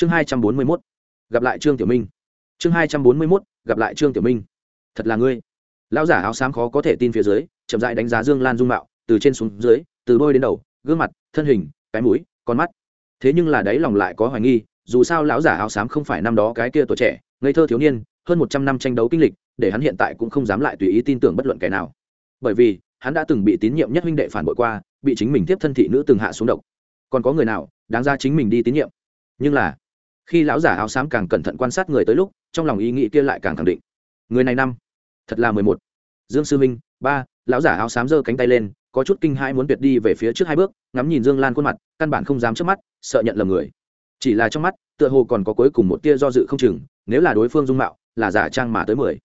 chương hai trăm bốn mươi mốt, gặp lại trương tiểu minh. Chương hai trăm bốn mươi mốt, gặp lại trương tiểu minh. Thật là ngươi. Lão giả áo xám khó có thể tin phía dưới, chậm dại đánh giá dương lan dung mạo, từ trên xuống dưới, từ đôi đến đầu, gương mặt, thân hình, cái mũi, con mắt. Thế nhưng là đấy lòng lại có hoài nghi, dù sao lão giả áo xám không phải năm đó cái kia tuổi trẻ, ngây thơ thiếu niên, hơn một trăm năm tranh đấu kinh lịch, để hắn hiện tại cũng không dám lại tùy ý tin tưởng bất luận kẻ nào. Bởi vì, hắn đã từng bị tín nhiệm nhất huynh đệ phản bội qua, bị chính mình tiếp thân thị nữ từng hạ xuống độc. Còn có người nào, đáng ra chính mình đi tín nhiệm? Nhưng là khi lão giả áo xám càng cẩn thận quan sát người tới lúc, trong lòng ý nghĩ kia lại càng khẳng định. Người này năm, thật là mười một. Dương sư minh, ba, lão giả áo xám giơ cánh tay lên, có chút kinh hãi muốn tuyệt đi về phía trước hai bước, ngắm nhìn dương lan khuôn mặt, căn bản không dám trước mắt, sợ nhận lầm người. Chỉ là trong mắt, tựa hồ còn có cuối cùng một tia do dự không chừng, nếu là đối phương dung mạo, là giả trang mà tới mười.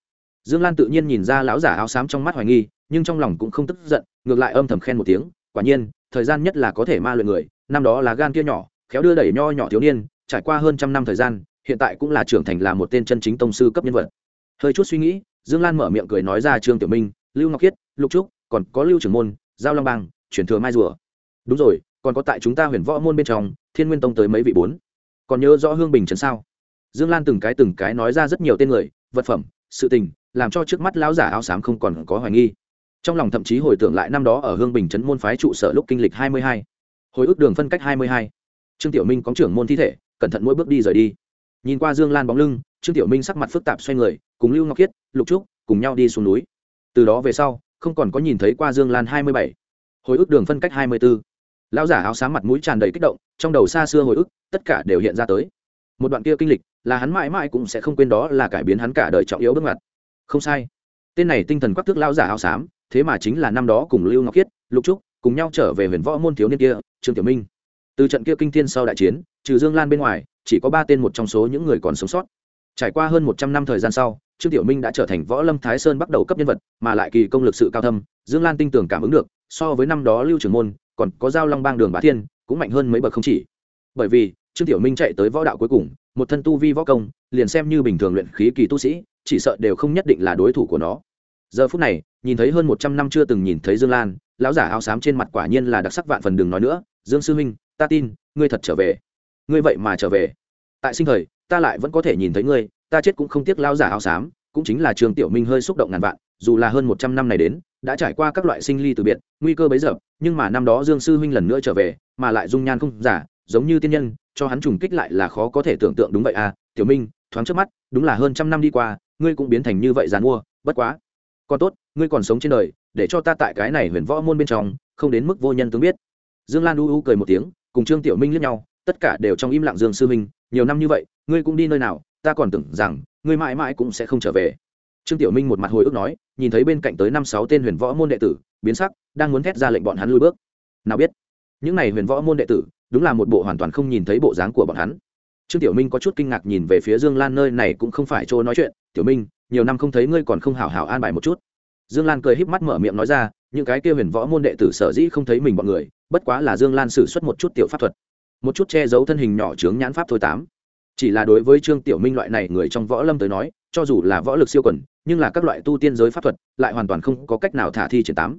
Dương lan tự nhiên nhìn ra lão giả áo xám trong mắt hoài nghi, nhưng trong lòng cũng không tức giận, ngược lại âm thầm khen một tiếng, quả nhiên, thời gian nhất là có thể ma luyện người, năm đó là gan kia nhỏ, khéo đưa đẩy nho nhỏ thiếu niên trải qua hơn trăm năm thời gian, hiện tại cũng là trưởng thành là một tên chân chính tông sư cấp nhân vật. Hơi chút suy nghĩ, dương lan mở miệng cười nói ra trương tiểu minh, lưu ngọc khiết, lục trúc, còn có lưu trưởng môn, giao long bang, chuyển thừa mai rùa. Đúng rồi, còn có tại chúng ta huyền võ môn bên trong, thiên nguyên tông tới mấy vị bốn. Còn nhớ rõ hương bình trấn sao? Dương lan từng cái từng cái nói ra rất nhiều tên người, vật phẩm, sự tình, làm cho trước mắt lão giả áo xám không còn có hoài nghi. Trong lòng thậm chí hồi tưởng lại năm đó ở hương bình trấn môn phái trụ sở lúc kinh lịch hai mươi hai. Hồi ức đường phân cách hai mươi hai. Trương tiểu minh có trưởng môn thi thể cẩn thận mỗi bước đi rời đi. Nhìn qua dương lan bóng lưng, trương tiểu minh sắc mặt phức tạp xoay người, cùng lưu ngọc khiết, lục trúc cùng nhau đi xuống núi. Từ đó về sau, không còn có nhìn thấy qua dương lan hai mươi bảy. Hồi ức đường phân cách hai mươi b ố lão giả áo sáng mặt mũi tràn đầy kích động, trong đầu xa xưa hồi ức, tất cả đều hiện ra tới. Một đoạn kia kinh lịch, là hắn mãi mãi cũng sẽ không quên đó là cải biến hắn cả đời trọng yếu bước ngoặt. Không sai. Tên này tinh thần quắc thước lão giả áo xám, thế mà chính là năm đó cùng lưu ngọc khiết, lục trúc, cùng nhau trở về huyền võ môn thiếu niên kia, trương tiểu minh từ trận kia kinh thiên sau đại chiến, trừ dương lan bên ngoài, chỉ có ba tên một trong số những người còn sống sót. Trải qua hơn một trăm năm thời gian sau, trương tiểu minh đã trở thành võ lâm thái sơn bắt đầu cấp nhân vật, mà lại kỳ công lực sự cao thâm, dương lan tin tưởng cảm ứng được, so với năm đó lưu trưởng môn, còn có giao long bang đường bá thiên, cũng mạnh hơn mấy bậc không chỉ. Bởi vì, trương tiểu minh chạy tới võ đạo cuối cùng, một thân tu vi võ công, liền xem như bình thường luyện khí kỳ tu sĩ, chỉ sợ đều không nhất định là đối thủ của nó. Giờ phút này, nhìn thấy hơn một trăm năm chưa từng nhìn thấy dương lan, lão giả áo xám trên mặt quả nhiên là đặc sắc vạn phần đừng nói nữa, dương sư huynh ta tin, ngươi thật trở về. Ngươi vậy mà trở về. Tại sinh thời, ta lại vẫn có thể nhìn thấy ngươi, ta chết cũng không tiếc lao giả áo xám, cũng chính là trường tiểu minh hơi xúc động ngàn vạn, dù là hơn một trăm năm này đến, đã trải qua các loại sinh ly từ biệt, nguy cơ bấy giờ, nhưng mà năm đó dương sư huynh lần nữa trở về, mà lại dung nhan không giả, giống như tiên nhân, cho hắn trùng kích lại là khó có thể tưởng tượng đúng vậy à tiểu minh, thoáng trước mắt, đúng là hơn trăm năm đi qua, ngươi cũng biến thành như vậy dàn mua, bất quá. Còn tốt, ngươi còn sống trên đời, để cho ta tại cái này huyền võ môn bên trong, không đến mức vô nhân tướng biết. Dương lan u u cười một tiếng cùng trương tiểu minh liếc nhau, tất cả đều trong im lặng dương sư minh, nhiều năm như vậy, ngươi cũng đi nơi nào, ta còn tưởng rằng, ngươi mãi mãi cũng sẽ không trở về. Trương tiểu minh một mặt hồi ức nói, nhìn thấy bên cạnh tới năm sáu tên huyền võ môn đệ tử, biến sắc, đang muốn thét ra lệnh bọn hắn lui bước. Nào biết, những n à y huyền võ môn đệ tử, đúng là một bộ hoàn toàn không nhìn thấy bộ dáng của bọn hắn. Trương tiểu minh có chút kinh ngạc nhìn về phía dương lan nơi này cũng không phải chỗ nói chuyện, tiểu minh, nhiều năm không thấy ngươi còn không hảo hảo an bài một chút dương lan cười híp mắt mở miệng nói ra, những cái kia huyền võ môn đệ tử sở dĩ không thấy mình bọn người, bất quá là dương lan xử suất một chút tiểu pháp thuật. Một chút che giấu thân hình nhỏ chướng nhãn pháp thôi tám. Chỉ là đối với trương tiểu minh loại này người trong võ lâm tới nói, cho dù là võ lực siêu quần, nhưng là các loại tu tiên giới pháp thuật, lại hoàn toàn không có cách nào thả thi triển tám.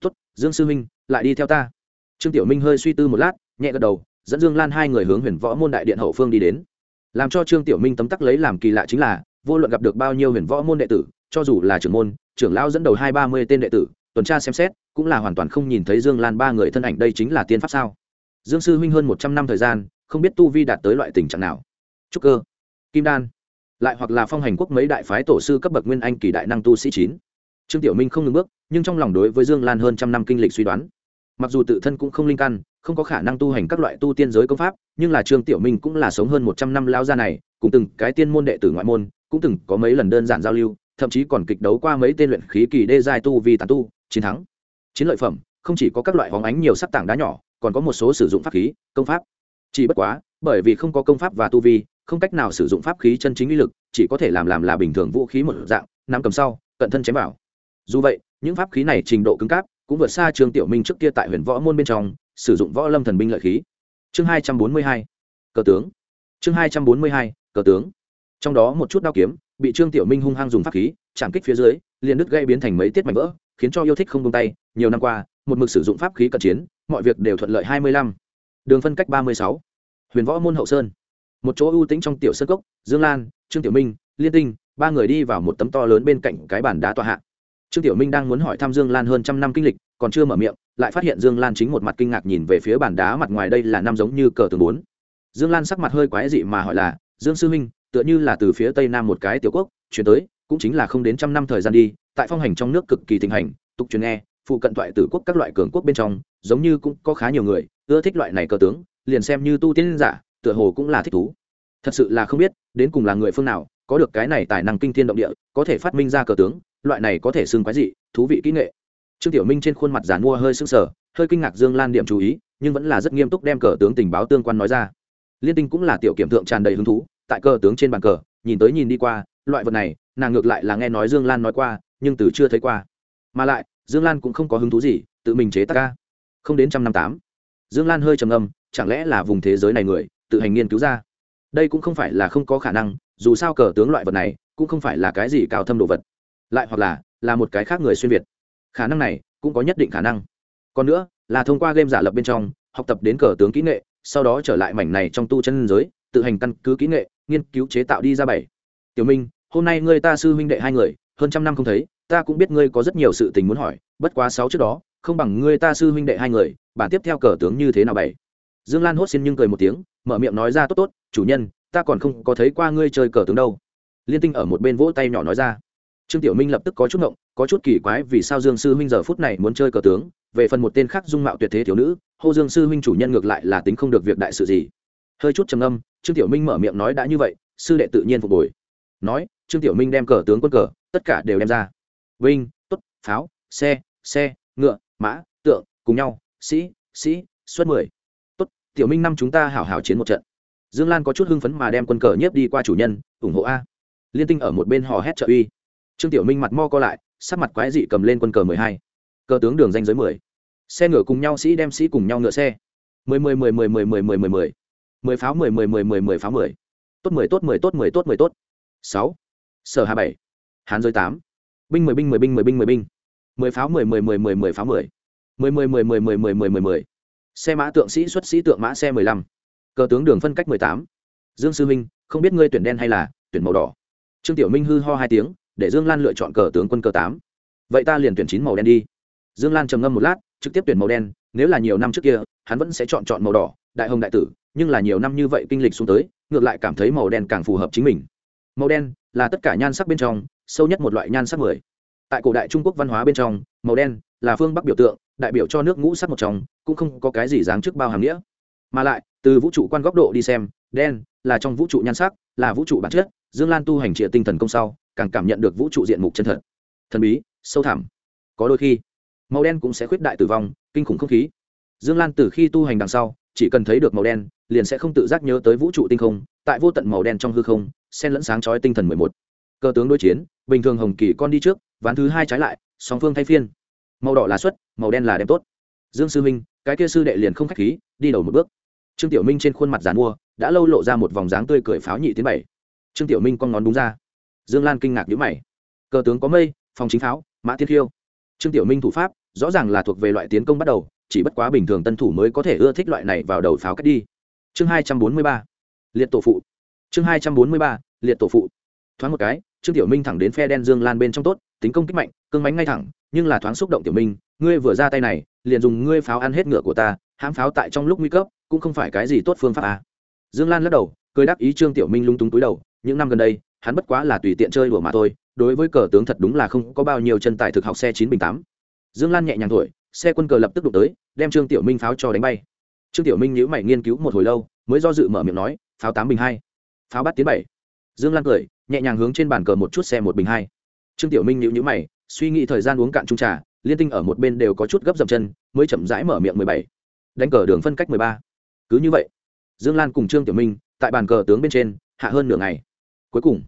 Tốt, dương sư minh lại đi theo ta. Trương tiểu minh hơi suy tư một lát, nhẹ gật đầu, dẫn dương lan hai người hướng huyền võ môn đại điện hậu phương đi đến. Làm cho trương tiểu minh tấm tắc lấy làm kỳ lạ chính là, vô luận gặp được bao nhiêu huyền võ môn đệ tử cho dù là trưởng môn, trưởng lão dẫn đầu hai ba mươi tên đệ tử, tuần tra xem xét, cũng là hoàn toàn không nhìn thấy dương lan ba người thân ảnh đây chính là tiên pháp sao? Dương sư huynh hơn một trăm năm thời gian, không biết tu vi đạt tới loại tình trạng nào. Trúc cơ. Kim đan. Lại hoặc là phong hành quốc mấy đại phái tổ sư cấp bậc nguyên anh kỳ đại năng tu sĩ chín. Trương tiểu minh không ngừng bước, nhưng trong lòng đối với dương lan hơn trăm năm kinh lịch suy đoán. Mặc dù tự thân cũng không linh căn, không có khả năng tu hành các loại tu tiên giới công pháp, nhưng là trương tiểu minh cũng là sống hơn một trăm năm lao ra này, cùng từng cái tiên môn đệ tử ngoại môn, cũng từng có mấy lần đơn giản giao lưu thậm chí còn kịch đấu qua mấy tên luyện khí kỳ đê giai tu vì tàn tu, chiến thắng. Chiến lợi phẩm, không chỉ có các loại hóng ánh nhiều sắc tảng đá nhỏ, còn có một số sử dụng pháp khí, công pháp. Chỉ bất quá, bởi vì không có công pháp và tu vi, không cách nào sử dụng pháp khí chân chính uy lực, chỉ có thể làm làm là bình thường vũ khí một dạng nắm cầm sau, cận thân chém vào. Dù vậy, những pháp khí này trình độ cứng cáp, cũng vượt xa trường tiểu minh trước kia tại huyền võ môn bên trong, sử dụng võ lâm thần binh lợi khí. Chương hai trăm bốn mươi hai, cờ tướng. Chương hai trăm bốn mươi hai, cờ tướng. Trong đó một chút đao kiếm bị trương tiểu minh hung hăng dùng pháp khí, chạm kích phía dưới, liền đứt gây biến thành mấy tiết mảnh vỡ, khiến cho yêu thích không tung tay. Nhiều năm qua, một mực sử dụng pháp khí cận chiến, mọi việc đều thuận lợi hai mươi lăm. Đường phân cách ba mươi sáu. Huyền võ môn hậu sơn. Một chỗ ưu tĩnh trong tiểu sân cốc, dương lan, trương tiểu minh, liên tinh, ba người đi vào một tấm to lớn bên cạnh cái bàn đá tọa hạ. Trương tiểu minh đang muốn hỏi thăm dương lan hơn trăm năm kinh lịch, còn chưa mở miệng, lại phát hiện dương lan chính một mặt kinh ngạc nhìn về phía bàn đá mặt ngoài đây là năm giống như cờ tường bốn. Dương lan sắc mặt hơi quái dị mà hỏi là, dương sư minh tựa như là từ phía tây nam một cái tiểu quốc, chuyển tới, cũng chính là không đến trăm năm thời gian đi, tại phong hành trong nước cực kỳ thịnh hành, tục truyền nghe, phụ cận thoại tử quốc các loại cường quốc bên trong, giống như cũng có khá nhiều người, ưa thích loại này cờ tướng, liền xem như tu tiên giả, tựa hồ cũng là thích thú. Thật sự là không biết, đến cùng là người phương nào, có được cái này tài năng kinh thiên động địa, có thể phát minh ra cờ tướng, loại này có thể xưng quái dị, thú vị kỹ nghệ. Trương tiểu minh trên khuôn mặt giàn mua hơi sưng sờ, hơi kinh ngạc dương lan điểm chú ý, nhưng vẫn là rất nghiêm túc đem cờ tướng tình báo tương quan nói ra. Liên tinh cũng là tiểu kiểm thượng tràn đầy hứng thú tại cờ tướng trên bàn cờ, nhìn tới nhìn đi qua, loại vật này, nàng ngược lại là nghe nói dương lan nói qua, nhưng từ chưa thấy qua. Mà lại, dương lan cũng không có hứng thú gì, tự mình chế tác ca. Không đến trăm năm tám, dương lan hơi trầm âm chẳng lẽ là vùng thế giới này người, tự hành nghiên cứu ra? Đây cũng không phải là không có khả năng, dù sao cờ tướng loại vật này, cũng không phải là cái gì cao thâm đồ vật. Lại hoặc là là một cái khác người xuyên việt. Khả năng này, cũng có nhất định khả năng. Còn nữa, là thông qua game giả lập bên trong, học tập đến cờ tướng kỹ nghệ, sau đó trở lại mảnh này trong tu chân giới, tự hành căn cứ kỹ nghệ nghiên cứu chế tạo đi ra bảy. Tiểu minh, hôm nay ngươi ta sư huynh đệ hai người, hơn trăm năm không thấy, ta cũng biết ngươi có rất nhiều sự tình muốn hỏi, bất quá sáu trước đó, không bằng ngươi ta sư huynh đệ hai người, bản tiếp theo cờ tướng như thế nào bảy? Dương lan hốt xin nhưng cười một tiếng, mở miệng nói ra tốt tốt, chủ nhân, ta còn không có thấy qua ngươi chơi cờ tướng đâu. Liên tinh ở một bên vỗ tay nhỏ nói ra. Trương tiểu minh lập tức có chút ngộng, có chút kỳ quái vì sao dương sư huynh giờ phút này muốn chơi cờ tướng, về phần một tên khác dung mạo tuyệt thế thiếu nữ, hô dương sư huynh chủ nhân ngược lại là tính không được việc đại sự gì hơi chút trầm âm trương tiểu minh mở miệng nói đã như vậy, sư đệ tự nhiên phục hồi. Nói, trương tiểu minh đem cờ tướng quân cờ, tất cả đều đem ra. Vinh t pháo, xe xe, ngựa, mã, tượng, cùng nhau, sĩ sĩ xuất mười. Tốt tiểu minh năm chúng ta hảo hảo chiến một trận. Dương lan có chút hưng phấn mà đem quân cờ nhiếp đi qua chủ nhân, ủng hộ a. Liên tinh ở một bên hò hét trợ uy. Trương tiểu minh mặt mo co lại, sắc mặt quái dị cầm lên quân cờ mười hai. Cờ tướng đường danh giới mười. Xe ngựa cùng nhau, sĩ đem sĩ cùng nhau ngựa xe. Mười mười mười mười mười mười mười mười mười mười pháo mười mười mười mười mười pháo mười tốt mười tốt mười tốt mười tốt mười tốt sáu sở hà bảy hán giới tám binh mười binh mười binh mười binh mười binh mười pháo mười mười mười mười mười pháo mười mười mười mười mười mười mười mười mười mười xe mã tượng sĩ xuất sĩ tượng mã xe mười lăm cờ tướng đường phân cách mười tám dương sư minh không biết ngươi tuyển đen hay là tuyển màu đỏ trương tiểu minh hư ho hai tiếng để dương lan lựa chọn cờ tướng quân cờ tám vậy ta liền tuyển chín màu đen đi dương lan trầm ngâm một lát trực tiếp tuyển màu đen nếu là nhiều năm trước kia hắn vẫn sẽ chọn chọn màu đỏ đại hồng đại tử nhưng là nhiều năm như vậy kinh lịch xuống tới, ngược lại cảm thấy màu đen càng phù hợp chính mình. Màu đen là tất cả nhan sắc bên trong, sâu nhất một loại nhan sắc mười. Tại cổ đại trung quốc văn hóa bên trong, màu đen là phương bắc biểu tượng, đại biểu cho nước ngũ sắc một trong, cũng không có cái gì dáng trước bao hàm nghĩa. Mà lại, từ vũ trụ quan góc độ đi xem, đen là trong vũ trụ nhan sắc, là vũ trụ bản chất, dương lan tu hành trịa tinh thần công sau, càng cảm nhận được vũ trụ diện mục chân thật. Thần bí, sâu thẳm. Có đôi khi, màu đen cũng sẽ khuyết đại tử vong, kinh khủng không khí. Dương lan từ khi tu hành đằng sau, chỉ cần thấy được màu đen liền sẽ không tự giác nhớ tới vũ trụ tinh không, tại vô tận màu đen trong hư không sen lẫn sáng chói tinh thần mười một. Cơ tướng đối chiến, bình thường hồng kỳ con đi trước, ván thứ hai trái lại, song phương thay phiên. Màu đỏ là xuất, màu đen là đem tốt. Dương sư minh, cái kia sư đệ liền không khách khí, đi đầu một bước. Trương tiểu minh trên khuôn mặt giàn mua, đã lâu lộ ra một vòng dáng tươi cười pháo nhị tiến bảy. Trương tiểu minh con ngón đúng ra. Dương lan kinh ngạc nhữ mày. Cờ tướng có mây, phòng chính pháo, mã thiết khiêu. Trương tiểu minh thủ pháp, rõ ràng là thuộc về loại tiến công bắt đầu, chỉ bất quá bình thường tân thủ mới có thể ưa thích loại này vào đầu pháo cách đi chương hai trăm bốn mươi ba. Liệt tổ phụ. Chương hai trăm bốn mươi ba, liệt tổ phụ. Thoáng một cái, trương tiểu minh thẳng đến phe đen dương lan bên trong tốt, tính công kích mạnh, cương mánh ngay thẳng, nhưng là thoáng xúc động tiểu minh, ngươi vừa ra tay này, liền dùng ngươi pháo ăn hết ngựa của ta, hãm pháo tại trong lúc nguy cấp, cũng không phải cái gì tốt phương pháp à. dương lan lắc đầu, cười đáp ý trương tiểu minh lung túng túi đầu, những năm gần đây, hắn bất quá là tùy tiện chơi đùa mà thôi, đối với cờ tướng thật đúng là không có bao nhiêu chân tài thực học xe chín bình tám. Dương lan nhẹ nhàng thổi, xe quân cờ lập tức đụng tới, đem trương tiểu minh pháo cho đánh bay trương tiểu minh nhíu mày nghiên cứu một hồi lâu, mới do dự mở miệng nói, pháo tám bình hai, pháo bắt tiến bảy. Dương lan cười, nhẹ nhàng hướng trên bàn cờ một chút xe một bình hai. Trương tiểu minh nhíu nhíu mày, suy nghĩ thời gian uống cạn trung trà, liên tinh ở một bên đều có chút gấp dập chân, mới chậm rãi mở miệng mười bảy. Đánh cờ đường phân cách mười ba. Cứ như vậy, dương lan cùng trương tiểu minh tại bàn cờ tướng bên trên, hạ hơn nửa ngày. Cuối cùng,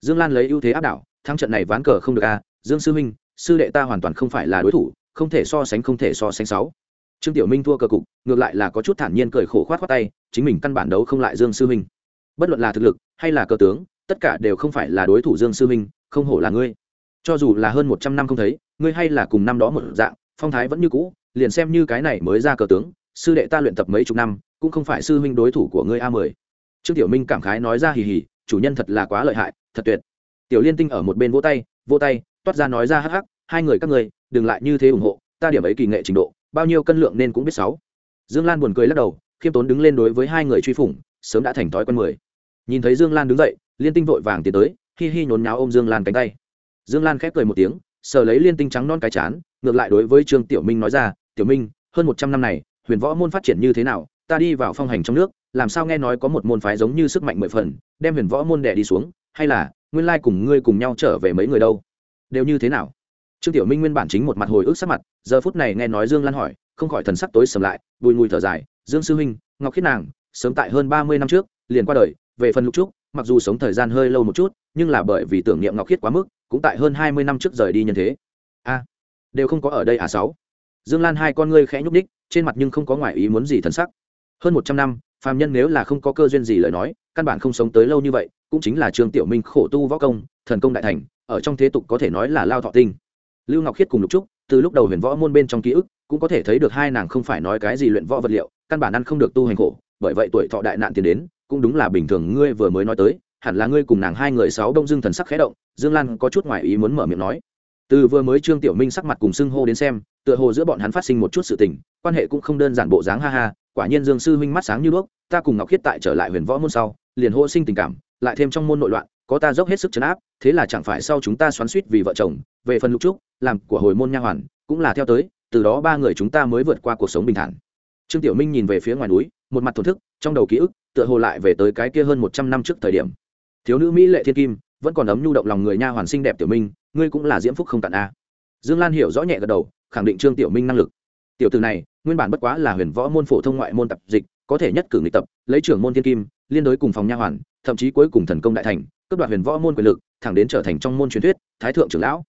dương lan lấy ưu thế áp đảo, thắng trận này ván cờ không được a. Dương sư minh, sư đệ ta hoàn toàn không phải là đối thủ, không thể so sánh không thể so sánh sáu trương tiểu minh thua cờ cục, ngược lại là có chút thản nhiên cười khổ khoát khoát tay, chính mình căn bản đấu không lại dương sư minh. Bất luận là thực lực hay là cờ tướng, tất cả đều không phải là đối thủ dương sư minh, không hổ là ngươi. Cho dù là hơn một trăm năm không thấy, ngươi hay là cùng năm đó một dạng, phong thái vẫn như cũ, liền xem như cái này mới ra cờ tướng, sư đệ ta luyện tập mấy chục năm, cũng không phải sư huynh đối thủ của ngươi a mười. Trương tiểu minh cảm khái nói ra hì hì, chủ nhân thật là quá lợi hại, thật tuyệt. Tiểu liên tinh ở một bên vỗ tay vỗ tay, toát ra nói ra hắc hắc, hai người các ngươi, đừng lại như thế ủng hộ, ta điểm ấy kỳ nghệ trình độ bao nhiêu cân lượng nên cũng biết sáu. Dương lan buồn cười lắc đầu, khiêm tốn đứng lên đối với hai người truy phủng, sớm đã thành thói quen mười. Nhìn thấy dương lan đứng dậy, liên tinh vội vàng tiến tới, hi hi nhốn nháo ôm dương lan cánh tay. Dương lan khép cười một tiếng, sờ lấy liên tinh trắng non cái chán, ngược lại đối với trương tiểu minh nói ra, tiểu minh, hơn một trăm năm này, huyền võ môn phát triển như thế nào? Ta đi vào phong hành trong nước, làm sao nghe nói có một môn phái giống như sức mạnh mười phần, đem huyền võ môn đẻ đi xuống? Hay là, nguyên lai cùng ngươi cùng nhau trở về mấy người đâu? Đều như thế nào? Trương tiểu minh nguyên bản chính một mặt hồi ức sắc mặt, giờ phút này nghe nói dương lan hỏi, không khỏi thần sắc tối sầm lại, bùi mùi thở dài, dương sư huynh, ngọc khiết nàng, sớm tại hơn ba mươi năm trước, liền qua đời, về phần lục trúc, mặc dù sống thời gian hơi lâu một chút, nhưng là bởi vì tưởng niệm ngọc khiết quá mức, cũng tại hơn hai mươi năm trước rời đi nhân thế. A, đều không có ở đây à sáu? Dương lan hai con ngươi khẽ nhúc ních trên mặt nhưng không có ngoại ý muốn gì thần sắc. Hơn một trăm năm, phàm nhân nếu là không có cơ duyên gì lời nói, căn bản không sống tới lâu như vậy, cũng chính là trương tiểu minh khổ tu võ công, thần công đại thành, ở trong thế tục có thể nói là lao thọ tinh lưu ngọc khiết cùng lục trúc, từ lúc đầu huyền võ môn bên trong ký ức, cũng có thể thấy được hai nàng không phải nói cái gì luyện võ vật liệu, căn bản ăn không được tu hành khổ, bởi vậy tuổi thọ đại nạn tiến đến, cũng đúng là bình thường ngươi vừa mới nói tới, hẳn là ngươi cùng nàng hai người sáu đông dương thần sắc khẽ động, dương lan có chút ngoại ý muốn mở miệng nói. Từ vừa mới trương tiểu minh sắc mặt cùng xưng hô đến xem, tựa hồ giữa bọn hắn phát sinh một chút sự tình, quan hệ cũng không đơn giản bộ dáng ha ha, quả nhiên dương sư huynh mắt sáng như đuốc, ta cùng ngọc khiết tại trở lại huyền võ môn sau, liền hô sinh tình cảm, lại thêm trong môn nội loạn, có ta dốc hết sức chấn áp, thế là chẳng phải sau chúng ta xoắn suýt vì vợ chồng về phần lục trúc, làm của hồi môn nha hoàn, cũng là theo tới, từ đó ba người chúng ta mới vượt qua cuộc sống bình thản. Trương tiểu minh nhìn về phía ngoài núi, một mặt thổn thức, trong đầu ký ức, tựa hồ lại về tới cái kia hơn một trăm năm trước thời điểm. Thiếu nữ mỹ lệ thiên kim, vẫn còn ấm nhu động lòng người nha hoàn xinh đẹp tiểu minh, ngươi cũng là diễm phúc không tàn a. Dương lan hiểu rõ nhẹ gật đầu, khẳng định trương tiểu minh năng lực. Tiểu từ này, nguyên bản bất quá là huyền võ môn phổ thông ngoại môn tập dịch, có thể nhất cử nghịch tập, lấy trưởng môn thiên kim, liên đối cùng phòng nha hoàn, thậm chí cuối cùng thần công đại thành cấp đoạt huyền võ môn quyền lực, thẳng đến trở thành trong môn truyền thuyết, thái thượng trưởng lão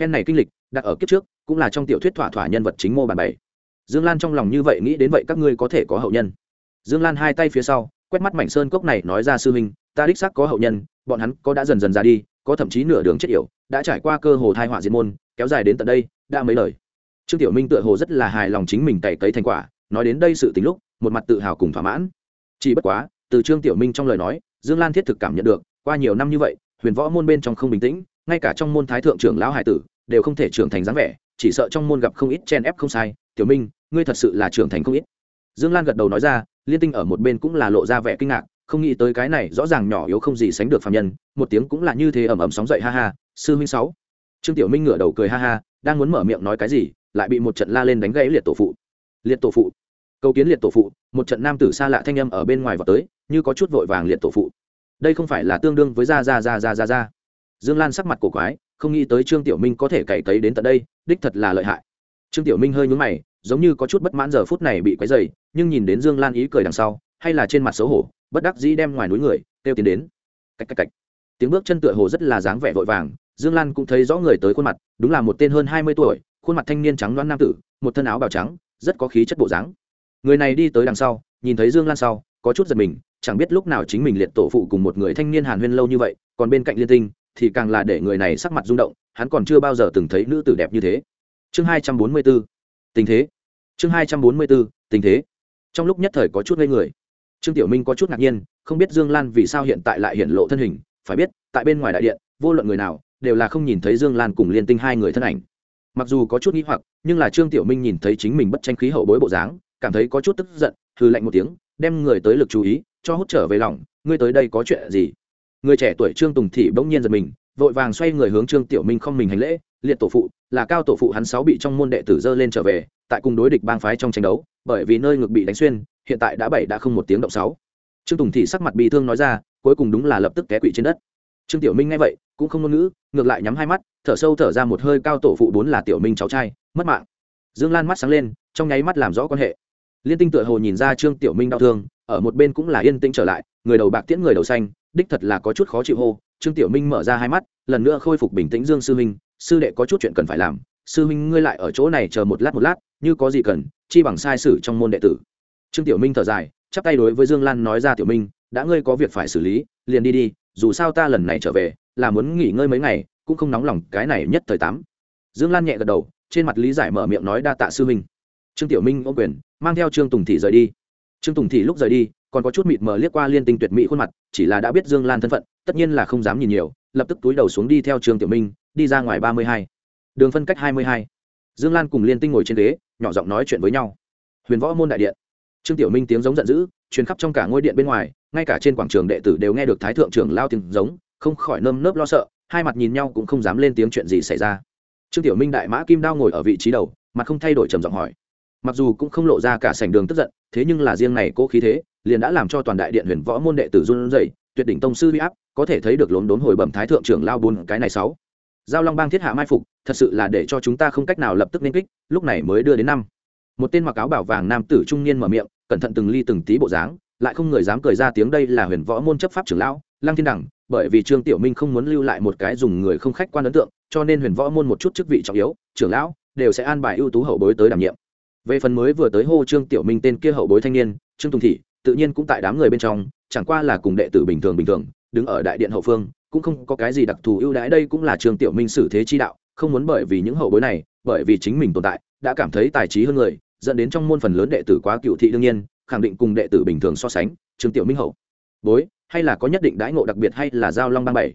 phen này kinh lịch, đặt ở kiếp trước, cũng là trong tiểu thuyết thỏa thỏa nhân vật chính mô bản bảy. Dương lan trong lòng như vậy nghĩ đến vậy các ngươi có thể có hậu nhân. Dương lan hai tay phía sau, quét mắt mảnh sơn cốc này nói ra sư huynh, ta đích xác có hậu nhân, bọn hắn có đã dần dần ra đi, có thậm chí nửa đường chết yểu, đã trải qua cơ hồ thai họa diệt môn, kéo dài đến tận đây, đã mấy lời trương tiểu minh tựa hồ rất là hài lòng chính mình cày cấy thành quả, nói đến đây sự tính lúc, một mặt tự hào cùng thỏa mãn. Chỉ bất quá, từ trương tiểu minh trong lời nói, dương lan thiết thực cảm nhận được, qua nhiều năm như vậy, huyền võ môn bên trong không bình tĩnh ngay cả trong môn thái thượng trưởng lão hải tử đều không thể trưởng thành dáng vẻ, chỉ sợ trong môn gặp không ít chen ép không sai. Tiểu minh, ngươi thật sự là trưởng thành không ít. Dương lan gật đầu nói ra, liên tinh ở một bên cũng là lộ ra vẻ kinh ngạc, không nghĩ tới cái này rõ ràng nhỏ yếu không gì sánh được phạm nhân, một tiếng cũng là như thế ầm ầm sóng dậy ha ha, sư minh sáu. Trương tiểu minh ngửa đầu cười ha ha, đang muốn mở miệng nói cái gì, lại bị một trận la lên đánh gãy liệt tổ phụ. Liệt tổ phụ. Câu kiến liệt tổ phụ, một trận nam tử xa lạ thanh âm ở bên ngoài vào tới, như có chút vội vàng liệt tổ phụ. Đây không phải là tương đương với ra ra ra ra ra ra dương lan sắc mặt cổ quái, không nghĩ tới trương tiểu minh có thể cày cấy đến tận đây, đích thật là lợi hại. Trương tiểu minh hơi nhúng mày, giống như có chút bất mãn giờ phút này bị quấy dày nhưng nhìn đến dương lan ý cười đằng sau, hay là trên mặt xấu hổ, bất đắc dĩ đem ngoài núi người, kêu tiến đến. Cách cách cách tiếng bước chân tựa hồ rất là dáng vẻ vội vàng, dương lan cũng thấy rõ người tới khuôn mặt, đúng là một tên hơn hai mươi tuổi, khuôn mặt thanh niên trắng đoán nam tử, một thân áo bào trắng, rất có khí chất bộ dáng. Người này đi tới đằng sau, nhìn thấy dương lan sau, có chút giật mình, chẳng biết lúc nào chính mình liệt tổ phụ cùng một người thanh niên hàn huyên lâu như vậy, còn bên cạnh liên tinh thì càng là để người này sắc mặt rung động, hắn còn chưa bao giờ từng thấy nữ tử đẹp như thế. Chương hai trăm bốn mươi b ố tình thế. Chương hai trăm bốn mươi b ố tình thế. Trong lúc nhất thời có chút ngây người. Trương tiểu minh có chút ngạc nhiên, không biết dương lan vì sao hiện tại lại hiện lộ thân hình, phải biết, tại bên ngoài đại điện, vô luận người nào, đều là không nhìn thấy dương lan cùng liên tinh hai người thân ảnh. Mặc dù có chút n g h i hoặc, nhưng là trương tiểu minh nhìn thấy chính mình bất tranh khí hậu bối bộ dáng, cảm thấy có chút tức giận hư lạnh một tiếng, đem người tới lực chú ý, cho hút trở về lòng, ngươi tới đây có chuyện gì? Người trẻ tuổi trương tùng thị bỗng nhiên giật mình, vội vàng xoay người hướng trương tiểu minh không mình hành lễ, liệt tổ phụ, là cao tổ phụ hắn sáu bị trong môn đệ tử dơ lên trở về, tại cùng đối địch bang phái trong tranh đấu, bởi vì nơi ngực bị đánh xuyên, hiện tại đã bảy đã không một tiếng động sáu. Trương tùng thị sắc mặt bị thương nói ra, cuối cùng đúng là lập tức té quỵ trên đất. Trương tiểu minh nghe vậy, cũng không ngôn ngữ, ngược lại nhắm hai mắt, thở sâu thở ra một hơi, cao tổ phụ bốn là tiểu minh cháu trai, mất mạng. Dương lan mắt sáng lên, trong nháy mắt làm rõ quan hệ. Liên tinh tựa hồ nhìn ra trương tiểu minh đau thương, ở một bên cũng là yên tĩnh trở lại, người đầu bạc tiễn người đầu xanh đích thật là có chút khó chịu hô, trương tiểu minh mở ra hai mắt, lần nữa khôi phục bình tĩnh dương sư minh, sư đệ có chút chuyện cần phải làm, sư minh ngươi lại ở chỗ này chờ một lát một lát, như có gì cần, chi bằng sai sử trong môn đệ tử. Trương tiểu minh thở dài, chắp tay đối với dương lan nói ra tiểu minh, đã ngươi có việc phải xử lý, liền đi đi, dù sao ta lần này trở về, là muốn nghỉ ngơi mấy ngày, cũng không nóng lòng cái này nhất thời tám. Dương lan nhẹ gật đầu, trên mặt lý giải mở miệng nói đa tạ sư minh trương tiểu minh ô quyền, mang theo trương tùng thị rời đi. Trương tùng thị lúc rời đi còn có chút mịt mờ liếc qua liên tinh tuyệt mỹ khuôn mặt, chỉ là đã biết dương lan thân phận, tất nhiên là không dám nhìn nhiều, lập tức túi đầu xuống đi theo trường tiểu minh, đi ra ngoài ba mươi hai. Đường phân cách hai mươi hai. Dương lan cùng liên tinh ngồi trên ghế, nhỏ giọng nói chuyện với nhau. Huyền võ môn đại điện. Trương tiểu minh tiếng giống giận dữ, truyền khắp trong cả ngôi điện bên ngoài, ngay cả trên quảng trường đệ tử đều nghe được thái thượng trưởng lao tiếng giống, không khỏi nơm nớp lo sợ, hai mặt nhìn nhau cũng không dám lên tiếng chuyện gì xảy ra. Trương tiểu minh đại mã kim đao ngồi ở vị trí đầu, mặt không thay đổi trầm giọng hỏi mặc dù cũng không lộ ra cả sảnh đường tức giận, thế nhưng là riêng này cố khí thế, liền đã làm cho toàn đại điện huyền võ môn đệ tử run rẩy, tuyệt đỉnh tông sư huy áp, có thể thấy được lốn đốn hồi bẩm thái thượng trưởng lao bốn cái này sáu. Giao long bang thiết hạ mai phục, thật sự là để cho chúng ta không cách nào lập tức nên kích, lúc này mới đưa đến năm. Một tên mặc áo bảo vàng nam tử trung niên mở miệng, cẩn thận từng ly từng tí bộ dáng, lại không người dám cười ra tiếng đây là huyền võ môn chấp pháp trưởng lão, lăng thiên đẳng, bởi vì trương tiểu minh không muốn lưu lại một cái dùng người không khách quan ấn tượng, cho nên huyền võ môn một chút chức vị trọng yếu, trưởng lão đều sẽ an bài ưu tú hậu bối tới đảm nhiệm về phần mới vừa tới hô trương tiểu minh tên kia hậu bối thanh niên, trương tùng thị, tự nhiên cũng tại đám người bên trong, chẳng qua là cùng đệ tử bình thường bình thường, đứng ở đại điện hậu phương, cũng không có cái gì đặc thù ưu đãi, đây cũng là trương tiểu minh xử thế chi đạo, không muốn bởi vì những hậu bối này, bởi vì chính mình tồn tại, đã cảm thấy tài trí hơn người, dẫn đến trong môn phần lớn đệ tử quá cựu thị đương nhiên, khẳng định cùng đệ tử bình thường so sánh, trương tiểu minh hậu. Bối, hay là có nhất định đãi ngộ đặc biệt hay là giao long bang bảy?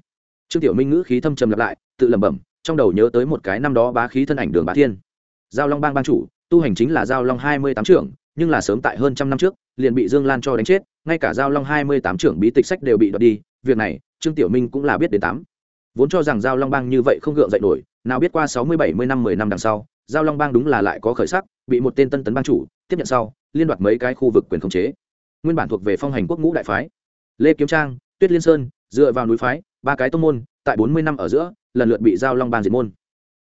Trương tiểu minh ngữ khí thâm trầm lặp lại, tự lẩm bẩm, trong đầu nhớ tới một cái năm đó bá khí thân ảnh đường bá thiên. Giao long bang ban chủ tu hành chính là giao long hai mươi tám trưởng, nhưng là sớm tại hơn trăm năm trước, liền bị dương lan cho đánh chết, ngay cả giao long hai mươi tám trưởng bí tịch sách đều bị đoạt đi, việc này, trương tiểu minh cũng là biết đến tám. Vốn cho rằng giao long bang như vậy không gượng dậy nổi, nào biết qua sáu mươi bảy mươi năm mười năm đằng sau, giao long bang đúng là lại có khởi sắc, bị một tên tân tấn bang chủ tiếp nhận sau, liên đoạt mấy cái khu vực quyền khống chế. Nguyên bản thuộc về phong hành quốc ngũ đại phái. Lê kiếm trang, tuyết liên sơn, dựa vào núi phái, ba cái tông môn, tại bốn mươi năm ở giữa, lần lượt bị giao long bang diệt môn.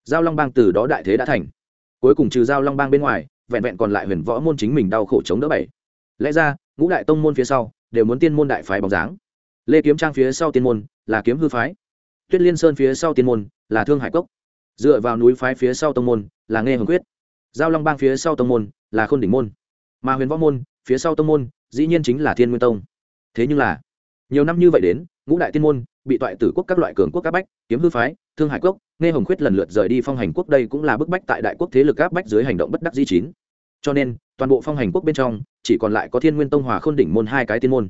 Giao long bang từ đó đại thế đã thành cuối cùng trừ giao long bang bên ngoài, vẹn vẹn còn lại huyền võ môn chính mình đau khổ chống đỡ bảy. Lẽ ra, ngũ đại tông môn phía sau, đều muốn tiên môn đại phái bóng dáng. Lê kiếm trang phía sau tiên môn, là kiếm hư phái. Tuyết liên sơn phía sau tiên môn, là thương hải cốc. Dựa vào núi phái phía sau tông môn, là nghe hồng quyết. Giao long bang phía sau tông môn, là khôn đỉnh môn. Mà huyền võ môn, phía sau tông môn, dĩ nhiên chính là thiên nguyên tông. Thế nhưng là, nhiều năm như vậy đến, ngũ đại tiên môn, bị toại tử quốc các loại cường quốc các bách, kiếm hư phái, thương hải cốc nghe hồng khuyết lần lượt rời đi phong hành quốc đây cũng là bức bách tại đại quốc thế lực áp bách dưới hành động bất đắc di chín. Cho nên, toàn bộ phong hành quốc bên trong, chỉ còn lại có thiên nguyên tông hòa khôn đỉnh môn hai cái tiên môn.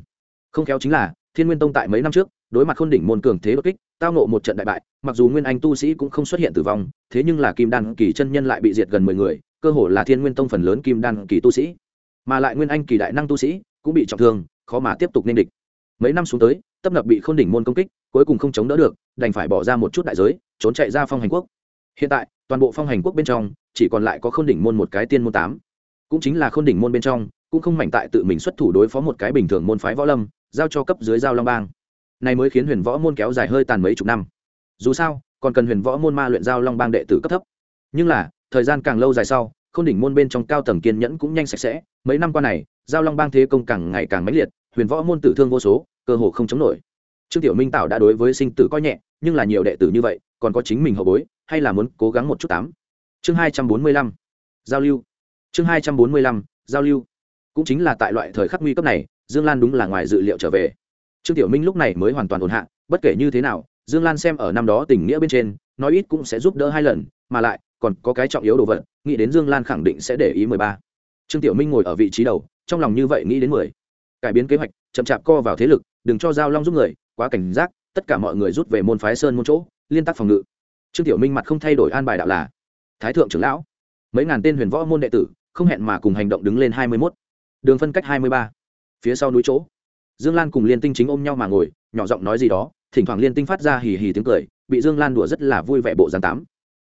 Không khéo chính là, thiên nguyên tông tại mấy năm trước, đối mặt khôn đỉnh môn cường thế đột kích, tao nộ một trận đại bại, mặc dù nguyên anh tu sĩ cũng không xuất hiện tử vong, thế nhưng là kim đan kỳ chân nhân lại bị diệt gần mười người, cơ hồ là thiên nguyên tông phần lớn kim đan kỳ tu sĩ. Mà lại nguyên anh kỳ đại năng tu sĩ cũng bị trọng thương, khó mà tiếp tục nên địch. Mấy năm xuống tới, tấp nập bị khôn đỉnh môn công kích, cuối cùng không chống đỡ được, đành phải bỏ ra một chút đại giới trốn chạy ra phong hành quốc. Hiện tại, toàn bộ phong hành quốc bên trong, chỉ còn lại có khôn đỉnh môn một cái tiên môn tám. Cũng chính là khôn đỉnh môn bên trong, cũng không mảnh tại tự mình xuất thủ đối phó một cái bình thường môn phái võ lâm, giao cho cấp dưới giao long bang. Này mới khiến huyền võ môn kéo dài hơi tàn mấy chục năm. Dù sao, còn cần huyền võ môn ma luyện giao long bang đệ tử cấp thấp. Nhưng là, thời gian càng lâu dài sau, khôn đỉnh môn bên trong cao tầng kiên nhẫn cũng nhanh sạch sẽ. Mấy năm qua này, giao long bang thế công càng ngày càng mãnh liệt, huyền võ môn tử thương vô số, cơ hồ không chống nổi. Trương tiểu minh tạo đã đối với sinh tử coi nhẹ, nhưng là nhiều đệ tử như vậy còn có chính mình hậu bối, hay là muốn cố gắng một chút tám? Chương hai trăm bốn mươi lăm, giao lưu. Chương hai trăm bốn mươi lăm, giao lưu. Cũng chính là tại loại thời khắc nguy cấp này, dương lan đúng là ngoài dự liệu trở về. Trương tiểu minh lúc này mới hoàn toàn ổn hạ, bất kể như thế nào, dương lan xem ở năm đó tình nghĩa bên trên, nói ít cũng sẽ giúp đỡ hai lần, mà lại, còn có cái trọng yếu đồ vật, nghĩ đến dương lan khẳng định sẽ để ý mười ba. Trương tiểu minh ngồi ở vị trí đầu, trong lòng như vậy nghĩ đến mười. Cải biến kế hoạch, chậm chạp co vào thế lực, đừng cho giao long giúp người, quá cảnh giác, tất cả mọi người rút về môn phái sơn môn chỗ liên tác phòng ngự. Trương tiểu minh mặt không thay đổi an bài đạo là, thái thượng trưởng lão, mấy ngàn tên huyền võ môn đệ tử, không hẹn mà cùng hành động đứng lên hai mươi mốt. Đường phân cách hai mươi ba. Phía sau núi chỗ, dương lan cùng liên tinh chính ôm nhau mà ngồi, nhỏ giọng nói gì đó, thỉnh thoảng liên tinh phát ra hì hì tiếng cười, bị dương lan đùa rất là vui vẻ bộ dáng tám.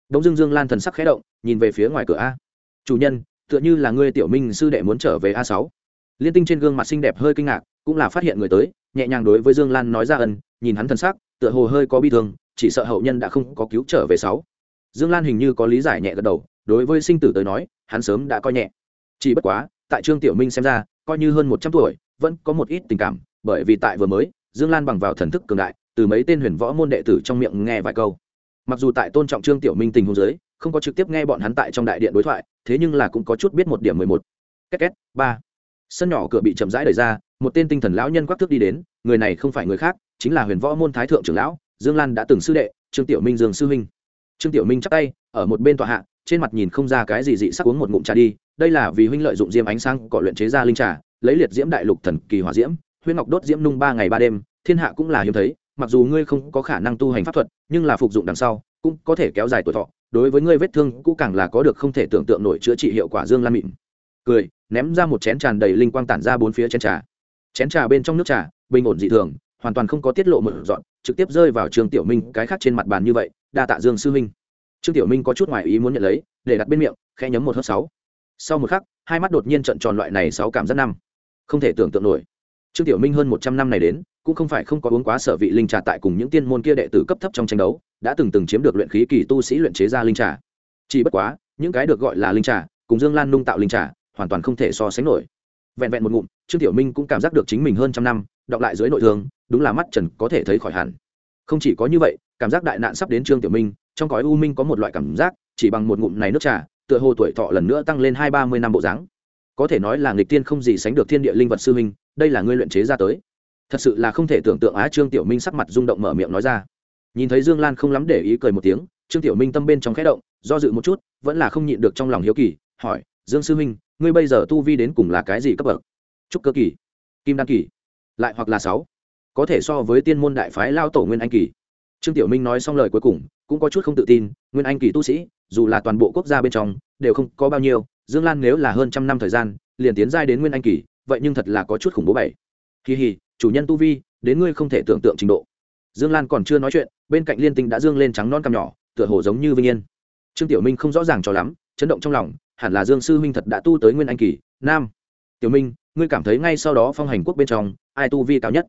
Đống dương dương lan thần sắc khẽ động, nhìn về phía ngoài cửa a. Chủ nhân, tựa như là ngươi tiểu minh sư đệ muốn trở về a sáu. Liên tinh trên gương mặt xinh đẹp hơi kinh ngạc, cũng là phát hiện người tới, nhẹ nhàng đối với dương lan nói ra ân, nhìn hắn thần sắc, tựa hồ hơi có bi thương chỉ sợ hậu nhân đã không có cứu trở về sáu. Dương lan hình như có lý giải nhẹ gật đầu, đối với sinh tử tới nói, hắn sớm đã coi nhẹ. Chỉ bất quá, tại trương tiểu minh xem ra, coi như hơn một trăm tuổi, vẫn có một ít tình cảm, bởi vì tại vừa mới, dương lan bằng vào thần thức cường đại, từ mấy tên huyền võ môn đệ tử trong miệng nghe vài câu. Mặc dù tại tôn trọng trương tiểu minh tình huống giới, không có trực tiếp nghe bọn hắn tại trong đại điện đối thoại, thế nhưng là cũng có chút biết một điểm mười một. Két két, ba. Sân nhỏ cửa bị chậm rãi đẩy ra, một tên tinh thần lão nhân quắc thước đi đến, người này không phải người khác, chính là huyền võ môn thái thượng trưởng lão dương lan đã từng sư đệ, trương tiểu minh dương sư huynh. Trương tiểu minh chắp tay, ở một bên tòa hạ, trên mặt nhìn không ra cái gì dị sắc uống một ngụm trà đi. Đây là vì huynh lợi dụng diêm ánh sáng cọ luyện chế ra linh trà, lấy liệt diễm đại lục thần kỳ hỏa diễm huyên ngọc đốt diễm nung ba ngày ba đêm, thiên hạ cũng là hiếm thấy, mặc dù ngươi không có khả năng tu hành pháp thuật, nhưng là phục dụng đằng sau, cũng có thể kéo dài tuổi thọ. Đối với ngươi vết thương cũng càng là có được không thể tưởng tượng nổi chữa trị hiệu quả dương lan mịn. Cười, ném ra một chén tràn đầy linh quang tản ra bốn phía chén trà. Chén trà bên trong nước trà, bình ổn dị thường, hoàn toàn không có tiết lộ một dọn trực tiếp rơi vào trường tiểu minh cái khác trên mặt bàn như vậy, đa tạ dương sư minh. Trương tiểu minh có chút ngoài ý muốn nhận lấy, để đặt bên miệng, khẽ nhấm một hớp sáu. Sau một khắc, hai mắt đột nhiên trận tròn loại này sáu cảm giác năm. Không thể tưởng tượng nổi. Trương tiểu minh hơn một trăm năm này đến, cũng không phải không có uống quá sở vị linh trà tại cùng những tiên môn kia đệ tử cấp thấp trong tranh đấu, đã từng từng chiếm được luyện khí kỳ tu sĩ luyện chế ra linh trà. Chỉ bất quá, những cái được gọi là linh trà, cùng dương lan nung tạo linh trà, hoàn toàn không thể so sánh nổi vẹn vẹn một ngụm, trương tiểu minh cũng cảm giác được chính mình hơn trăm năm, đọc lại dưới nội thương, đúng là mắt trần có thể thấy khỏi hẳn. Không chỉ có như vậy, cảm giác đại nạn sắp đến trương tiểu minh, trong cõi u minh có một loại cảm giác, chỉ bằng một ngụm này nước trà, tựa hồ tuổi thọ lần nữa tăng lên hai ba mươi năm bộ dáng. Có thể nói là nghịch tiên không gì sánh được thiên địa linh vật sư minh đây là ngươi luyện chế ra tới. Thật sự là không thể tưởng tượng á trương tiểu minh sắc mặt rung động mở miệng nói ra. Nhìn thấy dương lan không lắm để ý cười một tiếng, trương tiểu minh tâm bên trong khẽ động, do dự một chút, vẫn là không nhịn được trong lòng hiếu kỳ, hỏi, dương sư minh ngươi bây giờ tu vi đến cùng là cái gì cấp bậc? Trúc cơ kỳ, kim đan kỳ, lại hoặc là sáu, có thể so với tiên môn đại phái lao tổ nguyên anh kỳ. Trương tiểu minh nói xong lời cuối cùng, cũng có chút không tự tin, nguyên anh kỳ tu sĩ, dù là toàn bộ quốc gia bên trong, đều không có bao nhiêu, dương lan nếu là hơn trăm năm thời gian, liền tiến giai đến nguyên anh kỳ, vậy nhưng thật là có chút khủng bố bảy. Kỳ hì chủ nhân tu vi, đến ngươi không thể tưởng tượng trình độ. Dương lan còn chưa nói chuyện, bên cạnh liên tinh đã dương lên trắng non cằm nhỏ, tựa hồ giống như vinh yên. Trương tiểu minh không rõ ràng cho lắm, chấn động trong lòng hẳn là dương sư huynh thật đã tu tới nguyên anh kỳ, nam. Tiểu minh, ngươi cảm thấy ngay sau đó phong hành quốc bên trong, ai tu vi cao nhất?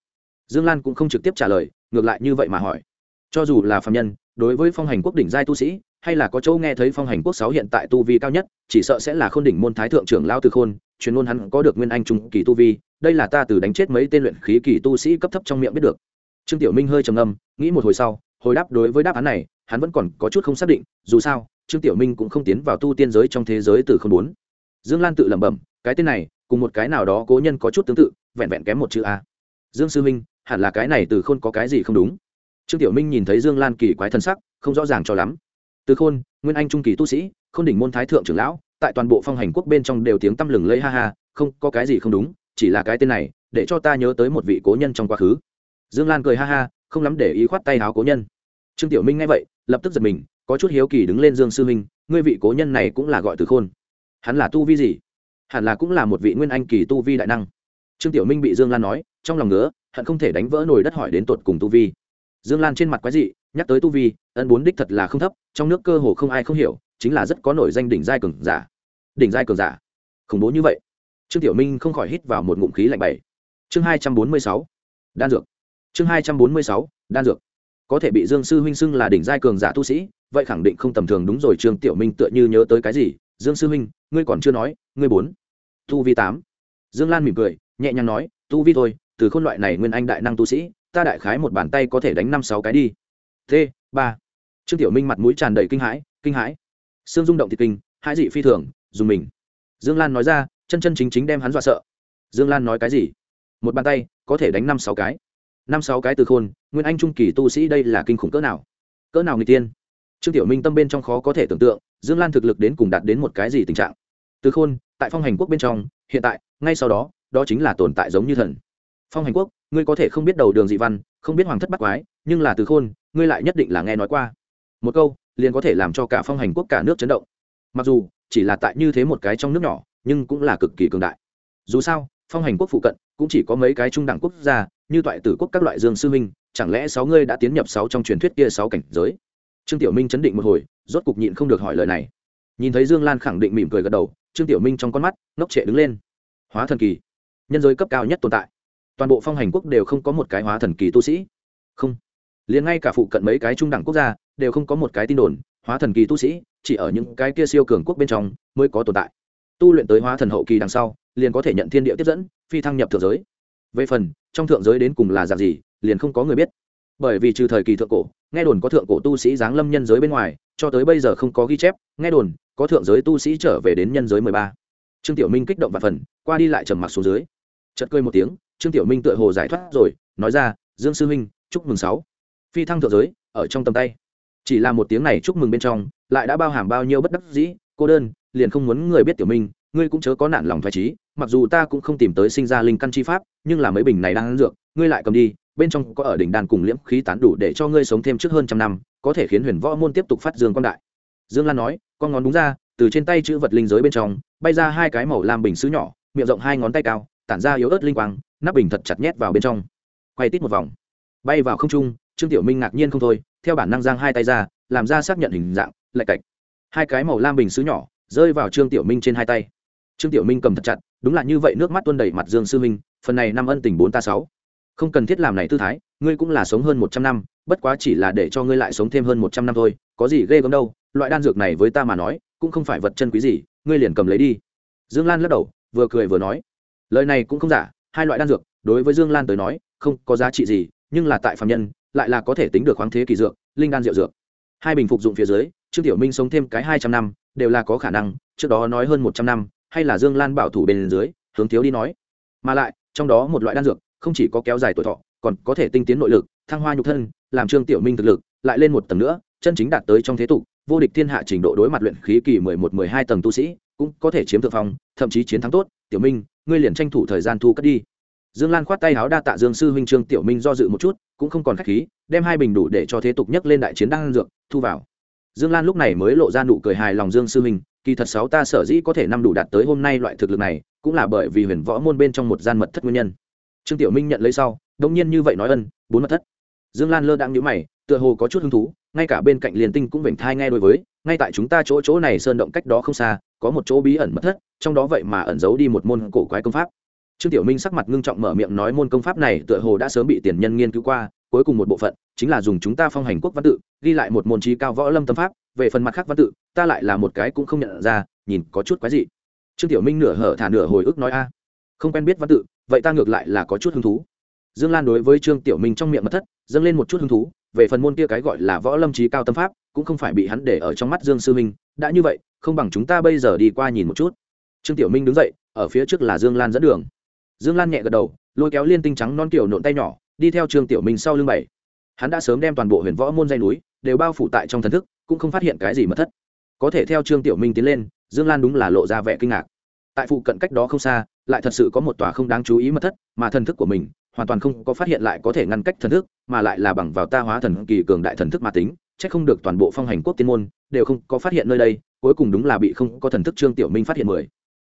Dương lan cũng không trực tiếp trả lời, ngược lại như vậy mà hỏi. Cho dù là phạm nhân, đối với phong hành quốc đỉnh giai tu sĩ, hay là có chỗ nghe thấy phong hành quốc sáu hiện tại tu vi cao nhất, chỉ sợ sẽ là khôn đỉnh môn thái thượng trưởng lao từ khôn, chuyên môn hắn có được nguyên anh trung kỳ tu vi, đây là ta từ đánh chết mấy tên luyện khí kỳ tu sĩ cấp thấp trong miệng biết được. Trương tiểu minh hơi trầm ngâm, nghĩ một hồi sau, hồi đáp đối với đáp án này hắn vẫn còn có chút không xác định, dù sao, trương tiểu minh cũng không tiến vào tu tiên giới trong thế giới từ không bốn. Dương lan tự lẩm bẩm, cái tên này, cùng một cái nào đó cố nhân có chút tương tự, vẹn vẹn kém một chữ a. Dương sư minh, hẳn là cái này từ khôn có cái gì không đúng? Trương tiểu minh nhìn thấy dương lan kỳ quái thân sắc, không rõ ràng cho lắm. Từ khôn, nguyên anh trung kỳ tu sĩ k h ô n đỉnh môn thái thượng trưởng lão, tại toàn bộ phong hành quốc bên trong đều tiếng tăm lừng lây ha ha, không, có cái gì không đúng, chỉ là cái tên này, để cho ta nhớ tới một vị cố nhân trong quá khứ. Dương lan cười ha ha, không lắm để ý khoát tay háo cố nhân trương tiểu minh nghe vậy, lập tức giật mình, có chút hiếu kỳ đứng lên dương sư minh, ngươi vị cố nhân này cũng là gọi từ khôn. Hắn là tu vi gì? Hẳn là cũng là một vị nguyên anh kỳ tu vi đại năng. Trương tiểu minh bị dương lan nói, trong lòng ngứa, hận không thể đánh vỡ nồi đất hỏi đến tột cùng tu vi. Dương lan trên mặt quái dị, nhắc tới tu vi, ân bốn đích thật là không thấp, trong nước cơ hồ không ai không hiểu, chính là rất có nổi danh đỉnh giai cường giả. Đỉnh giai cường giả. Khủng bố như vậy. Trương tiểu minh không khỏi hít vào một ngụm khí lạnh bảy. Chương hai trăm bốn mươi sáu, đan dược. Chương hai trăm bốn mươi sáu, đan dược có thể bị dương sư huynh xưng là đỉnh giai cường giả tu sĩ, vậy khẳng định không tầm thường đúng rồi, trương tiểu minh tựa như nhớ tới cái gì? Dương sư huynh, ngươi còn chưa nói, ngươi bốn. Tu vi tám. Dương lan mỉm cười, nhẹ nhàng nói, tu vi thôi, từ khôn loại này nguyên anh đại năng tu sĩ, ta đại khái một bàn tay có thể đánh năm sáu cái đi. T, ba. Trương tiểu minh mặt mũi tràn đầy kinh hãi kinh hãi. Xương rung động thịt kinh, hãi dị phi thường, dùng mình. Dương lan nói ra, chân chân chính chính đem hắn dọa sợ. Dương lan nói cái gì? Một bàn tay, có thể đánh năm sáu cái năm sáu cái từ khôn, nguyên anh trung kỳ tu sĩ đây là kinh khủng cỡ nào? Cỡ nào người tiên? Trương tiểu minh tâm bên trong khó có thể tưởng tượng, dương lan thực lực đến cùng đạt đến một cái gì tình trạng? Từ khôn, tại phong hành quốc bên trong, hiện tại, ngay sau đó đó chính là tồn tại giống như thần. Phong hành quốc, ngươi có thể không biết đầu đường dị văn, không biết hoàng thất bắt quái, nhưng là từ khôn, ngươi lại nhất định là nghe nói qua. Một câu, liền có thể làm cho cả phong hành quốc, cả nước chấn động. Mặc dù, chỉ là tại như thế một cái trong nước nhỏ, nhưng cũng là cực kỳ cường đại. Dù sao, phong hành quốc phụ cận cũng chỉ có mấy cái trung đẳng quốc gia, như toại tử quốc các loại dương sư minh, chẳng lẽ sáu ngươi đã tiến nhập sáu trong truyền thuyết kia sáu cảnh giới? Trương tiểu minh chấn định một hồi, rốt cục nhịn không được hỏi lời này. Nhìn thấy dương lan khẳng định mỉm cười gật đầu, trương tiểu minh trong con mắt ngốc trệ đứng lên. Hóa thần kỳ. Nhân giới cấp cao nhất tồn tại. Toàn bộ phong hành quốc đều không có một cái hóa thần kỳ tu sĩ. Không. Liền ngay cả phụ cận mấy cái trung đẳng quốc gia đều không có một cái tin đồn, hóa thần kỳ tu sĩ chỉ ở những cái kia siêu cường quốc bên trong mới có tồn tại tu luyện tới hóa thần hậu kỳ đằng sau, liền có thể nhận thiên địa tiếp dẫn, phi thăng nhập thượng giới. Về phần, trong thượng giới đến cùng là dạng gì, liền không có người biết. Bởi vì trừ thời kỳ thượng cổ, nghe đồn có thượng cổ tu sĩ giáng lâm nhân giới bên ngoài, cho tới bây giờ không có ghi chép, nghe đồn, có thượng giới tu sĩ trở về đến nhân giới mười ba. Trương tiểu minh kích động và phần, qua đi lại trầm mặc xuống dưới. Chật cười một tiếng, trương tiểu minh tựa hồ giải thoát rồi, nói ra, dương sư huynh, chúc mừng sáu. Phi thăng thượng giới, ở trong tầm tay. Chỉ là một tiếng này chúc mừng bên trong, lại đã bao hàm bao nhiêu bất đắc dĩ cô đơn, liền không muốn người biết tiểu minh, ngươi cũng chớ có nản lòng thoải trí mặc dù ta cũng không tìm tới sinh ra linh căn chi pháp, nhưng là mấy bình này đang ăn dược, ngươi lại cầm đi, bên trong có ở đỉnh đàn cùng liễm khí tán đủ để cho ngươi sống thêm trước hơn trăm năm, có thể khiến huyền võ môn tiếp tục phát dương quan đại. Dương lan nói, con ngón đúng ra, từ trên tay chữ vật linh giới bên trong, bay ra hai cái màu lam bình xứ nhỏ, miệng rộng hai ngón tay cao, tản ra yếu ớt linh quang, nắp bình thật chặt nhét vào bên trong. Quay tít một vòng, bay vào không trung, trương tiểu minh ngạc nhiên không thôi, theo bản năng giang hai tay ra, làm ra xác nhận hình dạng lạch cạch hai cái màu lam bình xứ nhỏ, rơi vào trương tiểu minh trên hai tay. Trương tiểu minh cầm thật chặt, đúng là như vậy, nước mắt tuôn đầy mặt dương sư minh, phần này năm ân tình bốn ta sáu. Không cần thiết làm này tư thái, ngươi cũng là sống hơn một trăm năm, bất quá chỉ là để cho ngươi lại sống thêm hơn một trăm năm thôi, có gì ghê gớm đâu, loại đan dược này với ta mà nói, cũng không phải vật chân quý gì, ngươi liền cầm lấy đi. Dương lan lắc đầu, vừa cười vừa nói, lời này cũng không giả, hai loại đan dược, đối với dương lan tới nói, không có giá trị gì, nhưng là tại phạm nhân, lại là có thể tính được khoáng thế kỳ dược, linh đan rượu dược. Hai bình phục dụng phía dưới trương tiểu minh sống thêm cái hai trăm năm, đều là có khả năng, trước đó nói hơn một trăm năm, hay là dương lan bảo thủ bên dưới, hướng thiếu đi nói. Mà lại, trong đó một loại đan dược, không chỉ có kéo dài tuổi thọ, còn có thể tinh tiến nội lực, thăng hoa nhục thân, làm trương tiểu minh thực lực, lại lên một tầng nữa, chân chính đạt tới trong thế tục, vô địch thiên hạ trình độ đối mặt luyện khí kỳ mười một, mười hai tầng tu sĩ, cũng có thể chiếm thượng phong, thậm chí chiến thắng tốt. Tiểu minh, ngươi liền tranh thủ thời gian thu cất đi. Dương lan khoát tay áo đa tạ dương sư huynh trương tiểu minh do dự một chút, cũng không còn khách khí, đem hai bình đủ để cho thế tục nhấc lên đại chiến đan dược, thu vào dương lan lúc này mới lộ ra nụ cười hài lòng, dương sư huynh, kỳ thật sáu ta sở dĩ có thể năm đủ đạt tới hôm nay loại thực lực này, cũng là bởi vì huyền võ môn bên trong một gian mật thất nguyên nhân. Trương tiểu minh nhận lấy sau, đông nhiên như vậy nói ân, bốn mật thất. Dương lan lơ đang nhíu mày, tựa hồ có chút hứng thú, ngay cả bên cạnh liền tinh cũng vểnh thai nghe đối với, ngay tại chúng ta chỗ chỗ này sơn động cách đó không xa, có một chỗ bí ẩn mật thất, trong đó vậy mà ẩn giấu đi một môn cổ quái công pháp. Trương tiểu minh sắc mặt ngưng trọng mở miệng nói môn công pháp này tựa hồ đã sớm bị tiền nhân nghiên cứu qua cuối cùng một bộ phận, chính là dùng chúng ta phong hành quốc văn tự, ghi lại một môn trí cao võ lâm tâm pháp, về phần mặt khác văn tự, ta lại là một cái cũng không nhận ra, nhìn có chút quái dị. Trương tiểu minh nửa hở thả nửa hồi ức nói a, không quen biết văn tự, vậy ta ngược lại là có chút hứng thú. Dương lan đối với trương tiểu minh trong miệng mật thất, dâng lên một chút hứng thú, về phần môn kia cái gọi là võ lâm trí cao tâm pháp, cũng không phải bị hắn để ở trong mắt dương sư minh, đã như vậy, không bằng chúng ta bây giờ đi qua nhìn một chút. Trương tiểu minh đứng dậy, ở phía trước là dương lan dẫn đường. Dương lan nhẹ gật đầu, lôi kéo liên tinh trắng non kiểu nộn tay nhỏ đi theo trương tiểu minh sau lưng bảy. Hắn đã sớm đem toàn bộ huyền võ môn dây núi đều bao phủ tại trong thần thức, cũng không phát hiện cái gì mất thất. Có thể theo trương tiểu minh tiến lên, dương lan đúng là lộ ra vẻ kinh ngạc. Tại phụ cận cách đó không xa, lại thật sự có một tòa không đáng chú ý mất thất, mà thần thức của mình hoàn toàn không có phát hiện lại có thể ngăn cách thần thức, mà lại là bằng vào ta hóa thần kỳ cường đại thần thức mà tính c h ắ c không được toàn bộ phong hành quốc tiên môn đều không có phát hiện nơi đây, cuối cùng đúng là bị không có thần thức trương tiểu minh phát hiện mười.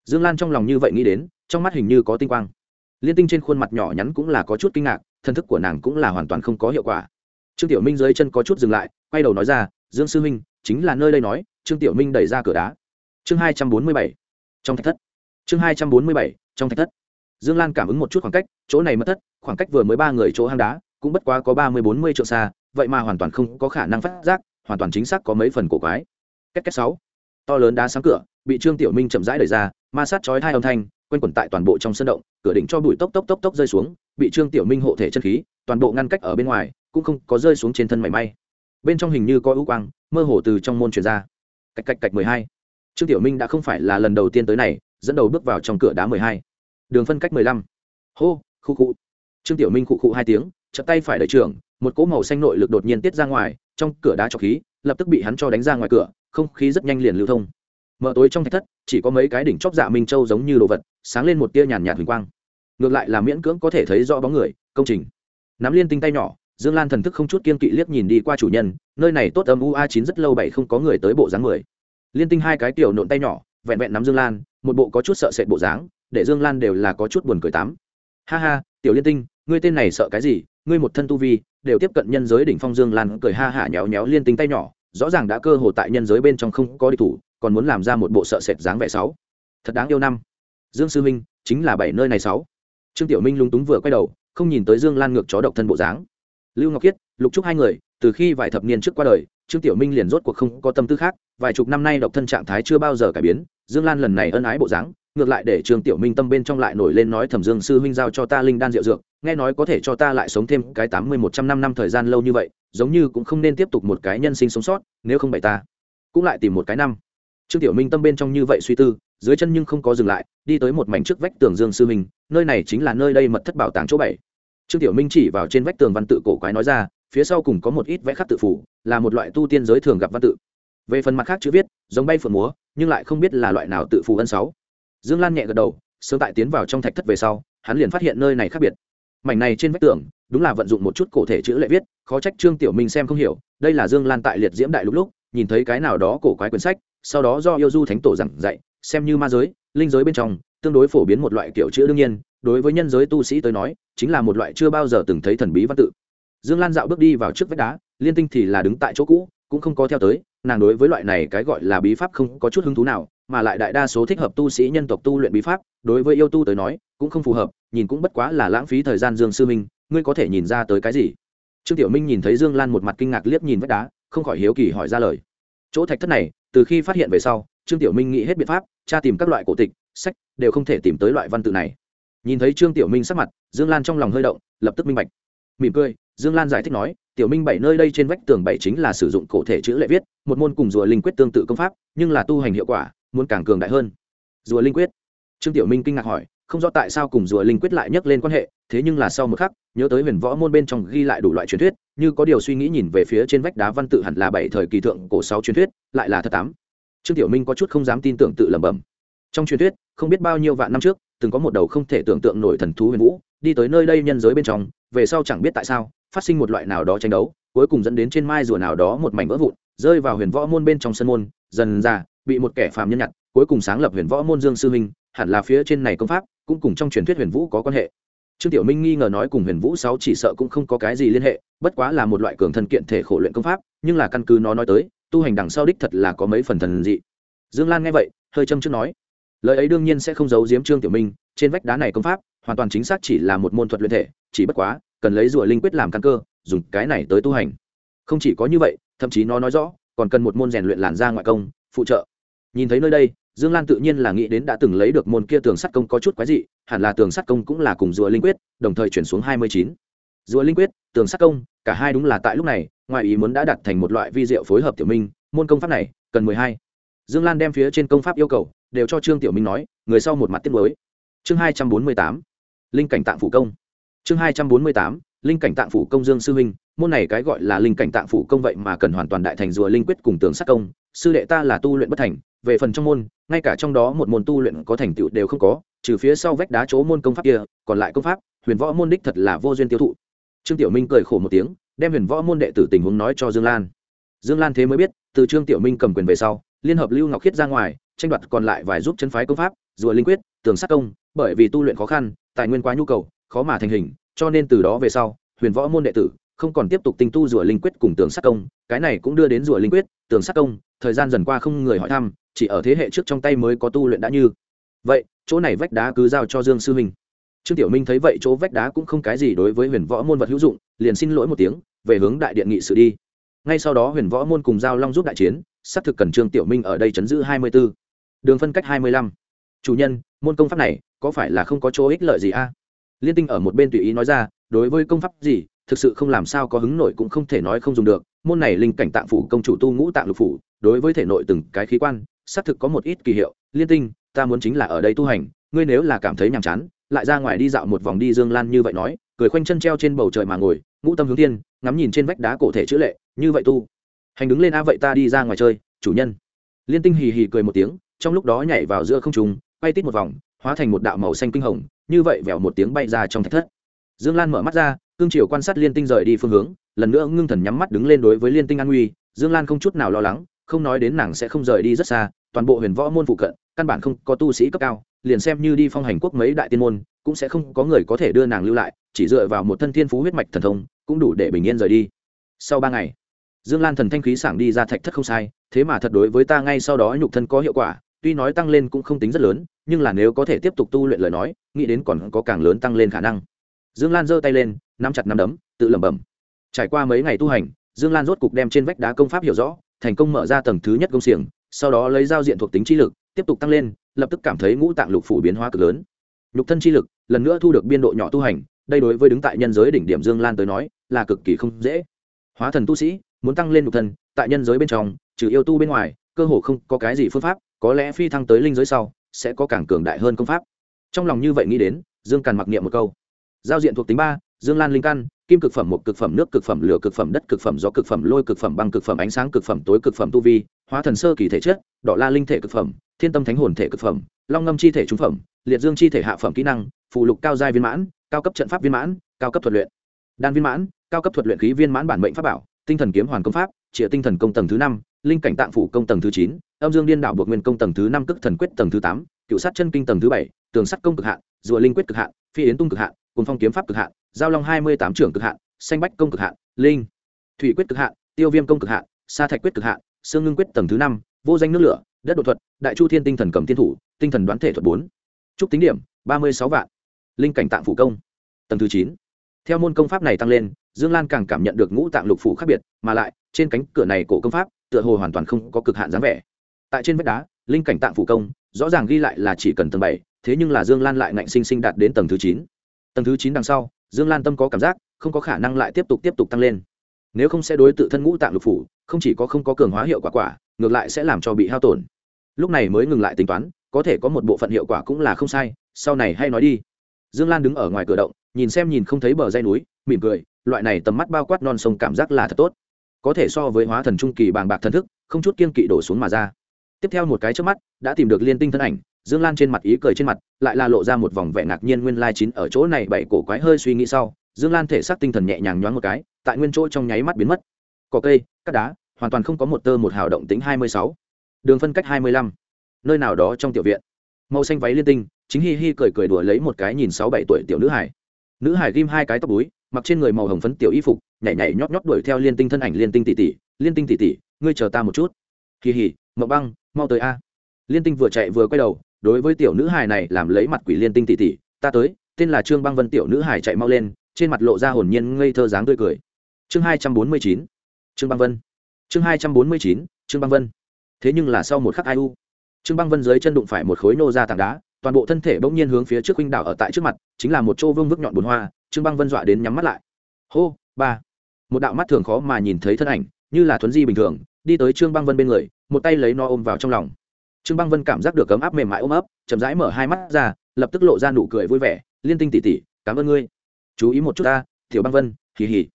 Dương lan trong lòng như vậy nghĩ đến, trong mắt hình như có tinh quang. Liên tinh trên khuôn mặt nhỏ nhắn cũng là có chút kinh ngạc thân thức của nàng cũng là hoàn toàn không có hiệu quả. Trương tiểu minh dưới chân có chút dừng lại, quay đầu nói ra, dương sư minh chính là nơi đây nói, trương tiểu minh đẩy ra cửa đá. Chương hai trăm bốn mươi bảy, trong thạch thất. Chương hai trăm bốn mươi bảy, trong thạch thất. Dương lan cảm ứng một chút khoảng cách, chỗ này mất thất, khoảng cách vừa mới ba người chỗ hang đá, cũng bất quá có ba mươi bốn mươi triệu xa, vậy mà hoàn toàn không có khả năng phát giác, hoàn toàn chính xác có mấy phần cổ quái. Cách cách sáu, to lớn đá sáng cửa, bị trương tiểu minh chậm rãi đẩy ra, ma sát chói hai âm thanh quanh quẩn tại toàn bộ trong sân động, cửa đỉnh cho bụi tốc tốc tốc tốc rơi xuống, bị trương tiểu minh hộ thể chân khí, toàn bộ ngăn cách ở bên ngoài, cũng không có rơi xuống trên thân mảy may. Bên trong hình như có ưu quang, mơ hồ từ trong môn truyền ra. Cách cách cách mười hai. Trương tiểu minh đã không phải là lần đầu tiên tới này, dẫn đầu bước vào trong cửa đá mười hai. Đường phân cách mười lăm. Hô, khu khu. Trương tiểu minh cụ cụ hai tiếng chặt tay phải đợi trưởng, một cỗ màu xanh nội lực đột nhiên tiết ra ngoài, trong cửa đá trọc khí, lập tức bị hắn cho đánh ra ngoài cửa, không khí rất nhanh liền lưu thông mở tối trong thạch thất, chỉ có mấy cái đỉnh chóp dạ minh châu giống như đồ vật, sáng lên một tia nhàn nhạt huỳnh quang. Ngược lại là miễn cưỡng có thể thấy rõ bóng người, công trình. Nắm liên tinh tay nhỏ, dương lan thần thức không chút kiên kỵ liếc nhìn đi qua chủ nhân, nơi này tốt âm u a chín rất lâu bảy không có người tới bộ dáng mười. Liên tinh hai cái tiểu nộn tay nhỏ, vẹn vẹn nắm dương lan, một bộ có chút sợ sệt bộ dáng, để dương lan đều là có chút buồn cười tám ha ha, tiểu liên tinh, ngươi tên này sợ cái gì? Ngươi một thân tu vi, đều tiếp cận nhân giới đỉnh phong dương lan cười ha hả nhéo nhéo liên tinh tay nhỏ, rõ ràng đã cơ hồ tại nhân giới bên trong không có địch thủ còn muốn làm ra một bộ sợ sệt dáng vẻ sáu. Thật đáng yêu năm. Dương sư minh chính là bảy nơi này sáu. Trương tiểu minh lúng túng vừa quay đầu không nhìn tới dương lan ngược chó độc thân bộ dáng. Lưu ngọc Kiết, lục trúc hai người từ khi vài thập niên trước qua đời trương tiểu minh liền rốt cuộc không có tâm tư khác vài chục năm nay độc thân trạng thái chưa bao giờ cải biến dương lan lần này ân ái bộ dáng ngược lại để trương tiểu minh tâm bên trong lại nổi lên nói thẩm dương sư huynh giao cho ta linh đan rượu dược nghe nói có thể cho ta lại sống thêm cái tám mươi một trăm năm năm thời gian lâu như vậy giống như cũng không nên tiếp tục một cái nhân sinh sống sót nếu không bày ta cũng lại tìm một cái năm trương tiểu minh tâm bên trong như vậy suy tư, dưới chân nhưng không có dừng lại, đi tới một mảnh trước vách tường dương sư minh, nơi này chính là nơi đây mật thất bảo tàng chỗ bảy. Trương tiểu minh chỉ vào trên vách tường văn tự cổ quái nói ra, phía sau cùng có một ít vẽ khắc tự phủ, là một loại tu tiên giới thường gặp văn tự. Về phần mặt khác chữ viết, giống bay phượng múa, nhưng lại không biết là loại nào tự phủ ân sáu. Dương lan nhẹ gật đầu, sớm tại tiến vào trong thạch thất về sau, hắn liền phát hiện nơi này khác biệt. Mảnh này trên vách tường, đúng là vận dụng một chút cổ thể chữ lệ viết, khó trách trương tiểu minh xem không hiểu, đây là dương lan tại liệt diễm đại lúc lúc, nhìn thấy cái nào đó cổ quái quyển sách sau đó do yêu du thánh tổ giảng dạy, xem như ma giới, linh giới bên trong, tương đối phổ biến một loại kiểu chữ đương nhiên, đối với nhân giới tu sĩ tới nói, chính là một loại chưa bao giờ từng thấy thần bí văn tự. Dương lan dạo bước đi vào trước vách đá, liên tinh thì là đứng tại chỗ cũ, cũng không có theo tới, nàng đối với loại này cái gọi là bí pháp không có chút hứng thú nào, mà lại đại đa số thích hợp tu sĩ nhân tộc tu luyện bí pháp, đối với yêu tu tới nói, cũng không phù hợp, nhìn cũng bất quá là lãng phí thời gian dương sư minh, ngươi có thể nhìn ra tới cái gì? Trương tiểu minh nhìn thấy dương lan một mặt kinh ngạc liếc nhìn vách đá, không khỏi hiếu kỳ hỏi ra lời. Chỗ thạch thất này từ khi phát hiện về sau, trương tiểu minh nghĩ hết biện pháp, tra tìm các loại cổ tịch, sách, đều không thể tìm tới loại văn tự này. Nhìn thấy trương tiểu minh sắc mặt, dương lan trong lòng hơi động, lập tức minh bạch. Mỉm cười, dương lan giải thích nói, tiểu minh bảy nơi đây trên vách tường bảy chính là sử dụng cổ thể chữ lệ viết, một môn cùng rùa linh quyết tương tự công pháp, nhưng là tu hành hiệu quả, muốn càng cường đại hơn. Rùa linh quyết. Trương tiểu minh kinh ngạc hỏi không rõ tại sao cùng rùa linh quyết lại nhắc lên quan hệ, thế nhưng là sau một khắc, nhớ tới huyền võ môn bên trong ghi lại đủ loại truyền thuyết, như có điều suy nghĩ nhìn về phía trên vách đá văn tự hẳn là bảy thời kỳ thượng cổ sáu truyền thuyết, lại là thật tám. Trương tiểu minh có chút không dám tin tưởng tự lẩm bẩm. Trong truyền thuyết, không biết bao nhiêu vạn năm trước, từng có một đầu không thể tưởng tượng nổi thần thú huyền vũ, đi tới nơi đây nhân giới bên trong, về sau chẳng biết tại sao, phát sinh một loại nào đó tranh đấu, cuối cùng dẫn đến trên mai rùa nào đó một mảnh vỡ vụn, rơi vào huyền võ môn bên trong sân môn, dần ra, bị một kẻ phàm nhân nhặt, cuối cùng sáng lập huyền võ môn dương sư minh, hẳn là phía trên này công pháp cũng cùng trong truyền thuyết huyền vũ có quan hệ. Trương tiểu minh nghi ngờ nói cùng huyền vũ sáu chỉ sợ cũng không có cái gì liên hệ, bất quá là một loại cường thân kiện thể khổ luyện công pháp, nhưng là căn cứ nó nói tới, tu hành đằng sau đích thật là có mấy phần thần dị. Dương lan nghe vậy, hơi châm trước nói, lời ấy đương nhiên sẽ không giấu giếm trương tiểu minh, trên vách đá này công pháp, hoàn toàn chính xác chỉ là một môn thuật luyện thể, chỉ bất quá, cần lấy rùa linh quyết làm căn cơ, dùng cái này tới tu hành. Không chỉ có như vậy, thậm chí nó nói rõ, còn cần một môn rèn luyện làn da ngoại công, phụ trợ. Nhìn thấy nơi đây dương lan tự nhiên là nghĩ đến đã từng lấy được môn kia tường sắt công có chút quái dị, hẳn là tường sắt công cũng là cùng rùa linh quyết, đồng thời chuyển xuống hai mươi chín. Rùa linh quyết, tường sắt công, cả hai đúng là tại lúc này, ngoài ý muốn đã đặt thành một loại vi diệu phối hợp tiểu minh, môn công pháp này, cần mười hai. Dương lan đem phía trên công pháp yêu cầu, đều cho trương tiểu minh nói, người sau một mặt tiết mới chương hai trăm bốn mươi tám. Linh cảnh tạng phủ công. Chương hai trăm bốn mươi tám. Linh cảnh tạng phủ công dương sư huynh, môn này cái gọi là linh cảnh tạng phủ công vậy mà cần hoàn toàn đại thành rùa linh quyết cùng tường sắt công, sư đệ ta là tu luyện bất thành về phần trong môn, ngay cả trong đó một môn tu luyện có thành tựu đều không có, trừ phía sau vách đá chỗ môn công pháp kia, còn lại công pháp, huyền võ môn đích thật là vô duyên tiêu thụ. Trương tiểu minh cười khổ một tiếng, đem huyền võ môn đệ tử tình huống nói cho dương lan. Dương lan thế mới biết, từ trương tiểu minh cầm quyền về sau, liên hợp lưu ngọc khiết ra ngoài, tranh đoạt còn lại vài giúp chân phái công pháp, rùa linh quyết, tường sát công, bởi vì tu luyện khó khăn, tài nguyên quá nhu cầu, khó mà thành hình, cho nên từ đó về sau, huyền võ môn đệ tử không còn tiếp tục tinh tu rùa linh quyết cùng tường sát công, cái này cũng đưa đến rùa linh quyết, tường sát công thời gian dần qua không người hỏi thăm, chỉ ở thế hệ trước trong tay mới có tu luyện đã như. Vậy, chỗ này vách đá cứ giao cho dương sư huynh trương tiểu minh thấy vậy chỗ vách đá cũng không cái gì đối với huyền võ môn vật hữu dụng, liền xin lỗi một tiếng, về hướng đại điện nghị sự đi. Ngay sau đó huyền võ môn cùng giao long giúp đại chiến, xác thực cần trương tiểu minh ở đây chấn giữ hai mươi b ố đường phân cách hai mươi lăm. Chủ nhân, môn công pháp này, có phải là không có chỗ ích lợi gì a? Liên tinh ở một bên tùy ý nói ra, đối với công pháp gì thực sự không làm sao có hứng nổi cũng không thể nói không dùng được, môn này linh cảnh tạng phủ công chủ tu ngũ tạng lục phủ, đối với thể nội từng cái khí quan, xác thực có một ít kỳ hiệu, liên tinh, ta muốn chính là ở đây tu hành, ngươi nếu là cảm thấy nhàm chán, lại ra ngoài đi dạo một vòng đi dương lan như vậy nói, cười khoanh chân treo trên bầu trời mà ngồi, ngũ tâm hướng thiên, ngắm nhìn trên vách đá cổ thể chữ lệ, như vậy tu hành đứng lên a vậy ta đi ra ngoài chơi, chủ nhân. Liên tinh hì hì cười một tiếng, trong lúc đó nhảy vào giữa không trùng bay tít một vòng, hóa thành một đạo màu xanh kinh hồng, như vậy vèo một tiếng bay ra trong thạch thất. Dương lan mở mắt ra cương triều quan sát liên tinh rời đi phương hướng, lần nữa ngưng thần nhắm mắt đứng lên đối với liên tinh an nguy, dương lan không chút nào lo lắng, không nói đến nàng sẽ không rời đi rất xa, toàn bộ huyền võ môn phụ cận, căn bản không có tu sĩ cấp cao, liền xem như đi phong hành quốc mấy đại tiên môn, cũng sẽ không có người có thể đưa nàng lưu lại, chỉ dựa vào một thân thiên phú huyết mạch thần thông, cũng đủ để bình yên rời đi. Sau ba ngày, dương lan thần thanh khí sảng đi ra thạch thất không sai, thế mà thật đối với ta ngay sau đó nhục thân có hiệu quả, tuy nói tăng lên cũng không tính rất lớn, nhưng là nếu có thể tiếp tục tu luyện lời nói, nghĩ đến còn có càng lớn tăng lên khả năng dương lan giơ tay lên, nắm chặt nắm đấm, tự lẩm bẩm. Trải qua mấy ngày tu hành, dương lan rốt cục đem trên vách đá công pháp hiểu rõ, thành công mở ra tầng thứ nhất công xiềng, sau đó lấy giao diện thuộc tính chi lực, tiếp tục tăng lên, lập tức cảm thấy ngũ tạng lục phủ biến hóa cực lớn. Nhục thân chi lực, lần nữa thu được biên độ nhỏ tu hành, đây đối với đứng tại nhân giới đỉnh điểm dương lan tới nói, là cực kỳ không dễ. Hóa thần tu sĩ, muốn tăng lên nhục thân, tại nhân giới bên trong, trừ yêu tu bên ngoài, cơ hồ không có cái gì phương pháp, có lẽ phi thăng tới linh giới sau, sẽ có càng cường đại hơn công pháp. Trong lòng như vậy nghĩ đến, dương càn mặc niệm một câu giao diện thuộc tính ba dương lan linh căn kim cực phẩm một cực phẩm nước cực phẩm lửa cực phẩm đất cực phẩm gió cực phẩm lôi cực phẩm băng cực phẩm ánh sáng cực phẩm tối cực phẩm tu vi hóa thần sơ kỳ thể chất đỏ la linh thể cực phẩm thiên tâm thánh hồn thể cực phẩm long ngâm chi thể trung phẩm liệt dương chi thể hạ phẩm kỹ năng phụ lục cao giai viên mãn cao cấp trận pháp viên mãn cao cấp thuật luyện đan viên mãn cao cấp thuật luyện khí viên mãn bản mệnh pháp bảo tinh thần kiếm hoàn công pháp trịa tinh thần công tầng thứ năm linh cảnh tạng phủ công tầng thứ chín âm dương điên đạo buộc nguyên công tầng thứ năm cực thần quyết tầng thứ tám cựu sát chân kinh tầng thứ bảy tường sắt công cực hạn rùa linh quyết cực hạn, phi yến tung cực hạn cùng phong kiếm pháp cực hạn, giao long hai mươi tám trưởng cực hạn, xanh bách công cực hạn, linh, thủy quyết cực hạn, tiêu viêm công cực hạn, sa thạch quyết cực hạn, xương ngưng quyết tầng thứ năm, vô danh nước lửa, đất đột thuật, đại chu thiên tinh thần cầm tiên thủ, tinh thần đoán thể thuật bốn. Trúc tính điểm, ba mươi sáu vạn. Linh cảnh tạng phủ công, tầng thứ chín. Theo môn công pháp này tăng lên, dương lan càng cảm nhận được ngũ tạng lục phủ khác biệt, mà lại, trên cánh cửa này cổ công pháp, tựa hồ hoàn toàn không có cực hạn dáng vẻ. Tại trên vách đá, linh cảnh tạng phủ công, rõ ràng ghi lại là chỉ cần tầng bảy thế nhưng là dương lan lại ngạnh sinh sinh đạt đến tầng thứ chín. Tầng thứ chín đằng sau, dương lan tâm có cảm giác, không có khả năng lại tiếp tục tiếp tục tăng lên. Nếu không sẽ đối tự thân ngũ tạng lục phủ, không chỉ có không có cường hóa hiệu quả quả, ngược lại sẽ làm cho bị hao tổn. Lúc này mới ngừng lại tính toán, có thể có một bộ phận hiệu quả cũng là không sai, sau này hay nói đi. Dương lan đứng ở ngoài cửa động, nhìn xem nhìn không thấy bờ dây núi, mỉm cười, loại này tầm mắt bao quát non sông cảm giác là thật tốt. Có thể so với hóa thần trung kỳ bàng bạc thần thức, không chút kiên kỵ đổ xuống mà ra. Tiếp theo một cái trước mắt, đã tìm được liên tinh thân ảnh dương lan trên mặt ý cười trên mặt, lại là lộ ra một vòng vẻ ngạc nhiên nguyên lai chín ở chỗ này bảy cổ quái hơi suy nghĩ sau, dương lan thể xác tinh thần nhẹ nhàng nhoáng một cái, tại nguyên chỗ trong nháy mắt biến mất. Cỏ cây cắt đá, hoàn toàn không có một tơ một hào động tính hai mươi sáu. Đường phân cách hai mươi lăm. Nơi nào đó trong tiểu viện. Màu xanh váy liên tinh, chính hi hi cười cười đùa lấy một cái nhìn sáu bảy tuổi tiểu nữ hải. Nữ hải ghim hai cái tóc búi, mặc trên người màu hồng phấn tiểu y phục, nhảy nhảy nhót nhót đuổi theo liên tinh thân ảnh liên tinh tỷ tỷ, liên tinh tỷ tỷ, ngươi chờ ta một chút. Kỳ hỉ mậu băng, mau tới a. Liên tinh vừa chạy vừa quay đầu đối với tiểu nữ hài này làm lấy mặt quỷ liên tinh tỉ tỉ, ta tới, tên là trương băng vân tiểu nữ hài chạy mau lên, trên mặt lộ ra hồn nhiên ngây thơ dáng tươi cười. Chương hai trăm bốn mươi chín. Trương băng vân. Chương hai trăm bốn mươi chín, trương băng vân. Thế nhưng là sau một khắc ai u, trương băng vân dưới chân đụng phải một khối nô ra tảng đá, toàn bộ thân thể bỗng nhiên hướng phía trước huynh đảo ở tại trước mặt, chính là một chỗ vương vức nhọn bùn hoa, trương băng vân dọa đến nhắm mắt lại. Hô, ba. Một đạo mắt thường khó mà nhìn thấy thân ảnh, như là thuấn di bình thường, đi tới trương băng vân bên người, một tay lấy no ôm vào trong lòng trương băng vân cảm giác được cấm áp mềm mại ôm ấp, chậm rãi mở hai mắt ra, lập tức lộ ra nụ cười vui vẻ, liên tinh tỉ tỉ cảm ơn ngươi. Chú ý một chút ta, tiểu băng vân, hì hì.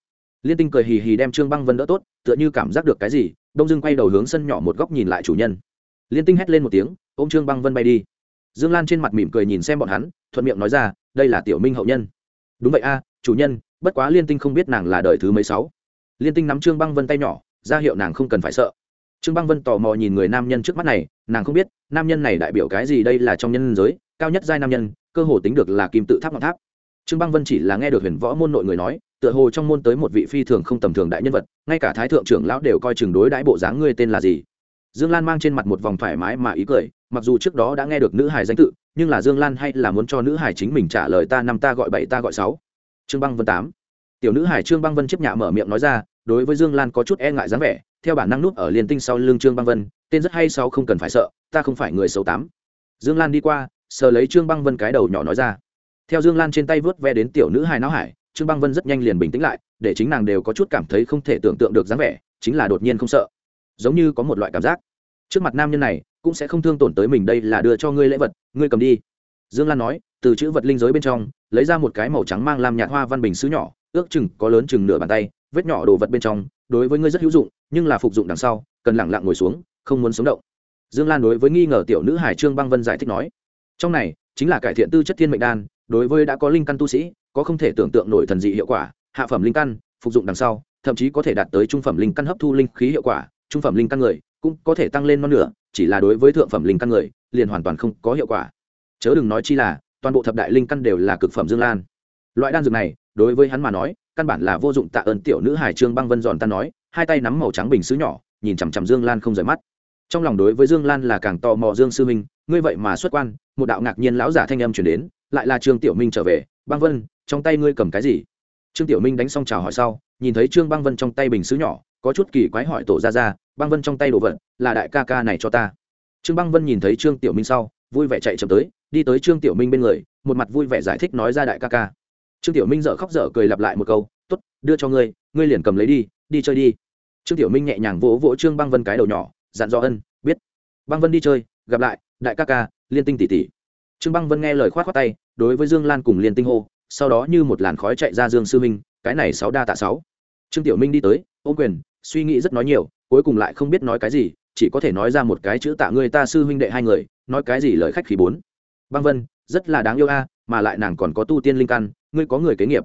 Liên tinh cười hì hì đem trương băng vân đỡ tốt, tựa như cảm giác được cái gì, đông Dương quay đầu hướng sân nhỏ một góc nhìn lại chủ nhân. Liên tinh hét lên một tiếng, ôm trương băng vân bay đi. Dương lan trên mặt mỉm cười nhìn xem bọn hắn, thuận miệng nói ra, đây là tiểu minh hậu nhân. Đúng vậy a, chủ nhân, bất quá liên tinh không biết nàng là đời thứ mấy sáu. Liên tinh nắm trương băng vân tay nhỏ, ra hiệu nàng không cần phải sợ trương băng vân tò mò nhìn người nam nhân trước mắt này, nàng không biết, nam nhân này đại biểu cái gì đây là trong nhân giới, cao nhất giai nam nhân, cơ hồ tính được là kim tự tháp ngọc tháp. Trương băng vân chỉ là nghe được huyền võ môn nội người nói, tựa hồ trong môn tới một vị phi thường không tầm thường đại nhân vật, ngay cả thái thượng trưởng lão đều coi chừng đối đãi bộ dáng ngươi tên là gì. Dương lan mang trên mặt một vòng thoải mái mà ý cười, mặc dù trước đó đã nghe được nữ hài danh tự, nhưng là dương lan hay là muốn cho nữ hài chính mình trả lời ta năm ta gọi bảy ta gọi sáu. Trương băng vân tám. Tiểu nữ hải trương băng vân chấp nhạ mở miệng nói ra, đối với dương lan có chút e ngại dáng vẻ theo bản năng nút ở liên tinh sau lưng trương băng vân, tên rất hay sau không cần phải sợ, ta không phải người xấu tám. Dương lan đi qua, sờ lấy trương băng vân cái đầu nhỏ nói ra. Theo dương lan trên tay vớt ve đến tiểu nữ hai não hải, trương băng vân rất nhanh liền bình tĩnh lại, để chính nàng đều có chút cảm thấy không thể tưởng tượng được dáng vẻ, chính là đột nhiên không sợ. Giống như có một loại cảm giác. Trước mặt nam nhân này, cũng sẽ không thương tổn tới mình đây là đưa cho ngươi lễ vật, ngươi cầm đi. Dương lan nói, từ chữ vật linh giới bên trong, lấy ra một cái màu trắng mang làm nhạt hoa văn bình xứ nhỏ, ước chừng có lớn chừng nửa bàn tay, vết nhỏ đồ vật bên trong, đối với ngươi rất hữu dụng nhưng là phục dụng đằng sau, cần lẳng lặng ngồi xuống, không muốn sống động. Dương lan đối với nghi ngờ tiểu nữ hải trương băng vân giải thích nói, trong này, chính là cải thiện tư chất thiên mệnh đan, đối với đã có linh căn tu sĩ, có không thể tưởng tượng nổi thần dị hiệu quả, hạ phẩm linh căn, phục dụng đằng sau, thậm chí có thể đạt tới trung phẩm linh căn hấp thu linh khí hiệu quả, trung phẩm linh căn người cũng có thể tăng lên non nửa, chỉ là đối với thượng phẩm linh căn người, liền hoàn toàn không có hiệu quả. Chớ đừng nói chi là, toàn bộ thập đại linh căn đều là cực phẩm dương lan. Loại đan dược này, đối với hắn mà nói, căn bản là vô dụng tạ ơn tiểu nữ hải trương băng vân giòn tan nói hai tay nắm màu trắng bình xứ nhỏ, nhìn chằm chằm dương lan không rời mắt. Trong lòng đối với dương lan là càng tò mò dương sư minh, ngươi vậy mà xuất quan, một đạo ngạc nhiên lão giả thanh âm chuyển đến, lại là trương tiểu minh trở về. Băng vân, trong tay ngươi cầm cái gì? Trương tiểu minh đánh xong chào hỏi sau, nhìn thấy trương băng vân trong tay bình xứ nhỏ, có chút kỳ quái hỏi tổ ra ra, băng vân trong tay đồ vật là đại ca ca này cho ta? Trương băng vân nhìn thấy trương tiểu minh sau, vui vẻ chạy chậm tới, đi tới trương tiểu minh bên người, một mặt vui vẻ giải thích nói ra đại ca ca. Trương tiểu minh dở khóc dở cười lặp lại một câu t ố t đưa cho ngươi ngươi liền cầm lấy đi đi chơi đi. Trương tiểu minh nhẹ nhàng vỗ vỗ trương băng vân cái đầu nhỏ, dặn dò ân, biết. Băng vân đi chơi, gặp lại, đại ca ca, liên tinh tỷ tỷ. Trương băng vân nghe lời k h o á t tay, đối với dương lan cùng liên tinh hô, sau đó như một làn khói chạy ra dương sư minh, cái này sáu đa tạ sáu. Trương tiểu minh đi tới ô quyền, suy nghĩ rất nói nhiều, cuối cùng lại không biết nói cái gì, chỉ có thể nói ra một cái chữ tạ ngươi ta sư huynh đệ hai người, nói cái gì lời khách khí bốn. Băng vân, rất là đáng yêu a, mà lại nàng còn có tu tiên linh căn, ngươi có người kế nghiệp.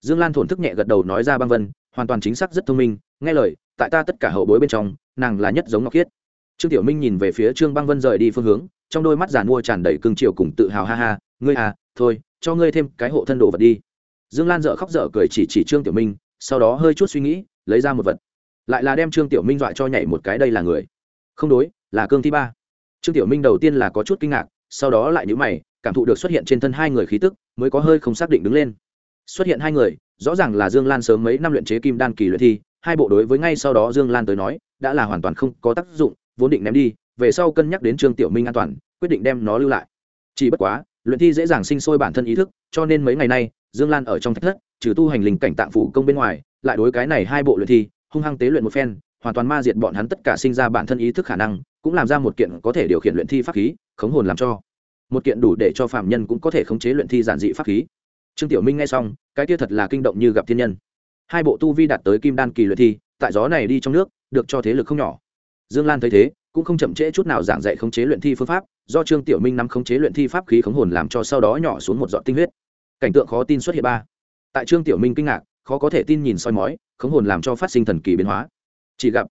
Dương lan thổn thức nhẹ gật đầu nói ra băng vân hoàn toàn chính xác rất thông minh, nghe lời, tại ta tất cả hậu bối bên trong, nàng là nhất giống ngọc khiết. Trương tiểu minh nhìn về phía trương băng vân rời đi phương hướng, trong đôi mắt giàn mua tràn đầy cương triều cùng tự hào, ha ha, ngươi à thôi, cho ngươi thêm cái hộ thân đồ vật đi. Dương lan dợ khóc dở cười chỉ chỉ trương tiểu minh, sau đó hơi chút suy nghĩ, lấy ra một vật. Lại là đem trương tiểu minh dọa cho nhảy một cái đây là người. Không đối, là cương thi ba. Trương tiểu minh đầu tiên là có chút kinh ngạc, sau đó lại nhữ mày, cảm thụ được xuất hiện trên thân hai người khí tức, mới có hơi không xác định đứng lên. Xuất hiện hai người rõ ràng là dương lan sớm mấy năm luyện chế kim đan kỳ luyện thi, hai bộ đối với ngay sau đó dương lan tới nói, đã là hoàn toàn không có tác dụng, vốn định ném đi, về sau cân nhắc đến trương tiểu minh an toàn, quyết định đem nó lưu lại. Chỉ bất quá, luyện thi dễ dàng sinh sôi bản thân ý thức, cho nên mấy ngày nay, dương lan ở trong thách thất, trừ tu hành linh cảnh tạng phủ công bên ngoài, lại đối cái này hai bộ luyện thi, hung hăng tế luyện một phen, hoàn toàn ma diệt bọn hắn tất cả sinh ra bản thân ý thức khả năng, cũng làm ra một kiện có thể điều khiển luyện thi pháp khí, khống hồn làm cho. Một kiện đủ để cho phạm nhân cũng có thể khống chế luyện thi giản dị pháp khí trương tiểu minh nghe xong, cái kia thật là kinh động như gặp thiên nhân. Hai bộ tu vi đạt tới kim đan kỳ luyện thi, tại gió này đi trong nước, được cho thế lực không nhỏ. Dương lan thấy thế, cũng không chậm trễ chút nào giảng dạy khống chế luyện thi phương pháp, do trương tiểu minh nắm khống chế luyện thi pháp khí khống hồn làm cho sau đó nhỏ xuống một giọt tinh huyết. Cảnh tượng khó tin xuất hiện ba. Tại trương tiểu minh kinh ngạc, khó có thể tin nhìn soi mói, khống hồn làm cho phát sinh thần kỳ biến hóa. Chỉ gặp,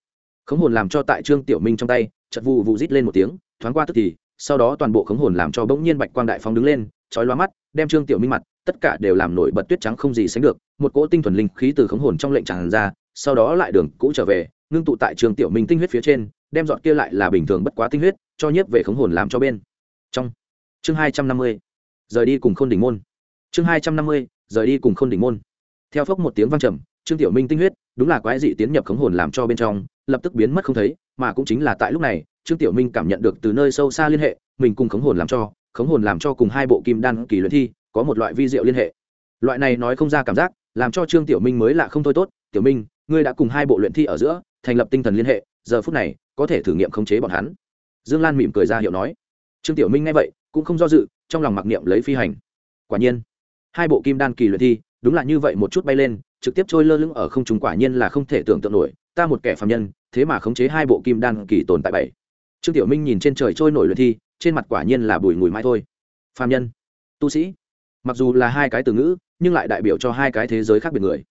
khống hồn làm cho tại trương tiểu minh trong tay chật vụ vụ rít lên một tiếng, thoáng qua tức thì, sau đó toàn bộ khống hồn làm cho bỗng nhiên bạch quang đại phóng đứng lên, chói loa mắt, đem trương tiểu minh mặt tất cả đều làm nổi bật tuyết trắng không gì sánh được, một cỗ tinh thuần linh khí từ khống hồn trong lệnh tràn ra, sau đó lại đường cũ trở về, ngưng tụ tại trương tiểu minh tinh huyết phía trên, đem dọn kia lại là bình thường bất quá tinh huyết, cho nhiếp về khống hồn làm cho bên. Trong chương hai trăm năm mươi, rời đi cùng khôn đỉnh môn. Chương hai trăm năm mươi, rời đi cùng khôn đỉnh môn. Theo phốc một tiếng vang trầm, trương tiểu minh tinh huyết, đúng là quái dị tiến nhập khống hồn làm cho bên trong, lập tức biến mất không thấy, mà cũng chính là tại lúc này, trương tiểu minh cảm nhận được từ nơi sâu xa liên hệ, mình cùng khống hồn làm cho, khống hồn làm cho cùng hai bộ kim đan kỳ luyện thi có một loại vi diệu liên hệ. Loại này nói không ra cảm giác, làm cho trương tiểu minh mới lạ không thôi tốt. Tiểu minh, ngươi đã cùng hai bộ luyện thi ở giữa, thành lập tinh thần liên hệ, giờ phút này, có thể thử nghiệm khống chế bọn hắn. Dương lan mỉm cười ra hiệu nói. Trương tiểu minh nghe vậy, cũng không do dự, trong lòng mặc niệm lấy phi hành. Quả nhiên, hai bộ kim đan kỳ luyện thi, đúng là như vậy một chút bay lên, trực tiếp trôi lơ lửng ở không trung quả nhiên là không thể tưởng tượng nổi, ta một kẻ phạm nhân, thế mà khống chế hai bộ kim đan kỳ tồn tại bảy. Trương tiểu minh nhìn trên trời trôi nổi luyện thi, trên mặt quả nhiên là bùi ngùi mãi thôi. Phạm nhân, tu sĩ mặc dù là hai cái từ ngữ, nhưng lại đại biểu cho hai cái thế giới khác biệt người.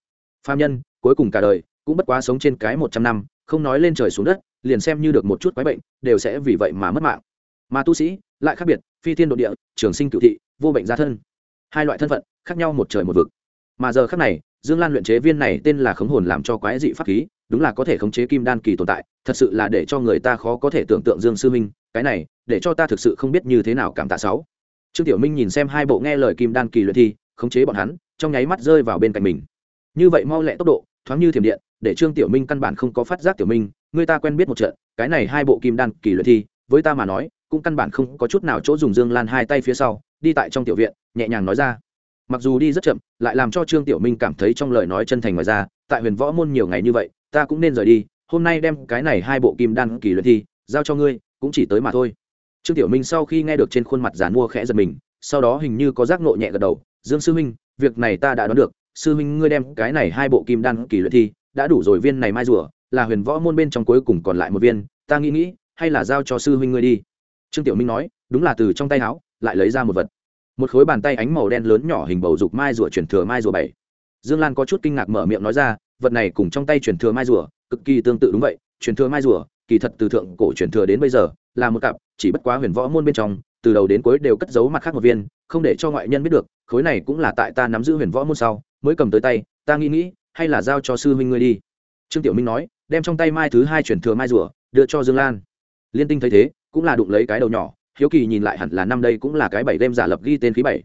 Phạm nhân, cuối cùng cả đời, cũng bất quá sống trên cái một trăm năm, không nói lên trời xuống đất, liền xem như được một chút quái bệnh, đều sẽ vì vậy mà mất mạng. Mà tu sĩ, lại khác biệt, phi thiên đ ộ địa, trường sinh cựu thị, vô bệnh gia thân. Hai loại thân phận, khác nhau một trời một vực. Mà giờ khác này, dương lan luyện chế viên này tên là khống hồn làm cho quái dị pháp khí, đúng là có thể khống chế kim đan kỳ tồn tại, thật sự là để cho người ta khó có thể tưởng tượng dương sư minh, cái này, để cho ta thực sự không biết như thế nào cảm tạ sáu trương tiểu minh nhìn xem hai bộ nghe lời kim đan kỳ luyện thi, khống chế bọn hắn, trong nháy mắt rơi vào bên cạnh mình. Như vậy mau lẹ tốc độ, thoáng như thiểm điện, để trương tiểu minh căn bản không có phát giác tiểu minh, người ta quen biết một trận, cái này hai bộ kim đan kỳ luyện thi, với ta mà nói, cũng căn bản không có chút nào chỗ dùng dương lan hai tay phía sau, đi tại trong tiểu viện, nhẹ nhàng nói ra. Mặc dù đi rất chậm, lại làm cho trương tiểu minh cảm thấy trong lời nói chân thành ngoài ra, tại huyền võ môn nhiều ngày như vậy, ta cũng nên rời đi, hôm nay đem cái này hai bộ kim đan kỳ luyện thi, giao cho ngươi, cũng chỉ tới mà thôi trương tiểu minh sau khi nghe được trên khuôn mặt giàn mua khẽ giật mình, sau đó hình như có giác nộ nhẹ gật đầu, dương sư minh việc này ta đã đoán được, sư minh ngươi đem cái này hai bộ kim đan kỳ luyện thi, đã đủ rồi viên này mai rùa, là huyền võ môn bên trong cuối cùng còn lại một viên, ta nghĩ nghĩ, hay là giao cho sư huynh ngươi đi. Trương tiểu minh nói, đúng là từ trong tay áo lại lấy ra một vật. Một khối bàn tay ánh màu đen lớn nhỏ hình bầu dục mai rùa chuyển thừa mai rùa bảy. Dương lan có chút kinh ngạc mở miệng nói ra, vật này cùng trong tay chuyển thừa mai rùa, cực kỳ tương tự đúng vậy, chuyển thừa mai rùa, kỳ thật từ thượng cổ chuyển thừa đến bây giờ, là một cặp chỉ bất quá huyền võ môn bên trong, từ đầu đến cuối đều cất giấu mặt khác một viên, không để cho ngoại nhân biết được, khối này cũng là tại ta nắm giữ huyền võ môn sau, mới cầm tới tay, ta nghĩ nghĩ, hay là giao cho sư huynh ngươi đi. Trương tiểu minh nói, đem trong tay mai thứ hai chuyển thừa mai rùa, đưa cho dương lan. Liên tinh thấy thế, cũng là đụng lấy cái đầu nhỏ, hiếu kỳ nhìn lại hẳn là năm đây cũng là cái bảy đêm giả lập ghi tên khí bảy.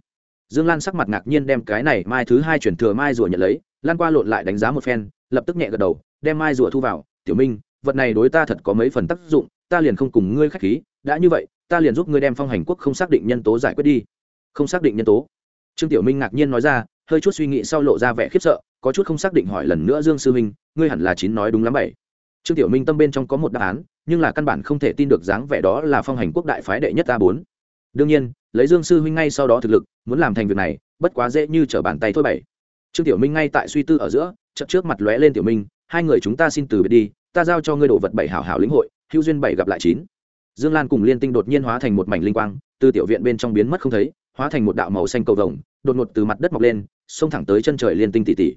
Dương lan sắc mặt ngạc nhiên đem cái này mai thứ hai chuyển thừa mai rùa nhận lấy, lan qua lộn lại đánh giá một phen, lập tức nhẹ gật đầu, đem mai rùa thu vào, tiểu minh, vật này đối ta thật có mấy phần tác dụng, ta liền không cùng ngươi khách khí đã như vậy, ta liền giúp ngươi đem phong hành quốc không xác định nhân tố giải quyết đi. Không xác định nhân tố. Trương tiểu minh ngạc nhiên nói ra, hơi chút suy nghĩ sau lộ ra vẻ khiếp sợ, có chút không xác định hỏi lần nữa dương sư minh, ngươi hẳn là chín nói đúng lắm bảy. Trương tiểu minh tâm bên trong có một đáp án, nhưng là căn bản không thể tin được dáng vẻ đó là phong hành quốc đại phái đệ nhất a bốn. Đương nhiên, lấy dương sư huynh ngay sau đó thực lực, muốn làm thành việc này, bất quá dễ như trở bàn tay thôi bảy. Trương tiểu minh ngay tại suy tư ở giữa, chợt trước mặt lóe lên tiểu minh, hai người chúng ta xin từ biệt đi, ta giao cho ngươi đồ vật bảy hảo hảo lĩnh hội, hữu duyên bảy gặp lại chín dương lan cùng liên tinh đột nhiên hóa thành một mảnh linh quang, từ tiểu viện bên trong biến mất không thấy, hóa thành một đạo màu xanh cầu vồng, đột ngột từ mặt đất mọc lên, xông thẳng tới chân trời liên tinh tỷ tỷ.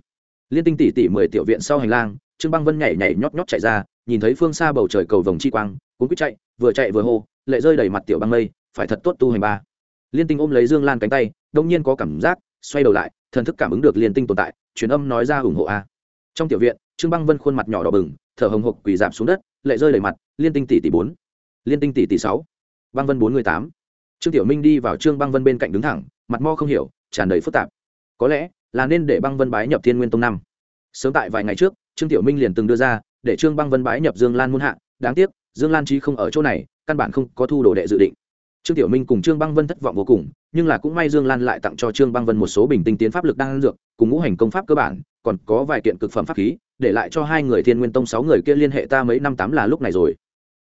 Liên tinh tỷ tỷ mười tiểu viện sau hành lang, trương băng vân nhảy nhảy nhót nhót chạy ra, nhìn thấy phương xa bầu trời cầu vồng chi quang, cuốn quýt chạy, vừa chạy vừa hô, lệ rơi đầy mặt tiểu băng mây, phải thật tốt tu hành ba. Liên tinh ôm lấy dương lan cánh tay, đông nhiên có cảm giác, xoay đầu lại, thần thức cảm ứng được liên tinh tồn tại, truyền âm nói ra ủng hộ a. Trong tiểu viện, trương băng vân khuôn mặt nhỏ đỏ bừng, thở hồng hộc quỳ giảm xuống đất, lệ rơi đầy mặt, liên tinh tỷ tỷ bốn liên tinh tỷ tỷ sáu. Băng vân bốn mươi tám. Trương tiểu minh đi vào trương băng vân bên cạnh đứng thẳng, mặt mo không hiểu, tràn đầy phức tạp. Có lẽ là nên để băng vân bái nhập thiên nguyên tông năm. Sớm tại vài ngày trước, trương tiểu minh liền từng đưa ra, để trương băng vân bái nhập dương lan muôn hạ. Đáng tiếc, dương lan trí không ở chỗ này, căn bản không có thu đồ đệ dự định. Trương tiểu minh cùng trương băng vân thất vọng vô cùng, nhưng là cũng may dương lan lại tặng cho trương băng vân một số bình tinh tiến pháp lực đang dược, cùng ngũ hành công pháp cơ bản, còn có vài kiện cực phẩm pháp khí, để lại cho hai người thiên nguyên tông sáu người kia liên hệ ta mấy năm tám là lúc này rồi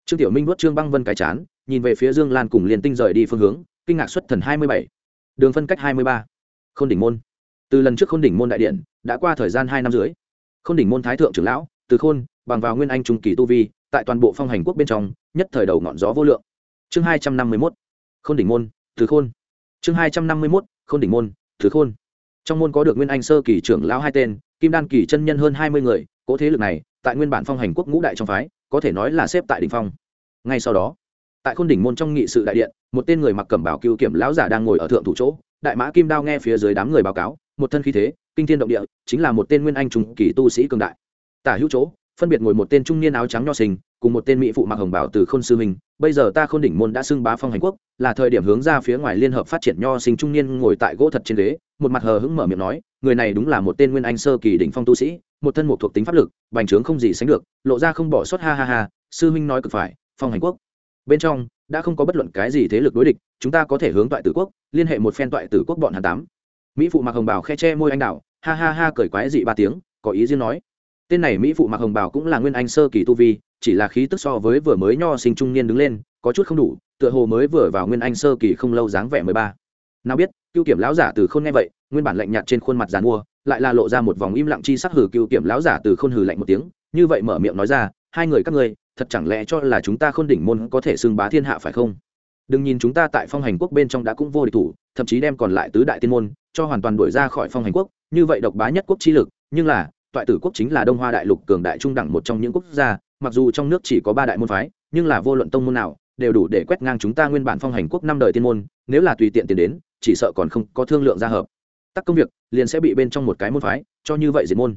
trương tiểu minh vuốt trương băng vân cái chán, nhìn về phía dương lan cùng liền tinh rời đi phương hướng, kinh ngạc xuất thần hai mươi bảy. Đường phân cách hai mươi ba. K h ô n đỉnh môn. Từ lần trước k h ô n đỉnh môn đại điện, đã qua thời gian hai năm dưới k h ô n đỉnh môn thái thượng trưởng lão, từ khôn, bằng vào nguyên anh trung kỳ tu vi, tại toàn bộ phong hành quốc bên trong, nhất thời đầu ngọn gió vô lượng. Chương hai trăm năm mươi mốt. K h ô n đỉnh môn, từ khôn. Chương hai trăm năm mươi mốt k h ô n đỉnh môn, từ khôn. Trong môn có được nguyên anh sơ kỳ trưởng lão hai tên, kim đan kỳ chân nhân hơn hai mươi người cỗ thế lực này, tại nguyên bản phong hành quốc ngũ đại trong phái có thể nói là xếp tại đỉnh phong. Ngay sau đó, tại khôn đỉnh môn trong nghị sự đại điện, một tên người mặc cẩm bảo cựu kiểm lão giả đang ngồi ở thượng thủ chỗ, đại mã kim đao nghe phía dưới đám người báo cáo, một thân khí thế, kinh thiên động địa, chính là một tên nguyên anh trung kỳ tu sĩ cường đại. Tả hữu chỗ, phân biệt ngồi một tên trung niên áo trắng nho sinh, cùng một tên mỹ phụ mặc hồng bảo từ khôn sư mình bây giờ ta khôn đỉnh môn đã xưng bá phong hành quốc, là thời điểm hướng ra phía ngoài liên hợp phát triển nho sinh trung niên ngồi tại gỗ thật trên ghế, một mặt hờ hững mở miệng nói, người này đúng là một tên nguyên anh sơ kỳ đỉnh phong tu sĩ một thân một thuộc tính pháp lực, bành trướng không gì sánh được, lộ ra không bỏ sót, ha ha ha, sư minh nói cực phải, phong hành quốc. Bên trong, đã không có bất luận cái gì thế lực đối địch, chúng ta có thể hướng toại tử quốc, liên hệ một phen toại tử quốc bọn hàn tám. Mỹ phụ mặc hồng bào khe che môi anh đạo ha ha ha cởi quái dị ba tiếng, có ý riêng nói. Tên này mỹ phụ mặc hồng bào cũng là nguyên anh sơ kỳ tu vi, chỉ là khí tức so với vừa mới nho sinh trung niên đứng lên, có chút không đủ, tựa hồ mới vừa vào nguyên anh sơ kỳ không lâu dáng vẻ mười ba. Nào biết cưu kiểm lão giả từ khôn nghe vậy, nguyên bản lạnh nhạt trên khuôn mặt dàn mua lại là lộ ra một vòng im lặng chi sắc hử cựu kiểm lão giả từ khôn hử lạnh một tiếng, như vậy mở miệng nói ra, hai người các ngươi, thật chẳng lẽ cho là chúng ta khôn đỉnh môn có thể xưng bá thiên hạ phải không? Đừng nhìn chúng ta tại phong hành quốc bên trong đã cũng vô địch thủ, thậm chí đem còn lại tứ đại tiên môn, cho hoàn toàn đuổi ra khỏi phong hành quốc, như vậy độc bá nhất quốc chi lực, nhưng là, toại tử quốc chính là đông hoa đại lục cường đại trung đẳng một trong những quốc gia, mặc dù trong nước chỉ có ba đại môn phái, nhưng là vô luận tông môn nào, đều đủ để quét ngang chúng ta nguyên bản phong hành quốc năm đời tiên môn, nếu là tùy tiện tiền đến, chỉ sợ còn không có thương lượng gia hợp tắc công việc, liền sẽ bị bên trong một cái môn phái, cho như vậy diệt môn.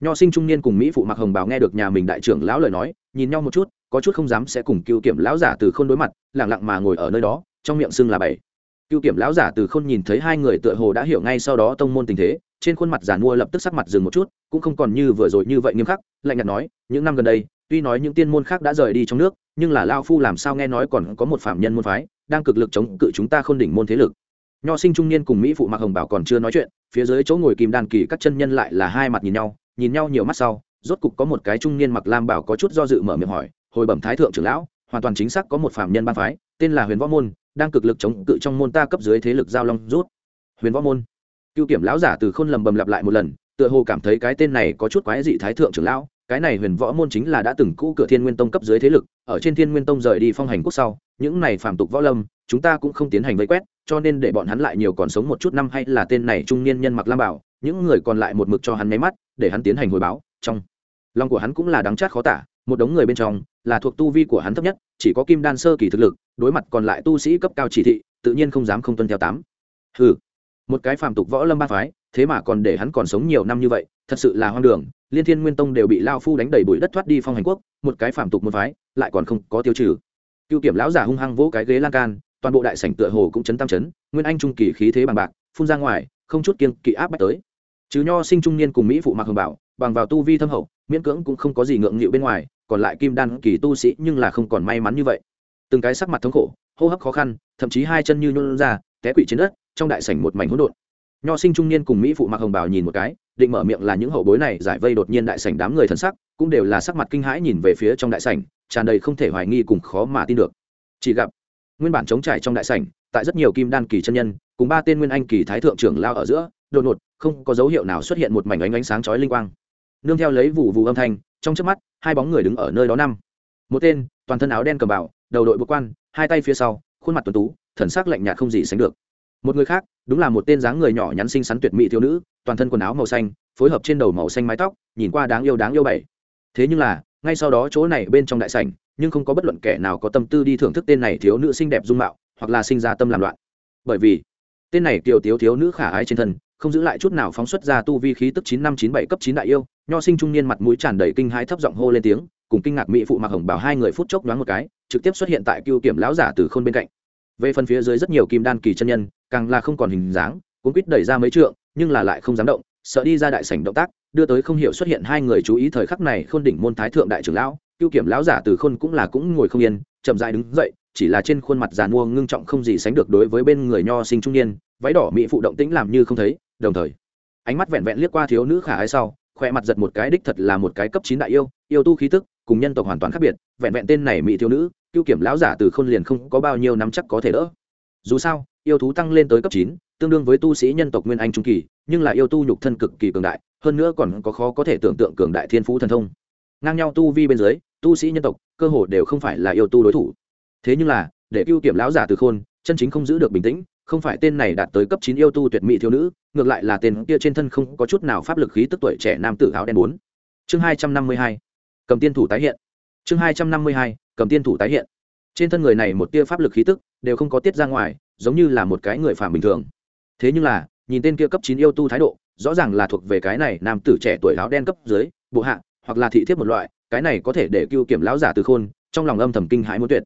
Nho sinh trung niên cùng mỹ phụ mặc hồng bào nghe được nhà mình đại trưởng lão lời nói, nhìn nhau một chút, có chút không dám sẽ cùng cưu kiểm lão giả từ không đối mặt lẳng lặng mà ngồi ở nơi đó, trong miệng xưng là bảy. Cưu kiểm lão giả từ không nhìn thấy hai người tựa hồ đã hiểu ngay sau đó tông môn tình thế, trên khuôn mặt giả mua lập tức sắc mặt dừng một chút, cũng không còn như vừa rồi như vậy nghiêm khắc, lạnh nhạt nói, những năm gần đây, tuy nói những tiên môn khác đã rời đi trong nước, nhưng là lao phu làm sao nghe nói còn có một phạm nhân môn phái, đang cực lực chống cự chúng ta khôn đỉnh môn thế lực nho sinh trung niên cùng mỹ phụ mặc hồng bảo còn chưa nói chuyện, phía dưới chỗ ngồi kim đàn kỳ các chân nhân lại là hai mặt nhìn nhau nhìn nhau nhiều mắt sau, rốt cục có một cái trung niên mặc lam bảo có chút do dự mở miệng hỏi, hồi bẩm thái thượng trưởng lão, hoàn toàn chính xác có một phạm nhân ban phái, tên là huyền võ môn, đang cực lực chống cự trong môn ta cấp dưới thế lực giao long rút. Huyền võ môn? Cựu kiểm lão giả từ khôn lầm bầm lặp lại một lần, tựa hồ cảm thấy cái tên này có chút quái dị thái thượng trưởng lão, cái này huyền võ môn chính là đã từng cũ cửa thiên nguyên tông cấp dưới thế lực, ở trên thiên nguyên tông rời đi phong hành quốc sau, những này phản tục võ lâm, chúng ta cũng không tiến hành vây quét cho nên để bọn hắn lại nhiều còn sống một chút năm hay là tên này trung niên nhân mặc lam bảo, những người còn lại một mực cho hắn nháy mắt, để hắn tiến hành hồi báo, trong lòng của hắn cũng là đắng chát khó tả, một đống người bên trong là thuộc tu vi của hắn thấp nhất, chỉ có kim đan sơ kỳ thực lực, đối mặt còn lại tu sĩ cấp cao chỉ thị, tự nhiên không dám không tuân theo tám. Hừ, một cái phàm tục võ lâm ba phái, thế mà còn để hắn còn sống nhiều năm như vậy, thật sự là hoang đường, liên thiên nguyên tông đều bị lao phu đánh đầy bụi đất thoát đi phong hành quốc, một cái phàm tục một phái, lại còn không có tiêu trừ. Cựu kiểm lão giả hung hăng vỗ cái ghế lan can toàn bộ đại sảnh tựa hồ cũng chấn tam chấn, nguyên anh trung kỳ khí thế bằng bạc, phun ra ngoài, không chút kiên kỵ áp bách tới. Chứ nho sinh trung niên cùng mỹ phụ mặc hồng bảo, bằng vào tu vi thâm hậu, miễn cưỡng cũng không có gì ngượng nghịu bên ngoài, còn lại kim đan kỳ tu sĩ nhưng là không còn may mắn như vậy. Từng cái sắc mặt thống khổ, hô hấp khó khăn, thậm chí hai chân như nhôn ra, té quỵ trên đất, trong đại sảnh một mảnh hỗn độn. Nho sinh trung niên cùng mỹ phụ mặc hồng bảo nhìn một cái, định mở miệng là những hậu bối này giải vây đột nhiên đại sảnh đám người thần sắc, cũng đều là sắc mặt kinh hãi nhìn về phía trong đại sảnh, tràn đầy không thể hoài nghi cùng khó mà tin được. Chỉ gặp nguyên bản chống trải trong đại sảnh, tại rất nhiều kim đan kỳ chân nhân, cùng ba tên nguyên anh kỳ thái thượng trưởng lao ở giữa, đột ngột, không có dấu hiệu nào xuất hiện một mảnh ánh ánh sáng chói linh quang. Nương theo lấy vụ vụ âm thanh, trong chớp mắt, hai bóng người đứng ở nơi đó năm. Một tên, toàn thân áo đen cầm bảo, đầu đội bộ quan, hai tay phía sau, khuôn mặt tuấn tú, thần sắc lạnh nhạt không gì sánh được. Một người khác, đúng là một tên dáng người nhỏ nhắn xinh xắn tuyệt mỹ thiếu nữ, toàn thân quần áo màu xanh, phối hợp trên đầu màu xanh mái tóc, nhìn qua đáng yêu đáng yêu bảy. Thế nhưng là, ngay sau đó chỗ này bên trong đại sảnh nhưng không có bất luận kẻ nào có tâm tư đi thưởng thức tên này thiếu nữ xinh đẹp dung mạo, hoặc là sinh ra tâm làm loạn. Bởi vì, tên này kiều thiếu thiếu nữ khả ái trên thân, không giữ lại chút nào phóng xuất ra tu vi khí tức chín năm chín bảy cấp chín đại yêu, nho sinh trung niên mặt mũi tràn đầy kinh hãi thấp giọng hô lên tiếng, cùng kinh ngạc mỹ phụ mặc hồng bảo hai người phút chốc đoán một cái, trực tiếp xuất hiện tại cưu kiểm lão giả từ khôn bên cạnh. Về phần phía dưới rất nhiều kim đan kỳ chân nhân, càng là không còn hình dáng, cuốn quýt đẩy ra mấy trượng, nhưng là lại không dám động, sợ đi ra đại sảnh động tác, đưa tới không hiểu xuất hiện hai người chú ý thời khắc này khôn đỉnh môn thái thượng đại trưởng lão cưu kiểm lão giả từ khôn cũng là cũng ngồi không yên, chậm dại đứng dậy, chỉ là trên khuôn mặt giàn mua ngưng trọng không gì sánh được đối với bên người nho sinh trung niên, váy đỏ mỹ phụ động tĩnh làm như không thấy, đồng thời, ánh mắt vẹn vẹn liếc qua thiếu nữ khả ái sau khoe mặt giật một cái đích thật là một cái cấp chín đại yêu yêu tu khí tức, cùng nhân tộc hoàn toàn khác biệt, vẹn vẹn tên này mỹ thiếu nữ, cưu kiểm lão giả từ khôn liền không có bao nhiêu nắm chắc có thể đỡ. Dù sao, yêu thú tăng lên tới cấp chín, tương đương với tu sĩ nhân tộc nguyên anh trung kỳ, nhưng là yêu tu nhục thân cực kỳ cường đại, hơn nữa còn có khó có thể tưởng tượng cường đại thiên phú thần thông. Ngang nhau tu vi bên dưới tu sĩ nhân tộc, cơ hồ đều không phải là yêu tu đối thủ. Thế nhưng là, để cưu kiểm lão giả từ khôn, chân chính không giữ được bình tĩnh, không phải tên này đạt tới cấp chín yêu tu tuyệt mỹ thiếu nữ, ngược lại là tên kia trên thân không có chút nào pháp lực khí tức tuổi trẻ nam tử áo đen bốn. Chương hai trăm năm mươi hai, cầm tiên thủ tái hiện. Chương hai trăm năm mươi hai, cầm tiên thủ tái hiện. Trên thân người này một tia pháp lực khí tức đều không có tiết ra ngoài, giống như là một cái người phàm bình thường. Thế nhưng là, nhìn tên kia cấp chín yêu tu thái độ, rõ ràng là thuộc về cái này nam tử trẻ tuổi áo đen cấp dưới, bộ hạ hoặc là thị thiếp một loại, cái này có thể để cưu kiểm lão giả từ khôn, trong lòng âm thầm kinh hãi muốn tuyệt.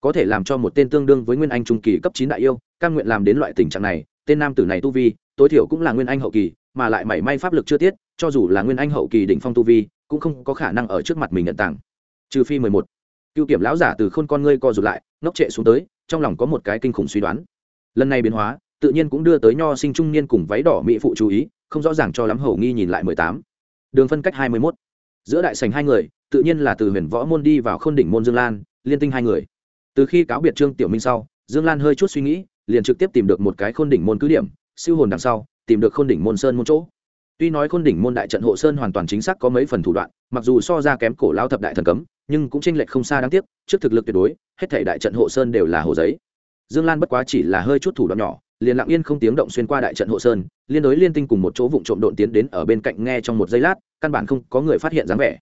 Có thể làm cho một tên tương đương với nguyên anh trung kỳ cấp chín đại yêu căn nguyện làm đến loại tình trạng này, tên nam tử này tu vi, tối thiểu cũng là nguyên anh hậu kỳ, mà lại mảy may pháp lực chưa tiết, cho dù là nguyên anh hậu kỳ đỉnh phong tu vi, cũng không có khả năng ở trước mặt mình nhận tặng trừ phi mười một. Cưu kiểm lão giả từ khôn con ngươi co rụt lại, ngốc trệ xuống tới, trong lòng có một cái kinh khủng suy đoán. Lần này biến hóa, tự nhiên cũng đưa tới nho sinh trung niên cùng váy đỏ mỹ phụ chú ý, không rõ ràng cho lắm hầu nghi nhìn lại mười tám. Đường phân cách hai mươi mốt giữa đại sành hai người, tự nhiên là từ huyền võ môn đi vào k h ô n đỉnh môn dương lan, liên tinh hai người. Từ khi cáo biệt trương tiểu minh sau, dương lan hơi chút suy nghĩ, liền trực tiếp tìm được một cái khôn đỉnh môn cứ điểm, siêu hồn đằng sau, tìm được khôn đỉnh môn sơn môn chỗ. Tuy nói khôn đỉnh môn đại trận hộ sơn hoàn toàn chính xác có mấy phần thủ đoạn, mặc dù so ra kém cổ lao thập đại thần cấm, nhưng cũng tranh lệch không xa đáng tiếc, trước thực lực tuyệt đối, hết thể đại trận hộ sơn đều là hồ giấy. Dương lan bất quá chỉ là hơi chút thủ đoạn nhỏ liền lặng yên không tiếng động xuyên qua đại trận hộ sơn, liên đối liên tinh cùng một chỗ vụng trộm độn tiến đến ở bên cạnh nghe trong một giây lát, căn bản không có người phát hiện dáng vẻ.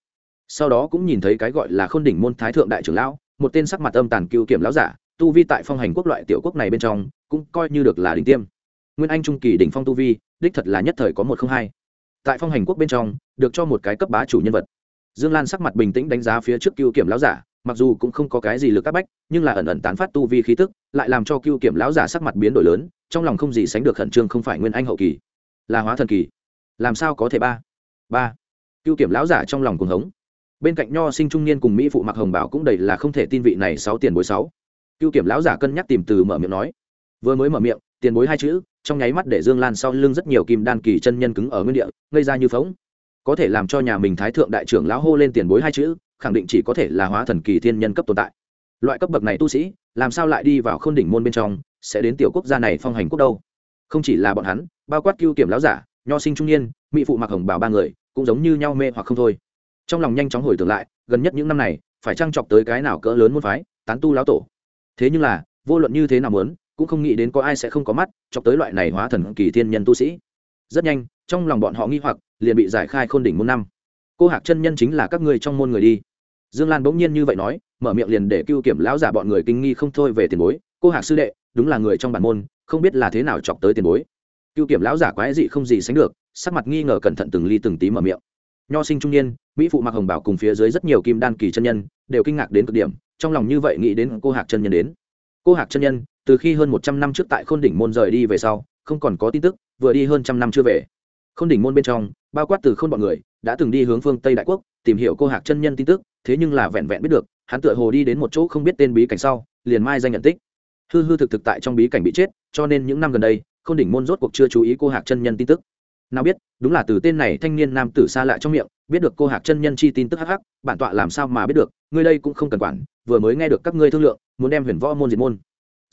Sau đó cũng nhìn thấy cái gọi là khôn đỉnh môn thái thượng đại trưởng lão, một tên sắc mặt âm tàn cưu kiểm lão giả, tu vi tại phong hành quốc loại tiểu quốc này bên trong, cũng coi như được là đỉnh tiêm. Nguyên anh trung kỳ đỉnh phong tu vi, đích thật là nhất thời có một không hai. Tại phong hành quốc bên trong, được cho một cái cấp bá chủ nhân vật. Dương lan sắc mặt bình tĩnh đánh giá phía trước cưu kiểm lão giả, mặc dù cũng không có cái gì lực áp bách, nhưng là ẩn ẩn tán phát tu vi khí tức, lại làm cho cưu kiểm lão giả sắc mặt biến đổi lớn trong lòng không gì sánh được khẩn trương không phải nguyên anh hậu kỳ, là hóa thần kỳ. Làm sao có thể ba? Ba. Cưu kiểm lão giả trong lòng cuồng hống. Bên cạnh nho sinh trung niên cùng mỹ phụ mặc hồng bảo cũng đầy là không thể tin vị này sáu tiền bối sáu. Cưu kiểm lão giả cân nhắc tìm từ mở miệng nói. Vừa mới mở miệng, tiền bối hai chữ, trong nháy mắt để dương lan sau lưng rất nhiều kim đan kỳ chân nhân cứng ở nguyên địa gây ra như phóng có thể làm cho nhà mình thái thượng đại trưởng lão hô lên tiền bối hai chữ, khẳng định chỉ có thể là hóa thần kỳ thiên nhân cấp tồn tại. Loại cấp bậc này tu sĩ làm sao lại đi vào k h ô n đỉnh môn bên trong, sẽ đến tiểu quốc gia này phong hành quốc đâu? Không chỉ là bọn hắn, bao quát cưu kiểm láo giả, nho sinh trung niên, mỹ phụ mặc hồng bảo ba người, cũng giống như nhau mê hoặc không thôi. Trong lòng nhanh chóng hồi tưởng lại, gần nhất những năm này, phải trang chọc tới cái nào cỡ lớn môn phái, tán tu lão tổ. Thế nhưng là, vô luận như thế nào muốn, cũng không nghĩ đến có ai sẽ không có mắt chọc tới loại này hóa thần kỳ thiên nhân tu sĩ. Rất nhanh, trong lòng bọn họ nghi hoặc, liền bị giải khai khôn đỉnh môn năm. Cô hạc chân nhân chính là các ngươi trong môn người đi dương lan bỗng nhiên như vậy nói, mở miệng liền để cưu kiểm lão giả bọn người kinh nghi không thôi về tiền bối. Cô hạc sư đệ, đúng là người trong bản môn, không biết là thế nào chọc tới tiền bối. Cưu kiểm lão giả quái dị không gì sánh được, sắc mặt nghi ngờ cẩn thận từng ly từng tí mở miệng. Nho sinh trung niên, mỹ phụ mặc hồng bảo cùng phía dưới rất nhiều kim đan kỳ chân nhân, đều kinh ngạc đến cực điểm, trong lòng như vậy nghĩ đến cô hạc chân nhân đến. Cô hạc chân nhân, từ khi hơn một trăm năm trước tại khôn đỉnh môn rời đi về sau, không còn có tin tức, vừa đi hơn trăm năm chưa về. Khôn đỉnh môn bên trong, bao quát từ khôn bọn người, đã từng đi hướng phương tây đại quốc, tìm hiểu cô hạc chân nhân tin tức thế nhưng là vẹn vẹn biết được, hắn tựa hồ đi đến một chỗ không biết tên bí cảnh sau, liền mai danh nhận tích. Hư hư thực thực tại trong bí cảnh bị chết, cho nên những năm gần đây k h ô n đỉnh môn rốt cuộc chưa chú ý cô hạc chân nhân tin tức. Nào biết, đúng là từ tên này thanh niên nam tử xa lại trong miệng, biết được cô hạc chân nhân chi tin tức hắc hắc, bản tọa làm sao mà biết được, ngươi đây cũng không cần quản, vừa mới nghe được các ngươi thương lượng, muốn đem huyền võ môn diệt môn.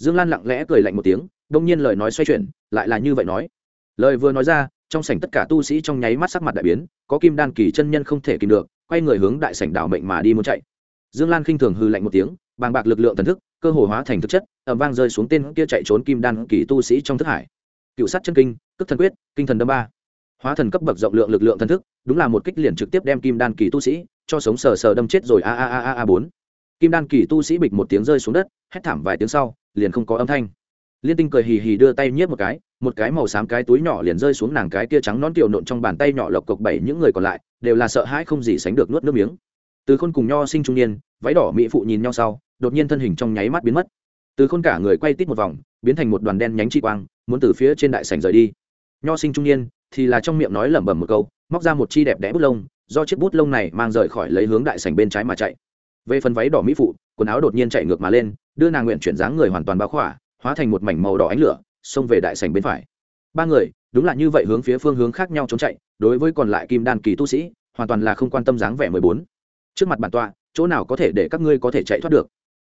Dương lan lặng lẽ cười lạnh một tiếng, đông nhiên lời nói xoay chuyển, lại là như vậy nói. Lời vừa nói ra, trong sảnh tất cả tu sĩ trong nháy mắt sắc mặt đại biến, có kim đan kỳ chân nhân không thể kìm được quay người hướng đại sảnh đảo mệnh mà đi muốn chạy. Dương lan khinh thường hư lạnh một tiếng, bàng bạc lực lượng thần thức, cơ hồ hóa thành thực chất ẩm vang rơi xuống tên kia chạy trốn kim đan kỳ tu sĩ trong thức hải. Cựu sát chân kinh, cước thần quyết, kinh thần đâm ba. Hóa thần cấp bậc rộng lượng lực lượng thần thức, đúng là một kích liền trực tiếp đem kim đan kỳ tu sĩ cho sống sờ sờ đâm chết rồi, a a a a a bốn. Kim đan kỳ tu sĩ bịch một tiếng rơi xuống đất, hét thảm vài tiếng sau, liền không có âm thanh liên tinh cười hì hì đưa tay nhiếp một cái một cái màu xám cái túi nhỏ liền rơi xuống nàng cái kia trắng nón tiểu nộn trong bàn tay nhỏ lộc cộc bảy những người còn lại, đều là sợ hãi không gì sánh được nuốt nước miếng. Từ khôn cùng nho sinh trung niên, váy đỏ mỹ phụ nhìn nhau sau, đột nhiên thân hình trong nháy mắt biến mất. Từ khôn cả người quay tít một vòng, biến thành một đoàn đen nhánh chi quang, muốn từ phía trên đại sảnh rời đi. Nho sinh trung niên thì là trong miệng nói lẩm bẩm một câu, móc ra một chi đẹp đẽ bút lông, do chiếc bút lông này mang rời khỏi lấy hướng đại sảnh bên trái mà chạy. Về phần váy đỏ mỹ phụ, quần áo đột nhiên chạy ngược mà lên, đưa nàng nguyện chuyển dáng người hoàn toàn bao khỏa hóa thành một mảnh màu đỏ ánh lửa, xông về đại sảnh bên phải. Ba người, đúng là như vậy hướng phía phương hướng khác nhau trốn chạy, đối với còn lại kim đan kỳ tu sĩ, hoàn toàn là không quan tâm dáng vẻ mười bốn. Trước mặt bản tọa, chỗ nào có thể để các ngươi có thể chạy thoát được?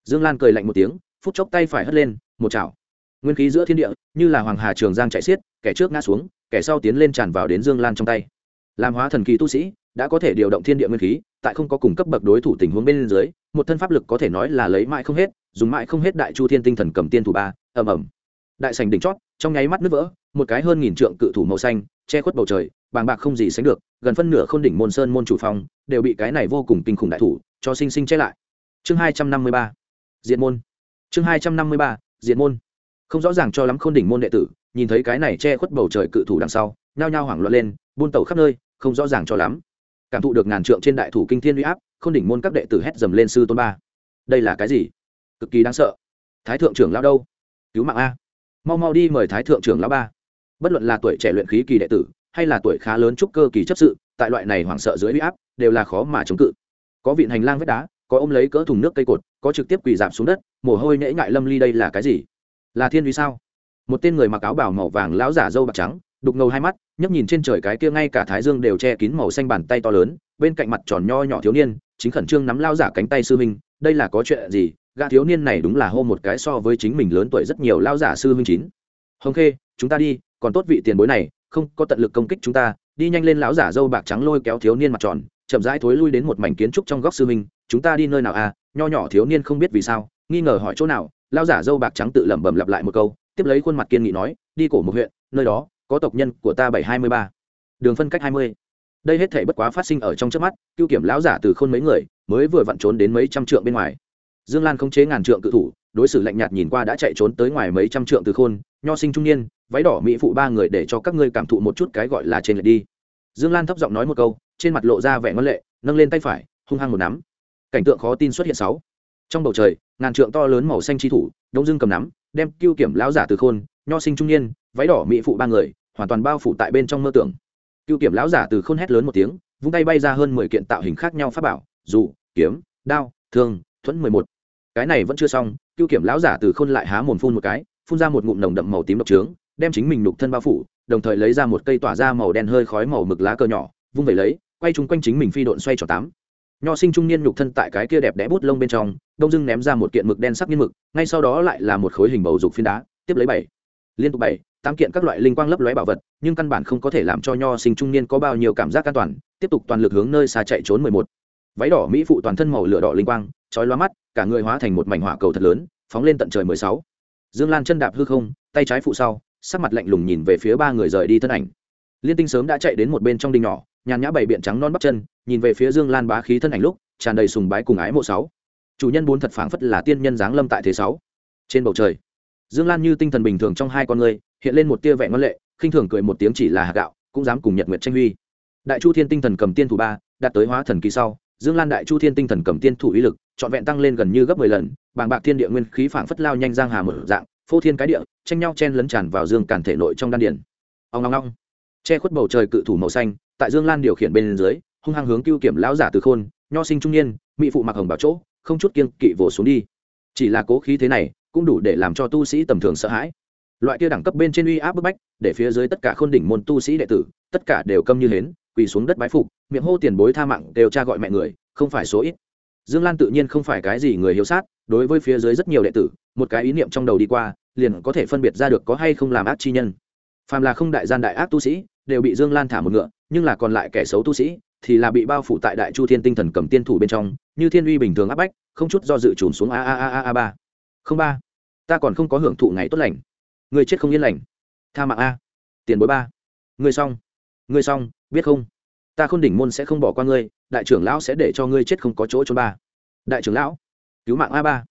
Dương lan cười lạnh một tiếng, phút chốc tay phải hất lên, một chảo. Nguyên khí giữa thiên địa, như là hoàng hà trường giang chạy xiết, kẻ trước ngã xuống, kẻ sau tiến lên tràn vào đến dương lan trong tay. Làm hóa thần kỳ tu sĩ, đã có thể điều động thiên địa nguyên khí, tại không có cùng cấp bậc đối thủ tình huống bên dưới một thân pháp lực có thể nói là lấy mãi không hết, dùng mãi không hết đại chu thiên tinh thần cầm tiên thủ ba, ầm ầm. Đại sành đỉnh chót, trong nháy mắt nứt vỡ, một cái hơn nghìn trượng cự thủ màu xanh, che khuất bầu trời, bàng bạc không gì sánh được, gần phân nửa k h ô n đỉnh môn sơn môn chủ phong, đều bị cái này vô cùng kinh khủng đại thủ cho sinh sinh che lại. Chương hai trăm năm mươi ba diện môn. Chương hai trăm năm mươi ba diện môn. Không rõ ràng cho lắm k h ô n đỉnh môn đệ tử, nhìn thấy cái này che khuất bầu trời cự thủ đằng sau, nhao nhao hoảng loạn lên, buôn tàu khắp nơi, không rõ ràng cho lắm. Cảm thụ được ngàn trượng trên đại thủ kinh thiên uy áp k h ô n đỉnh môn các đệ tử hét dầm lên sư tôn ba. Đây là cái gì? Cực kỳ đáng sợ. Thái thượng trưởng lao đâu? Cứu mạng a. Mau mau đi mời thái thượng trưởng lao ba. Bất luận là tuổi trẻ luyện khí kỳ đệ tử, hay là tuổi khá lớn trúc cơ kỳ chấp sự, tại loại này hoảng sợ dưới huy áp, đều là khó mà chống cự. Có vịn hành lang vết đá, có ôm lấy cỡ thùng nước cây cột, có trực tiếp quỳ giảm xuống đất, mồ hôi nhễ ngại lâm ly đây là cái gì? Là thiên vì sao? Một tên người mặc áo bảo màu vàng lão giả dâu bạc trắng, đục ngầu hai mắt nhấp nhìn trên trời cái kia ngay cả thái dương đều che kín màu xanh bàn tay to lớn, bên cạnh mặt tròn nho nhỏ thiếu niên chính khẩn trương nắm lao giả cánh tay sư minh đây là có chuyện gì? Gã thiếu niên này đúng là hô một cái so với chính mình lớn tuổi rất nhiều lao giả sư minh chín. Hồng khê, chúng ta đi, còn tốt vị tiền bối này, không có tận lực công kích chúng ta, đi nhanh lên lão giả dâu bạc trắng lôi kéo thiếu niên mặt tròn, chậm rãi thối lui đến một mảnh kiến trúc trong góc sư minh chúng ta đi nơi nào à? Nho nhỏ thiếu niên không biết vì sao, nghi ngờ hỏi chỗ nào, lao giả dâu bạc trắng tự lẩm bẩm lặp lại một câu, tiếp lấy khuôn mặt kiên nghị nói, đi cổ một huyện, nơi đó, có tộc nhân của ta bảy hai mươi ba. Đường phân cách hai mươi đây hết thể bất quá phát sinh ở trong trước mắt, cưu kiểm lão giả từ khôn mấy người, mới vừa vặn trốn đến mấy trăm trượng bên ngoài. Dương lan không chế ngàn trượng cự thủ, đối xử lạnh nhạt nhìn qua đã chạy trốn tới ngoài mấy trăm trượng từ khôn, nho sinh trung niên, váy đỏ mỹ phụ ba người để cho các ngươi cảm thụ một chút cái gọi là trên lệch đi. Dương lan thấp giọng nói một câu, trên mặt lộ ra vẻ ngân lệ, nâng lên tay phải, hung hăng một nắm. Cảnh tượng khó tin xuất hiện sáu. Trong bầu trời, ngàn trượng to lớn màu xanh chi thủ, đông dương cầm nắm, đem cưu kiểm lão giả từ khôn, nho sinh trung niên, váy đỏ mỹ phụ ba người, hoàn toàn bao phủ tại bên trong mơ tưởng cựu kiểm lão giả từ khôn hét lớn một tiếng, vung tay bay ra hơn mười kiện tạo hình khác nhau pháp bảo, dù, kiếm, đao, thương, thuẫn mười một. Cái này vẫn chưa xong, cựu kiểm lão giả từ khôn lại há mồm phun một cái, phun ra một ngụm nồng đậm màu tím độc trướng, đem chính mình nục thân bao phủ, đồng thời lấy ra một cây tỏa ra màu đen hơi khói màu mực lá cờ nhỏ, vung về lấy, quay chung quanh chính mình phi độn xoay trò tám. Nho sinh trung niên nhục thân tại cái kia đẹp đẽ bút lông bên trong, đông dưng ném ra một kiện mực đen sắc nghiên mực, ngay sau đó lại là một khối hình bầu dục phiến đá, tiếp lấy bảy. Liên tục bảy tám kiện các loại linh quang lấp lóe bảo vật, nhưng căn bản không có thể làm cho nho sinh trung niên có bao nhiêu cảm giác an toàn, tiếp tục toàn lực hướng nơi xa chạy trốn mười một. Váy đỏ mỹ phụ toàn thân màu lửa đỏ linh quang, chói loa mắt, cả người hóa thành một mảnh hỏa cầu thật lớn, phóng lên tận trời mười sáu. Dương lan chân đạp hư không, tay trái phụ sau, sắc mặt lạnh lùng nhìn về phía ba người rời đi thân ảnh. Liên tinh sớm đã chạy đến một bên trong đình nhỏ, nhàn nhã bày biện trắng non bắp chân, nhìn về phía dương lan bá khí thân ảnh lúc, tràn đầy sùng bái cùng ái mộ sáu. Chủ nhân bốn thật phảng phất là tiên nhân giáng lâm tại thế sáu. Trên bầu trời, dương lan như tinh thần bình thường trong hai con người hiện lên một tia vẻ ngoan lệ, khinh thường cười một tiếng chỉ là hạt gạo, cũng dám cùng nhật nguyệt tranh huy. Đại chu thiên tinh thần cầm tiên thủ ba, đạt tới hóa thần kỳ sau, dương lan đại chu thiên tinh thần cầm tiên thủ ý lực, trọn vẹn tăng lên gần như gấp mười lần, bàng bạc thiên địa nguyên khí phảng phất lao nhanh giang hà mở dạng, phô thiên cái địa, tranh nhau chen lấn tràn vào dương càn thể nội trong đan điển ông long long che khuất bầu trời cự thủ màu xanh, tại dương lan điều khiển bên dưới, hung hăng hướng cưu kiểm lão giả từ khôn, nho sinh trung niên, mỹ phụ mặc hồng bảo chỗ, không chút kiêng kỵ vồ xuống đi. Chỉ là cố khí thế này, cũng đủ để làm cho tu sĩ tầm thường sợ hãi loại kia đẳng cấp bên trên uy áp bức bách, để phía dưới tất cả khôn đỉnh môn tu sĩ đệ tử, tất cả đều câm như hến, quỳ xuống đất bái phục, miệng hô tiền bối tha mạng, đều cha gọi mẹ người, không phải số ít. Dương lan tự nhiên không phải cái gì người hiếu sát, đối với phía dưới rất nhiều đệ tử, một cái ý niệm trong đầu đi qua, liền có thể phân biệt ra được có hay không làm ác chi nhân. Phàm là không đại gian đại ác tu sĩ, đều bị dương lan thả một ngựa, nhưng là còn lại kẻ xấu tu sĩ, thì là bị bao phủ tại đại chu thiên tinh thần cầm tiên thủ bên trong, như thiên uy bình thường áp bách, không chút do dự trùn xuống a a a a ba. Không ba. Ta còn không có hưởng thụ ngày tốt lành người chết không yên lành. Tha mạng a. Tiền bối ba. Ngươi xong. Ngươi xong, biết không? Ta khôn đỉnh môn sẽ không bỏ qua ngươi, đại trưởng lão sẽ để cho ngươi chết không có chỗ cho ba. Đại trưởng lão, cứu mạng a ba.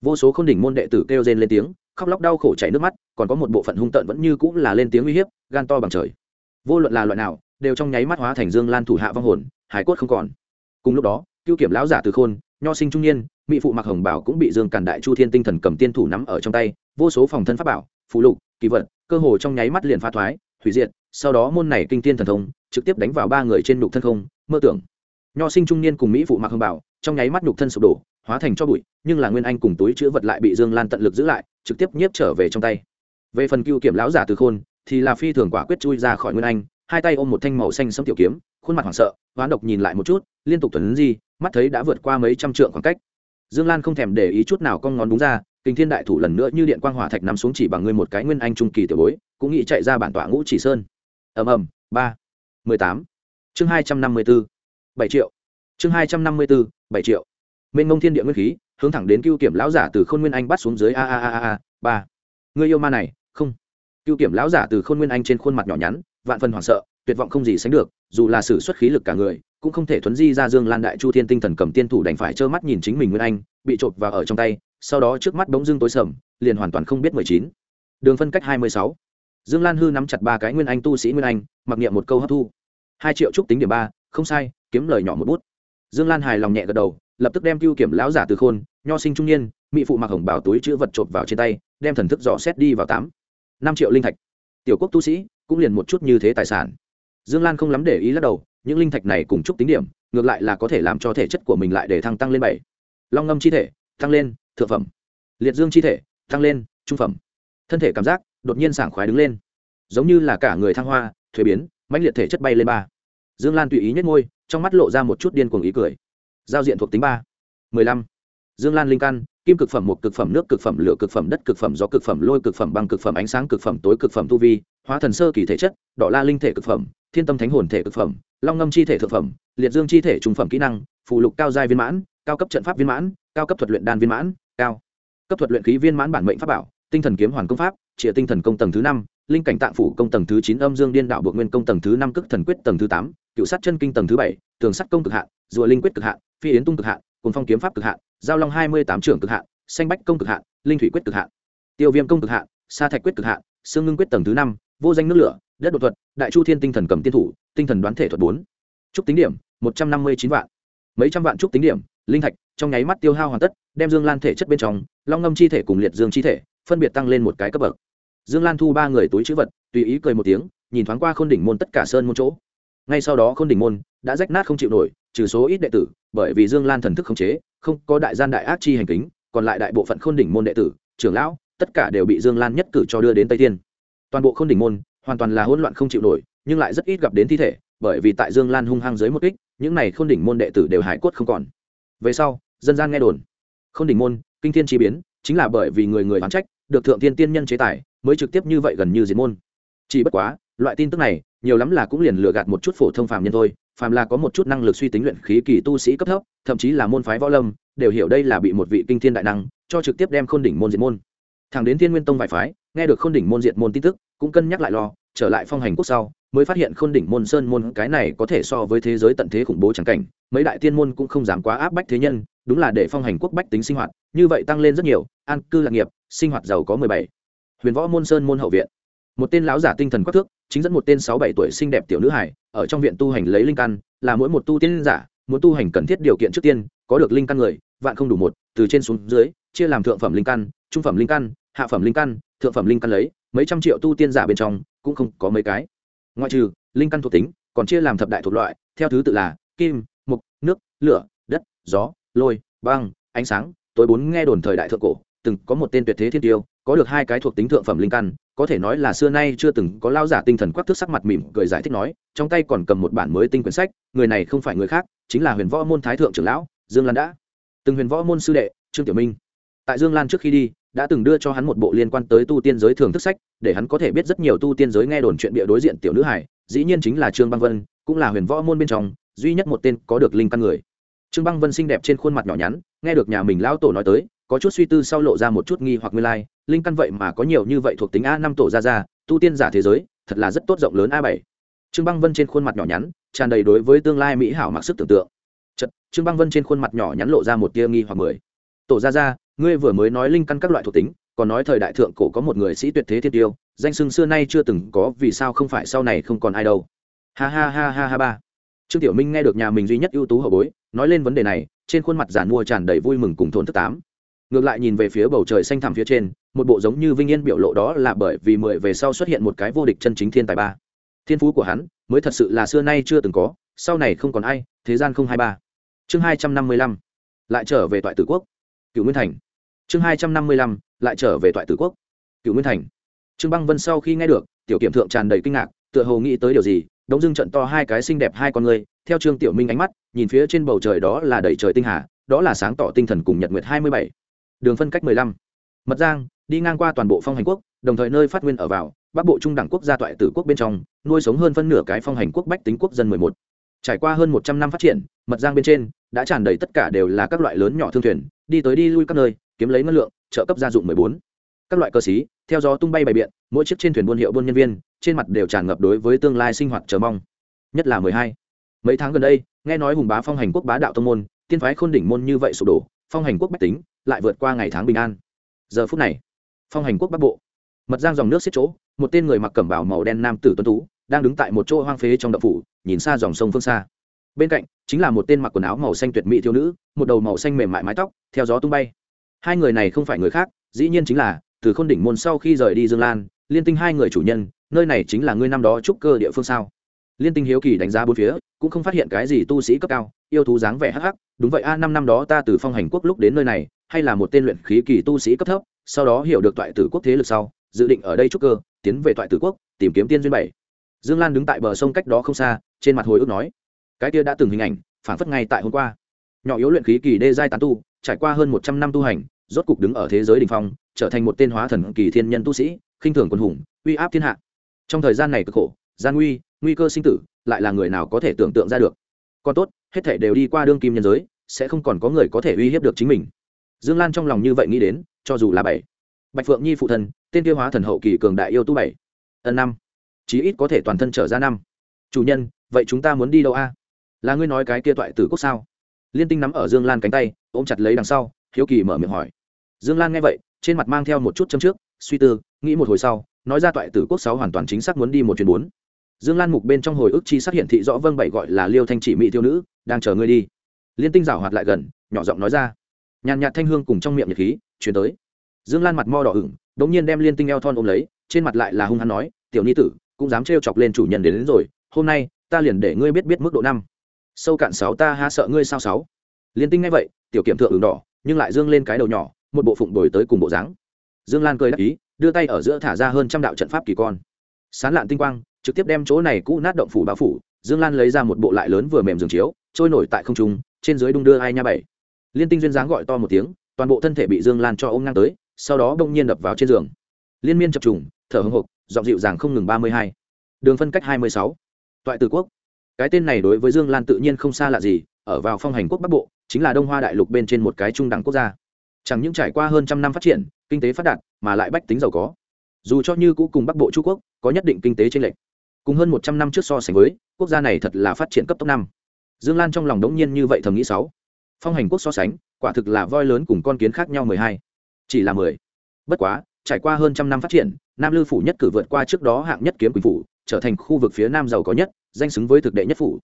Vô số khôn đỉnh môn đệ tử kêu rên lên tiếng, khóc lóc đau khổ chảy nước mắt, còn có một bộ phận hung tợn vẫn như cũng là lên tiếng uy hiếp, gan to bằng trời. Vô luận là loại nào, đều trong nháy mắt hóa thành dương lan thủ hạ vong hồn, hải cốt không còn. Cùng lúc đó, cưu kiểm lão giả từ khôn, nho sinh trung niên, mỹ phụ mặc hồng bảo cũng bị dương càn đại chu thiên tinh thần cầm tiên thủ nắm ở trong tay, vô số phòng thân pháp bảo phụ lục, kỳ vật, cơ hồ trong nháy mắt liền phá thoái, hủy diệt, sau đó môn này kinh tiên thần thông, trực tiếp đánh vào ba người trên nhục thân không, mơ tưởng. Nho sinh trung niên cùng mỹ phụ mặc hưng bảo, trong nháy mắt nhục thân sụp đổ, hóa thành cho bụi, nhưng là nguyên anh cùng túi chữ vật lại bị dương lan tận lực giữ lại, trực tiếp nhiếp trở về trong tay. Về phần cưu kiểm lão giả từ khôn, thì là phi thường quả quyết chui ra khỏi nguyên anh, hai tay ôm một thanh màu xanh sẫm tiểu kiếm, khuôn mặt hoảng sợ, hoán độc nhìn lại một chút, liên tục tuấn di, mắt thấy đã vượt qua mấy trăm trượng khoảng cách. Dương lan không thèm để ý chút nào con ngón đúng ra kinh thiên đại thủ lần nữa như điện quang hỏa thạch nằm xuống chỉ bằng ngươi một cái nguyên anh trung kỳ tiểu bối, cũng nghĩ chạy ra bản tọa ngũ chỉ sơn. Ầm ầm, ba, mười tám. Chương hai trăm năm mươi bốn bảy triệu. Chương hai trăm năm mươi bốn bảy triệu. Mênh mông thiên địa nguyên khí, hướng thẳng đến cưu kiểm lão giả từ khôn nguyên anh bắt xuống dưới a a a a ba. Người yêu ma này, không. Cưu kiểm lão giả từ khôn nguyên anh trên khuôn mặt nhỏ nhắn, vạn phần hoảng sợ, tuyệt vọng không gì sánh được, dù là sử xuất khí lực cả người, cũng không thể thuấn di ra dương lan đại chu thiên tinh thần cầm tiên thủ đành phải trơ mắt nhìn chính mình nguyên anh, bị chộp vào ở trong tay sau đó trước mắt bỗng dưng tối sầm, liền hoàn toàn không biết mười chín. Đường phân cách hai mươi sáu. Dương lan hư nắm chặt ba cái nguyên anh tu sĩ nguyên anh, mặc niệm một câu hấp thu. Hai triệu trúc tính điểm ba, không sai, kiếm lời nhỏ một bút. Dương lan hài lòng nhẹ gật đầu, lập tức đem cưu kiểm lão giả từ khôn, nho sinh trung niên, mỹ phụ mặc hồng bảo túi chữ vật chộp vào trên tay, đem thần thức dò xét đi vào tám. Năm triệu linh thạch. Tiểu quốc tu sĩ cũng liền một chút như thế tài sản. Dương lan không lắm để ý lắc đầu, những linh thạch này cùng chúc tính điểm, ngược lại là có thể làm cho thể chất của mình lại để thăng tăng lên bảy. Long ngâm chi thể tăng lên thượng phẩm liệt dương chi thể tăng lên trung phẩm thân thể cảm giác đột nhiên sảng khoái đứng lên giống như là cả người thăng hoa thuế biến mãnh liệt thể chất bay lên ba dương lan tùy ý nhất ngôi trong mắt lộ ra một chút điên cuồng ý cười giao diện thuộc tính ba mười lăm dương lan linh căn kim cực phẩm một cực phẩm nước cực phẩm lửa cực phẩm đất cực phẩm gió cực phẩm lôi cực phẩm băng cực phẩm ánh sáng cực phẩm tối cực phẩm tu vi hóa thần sơ kỳ thể chất đỏ la linh thể cực phẩm thiên tâm thánh hồn thể cực phẩm long ngâm chi thể thực phẩm liệt dương chi thể trung phẩm kỹ năng phụ lục cao giai viên mãn cao cấp trận pháp viên mãn cao cấp thuật luyện đan viên mãn, cao cấp thuật luyện khí viên mãn bản mệnh pháp bảo, tinh thần kiếm hoàn công pháp trịa tinh thần công tầng thứ năm, linh cảnh tạng phủ công tầng thứ chín, âm dương điên đạo bộ nguyên công tầng thứ năm cức thần quyết tầng thứ tám, cựu sát chân kinh tầng thứ bảy, tường sắt công cực hạn, rùa linh quyết cực hạn, phi yến tung cực hạn cùng phong kiếm pháp cực hạn, giao long hai mươi tám trưởng cực hạn, xanh bách công cực hạn, linh thủy quyết cực hạn, tiêu viêm công cực hạn, sa thạch quyết cực hạn, xương ngưng quyết tầng thứ năm, vô danh nước lửa, đất đột thuật, đại chu thiên tinh thần cầm tiên thủ, tinh thần đoán thể thuật bốn. Trúc tính điểm, một trăm năm mươi chín vạn. Mấy trăm vạn trúc tính điểm linh thạch, trong nháy mắt tiêu hao hoàn tất, đem dương lan thể chất bên trong, long ngâm chi thể cùng liệt dương chi thể, phân biệt tăng lên một cái cấp bậc. Dương lan thu ba người túi chữ vật, tùy ý cười một tiếng, nhìn thoáng qua khôn đỉnh môn tất cả sơn môn chỗ. Ngay sau đó khôn đỉnh môn đã rách nát không chịu nổi, trừ số ít đệ tử, bởi vì dương lan thần thức khống chế, không có đại gian đại ác chi hành kính, còn lại đại bộ phận khôn đỉnh môn đệ tử, trưởng lão, tất cả đều bị dương lan nhất cử cho đưa đến tây thiên. Toàn bộ khôn đỉnh môn hoàn toàn là hỗn loạn không chịu nổi, nhưng lại rất ít gặp đến thi thể, bởi vì tại dương lan hung hăng dưới một kích, những này khôn đỉnh môn đệ tử đều hải quất không còn về sau, dân gian nghe đồn. Khôn đỉnh môn, kinh thiên chi biến, chính là bởi vì người người oán trách, được thượng tiên tiên nhân chế tài, mới trực tiếp như vậy gần như diệt môn. Chỉ bất quá, loại tin tức này, nhiều lắm là cũng liền lừa gạt một chút phổ thông phàm nhân thôi, phàm là có một chút năng lực suy tính luyện khí kỳ tu sĩ cấp thấp, thậm chí là môn phái võ lâm, đều hiểu đây là bị một vị kinh thiên đại năng cho trực tiếp đem khôn đỉnh môn diệt môn. Thẳng đến thiên nguyên tông vài phái, nghe được khôn đỉnh môn diệt môn tin tức, cũng cân nhắc lại lo, trở lại phong hành quốc sau mới phát hiện khôn đỉnh môn sơn môn cái này có thể so với thế giới tận thế khủng bố chẳng cảnh, mấy đại tiên môn cũng không dám quá áp bách thế nhân, đúng là để phong hành quốc bách tính sinh hoạt, như vậy tăng lên rất nhiều, an cư lạc nghiệp, sinh hoạt giàu có mười bảy. Huyền võ môn sơn môn hậu viện. Một tên lão giả tinh thần quắc thước, chính dẫn một tên sáu bảy tuổi xinh đẹp tiểu nữ hải ở trong viện tu hành lấy linh căn, là mỗi một tu tiên giả, muốn tu hành cần thiết điều kiện trước tiên, có được linh căn người, vạn không đủ một, từ trên xuống dưới, chia làm thượng phẩm linh căn, trung phẩm linh căn, hạ phẩm linh căn, thượng phẩm linh căn lấy, mấy trăm triệu tu tiên giả bên trong, cũng không có mấy cái ngoại trừ, linh căn thuộc tính, còn chia làm thập đại thuộc loại, theo thứ tự là kim mục nước, lửa, đất, gió, lôi, băng, ánh sáng. Tối bốn nghe đồn thời đại thượng cổ, từng có một tên tuyệt thế thiên tiêu, có được hai cái thuộc tính thượng phẩm linh căn, có thể nói là xưa nay chưa từng có lao giả tinh thần quắc thước sắc mặt mỉm cười giải thích nói, trong tay còn cầm một bản mới tinh quyển sách, người này không phải người khác, chính là huyền võ môn thái thượng trưởng lão dương lan đã. Từng huyền võ môn sư đệ, trương tiểu minh. Tại dương lan trước khi đi đã từng đưa cho hắn một bộ liên quan tới tu tiên giới thường thức sách để hắn có thể biết rất nhiều tu tiên giới nghe đồn chuyện bịa đối diện tiểu nữ hải dĩ nhiên chính là trương băng vân cũng là huyền võ môn bên trong duy nhất một tên có được linh căn người. Trương băng vân xinh đẹp trên khuôn mặt nhỏ nhắn nghe được nhà mình lão tổ nói tới có chút suy tư sau lộ ra một chút nghi hoặc nguyên lai linh căn vậy mà có nhiều như vậy thuộc tính a năm tổ ra ra tu tiên giả thế giới thật là rất tốt rộng lớn a bảy. Trương băng vân trên khuôn mặt nhỏ nhắn tràn đầy đối với tương lai mỹ hảo mặc sức tưởng tượng. Chật, trương băng vân trên khuôn mặt nhỏ nhắn lộ ra một tia nghi hoặc mười. Tổ ra ra ngươi vừa mới nói linh căn các loại thuộc tính, còn nói thời đại thượng cổ có một người sĩ tuyệt thế thiên tiêu, danh sưng xưa nay chưa từng có, vì sao không phải sau này không còn ai đâu? Ha ha ha ha ha ba. Trương tiểu minh nghe được nhà mình duy nhất ưu tú hậu bối, nói lên vấn đề này, trên khuôn mặt giản mua tràn đầy vui mừng cùng thốn thức tám. Ngược lại nhìn về phía bầu trời xanh thẳm phía trên, một bộ giống như vinh yên biểu lộ đó là bởi vì mười về sau xuất hiện một cái vô địch chân chính thiên tài ba. Thiên phú của hắn, mới thật sự là xưa nay chưa từng có, sau này không còn ai, thế gian không hai ba. Chương hai trăm năm mươi lăm, lại trở về toại tử quốc. Cựu nguyên thành chương hai trăm năm mươi lăm, lại trở về toại tử quốc. Cựu nguyên thành. Trương băng vân sau khi nghe được, tiểu kiểm thượng tràn đầy kinh ngạc, tựa hồ nghĩ tới điều gì, đống dưng trận to hai cái xinh đẹp hai con người, theo trương tiểu minh ánh mắt, nhìn phía trên bầu trời đó là đầy trời tinh hà, đó là sáng tỏ tinh thần cùng nhật nguyệt hai mươi bảy. Đường phân cách mười lăm. Mật giang, đi ngang qua toàn bộ phong hành quốc, đồng thời nơi phát nguyên ở vào, bắc bộ trung đẳng quốc gia toại tử quốc bên trong, nuôi sống hơn phân nửa cái phong hành quốc bách tính quốc dân mười một. Trải qua hơn một trăm năm phát triển, mật giang bên trên, đã tràn đầy tất cả đều là các loại lớn nhỏ thương thuyền, đi tới đi lui các nơi kiếm lấy ngân lượng, trợ cấp gia dụng mười bốn. Các loại cơ sĩ theo gió tung bay bày biện, mỗi chiếc trên thuyền buôn hiệu buôn nhân viên, trên mặt đều tràn ngập đối với tương lai sinh hoạt chờ mong. Nhất là mười hai. Mấy tháng gần đây, nghe nói hùng bá phong hành quốc bá đạo tông môn, tiên phái khôn đỉnh môn như vậy sụp đổ, phong hành quốc bách tính lại vượt qua ngày tháng bình an. Giờ phút này, phong hành quốc bắc bộ, mật giang dòng nước xiết chỗ, một tên người mặc cẩm bào màu đen nam tử tuấn tú, đang đứng tại một chỗ hoang phế trong đậu phủ, nhìn xa dòng sông phương xa. Bên cạnh chính là một tên mặc quần áo màu xanh tuyệt mỹ thiếu nữ, một đầu màu xanh mềm mại mái tóc, theo gió tung bay hai người này không phải người khác, dĩ nhiên chính là, từ khôn đỉnh môn sau khi rời đi dương lan, liên tinh hai người chủ nhân, nơi này chính là ngươi năm đó trúc cơ địa phương sao? Liên tinh hiếu kỳ đánh giá bốn phía, cũng không phát hiện cái gì tu sĩ cấp cao, yêu thú dáng vẻ hắc hắc, đúng vậy a, năm năm đó ta từ phong hành quốc lúc đến nơi này, hay là một tên luyện khí kỳ tu sĩ cấp thấp, sau đó hiểu được toại tử quốc thế lực sau, dự định ở đây trúc cơ, tiến về toại tử quốc, tìm kiếm tiên duyên bảy. Dương lan đứng tại bờ sông cách đó không xa, trên mặt hồi ức nói, cái kia đã từng hình ảnh phản phất ngay tại hôm qua. Nhỏ yếu luyện khí kỳ đê giai tán tu trải qua hơn một trăm năm tu hành, rốt cục đứng ở thế giới đ ỉ n h phong, trở thành một tên hóa thần kỳ thiên nhân tu sĩ, khinh thường quân hùng, uy áp thiên hạ. Trong thời gian này cực khổ, gian nguy nguy cơ sinh tử, lại là người nào có thể tưởng tượng ra được. Còn tốt, hết thể đều đi qua đương kim nhân giới, sẽ không còn có người có thể uy hiếp được chính mình. Dương lan trong lòng như vậy nghĩ đến, cho dù là bảy. Bạch phượng nhi phụ thân, tên tiêu hóa thần hậu kỳ cường đại yêu tu bảy. Ân năm. Chí ít có thể toàn thân trở ra năm. Chủ nhân, vậy chúng ta muốn đi đâu a? Là ngươi nói cái kia toại tử quốc sao? Liên tinh nắm ở dương lan cánh tay ôm chặt lấy đằng sau hiếu kỳ mở miệng hỏi. Dương lan nghe vậy trên mặt mang theo một chút châm trước suy tư nghĩ một hồi sau nói ra toại tử quốc sáu hoàn toàn chính xác muốn đi một chuyến bốn. Dương lan mục bên trong hồi ức chi xác hiện thị rõ vâng bảy gọi là liêu thanh chỉ mỹ thiêu nữ đang chờ ngươi đi. Liên tinh rảo hoạt lại gần nhỏ giọng nói ra. Nhàn nhạt thanh hương cùng trong miệng nhật khí chuyển tới. Dương lan mặt mo đỏ ửng đ ỗ n g nhiên đem liên tinh eo thon ôm lấy trên mặt lại là hung hắn nói tiểu ni tử cũng dám trêu chọc lên chủ nhân đến, đến rồi hôm nay ta liền để ngươi biết biết mức độ năm sâu cạn sáu ta ha sợ ngươi sao sáu? Liên tinh ngay vậy, tiểu kiểm thượng ứng đỏ, nhưng lại dương lên cái đầu nhỏ, một bộ phụng đổi tới cùng bộ dáng. Dương lan cười đắc ý, đưa tay ở giữa thả ra hơn trăm đạo trận pháp kỳ con. Sán lạn tinh quang, trực tiếp đem chỗ này cũ nát động phủ bao phủ, dương lan lấy ra một bộ lại lớn vừa mềm giường chiếu, trôi nổi tại không trung, trên dưới đung đưa hai nha bảy. Liên tinh duyên dáng gọi to một tiếng, toàn bộ thân thể bị dương lan cho ôm ngang tới, sau đó đông nhiên đập vào trên giường. Liên miên chập trùng, thở hưng hục giọng dịu dàng không ngừng ba mươi hai. Đường phân cách hai mươi sáu. Toại tử quốc cái tên này đối với dương lan tự nhiên không xa lạ gì, ở vào phong hành quốc bắc bộ, chính là đông hoa đại lục bên trên một cái trung đẳng quốc gia. Chẳng những trải qua hơn trăm năm phát triển, kinh tế phát đạt, mà lại bách tính giàu có. Dù cho như cũ cùng bắc bộ trung quốc, có nhất định kinh tế tranh lệch. Cùng hơn một trăm năm trước so sánh với, quốc gia này thật là phát triển cấp tốc năm. Dương lan trong lòng đống nhiên như vậy thầm nghĩ sáu. Phong hành quốc so sánh, quả thực là voi lớn cùng con kiến khác nhau mười hai. Chỉ là mười. Bất quá, trải qua hơn trăm năm phát triển, nam lư phủ nhất cử vượt qua trước đó hạng nhất kiếm quỳnh phủ, trở thành khu vực phía nam giàu có nhất danh xứng với thực đệ nhất phủ.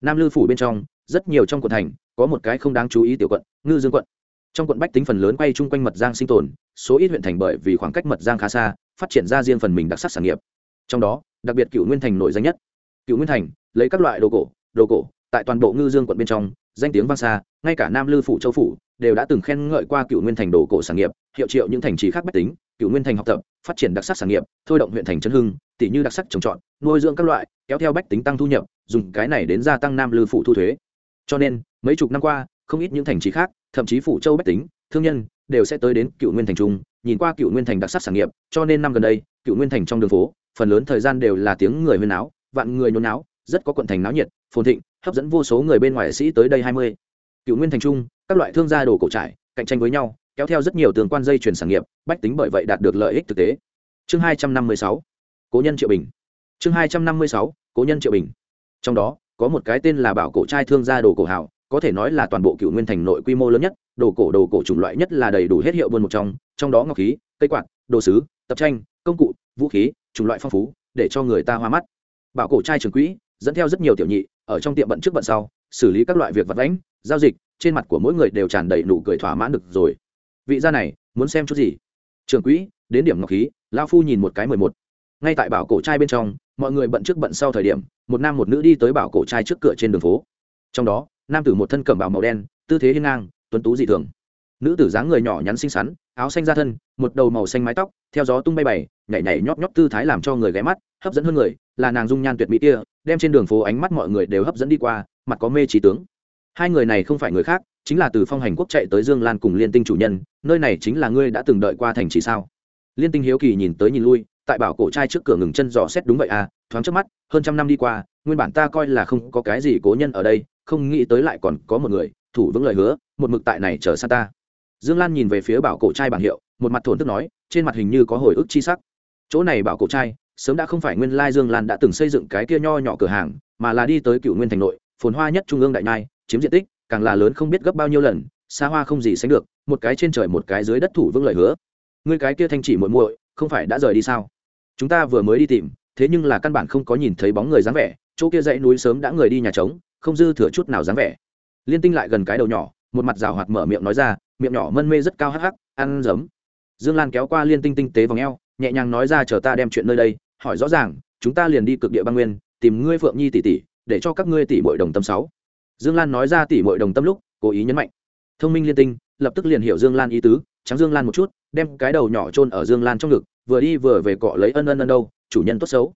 Nam lư phủ bên trong, rất nhiều trong quận thành, có một cái không đáng chú ý tiểu quận, ngư dương quận. Trong quận bách tính phần lớn quay chung quanh mật giang sinh tồn, số ít huyện thành bởi vì khoảng cách mật giang khá xa, phát triển ra riêng phần mình đặc sắc sản nghiệp. Trong đó, đặc biệt cựu nguyên thành nổi danh nhất. Cựu nguyên thành, lấy các loại đồ cổ đồ cổ, tại toàn bộ ngư dương quận bên trong, danh tiếng vang xa, ngay cả nam lư phủ, châu phủ, đều đã từng khen ngợi qua cựu nguyên thành đồ cổ sản nghiệp, hiệu triệu những thành trì khác bách tính, cựu nguyên thành học tập, phát triển đặc sắc sản nghiệp, thôi động huyện thành chân hưng tỷ như đặc sắc trồng trọt, nuôi dưỡng các loại kéo theo bách tính tăng thu nhập, dùng cái này đến gia tăng nam lư phụ thu thuế. Cho nên, mấy chục năm qua, không ít những thành trì khác, thậm chí phủ châu bách tính, thương nhân, đều sẽ tới đến cựu nguyên thành trung, nhìn qua cựu nguyên thành đặc sắc sản nghiệp, cho nên năm gần đây, cựu nguyên thành trong đường phố, phần lớn thời gian đều là tiếng người huyên áo, vạn người nhốn áo, rất có quận thành náo nhiệt, phồn thịnh, hấp dẫn vô số người bên ngoài sĩ tới đây hai mươi. Cựu nguyên thành trung, các loại thương gia đồ cổ trải, cạnh tranh với nhau, kéo theo rất nhiều tường quan dây chuyển sản nghiệp, bách tính bởi vậy đạt được lợi ích thực tế. Chương hai trăm năm mươi sáu. Cố nhân triệu bình chương hai trăm năm mươi sáu, cố nhân triệu bình. Trong đó, có một cái tên là bảo cổ trai thương gia đồ cổ hảo, có thể nói là toàn bộ cựu nguyên thành nội quy mô lớn nhất, đồ cổ đồ cổ chủng loại nhất là đầy đủ hết hiệu buôn một trong trong đó ngọc khí, cây quạt, đồ sứ, tập tranh, công cụ, vũ khí, chủng loại phong phú, để cho người ta hoa mắt. Bảo cổ trai trường quỹ, dẫn theo rất nhiều tiểu nhị, ở trong tiệm bận trước bận sau, xử lý các loại việc vật vãnh, giao dịch, trên mặt của mỗi người đều tràn đầy nụ cười thỏa mãn được rồi. Vị gia này, muốn xem chút gì? Trường quỹ, đến điểm ngọc khí lao phu nhìn một cái mười một. Ngay tại bảo cổ trai bên trong mọi người bận trước bận sau thời điểm, một nam một nữ đi tới bảo cổ trai trước cửa trên đường phố. Trong đó, nam tử một thân cẩm bào màu đen, tư thế hiên ngang, tuấn tú dị thường. Nữ tử dáng người nhỏ nhắn xinh xắn, áo xanh da thân, một đầu màu xanh mái tóc, theo gió tung bay bày, nhảy nhảy nhóp nhóp tư thái làm cho người ghé mắt, hấp dẫn hơn người, là nàng dung nhan tuyệt mỹ kia, đem trên đường phố ánh mắt mọi người đều hấp dẫn đi qua, mặt có mê trí tướng. Hai người này không phải người khác, chính là từ phong hành quốc chạy tới dương lan cùng liên tinh chủ nhân, nơi này chính là ngươi đã từng đợi qua thành trì sao? Liên tinh hiếu kỳ nhìn tới nhìn lui tại bảo cổ trai trước cửa ngừng chân dò xét đúng vậy à thoáng trước mắt, hơn trăm năm đi qua, nguyên bản ta coi là không có cái gì cố nhân ở đây, không nghĩ tới lại còn có một người, thủ vững lời hứa, một mực tại này chờ xa ta. Dương lan nhìn về phía bảo cổ trai bảng hiệu, một mặt thổn thức nói, trên mặt hình như có hồi ức chi sắc. Chỗ này bảo cổ trai, sớm đã không phải nguyên lai dương lan đã từng xây dựng cái kia nho nhỏ cửa hàng, mà là đi tới cựu nguyên thành nội, phồn hoa nhất trung ương đại nhai chiếm diện tích, càng là lớn không biết gấp bao nhiêu lần, xa hoa không gì sánh được, một cái trên trời một cái dưới đất thủ vững lời hứa. Người cái kia thanh chỉ muội muội, không phải đã rời đi sao? Chúng ta vừa mới đi tìm, thế nhưng là căn bản không có nhìn thấy bóng người dáng vẻ, chỗ kia dãy núi sớm đã người đi nhà trống, không dư thừa chút nào dáng vẻ. Liên tinh lại gần cái đầu nhỏ, một mặt rào hoạt mở miệng nói ra, miệng nhỏ mân mê rất cao hắc hắc, ăn giấm. Dương lan kéo qua liên tinh tinh tế v ò nhẹ nhàng nói ra chờ ta đem chuyện nơi đây, hỏi rõ ràng, chúng ta liền đi cực địa băng nguyên, tìm ngươi phượng nhi tỷ tỷ, để cho các ngươi tỷ mội đồng tâm sáu. Dương lan nói ra tỷ mội đồng tâm lúc, cố ý nhấn mạnh. Thông minh liên tinh, lập tức liền hiểu dương lan ý tứ, trắng dương lan một chút, đem cái đầu nhỏ chôn ở dương lan trong ngực vừa đi vừa về cọ lấy ân ân ân đâu, chủ nhân tốt xấu.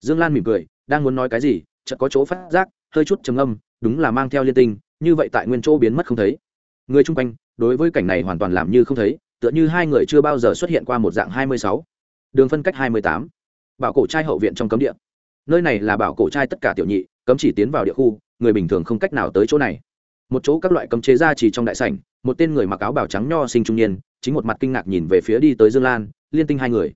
Dương lan mỉm cười, đang muốn nói cái gì, chợt có chỗ phát giác, hơi chút trầm âm đúng là mang theo liên tinh, như vậy tại nguyên chỗ biến mất không thấy. Người chung quanh, đối với cảnh này hoàn toàn làm như không thấy, tựa như hai người chưa bao giờ xuất hiện qua một dạng hai mươi sáu. Đường phân cách hai mươi tám. Bảo cổ trai hậu viện trong cấm địa. Nơi này là bảo cổ trai tất cả tiểu nhị, cấm chỉ tiến vào địa khu, người bình thường không cách nào tới chỗ này. Một chỗ các loại cấm chế ra chỉ trong đại sảnh, một tên người mặc áo bào trắng nho sinh trung niên, chính một mặt kinh ngạc nhìn về phía đi tới dương lan liên tinh hai người.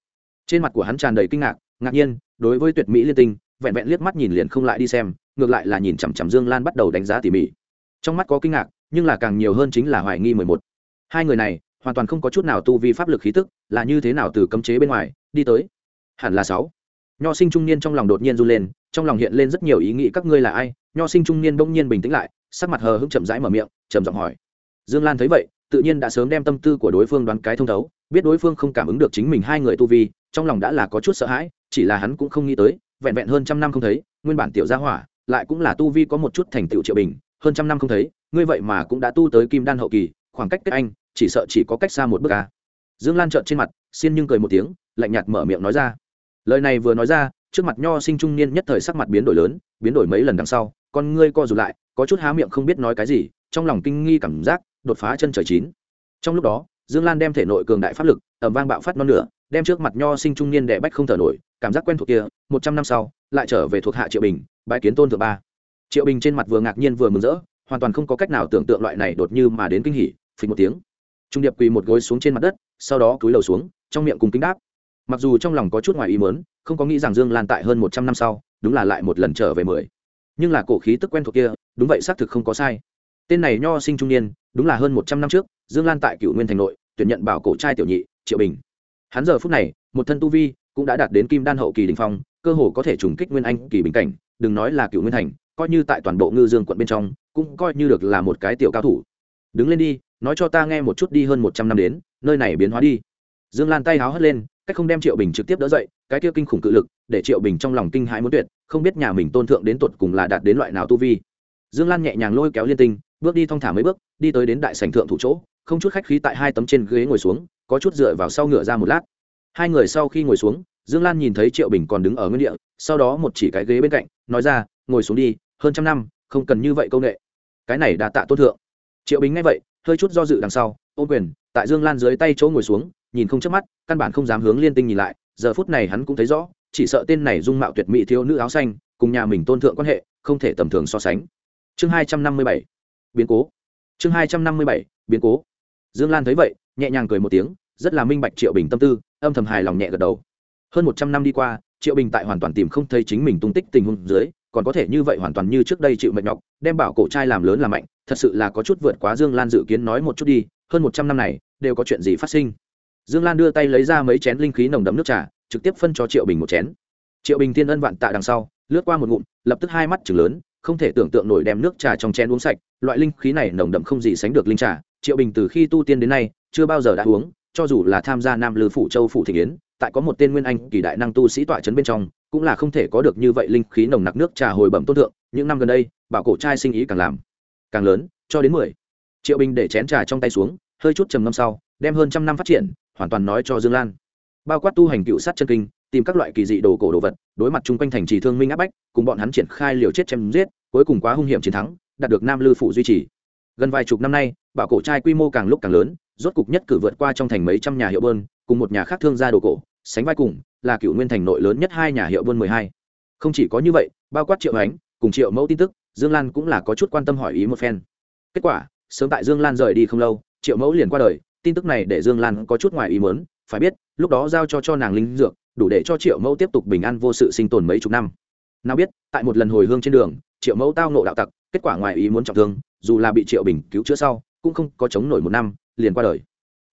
Trên mặt của hắn tràn đầy kinh ngạc ngạc nhiên, đối với tuyệt mỹ liên tinh, vẹn vẹn liếc mắt nhìn liền không lại đi xem, ngược lại là nhìn chằm chằm dương lan bắt đầu đánh giá tỉ mỉ. Trong mắt có kinh ngạc, nhưng là càng nhiều hơn chính là hoài nghi mười một. Hai người này, hoàn toàn không có chút nào tu vi pháp lực khí tức, là như thế nào từ cấm chế bên ngoài, đi tới. Hẳn là sáu. Nho sinh trung niên trong lòng đột nhiên run lên, trong lòng hiện lên rất nhiều ý nghĩ các ngươi là ai? Nho sinh trung niên bỗng nhiên bình tĩnh lại, sắc mặt hờ hững chậm rãi mở miệng, trầm giọng hỏi. Dương lan thấy vậy, tự nhiên đã sớm đem tâm tư của đối phương đoán cái thông thấu biết đối phương không cảm ứng được chính mình hai người tu vi, trong lòng đã là có chút sợ hãi, chỉ là hắn cũng không nghĩ tới, vẹn vẹn hơn trăm năm không thấy, nguyên bản tiểu gia hỏa lại cũng là tu vi có một chút thành tựu triệu bình, hơn trăm năm không thấy, ngươi vậy mà cũng đã tu tới kim đan hậu kỳ, khoảng cách kết anh, chỉ sợ chỉ có cách xa một bước ca dương lan trợn trên mặt xin nhưng cười một tiếng, lạnh nhạt mở miệng nói ra. Lời này vừa nói ra, trước mặt nho sinh trung niên nhất thời sắc mặt biến đổi lớn, biến đổi mấy lần đằng sau, con ngươi co rụt lại, có chút há miệng không biết nói cái gì, trong lòng kinh nghi cảm giác đột phá chân trời chín. Trong lúc đó dương lan đem thể nội cường đại pháp lực ẩm vang bạo phát non lửa, đem trước mặt nho sinh trung niên đẻ bách không thở nổi cảm giác quen thuộc kia một trăm năm sau lại trở về thuộc hạ triệu bình bãi kiến tôn thượng ba. Triệu bình trên mặt vừa ngạc nhiên vừa mừng rỡ hoàn toàn không có cách nào tưởng tượng loại này đột như mà đến kinh hỉ phình một tiếng. Trung điệp quỳ một gối xuống trên mặt đất sau đó cúi đầu xuống trong miệng cùng kính đáp. Mặc dù trong lòng có chút ngoài ý mớn không có nghĩ rằng dương lan tại hơn một trăm năm sau đúng là lại một lần trở về mười. Nhưng là cổ khí tức quen thuộc kia đúng vậy xác thực không có sai. Tên này nho sinh trung niên đúng là hơn một trăm năm trước dương lan tại cựu nguyên thành nội, tuyển nhận bảo cổ trai tiểu nhị, triệu bình. Hắn giờ phút này, một thân tu vi, cũng đã đạt đến kim đan hậu kỳ đình phong, cơ hồ có thể trùng kích nguyên anh kỳ bình cảnh, đừng nói là cựu nguyên thành, coi như tại toàn bộ ngư dương quận bên trong, cũng coi như được là một cái tiểu cao thủ. Đứng lên đi, nói cho ta nghe một chút đi hơn một trăm năm đến, nơi này biến hóa đi. Dương lan tay háo hất lên, cách không đem triệu bình trực tiếp đỡ dậy, cái kia kinh khủng cự lực, để triệu bình trong lòng kinh hãi muốn tuyệt, không biết nhà mình tôn thượng đến tột cùng là đạt đến loại nào tu vi. Dương lan nhẹ nhàng lôi kéo liên tinh, bước đi thong thả mấy bước, đi tới đến đại sảnh thượng thủ chỗ không chút khách khí tại hai tấm trên ghế ngồi xuống, có chút dựa vào sau ngựa ra một lát. Hai người sau khi ngồi xuống, dương lan nhìn thấy triệu bình còn đứng ở nguyên địa, sau đó một chỉ cái ghế bên cạnh, nói ra, ngồi xuống đi, hơn trăm năm, không cần như vậy công nghệ cái này đã tạ tốt thượng. Triệu bình nghe vậy, hơi chút do dự đằng sau ô quyền, tại dương lan dưới tay chỗ ngồi xuống, nhìn không chớp mắt, căn bản không dám hướng liên tinh nhìn lại, giờ phút này hắn cũng thấy rõ, chỉ sợ tên này dung mạo tuyệt mỹ thiếu nữ áo xanh, cùng nhà mình tôn thượng quan hệ, không thể tầm thường so sánh. Chương hai trăm năm mươi bảy, biến cố. Chương hai trăm năm mươi bảy, biến cố dương lan thấy vậy, nhẹ nhàng cười một tiếng, rất là minh bạch triệu bình tâm tư, âm thầm hài lòng nhẹ gật đầu. Hơn một trăm năm đi qua, triệu bình tại hoàn toàn tìm không thấy chính mình tung tích tình huống dưới, còn có thể như vậy hoàn toàn như trước đây chịu mệt nhọc, đem bảo cổ trai làm lớn làm mạnh, thật sự là có chút vượt quá dương lan dự kiến nói một chút đi, hơn một trăm năm này, đều có chuyện gì phát sinh? Dương lan đưa tay lấy ra mấy chén linh khí nồng đậm nước trà, trực tiếp phân cho triệu bình một chén. Triệu bình thiên ân vạn tạ đằng sau, lướt qua một ngụm, lập tức hai mắt chừng lớn, không thể tưởng tượng nổi đem nước trà trong chén uống sạch, loại linh khí này nồng đậm không gì sánh được linh trà triệu bình từ khi tu tiên đến nay, chưa bao giờ đã uống, cho dù là tham gia nam lư phủ châu phủ thị yến, tại có một tên nguyên anh kỳ đại năng tu sĩ tọa trấn bên trong, cũng là không thể có được như vậy linh khí nồng nặc nước trà hồi bẩm tôn thượng, những năm gần đây, bảo cổ trai sinh ý càng làm càng lớn, cho đến mười. Triệu bình để chén trà trong tay xuống, hơi chút trầm ngâm sau, đem hơn trăm năm phát triển, hoàn toàn nói cho dương lan. Bao quát tu hành cựu sát chân kinh, tìm các loại kỳ dị đồ cổ đồ vật, đối mặt chung quanh thành trì thương minh áp bách, cùng bọn hắn triển khai liều chết chém giết, cuối cùng quá hung hiểm chiến thắng, đạt được nam lư phủ duy trì. Gần vài chục năm nay bảo cổ trai quy mô càng lúc càng lớn, rốt cục nhất cử vượt qua trong thành mấy trăm nhà hiệu bơn, cùng một nhà khác thương gia đồ cổ, sánh vai cùng, là cựu nguyên thành nội lớn nhất hai nhà hiệu bơn mười hai. Không chỉ có như vậy, bao quát triệu ánh, cùng triệu mẫu tin tức, dương lan cũng là có chút quan tâm hỏi ý một phen. Kết quả, sớm tại dương lan rời đi không lâu, triệu mẫu liền qua đời, tin tức này để dương lan có chút ngoài ý mớn phải biết, lúc đó giao cho cho nàng linh dược, đủ để cho triệu mẫu tiếp tục bình an vô sự sinh tồn mấy chục năm. Nào biết, tại một lần hồi hương trên đường, triệu mẫu tao nộ đạo tặc, kết quả ngoài ý muốn trọng thương, dù là bị triệu bình cứu chữa sau cũng không có chống nổi một năm, liền qua đời.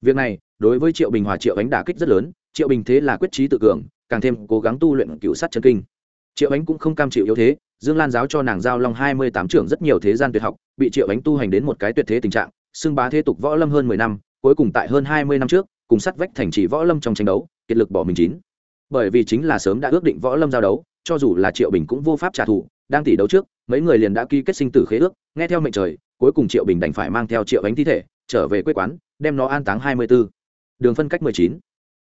Việc này, đối với triệu bình hòa triệu ánh đả kích rất lớn, triệu bình thế là quyết trí tự cường, càng thêm cố gắng tu luyện cựu sát chân kinh. Triệu ánh cũng không cam chịu yếu thế, dương lan giáo cho nàng giao long hai mươi tám trưởng rất nhiều thế gian tuyệt học, bị triệu ánh tu hành đến một cái tuyệt thế tình trạng, xưng bá thế tục võ lâm hơn mười năm, cuối cùng tại hơn hai mươi năm trước, cùng sắt vách thành trì võ lâm trong tranh đấu, kiệt lực bỏ mình chín. Bởi vì chính là sớm đã ước định võ lâm giao đấu, cho dù là triệu bình cũng vô pháp trả thù, đang tỷ đấu trước, mấy người liền đã ký kết sinh tử khế ước, nghe theo mệnh trời cuối cùng triệu bình đành phải mang theo triệu ánh thi thể, trở về quê quán, đem nó an táng hai mươi b ố đường phân cách mười chín.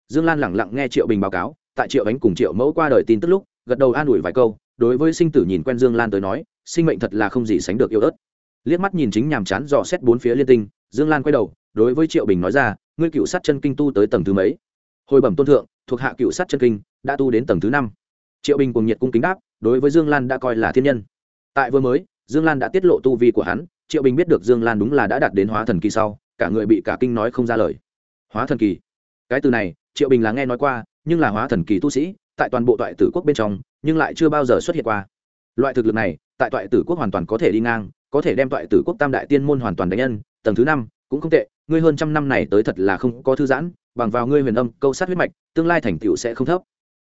Dương lan lẳng lặng nghe triệu bình báo cáo, tại triệu ánh cùng triệu mẫu qua đời tin tức lúc, gật đầu an ủi vài câu, đối với sinh tử nhìn quen dương lan tới nói, sinh mệnh thật là không gì sánh được yêu ớt. Liếc mắt nhìn chính nhàm chán dò xét bốn phía liên tinh, dương lan quay đầu, đối với triệu bình nói ra, ngươi cựu sát chân kinh tu tới tầng thứ mấy? Hồi bẩm tôn thượng, thuộc hạ cựu sát chân kinh, đã tu đến tầng thứ năm. Triệu bình cùng nhiệt cung kính đáp, đối với dương lan đã coi là thiên nhân. Tại vừa mới, dương lan đã tiết lộ tu vi của hắn triệu bình biết được dương lan đúng là đã đạt đến hóa thần kỳ sau, cả người bị cả kinh nói không ra lời. Hóa thần kỳ? Cái từ này, triệu bình là nghe nói qua, nhưng là hóa thần kỳ tu sĩ, tại toàn bộ toại tử quốc bên trong, nhưng lại chưa bao giờ xuất hiện qua. Loại thực lực này, tại toại tử quốc hoàn toàn có thể đi ngang, có thể đem toại tử quốc tam đại tiên môn hoàn toàn đánh nhân, tầng thứ năm, cũng không tệ, ngươi hơn trăm năm này tới thật là không có thư giãn, bằng vào ngươi huyền âm, câu sát huyết mạch, tương lai thành tựu sẽ không thấp.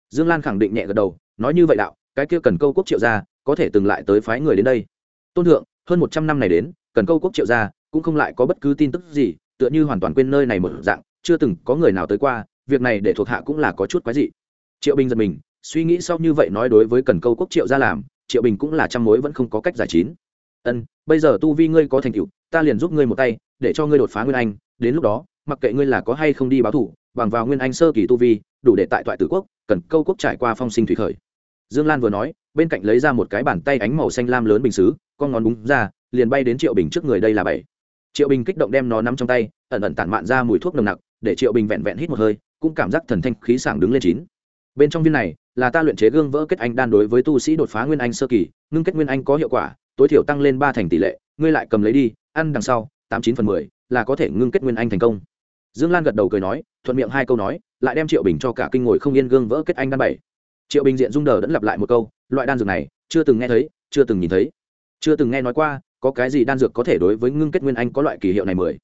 Dương lan khẳng định nhẹ gật đầu, nói như vậy đạo, cái kia cần câu quốc triệu gia, có thể từng lại tới phái người đến đây. Tôn thượng hơn một trăm năm này đến, cần câu quốc triệu gia, cũng không lại có bất cứ tin tức gì, tựa như hoàn toàn quên nơi này một dạng, chưa từng có người nào tới qua, việc này để thuộc hạ cũng là có chút quái dị. Triệu bình giật mình, suy nghĩ sau như vậy nói đối với cần câu quốc triệu gia làm, triệu bình cũng là trăm mối vẫn không có cách giải chín. Ân, bây giờ tu vi ngươi có thành tựu, ta liền giúp ngươi một tay, để cho ngươi đột phá nguyên anh, đến lúc đó, mặc kệ ngươi là có hay không đi báo thủ, bằng vào nguyên anh sơ kỳ tu vi, đủ để tại toại tử quốc, cần câu quốc trải qua phong sinh thủy khởi. Dương lan vừa nói, bên cạnh lấy ra một cái bàn tay ánh màu xanh lam lớn bình xứ con ngón búng ra, liền bay đến triệu bình trước người đây là bảy. Triệu bình kích động đem nó nắm trong tay, ẩn ẩn tản mạn ra mùi thuốc nồng nặc, để triệu bình vẹn vẹn hít một hơi, cũng cảm giác thần thanh khí sảng đứng lên chín. Bên trong viên này, là ta luyện chế gương vỡ kết anh đan đối với tu sĩ đột phá nguyên anh sơ kỳ, ngưng kết nguyên anh có hiệu quả, tối thiểu tăng lên ba thành tỷ lệ, ngươi lại cầm lấy đi, ăn đằng sau, tám chín phần mười, là có thể ngưng kết nguyên anh thành công. Dương lan gật đầu cười nói, thuận miệng hai câu nói, lại đem triệu bình cho cả kinh ngồi không yên gương vỡ kết anh đan bảy. Triệu bình diện rung đờ đẫn lặp lại một câu, loại đan dược này, chưa từng nghe thấy, chưa từng nhìn thấy chưa từng nghe nói qua, có cái gì đan dược có thể đối với ngưng kết nguyên anh có loại kỳ hiệu này mười?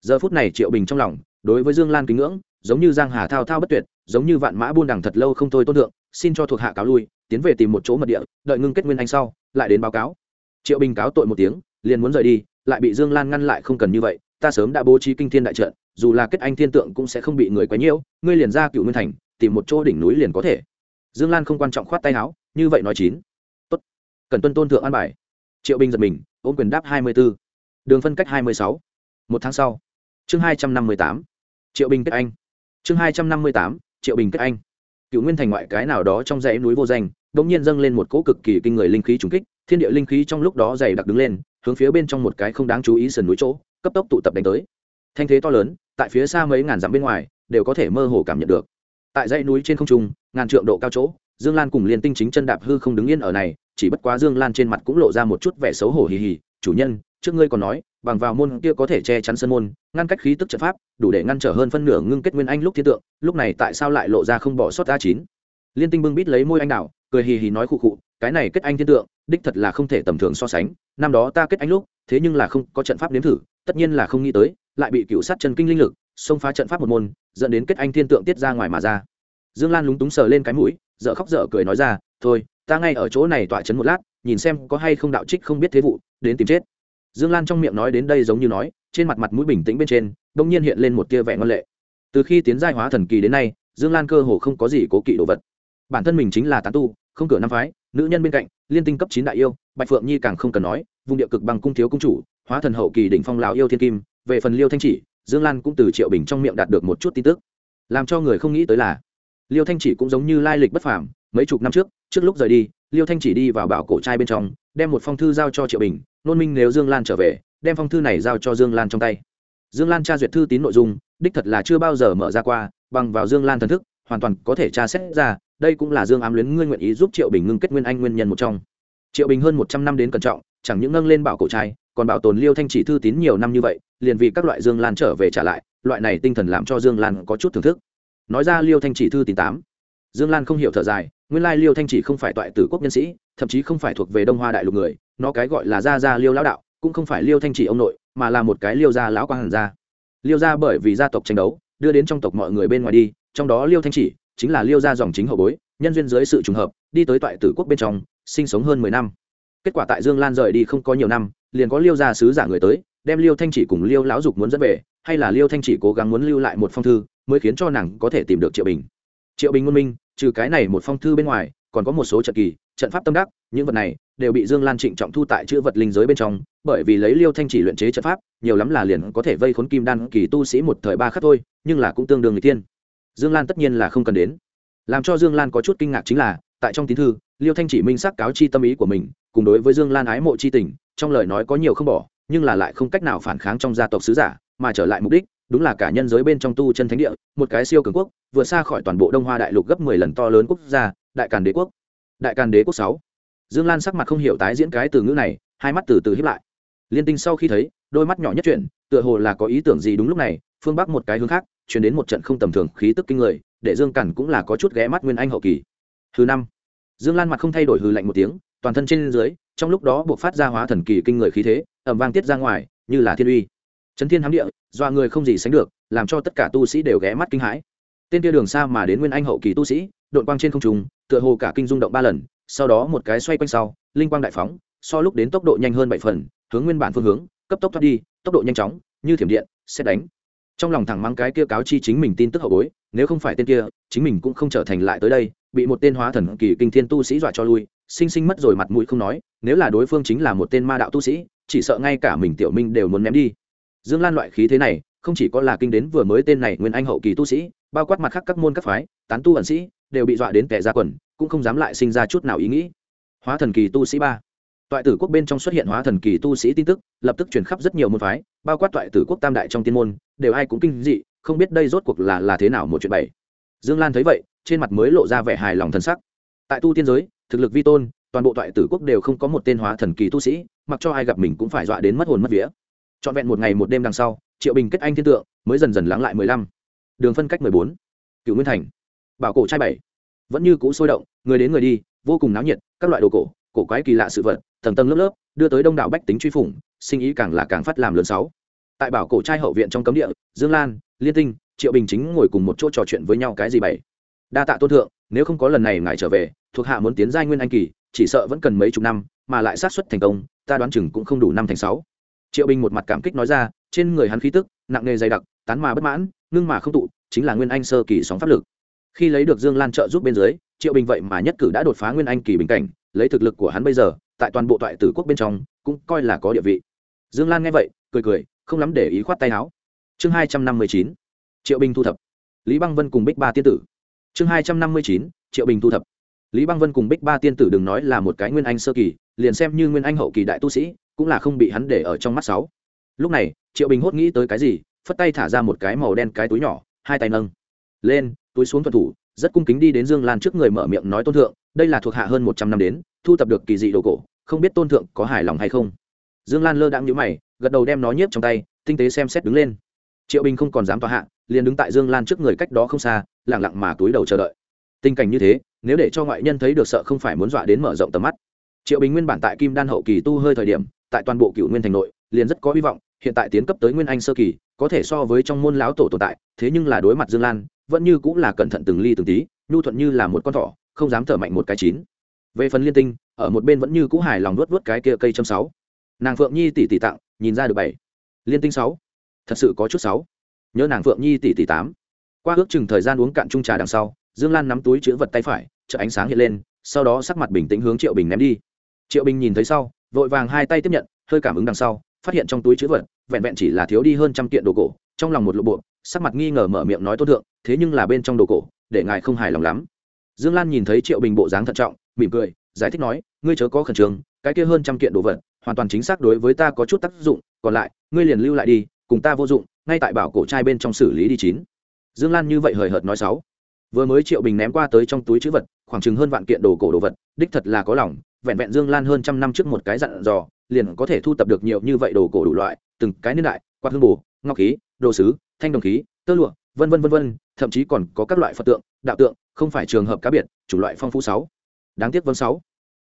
Giờ phút này triệu bình trong lòng, đối với dương lan kính ngưỡng, giống như giang hà thao thao bất tuyệt, giống như vạn mã buôn đằng thật lâu không thôi tôn thượng, xin cho thuộc hạ cáo lui, tiến về tìm một chỗ mật địa, đợi ngưng kết nguyên anh sau, lại đến báo cáo. Triệu bình cáo tội một tiếng, liền muốn rời đi, lại bị dương lan ngăn lại không cần như vậy, ta sớm đã bố trí kinh thiên đại trận, dù là kết anh thiên tượng cũng sẽ không bị người quấy nhiễu, ngươi liền ra cựu nguyên thành, tìm một chỗ đỉnh núi liền có thể. Dương lan không quan trọng khoát tay áo, như vậy nói chín. Tốt, cần tuân tôn thượng an bài triệu bình giật mình, ôm quyền đáp hai mươi b ố đường phân cách hai mươi sáu. Một tháng sau. Chương hai trăm năm mươi tám. Triệu bình kết anh. Chương hai trăm năm mươi tám. Triệu bình kết anh. Cựu nguyên thành ngoại cái nào đó trong dãy núi vô danh đ ỗ n g nhiên dâng lên một cỗ cực kỳ kinh người linh khí trúng kích, thiên địa linh khí trong lúc đó dày đặc đứng lên, hướng phía bên trong một cái không đáng chú ý sườn núi chỗ, cấp tốc tụ tập đánh tới. Thanh thế to lớn, tại phía xa mấy ngàn dặm bên ngoài, đều có thể mơ hồ cảm nhận được. Tại dãy núi trên không trung, ngàn trượng độ cao chỗ dương lan cùng liên tinh chính chân đạp hư không đứng yên ở này, chỉ bất quá dương lan trên mặt cũng lộ ra một chút vẻ xấu hổ hì hì. Chủ nhân, trước ngươi còn nói, bằng vào môn kia có thể che chắn sân môn, ngăn cách khí tức trận pháp, đủ để ngăn trở hơn phân nửa ngưng kết nguyên anh lúc thiên tượng, lúc này tại sao lại lộ ra không bỏ sót a chín? Liên tinh bưng bít lấy môi anh đảo, cười hì hì nói khụ khụ, cái này kết anh thiên tượng, đích thật là không thể tầm thường so sánh. Năm đó ta kết anh lúc, thế nhưng là không có trận pháp nếm thử, tất nhiên là không nghĩ tới, lại bị cựu sát chân kinh linh lực, xông phá trận pháp một môn, dẫn đến kết anh thiên tượng tiết ra ngoài mà ra. Dương lan lúng túng sờ lên cái mũi dợ khóc dở cười nói ra, thôi, ta ngay ở chỗ này tọa chấn một lát, nhìn xem có hay không đạo trích không biết thế vụ, đến tìm chết. Dương lan trong miệng nói đến đây giống như nói, trên mặt mặt mũi bình tĩnh bên trên đ ỗ n g nhiên hiện lên một tia vẻ ngân lệ. Từ khi tiến giai hóa thần kỳ đến nay, dương lan cơ hồ không có gì cố kỵ đồ vật. Bản thân mình chính là tán tu, không cửa năm phái, nữ nhân bên cạnh, liên tinh cấp chín đại yêu, bạch phượng nhi càng không cần nói, vùng địa cực bằng cung thiếu công chủ, hóa thần hậu kỳ đỉnh phong lào yêu thiên kim, về phần liêu thanh chỉ, dương lan cũng từ triệu bình trong miệng đạt được một chút tin tức. Làm cho người không nghĩ tới là liêu thanh chỉ cũng giống như lai lịch bất phàm, mấy chục năm trước trước lúc rời đi, liêu thanh chỉ đi vào bảo cổ trai bên trong, đem một phong thư giao cho triệu bình, nôn minh nếu dương lan trở về, đem phong thư này giao cho dương lan trong tay. Dương lan tra duyệt thư tín nội dung, đích thật là chưa bao giờ mở ra qua, bằng vào dương lan thần thức, hoàn toàn có thể tra xét ra, đây cũng là dương ám luyến ngươi nguyện ý giúp triệu bình ngưng kết nguyên anh nguyên nhân một trong. Triệu bình hơn một trăm năm đến cẩn trọng, chẳng những nâng lên bảo cổ trai, còn bảo tồn liêu thanh chỉ thư tín nhiều năm như vậy, liền vì các loại dương lan trở về trả lại, loại này tinh thần làm cho dương lan có chút thưởng thức nói ra liêu thanh chỉ thư tín tám. Dương lan không hiểu thở dài, nguyên lai liêu thanh chỉ không phải toại tử quốc nhân sĩ, thậm chí không phải thuộc về đông hoa đại lục người, nó cái gọi là gia gia liêu lão đạo, cũng không phải liêu thanh chỉ ông nội, mà là một cái liêu gia lão quang hàn gia. Liêu gia bởi vì gia tộc tranh đấu, đưa đến trong tộc mọi người bên ngoài đi, trong đó liêu thanh chỉ chính là liêu gia dòng chính hậu bối, nhân duyên dưới sự trùng hợp, đi tới toại tử quốc bên trong, sinh sống hơn mười năm. Kết quả tại dương lan rời đi không có nhiều năm, liền có liêu gia sứ giả người tới, đem liêu thanh chỉ cùng liêu lão dục muốn dẫn về hay là liêu thanh chỉ cố gắng muốn lưu lại một phong thư, mới khiến cho nàng có thể tìm được triệu bình. Triệu bình ngôn minh, trừ cái này một phong thư bên ngoài, còn có một số trận kỳ, trận pháp tâm đắc, những vật này đều bị dương lan trịnh trọng thu tại chữ vật linh giới bên trong, bởi vì lấy liêu thanh chỉ luyện chế trận pháp, nhiều lắm là liền có thể vây khốn kim đan kỳ tu sĩ một thời ba khắc thôi, nhưng là cũng tương đương người tiên dương lan tất nhiên là không cần đến. Làm cho dương lan có chút kinh ngạc chính là, tại trong tín thư, liêu thanh chỉ minh xác cáo chi tâm ý của mình, cùng đối với dương lan ái mộ c h i tình, trong lời nói có nhiều không bỏ, nhưng là lại không cách nào phản kháng trong gia tộc sứ giả mà trở lại mục đích, đúng là cả nhân giới bên trong tu chân thánh địa, một cái siêu cường quốc vừa xa khỏi toàn bộ đông hoa đại lục gấp mười lần to lớn quốc gia, đại càn đế quốc. Đại càn đế quốc sáu. Dương lan sắc mặt không hiểu tái diễn cái từ ngữ này, hai mắt từ từ hiếp lại. Liên tinh sau khi thấy, đôi mắt nhỏ nhất chuyển, tựa hồ là có ý tưởng gì đúng lúc này, phương bắc một cái hướng khác, chuyển đến một trận không tầm thường khí tức kinh người, để dương cản cũng là có chút ghé mắt nguyên anh hậu kỳ. Thứ năm. Dương lan mặt không thay đổi hư lạnh một tiếng, toàn thân trên dưới, trong lúc đó buộc phát ra hóa thần kỳ kinh người khí thế ẩm vang tiết ra ngoài, như là thiên uy chấn thiên hám địa, dọa người không gì sánh được, làm cho tất cả tu sĩ đều ghé mắt kinh hãi. Tên kia đường xa mà đến nguyên anh hậu kỳ tu sĩ đội quang trên không trùng tựa hồ cả kinh rung động ba lần, sau đó một cái xoay quanh sau, linh quang đại phóng, so lúc đến tốc độ nhanh hơn bảy phần, hướng nguyên bản phương hướng, cấp tốc thoát đi, tốc độ nhanh chóng, như thiểm điện, xét đánh. Trong lòng thẳng mắng cái kia cáo chi chính mình tin tức hậu bối, nếu không phải tên kia, chính mình cũng không trở thành lại tới đây, bị một tên hóa thần kỳ kinh thiên tu sĩ dọa cho lui, sinh sinh mất rồi mặt mũi không nói, nếu là đối phương chính là một tên ma đạo tu sĩ, chỉ sợ ngay cả mình tiểu minh đều muốn ném đi dương lan loại khí thế này, không chỉ có là kinh đến vừa mới tên này nguyên anh hậu kỳ tu sĩ, bao quát mặt khác các môn các phái, tán tu ẩn sĩ, đều bị dọa đến kẻ ra quần, cũng không dám lại sinh ra chút nào ý nghĩ. Hóa thần kỳ tu sĩ ba. Toại tử quốc bên trong xuất hiện hóa thần kỳ tu sĩ tin tức, lập tức truyền khắp rất nhiều môn phái, bao quát toại tử quốc tam đại trong tiên môn, đều ai cũng kinh dị, không biết đây rốt cuộc là là thế nào một chuyện bảy. Dương lan thấy vậy, trên mặt mới lộ ra vẻ hài lòng thân sắc. Tại tu tiên giới, thực lực vi tôn, toàn bộ toại tử quốc đều không có một tên hóa thần kỳ tu sĩ, mặc cho ai gặp mình cũng phải dọa đến mất hồn mất vía trọn vẹn một ngày một đêm đằng sau, triệu bình kết anh thiên tượng, mới dần dần lắng lại mười lăm. Đường phân cách mười bốn. Cựu nguyên thành. Bảo cổ trai bảy. Vẫn như cũ sôi động, người đến người đi, vô cùng náo nhiệt, các loại đồ cổ cổ quái kỳ lạ sự vật, tầng tầng lớp lớp, đưa tới đông đảo bách tính truy phủng, sinh ý càng là càng phát làm lớn sáu. Tại bảo cổ trai hậu viện trong cấm địa, dương lan, liên tinh, triệu bình chính ngồi cùng một chỗ trò chuyện với nhau cái gì bảy. Đa tạ tôn thượng, nếu không có lần này ngài trở về, thuộc hạ muốn tiến giai nguyên anh kỳ, chỉ sợ vẫn cần mấy chục năm, mà lại sát xuất thành công, ta đoán chừng cũng không đủ năm thành sáu triệu bình một mặt cảm kích nói ra, trên người hắn khí tức, nặng nề dày đặc, tán mà bất mãn, ngưng mà không tụ, chính là nguyên anh sơ kỳ sóng pháp lực. Khi lấy được dương lan trợ giúp bên dưới, triệu bình vậy mà nhất cử đã đột phá nguyên anh kỳ bình cảnh, lấy thực lực của hắn bây giờ, tại toàn bộ toại tử quốc bên trong, cũng coi là có địa vị. Dương lan nghe vậy, cười cười, không lắm để ý khoát tay áo. Chương hai trăm năm mươi chín, triệu bình thu thập. Lý băng vân cùng bích ba tiên tử. Chương hai trăm năm mươi chín, triệu bình thu thập. Lý băng vân cùng bích ba tiên tử đừng nói là một cái nguyên anh sơ kỳ, liền xem như nguyên anh hậu kỳ đại tu sĩ cũng là không bị hắn để ở trong mắt sáu. Lúc này, triệu bình hốt nghĩ tới cái gì, phất tay thả ra một cái màu đen cái túi nhỏ, hai tay nâng. Lên, túi xuống thuận thủ, rất cung kính đi đến dương lan trước người mở miệng nói tôn thượng, đây là thuộc hạ hơn một trăm năm đến, thu thập được kỳ dị đồ cổ, không biết tôn thượng có hài lòng hay không. Dương lan lơ đãng nhíu mày, gật đầu đem nó nhiếp trong tay, tinh tế xem xét đứng lên. Triệu bình không còn dám tòa hạ, liền đứng tại dương lan trước người cách đó không xa lẳng lặng mà túi đầu chờ đợi. Tình cảnh như thế, nếu để cho ngoại nhân thấy được sợ không phải muốn dọa đến mở rộng tầm mắt. Triệu bình nguyên bản tại kim đan hậu kỳ tu hơi thời điểm tại toàn bộ cựu nguyên thành nội, liền rất có hy vọng, hiện tại tiến cấp tới nguyên anh sơ kỳ, có thể so với trong môn lão tổ tồn tại, thế nhưng là đối mặt dương lan, vẫn như cũng là cẩn thận từng ly từng tí, nhu thuận như là một con thỏ, không dám thở mạnh một cái chín. Về phần liên tinh, ở một bên vẫn như cũ hài lòng nuốt nuốt cái kia cây châm sáu. Nàng phượng nhi tỷ tỷ tặng, nhìn ra được bảy. Liên tinh sáu. Thật sự có chút sáu. Nhớ nàng phượng nhi tỷ tỷ tám. Qua ước chừng thời gian uống cạn chung trà đằng sau, dương lan nắm túi chữ vật tay phải chợ ánh sáng hiện lên, sau đó sắc mặt bình tĩnh hướng triệu bình ném đi. Triệu bình nhìn thấy sau vội vàng hai tay tiếp nhận, hơi cảm ứng đằng sau, phát hiện trong túi chữ vật, vẹn vẹn chỉ là thiếu đi hơn trăm kiện đồ cổ, trong lòng một lộ bộ, sắc mặt nghi ngờ mở miệng nói tôn thượng, thế nhưng là bên trong đồ cổ, để ngài không hài lòng lắm. Dương lan nhìn thấy triệu bình bộ dáng thận trọng, mỉm cười, giải thích nói, ngươi chớ có khẩn trương, cái kia hơn trăm kiện đồ vật, hoàn toàn chính xác đối với ta có chút tác dụng, còn lại, ngươi liền lưu lại đi, cùng ta vô dụng, ngay tại bảo cổ trai bên trong xử lý đi chín. Dương lan như vậy hời hợt nói sáu vừa mới triệu bình ném qua tới trong túi chữ vật, khoảng chừng hơn vạn kiện đồ cổ đồ vật, đích thật là có lòng, vẹn vẹn dương lan hơn trăm năm trước một cái dặn dò, liền có thể thu tập được nhiều như vậy đồ cổ đủ loại, từng cái niên đại, quạt hương bù, ngọc khí, đồ sứ, thanh đồng khí, tơ lụa, vân vân vân vân, thậm chí còn có các loại phật tượng, đạo tượng, không phải trường hợp cá biệt, chủ loại phong phú sáu. Đáng tiếc vân sáu.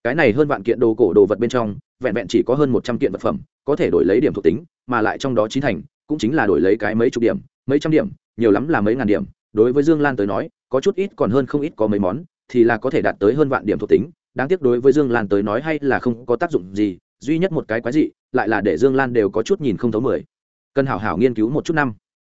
Cái này hơn vạn kiện đồ cổ đồ vật bên trong, vẹn vẹn chỉ có hơn một trăm kiện vật phẩm, có thể đổi lấy điểm thuộc tính, mà lại trong đó chín thành, cũng chính là đổi lấy cái mấy chục điểm, mấy trăm điểm, nhiều lắm là mấy ngàn điểm. Đối với dương lan tới nói có chút ít còn hơn không ít có mấy món, thì là có thể đạt tới hơn vạn điểm thuộc tính. Đáng tiếc đối với dương lan tới nói hay là không có tác dụng gì, duy nhất một cái quái dị, lại là để dương lan đều có chút nhìn không thấu mười. Cần hảo hảo nghiên cứu một chút năm.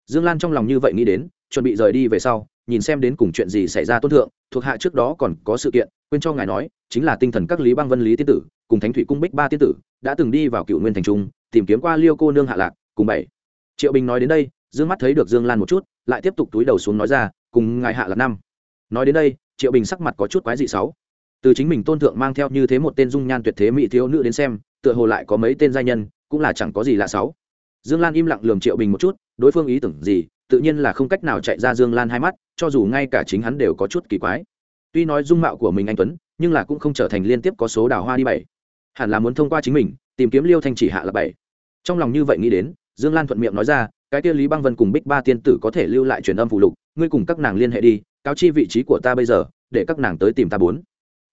Dương lan trong lòng như vậy nghĩ đến, chuẩn bị rời đi về sau, nhìn xem đến cùng chuyện gì xảy ra tôn thượng, thuộc hạ trước đó còn có sự kiện, quên cho ngài nói, chính là tinh thần các lý băng vân lý tiên tử, cùng thánh thủy cung bích ba tiên tử, đã từng đi vào cựu nguyên thành trung, tìm kiếm qua liêu cô nương hạ lạc, cùng bảy. Triệu bình nói đến đây, dương mắt thấy được dương lan một chút, lại tiếp tục túi đầu xuống nói ra cùng ngài hạ là năm. Nói đến đây, triệu bình sắc mặt có chút quái dị sáu. Từ chính mình tôn thượng mang theo như thế một tên dung nhan tuyệt thế mỹ thiếu nữ đến xem, tựa hồ lại có mấy tên giai nhân, cũng là chẳng có gì lạ sáu. Dương lan im lặng lườm triệu bình một chút, đối phương ý tưởng gì, tự nhiên là không cách nào chạy ra dương lan hai mắt, cho dù ngay cả chính hắn đều có chút kỳ quái. Tuy nói dung mạo của mình anh tuấn, nhưng là cũng không trở thành liên tiếp có số đào hoa đi bảy. Hẳn là muốn thông qua chính mình, tìm kiếm liêu thanh chỉ hạ là bảy. Trong lòng như vậy nghĩ đến, dương lan thuận miệng nói ra cái kia lý băng vân cùng bích ba tiên tử có thể lưu lại truyền âm phụ lục, ngươi cùng các nàng liên hệ đi, cáo chi vị trí của ta bây giờ, để các nàng tới tìm ta bốn.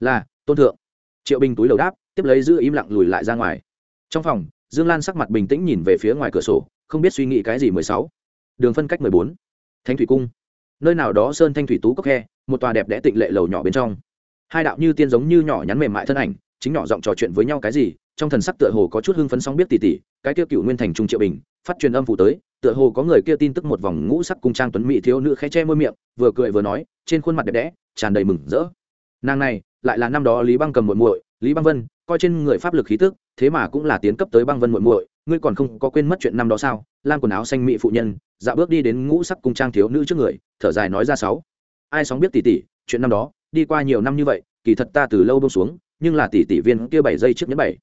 Là, tôn thượng. Triệu bình túi đầu đáp, tiếp lấy giữ im lặng lùi lại ra ngoài. Trong phòng, dương lan sắc mặt bình tĩnh nhìn về phía ngoài cửa sổ, không biết suy nghĩ cái gì mười sáu. Đường phân cách mười bốn. Thanh thủy cung. Nơi nào đó sơn thanh thủy tú cốc khe, một tòa đẹp đẽ tịnh lệ lầu nhỏ bên trong. Hai đạo như tiên giống như nhỏ nhắn mềm mại thân ảnh, chính nhỏ giọng trò chuyện với nhau cái gì trong thần sắc tựa hồ có chút hưng phấn sóng biết tỉ tỉ, cái kia cựu nguyên thành trung triệu bình, phát truyền âm phụ tới, tựa hồ có người kia tin tức một vòng ngũ sắc cung trang tuấn mỹ thiếu nữ khẽ che môi miệng, vừa cười vừa nói, trên khuôn mặt đẹp đẽ, tràn đầy mừng rỡ. Nàng này, lại là năm đó lý băng cầm muội muội, lý băng vân, coi trên người pháp lực khí tức, thế mà cũng là tiến cấp tới băng vân muội muội, ngươi còn không có quên mất chuyện năm đó sao? Lam quần áo xanh mỹ phụ nhân dạo bước đi đến ngũ sắc cung trang thiếu nữ trước người, thở dài nói ra sáu. Ai sóng biết tỉ tỉ, chuyện năm đó, đi qua nhiều năm như vậy, kỳ thật ta từ lâu bông xuống, nhưng là tỷ tỷ viên kia bảy giây trước nhẫn bảy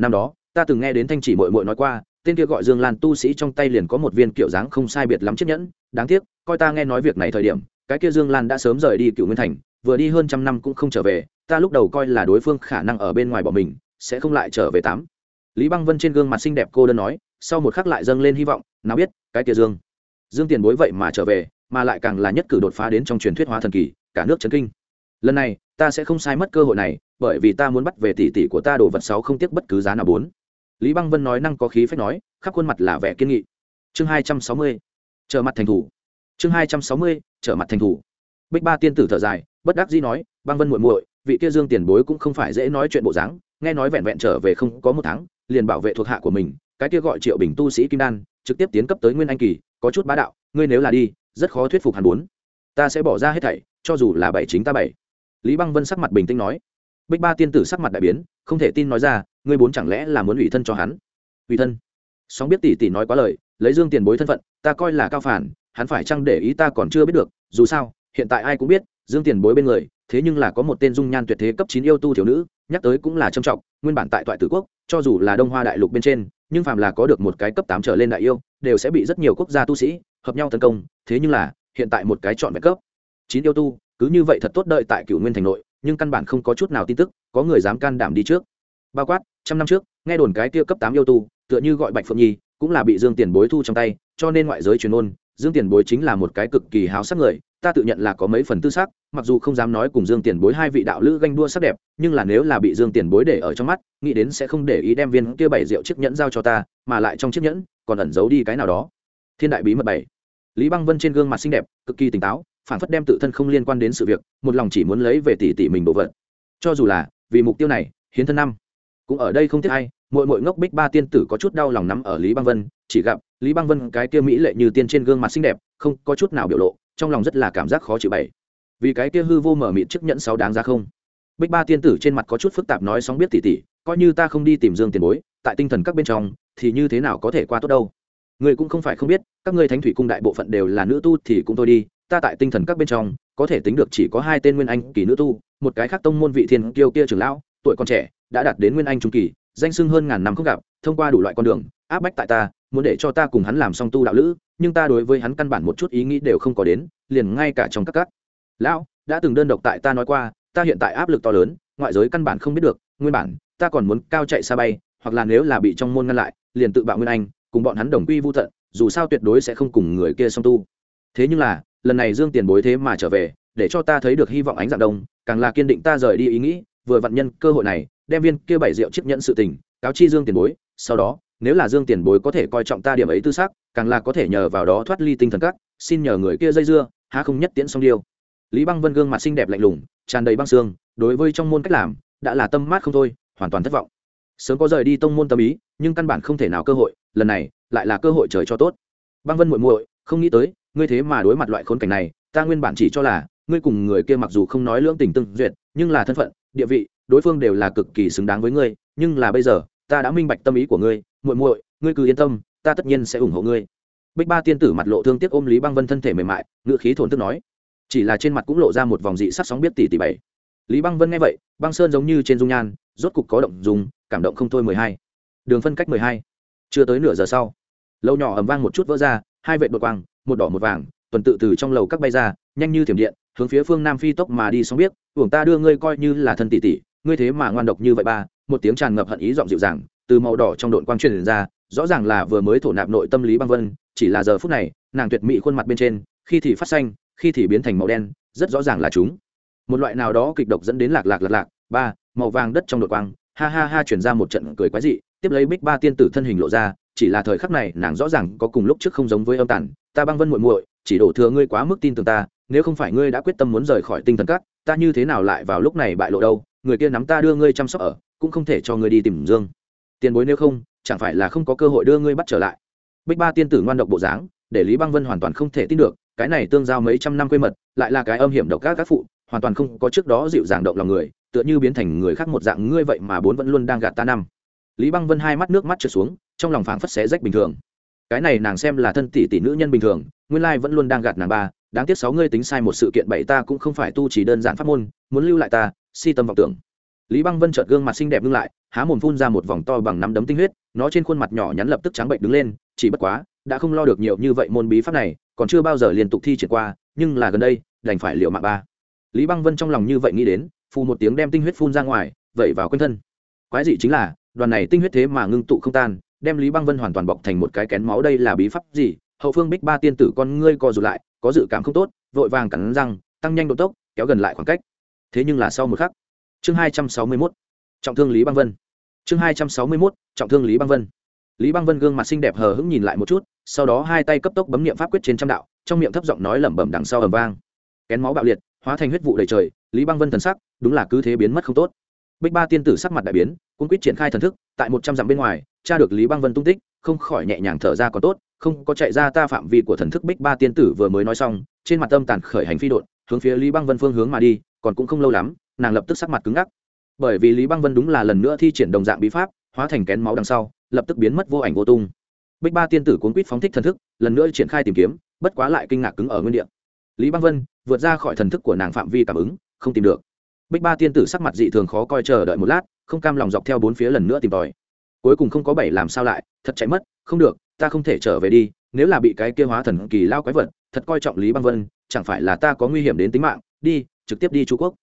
năm đó, ta từng nghe đến thanh chỉ muội muội nói qua, tên kia gọi dương lan tu sĩ trong tay liền có một viên kiểu dáng không sai biệt lắm chiếc nhẫn, đáng tiếc, coi ta nghe nói việc này thời điểm, cái kia dương lan đã sớm rời đi cựu nguyên thành, vừa đi hơn trăm năm cũng không trở về, ta lúc đầu coi là đối phương khả năng ở bên ngoài bỏ mình, sẽ không lại trở về tám lý băng vân trên gương mặt xinh đẹp cô đơn nói, sau một khắc lại dâng lên hy vọng, nào biết, cái kia dương. Dương tiền bối vậy mà trở về, mà lại càng là nhất cử đột phá đến trong truyền thuyết hóa thần kỳ, cả nước chấn kinh. Lần này ta sẽ không sai mất cơ hội này, bởi vì ta muốn bắt về tỷ tỷ của ta đồ vật sáu không tiếc bất cứ giá nào bốn. Lý băng vân nói năng có khí phép nói, khắp khuôn mặt là vẻ kiên nghị. Chương hai trăm sáu mươi, trở mặt thành thủ. Chương hai trăm sáu mươi, trở mặt thành thủ. Bích ba tiên tử thở dài, bất đắc dĩ nói, băng vân muội muội, vị kia dương tiền bối cũng không phải dễ nói chuyện bộ dáng, nghe nói vẹn vẹn trở về không có một tháng, liền bảo vệ thuộc hạ của mình, cái kia gọi triệu bình tu sĩ kim đan, trực tiếp tiến cấp tới nguyên anh kỳ, có chút bá đạo, ngươi nếu là đi, rất khó thuyết phục hắn bốn. Ta sẽ bỏ ra hết thảy, cho dù là bảy chính ta bảy lý băng vân sắc mặt bình tĩnh nói, bích ba tiên tử sắc mặt đại biến, không thể tin nói ra, ngươi bốn chẳng lẽ là muốn ủy thân cho hắn? Ủy thân? Sóng biết tỷ tỷ nói quá lời, lấy dương tiền bối thân phận, ta coi là cao phản, hắn phải chăng để ý ta còn chưa biết được, dù sao, hiện tại ai cũng biết, dương tiền bối bên người, thế nhưng là có một tên dung nhan tuyệt thế cấp chín yêu tu thiếu nữ, nhắc tới cũng là trầm trọng, nguyên bản tại toại tử quốc, cho dù là đông hoa đại lục bên trên, nhưng phàm là có được một cái cấp tám trở lên đại yêu, đều sẽ bị rất nhiều quốc gia tu sĩ, hợp nhau tấn công, thế nhưng là, hiện tại một cái chọn vẹn cấp chín yêu tu cứ như vậy thật tốt đợi tại cựu nguyên thành nội, nhưng căn bản không có chút nào tin tức, có người dám can đảm đi trước. Bao quát, trăm năm trước, nghe đồn cái kia cấp tám yêu tu, tựa như gọi bạch phượng nhi, cũng là bị dương tiền bối thu trong tay, cho nên ngoại giới truyền ôn, dương tiền bối chính là một cái cực kỳ háo sắc người, ta tự nhận là có mấy phần tư sắc, mặc dù không dám nói cùng dương tiền bối hai vị đạo lữ ganh đua sắc đẹp, nhưng là nếu là bị dương tiền bối để ở trong mắt, nghĩ đến sẽ không để ý đem viên kia bảy rượu chiếc nhẫn giao cho ta, mà lại trong chiếc nhẫn còn ẩn giấu đi cái nào đó. Thiên đại bí mật bảy. Lý băng vân trên gương mặt xinh đẹp, cực kỳ tỉnh táo phản phất đem tự thân không liên quan đến sự việc, một lòng chỉ muốn lấy về tỷ tỷ mình đồ vật. Cho dù là, vì mục tiêu này, hiến thân năm, cũng ở đây không tiếc hay mỗi mỗi ngốc bích ba tiên tử có chút đau lòng nắm ở lý băng vân, chỉ gặp lý băng vân cái kia mỹ lệ như tiên trên gương mặt xinh đẹp, không có chút nào biểu lộ, trong lòng rất là cảm giác khó chịu bày vì cái kia hư vô mở mịt chức nhẫn sáu đáng ra không? Bích ba tiên tử trên mặt có chút phức tạp nói sóng biết tỉ tỉ coi như ta không đi tìm dương tiền bối, tại tinh thần các bên trong, thì như thế nào có thể qua tốt đâu? Người cũng không phải không biết, các ngươi thánh thủy cung đại bộ phận đều là nữ tu thì cũng thôi đi ta tại tinh thần các bên trong, có thể tính được chỉ có hai tên nguyên anh kỳ nữ tu, một cái khác tông môn vị thiên kiêu kia trưởng lão, tuổi còn trẻ, đã đạt đến nguyên anh trung kỳ, danh sưng hơn ngàn năm không gặp, thông qua đủ loại con đường, áp bách tại ta, muốn để cho ta cùng hắn làm song tu đạo lữ, nhưng ta đối với hắn căn bản một chút ý nghĩ đều không có đến, liền ngay cả trong các các. Lão, đã từng đơn độc tại ta nói qua, ta hiện tại áp lực to lớn, ngoại giới căn bản không biết được, nguyên bản, ta còn muốn cao chạy xa bay, hoặc là nếu là bị trong môn ngăn lại, liền tự bạo nguyên anh, cùng bọn hắn đồng quy vô tận, dù sao tuyệt đối sẽ không cùng người kia song tu. Thế nhưng là lần này dương tiền bối thế mà trở về, để cho ta thấy được hy vọng ánh dạng đông, càng là kiên định ta rời đi ý nghĩ, vừa vận nhân cơ hội này, đem viên kia bảy rượu chiếc nhẫn sự tình, cáo chi dương tiền bối, sau đó, nếu là dương tiền bối có thể coi trọng ta điểm ấy tư xác, càng là có thể nhờ vào đó thoát ly tinh thần các, xin nhờ người kia dây dưa, há không nhất tiễn song điêu. Lý băng vân gương mặt xinh đẹp lạnh lùng, tràn đầy băng xương, đối với trong môn cách làm, đã là tâm mát không thôi, hoàn toàn thất vọng. Sớm có rời đi tông môn tâm ý, nhưng căn bản không thể nào cơ hội, lần này, lại là cơ hội trời cho tốt. Băng vân muội muội, không nghĩ tới ngươi thế mà đối mặt loại khốn cảnh này, ta nguyên bản chỉ cho là, ngươi cùng người kia mặc dù không nói lưỡng tình tương duyệt, nhưng là thân phận, địa vị, đối phương đều là cực kỳ xứng đáng với ngươi, nhưng là bây giờ, ta đã minh bạch tâm ý của ngươi, muội muội, ngươi cứ yên tâm, ta tất nhiên sẽ ủng hộ ngươi. Bích ba tiên tử mặt lộ thương tiếc ôm lý băng vân thân thể mềm mại ngựa khí thổn thức nói. Chỉ là trên mặt cũng lộ ra một vòng dị sắc sóng biết tỷ tỷ bảy lý băng vân nghe vậy, băng sơn giống như trên dung nhan, rốt cục có động dùng cảm động không thôi mười hai. Đường phân cách mười hai. Chưa tới nửa giờ sau, lâu nhỏ ầm vang một chút vỡ ra, hai vệ đột quang một đỏ một vàng, tuần tự từ trong lầu các bay ra, nhanh như thiểm điện, hướng phía phương nam phi tốc mà đi xong biết, uổng ta đưa ngươi coi như là thân tỷ tỷ, ngươi thế mà ngoan độc như vậy ba. Một tiếng tràn ngập hận ý giọng dịu dàng, từ màu đỏ trong độn quang truyền ra, rõ ràng là vừa mới thổ nạp nội tâm lý băng vân, chỉ là giờ phút này, nàng tuyệt mỹ khuôn mặt bên trên, khi thì phát xanh, khi thì biến thành màu đen, rất rõ ràng là chúng. Một loại nào đó kịch độc dẫn đến lạc lạc lạc lạc, ba, màu vàng đất trong đột quang, ha ha ha chuyển ra một trận cười quái dị, tiếp lấy bích ba tiên tử thân hình lộ ra, chỉ là thời khắc này nàng rõ ràng có cùng lúc trước không giống với âm tản ta băng vân muội muội, chỉ đổ thừa ngươi quá mức tin tưởng ta, nếu không phải ngươi đã quyết tâm muốn rời khỏi tinh thần cát ta như thế nào lại vào lúc này bại lộ đâu? Người kia nắm ta đưa ngươi chăm sóc ở, cũng không thể cho ngươi đi tìm dương. Tiền bối nếu không, chẳng phải là không có cơ hội đưa ngươi bắt trở lại. Bích ba tiên tử ngoan độc bộ dáng, để lý băng vân hoàn toàn không thể tin được, cái này tương giao mấy trăm năm quê mật, lại là cái âm hiểm độc các các phụ, hoàn toàn không có trước đó dịu dàng động lòng người, tựa như biến thành người khác một dạng ngươi vậy mà bốn vẫn luôn đang gạt ta năm. Lý băng vân hai mắt nước mắt trượt xuống, trong lòng phảng phất xé rách bình thường cái này nàng xem là thân tỷ tỷ nữ nhân bình thường, nguyên lai vẫn luôn đang gạt nàng ba. Đáng tiếc sáu ngươi tính sai một sự kiện bảy ta cũng không phải tu chỉ đơn giản pháp môn, muốn lưu lại ta, si tâm vọng tưởng. Lý băng vân chợt gương mặt xinh đẹp ngưng lại, há mồm phun ra một vòng to bằng nắm đấm tinh huyết, nó trên khuôn mặt nhỏ nhắn lập tức trắng bệnh đứng lên, chỉ bất quá, đã không lo được nhiều như vậy môn bí pháp này, còn chưa bao giờ liên tục thi triển qua, nhưng là gần đây, đành phải liệu mạng ba. Lý băng vân trong lòng như vậy nghĩ đến, phù một tiếng đem tinh huyết phun ra ngoài vậy vào quanh thân. Quái dị chính là, đoàn này tinh huyết thế mà ngưng tụ không tan đem lý băng vân hoàn toàn bọc thành một cái kén máu đây là bí pháp gì? Hậu phương bích ba tiên tử con ngươi co rụt lại, có dự cảm không tốt, vội vàng cắn răng, tăng nhanh độ tốc, kéo gần lại khoảng cách. Thế nhưng là sau một khắc, chương hai trăm sáu mươi mốt, trọng thương lý băng vân. Chương hai trăm sáu mươi mốt, trọng thương lý băng vân. Lý băng vân gương mặt xinh đẹp hờ hững nhìn lại một chút, sau đó hai tay cấp tốc bấm nghiệm pháp quyết trên trăm đạo, trong miệng thấp giọng nói lẩm bẩm đằng sau ầm vang. Kén máu bạo liệt, hóa thành huyết vụ đầy trời, lý băng vân thần sắc, đúng là cứ thế biến mất không tốt. Bích ba tiên tử sắc mặt đại biến cũng quyết triển khai thần thức, tại một trăm dặm bên ngoài tra được lý băng vân tung tích, không khỏi nhẹ nhàng thở ra còn tốt, không có chạy ra ta phạm vi của thần thức bích ba tiên tử vừa mới nói xong, trên mặt tâm tàn khởi hành phi đột hướng phía lý băng vân phương hướng mà đi, còn cũng không lâu lắm, nàng lập tức sắc mặt cứng ngắc. Bởi vì lý băng vân đúng là lần nữa thi triển đồng dạng bí pháp, hóa thành kén máu đằng sau, lập tức biến mất vô ảnh vô tung. Bích ba tiên tử cuốn quýt phóng thích thần thức, lần nữa triển khai tìm kiếm, bất quá lại kinh ngạc cứng ở nguyên địa. Lý băng vân, vượt ra khỏi thần thức của nàng phạm vi cảm ứng, không tìm được. Bích ba tiên tử sắc mặt dị thường khó coi chờ đợi một lát, không cam lòng dọc theo bốn phía lần nữa tìm tòi cuối cùng không có bảy làm sao lại, thật chạy mất, không được, ta không thể trở về đi, nếu là bị cái kia hóa thần kỳ lao quái vật, thật coi trọng lý băng vân, chẳng phải là ta có nguy hiểm đến tính mạng, đi, trực tiếp đi chú quốc.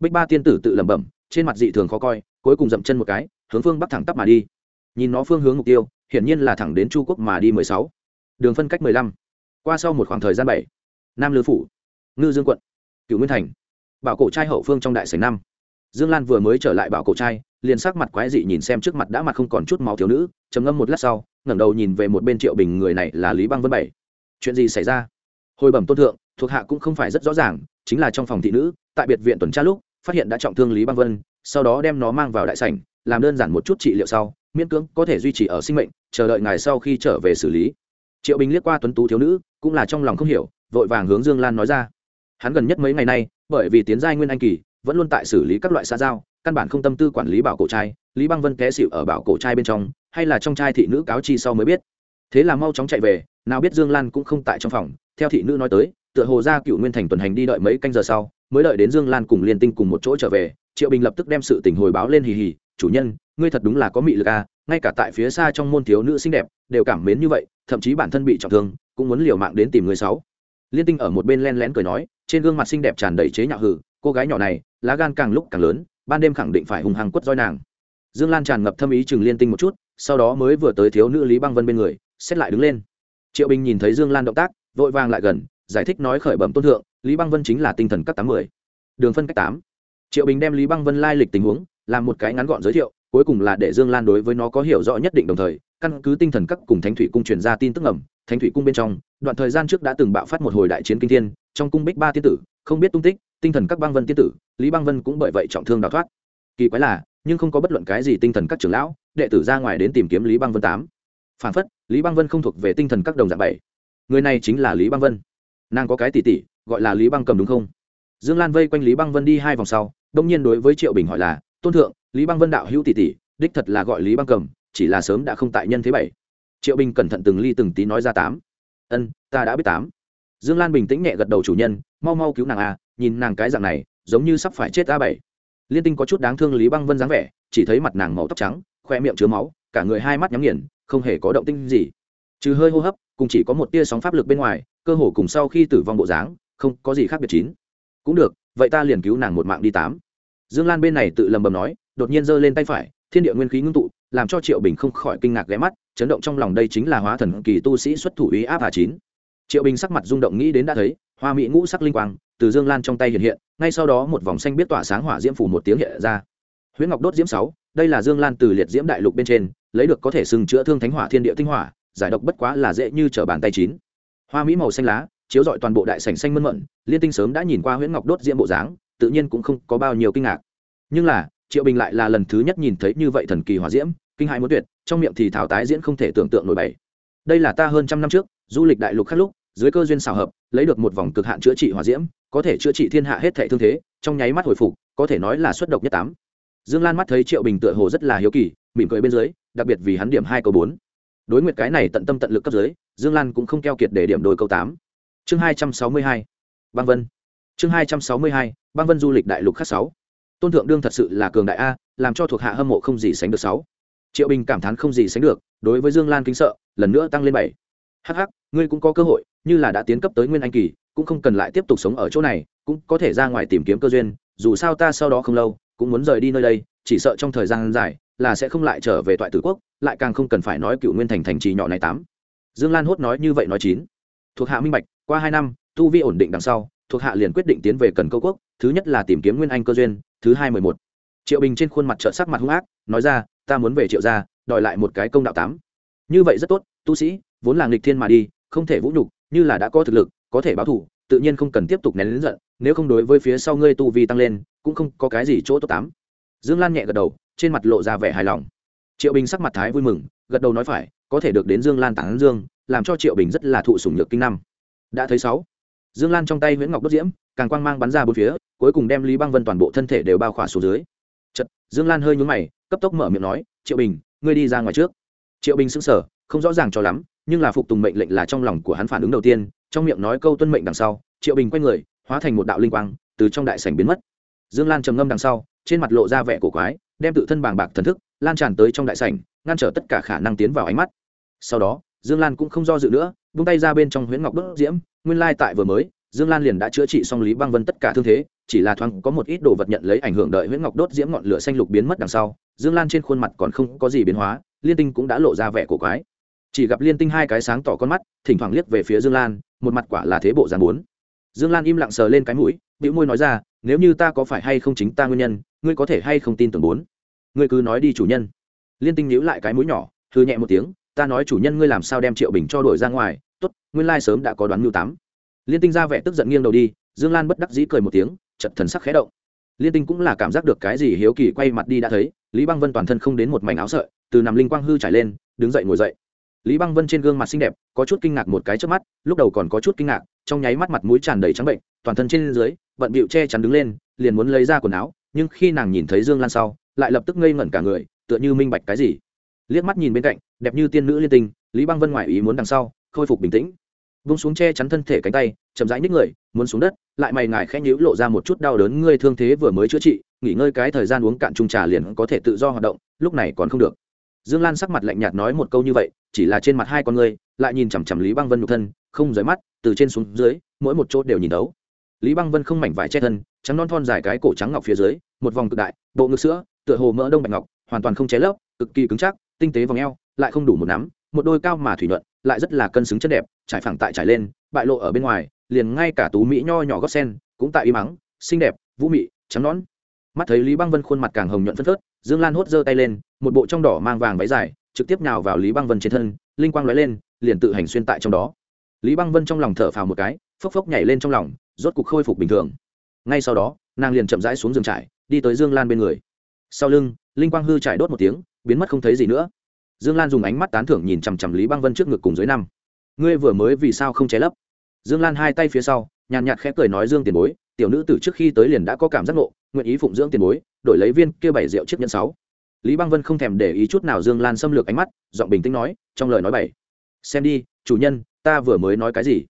Bích ba tiên tử tự lẩm bẩm, trên mặt dị thường khó coi, cuối cùng dậm chân một cái, hướng phương bắc thẳng tắp mà đi. Nhìn nó phương hướng mục tiêu, hiển nhiên là thẳng đến chu quốc mà đi mười sáu. Đường phân cách mười lăm. Qua sau một khoảng thời gian bảy. Nam lư phủ. Ngư dương quận. Cựu nguyên thành. Bảo cổ trai hậu phương trong đại sảnh năm. Dương lan vừa mới trở lại bảo cổ trai liền sắc mặt quái dị nhìn xem trước mặt đã mặt không còn chút máu thiếu nữ, trầm ngâm một lát sau, ngẩng đầu nhìn về một bên triệu bình, người này là lý băng vân bảy. Chuyện gì xảy ra? Hồi bẩm tôn thượng, thuộc hạ cũng không phải rất rõ ràng, chính là trong phòng thị nữ, tại biệt viện tuần tra lúc, phát hiện đã trọng thương lý băng vân, sau đó đem nó mang vào đại sảnh, làm đơn giản một chút trị liệu sau, miễn cưỡng có thể duy trì ở sinh mệnh, chờ đợi ngài sau khi trở về xử lý. Triệu bình liếc qua tuấn tú thiếu nữ, cũng là trong lòng không hiểu, vội vàng hướng dương lan nói ra. Hắn gần nhất mấy ngày nay, bởi vì tiến giai nguyên anh kỳ, vẫn luôn tại xử lý các loại xã giao căn bản không tâm tư quản lý bảo cổ trai, lý băng vân té xịu ở bảo cổ trai bên trong, hay là trong trai thị nữ cáo chi sau mới biết. Thế là mau chóng chạy về, nào biết dương lan cũng không tại trong phòng, theo thị nữ nói tới, tựa hồ ra cựu nguyên thành tuần hành đi đợi mấy canh giờ sau, mới đợi đến dương lan cùng liên tinh cùng một chỗ trở về, triệu bình lập tức đem sự tình hồi báo lên hì hì, chủ nhân, ngươi thật đúng là có mị lực à ngay cả tại phía xa trong môn thiếu nữ xinh đẹp, đều cảm mến như vậy, thậm chí bản thân bị trọng thương, cũng muốn liều mạng đến tìm người sáu liên tinh ở một bên len lén cười nói, trên gương mặt xinh đẹp tràn đầy chế nhạo hử, cô gái nhỏ này, lá gan càng lúc càng lớn ban đêm khẳng định phải hùng hăng quất roi nàng. Dương lan tràn ngập thâm ý chừng liên tinh một chút, sau đó mới vừa tới thiếu nữ lý băng vân bên người, xét lại đứng lên. Triệu bình nhìn thấy dương lan động tác, vội vàng lại gần, giải thích nói khởi bẩm tôn thượng, lý băng vân chính là tinh thần cấp tám mươi. Đường phân cách tám. Triệu bình đem lý băng vân lai lịch tình huống, làm một cái ngắn gọn giới thiệu, cuối cùng là để dương lan đối với nó có hiểu rõ nhất định đồng thời, căn cứ tinh thần cấp cùng thánh thủy cung truyền ra tin tức ẩm thánh thủy cung bên trong, đoạn thời gian trước đã từng bạo phát một hồi đại chiến kinh thiên, trong cung bích ba tiên tử, không biết tung tích tinh thần các băng vân tiên tử, lý băng vân cũng bởi vậy trọng thương đào thoát. Kỳ quái là, nhưng không có bất luận cái gì tinh thần các trưởng lão, đệ tử ra ngoài đến tìm kiếm lý băng vân tám. Phản phất, lý băng vân không thuộc về tinh thần các đồng dạng bảy. Người này chính là lý băng vân. Nàng có cái tỷ tỷ, gọi là lý băng cầm đúng không? Dương lan vây quanh lý băng vân đi hai vòng sau, đông nhiên đối với triệu bình hỏi là, tôn thượng, lý băng vân đạo hữu tỷ tỷ, đích thật là gọi lý băng cầm, chỉ là sớm đã không tại nhân thế bảy. Triệu bình cẩn thận từng ly từng tí nói ra tám. Ân, ta đã biết tám. Dương lan bình tĩnh nhẹ gật đầu chủ nhân, mau mau cứu nàng a nhìn nàng cái dạng này, giống như sắp phải chết a bảy. Liên tinh có chút đáng thương lý băng vân dáng vẻ, chỉ thấy mặt nàng màu tóc trắng, khoe miệng chứa máu, cả người hai mắt nhắm nghiền, không hề có động tinh gì. Trừ hơi hô hấp, cùng chỉ có một tia sóng pháp lực bên ngoài, cơ hồ cùng sau khi tử vong bộ dáng, không có gì khác biệt chín. Cũng được, vậy ta liền cứu nàng một mạng đi tám. Dương lan bên này tự lầm bầm nói, đột nhiên giơ lên tay phải, thiên địa nguyên khí ngưng tụ, làm cho triệu bình không khỏi kinh ngạc ghé mắt, chấn động trong lòng đây chính là hóa thần kỳ tu sĩ xuất thủ ý áp hà chín. Triệu bình sắc mặt rung động nghĩ đến đã thấy, hoa mỹ ngũ sắc linh quang từ dương lan trong tay hiện hiện, ngay sau đó một vòng xanh biết tỏa sáng hỏa diễm phủ một tiếng hiện ra. Huyễn ngọc đốt diễm sáu, đây là dương lan từ liệt diễm đại lục bên trên, lấy được có thể sừng chữa thương thánh hỏa thiên địa tinh hỏa, giải độc bất quá là dễ như trở bàn tay chín. Hoa mỹ màu xanh lá, chiếu rọi toàn bộ đại sảnh xanh mơn mận, liên tinh sớm đã nhìn qua huyễn ngọc đốt diễm bộ dáng, tự nhiên cũng không có bao nhiêu kinh ngạc. Nhưng là, triệu bình lại là lần thứ nhất nhìn thấy như vậy thần kỳ hỏa diễm, kinh hãi muốn tuyệt, trong miệng thì thảo tái diễn không thể tưởng tượng nổi bày đây là ta hơn trăm năm trước, du lịch đại lục khác lúc dưới cơ duyên xảo hợp, lấy được một vòng cực hạn chữa trị hỏa diễm, có thể chữa trị thiên hạ hết thệ thương thế, trong nháy mắt hồi phục, có thể nói là xuất độc nhất tám. Dương lan mắt thấy triệu bình tựa hồ rất là hiếu kỳ, mỉm cười bên dưới, đặc biệt vì hắn điểm hai câu bốn. Đối nguyện cái này tận tâm tận lực cấp dưới, dương lan cũng không keo kiệt để điểm đôi câu tám. Chương hai trăm sáu mươi hai, băng vân. Chương hai trăm sáu mươi hai, băng vân du lịch đại lục khác sáu. Tôn thượng đương thật sự là cường đại a, làm cho thuộc hạ hâm mộ không gì sánh được sáu. Triệu bình cảm thán không gì sánh được, đối với dương lan kính sợ, lần nữa tăng lên bảy. Hh ngươi cũng có cơ hội như là đã tiến cấp tới nguyên anh kỳ, cũng không cần lại tiếp tục sống ở chỗ này, cũng có thể ra ngoài tìm kiếm cơ duyên, dù sao ta sau đó không lâu, cũng muốn rời đi nơi đây, chỉ sợ trong thời gian dài là sẽ không lại trở về toại tử quốc, lại càng không cần phải nói cựu nguyên thành thành trì nhỏ này tám. Dương lan hốt nói như vậy nói chín. Thuộc hạ minh bạch, qua hai năm, tu vi ổn định đằng sau, thuộc hạ liền quyết định tiến về cần câu quốc, thứ nhất là tìm kiếm nguyên anh cơ duyên, thứ hai mười một. Triệu bình trên khuôn mặt trợ sắc mặt hung ác, nói ra, ta muốn về triệu gia, đòi lại một cái công đạo tám. Như vậy rất tốt, tu sĩ, vốn là nghịch thiên mà đi, không thể vũ nhục như là đã có thực lực, có thể báo thủ tự nhiên không cần tiếp tục nén lính giận, nếu không đối với phía sau ngươi tu vi tăng lên, cũng không có cái gì chỗ tốt tám dương lan nhẹ gật đầu, trên mặt lộ ra vẻ hài lòng. Triệu bình sắc mặt thái vui mừng, gật đầu nói phải, có thể được đến dương lan tán dương, làm cho triệu bình rất là thụ sủng nhược kinh năm. Đã thấy sáu. Dương lan trong tay nguyễn ngọc đốt diễm, càng quang mang bắn ra bốn phía, cuối cùng đem lý băng vân toàn bộ thân thể đều bao khỏa xuống dưới. Chật dương lan hơi nhúng mày, cấp tốc mở miệng nói, triệu bình, ngươi đi ra ngoài trước. Triệu bình sững sờ, không rõ ràng cho lắm nhưng là phục tùng mệnh lệnh là trong lòng của hắn phản ứng đầu tiên, trong miệng nói câu tuân mệnh đằng sau, triệu bình quay người, hóa thành một đạo linh quang, từ trong đại sảnh biến mất. Dương lan trầm ngâm đằng sau, trên mặt lộ ra vẻ cổ quái, đem tự thân bàng bạc thần thức, lan tràn tới trong đại sảnh, ngăn trở tất cả khả năng tiến vào ánh mắt. Sau đó, dương lan cũng không do dự nữa, vung tay ra bên trong huyễn ngọc đốt diễm, nguyên lai tại vừa mới, dương lan liền đã chữa trị xong lý băng vân tất cả thương thế, chỉ là thoáng có một ít đồ vật nhận lấy ảnh hưởng đợi huyễn ngọc đốt diễm ngọn lửa xanh lục biến mất đằng sau, dương lan trên khuôn mặt còn không có gì biến hóa, liên tinh cũng đã lộ ra vẻ cổ quái chỉ gặp liên tinh hai cái sáng tỏ con mắt, thỉnh thoảng liếc về phía dương lan, một mặt quả là thế bộ dàn bốn dương lan im lặng sờ lên cái mũi, bĩu môi nói ra, nếu như ta có phải hay không chính ta nguyên nhân, ngươi có thể hay không tin tưởng bốn? Ngươi cứ nói đi chủ nhân. Liên tinh nhíu lại cái mũi nhỏ thư nhẹ một tiếng, ta nói chủ nhân ngươi làm sao đem triệu bình cho đổi ra ngoài, tốt, nguyên lai sớm đã có đoán mưu tám. Liên tinh ra vẻ tức giận nghiêng đầu đi, dương lan bất đắc dĩ cười một tiếng chật thần sắc khẽ động. Liên tinh cũng là cảm giác được cái gì hiếu kỳ quay mặt đi đã thấy, lý băng vân toàn thân không đến một mảnh áo sợi, từ nằm linh quang hư trải lên, đứng dậy ngồi dậy lý băng vân trên gương mặt xinh đẹp, có chút kinh ngạc một cái trước mắt, lúc đầu còn có chút kinh ngạc, trong nháy mắt mặt mũi tràn đầy trắng bệnh, toàn thân trên dưới, bận bịu che chắn đứng lên, liền muốn lấy ra quần áo, nhưng khi nàng nhìn thấy dương lan sau, lại lập tức ngây ngẩn cả người, tựa như minh bạch cái gì. Liếc mắt nhìn bên cạnh, đẹp như tiên nữ liên tinh, lý băng vân ngoại ý muốn đằng sau, khôi phục bình tĩnh. Vung xuống che chắn thân thể cánh tay, chậm rãi nhích người, muốn xuống đất, lại mày ngài khẽ nhíu lộ ra một chút đau đớn, ngươi thương thế vừa mới chữa trị, nghỉ ngơi cái thời gian uống cạn chung trà liền có thể tự do hoạt động, lúc này còn không được dương lan sắc mặt lạnh nhạt nói một câu như vậy, chỉ là trên mặt hai con ngươi, lại nhìn chằm chằm lý băng vân nhục thân, không rời mắt, từ trên xuống dưới, mỗi một chỗ đều nhìn đấu lý băng vân không mảnh vải che thân, trắng non thon dài cái cổ trắng ngọc phía dưới, một vòng cực đại, bộ ngực sữa, tựa hồ mỡ đông bạch ngọc, hoàn toàn không che lấp, cực kỳ cứng chắc, tinh tế vòng eo, lại không đủ một nắm, một đôi cao mà thủy nhuận, lại rất là cân xứng chất đẹp, trải phẳng tại trải lên, bại lộ ở bên ngoài, liền ngay cả tú mỹ nho nhỏ gót sen, cũng tại y mắng, xinh đẹp, vũ mị, trắng nón mắt thấy lý băng vân khuôn mặt càng hồng nhuận phân phớt, dương lan hốt giơ tay lên một bộ trong đỏ mang vàng váy dài, trực tiếp nhào vào lý băng vân trên thân, linh quang lóe lên, liền tự hành xuyên tại trong đó. Lý băng vân trong lòng thở phào một cái, phốc phốc nhảy lên trong lòng, rốt cục khôi phục bình thường. Ngay sau đó, nàng liền chậm rãi xuống giường trải, đi tới dương lan bên người. Sau lưng, linh quang hư trải đốt một tiếng, biến mất không thấy gì nữa. Dương lan dùng ánh mắt tán thưởng nhìn chằm chằm lý băng vân trước ngực cùng dưới năm. Ngươi vừa mới vì sao không che lấp? Dương lan hai tay phía sau, nhàn nhạt khẽ cười nói dương tiền bối, tiểu nữ từ trước khi tới liền đã có cảm giác ngộ, nguyện ý phụng dưỡng tiền bối, đổi lấy viên kia bảy rượu chiếc nhẫn sáu lý băng vân không thèm để ý chút nào dương lan xâm lược ánh mắt, giọng bình tĩnh nói, trong lời nói bảy xem đi, chủ nhân, ta vừa mới nói cái gì?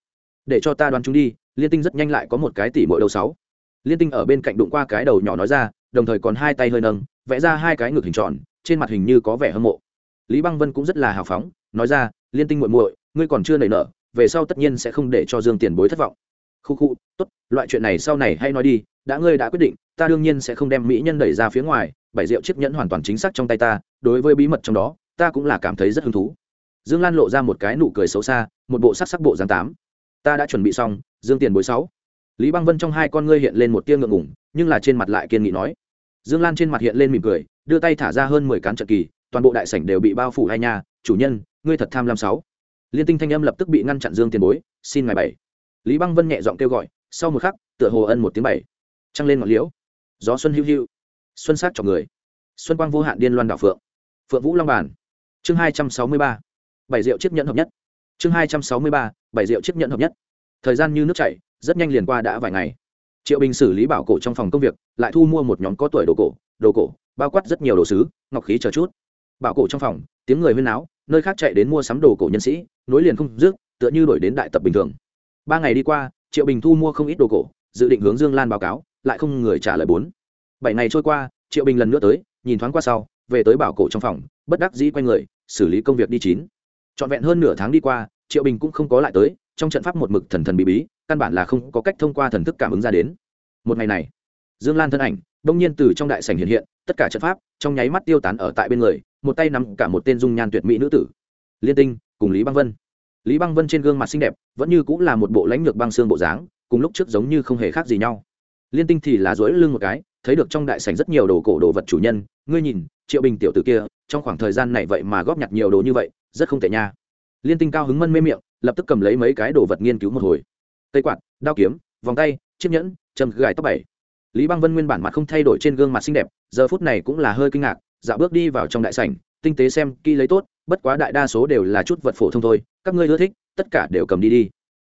Để cho ta đoán chúng đi, liên tinh rất nhanh lại có một cái tỷ mỗi đầu sáu. Liên tinh ở bên cạnh đụng qua cái đầu nhỏ nói ra, đồng thời còn hai tay hơi nâng, vẽ ra hai cái ngực hình tròn, trên mặt hình như có vẻ hâm mộ. Lý băng vân cũng rất là hào phóng, nói ra, liên tinh muội muội, ngươi còn chưa nảy nở, về sau tất nhiên sẽ không để cho dương tiền bối thất vọng. Khu khu, tốt, loại chuyện này sau này hay nói đi, đã ngươi đã quyết định ta đương nhiên sẽ không đem mỹ nhân đẩy ra phía ngoài, bảy rượu chiếc nhẫn hoàn toàn chính xác trong tay ta, đối với bí mật trong đó, ta cũng là cảm thấy rất hứng thú. Dương lan lộ ra một cái nụ cười xấu xa, một bộ sắc sắc bộ giáng tám. Ta đã chuẩn bị xong, dương tiền bối sáu. Lý băng vân trong hai con ngươi hiện lên một tia ngượng ngủng nhưng là trên mặt lại kiên nghị nói. Dương lan trên mặt hiện lên mỉm cười, đưa tay thả ra hơn mười cán trận kỳ, toàn bộ đại sảnh đều bị bao phủ hai nhà. Chủ nhân, ngươi thật tham lam sáu. Liên tinh thanh âm lập tức bị ngăn chặn dương tiền bối, xin ngài bảy. Lý băng vân nhẹ giọng kêu gọi, sau một khắc, tựa hồ ân một tiếng bảy. Trăng lên ngọn liễu gió xuân hữu hữu, xuân sát chọc người. Xuân quang vô hạn điên loan đạo phượng. Phượng vũ long bàn. Chương hai trăm sáu mươi ba. Bảy rượu chiếc nhẫn hợp nhất. Chương hai trăm sáu mươi ba. Bảy rượu chiếc nhẫn hợp nhất. Thời gian như nước chảy, rất nhanh liền qua đã vài ngày. Triệu bình xử lý bảo cổ trong phòng công việc, lại thu mua một nhóm có tuổi đồ cổ đồ cổ, bao quát rất nhiều đồ sứ, ngọc khí chờ chút. Bảo cổ trong phòng, tiếng người huyên náo, nơi khác chạy đến mua sắm đồ cổ nhân sĩ, nối liền không dứt, tựa như đổi đến đại tập bình thường. Ba ngày đi qua, triệu bình thu mua không ít đồ cổ, dự định hướng dương lan báo cáo lại không người trả lời bốn. Bảy ngày trôi qua, triệu bình lần nữa tới, nhìn thoáng qua sau, về tới bảo cổ trong phòng, bất đắc dĩ q u a y người, xử lý công việc đi chín. Trọn vẹn hơn nửa tháng đi qua, triệu bình cũng không có lại tới, trong trận pháp một mực thần thần bí bí, căn bản là không có cách thông qua thần thức cảm ứng ra đến. Một ngày này, dương lan thân ảnh, đông nhiên từ trong đại sảnh hiện hiện, tất cả trận pháp, trong nháy mắt tiêu tán ở tại bên người, một tay nắm cả một tên dung nhan tuyệt mỹ nữ tử. Liên tinh, cùng lý băng vân. Lý băng vân trên gương mặt xinh đẹp, vẫn như cũng là một bộ lãnh lược băng xương bộ dáng, cùng lúc trước giống như không hề khác gì nhau liên tinh thì là dối lưng một cái, thấy được trong đại sảnh rất nhiều đồ cổ đồ vật chủ nhân, ngươi nhìn, triệu bình tiểu t ử kia, trong khoảng thời gian này vậy mà góp nhặt nhiều đồ như vậy, rất không tệ nha. Liên tinh cao hứng mân mê miệng, lập tức cầm lấy mấy cái đồ vật nghiên cứu một hồi. Tây quạt, đao kiếm, vòng tay, chiếc nhẫn chầm gài tóc bảy. Lý băng vân nguyên bản mặt không thay đổi trên gương mặt xinh đẹp, giờ phút này cũng là hơi kinh ngạc dạo bước đi vào trong đại sảnh, tinh tế xem kỹ lấy tốt, bất quá đại đa số đều là chút vật phổ thông thôi, các ngươi ưa thích, tất cả đều cầm đi đi.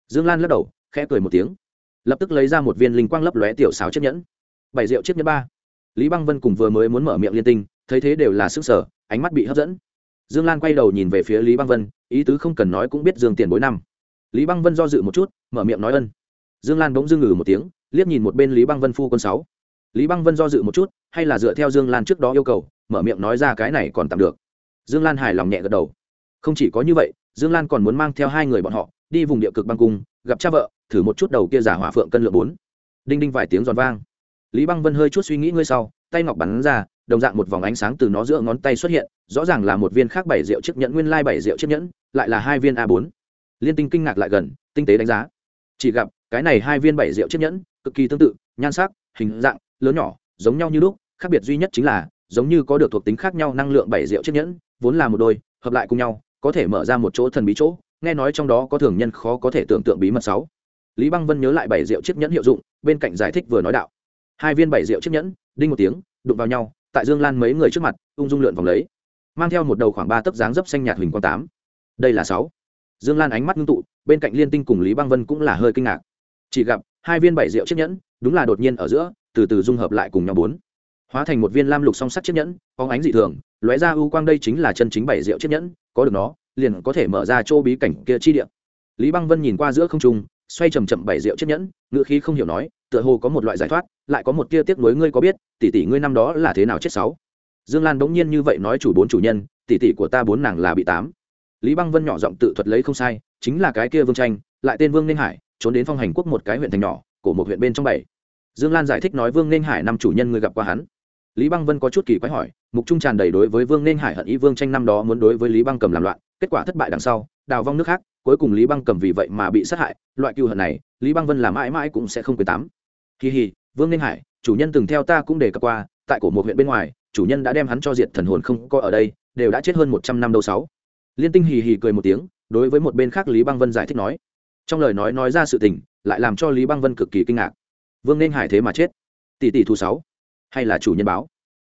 Dương lan lắc đầu, khẽ cười một tiếng lập tức lấy ra một viên linh quang lấp lóe tiểu sáo chiếc nhẫn. Bảy rượu chiếc nhẫn ba. Lý băng vân cùng vừa mới muốn mở miệng liên tinh, thấy thế đều là sức sở, ánh mắt bị hấp dẫn. Dương lan quay đầu nhìn về phía lý băng vân, ý tứ không cần nói cũng biết dương tiền bối năm. Lý băng vân do dự một chút, mở miệng nói ân. Dương lan bỗng dưng ngừ một tiếng, liếc nhìn một bên lý băng vân phu quân sáu. Lý băng vân do dự một chút, hay là dựa theo dương lan trước đó yêu cầu, mở miệng nói ra cái này còn tạm được. Dương lan hài lòng nhẹ gật đầu. Không chỉ có như vậy, dương lan còn muốn mang theo hai người bọn họ, đi vùng địa cực băng cung gặp cha vợ, thử một chút đầu kia giả hỏa phượng cân lượng bốn. Đinh đinh vài tiếng giòn vang. Lý băng vân hơi chút suy nghĩ ngươi sau, tay ngọc bắn ra, đồng dạng một vòng ánh sáng từ nó giữa ngón tay xuất hiện, rõ ràng là một viên khác bảy rượu chiếc nhẫn, nguyên lai bảy rượu chiếc nhẫn, lại là hai viên a bốn. Liên tinh kinh ngạc lại gần, tinh tế đánh giá. Chỉ gặp, cái này hai viên bảy rượu chiếc nhẫn, cực kỳ tương tự, nhan sắc, hình dạng, lớn nhỏ, giống nhau như lúc, khác biệt duy nhất chính là, giống như có được thuộc tính khác nhau năng lượng bảy rượu chiếc nhẫn, vốn là một đôi, hợp lại cùng nhau, có thể mở ra một chỗ thần bí chỗ nghe nói trong đó có thường nhân khó có thể tưởng tượng bí mật sáu. Lý băng vân nhớ lại bảy rượu chiếc nhẫn hiệu dụng, bên cạnh giải thích vừa nói đạo. Hai viên bảy rượu chiếc nhẫn, đinh một tiếng, đụng vào nhau, tại dương lan mấy người trước mặt, ung dung lượn vòng lấy. Mang theo một đầu khoảng ba tấc dáng dấp xanh nhạt huỳnh quang tám. Đây là sáu. Dương lan ánh mắt ngưng tụ, bên cạnh liên tinh cùng lý băng vân cũng là hơi kinh ngạc. Chỉ gặp, hai viên bảy rượu chiếc nhẫn, đúng là đột nhiên ở giữa, từ từ dung hợp lại cùng nhau bốn. Hóa thành một viên lam lục song sắt chiếc nhẫn, có ánh dị thường, lóe ra ưu quang đây chính là chân chính bảy rượu chiếc nhẫn, có được nó liền có thể mở ra chỗ bí cảnh kia chi địa. Lý băng vân nhìn qua giữa không trung, xoay chầm chậm bảy rượu chiếc nhẫn, ngữ khí không hiểu nói, tựa hồ có một loại giải thoát, lại có một tia tiếc nuối ngươi có biết, tỷ tỷ ngươi năm đó là thế nào chết sáu? Dương lan bỗng nhiên như vậy nói chủ bốn chủ nhân, tỷ tỷ của ta bốn nàng là bị tám. Lý băng vân nhỏ giọng tự thuật lấy không sai, chính là cái kia vương tranh, lại tên vương ninh hải, trốn đến phong hành quốc một cái huyện thành nhỏ của một huyện bên trong bảy. Dương lan giải thích nói vương ninh hải năm chủ nhân ngươi gặp qua hắn lý băng vân có chút kỳ quái hỏi, mục trung tràn đầy đối với vương ninh hải hận ý vương tranh năm đó muốn đối với lý băng cầm làm loạn, kết quả thất bại đằng sau, đào vong nước khác, cuối cùng lý băng cầm vì vậy mà bị sát hại, loại cựu hận này, lý băng vân là mãi mãi cũng sẽ không quên tám kỳ hì, vương ninh hải, chủ nhân từng theo ta cũng đề cập qua, tại cổ một huyện bên ngoài, chủ nhân đã đem hắn cho diệt thần hồn không có ở đây, đều đã chết hơn một trăm năm đâu sáu. Liên tinh hì hì cười một tiếng, đối với một bên khác lý băng vân giải thích nói. Trong lời nói nói ra sự tình, lại làm cho lý băng vân cực kỳ kinh ngạc. Vương nên hải thế mà chết. Tỷ tỷ thu sáu hay là chủ nhân báo?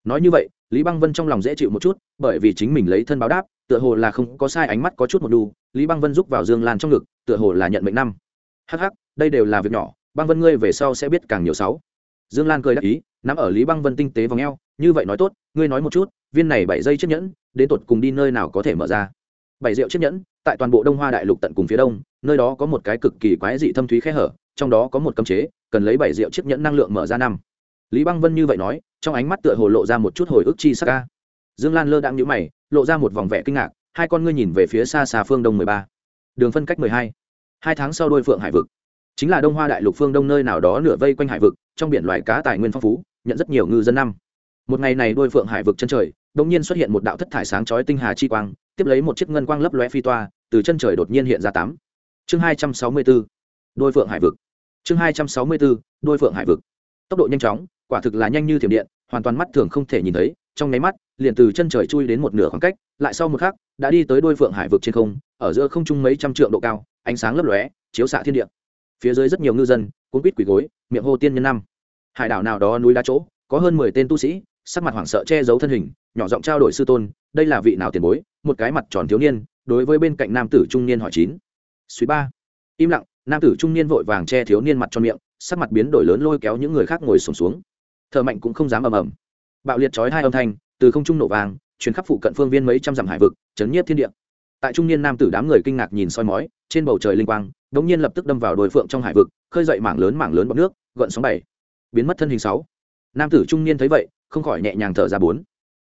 Nói như vậy, lý băng vân trong lòng dễ chịu một chút, bởi vì chính mình lấy thân báo đáp, tựa hồ là không có sai ánh mắt có chút một đu, lý băng vân rúc vào dương lan trong ngực, tựa hồ là nhận mệnh năm. Hắc hắc, đây đều là việc nhỏ, băng vân ngươi về sau sẽ biết càng nhiều sáu. Dương lan cười đáp ý, nắm ở lý băng vân tinh tế v ò như vậy nói tốt, ngươi nói một chút, viên này bảy dây chiếc nhẫn, đến tột cùng đi nơi nào có thể mở ra? Bảy rượu chiếc nhẫn, tại toàn bộ đông hoa đại lục tận cùng phía đông, nơi đó có một cái cực kỳ quái dị thâm thúy khe hở, trong đó có một cấm chế, cần lấy bảy rượu chiếc nhẫn năng lượng mở ra năm lý băng vân như vậy nói, trong ánh mắt tựa hồ lộ ra một chút hồi ức chi sắc ca dương lan lơ đang nhũ mày, lộ ra một vòng vẻ kinh ngạc, hai con ngươi nhìn về phía xa xa phương đông mười ba. Đường phân cách mười hai. Hai tháng sau đôi phượng hải vực. Chính là đông hoa đại lục phương đông nơi nào đó nửa vây quanh hải vực, trong biển loài cá tài nguyên phong phú, nhận rất nhiều ngư dân năm. Một ngày này đôi phượng hải vực chân trời, đột nhiên xuất hiện một đạo thất thải sáng chói tinh hà chi quang, tiếp lấy một chiếc ngân quang lấp lóe phi toa, từ chân trời đột nhiên hiện ra tám. Chương hai trăm sáu mươi bốn. Đôi phượng hải vực. Chương hai trăm sáu mươi bốn. Đôi phượng hải vực. Tốc độ nhanh chóng quả thực là nhanh như thiểm điện hoàn toàn mắt thường không thể nhìn thấy trong nháy mắt liền từ chân trời chui đến một nửa khoảng cách lại sau một khắc đã đi tới đôi phượng hải vực trên không ở giữa không trung mấy trăm trượng độ cao ánh sáng lấp lóe chiếu xạ thiên địa. Phía dưới rất nhiều ngư dân cuốn quýt quỳ gối miệng hô tiên nhân năm. Hải đảo nào đó núi đá chỗ có hơn mười tên tu sĩ sắc mặt hoảng sợ che giấu thân hình nhỏ giọng trao đổi sư tôn đây là vị nào tiền bối? Một cái mặt tròn thiếu niên đối với bên cạnh nam tử trung niên hỏi chín. Suy ba. Im lặng nam tử trung niên vội vàng che thiếu niên mặt tròn miệng sắc mặt biến đổi lớn lôi kéo những người khác ngồi sùng xuống, xuống thợ mạnh cũng không dám ầm ầm. Bạo liệt chói hai âm thanh, từ không trung nổ vàng chuyến khắp phụ cận phương viên mấy trăm dặm hải vực, chấn nhiếp thiên địa. Tại trung niên nam tử đám người kinh ngạc nhìn soi mói, trên bầu trời linh quang, đống nhiên lập tức đâm vào đồi phượng trong hải vực, khơi dậy mảng lớn mảng lớn bọt nước, gợn sóng bảy. Biến mất thân hình sáu. Nam tử trung niên thấy vậy, không khỏi nhẹ nhàng thở ra bốn.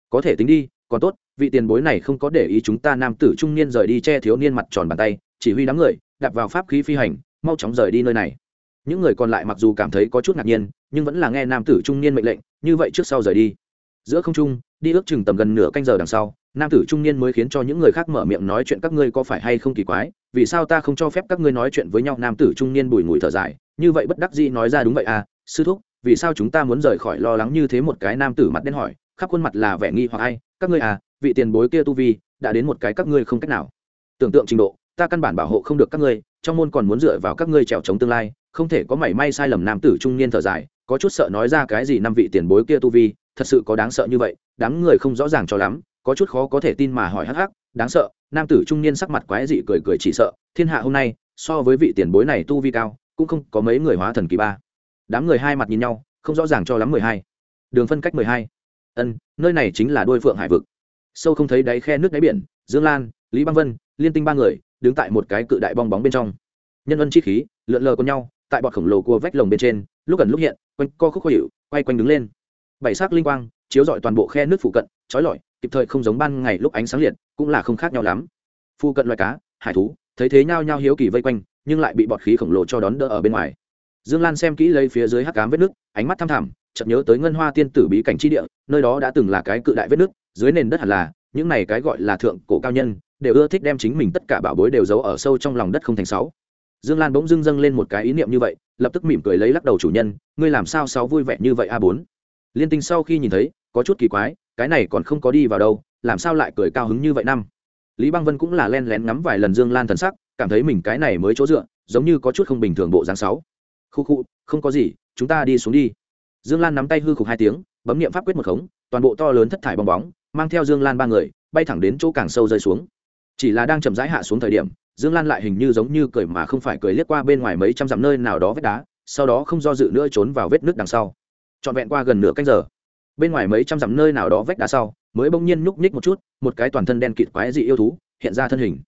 Có thể tính đi, còn tốt, vị tiền bối này không có để ý chúng ta nam tử trung niên rời đi che thiếu niên mặt tròn bàn tay, chỉ huy đám người đặt vào pháp khí phi hành, mau chóng rời đi nơi này. Những người còn lại mặc dù cảm thấy có chút ngạc nhiên nhưng vẫn là nghe nam tử trung niên mệnh lệnh, như vậy trước sau rời đi. Giữa không trung, đi ước chừng tầm gần nửa canh giờ đằng sau, nam tử trung niên mới khiến cho những người khác mở miệng nói chuyện các ngươi có phải hay không kỳ quái, vì sao ta không cho phép các ngươi nói chuyện với nhau? Nam tử trung niên bùi ngùi thở dài, như vậy bất đắc dĩ nói ra đúng vậy à sư thúc, vì sao chúng ta muốn rời khỏi lo lắng như thế? Một cái nam tử mặt đen hỏi, khắp khuôn mặt là vẻ nghi hoặc ai? Các ngươi à vị tiền bối kia tu vi, đã đến một cái các ngươi không cách nào. Tưởng tượng trình độ, ta căn bản bảo hộ không được các ngươi, trong môn còn muốn dựa vào các ngươi trèo chống tương lai không thể có mảy may sai lầm nam tử trung niên thở dài, có chút sợ nói ra cái gì năm vị tiền bối kia tu vi, thật sự có đáng sợ như vậy, đám người không rõ ràng cho lắm, có chút khó có thể tin mà hỏi hắc hắc, đáng sợ, nam tử trung niên sắc mặt quái dị cười cười chỉ sợ, thiên hạ hôm nay, so với vị tiền bối này tu vi cao, cũng không có mấy người hóa thần kỳ ba. Đám người hai mặt nhìn nhau, không rõ ràng cho lắm mười hai. Đường phân cách mười hai. Ân, nơi này chính là đôi phượng hải vực. Sâu không thấy đáy khe nước đáy biển, dương lan, lý băng vân, liên tinh ba người, đứng tại một cái cự đại bong bóng bên trong. Nhân ân chi khí, lượn lờ con nhau tại bọt khổng lồ cua vách lồng bên trên, lúc gần lúc hiện, quanh co khúc khó hiệu quay quanh đứng lên. Bảy sắc linh quang chiếu rọi toàn bộ khe nước phụ cận, trói lọi, kịp thời không giống ban ngày lúc ánh sáng liệt, cũng là không khác nhau lắm. Phụ cận loài cá, hải thú, thấy thế nhao nhao hiếu kỳ vây quanh, nhưng lại bị bọt khí khổng lồ cho đón đỡ ở bên ngoài. Dương lan xem kỹ lấy phía dưới hắc cám vết nước, ánh mắt thăm thẳm, chợt nhớ tới ngân hoa tiên tử bí cảnh chi địa, nơi đó đã từng là cái cự đại vết nước, dưới nền đất hẳn là, những này cái gọi là thượng cổ cao nhân, đều ưa thích đem chính mình tất cả bảo bối đều giấu ở sâu trong lòng đất không thành sáu dương lan bỗng dưng dâng lên một cái ý niệm như vậy, lập tức mỉm cười lấy lắc đầu chủ nhân, ngươi làm sao sáu vui vẻ như vậy a bốn? Liên tinh sau khi nhìn thấy, có chút kỳ quái, cái này còn không có đi vào đâu, làm sao lại cười cao hứng như vậy năm? Lý băng vân cũng là len lén ngắm vài lần dương lan thần sắc, cảm thấy mình cái này mới chỗ dựa, giống như có chút không bình thường bộ dáng sáu. Khu khu, không có gì, chúng ta đi xuống đi. Dương lan nắm tay hư khục hai tiếng, bấm niệm pháp quyết một khống, toàn bộ to lớn thất thải bong bóng, mang theo dương lan ba người, bay thẳng đến chỗ càng sâu rơi xuống. Chỉ là đang chậm rãi hạ xuống thời điểm dương lan lại hình như giống như cười mà không phải cười liếc qua bên ngoài mấy trăm dặm nơi nào đó vết đá, sau đó không do dự nữa trốn vào vết nước đằng sau. Trọn vẹn qua gần nửa canh giờ, bên ngoài mấy trăm dặm nơi nào đó vách đá sau, mới bỗng nhiên nhúc nhích một chút, một cái toàn thân đen kịt quái dị yêu thú hiện ra thân hình.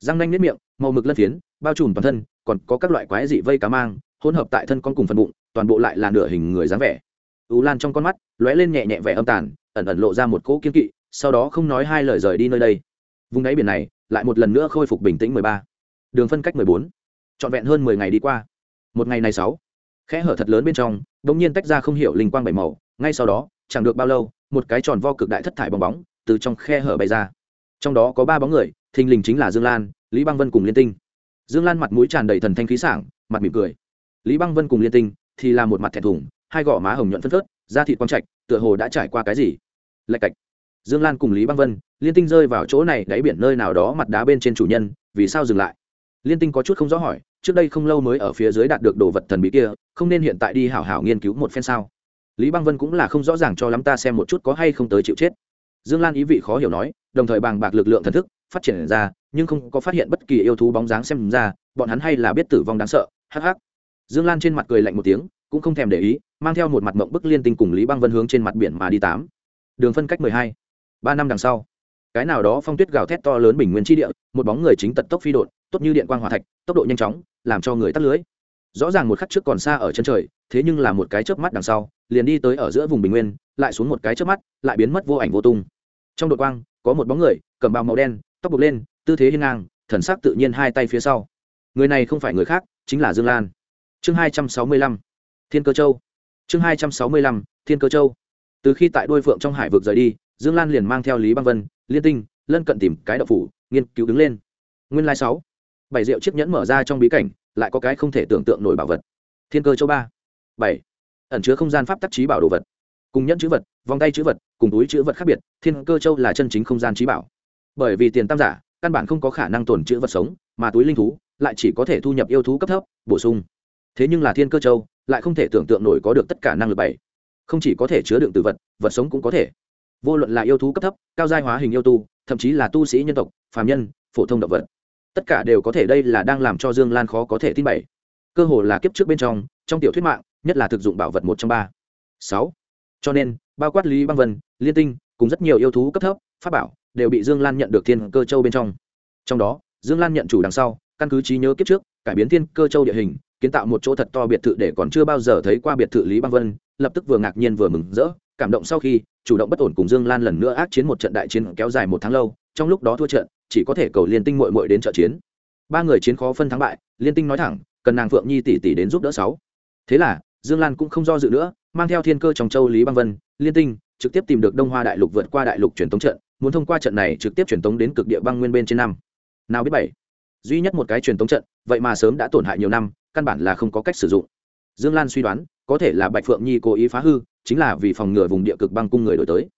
Răng nanh nếp miệng, màu mực lân phiến, bao trùm toàn thân, còn có các loại quái dị vây cá mang, hỗn hợp tại thân con cùng phần bụng, toàn bộ lại là nửa hình người dáng vẻ. Ú lan trong con mắt lóe lên nhẹ nhẹ vẻ âm tàn, ẩn ẩn lộ ra một cỗ kiên kỵ, sau đó không nói hai lời rời đi nơi đây vùng đáy biển này lại một lần nữa khôi phục bình tĩnh mười ba. Đường phân cách mười bốn. Trọn vẹn hơn mười ngày đi qua. Một ngày này sáu. Khẽ hở thật lớn bên trong đ ỗ n g nhiên tách ra không hiểu linh quang bảy màu. Ngay sau đó, chẳng được bao lâu, một cái tròn vo cực đại thất thải bong bóng từ trong khe hở bay ra. Trong đó có ba bóng người, thình lình chính là dương lan, lý băng vân cùng liên tinh. Dương lan mặt mũi tràn đầy thần thanh khí sảng, mặt mỉm cười. Lý băng vân cùng liên tinh thì là một mặt thẹn thùng, hai gò má hồng nhuận phân phớt, da thịt quang trạch, tựa hồ đã trải qua cái gì? Lạch cạch dương lan cùng lý băng vân liên tinh rơi vào chỗ này đáy biển nơi nào đó mặt đá bên trên chủ nhân, vì sao dừng lại? Liên tinh có chút không rõ hỏi, trước đây không lâu mới ở phía dưới đạt được đồ vật thần bí kia, không nên hiện tại đi hảo hảo nghiên cứu một phen sao? Lý băng vân cũng là không rõ ràng cho lắm ta xem một chút có hay không tới chịu chết. Dương lan ý vị khó hiểu nói, đồng thời bàng bạc lực lượng thần thức, phát triển ra, nhưng không có phát hiện bất kỳ yêu thú bóng dáng xem ra, bọn hắn hay là biết tử vong đáng sợ, hắc hắc. Dương lan trên mặt cười lạnh một tiếng, cũng không thèm để ý, mang theo một mặt mộng bức liên tinh cùng lý băng vân hướng trên mặt biển mà đi tám. Đường phân cách mười hai ba năm đằng sau, cái nào đó phong tuyết gào thét to lớn bình nguyên tri địa, một bóng người chính tật tốc phi đột tốt như điện quang hòa thạch, tốc độ nhanh chóng, làm cho người tắt lưới. Rõ ràng một khắc trước còn xa ở chân trời, thế nhưng là một cái chớp mắt đằng sau, liền đi tới ở giữa vùng bình nguyên, lại xuống một cái chớp mắt, lại biến mất vô ảnh vô tung. Trong đội quang, có một bóng người, cầm bao màu đen, tóc buộc lên, tư thế hiên ngang, thần sắc tự nhiên hai tay phía sau. Người này không phải người khác, chính là dương lan. Chương hai trăm sáu mươi lăm, thiên cơ châu. Chương hai trăm sáu mươi lăm, thiên cơ châu. Từ khi tại đôi phượng trong hải vực rời đi dương lan liền mang theo lý băng vân, liên tinh, lân cận tìm cái đậu phủ, nghiên cứu đứng lên. Nguyên lai sáu, bảy rượu chiếc nhẫn mở ra trong bí cảnh, lại có cái không thể tưởng tượng nổi bảo vật. Thiên cơ châu ba, bảy. Ẩn chứa không gian pháp tắc trí bảo đồ vật. Cùng nhẫn chữ vật, vòng tay chữ vật, cùng túi chữ vật khác biệt, thiên cơ châu là chân chính không gian trí bảo. Bởi vì tiền tam giả, căn bản không có khả năng tồn chữ vật sống, mà túi linh thú lại chỉ có thể thu nhập yêu thú cấp thấp, bổ sung. Thế nhưng là thiên cơ châu lại không thể tưởng tượng nổi có được tất cả năng lực bảy. Không chỉ có thể chứa đựng từ vật vật sống cũng có thể vô luận là yêu thú cấp thấp, cao giai hóa hình yêu tu, thậm chí là tu sĩ nhân tộc, phàm nhân, phổ thông động vật, tất cả đều có thể đây là đang làm cho dương lan khó có thể tin bảy cơ hồ là kiếp trước bên trong trong tiểu thuyết mạng, nhất là thực dụng bảo vật một trong ba. Sáu. Cho nên, bao quát lý băng vân, liên tinh, cùng rất nhiều yêu thú cấp thấp, pháp bảo, đều bị dương lan nhận được thiên cơ châu bên trong. Trong đó, dương lan nhận chủ đằng sau, căn cứ trí nhớ kiếp trước, cải biến thiên cơ châu địa hình, kiến tạo một chỗ thật to biệt thự để còn chưa bao giờ thấy qua biệt thự lý băng vân, lập tức vừa ngạc nhiên vừa mừng rỡ cảm động sau khi, chủ động bất ổn cùng dương lan lần nữa ác chiến một trận đại chiến kéo dài một tháng lâu, trong lúc đó thua trận, chỉ có thể cầu liên tinh mội mội đến trợ chiến. Ba người chiến khó phân thắng bại, liên tinh nói thẳng, cần nàng phượng nhi tỷ tỷ đến giúp đỡ sáu. Thế là, dương lan cũng không do dự nữa, mang theo thiên cơ trong châu lý băng vân, liên tinh, trực tiếp tìm được đông hoa đại lục vượt qua đại lục truyền tống trận, muốn thông qua trận này trực tiếp truyền tống đến cực địa băng nguyên bên trên năm. Nào biết bảy. Duy nhất một cái truyền tống trận, vậy mà sớm đã tổn hại nhiều năm, căn bản là không có cách sử dụng. Dương lan suy đoán, có thể là bạch phượng nhi cố ý phá hư chính là vì phòng ngừa vùng địa cực băng cung người đổi tới.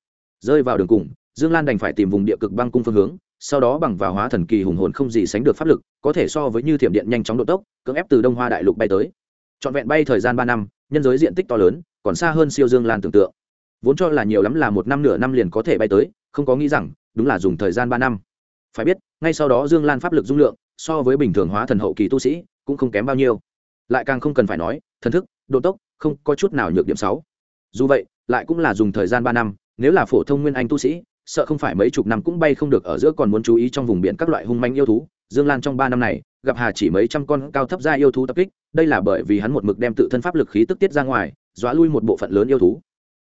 Rơi vào đường cùng, dương lan đành phải tìm vùng địa cực băng cung phương hướng, sau đó bằng vào hóa thần kỳ hùng hồn không gì sánh được pháp lực, có thể so với như thiểm điện nhanh chóng độ tốc, cưỡng ép từ đông hoa đại lục bay tới. Trọn vẹn bay thời gian ba năm, nhân giới diện tích to lớn, còn xa hơn siêu dương lan tưởng tượng. Vốn cho là nhiều lắm là một năm nửa năm liền có thể bay tới, không có nghĩ rằng, đúng là dùng thời gian ba năm. Phải biết, ngay sau đó dương lan pháp lực dung lượng, so với bình thường hóa thần hậu kỳ tu sĩ, cũng không kém bao nhiêu. Lại càng không cần phải nói, thần thức, độ tốc, không có chút nào nhược điểm sáu dù vậy, lại cũng là dùng thời gian ba năm, nếu là phổ thông nguyên anh tu sĩ, sợ không phải mấy chục năm cũng bay không được ở giữa còn muốn chú ý trong vùng biển các loại hung manh yêu thú. Dương lan trong ba năm này, gặp hà chỉ mấy trăm con cao thấp ra yêu thú tập kích, đây là bởi vì hắn một mực đem tự thân pháp lực khí tức tiết ra ngoài, dọa lui một bộ phận lớn yêu thú.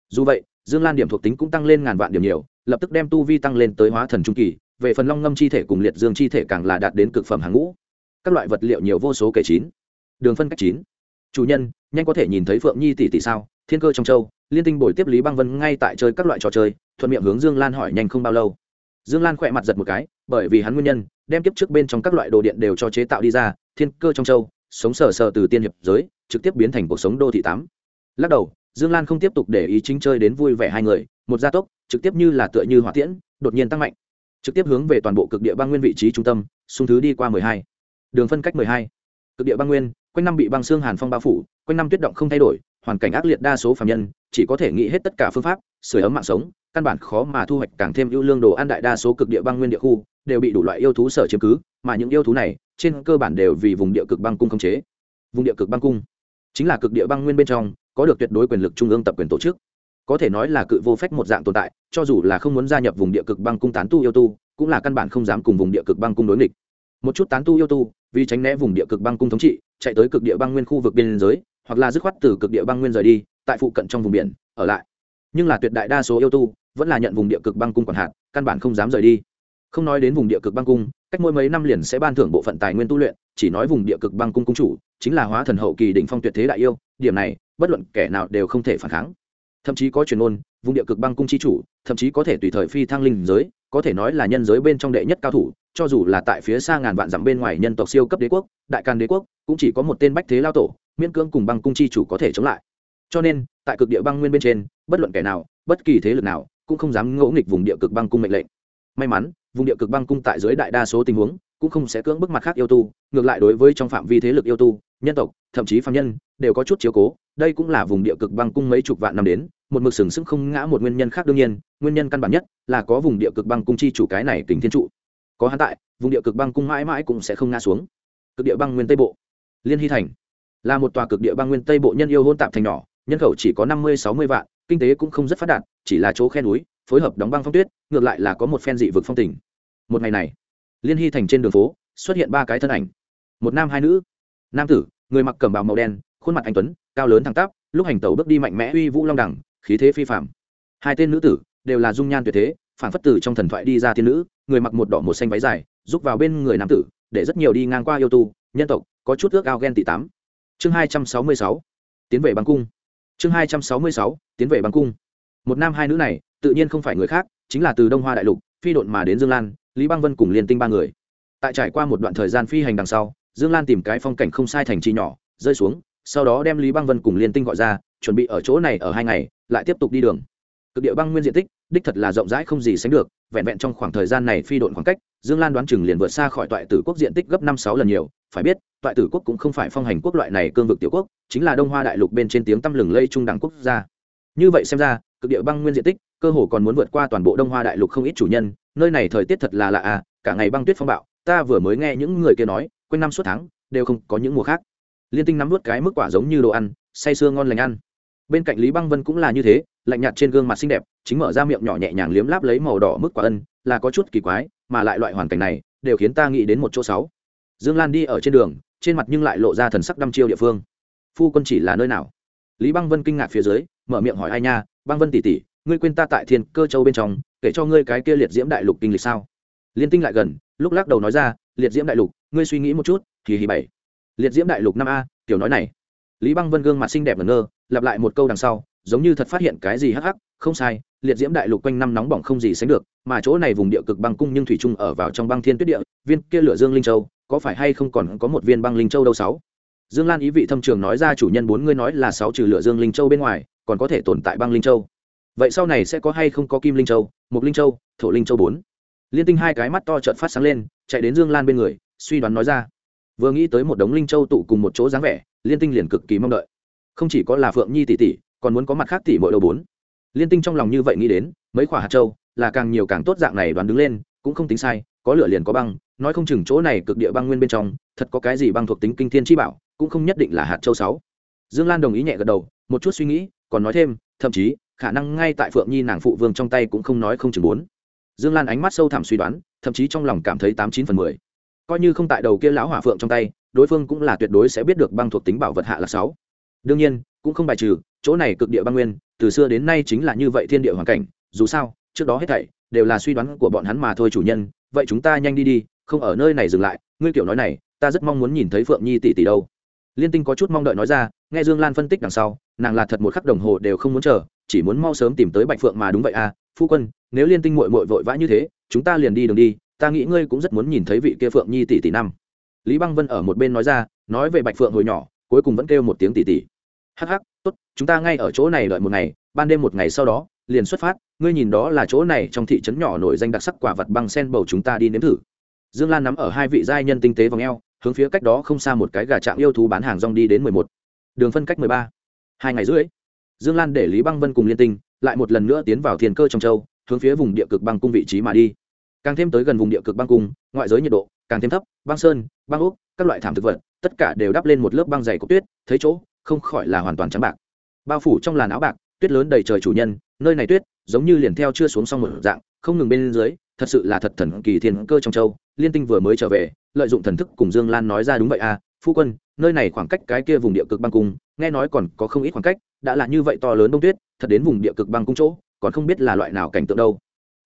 Dù vậy, dương lan điểm thuộc tính cũng tăng lên ngàn vạn điểm nhiều, lập tức đem tu vi tăng lên tới hóa thần trung kỳ, về phần long ngâm chi thể cùng liệt dương chi thể càng là đạt đến cực phẩm hàng ngũ. Các loại vật liệu nhiều vô số kể chín. Đường phân cách chín. Chủ nhân, nhanh có thể nhìn thấy phượng nhi tỷ tỷ sao? Thiên cơ trong châu liên tinh bồi tiếp lý băng vân ngay tại chơi các loại trò chơi, thuận miệng hướng dương lan hỏi nhanh không bao lâu. Dương lan khỏe mặt giật một cái, bởi vì hắn nguyên nhân, đem kiếp trước bên trong các loại đồ điện đều cho chế tạo đi ra, thiên cơ trong châu, sống sờ sờ từ tiên hiệp giới, trực tiếp biến thành cuộc sống đô thị tám. Lắc đầu, dương lan không tiếp tục để ý chính chơi đến vui vẻ hai người, một gia tốc, trực tiếp như là tựa như hỏa tiễn, đột nhiên tăng mạnh. Trực tiếp hướng về toàn bộ cực địa băng nguyên vị trí trung tâm, xung thứ đi qua mười hai. Đường phân cách mười hai. Cực địa băng nguyên, quanh năm bị băng xương hàn phong bao phủ, quanh năm tuyết động không thay đổi hoàn cảnh ác liệt đa số phạm nhân, chỉ có thể nghĩ hết tất cả phương pháp sửa ấm mạng sống, căn bản khó mà thu hoạch càng thêm ưu lương đồ ăn đại đa số cực địa băng nguyên địa khu, đều bị đủ loại yêu thú sở chiếm cứ, mà những yêu thú này, trên cơ bản đều vì vùng địa cực băng cung khống chế. Vùng địa cực băng cung chính là cực địa băng nguyên bên trong, có được tuyệt đối quyền lực trung ương tập quyền tổ chức. Có thể nói là cự vô phách một dạng tồn tại, cho dù là không muốn gia nhập vùng địa cực băng cung tán tu yêu tu, cũng là căn bản không dám cùng vùng địa cực băng cung đối nghịch. Một chút tán tu yêu tu, vì tránh né vùng địa cực băng cung thống trị, chạy tới cực địa băng nguyên khu vực biên giới hoặc là dứt khoát từ cực địa băng nguyên rời đi, tại phụ cận trong vùng biển, ở lại. Nhưng là tuyệt đại đa số yêu tu vẫn là nhận vùng địa cực băng cung quản hạt, căn bản không dám rời đi. Không nói đến vùng địa cực băng cung, cách mỗi mấy năm liền sẽ ban thưởng bộ phận tài nguyên tu luyện, chỉ nói vùng địa cực băng cung cung chủ, chính là hóa thần hậu kỳ đỉnh phong tuyệt thế đại yêu, điểm này, bất luận kẻ nào đều không thể phản kháng. Thậm chí có truyền ôn vùng địa cực băng cung chi chủ, thậm chí có thể tùy thời phi thăng linh giới, có thể nói là nhân giới bên trong đệ nhất cao thủ, cho dù là tại phía xa ngàn vạn dặm bên ngoài nhân tộc siêu cấp đế quốc, đại càn đế quốc, cũng chỉ có một tên bách thế lao tổ miễn cưỡng cùng băng cung chi chủ có thể chống lại. Cho nên, tại cực địa băng nguyên bên trên, bất luận kẻ nào, bất kỳ thế lực nào, cũng không dám ngỗ nghịch vùng địa cực băng cung mệnh lệnh. May mắn, vùng địa cực băng cung tại dưới đại đa số tình huống, cũng không sẽ cưỡng bức mặt khác yêu tu, ngược lại đối với trong phạm vi thế lực yêu tu, nhân tộc, thậm chí phạm nhân, đều có chút chiếu cố. Đây cũng là vùng địa cực băng cung mấy chục vạn năm đến, một mực sừng sững không ngã một nguyên nhân khác đương nhiên, nguyên nhân căn bản nhất là có vùng địa cực băng cung chi chủ cái này kính thiên trụ. Có hắn tại, vùng địa cực băng cung mãi mãi cũng sẽ không ngã xuống. Cực địa băng nguyên tây bộ, liên hy thành là một tòa cực địa bang nguyên tây bộ nhân yêu hôn tạp thành nhỏ, nhân khẩu chỉ có năm mươi, sáu mươi vạn, kinh tế cũng không rất phát đạt, chỉ là chỗ khe núi, phối hợp đóng băng phong tuyết, ngược lại là có một phen dị vực phong tình. Một ngày này, liên hy thành trên đường phố, xuất hiện ba cái thân ảnh. Một nam hai nữ. Nam tử, người mặc cẩm bào màu đen, khuôn mặt anh tuấn, cao lớn thẳng tắp, lúc hành tẩu bước đi mạnh mẽ uy vũ long đẳng, khí thế phi phạm hai tên nữ tử đều là dung nhan tuyệt thế phản phất tử trong thần thoại đi ra thiên nữ, người mặc một đỏ một xanh váy dài, giúp vào bên người nam tử, để rất nhiều đi ngang qua yêu tu, nhân tộc, có chút ước ao ghen tị tám chương hai trăm sáu mươi sáu, tiến về băng cung. Chương hai trăm sáu mươi sáu, tiến về băng cung. Một nam hai nữ này, tự nhiên không phải người khác, chính là từ đông hoa đại lục, phi độn mà đến dương lan, lý băng vân cùng liên tinh ba người. Tại trải qua một đoạn thời gian phi hành đằng sau, dương lan tìm cái phong cảnh không sai thành trì nhỏ, rơi xuống, sau đó đem lý băng vân cùng liên tinh gọi ra, chuẩn bị ở chỗ này ở hai ngày, lại tiếp tục đi đường. Cực địa băng nguyên diện tích, đích thật là rộng rãi không gì sánh được, vẹn vẹn trong khoảng thời gian này phi độn khoảng cách dương lan đoán chừng liền vượt xa khỏi toại tử quốc diện tích gấp năm sáu lần nhiều, phải biết, toại tử quốc cũng không phải phong hành quốc loại này cương vực tiểu quốc, chính là đông hoa đại lục bên trên tiếng tăm lừng lây trung đẳng quốc gia. Như vậy xem ra, cực địa băng nguyên diện tích, cơ hồ còn muốn vượt qua toàn bộ đông hoa đại lục không ít chủ nhân, nơi này thời tiết thật là lạ à cả ngày băng tuyết phong bạo, ta vừa mới nghe những người kia nói, quanh năm suốt tháng, đều không có những mùa khác. Liên tinh nắm vớt cái mức quả giống như đồ ăn, say sưa ngon lành ăn. Bên cạnh lý băng vân cũng là như thế, lạnh nhạt trên gương mặt xinh đẹp, chính mở ra miệng nhỏ nhẹ nhàng liếm láp lấy màu đỏ mức quả ân, là có chút kỳ quái mà lại loại hoàn cảnh này đều khiến ta nghĩ đến một chỗ sáu dương lan đi ở trên đường, trên mặt nhưng lại lộ ra thần sắc đăm chiêu địa phương. Phu quân chỉ là nơi nào? Lý băng vân kinh ngạc phía dưới, mở miệng hỏi ai nha, băng vân tỉ tỉ ngươi quên ta tại thiên cơ châu bên trong, kể cho ngươi cái kia liệt diễm đại lục kinh lịch sao? Liên tinh lại gần, lúc lắc đầu nói ra, liệt diễm đại lục, ngươi suy nghĩ một chút thì hì bảy. Liệt diễm đại lục năm a kiểu nói này. Lý băng vân gương mặt xinh đẹp ngẩn ngơ, lặp lại một câu đằng sau giống như thật phát hiện cái gì hắc hắc, không sai, liệt diễm đại lục quanh năm nóng bỏng không gì sánh được, mà chỗ này vùng địa cực băng cung nhưng thủy trung ở vào trong băng thiên tuyết địa, viên kia lửa dương linh châu, có phải hay không còn có một viên băng linh châu đâu sáu? Dương lan ý vị thâm trường nói ra chủ nhân bốn ngươi nói là sáu trừ lửa dương linh châu bên ngoài, còn có thể tồn tại băng linh châu. Vậy sau này sẽ có hay không có kim linh châu mục linh châu, thổ linh châu bốn? Liên tinh hai cái mắt to trợn phát sáng lên, chạy đến dương lan bên người, suy đoán nói ra. Vừa nghĩ tới một đống linh châu tụ cùng một chỗ dáng vẻ, liên tinh liền cực kỳ mong đợi. Không chỉ có là phượng nhi tỷ tỷ còn muốn có mặt khác tỷ mỗi đầu bốn. Liên tinh trong lòng như vậy nghĩ đến, mấy quả hạt châu, là càng nhiều càng tốt dạng này đoán đứng lên, cũng không tính sai, có lửa liền có băng, nói không chừng chỗ này cực địa băng nguyên bên trong, thật có cái gì băng thuộc tính kinh thiên chi bảo, cũng không nhất định là hạt châu sáu. Dương lan đồng ý nhẹ gật đầu, một chút suy nghĩ, còn nói thêm, thậm chí, khả năng ngay tại phượng nhi nàng phụ vương trong tay cũng không nói không chừng bốn. Dương lan ánh mắt sâu thẳm suy đoán, thậm chí trong lòng cảm thấy tám chín phần mười. Coi như không tại đầu kia lão hỏa phượng trong tay, đối phương cũng là tuyệt đối sẽ biết được băng thuộc tính bảo vật hạ là sáu. Đương nhiên, cũng không bài trừ chỗ này cực địa băng nguyên, từ xưa đến nay chính là như vậy thiên địa hoàn cảnh, dù sao, trước đó hết thảy đều là suy đoán của bọn hắn mà thôi chủ nhân, vậy chúng ta nhanh đi đi, không ở nơi này dừng lại, ngươi kiểu nói này, ta rất mong muốn nhìn thấy phượng nhi tỷ tỷ đâu. Liên tinh có chút mong đợi nói ra, nghe dương lan phân tích đằng sau, nàng là thật một khắc đồng hồ đều không muốn chờ, chỉ muốn mau sớm tìm tới bạch phượng mà đúng vậy à phu quân, nếu liên tinh muội muội vội vã như thế, chúng ta liền đi đường đi, ta nghĩ ngươi cũng rất muốn nhìn thấy vị kia phượng nhi tỷ tỷ năm. Lý băng vân ở một bên nói ra, nói về bạch phượng hồi nhỏ, cuối cùng vẫn kêu một tiếng tỷ tỷ. Hắc hắc tốt, chúng ta ngay ở chỗ này đợi một ngày, ban đêm một ngày sau đó, liền xuất phát. Ngươi nhìn đó là chỗ này trong thị trấn nhỏ nổi danh đặc sắc quả vật băng sen bầu chúng ta đi nếm thử. Dương lan nắm ở hai vị giai nhân tinh tế vòng eo, hướng phía cách đó không xa một cái gà trạm yêu thú bán hàng rong đi đến mười một. Đường phân cách mười ba. Hai ngày rưỡi, dương lan để lý băng vân cùng liên tinh lại một lần nữa tiến vào thiền cơ trong châu, hướng phía vùng địa cực băng cung vị trí mà đi. Càng thêm tới gần vùng địa cực băng cung, ngoại giới nhiệt độ càng thêm thấp, băng sơn, băng úc các loại thảm thực vật, tất cả đều đắp lên một lớp băng dày của tuyết, thấy chỗ không khỏi là hoàn toàn trắng bạc. Bao phủ trong làn áo bạc, tuyết lớn đầy trời chủ nhân, nơi này tuyết, giống như liền theo chưa xuống xong một dạng, không ngừng bên dưới, thật sự là thật thần kỳ thiên cơ trong châu, liên tinh vừa mới trở về, lợi dụng thần thức cùng dương lan nói ra đúng vậy à phu quân, nơi này khoảng cách cái kia vùng địa cực băng cung, nghe nói còn có không ít khoảng cách, đã là như vậy to lớn đông tuyết, thật đến vùng địa cực băng cung chỗ, còn không biết là loại nào cảnh tượng đâu.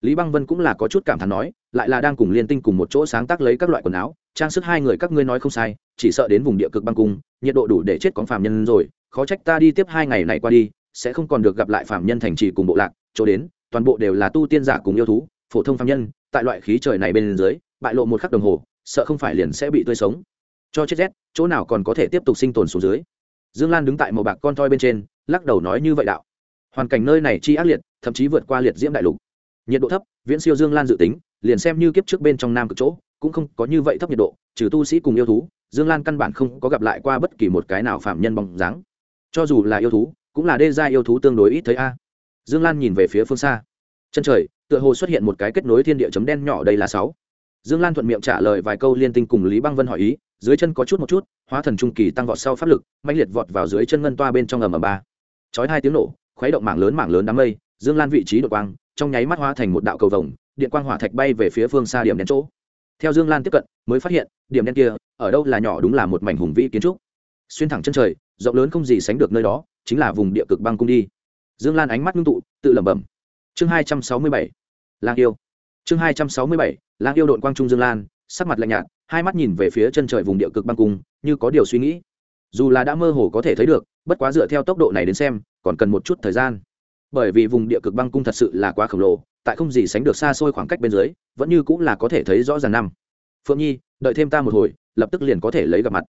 Lý băng vân cũng là có chút cảm thán nói, lại là đang cùng liên tinh cùng một chỗ sáng tác lấy các loại quần áo trang sức hai người các ngươi nói không sai, chỉ sợ đến vùng địa cực băng cung, nhiệt độ đủ để chết con phàm nhân rồi, khó trách ta đi tiếp hai ngày này qua đi, sẽ không còn được gặp lại phàm nhân thành trì cùng bộ lạc, chỗ đến, toàn bộ đều là tu tiên giả cùng yêu thú, phổ thông phàm nhân, tại loại khí trời này bên dưới, bại lộ một khắc đồng hồ, sợ không phải liền sẽ bị tươi sống. Cho chết rét, chỗ nào còn có thể tiếp tục sinh tồn xuống dưới. Dương lan đứng tại màu bạc con thoi bên trên, lắc đầu nói như vậy đạo. Hoàn cảnh nơi này chi ác liệt, thậm chí vượt qua liệt diễm đại lục. Nhiệt độ thấp, viễn siêu dương lan dự tính, liền xem như kiếp trước bên trong nam cực chỗ cũng không có như vậy thấp nhiệt độ, trừ tu sĩ cùng yêu thú, dương lan căn bản không có gặp lại qua bất kỳ một cái nào phạm nhân bóng dáng. Cho dù là yêu thú, cũng là đê gia yêu thú tương đối ít thấy a. Dương lan nhìn về phía phương xa. Chân trời, tựa hồ xuất hiện một cái kết nối thiên địa chấm đen nhỏ đây là sáu. Dương lan thuận miệng trả lời vài câu liên tinh cùng lý băng vân hỏi ý, dưới chân có chút một chút, hóa thần trung kỳ tăng vọt sau pháp lực mạnh liệt vọt vào dưới chân ngân toa bên trong ầm ầm ba. Chói hai tiếng nổ, khuấy động mảng lớn mảng lớn đám mây, dương lan vị trí đột quang, trong nháy mắt hóa thành một đạo cầu vồng, điện quang hỏa thạch bay về phía phương xa điểm đến chỗ theo dương lan tiếp cận, mới phát hiện, điểm đen kia, ở đâu là nhỏ đúng là một mảnh hùng vĩ kiến trúc. Xuyên thẳng chân trời, rộng lớn không gì sánh được nơi đó, chính là vùng địa cực băng cung đi. Dương lan ánh mắt ngưng tụ, tự lẩm bẩm. Chương hai trăm sáu mươi bảy, lang yêu. Chương hai trăm sáu mươi bảy, lang yêu đội quang trung dương lan, sắc mặt lạnh nhạt, hai mắt nhìn về phía chân trời vùng địa cực băng cung, như có điều suy nghĩ. Dù là đã mơ hồ có thể thấy được, bất quá dựa theo tốc độ này đến xem, còn cần một chút thời gian. Bởi vì vùng địa cực băng cung thật sự là quá khổng lồ tại không gì sánh được xa xôi khoảng cách bên dưới, vẫn như cũng là có thể thấy rõ ràng năm. Phượng nhi, đợi thêm ta một hồi, lập tức liền có thể lấy gặp mặt.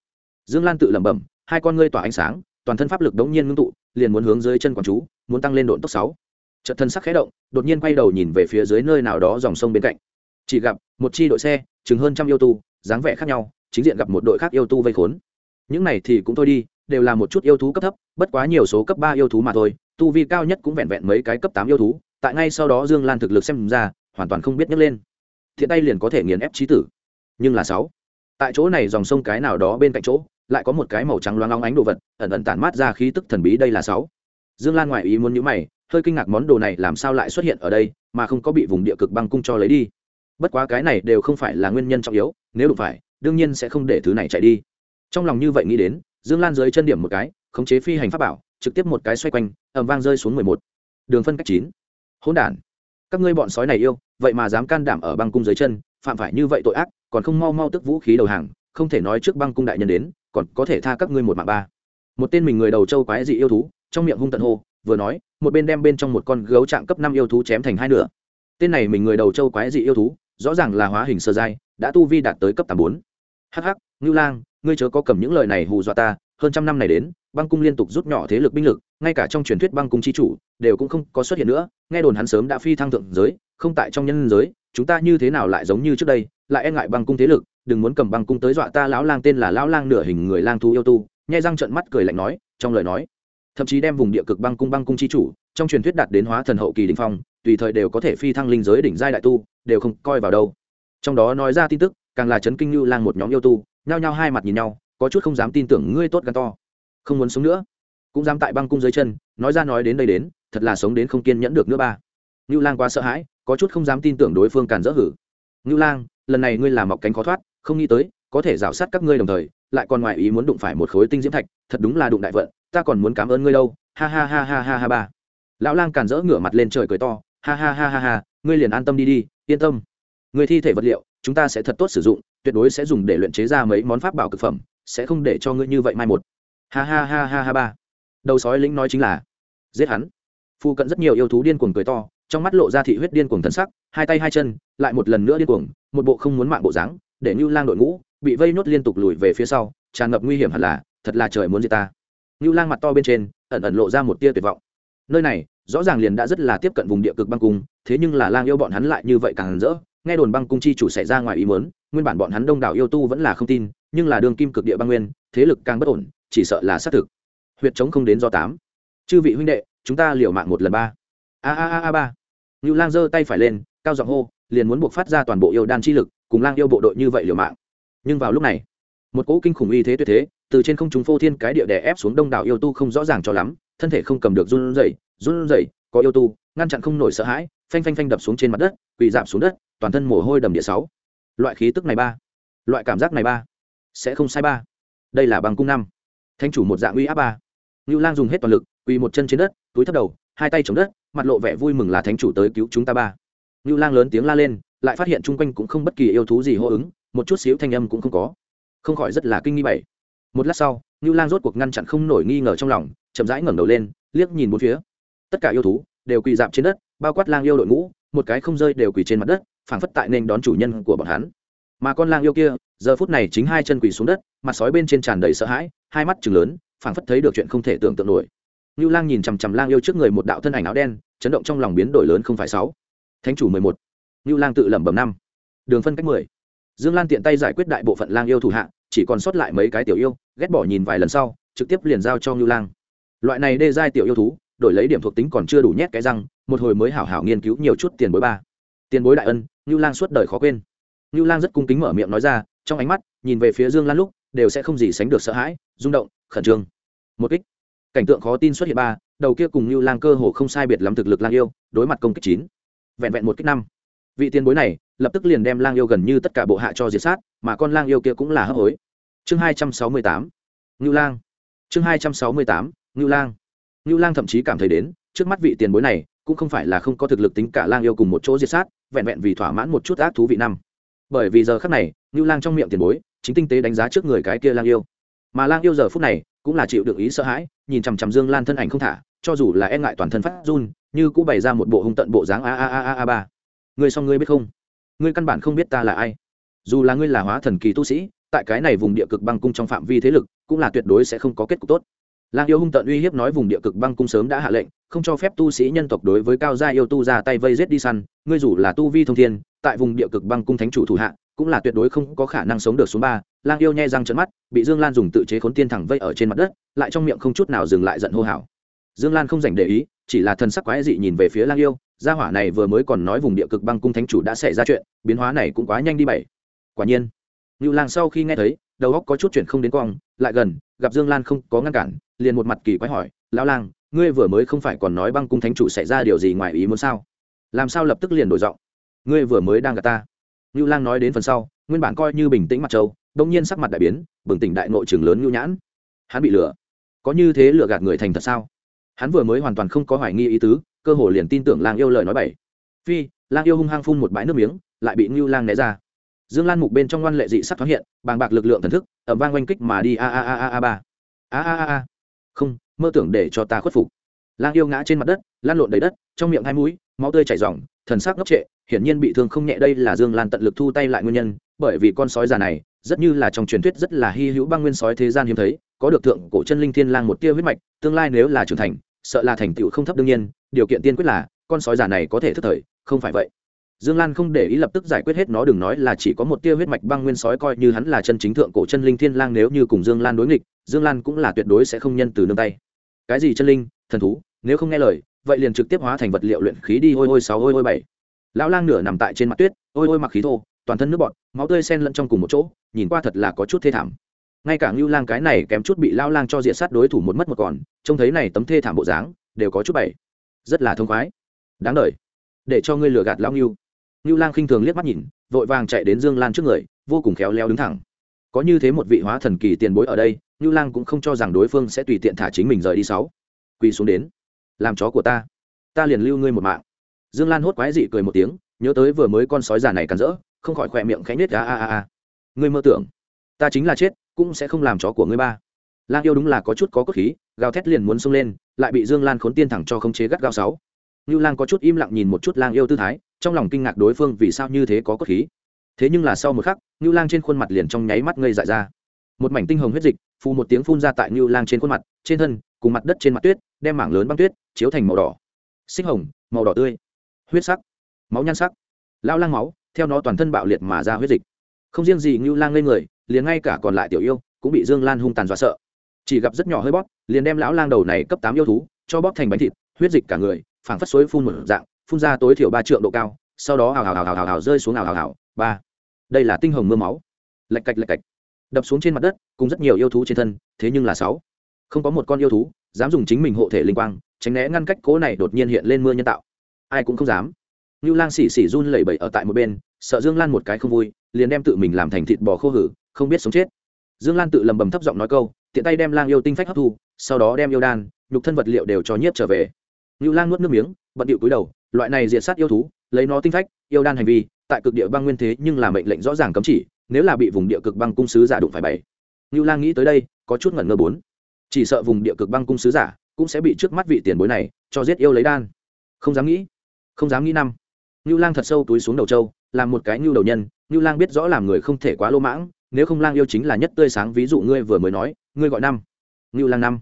Dương lan tự lẩm bẩm, hai con ngươi tỏa ánh sáng, toàn thân pháp lực đống nhiên ngưng tụ, liền muốn hướng dưới chân quảng chú, muốn tăng lên độn tốc sáu. Trận thân sắc khẽ động, đột nhiên quay đầu nhìn về phía dưới nơi nào đó dòng sông bên cạnh. Chỉ gặp một chi đội xe, chừng hơn trăm yêu tu, dáng vẻ khác nhau, chính diện gặp một đội khác yêu tu vây khốn. Những này thì cũng thôi đi, đều là một chút yêu thú cấp thấp, bất quá nhiều số cấp ba yêu thú mà thôi, tu vi cao nhất cũng vẹn vẹn mấy cái cấp tám yêu thú tại ngay sau đó dương lan thực lực xem ra, hoàn toàn không biết nhấc lên. Thiện tay liền có thể nghiền ép trí tử. Nhưng là sáu. Tại chỗ này dòng sông cái nào đó bên cạnh chỗ, lại có một cái màu trắng loáng long ánh đồ vật, ẩn ẩn tản mát ra khí tức thần bí đây là sáu. Dương lan ngoại ý muốn nhữ mày, hơi kinh ngạc món đồ này làm sao lại xuất hiện ở đây, mà không có bị vùng địa cực băng cung cho lấy đi. Bất quá cái này đều không phải là nguyên nhân trọng yếu, nếu đụng phải, đương nhiên sẽ không để thứ này chạy đi. Trong lòng như vậy nghĩ đến, dương lan dưới chân điểm một cái, khống chế phi hành pháp bảo, trực tiếp một cái xoay quanh ẩm vang rơi xuống mười một. Đường phân cách chín hỗn đản. Các ngươi bọn sói này yêu, vậy mà dám can đảm ở băng cung dưới chân, phạm phải như vậy tội ác, còn không mau mau tức vũ khí đầu hàng, không thể nói trước băng cung đại nhân đến, còn có thể tha các ngươi một mạng ba. Một tên mình người đầu châu quái dị yêu thú, trong miệng hung tận hô, vừa nói, một bên đem bên trong một con gấu trạng cấp năm yêu thú chém thành hai nửa. Tên này mình người đầu châu quái dị yêu thú, rõ ràng là hóa hình sơ giai, đã tu vi đạt tới cấp tám bốn. Hh ngưu lang, ngươi chớ có cầm những lời này hù dọa ta, hơn trăm năm này đến, băng cung liên tục rút nhỏ thế lực binh lực ngay cả trong truyền thuyết băng cung chi chủ đều cũng không có xuất hiện nữa, nghe đồn hắn sớm đã phi thăng thượng giới, không tại trong nhân giới, chúng ta như thế nào lại giống như trước đây, lại e ngại băng cung thế lực, đừng muốn cầm băng cung tới dọa ta lão lang tên là lão lang nửa hình người lang thu yêu tu, nhai răng trận mắt cười lạnh nói, trong lời nói, thậm chí đem vùng địa cực băng cung băng cung chi chủ, trong truyền thuyết đạt đến hóa thần hậu kỳ đỉnh phong, tùy thời đều có thể phi thăng linh giới đỉnh giai đại tu, đều không coi vào đâu. Trong đó nói ra tin tức, càng là chấn kinh như lang một nhóm yêu tu, nhao nhao hai mặt nhìn nhau, có chút không dám tin tưởng ngươi tốt gan to. Không muốn sống nữa cũng dám tại băng cung dưới chân nói ra nói đến đây đến thật là sống đến không kiên nhẫn được nữa ba ngưu lang quá sợ hãi có chút không dám tin tưởng đối phương càn dỡ hử ngưu lang lần này ngươi làm mọc cánh khó thoát không nghĩ tới có thể rào sát các ngươi đồng thời lại còn ngoài ý muốn đụng phải một khối tinh diễm thạch thật đúng là đụng đại vận ta còn muốn cảm ơn ngươi đâu ha ha ha ha ha ha ba lão lang càn dỡ ngửa mặt lên trời cười to ha ha ha ha ha ngươi liền an tâm đi đi yên tâm người thi thể vật liệu chúng ta sẽ thật tốt sử dụng tuyệt đối sẽ dùng để luyện chế ra mấy món pháp bảo cực phẩm sẽ không để cho ngươi như vậy mai một ha ha ha ha ha ba đầu sói lĩnh nói chính là, giết hắn. Phu cận rất nhiều yêu thú điên cuồng cười to, trong mắt lộ ra thị huyết điên cuồng thân sắc, hai tay hai chân, lại một lần nữa điên cuồng, một bộ không muốn mạng bộ dáng, để như lang đội ngũ bị vây nốt liên tục lùi về phía sau, tràn ngập nguy hiểm hẳn là, thật là trời muốn gì ta. Như lang mặt to bên trên, ẩn ẩn lộ ra một tia tuyệt vọng. Nơi này, rõ ràng liền đã rất là tiếp cận vùng địa cực băng cung, thế nhưng là lang yêu bọn hắn lại như vậy càng rỡ, nghe đồn băng cung chi chủ xảy ra ngoài ý muốn, nguyên bản bọn hắn đông đảo yêu tu vẫn là không tin, nhưng là đường kim cực địa băng nguyên, thế lực càng bất ổn, chỉ sợ là xác thực huyệt chống không đến do tám. Chư vị huynh đệ, chúng ta liều mạng một lần ba. A a a a ba. Ngưu lang giơ tay phải lên, cao giọng hô, liền muốn buộc phát ra toàn bộ yêu đan chi lực, cùng lang yêu bộ đội như vậy liều mạng. Nhưng vào lúc này, một cỗ kinh khủng uy thế tuyệt thế, từ trên không trung phô thiên cái địa đè ép xuống đông đảo yêu tu không rõ ràng cho lắm, thân thể không cầm được run rẩy run rẩy, có yêu tu, ngăn chặn không nổi sợ hãi, phanh phanh phanh đập xuống trên mặt đất, quỳ giảm xuống đất, toàn thân mồ hôi đầm địa sáu. Loại khí tức này ba, loại cảm giác này ba, sẽ không sai ba. Đây là băng cung năm thanh chủ một dạng uy áp ba. Ngưu lang dùng hết toàn lực, quỳ một chân trên đất, túi thấp đầu, hai tay chống đất, mặt lộ vẻ vui mừng là thánh chủ tới cứu chúng ta ba. Ngưu lang lớn tiếng la lên, lại phát hiện chung quanh cũng không bất kỳ yêu thú gì hô ứng, một chút xíu thanh âm cũng không có. Không khỏi rất là kinh nghi bảy. Một lát sau, ngưu lang rốt cuộc ngăn chặn không nổi nghi ngờ trong lòng, chậm rãi ngẩng đầu lên, liếc nhìn bốn phía. Tất cả yêu thú đều quỳ dạp trên đất, bao quát lang yêu đội ngũ, một cái không rơi đều quỳ trên mặt đất, phảng phất tại nên đón chủ nhân của bọn hắn. Mà con lang yêu kia, giờ phút này chính hai chân quỳ xuống đất, mặt sói bên trên tràn đầy sợ hãi hai mắt chừng lớn phảng phất thấy được chuyện không thể tưởng tượng nổi Nưu Lang nhìn chằm chằm Lang yêu trước người một đạo thân ảnh áo đen, chấn động trong lòng biến đổi lớn không phải sáu. Thánh chủ mười một. Nưu Lang tự lẩm bẩm năm. Đường phân cách mười. Dương Lan tiện tay giải quyết đại bộ phận Lang yêu thủ hạ, chỉ còn sót lại mấy cái tiểu yêu, ghét bỏ nhìn vài lần sau, trực tiếp liền giao cho Nưu Lang. Loại này đê giai tiểu yêu thú, đổi lấy điểm thuộc tính còn chưa đủ nhét cái răng, một hồi mới hảo hảo nghiên cứu nhiều chút tiền bối ba. Tiền bối đại ân, Nưu Lang suốt đời khó quên. Nưu Lang rất cung kính mở miệng nói ra, trong ánh mắt nhìn về phía Dương Lan lúc, đều sẽ không gì sánh được sợ hãi, rung động, khẩn trương. Một kích. Cảnh tượng khó tin xuất hiện ba đầu kia cùng như lang cơ hồ không sai biệt lắm thực lực lang yêu đối mặt công kích chín. Vẹn vẹn một kích năm. Vị tiền bối này lập tức liền đem lang yêu gần như tất cả bộ hạ cho diệt sát mà con lang yêu kia cũng là hấp hối. Chương hai trăm sáu mươi tám. Ngưu lang. Chương hai trăm sáu mươi tám. Ngưu lang. Ngưu lang thậm chí cảm thấy đến trước mắt vị tiền bối này cũng không phải là không có thực lực tính cả lang yêu cùng một chỗ diệt sát vẹn vẹn vì thỏa mãn một chút ác thú vị năm. Bởi vì giờ khác này ngưu lang trong miệng tiền bối chính tinh tế đánh giá trước người cái kia lang yêu. Mà lang yêu giờ phút này cũng là chịu được ý sợ hãi, nhìn chằm chằm dương lan thân ảnh không thả, cho dù là e ngại toàn thân phát run, như cũng bày ra một bộ hung tận bộ dáng a a a a a ba. Người xong ngươi biết không? Ngươi căn bản không biết ta là ai. Dù là ngươi là hóa thần kỳ tu sĩ, tại cái này vùng địa cực băng cung trong phạm vi thế lực, cũng là tuyệt đối sẽ không có kết cục tốt. Lang yêu hung tận uy hiếp nói vùng địa cực băng cung sớm đã hạ lệnh, không cho phép tu sĩ nhân tộc đối với cao gia yêu tu ra tay vây giết đi săn, ngươi dù là tu vi thông thiên tại vùng địa cực băng cung thánh chủ thủ hạ, cũng là tuyệt đối không có khả năng sống được xuống ba. Lang yêu nhe răng trận mắt, bị dương lan dùng tự chế khốn tiên thẳng vây ở trên mặt đất, lại trong miệng không chút nào dừng lại giận hô hào. Dương lan không dành để ý, chỉ là thần sắc quái dị nhìn về phía lang yêu, gia hỏa này vừa mới còn nói vùng địa cực băng cung thánh chủ đã xảy ra chuyện, biến hóa này cũng quá nhanh đi bảy. Quả nhiên, ngưu lang sau khi nghe thấy, đầu óc có chút chuyện không đến quang, lại gần, gặp dương lan không có ngăn cản, liền một mặt kỳ quái hỏi, lão lang, ngươi vừa mới không phải còn nói băng cung thánh chủ xảy ra điều gì ngoài ý muốn sao? Làm sao lập tức liền đổi giọng ngươi vừa mới đang gặp ta. Ngưu lang nói đến phần sau nguyên bản coi như bình tĩnh mặt trâu, đông nhiên sắc mặt đại biến bừng tỉnh đại nội trường lớn ngưu nhãn. Hắn bị lừa. Có như thế lừa gạt người thành thật sao? Hắn vừa mới hoàn toàn không có hoài nghi ý tứ cơ hồ liền tin tưởng lang yêu lời nói bảy phi lang yêu hung hăng phun một bãi nước miếng lại bị ngưu lang né ra. Dương lan mục bên trong ngoan lệ dị sắc thoáng hiện bàng bạc lực lượng thần thức ẩm vang oanh kích mà đi a a a a a ba. A a a a. Không mơ tưởng để cho ta khuất phục. Lang yêu ngã trên mặt đất lan lộn đầy đất trong miệng hai mũi máu tươi chảy r thần sắc ngốc trệ hiển nhiên bị thương không nhẹ, đây là dương lan tận lực thu tay lại nguyên nhân, bởi vì con sói già này, rất như là trong truyền thuyết rất là hy hữu băng nguyên sói thế gian hiếm thấy, có được thượng cổ chân linh thiên lang một tia huyết mạch, tương lai nếu là trưởng thành, sợ là thành tựu không thấp đương nhiên, điều kiện tiên quyết là, con sói già này có thể thức thời, không phải vậy. Dương lan không để ý lập tức giải quyết hết, nó đừng nói là chỉ có một tia huyết mạch băng nguyên sói coi như hắn là chân chính thượng cổ chân linh thiên lang, nếu như cùng dương lan đối nghịch, dương lan cũng là tuyệt đối sẽ không nhân từ nương tay. Cái gì chân linh, thần thú, nếu không nghe lời, vậy liền trực tiếp hóa thành vật liệu luyện khí đi ôi ôi sáu ôi ôi bảy lão lang nửa nằm tại trên mặt tuyết, ôi ôi mặc khí thô, toàn thân nước bọt, máu tươi sen lẫn trong cùng một chỗ, nhìn qua thật là có chút thê thảm. Ngay cả ngưu lang cái này kém chút bị Lão lang cho diện sát đối thủ một mất một còn, trông thấy này tấm thê thảm bộ dáng, đều có chút bảy rất là thông khoái. Đáng đời. để cho ngươi lừa gạt Lão ngưu. Ngưu lang khinh thường liếc mắt nhìn, vội vàng chạy đến dương lan trước người, vô cùng khéo léo đứng thẳng. Có như thế một vị hóa thần kỳ tiền bối ở đây, ngưu lang cũng không cho rằng đối phương sẽ tùy tiện thả chính mình rời đi sáu. Quỳ xuống đến. Làm chó của ta. Ta liền lưu ngươi một mạng dương lan hốt quái dị cười một tiếng, nhớ tới vừa mới con sói già này cắn rỡ, không khỏi khỏe miệng khẽ nết a a a a. Ngươi mơ tưởng, ta chính là chết, cũng sẽ không làm chó của ngươi ba. Lang yêu đúng là có chút có cốt khí, gào thét liền muốn xông lên, lại bị dương lan khốn tiên thẳng cho khống chế gắt gao sáu. Ngưu lang có chút im lặng nhìn một chút lang yêu tư thái, trong lòng kinh ngạc đối phương vì sao như thế có cốt khí. Thế nhưng là sau một khắc, ngưu lang trên khuôn mặt liền trong nháy mắt ngây dại ra. Một mảnh tinh hồng huyết dịch, phù một tiếng phun ra tại ngưu lang trên khuôn mặt, trên thân, cùng mặt đất trên mặt tuyết, đem mảng lớn băng tuyết chiếu thành màu đỏ. Xích hồng, màu đỏ tươi huyết sắc, máu nhan sắc lao lang máu, theo nó toàn thân bạo liệt mà ra huyết dịch. Không riêng gì ngưu lang lên người, liền ngay cả còn lại tiểu yêu cũng bị dương lan hung tàn dọa sợ. Chỉ gặp rất nhỏ hơi bóp, liền đem lão lang đầu này cấp tám yêu thú cho bóp thành bánh thịt, huyết dịch cả người, phảng phất suối phun một dạng, phun ra tối thiểu ba trượng độ cao, sau đó hào hào hào hào hào rơi xuống hào hào hào, ba. Đây là tinh hồng mưa máu. Lạch cạch lạch cạch. Đập xuống trên mặt đất, cùng rất nhiều yêu thú trên thân, thế nhưng là sáu. Không có một con yêu thú dám dùng chính mình hộ thể linh quang, tránh né ngăn cách cố này đột nhiên hiện lên mưa nhân tạo ai cũng không dám. Như lang sỉ sỉ run lẩy bẩy ở tại một bên, sợ dương lan một cái không vui, liền đem tự mình làm thành thịt bò khô hử, không biết sống chết. Dương lan tự lầm bầm thấp giọng nói câu, tiện tay đem lang yêu tinh phách hấp thu, sau đó đem yêu đan, nhục thân vật liệu đều cho nhiếp trở về. Như lang nuốt nước miếng, bận điệu cúi đầu, loại này diệt sát yêu thú, lấy nó tinh phách, yêu đan hành vi, tại cực địa băng nguyên thế nhưng là mệnh lệnh rõ ràng cấm chỉ, nếu là bị vùng địa cực băng cung sứ giả đụng phải bảy như lang nghĩ tới đây, có chút ngẩn ngơ bốn. Chỉ sợ vùng địa cực băng cung sứ giả cũng sẽ bị trước mắt vị tiền bối này cho giết yêu lấy đan. Không dám nghĩ không dám nghĩ năm. Ngưu lang thật sâu túi xuống đầu trâu, làm một cái ngưu đầu nhân, ngưu lang biết rõ làm người không thể quá lô mãng, nếu không lang yêu chính là nhất tươi sáng, ví dụ ngươi vừa mới nói, ngươi gọi năm. Ngưu lang năm.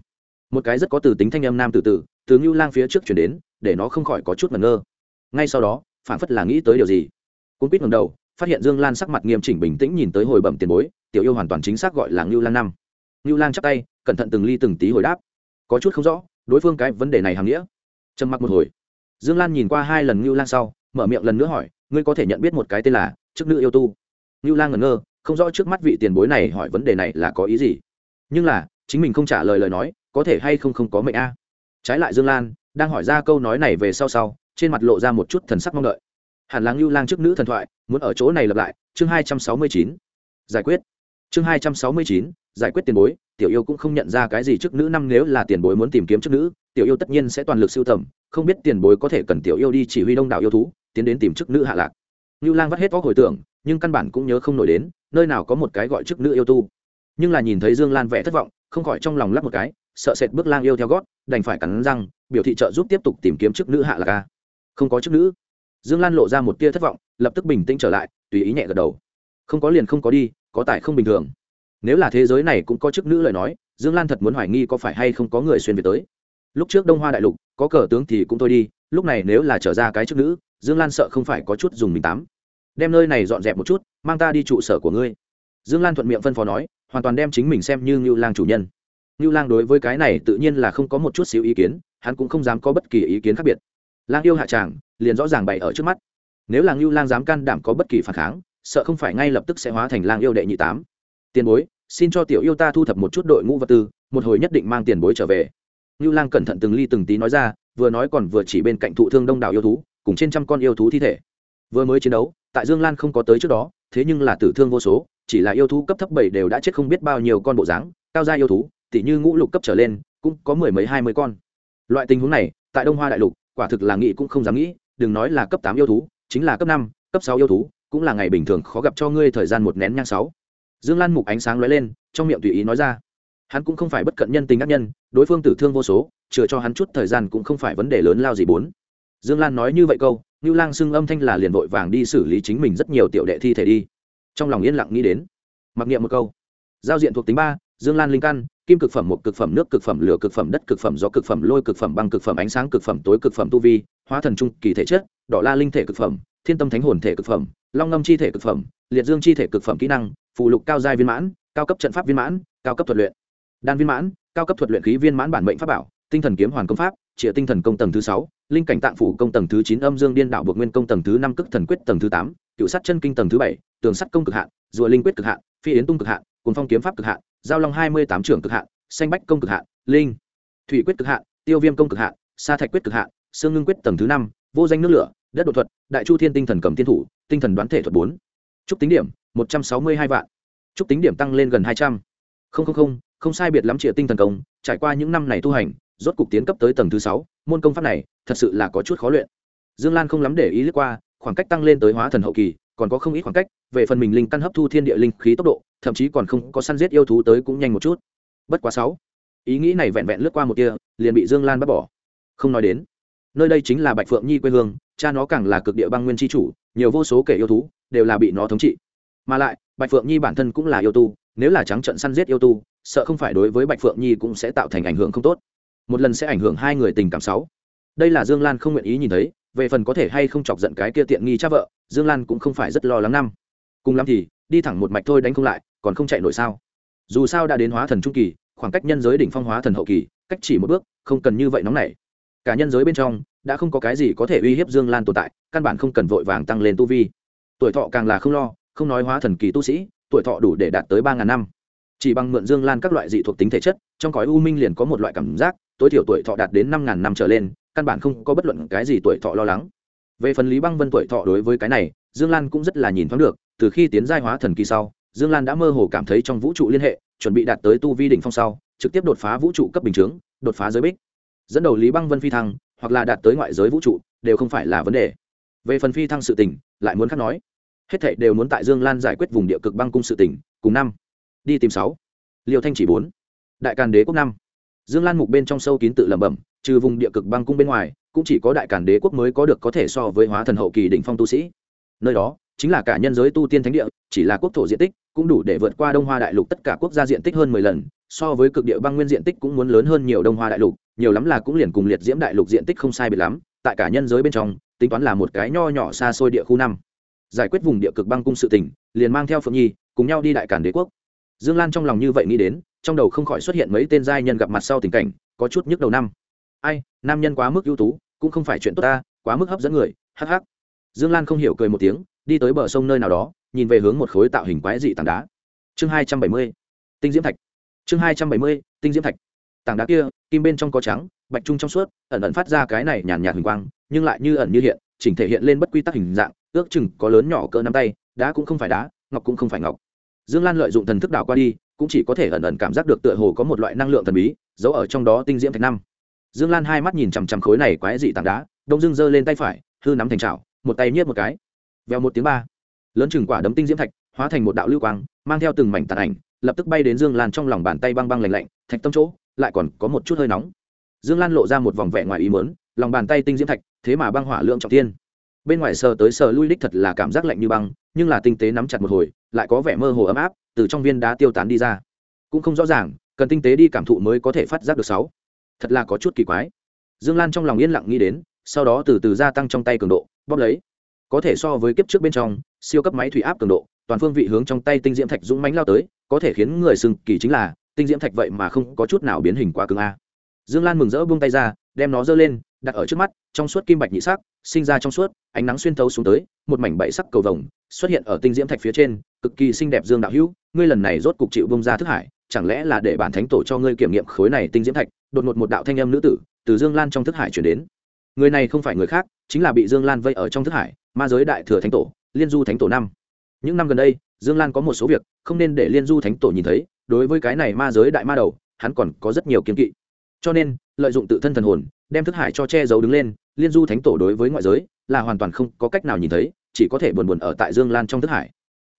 Một cái rất có từ tính thanh âm nam từ từ từ ngưu lang phía trước chuyển đến, để nó không khỏi có chút mẩn ngơ. Ngay sau đó, phản phất là nghĩ tới điều gì. Cũng biết ngầm đầu, phát hiện dương lan sắc mặt nghiêm chỉnh bình tĩnh nhìn tới hồi bẩm tiền bối, tiểu yêu hoàn toàn chính xác gọi là ngưu Lang năm. Ngưu Lang chắc tay, cẩn thận từng ly từng tí hồi đáp. Có chút không rõ, đối phương cái vấn đề này hàm nghĩa. Trầm mặc một hồi dương lan nhìn qua hai lần ngưu Lang sau, mở miệng lần nữa hỏi, ngươi có thể nhận biết một cái tên là chức nữ yêu tu? Ngưu Lang ngẩn ngơ, không rõ trước mắt vị tiền bối này hỏi vấn đề này là có ý gì. Nhưng là, chính mình không trả lời lời nói, có thể hay không không có mệnh a? Trái lại dương lan đang hỏi ra câu nói này về sau sau, trên mặt lộ ra một chút thần sắc mong đợi. Hẳn là ngưu lang trước nữ thần thoại, muốn ở chỗ này lặp lại, chương hai trăm sáu mươi chín. Giải quyết. Chương hai trăm sáu mươi chín, giải quyết tiền bối, tiểu yêu cũng không nhận ra cái gì trước nữ năm nếu là tiền bối muốn tìm kiếm trước nữ, tiểu yêu tất nhiên sẽ toàn lực sưu tầm không biết tiền bối có thể cần tiểu yêu đi chỉ huy đông đảo yêu thú, tiến đến tìm chức nữ hạ lạc. Ngưu lang vắt hết vóc hồi tưởng, nhưng căn bản cũng nhớ không nổi đến, nơi nào có một cái gọi chức nữ yêu tu. Nhưng là nhìn thấy dương lan vẽ thất vọng, không khỏi trong lòng lắp một cái, sợ sệt bước lang yêu theo gót, đành phải cắn răng, biểu thị trợ giúp tiếp tục tìm kiếm chức nữ hạ lạc ca không có chức nữ. Dương lan lộ ra một tia thất vọng, lập tức bình tĩnh trở lại, tùy ý nhẹ gật đầu. Không có liền không có đi, có tài không bình thường. Nếu là thế giới này cũng có chức nữ lời nói, dương lan thật muốn hoài nghi có phải hay không có người xuyên về tới lúc trước đông hoa đại lục, có cờ tướng thì cũng thôi đi, lúc này nếu là trở ra cái chức nữ, dương lan sợ không phải có chút dùng mình tắm. Đem nơi này dọn dẹp một chút, mang ta đi trụ sở của ngươi. Dương lan thuận miệng phân phó nói, hoàn toàn đem chính mình xem như ngưu lang chủ nhân. Ngưu lang đối với cái này tự nhiên là không có một chút xíu ý kiến, hắn cũng không dám có bất kỳ ý kiến khác biệt. Lang yêu hạ tràng, liền rõ ràng bày ở trước mắt. Nếu là ngưu lang dám can đảm có bất kỳ phản kháng, sợ không phải ngay lập tức sẽ hóa thành lang yêu đệ nhị tám. Tiền bối, xin cho tiểu yêu ta thu thập một chút đội ngũ vật tư, một hồi nhất định mang tiền bối trở về ngưu lang cẩn thận từng ly từng tí nói ra, vừa nói còn vừa chỉ bên cạnh thụ thương đông đảo yêu thú, cùng trên trăm con yêu thú thi thể. Vừa mới chiến đấu, tại dương lan không có tới trước đó, thế nhưng là tử thương vô số, chỉ là yêu thú cấp thấp bảy đều đã chết không biết bao nhiêu con bộ dáng, cao gia yêu thú, tỉ như ngũ lục cấp trở lên, cũng có mười mấy hai mươi con. Loại tình huống này, tại đông hoa đại lục, quả thực là nghĩ cũng không dám nghĩ, đừng nói là cấp tám yêu thú, chính là cấp năm, cấp sáu yêu thú, cũng là ngày bình thường khó gặp cho ngươi thời gian một nén nhang sáu. Dương lan mục ánh sáng lóe lên, trong miệng tùy ý nói ra hắn cũng không phải bất cận nhân tình ác nhân đối phương tử thương vô số chừa cho hắn chút thời gian cũng không phải vấn đề lớn lao gì bốn dương lan nói như vậy câu ngưu lang xưng âm thanh là liền vội vàng đi xử lý chính mình rất nhiều tiểu đệ thi thể đi trong lòng yên lặng nghĩ đến mặc niệm một câu giao diện thuộc tính ba dương lan linh căn kim cực phẩm một cực phẩm nước cực phẩm lửa cực phẩm đất cực phẩm gió cực phẩm lôi cực phẩm băng cực phẩm ánh sáng cực phẩm tối cực phẩm tu vi hóa thần trung kỳ thể chất đỏ la linh thể cực phẩm thiên tâm thánh hồn thể cực phẩm long ngâm chi thể cực phẩm liệt dương chi thể cực phẩm kỹ năng phụ lục cao giai viên mãn cao cấp trận pháp viên mãn cao cấp thuật luyện đan viên mãn, cao cấp thuật luyện khí viên mãn bản mệnh pháp bảo, tinh thần kiếm hoàn công pháp trịa tinh thần công tầng thứ sáu, linh cảnh tạng phủ công tầng thứ chín, âm dương điên đạo buộc nguyên công tầng thứ năm cức thần quyết tầng thứ tám, cựu sắt chân kinh tầng thứ bảy, tường sắt công cực hạn, rùa linh quyết cực hạn, phi yến tung cực hạn cùng phong kiếm pháp cực hạn, giao long hai mươi tám trưởng cực hạn, xanh bách công cực hạn, linh, thủy quyết cực hạn, tiêu viêm công cực hạn, sa thạch quyết cực hạn, xương ngưng quyết tầng thứ năm, vô danh nước lửa, đất đột thuật, đại chu thiên tinh thần cầm thiên thủ, tinh thần đoán thể thuật bốn. Trúc tính điểm, một trăm sáu mươi hai vạn. Trúc tính điểm tăng lên gần hai trăm. Linh không sai biệt lắm triệu tinh thần công, trải qua những năm này tu hành, rốt cục tiến cấp tới tầng thứ sáu, môn công pháp này, thật sự là có chút khó luyện. Dương lan không lắm để ý lướt qua, khoảng cách tăng lên tới hóa thần hậu kỳ, còn có không ít khoảng cách, về phần mình linh căn hấp thu thiên địa linh khí tốc độ, thậm chí còn không có săn giết yêu thú tới cũng nhanh một chút. Bất quá sáu, ý nghĩ này vẹn vẹn lướt qua một kia liền bị dương lan bắt bỏ. Không nói đến, nơi đây chính là bạch phượng nhi quê hương, cha nó càng là cực địa băng nguyên tri chủ, nhiều vô số kẻ yêu thú đều là bị nó thống trị. Mà lại, bạch phượng nhi bản thân cũng là yêu tu, nếu là trắng trận săn giết yêu tu sợ không phải đối với bạch phượng nhi cũng sẽ tạo thành ảnh hưởng không tốt. Một lần sẽ ảnh hưởng hai người tình cảm sáu. Đây là dương lan không nguyện ý nhìn thấy, về phần có thể hay không chọc giận cái kia tiện nghi cha vợ, dương lan cũng không phải rất lo lắng năm. Cùng lắm thì, đi thẳng một mạch thôi đánh không lại, còn không chạy nổi sao? Dù sao đã đến hóa thần trung kỳ, khoảng cách nhân giới đỉnh phong hóa thần hậu kỳ, cách chỉ một bước, không cần như vậy nóng nảy. Cả nhân giới bên trong, đã không có cái gì có thể uy hiếp dương lan tồn tại, căn bản không cần vội vàng tăng lên tu vi. Tuổi thọ càng là không lo, không nói hóa thần kỳ tu sĩ, tuổi thọ đủ để đạt tới ba ngàn năm chỉ bằng mượn dương lan các loại dị thuộc tính thể chất, trong cõi u minh liền có một loại cảm giác, tối thiểu tuổi thọ đạt đến năm ngàn năm trở lên, căn bản không có bất luận cái gì tuổi thọ lo lắng. Về phần lý băng vân tuổi thọ đối với cái này, dương lan cũng rất là nhìn thoáng được, từ khi tiến giai hóa thần kỳ sau, dương lan đã mơ hồ cảm thấy trong vũ trụ liên hệ, chuẩn bị đạt tới tu vi đỉnh phong sau, trực tiếp đột phá vũ trụ cấp bình chướng, đột phá giới bích. Dẫn đầu lý băng vân phi thăng, hoặc là đạt tới ngoại giới vũ trụ, đều không phải là vấn đề. Về phần phi thăng sự tỉnh lại muốn khác nói. Hết thảy đều muốn tại dương lan giải quyết vùng địa cực băng cung sự tỉnh cùng năm đi tìm sáu. Liêu thanh chỉ bốn. Đại càn đế quốc năm. Dương lan mục bên trong sâu kín tự lẩm bẩm, trừ vùng địa cực băng cung bên ngoài, cũng chỉ có đại càn đế quốc mới có được có thể so với hóa thần hậu kỳ đỉnh phong tu sĩ. Nơi đó, chính là cả nhân giới tu tiên thánh địa, chỉ là quốc thổ diện tích, cũng đủ để vượt qua đông hoa đại lục tất cả quốc gia diện tích hơn mười lần, so với cực địa băng nguyên diện tích cũng muốn lớn hơn nhiều đông hoa đại lục, nhiều lắm là cũng liền cùng liệt diễm đại lục diện tích không sai biệt lắm, tại cả nhân giới bên trong, tính toán là một cái nho nhỏ xa xôi địa khu năm. Giải quyết vùng địa cực băng cung sự tỉnh liền mang theo phượng nhi, cùng nhau đi đại cản đế quốc dương lan trong lòng như vậy nghĩ đến, trong đầu không khỏi xuất hiện mấy tên giai nhân gặp mặt sau tình cảnh, có chút nhức đầu năm. Ai, nam nhân quá mức ưu tú, cũng không phải chuyện tốt ta, quá mức hấp dẫn người, hắc hắc. Dương lan không hiểu cười một tiếng, đi tới bờ sông nơi nào đó, nhìn về hướng một khối tạo hình quái dị tảng đá. Chương hai trăm bảy mươi, tinh diễm thạch. Chương hai trăm bảy mươi, tinh diễm thạch. Tảng đá kia, kim bên trong có trắng, bạch trung trong suốt, ẩn ẩn phát ra cái này nhàn nhạt hình quang, nhưng lại như ẩn như hiện, chỉnh thể hiện lên bất quy tắc hình dạng, ước chừng có lớn nhỏ cỡ nắm tay, đá cũng không phải đá, ngọc cũng không phải ngọc dương lan lợi dụng thần thức đảo qua đi, cũng chỉ có thể ẩn ẩn cảm giác được tựa hồ có một loại năng lượng thần bí, giấu ở trong đó tinh diễm thạch năm. Dương lan hai mắt nhìn chằm chằm khối này quái dị tảng đá, đông dương giơ lên tay phải, hư nắm thành trào một tay nhiếp một cái. Vèo một tiếng ba. Lớn chừng quả đấm tinh diễm thạch, hóa thành một đạo lưu quang, mang theo từng mảnh tàn ảnh, lập tức bay đến dương lan trong lòng bàn tay băng băng lạnh lạnh, thạch tâm chỗ, lại còn có một chút hơi nóng. Dương lan lộ ra một vòng vẻ ngoài ý mớn lòng bàn tay tinh diễm thạch, thế mà băng hỏa lượng trọng tiên bên ngoài sờ tới sờ lui đích thật là cảm giác lạnh như băng, nhưng là tinh tế nắm chặt một hồi lại có vẻ mơ hồ ấm áp, từ trong viên đá tiêu tán đi ra. Cũng không rõ ràng, cần tinh tế đi cảm thụ mới có thể phát giác được sáu. Thật là có chút kỳ quái. Dương lan trong lòng yên lặng nghĩ đến, sau đó từ từ gia tăng trong tay cường độ, bóp lấy. Có thể so với kiếp trước bên trong, siêu cấp máy thủy áp cường độ, toàn phương vị hướng trong tay tinh diễm thạch dũng mánh lao tới, có thể khiến người sừng kỳ chính là, tinh diễm thạch vậy mà không có chút nào biến hình quá cứng a. Dương lan mừng rỡ buông tay ra, đem nó giơ lên, đặt ở trước mắt, trong suốt kim bạch nhị sắc, sinh ra trong suốt, ánh nắng xuyên thấu xuống tới, một mảnh bảy sắc cầu vồng, xuất hiện ở tinh diễm thạch phía trên cực kỳ xinh đẹp dương đạo hữu, ngươi lần này rốt cục chịu bông ra thức hải, chẳng lẽ là để bản thánh tổ cho ngươi kiểm nghiệm khối này tinh diễm thạch? Đột ngột một đạo thanh âm nữ tử từ dương lan trong thức hải chuyển đến. Người này không phải người khác, chính là bị dương lan vây ở trong thức hải, ma giới đại thừa thánh tổ, liên du thánh tổ năm. Những năm gần đây, dương lan có một số việc không nên để liên du thánh tổ nhìn thấy, đối với cái này ma giới đại ma đầu, hắn còn có rất nhiều kiếm kỵ. Cho nên, lợi dụng tự thân thần hồn, đem thức hải cho che giấu đứng lên, liên du thánh tổ đối với ngoại giới là hoàn toàn không có cách nào nhìn thấy, chỉ có thể buồn buồn ở tại dương lan trong thức hải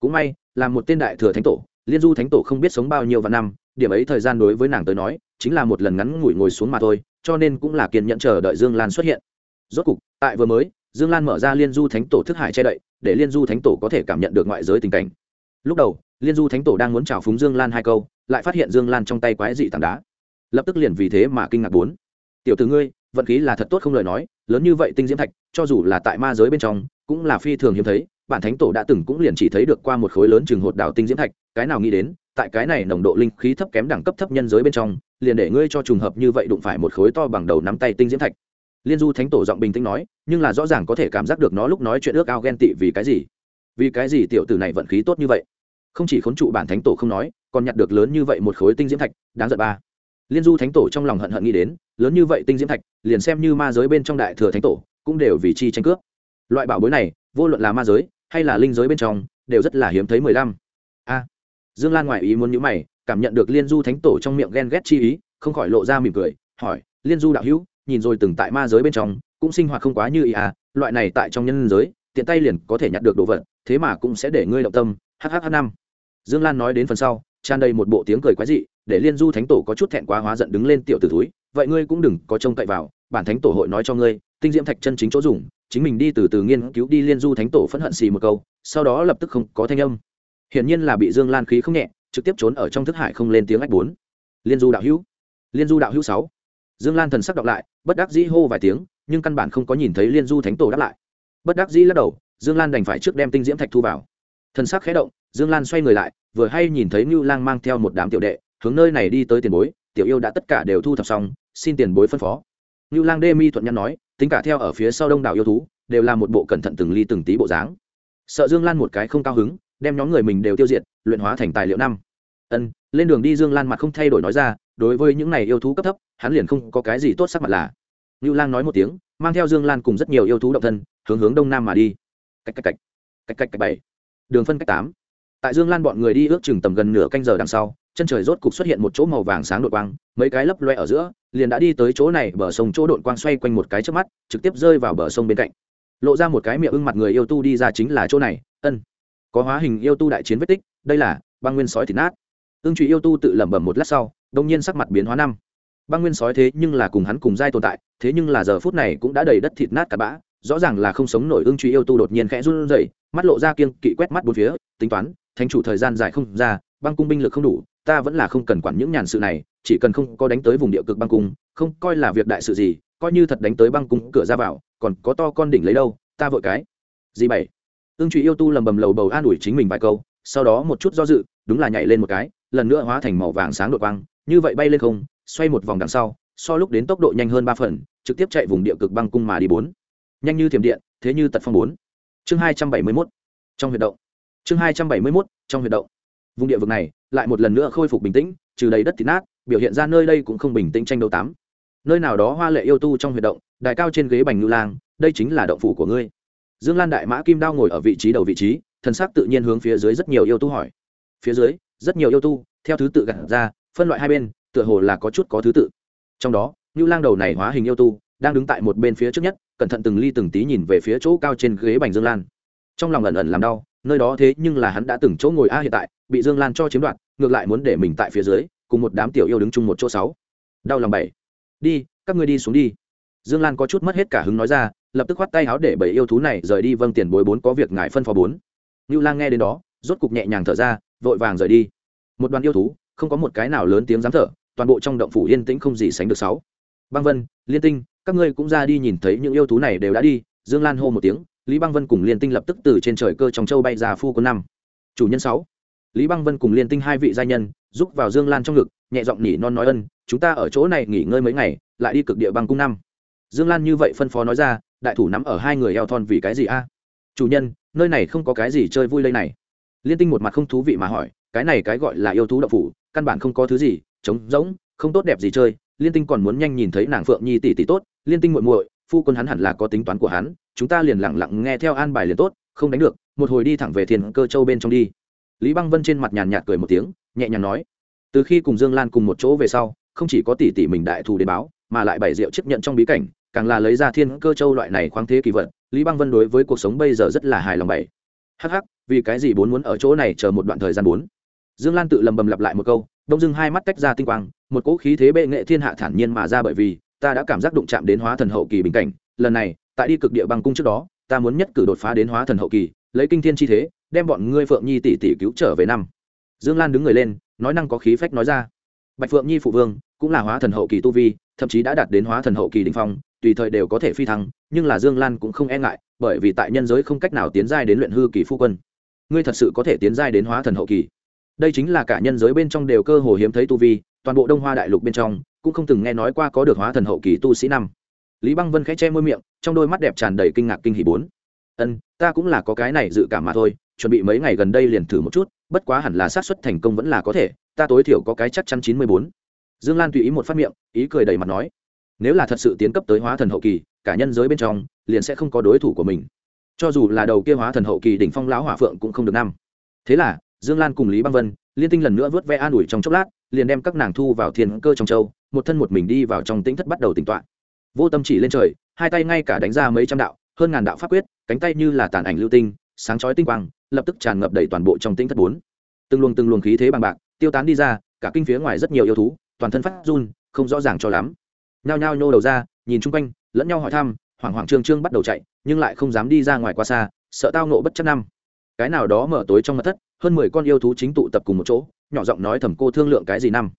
cũng may, là một tên đại thừa thánh tổ, liên du thánh tổ không biết sống bao nhiêu vạn năm, điểm ấy thời gian đối với nàng tới nói, chính là một lần ngắn ngủi ngồi xuống mà thôi, cho nên cũng là kiên nhẫn chờ đợi dương lan xuất hiện. Rốt cục, tại vừa mới, dương lan mở ra liên du thánh tổ thức hải che đậy, để liên du thánh tổ có thể cảm nhận được ngoại giới tình cảnh. Lúc đầu, liên du thánh tổ đang muốn chào phúng dương lan hai câu, lại phát hiện dương lan trong tay quái dị tảng đá. Lập tức liền vì thế mà kinh ngạc bốn. Tiểu từ ngươi, vận khí là thật tốt không lời nói, lớn như vậy tinh diễm thạch, cho dù là tại ma giới bên trong, cũng là phi thường hiếm thấy bản thánh tổ đã từng cũng liền chỉ thấy được qua một khối lớn chừng hột đào tinh diễm thạch, cái nào nghĩ đến, tại cái này nồng độ linh khí thấp kém đẳng cấp thấp nhân giới bên trong, liền để ngươi cho trùng hợp như vậy đụng phải một khối to bằng đầu nắm tay tinh diễm thạch. Liên du thánh tổ giọng bình tĩnh nói, nhưng là rõ ràng có thể cảm giác được nó lúc nói chuyện ước ao ghen tị vì cái gì. Vì cái gì tiểu tử này vận khí tốt như vậy? Không chỉ khốn trụ bản thánh tổ không nói, còn nhặt được lớn như vậy một khối tinh diễm thạch, đáng giận ba. Liên du thánh tổ trong lòng hận hận nghĩ đến, lớn như vậy tinh diễm thạch, liền xem như ma giới bên trong đại thừa thánh tổ, cũng đều vì chi tranh cướp. Loại bảo bối này, vô luận là ma giới hay là linh giới bên trong, đều rất là hiếm thấy mười lăm. A. Dương lan ngoại ý muốn nhữ mày, cảm nhận được liên du thánh tổ trong miệng ghen ghét chi ý, không khỏi lộ ra mỉm cười, hỏi, liên du đạo hữu, nhìn rồi từng tại ma giới bên trong, cũng sinh hoạt không quá như ý à loại này tại trong nhân giới, tiện tay liền có thể nhặt được đồ vật, thế mà cũng sẽ để ngươi động tâm hhh năm. Dương lan nói đến phần sau, tràn đầy một bộ tiếng cười quái dị, để liên du thánh tổ có chút thẹn quá hóa giận đứng lên tiểu t ử túi vậy ngươi cũng đừng có trông cậy vào, bản thánh tổ hội nói cho ngươi, tinh diễm thạch chân chính chỗ dùng chính mình đi từ từ nghiên cứu đi liên du thánh tổ phẫn hận xì một câu, sau đó lập tức không có thanh âm. Hiển nhiên là bị dương lan khí không nhẹ, trực tiếp trốn ở trong thức hải không lên tiếng ách bốn. Liên du đạo hữu, liên du đạo hữu sáu. Dương lan thần sắc đọc lại, bất đắc dĩ hô vài tiếng, nhưng căn bản không có nhìn thấy liên du thánh tổ đáp lại. Bất đắc dĩ lắc đầu, dương lan đành phải trước đem tinh diễm thạch thu vào. Thần sắc khé động, dương lan xoay người lại, vừa hay nhìn thấy ngưu lang mang theo một đám tiểu đệ, hướng nơi này đi tới tiền bối, tiểu yêu đã tất cả đều thu thập xong, xin tiền bối phân phó. Ngưu lang đê mi thuận nhăn nói tính cả theo ở phía sau đông đảo yêu thú, đều là một bộ cẩn thận từng ly từng tí bộ dáng. Sợ dương lan một cái không cao hứng, đem nhóm người mình đều tiêu diệt, luyện hóa thành tài liệu năm. Ân, lên đường đi dương lan mặt không thay đổi nói ra, đối với những này yêu thú cấp thấp, hắn liền không có cái gì tốt sắc mặt là. Ngưu lang nói một tiếng, mang theo dương lan cùng rất nhiều yêu thú động thân, hướng hướng đông nam mà đi. Cách cách cách cách cách cách bảy. Đường phân cách tám. Tại dương lan bọn người đi ước chừng tầm gần nửa canh giờ đằng sau chân trời rốt cục xuất hiện một chỗ màu vàng sáng đột quang, mấy cái lấp loe ở giữa, liền đã đi tới chỗ này, bờ sông chỗ đột quang xoay quanh một cái trước mắt, trực tiếp rơi vào bờ sông bên cạnh. Lộ ra một cái miệng ưng mặt người yêu tu đi ra chính là chỗ này, ân. Có hóa hình yêu tu đại chiến vết tích, đây là băng nguyên sói thịt nát. Ưng trụ yêu tu tự lẩm bẩm một lát sau đột nhiên sắc mặt biến hóa năm. Băng nguyên sói thế nhưng là cùng hắn cùng giai tồn tại, thế nhưng là giờ phút này cũng đã đầy đất thịt nát cả bã, rõ ràng là không sống nổi ương truy yêu tu đột nhiên khẽ run rẩy, mắt lộ ra kiên kỵ quét mắt bốn phía, tính toán, thánh chủ thời gian dài không ra, băng cung binh lực không đủ ta vẫn là không cần quản những nhàn sự này, chỉ cần không có đánh tới vùng địa cực băng cung, không coi là việc đại sự gì, coi như thật đánh tới băng cung cửa ra vào, còn có to con đỉnh lấy đâu, ta vội cái. Gì bảy? Ương trụy yêu tu lầm bầm lầu bầu an ủi chính mình vài câu, sau đó một chút do dự, đúng là nhảy lên một cái, lần nữa hóa thành màu vàng sáng đội quang, như vậy bay lên không, xoay một vòng đằng sau, so lúc đến tốc độ nhanh hơn ba phần, trực tiếp chạy vùng địa cực băng cung mà đi bốn. Nhanh như thiểm điện, thế như tật phong bốn. Chương hai trăm bảy mươi mốt, trong huyệt động. Chương hai trăm bảy mươi mốt, trong huyệt động vùng địa vực này lại một lần nữa khôi phục bình tĩnh, trừ đầy đất thịt nát, biểu hiện ra nơi đây cũng không bình tĩnh tranh đấu tám. Nơi nào đó hoa lệ yêu tu trong huyệt động, đài cao trên ghế bành ngư lang, đây chính là động phủ của ngươi. Dương lan đại mã kim đao ngồi ở vị trí đầu vị trí, thần sắc tự nhiên hướng phía dưới rất nhiều yêu tu hỏi. Phía dưới, rất nhiều yêu tu, theo thứ tự gặt ra, phân loại hai bên, tựa hồ là có chút có thứ tự. Trong đó ngư lang đầu này hóa hình yêu tu, đang đứng tại một bên phía trước nhất, cẩn thận từng ly từng tí nhìn về phía chỗ cao trên ghế bành dương lan. Trong lòng ẩn ẩn làm đau nơi đó thế nhưng là hắn đã từng chỗ ngồi a hiện tại, bị dương lan cho chiếm đoạt, ngược lại muốn để mình tại phía dưới, cùng một đám tiểu yêu đứng chung một chỗ sáu. Đau lòng bảy. Đi, các ngươi đi xuống đi. Dương lan có chút mất hết cả hứng nói ra, lập tức khoát tay áo để bảy yêu thú này rời đi vâng tiền bối bốn có việc ngài phân phó bốn. Ngưu lang nghe đến đó, rốt cục nhẹ nhàng thở ra, vội vàng rời đi. Một đoàn yêu thú, không có một cái nào lớn tiếng dám thở, toàn bộ trong động phủ yên tĩnh không gì sánh được sáu. Băng vân, liên tinh, các ngươi cũng ra đi nhìn thấy những yêu thú này đều đã đi, dương lan hô một tiếng lý băng vân cùng liên tinh lập tức từ trên trời cơ trong châu bay ra phu quân năm. Chủ nhân sáu. Lý băng vân cùng liên tinh hai vị gia nhân giúp vào dương lan trong ngực, nhẹ giọng nhỉ non nói ân, chúng ta ở chỗ này nghỉ ngơi mấy ngày, lại đi cực địa băng cung năm. Dương lan như vậy phân phó nói ra, đại thủ nắm ở hai người eo thon vì cái gì a? Chủ nhân, nơi này không có cái gì chơi vui lây này. Liên tinh một mặt không thú vị mà hỏi, cái này cái gọi là yêu thú đậu phủ, căn bản không có thứ gì, trống rỗng, không tốt đẹp gì chơi. Liên tinh còn muốn nhanh nhìn thấy nàng phượng nhi tỷ tỷ tốt, liên tinh muội muội phu quân hắn hẳn là có tính toán của hắn, chúng ta liền lặng lặng nghe theo an bài liền tốt, không đánh được, một hồi đi thẳng về thiên cơ châu bên trong đi. Lý băng vân trên mặt nhàn nhạt cười một tiếng, nhẹ nhàng nói, từ khi cùng dương lan cùng một chỗ về sau, không chỉ có tỷ tỷ mình đại thù đến báo, mà lại bày rượu chấp nhận trong bí cảnh, càng là lấy ra thiên cơ châu loại này khoáng thế kỳ vật, lý băng vân đối với cuộc sống bây giờ rất là hài lòng bảy hắc hắc, vì cái gì bốn muốn ở chỗ này chờ một đoạn thời gian bốn? Dương lan tự lầm bầm lặp lại một câu, đông dưng hai mắt tách ra tinh quang, một cỗ khí thế bệ nghệ thiên hạ thản nhiên mà ra bởi vì ta đã cảm giác đụng chạm đến hóa thần hậu kỳ bình cảnh, lần này, tại đi cực địa băng cung trước đó, ta muốn nhất cử đột phá đến hóa thần hậu kỳ, lấy kinh thiên chi thế, đem bọn ngươi phượng nhi tỷ tỷ cứu trở về năm. Dương lan đứng người lên, nói năng có khí phách nói ra. Bạch phượng nhi phụ vương, cũng là hóa thần hậu kỳ tu vi, thậm chí đã đạt đến hóa thần hậu kỳ đình phong, tùy thời đều có thể phi thăng, nhưng là dương lan cũng không e ngại, bởi vì tại nhân giới không cách nào tiến giai đến luyện hư kỳ phu quân. Ngươi thật sự có thể tiến giai đến hóa thần hậu kỳ. Đây chính là cả nhân giới bên trong đều cơ hồ hiếm thấy tu vi, toàn bộ đông hoa đại lục bên trong cũng không từng nghe nói qua có được hóa thần hậu kỳ tu sĩ năm. Lý băng vân khẽ che môi miệng, trong đôi mắt đẹp tràn đầy kinh ngạc kinh hỉ bốn. Ân, ta cũng là có cái này dự cảm mà thôi, chuẩn bị mấy ngày gần đây liền thử một chút, bất quá hẳn là xác suất thành công vẫn là có thể, ta tối thiểu có cái chắc chắn chín mươi bốn. Dương lan tùy ý một phát miệng, ý cười đầy mặt nói, nếu là thật sự tiến cấp tới hóa thần hậu kỳ, cả nhân giới bên trong liền sẽ không có đối thủ của mình. Cho dù là đầu kia hóa thần hậu kỳ đỉnh phong lão hỏa phượng cũng không được năm. Thế là, dương lan cùng lý băng vân liên tinh lần nữa vớt ve an ủi trong chốc lát, liền đem các nàng thu vào thiên cơ trong châu một thân một mình đi vào trong tĩnh thất bắt đầu tỉnh tọa, vô tâm chỉ lên trời hai tay ngay cả đánh ra mấy trăm đạo hơn ngàn đạo pháp quyết cánh tay như là tàn ảnh lưu tinh sáng chói tinh quang lập tức tràn ngập đầy toàn bộ trong tĩnh thất bốn. Từng luồng từng luồng khí thế bằng bạc tiêu tán đi ra cả kinh phía ngoài rất nhiều yêu thú toàn thân phát run không rõ ràng cho lắm. Nhao nhao nhô đầu ra nhìn chung quanh lẫn nhau hỏi thăm hoảng hoảng trương trương bắt đầu chạy nhưng lại không dám đi ra ngoài quá xa sợ tao nộ bất chấp năm. Cái nào đó mở tối trong mặt thất hơn mười con yêu thú chính tụ tập cùng một chỗ nhỏ giọng nói thầm cô thương lượng cái gì năm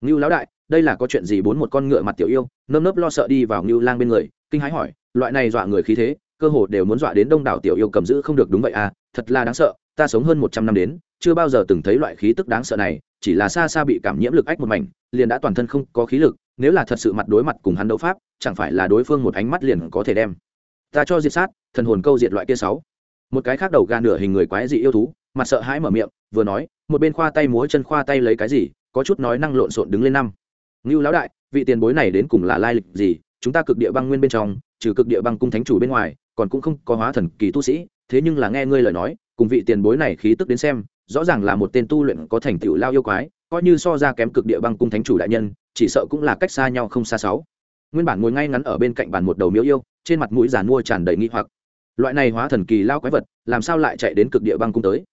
ngưu lão đại, đây là có chuyện gì bốn một con ngựa mặt tiểu yêu, nơm nớp lo sợ đi vào ngưu lang bên người, kinh hãi hỏi, loại này dọa người khí thế, cơ hồ đều muốn dọa đến đông đảo tiểu yêu cầm giữ không được đúng vậy à thật là đáng sợ, ta sống hơn một trăm năm đến, chưa bao giờ từng thấy loại khí tức đáng sợ này, chỉ là xa xa bị cảm nhiễm lực ách một mảnh, liền đã toàn thân không có khí lực, nếu là thật sự mặt đối mặt cùng hắn đấu pháp, chẳng phải là đối phương một ánh mắt liền có thể đem. Ta cho diệt sát, thần hồn câu diệt loại kia sáu. Một cái khác đầu gà nửa hình người quái dị yêu thú, mặt sợ hãi mở miệng, vừa nói, một bên khoa tay múa chân khoa tay lấy cái gì có chút nói năng lộn xộn đứng lên năm. Ngưu lão đại, vị tiền bối này đến cùng là lai lịch gì? Chúng ta cực địa băng nguyên bên trong, trừ cực địa băng cung thánh chủ bên ngoài, còn cũng không có hóa thần kỳ tu sĩ. Thế nhưng là nghe ngươi lời nói, cùng vị tiền bối này khí tức đến xem, rõ ràng là một tên tu luyện có thành tựu lao yêu quái, coi như so ra kém cực địa băng cung thánh chủ đại nhân, chỉ sợ cũng là cách xa nhau không xa sáu. Nguyên bản ngồi ngay ngắn ở bên cạnh bàn một đầu miếu yêu, trên mặt mũi giàn mua tràn đầy nghi hoặc. Loại này hóa thần kỳ lao quái vật, làm sao lại chạy đến cực địa băng cung tới?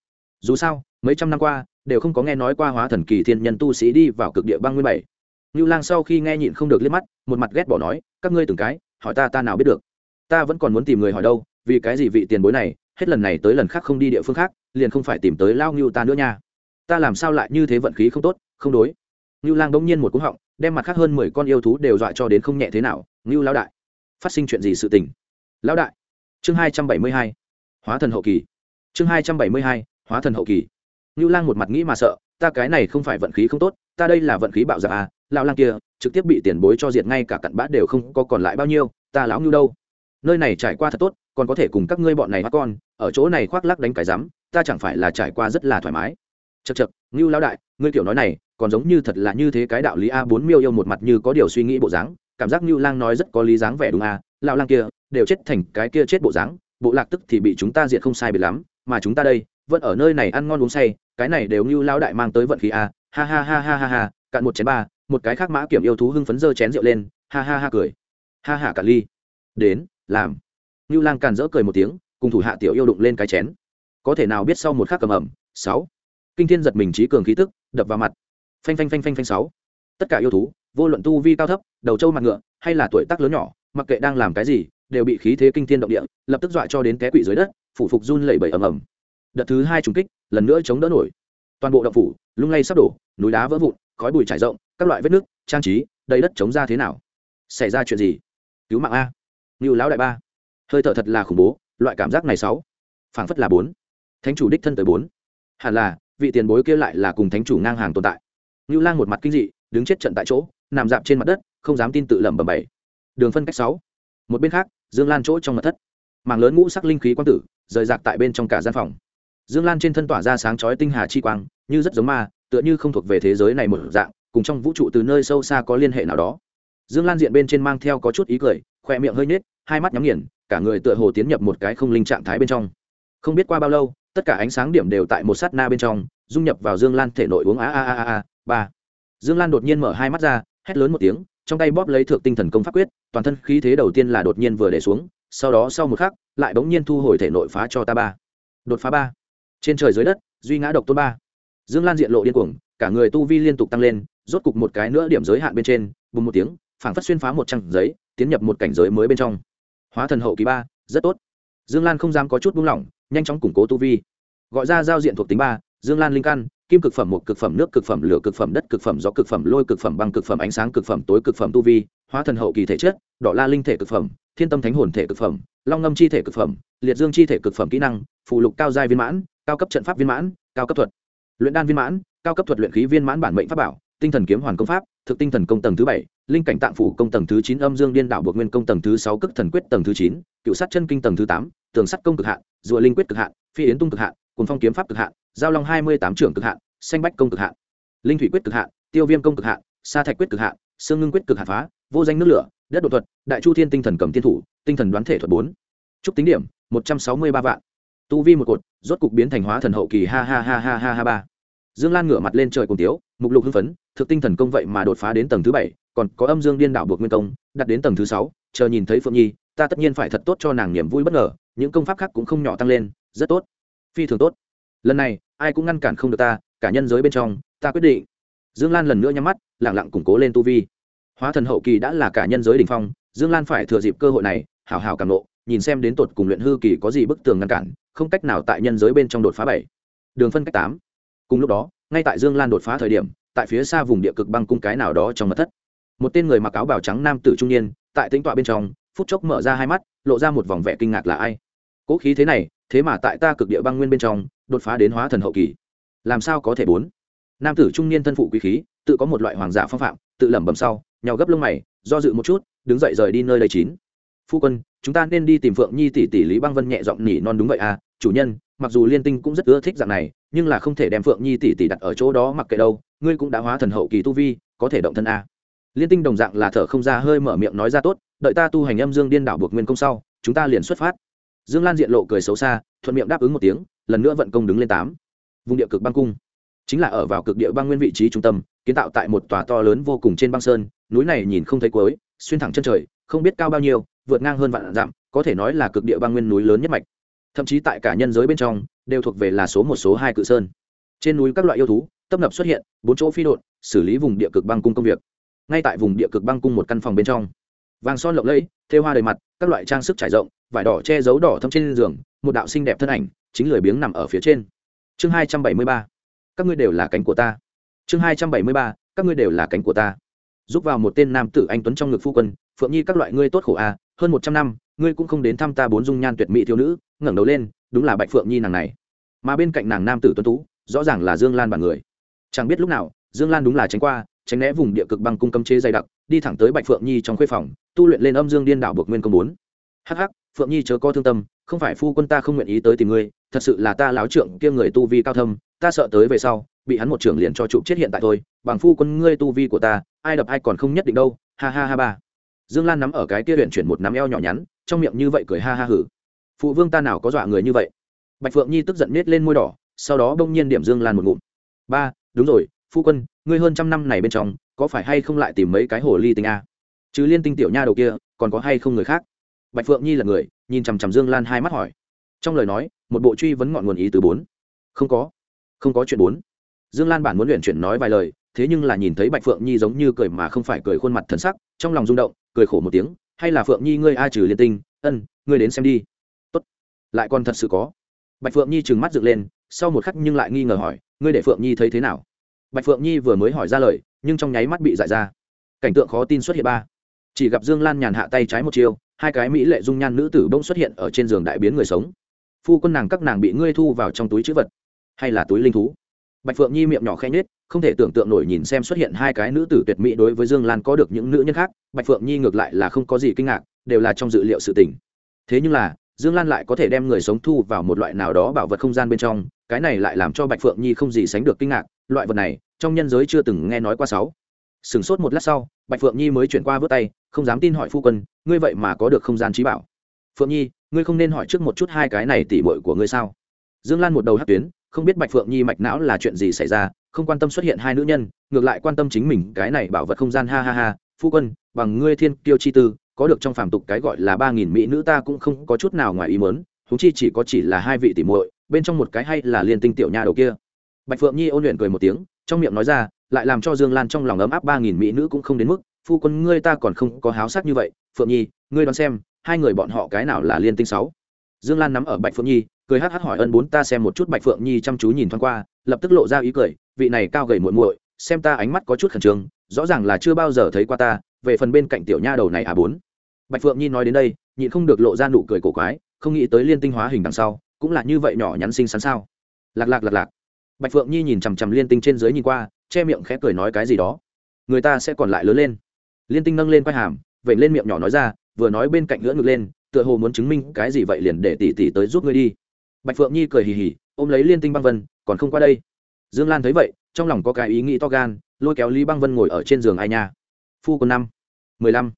Dù sao, mấy trăm năm qua đều không có nghe nói qua hóa thần kỳ thiên nhân tu sĩ đi vào cực địa băng nguyên bảy Nưu Lang sau khi nghe nhịn không được liếc mắt, một mặt ghét bỏ nói, các ngươi từng cái, hỏi ta ta nào biết được. Ta vẫn còn muốn tìm người hỏi đâu, vì cái gì vị tiền bối này, hết lần này tới lần khác không đi địa phương khác, liền không phải tìm tới lao Nưu ta nữa nha. Ta làm sao lại như thế vận khí không tốt, không đối. Nưu Lang bỗng nhiên một cú họng, đem mặt khác hơn mười con yêu thú đều dọa cho đến không nhẹ thế nào, Nưu lão đại, phát sinh chuyện gì sự tình? Lão đại. Chương hai trăm bảy mươi hai, Hóa thần hậu kỳ. Chương hai trăm bảy mươi hai, Hóa thần hậu kỳ. Nưu Lang một mặt nghĩ mà sợ, ta cái này không phải vận khí không tốt, ta đây là vận khí bạo dạ à, lão lang kia trực tiếp bị tiền bối cho diệt ngay cả cặn bã đều không có còn lại bao nhiêu ta lão Nưu đâu? Nơi này trải qua thật tốt còn có thể cùng các ngươi bọn này bắt con ở chỗ này khoác lác đánh cái rắm ta chẳng phải là trải qua rất là thoải mái. Chậc chậc, Nưu lão đại ngươi tiểu nói này còn giống như thật là như thế cái đạo lý a bốn miêu yêu một mặt như có điều suy nghĩ bộ dáng cảm giác Nưu lang nói rất có lý dáng vẻ đúng a lão lang kia đều chết thành cái kia chết bộ dáng bộ lạc tức thì bị chúng ta diệt không sai biệt lắm mà chúng ta đây vẫn ở nơi này ăn ngon uống say, cái này đều như lão đại mang tới vận khí a ha ha ha ha ha ha, cạn một chén ba, một cái khác mã kiểm yêu thú hưng phấn dơ chén rượu lên, ha ha ha cười. Ha ha cả ly. Đến, làm. Như lang càn rỡ cười một tiếng, cùng thủ hạ tiểu yêu đụng lên cái chén. Có thể nào biết sau một khắc cầm ẩm, sáu. Kinh thiên giật mình trí cường khí tức, đập vào mặt. Phanh phanh phanh phanh phanh sáu. Tất cả yêu thú, vô luận tu vi cao thấp, đầu trâu mặt ngựa, hay là tuổi tác lớn nhỏ, mặc kệ đang làm cái gì, đều bị khí thế kinh thiên động địa, lập tức dọa cho đến té quỷ dưới đất, phủ phục run lẩy bẩy ầm ầm đợt thứ hai trùng kích, lần nữa chống đỡ nổi. Toàn bộ động phủ, lung lay sắp đổ, núi đá vỡ vụn, khói bụi trải rộng, các loại vết nước, trang trí, đầy đất chống ra thế nào? Xảy ra chuyện gì? Cứu mạng a. Ngưu lão đại ba. Hơi thở thật là khủng bố, loại cảm giác này sáu. Phảng phất là bốn. Thánh chủ đích thân tới bốn. Hẳn là, vị tiền bối kia lại là cùng thánh chủ ngang hàng tồn tại. Ngưu lang một mặt kinh dị, đứng chết trận tại chỗ, nằm dạp trên mặt đất, không dám tin tự lẩm bẩm bảy. Đường phân cách sáu. Một bên khác, dương lan chỗ trong mặt thất. Mảng lớn ngũ sắc linh khí quang tử, rời rạc tại bên trong cả gian phòng dương lan trên thân tỏa ra sáng chói tinh hà chi quang, như rất giống ma, tựa như không thuộc về thế giới này một dạng, cùng trong vũ trụ từ nơi sâu xa có liên hệ nào đó. Dương lan diện bên trên mang theo có chút ý cười khoe miệng hơi nhếch, hai mắt nhắm nghiền, cả người tựa hồ tiến nhập một cái không linh trạng thái bên trong. Không biết qua bao lâu, tất cả ánh sáng điểm đều tại một sát na bên trong, dung nhập vào dương lan thể nội uống a a a a, ba. Dương lan đột nhiên mở hai mắt ra, hét lớn một tiếng, trong tay bóp lấy thượng tinh thần công pháp quyết, toàn thân khí thế đầu tiên là đột nhiên vừa để xuống, sau đó sau một khắc, lại bỗng nhiên thu hồi thể nội phá cho ta ba. Đột phá ba trên trời dưới đất duy ngã độc tôn ba dương lan diện lộ điên cuồng cả người tu vi liên tục tăng lên rốt cục một cái nữa điểm giới hạn bên trên bùng một tiếng phảng phất xuyên phá một trang giấy tiến nhập một cảnh giới mới bên trong hóa thần hậu kỳ ba rất tốt dương lan không dám có chút buông lỏng nhanh chóng củng cố tu vi gọi ra giao diện thuộc tính ba dương lan linh căn kim cực phẩm một cực phẩm nước cực phẩm lửa cực phẩm đất cực phẩm gió cực phẩm lôi cực phẩm băng cực phẩm ánh sáng cực phẩm tối cực phẩm tu vi hóa thần hậu kỳ thể chất đỏ la linh thể cực phẩm thiên tâm thánh hồn thể cực phẩm long ngâm chi thể cực phẩm liệt dương chi thể cực phẩm kỹ năng phụ lục cao giai viên mãn cao cấp trận pháp viên mãn, cao cấp thuật. Luyện đan viên mãn, cao cấp thuật luyện khí viên mãn bản mệnh pháp bảo, tinh thần kiếm hoàn công pháp, thực tinh thần công tầng thứ bảy, linh cảnh tạng phủ công tầng thứ chín, âm dương điên đạo buộc nguyên công tầng thứ sáu cức thần quyết tầng thứ chín, cựu sát chân kinh tầng thứ tám, tường sắt công cực hạn, rùa linh quyết cực hạn, phi yến tung cực hạn cùng phong kiếm pháp cực hạn, giao long hai mươi tám trưởng cực hạn, xanh bách công cực hạn, linh thủy quyết cực hạn, tiêu viêm công cực hạn, sa thạch quyết cực hạn sương ngưng quyết cực hạn phá, vô danh nước lửa, đất đột thuật, đại chu thiên tinh thần cầm thiên thủ, tinh thần đoán thể thuật bốn. Trúc tính điểm, một trăm sáu mươi ba vạn tu vi một cột, rốt cục biến thành hóa thần hậu kỳ, ha ha ha ha ha ha ba. Dương lan ngửa mặt lên trời cùng tiếu, mục lục hưng phấn, thực tinh thần công vậy mà đột phá đến tầng thứ bảy, còn có âm dương điên đạo buộc nguyên công đặt đến tầng thứ sáu, chờ nhìn thấy phượng nhi, ta tất nhiên phải thật tốt cho nàng niềm vui bất ngờ, những công pháp khác cũng không nhỏ tăng lên, rất tốt. Phi thường tốt. Lần này, ai cũng ngăn cản không được ta, cả nhân giới bên trong, ta quyết định. Dương lan lần nữa nhắm mắt lẳng lặng củng cố lên tu vi. Hóa thần hậu kỳ đã là cả nhân giới đ ỉ n h phong, dương lan phải thừa dịp cơ hội này, hảo hảo càng lộ nhìn xem đến tột cùng luyện hư kỳ có gì bức tường ngăn cản không cách nào tại nhân giới bên trong đột phá bảy. Đường phân cách tám. Cùng lúc đó, ngay tại dương lan đột phá thời điểm, tại phía xa vùng địa cực băng cung cái nào đó trong mật thất. Một tên người mặc áo bào trắng nam tử trung niên, tại tính tọa bên trong, phút chốc mở ra hai mắt, lộ ra một vòng vẻ kinh ngạc là ai? Cố khí thế này, thế mà tại ta cực địa băng nguyên bên trong, đột phá đến hóa thần hậu kỳ. Làm sao có thể bốn? Nam tử trung niên thân phụ quý khí, tự có một loại hoàng giả phong phạm, tự lẩm bẩm sau, nhào gấp lông mày, do dự một chút, đứng dậy rời đi nơi đây chín. Phu quân, chúng ta nên đi tìm phượng nhi tỷ tỷ lý băng vân nhẹ giọng nỉ non đúng vậy à chủ nhân, mặc dù liên tinh cũng rất ưa thích dạng này, nhưng là không thể đem phượng nhi tỷ tỷ đặt ở chỗ đó mặc kệ đâu, ngươi cũng đã hóa thần hậu kỳ tu vi, có thể động thân a. Liên tinh đồng dạng là thở không ra hơi mở miệng nói ra tốt, đợi ta tu hành âm dương điên đảo buộc nguyên công sau, chúng ta liền xuất phát. Dương lan diện lộ cười xấu xa, thuận miệng đáp ứng một tiếng, lần nữa vận công đứng lên tám. Vùng địa cực băng cung, chính là ở vào cực địa băng nguyên vị trí trung tâm, kiến tạo tại một tòa to lớn vô cùng trên băng sơn, núi này nhìn không thấy cuối, xuyên thẳng chân trời, không biết cao bao nhiêu, vượt ngang hơn vạn dặm, có thể nói là cực địa băng nguyên núi lớn nhất mạch thậm chí tại cả nhân giới bên trong đều thuộc về là số một số hai cự sơn. Trên núi các loại yêu thú tấp nập xuất hiện bốn chỗ phi đột xử lý vùng địa cực băng cung công việc. Ngay tại vùng địa cực băng cung một căn phòng bên trong vàng son lộng lẫy thêu hoa đầy mặt các loại trang sức trải rộng vải đỏ che giấu đỏ thâm trên giường một đạo xinh đẹp thân ảnh chính lười biếng nằm ở phía trên. Chương hai trăm bảy mươi ba. Các ngươi đều là cánh của ta. Chương hai trăm bảy mươi ba. Các ngươi đều là cánh của ta. Giúp vào một tên nam tử anh tuấn trong ngực phu quân phượng nhi các loại ngươi tốt khổ a à, hơn một trăm năm ngươi cũng không đến thăm ta bốn dung nhan tuyệt mỹ thiếu nữ, ngẩng đầu lên, đúng là bạch phượng nhi nàng này. Mà bên cạnh nàng nam tử tuấn tú, rõ ràng là dương lan bản người. Chẳng biết lúc nào, dương lan đúng là tránh qua, tránh né vùng địa cực băng cung cấm chế dày đặc, đi thẳng tới bạch phượng nhi trong khuê phòng, tu luyện lên âm dương điên đảo buộc nguyên công bốn. Hh phượng nhi chớ có thương tâm, không phải phu quân ta không nguyện ý tới tìm ngươi, thật sự là ta láo trượng kia người tu vi cao thâm, ta sợ tới về sau, bị hắn một trưởng liền cho trụ chết hiện tại thôi, bằng phu quân ngươi tu vi của ta, ai đập ai còn không nhất định đâu, ha ha ha ba. Dương lan nắm ở cái kia huyện chuyển một nắm eo nhỏ nhắn trong miệng như vậy cười ha ha hử. Phụ vương ta nào có dọa người như vậy? Bạch phượng nhi tức giận nết lên môi đỏ, sau đó bỗng nhiên điểm dương lan một ngụm. Ba, đúng rồi, phu quân, ngươi hơn trăm năm này bên trong, có phải hay không lại tìm mấy cái hồ ly tinh a? Chứ liên tinh tiểu nha đầu kia, còn có hay không người khác? Bạch phượng nhi là người, nhìn chằm chằm dương lan hai mắt hỏi. Trong lời nói, một bộ truy vấn ngọn nguồn ý từ bốn. Không có. Không có chuyện bốn. Dương lan bản muốn luyện chuyển nói vài lời, thế nhưng là nhìn thấy bạch phượng nhi giống như cười mà không phải cười khuôn mặt thần sắc, trong lòng rung động, cười khổ một tiếng hay là phượng nhi ngươi ai trừ liên tinh ân ngươi đến xem đi. Tốt. Lại còn thật sự có. Bạch phượng nhi trừng mắt dựng lên sau một khắc nhưng lại nghi ngờ hỏi ngươi để phượng nhi thấy thế nào? Bạch phượng nhi vừa mới hỏi ra lời nhưng trong nháy mắt bị giải ra. Cảnh tượng khó tin xuất hiện ba. Chỉ gặp dương lan nhàn hạ tay trái một chiều, hai cái mỹ lệ dung nhan nữ tử bỗng xuất hiện ở trên giường đại biến người sống. Phu quân nàng các nàng bị ngươi thu vào trong túi chữ vật hay là túi linh thú? Bạch phượng nhi miệng nhỏ khẽ nết không thể tưởng tượng nổi nhìn xem xuất hiện hai cái nữ tử tuyệt mỹ đối với dương lan có được những nữ nhân khác, bạch phượng nhi ngược lại là không có gì kinh ngạc, đều là trong dự liệu sự tình. Thế nhưng là, dương lan lại có thể đem người sống thu vào một loại nào đó bảo vật không gian bên trong, cái này lại làm cho bạch phượng nhi không gì sánh được kinh ngạc, loại vật này, trong nhân giới chưa từng nghe nói qua sáu. Sửng sốt một lát sau, bạch phượng nhi mới chuyển qua vớt tay, không dám tin hỏi phu quân, ngươi vậy mà có được không gian trí bảo? Phượng nhi, ngươi không nên hỏi trước một chút hai cái này tỉ bội của ngươi sao? Dương lan một đầu hát tuyến, không biết bạch phượng nhi mạch não là chuyện gì xảy ra không quan tâm xuất hiện hai nữ nhân, ngược lại quan tâm chính mình, cái này bảo vật không gian, ha ha ha, phu quân, bằng ngươi thiên kiêu chi tư, có được trong phàm tục cái gọi là ba nghìn mỹ nữ ta cũng không có chút nào ngoài ý mớn húng chi chỉ có chỉ là hai vị tỷ muội, bên trong một cái hay là liên tinh tiểu nha đầu kia. Bạch phượng nhi ôn luyện cười một tiếng, trong miệng nói ra, lại làm cho dương lan trong lòng ấm áp ba nghìn mỹ nữ cũng không đến mức, phu quân ngươi ta còn không có háo sắc như vậy, phượng nhi, ngươi đoán xem, hai người bọn họ cái nào là liên tinh sáu? Dương lan nắm ở bạch phượng nhi, cười hắc hắc hỏi ân bốn ta xem một chút bạch phượng nhi chăm chú nhìn thoáng qua, lập tức lộ ra ý cười vị này cao gầy muội muội, xem ta ánh mắt có chút khẩn trương, rõ ràng là chưa bao giờ thấy qua ta, về phần bên cạnh tiểu nha đầu này à bốn. Bạch phượng nhi nói đến đây, nhịn không được lộ ra nụ cười cổ quái, không nghĩ tới liên tinh hóa hình đằng sau, cũng là như vậy nhỏ nhắn xinh xắn sao. Lạc lạc lạc lạc. Bạch phượng nhi nhìn chằm chằm liên tinh trên dưới nhìn qua, che miệng khẽ cười nói cái gì đó. Người ta sẽ còn lại lớn lên. Liên tinh nâng lên quai hàm vậy lên miệng nhỏ nói ra, vừa nói bên cạnh ngỡ ngực lên, tựa hồ muốn chứng minh cái gì vậy liền để tỷ tỷ tới giúp ngươi đi. Bạch phượng nhi cười hì hì, ôm lấy liên tinh băng vân, còn không qua đây dương lan thấy vậy, trong lòng có cái ý nghĩ to gan, lôi kéo lý băng vân ngồi ở trên giường ai nha. Phu quân năm, mười lăm,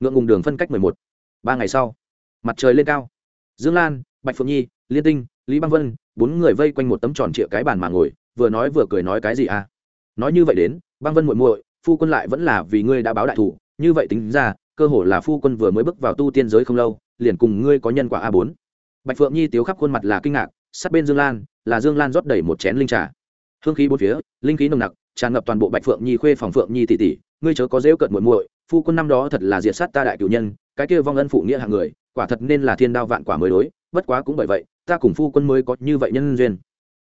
ngượng ngùng đường phân cách mười một. Ba ngày sau, mặt trời lên cao. Dương lan, bạch phượng nhi, liên tinh, lý băng vân, bốn người vây quanh một tấm tròn trịa cái bàn mà ngồi, vừa nói vừa cười nói cái gì à? Nói như vậy đến, băng vân muội muội, phu quân lại vẫn là vì ngươi đã báo đại thủ, như vậy tính ra, cơ hồ là phu quân vừa mới bước vào tu tiên giới không lâu, liền cùng ngươi có nhân quả a bốn. Bạch phượng nhi tiếu khắp khuôn mặt là kinh ngạc, sát bên dương lan, là dương lan rót đầy một chén linh trà hương khí bốn phía, linh khí nồng nặc, tràn ngập toàn bộ bạch phượng nhi khuê phòng phượng nhi tỷ tỷ. Ngươi chớ có dễu cận muội muội, phu quân năm đó thật là diệt sát ta đại cửu nhân, cái kia vong ân phụ nghĩa hạng người, quả thật nên là thiên đao vạn quả mới đối, bất quá cũng bởi vậy, ta cùng phu quân mới có như vậy nhân duyên.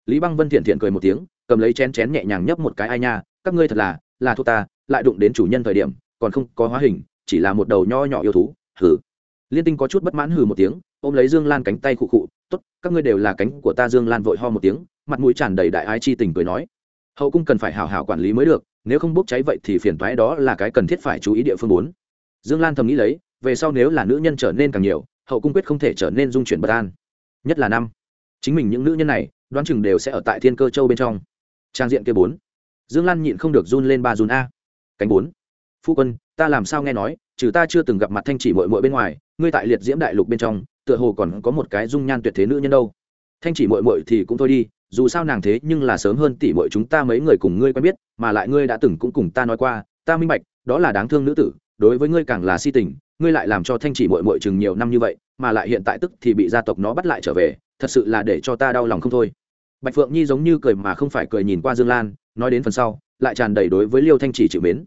Lý băng vân thiện thiện cười một tiếng, cầm lấy chén chén nhẹ nhàng nhấp một cái, ai nha, các ngươi thật là là thua ta, lại đụng đến chủ nhân thời điểm, còn không có hóa hình, chỉ là một đầu nho nhỏ yêu thú, hừ. Liên tinh có chút bất mãn hừ một tiếng, ôm lấy dương lan cánh tay khụ khụ, tốt, các ngươi đều là cánh của ta. Dương lan vội ho một tiếng mặt mũi tràn đầy đại ái chi tình cười nói, hậu cung cần phải hào hào quản lý mới được, nếu không bốc cháy vậy thì phiền toái đó là cái cần thiết phải chú ý địa phương bốn. Dương lan thầm nghĩ lấy, về sau nếu là nữ nhân trở nên càng nhiều, hậu cung quyết không thể trở nên dung chuyển bất an. Nhất là năm, chính mình những nữ nhân này, đoán chừng đều sẽ ở tại thiên cơ châu bên trong. Trang diện kia bốn, dương lan nhịn không được run lên ba run a. Cánh bốn, phu quân, ta làm sao nghe nói, trừ ta chưa từng gặp mặt thanh chỉ mội mội bên ngoài, ngươi tại liệt diễm đại lục bên trong, tựa hồ còn có một cái dung nhan tuyệt thế nữ nhân đâu. Thanh chỉ mội mội thì cũng thôi đi dù sao nàng thế nhưng là sớm hơn tỷ muội chúng ta mấy người cùng ngươi quen biết, mà lại ngươi đã từng cũng cùng ta nói qua, ta minh bạch, đó là đáng thương nữ tử, đối với ngươi càng là si tình, ngươi lại làm cho thanh chỉ mội mội chừng nhiều năm như vậy, mà lại hiện tại tức thì bị gia tộc nó bắt lại trở về, thật sự là để cho ta đau lòng không thôi. Bạch phượng nhi giống như cười mà không phải cười nhìn qua dương lan, nói đến phần sau, lại tràn đầy đối với liêu thanh chỉ chịu mến.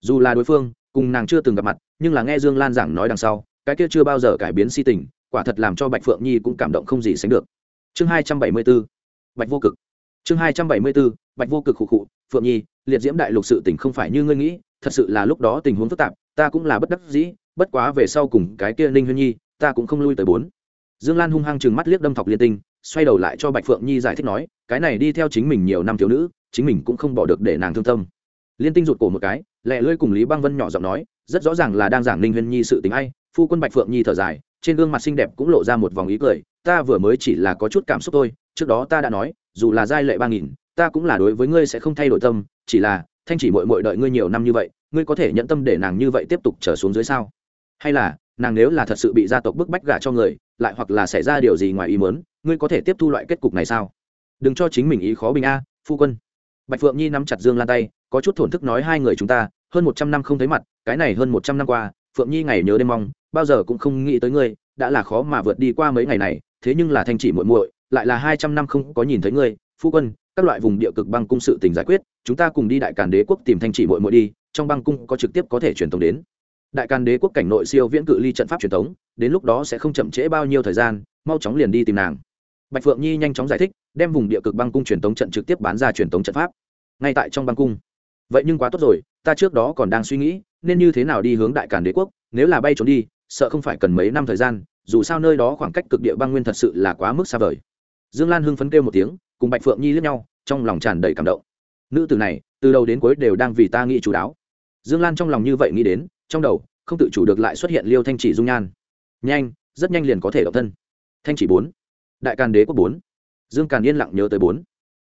Dù là đối phương, cùng nàng chưa từng gặp mặt, nhưng là nghe dương lan giảng nói đằng sau, cái kia chưa bao giờ cải biến si tình, quả thật làm cho bạch phượng nhi cũng cảm động không gì sánh được. Chương hai trăm bảy mươi b ố bạch vô cực. Chương hai trăm bảy mươi b ố bạch vô cực khụ khụ, phượng nhi, liệt diễm đại lục sự tình không phải như ngươi nghĩ, thật sự là lúc đó tình huống phức tạp, ta cũng là bất đắc dĩ, bất quá về sau cùng cái kia ninh huyên nhi, ta cũng không lui tới bốn. Dương lan hung hăng chừng mắt liếc đâm thọc liên tinh, xoay đầu lại cho bạch phượng nhi giải thích nói, cái này đi theo chính mình nhiều năm thiếu nữ, chính mình cũng không bỏ được để nàng thương tâm. Liên tinh rụt cổ một cái, lẹ lưỡi cùng lý băng vân nhỏ giọng nói, rất rõ ràng là đang giảng ninh huyên nhi sự tình ai, phu quân bạch phượng nhi thở dài, trên gương mặt xinh đẹp cũng lộ ra một vòng ý cười, ta vừa mới chỉ là có chút cảm xúc thôi trước đó ta đã nói, dù là giai lệ ba nghìn, ta cũng là đối với ngươi sẽ không thay đổi tâm, chỉ là, thanh chỉ mội mội đợi ngươi nhiều năm như vậy, ngươi có thể nhận tâm để nàng như vậy tiếp tục trở xuống dưới sao? Hay là, nàng nếu là thật sự bị gia tộc bức bách gả cho người, lại hoặc là xảy ra điều gì ngoài ý muốn, ngươi có thể tiếp thu loại kết cục này sao? Đừng cho chính mình ý khó bình a, phu quân. Bạch phượng nhi nắm chặt dương lan tay, có chút thổn thức nói hai người chúng ta, hơn một trăm năm không thấy mặt, cái này hơn một trăm năm qua, phượng nhi ngày nhớ đêm mong, bao giờ cũng không nghĩ tới ngươi, đã là khó mà vượt đi qua mấy ngày này, thế nhưng là thanh chỉ muội muội lại là hai trăm năm không có nhìn thấy ngươi, phu quân, các loại vùng địa cực băng cung sự tình giải quyết, chúng ta cùng đi đại càn đế quốc tìm thanh chỉ muội muội đi, trong băng cung có trực tiếp có thể truyền tống đến. Đại càn đế quốc cảnh nội siêu viễn cự ly trận pháp truyền tống, đến lúc đó sẽ không chậm trễ bao nhiêu thời gian, mau chóng liền đi tìm nàng. Bạch phượng nhi nhanh chóng giải thích, đem vùng địa cực băng cung truyền tống trận trực tiếp bán ra truyền tống trận pháp. Ngay tại trong băng cung. Vậy nhưng quá tốt rồi, ta trước đó còn đang suy nghĩ, nên như thế nào đi hướng đại càn đế quốc, nếu là bay trốn đi, sợ không phải cần mấy năm thời gian, dù sao nơi đó khoảng cách cực địa băng nguyên thật sự là quá mức xa vời dương lan hưng phấn kêu một tiếng, cùng bạch phượng nhi lướt nhau, trong lòng tràn đầy cảm động. Nữ tử này, từ đầu đến cuối đều đang vì ta nghĩ chú đáo. Dương lan trong lòng như vậy nghĩ đến, trong đầu, không tự chủ được lại xuất hiện liêu thanh chỉ dung nhan. Nhanh, rất nhanh liền có thể động thân. Thanh chỉ bốn. Đại càn đế quốc bốn. Dương càn yên lặng nhớ tới bốn.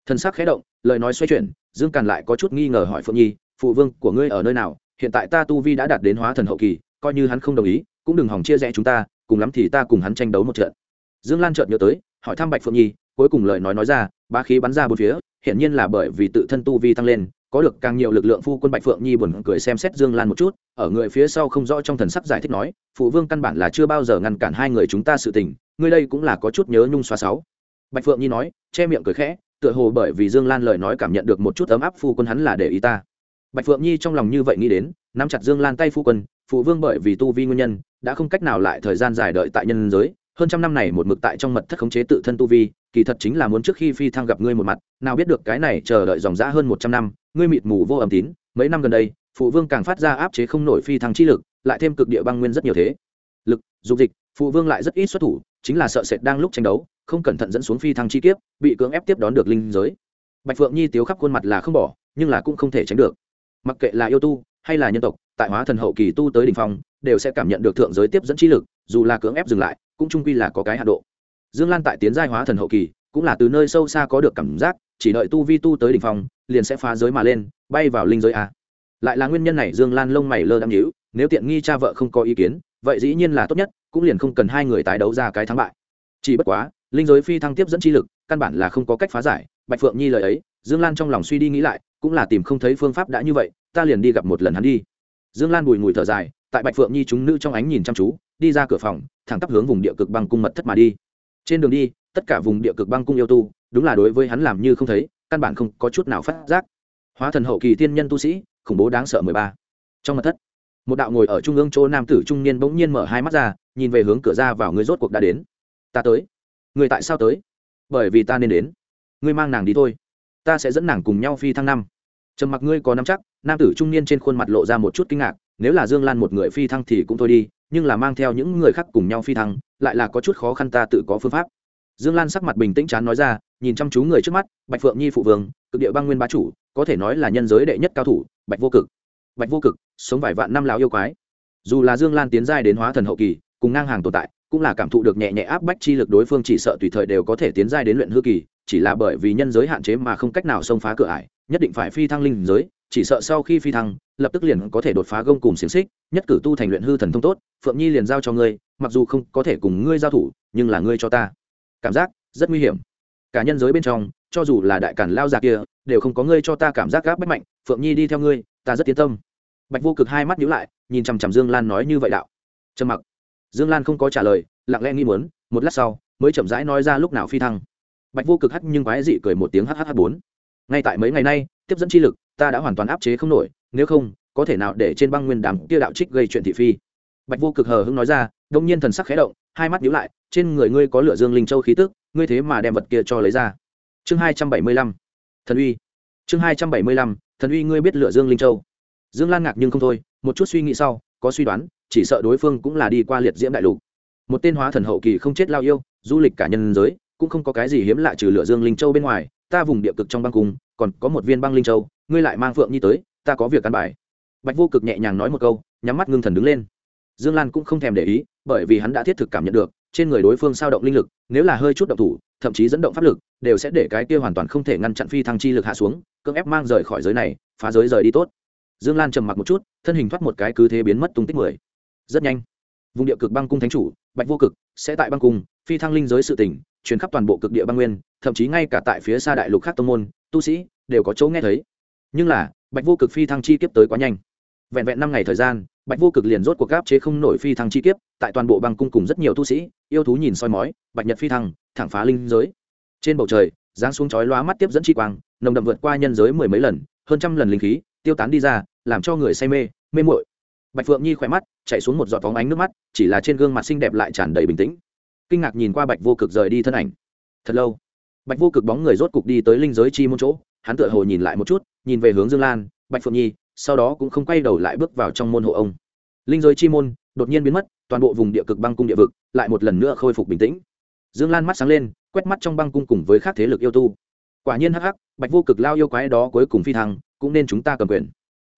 Thân xác khé động, lời nói xoay chuyển, dương càn lại có chút nghi ngờ hỏi phượng nhi, phụ vương của ngươi ở nơi nào? Hiện tại ta tu vi đã đạt đến hóa thần hậu kỳ, coi như hắn không đồng ý, cũng đừng hỏng chia rẽ chúng ta, cùng lắm thì ta cùng hắn tranh đấu một trận. Dương lan chợt nhớ tới hỏi thăm bạch phượng nhi, cuối cùng lời nói nói ra ba khí bắn ra bốn phía, hiển nhiên là bởi vì tự thân tu vi tăng lên, có được càng nhiều lực lượng phu quân bạch phượng nhi buồn cười xem xét dương lan một chút, ở người phía sau không rõ trong thần sắc giải thích nói, phụ vương căn bản là chưa bao giờ ngăn cản hai người chúng ta sự tình, ngươi đây cũng là có chút nhớ nhung xóa sáu bạch phượng nhi nói, che miệng cười khẽ, tựa hồ bởi vì dương lan lời nói cảm nhận được một chút ấm áp phu quân hắn là để ý ta. Bạch phượng nhi trong lòng như vậy nghĩ đến, nắm chặt dương lan tay phu quân, phụ vương bởi vì tu vi nguyên nhân, đã không cách nào lại thời gian dài đợi tại nhân giới hơn trăm năm này một mực tại trong mật thất khống chế tự thân tu vi, kỳ thật chính là muốn trước khi phi thăng gặp ngươi một mặt, nào biết được cái này chờ đợi dòng dã hơn một trăm năm, ngươi mịt mù vô âm tín, mấy năm gần đây, phụ vương càng phát ra áp chế không nổi phi thăng chi lực, lại thêm cực địa băng nguyên rất nhiều thế. Lực, dục dịch, phụ vương lại rất ít xuất thủ, chính là sợ sệt đang lúc tranh đấu, không cẩn thận dẫn xuống phi thăng chi kiếp, bị cưỡng ép tiếp đón được linh giới. Bạch phượng nhi tiếu khắp khuôn mặt là không bỏ, nhưng là cũng không thể tránh được. Mặc kệ là yêu tu, hay là nhân tộc, tại hóa thần hậu kỳ tu tới đ ỉ n h phong, đều sẽ cảm nhận được thượng giới tiếp dẫn chi lực, dù là cưỡng ép dừng lại cũng trung quy là có cái hạ độ. Dương lan tại tiến giai hóa thần hậu kỳ, cũng là từ nơi sâu xa có được cảm giác, chỉ đợi tu vi tu tới đ ỉ n h phong, liền sẽ phá giới mà lên, bay vào linh giới a. Lại là nguyên nhân này dương lan lông mày lơ đ ắ nhíu, nếu tiện nghi cha vợ không có ý kiến, vậy dĩ nhiên là tốt nhất, cũng liền không cần hai người tái đấu ra cái thắng bại. Chỉ bất quá, linh giới phi thăng tiếp dẫn chi lực, căn bản là không có cách phá giải, bạch phượng nhi lời ấy, dương lan trong lòng suy đi nghĩ lại, cũng là tìm không thấy phương pháp đã như vậy, ta liền đi gặp một lần hắn đi. Dương lan bùi ngùi thở dài, tại bạch phượng nhi chúng nữ trong ánh nhìn chăm chú đi ra cửa phòng, thẳng tắp hướng vùng địa cực băng cung mật thất mà đi. Trên đường đi, tất cả vùng địa cực băng cung yêu tu, đúng là đối với hắn làm như không thấy, căn bản không có chút nào phát giác. Hóa thần hậu kỳ tiên nhân tu sĩ, khủng bố đáng sợ mười ba. Trong mật thất, một đạo ngồi ở trung ương chỗ nam tử trung niên bỗng nhiên mở hai mắt ra, nhìn về hướng cửa ra vào người rốt cuộc đã đến. Ta tới. Người tại sao tới? Bởi vì ta nên đến. Ngươi mang nàng đi thôi. Ta sẽ dẫn nàng cùng nhau phi thăng năm. Trầm mặc ngươi có nắm chắc, nam tử trung niên trên khuôn mặt lộ ra một chút kinh ngạc nếu là dương lan một người phi thăng thì cũng thôi đi, nhưng là mang theo những người khác cùng nhau phi thăng, lại là có chút khó khăn ta tự có phương pháp. Dương lan sắc mặt bình tĩnh chán nói ra, nhìn chăm chú người trước mắt, bạch phượng nhi phụ vương, cực địa băng nguyên bá chủ, có thể nói là nhân giới đệ nhất cao thủ, bạch vô cực. Bạch vô cực, sống vài vạn năm lào yêu quái. Dù là dương lan tiến giai đến hóa thần hậu kỳ, cùng ngang hàng tồn tại, cũng là cảm thụ được nhẹ nhẹ áp bách chi lực đối phương chỉ sợ tùy thời đều có thể tiến giai đến luyện hư kỳ, chỉ là bởi vì nhân giới hạn chế mà không cách nào xông phá cửa ải, nhất định phải phi thăng linh giới chỉ sợ sau khi phi thăng, lập tức liền có thể đột phá gông cùng xiềng xích, nhất cử tu thành luyện hư thần thông tốt, phượng nhi liền giao cho ngươi, mặc dù không có thể cùng ngươi giao thủ, nhưng là ngươi cho ta. Cảm giác, rất nguy hiểm. Cả nhân giới bên trong, cho dù là đại cản lao già kia, đều không có ngươi cho ta cảm giác gáp bách mạnh, phượng nhi đi theo ngươi, ta rất tiến tâm. Bạch vô cực hai mắt nhíu lại, nhìn chằm chằm dương lan nói như vậy đạo. Trầm mặc. Dương lan không có trả lời, lặng lẽ nghi muốn, một lát sau, mới chậm rãi nói ra lúc nào phi thăng. Bạch vô cực hắt nhưng quái dị cười một tiếng hh bốn. Ngay tại mấy ngày nay, tiếp dẫn chi lực ta đã hoàn toàn áp chế không nổi, nếu không, có thể nào để trên băng nguyên đàm kia đạo trích gây chuyện thị phi? Bạch vô cực hờ hưng nói ra, đông nhiên thần sắc khẽ động, hai mắt nhíu lại, trên người ngươi có lửa dương linh châu khí tức, ngươi thế mà đem vật kia cho lấy ra. Chương hai trăm bảy mươi lăm, thần uy. Chương hai trăm bảy mươi lăm, thần uy ngươi biết lửa dương linh châu. Dương lan ngạc nhưng không thôi, một chút suy nghĩ sau, có suy đoán, chỉ sợ đối phương cũng là đi qua liệt diễm đại lục. Một tên hóa thần hậu kỳ không chết lao yêu, du lịch cả nhân giới, cũng không có cái gì hiếm lạ trừ lửa dương linh châu bên ngoài, ta vùng địa cực trong băng cung còn có một viên băng linh châu, ngươi lại mang phượng nhi tới, ta có việc căn bài. Bạch vô cực nhẹ nhàng nói một câu, nhắm mắt ngưng thần đứng lên. Dương lan cũng không thèm để ý, bởi vì hắn đã thiết thực cảm nhận được, trên người đối phương sao động linh lực, nếu là hơi chút động thủ, thậm chí dẫn động pháp lực, đều sẽ để cái kia hoàn toàn không thể ngăn chặn phi thăng chi lực hạ xuống, cưỡng ép mang rời khỏi giới này, phá giới rời đi tốt. Dương lan trầm mặc một chút, thân hình thoát một cái cứ thế biến mất tung tích mười. Rất nhanh, vùng địa cực băng cung thánh chủ, bạch vô cực, sẽ tại băng cung, phi thăng linh giới sự tỉnh chuyển khắp toàn bộ cực địa băng nguyên, thậm chí ngay cả tại phía xa đại lục khác tông môn tu sĩ đều có chỗ nghe thấy. Nhưng là, bạch vô cực phi thăng chi kiếp tới quá nhanh. Vẹn vẹn năm ngày thời gian, bạch vô cực liền rốt cuộc gáp chế không nổi phi thăng chi kiếp, tại toàn bộ băng cung cùng rất nhiều tu sĩ, yêu thú nhìn soi mói, bạch nhật phi thăng, thẳng phá linh giới. Trên bầu trời, giáng xuống chói lóa mắt tiếp dẫn chi quang, nồng đậm vượt qua nhân giới mười mấy lần, hơn trăm lần linh khí, tiêu tán đi ra, làm cho người say mê mê muội. Bạch phượng nhi khỏe mắt chạy xuống một giọt phóng ánh nước mắt, chỉ là trên gương mặt xinh đẹp lại tràn đầy bình tĩnh. Kinh ngạc nhìn qua bạch vô cực rời đi thân ảnh. Thật lâu bạch vô cực bóng người rốt cục đi tới linh giới chi môn chỗ, hắn tựa hồ nhìn lại một chút, nhìn về hướng dương lan, bạch phượng nhi, sau đó cũng không quay đầu lại bước vào trong môn hộ ông. Linh giới chi môn đột nhiên biến mất, toàn bộ vùng địa cực băng cung địa vực lại một lần nữa khôi phục bình tĩnh. Dương lan mắt sáng lên, quét mắt trong băng cung cùng với các thế lực yêu tu. Quả nhiên hắc hắc, bạch vô cực lao yêu quái đó cuối cùng phi thăng, cũng nên chúng ta cầm quyền.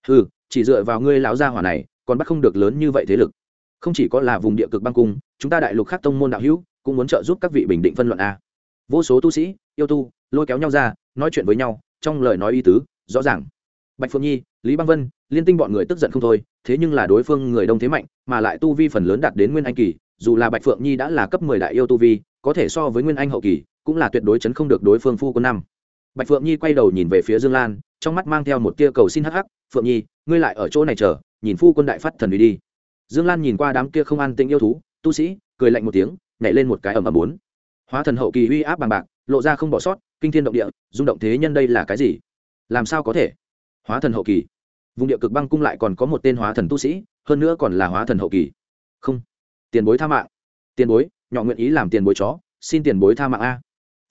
Ừ chỉ dựa vào ngươi lão gia hỏa này, còn bắt không được lớn như vậy thế lực. Không chỉ có là vùng địa cực băng cung, chúng ta đại lục khác tông môn đạo hữu cũng muốn trợ giúp các vị bình định phân luận a. Vô số tu sĩ yêu tu, lôi kéo nhau ra, nói chuyện với nhau, trong lời nói ý tứ, rõ ràng. Bạch phương nhi, lý băng vân, liên tinh bọn người tức giận không thôi, thế nhưng là đối phương người đông thế mạnh, mà lại tu vi phần lớn đạt đến nguyên anh kỳ, dù là bạch phượng nhi đã là cấp mười đại yêu tu vi, có thể so với nguyên anh hậu kỳ, cũng là tuyệt đối chấn không được đối phương phu quân năm. Bạch phượng nhi quay đầu nhìn về phía dương lan, trong mắt mang theo một tia cầu xin hắc hắc, phượng nhi, ngươi lại ở chỗ này chờ, nhìn phu quân đại phát thần uy đi. Dương lan nhìn qua đám kia không an tĩnh yêu thú, tu sĩ, cười lạnh một tiếng, nhảy lên một cái ầm ầm bốn. Hóa thần hậu kỳ uy áp bằng bạc lộ ra không bỏ sót, kinh thiên động địa, rung động thế nhân đây là cái gì? Làm sao có thể? Hóa thần hậu kỳ. Vùng địa cực băng cung lại còn có một tên hóa thần tu sĩ, hơn nữa còn là hóa thần hậu kỳ. Không. Tiền bối tha mạng. Tiền bối, nhỏ nguyện ý làm tiền bối chó, xin tiền bối tha mạng a.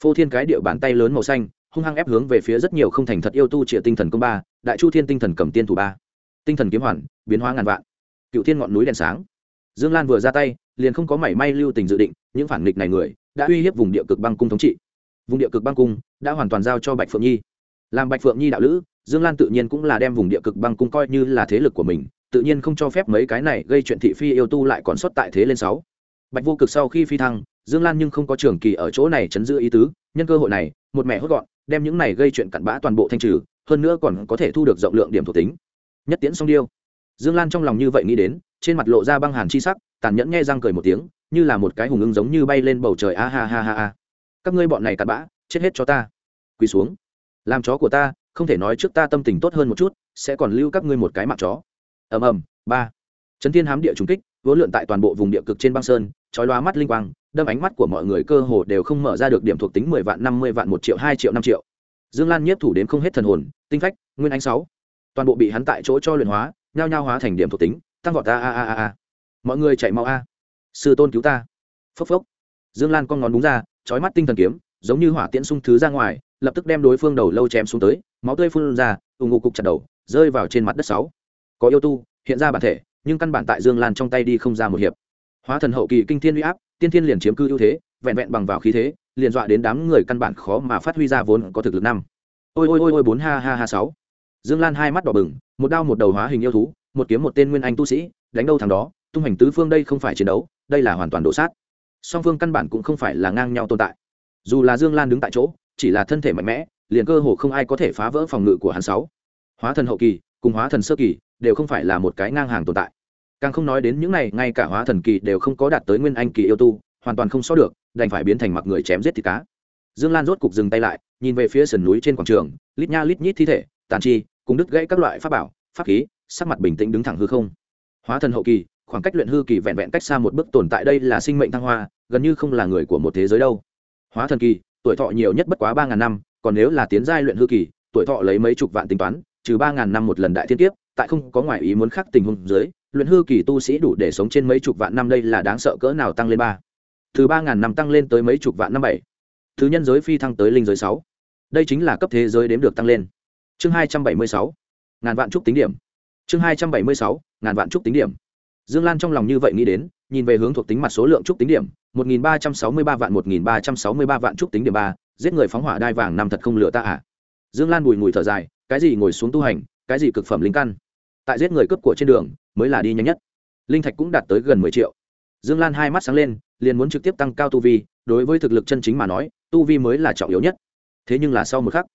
Phô thiên cái địa bàn tay lớn màu xanh, hung hăng ép hướng về phía rất nhiều không thành thật yêu tu trịa tinh thần công ba, đại chu thiên tinh thần cầm tiên thủ ba. Tinh thần kiếm hoàn, biến hóa ngàn vạn. Cựu thiên ngọn núi đèn sáng. Dương lan vừa ra tay, liền không có mảy may lưu tình dự định, những phản nghịch này người, đã uy hiếp vùng địa cực băng cung thống trị vùng địa cực băng cung đã hoàn toàn giao cho bạch phượng nhi. Làm bạch phượng nhi đạo lữ, dương lan tự nhiên cũng là đem vùng địa cực băng cung coi như là thế lực của mình, tự nhiên không cho phép mấy cái này gây chuyện thị phi yêu tu lại còn xuất tại thế lên sáu. Bạch vô cực sau khi phi thăng, dương lan nhưng không có trường kỳ ở chỗ này chấn giữ ý tứ, nhân cơ hội này, một mẹ hốt gọn, đem những này gây chuyện cặn bã toàn bộ thanh trừ, hơn nữa còn có thể thu được rộng lượng điểm thuộc tính. Nhất tiễn song điêu. Dương lan trong lòng như vậy nghĩ đến, trên mặt lộ ra băng hàn chi sắc, tàn nhẫn nghe răng cười một tiếng, như là một cái hùng ưng giống như bay lên bầu trời, a ha ha ha ha các ngươi bọn này cặn bã, chết hết cho ta. Quỳ xuống. Làm chó của ta, không thể nói trước ta tâm tình tốt hơn một chút, sẽ còn lưu các ngươi một cái mạng chó. Ầm ầm, ba. Trấn thiên hám địa trùng kích, vốn lượn tại toàn bộ vùng địa cực trên băng sơn, chói loa mắt linh quang, đâm ánh mắt của mọi người cơ hồ đều không mở ra được điểm thuộc tính mười vạn năm mươi vạn một triệu, hai triệu, năm triệu. Dương lan nhiếp thủ đến không hết thần hồn, tinh phách, nguyên ánh sáu. Toàn bộ bị hắn tại chỗ cho luyện hóa, nhao nhao hóa thành điểm thuộc tính, tăng vọt a a a a mọi người chạy mau a. Sư tôn cứu ta. Phốc phốc. Dương lan con ngón đúng ra trói mắt tinh thần kiếm, giống như hỏa tiễn sung thứ ra ngoài, lập tức đem đối phương đầu lâu chém xuống tới, máu tươi phun ra ủng ngụ cục chặt đầu, rơi vào trên mặt đất sáu. Có yêu tu, hiện ra bản thể, nhưng căn bản tại dương lan trong tay đi không ra một hiệp. Hóa thần hậu kỳ kinh thiên uy áp, tiên thiên liền chiếm cư ưu thế, vẹn vẹn bằng vào khí thế, liền dọa đến đám người căn bản khó mà phát huy ra vốn có thực lực năm. Ôi ôi ôi ôi, bốn, ha ha ha, sáu. Dương lan hai mắt đỏ bừng, một đao một đầu hóa hình yêu thú, một kiếm một tên nguyên anh tu sĩ, đánh đâu thằng đó, tung hành tứ phương đây không phải chiến đấu, đây là hoàn toàn đổ sát song phương căn bản cũng không phải là ngang nhau tồn tại. Dù là dương lan đứng tại chỗ, chỉ là thân thể mạnh mẽ, liền cơ hồ không ai có thể phá vỡ phòng ngự của hắn sáu. Hóa thần hậu kỳ cùng hóa thần sơ kỳ đều không phải là một cái ngang hàng tồn tại. Càng không nói đến những này, ngay cả hóa thần kỳ đều không có đạt tới nguyên anh kỳ yêu tu, hoàn toàn không so được, đành phải biến thành mặc người chém giết thịt cá. Dương lan rốt cục dừng tay lại, nhìn về phía sườn núi trên quảng trường, lít nha lít nhít thi thể, tàn chi, cùng đứt gãy các loại pháp bảo, pháp khí, sắc mặt bình tĩnh đứng thẳng hư không. Hóa thần hậu kỳ khoảng cách luyện hư kỳ vẹn vẹn cách xa một bước tồn tại đây là sinh mệnh thăng hoa, gần như không là người của một thế giới đâu. Hóa thần kỳ, tuổi thọ nhiều nhất bất quá ba ngàn năm, còn nếu là tiến giai luyện hư kỳ, tuổi thọ lấy mấy chục vạn tính toán, trừ ba ngàn năm một lần đại thiên kiếp, tại không có ngoại ý muốn khác tình huống dưới, luyện hư kỳ tu sĩ đủ để sống trên mấy chục vạn năm đây là đáng sợ cỡ nào tăng lên ba. Từ ba ngàn năm tăng lên tới mấy chục vạn năm bảy. Thứ nhân giới phi thăng tới linh giới sáu. Đây chính là cấp thế giới đếm được tăng lên. Chương hai trăm bảy mươi sáu. Ngàn vạn trúc tính điểm. Chương hai trăm bảy mươi sáu. Ngàn vạn trúc tính điểm dương lan trong lòng như vậy nghĩ đến, nhìn về hướng thuộc tính mặt số lượng trúc tính điểm, một nghìn ba trăm sáu mươi ba vạn một nghìn ba trăm sáu mươi ba vạn trúc tính điểm ba, giết người phóng hỏa đai vàng năm thật không lựa ta à. Dương lan bùi ngùi thở dài, cái gì ngồi xuống tu hành, cái gì cực phẩm linh căn? Tại giết người cướp của trên đường, mới là đi nhanh nhất. Linh thạch cũng đạt tới gần mười triệu. Dương lan hai mắt sáng lên, liền muốn trực tiếp tăng cao tu vi, đối với thực lực chân chính mà nói, tu vi mới là trọng yếu nhất. Thế nhưng là sau một khắc,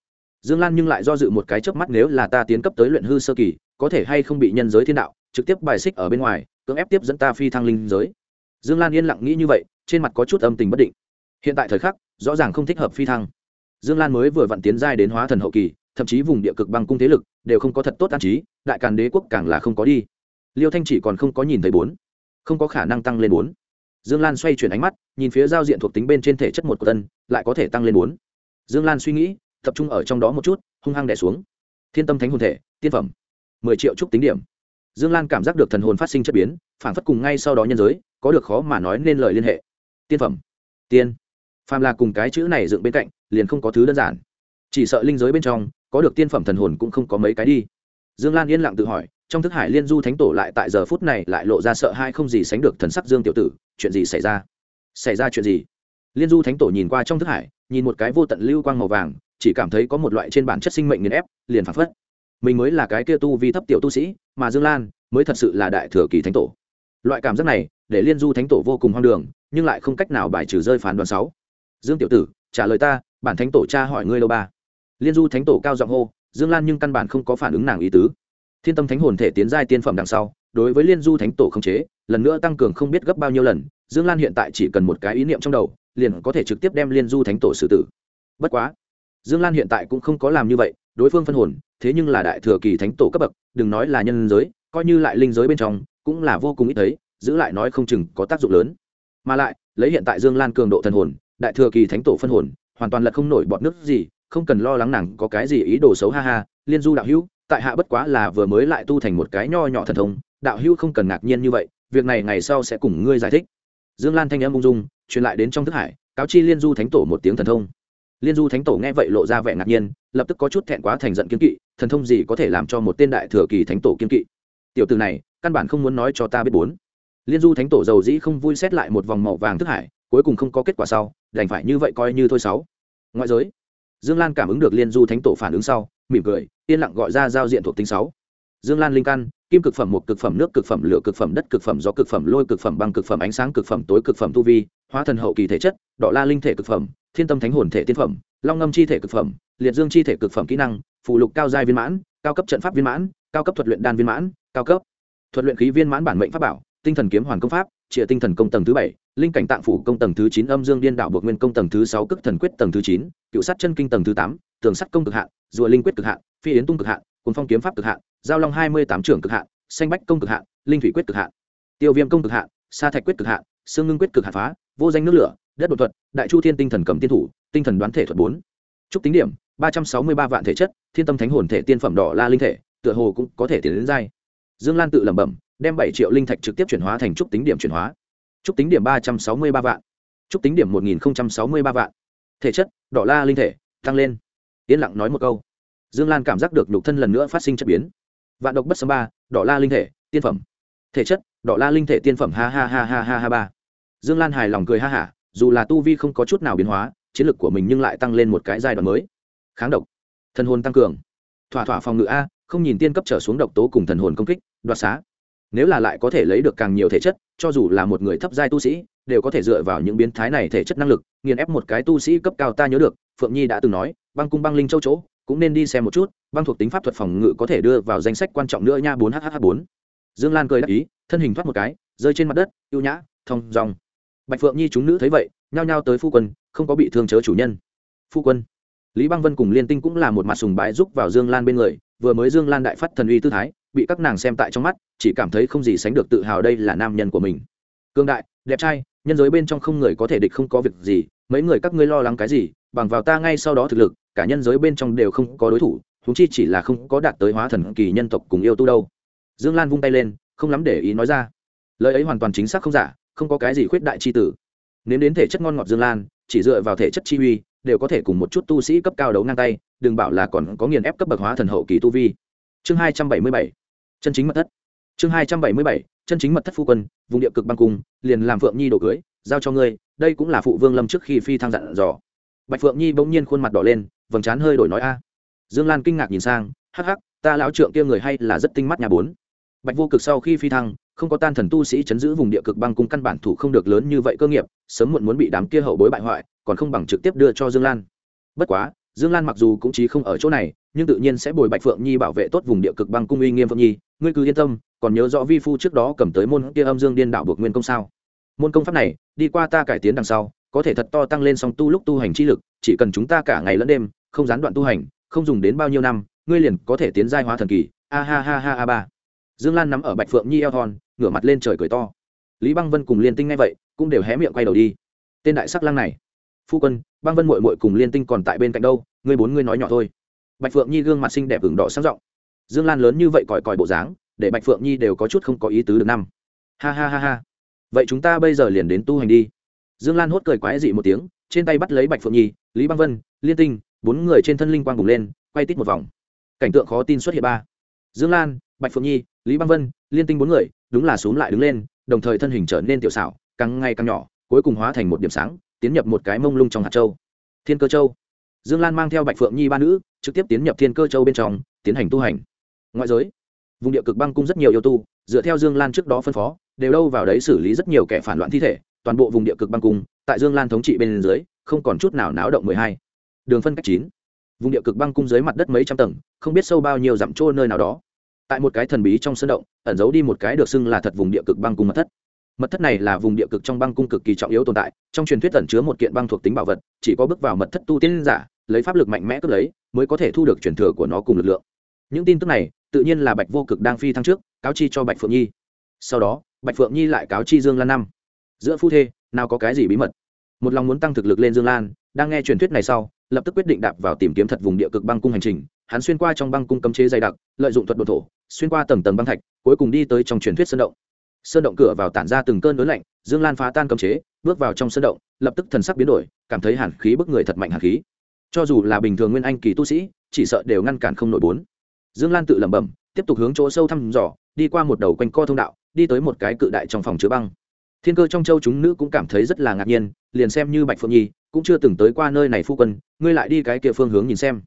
dương lan nhưng lại do dự một cái chớp mắt nếu là ta tiến cấp tới luyện hư sơ kỳ, có thể hay không bị nhân giới thiên đạo trực tiếp bài xích ở bên ngoài cưỡng ép tiếp dẫn ta phi thăng linh giới. Dương lan yên lặng nghĩ như vậy, trên mặt có chút âm tình bất định. Hiện tại thời khắc, rõ ràng không thích hợp phi thăng. Dương lan mới vừa vặn tiến giai đến hóa thần hậu kỳ, thậm chí vùng địa cực băng cung thế lực đều không có thật tốt an trí, đại càn đế quốc càng là không có đi. Liêu thanh chỉ còn không có nhìn thấy bốn. Không có khả năng tăng lên bốn. Dương lan xoay chuyển ánh mắt, nhìn phía giao diện thuộc tính bên trên thể chất một của tân, lại có thể tăng lên bốn. Dương lan suy nghĩ, tập trung ở trong đó một chút, hung hăng đẻ xuống. Thiên tâm thánh hồn thể, tiên phẩm. mười triệu trúc tính điểm dương lan cảm giác được thần hồn phát sinh chất biến phản phất cùng ngay sau đó nhân giới, có được khó mà nói nên lời liên hệ. Tiên phẩm. Tiên. Phàm là cùng cái chữ này dựng bên cạnh, liền không có thứ đơn giản. Chỉ sợ linh giới bên trong, có được tiên phẩm thần hồn cũng không có mấy cái đi. Dương lan yên lặng tự hỏi, trong thức hải liên du thánh tổ lại tại giờ phút này lại lộ ra sợ hai không gì sánh được thần sắc dương tiểu tử, chuyện gì xảy ra? Xảy ra chuyện gì? Liên du thánh tổ nhìn qua trong thức hải, nhìn một cái vô tận lưu quang màu vàng, chỉ cảm thấy có một loại trên bản chất sinh mệnh nghiền ép, liền phản phất mình mới là cái kia tu vi thấp tiểu tu sĩ, mà dương lan mới thật sự là đại thừa kỳ thánh tổ. Loại cảm giác này để liên du thánh tổ vô cùng hoang đường, nhưng lại không cách nào bài trừ rơi phán đoán sáu. Dương tiểu tử, trả lời ta, bản thánh tổ cha hỏi ngươi lâu ba. Liên du thánh tổ cao giọng hô, dương lan nhưng căn bản không có phản ứng nàng ý tứ. Thiên tâm thánh hồn thể tiến giai tiên phẩm đằng sau, đối với liên du thánh tổ không chế, lần nữa tăng cường không biết gấp bao nhiêu lần, dương lan hiện tại chỉ cần một cái ý niệm trong đầu, liền có thể trực tiếp đem liên du thánh tổ xử tử. Bất quá, dương lan hiện tại cũng không có làm như vậy, đối phương phân hồn thế nhưng là đại thừa kỳ thánh tổ cấp bậc, đừng nói là nhân giới, coi như lại linh giới bên trong, cũng là vô cùng ít thấy, giữ lại nói không chừng có tác dụng lớn. Mà lại, lấy hiện tại dương lan cường độ thần hồn, đại thừa kỳ thánh tổ phân hồn, hoàn toàn là không nổi bọt nước gì, không cần lo lắng nàng có cái gì ý đồ xấu ha ha, liên du đạo hữu, tại hạ bất quá là vừa mới lại tu thành một cái nho nhỏ thần thông, đạo hữu không cần ngạc nhiên như vậy, việc này ngày sau sẽ cùng ngươi giải thích. Dương lan thanh âm ung dung, truyền lại đến trong thức hải, cáo chi liên du thánh tổ một tiếng thần thông liên du thánh tổ nghe vậy lộ ra vẻ ngạc nhiên lập tức có chút thẹn quá thành giận kiên kỵ thần thông gì có thể làm cho một tên đại thừa kỳ thánh tổ kiên kỵ tiểu từ này căn bản không muốn nói cho ta biết bốn liên du thánh tổ giàu dĩ không vui xét lại một vòng màu vàng thức hải cuối cùng không có kết quả sau đành phải như vậy coi như thôi sáu ngoại giới dương lan cảm ứng được liên du thánh tổ phản ứng sau mỉm cười yên lặng gọi ra giao diện thuộc tính sáu dương lan linh căn kim cực phẩm một cực phẩm nước cực phẩm lửa cực phẩm đất cực phẩm gió cực phẩm lôi cực phẩm băng cực phẩm ánh sáng cực phẩm tối cực phẩm tu vi hóa thần hậu kỳ thể chất đỏ la linh thể cực phẩm thiên tâm thánh hồn thể tiên phẩm, long ngâm chi thể cực phẩm, liệt dương chi thể cực phẩm kỹ năng, phù lục cao giai viên mãn, cao cấp trận pháp viên mãn, cao cấp thuật luyện đan viên mãn, cao cấp thuật luyện khí viên mãn bản mệnh pháp bảo, tinh thần kiếm hoàn công pháp, trịa tinh thần công tầng thứ bảy, linh cảnh tạng phủ công tầng thứ chín, âm dương điên đạo buộc nguyên công tầng thứ sáu cức thần quyết tầng thứ chín, cựu sát chân kinh tầng thứ tám, tường sắt công cực hạn, rùa linh quyết cực hạn, phi yến tung cực hạn, cuốn phong kiếm pháp cực hạn, giao long hai mươi tám trưởng cực hạn, xanh bách công cực hạn, linh thủy quyết cực hạn, tiêu viêm công cực hạn, sa thạch quyết cực hạn xương ngưng quyết cực hạ phá, vô danh nước lửa, đất đột thuật, đại chu thiên tinh thần cầm tiên thủ, tinh thần đoán thể thuật bốn. Chúc tính điểm, ba trăm sáu mươi ba vạn thể chất, thiên tâm thánh hồn thể tiên phẩm đỏ la linh thể, tựa hồ cũng có thể tiến đến giai. Dương lan tự lẩm bẩm, đem bảy triệu linh thạch trực tiếp chuyển hóa thành trúc tính điểm chuyển hóa. Trúc tính điểm ba trăm sáu mươi ba vạn. Trúc tính điểm một nghìn sáu mươi ba vạn. Thể chất, đỏ la linh thể, tăng lên. Yên lặng nói một câu. Dương lan cảm giác được nhục thân lần nữa phát sinh chất biến. Vạn độc bất sấm ba, đỏ la linh thể, tiên phẩm thể chất, đỏ la linh thể tiên phẩm, ha ha ha ha ha ha ba. Dương lan hài lòng cười ha hả, dù là tu vi không có chút nào biến hóa, chiến lược của mình nhưng lại tăng lên một cái giai đoạn mới. Kháng độc. Thần hồn tăng cường. Thỏa thỏa phòng ngự a, không nhìn tiên cấp trở xuống độc tố cùng thần hồn công kích, đoạt xá. Nếu là lại có thể lấy được càng nhiều thể chất, cho dù là một người thấp giai tu sĩ, đều có thể dựa vào những biến thái này thể chất năng lực, nghiền ép một cái tu sĩ cấp cao ta nhớ được, phượng nhi đã từng nói, băng cung băng linh châu chỗ, cũng nên đi xem một chút, băng thuộc tính pháp thuật phòng ngự có thể đưa vào danh sách quan trọng nữa nha, bốn hh bốn dương lan cười đáp ý, thân hình thoát một cái, rơi trên mặt đất, ưu nhã, thong dòng bạch phượng nhi chúng nữ thấy vậy, nhao nhao tới phu quân, không có bị thương chớ chủ nhân. Phu quân, lý băng vân cùng liên tinh cũng là một mặt sùng bái giúp vào dương lan bên người, vừa mới dương lan đại phát thần uy tư thái, bị các nàng xem tại trong mắt, chỉ cảm thấy không gì sánh được tự hào đây là nam nhân của mình. Cương đại, đẹp trai, nhân giới bên trong không người có thể địch không có việc gì, mấy người các ngươi lo lắng cái gì, bằng vào ta ngay sau đó thực lực, cả nhân giới bên trong đều không có đối thủ thúng chi chỉ là không có đạt tới hóa thần kỳ nhân tộc cùng yêu tu đâu dương lan vung tay lên, không lắm để ý nói ra. Lời ấy hoàn toàn chính xác không giả, không có cái gì khuyết đại c h i tử. Nếu đến thể chất ngon ngọt dương lan, chỉ dựa vào thể chất chi uy, đều có thể cùng một chút tu sĩ cấp cao đấu ngang tay, đừng bảo là còn có nghiền ép cấp bậc hóa thần hậu kỳ tu vi. Chương hai trăm bảy mươi bảy, chân chính mật thất. Chương hai trăm bảy mươi bảy, chân chính mật thất phu quân, vùng địa cực băng cung, liền làm phượng nhi đồ cưới, giao cho ngươi, đây cũng là phụ vương lâm trước khi phi thăng dặn dò. Bạch phượng nhi bỗng nhiên khuôn mặt đỏ lên, vầng trán hơi đổi nói a. Dương lan kinh ngạc nhìn sang, hắc hắc, ta lão trượng kia người hay là rất tinh mắt nhà bốn bạch vô cực sau khi phi thăng, không có tan thần tu sĩ chấn giữ vùng địa cực băng cung căn bản thủ không được lớn như vậy cơ nghiệp, sớm muộn muốn bị đám kia hậu bối bại hoại, còn không bằng trực tiếp đưa cho dương lan. Bất quá, dương lan mặc dù cũng chí không ở chỗ này, nhưng tự nhiên sẽ bồi bạch phượng nhi bảo vệ tốt vùng địa cực băng cung uy nghiêm phượng nhi. Ngươi cứ yên tâm, còn nhớ rõ vi phu trước đó cầm tới môn kia âm dương điên đạo buộc nguyên công sao? Môn công pháp này, đi qua ta cải tiến đằng sau, có thể thật to tăng lên song tu lúc tu hành chi lực, chỉ cần chúng ta cả ngày lẫn đêm, không gián đoạn tu hành, không dùng đến bao nhiêu năm, ngươi liền có thể tiến giai hóa thần kỳ. A ha ha ha ha ba dương lan nắm ở bạch phượng nhi eo thon, ngửa mặt lên trời cười to. Lý băng vân cùng liên tinh ngay vậy, cũng đều hé miệng quay đầu đi. Tên đại sắc lang này. Phu quân, băng vân mội mội cùng liên tinh còn tại bên cạnh đâu? Ngươi bốn ngươi nói nhỏ thôi. Bạch phượng nhi gương mặt xinh đẹp hừng đỏ sáng rộng. Dương lan lớn như vậy còi còi bộ dáng, để bạch phượng nhi đều có chút không có ý tứ được năm. Ha ha ha ha. Vậy chúng ta bây giờ liền đến tu hành đi. Dương lan hốt cười quái dị một tiếng, trên tay bắt lấy bạch phượng nhi, lý băng vân, liên tinh, bốn người trên thân linh quang bùng lên, quay tít một vòng. Cảnh tượng khó tin xuất hiện ba. Dương lan, bạch phượng nhi lý băng vân, liên tinh bốn người, đúng là xuống lại đứng lên, đồng thời thân hình trở nên tiểu xảo, càng ngày càng nhỏ, cuối cùng hóa thành một điểm sáng, tiến nhập một cái mông lung trong hạt châu. Thiên cơ châu. Dương lan mang theo bạch phượng nhi ba nữ, trực tiếp tiến nhập thiên cơ châu bên trong, tiến hành tu hành. Ngoại giới, vùng địa cực băng cung rất nhiều yêu tu, dựa theo dương lan trước đó phân phó, đều đâu vào đấy xử lý rất nhiều kẻ phản loạn thi thể, toàn bộ vùng địa cực băng cung, tại dương lan thống trị bên dưới, không còn chút nào náo động mười hai. Đường phân cách chín. Vùng địa cực băng cung dưới mặt đất mấy trăm tầng, không biết sâu bao nhiêu dặm trôi nơi nào đó tại một cái thần bí trong sân động, ẩn giấu đi một cái được xưng là thật vùng địa cực băng cung mật thất. Mật thất này là vùng địa cực trong băng cung cực kỳ trọng yếu tồn tại, trong truyền thuyết ẩn chứa một kiện băng thuộc tính bảo vật, chỉ có bước vào mật thất tu tiên giả, lấy pháp lực mạnh mẽ cướp lấy, mới có thể thu được truyền thừa của nó cùng lực lượng. Những tin tức này, tự nhiên là bạch vô cực đang phi thăng trước, cáo chi cho bạch phượng nhi. Sau đó, bạch phượng nhi lại cáo chi dương lan năm. Giữa phu thê, nào có cái gì bí mật? Một lòng muốn tăng thực lực lên dương lan, đang nghe truyền thuyết này sau, lập tức quyết định đạp vào tìm kiếm thật vùng địa cực băng cung hành trình. Hắn xuyên qua trong băng cung cấm chế dày đặc, lợi dụng thuật đồ thổ xuyên qua tầng tầng băng thạch, cuối cùng đi tới trong truyền thuyết sơn động. Sơn động cửa vào tản ra từng cơn lớn lạnh, dương lan phá tan cấm chế, bước vào trong sơn động, lập tức thần sắc biến đổi, cảm thấy hàn khí bức người thật mạnh hàn khí. Cho dù là bình thường nguyên anh kỳ tu sĩ, chỉ sợ đều ngăn cản không nổi bốn. Dương lan tự lẩm bẩm, tiếp tục hướng chỗ sâu thăm dò, đi qua một đầu quanh co thông đạo, đi tới một cái cự đại trong phòng chứa băng. Thiên cơ trong châu chúng nữ cũng cảm thấy rất là ngạc nhiên, liền xem như bạch phượng nhi, cũng chưa từng tới qua nơi này phu quân, ngươi lại đi cái kia phương hướng nhìn xem.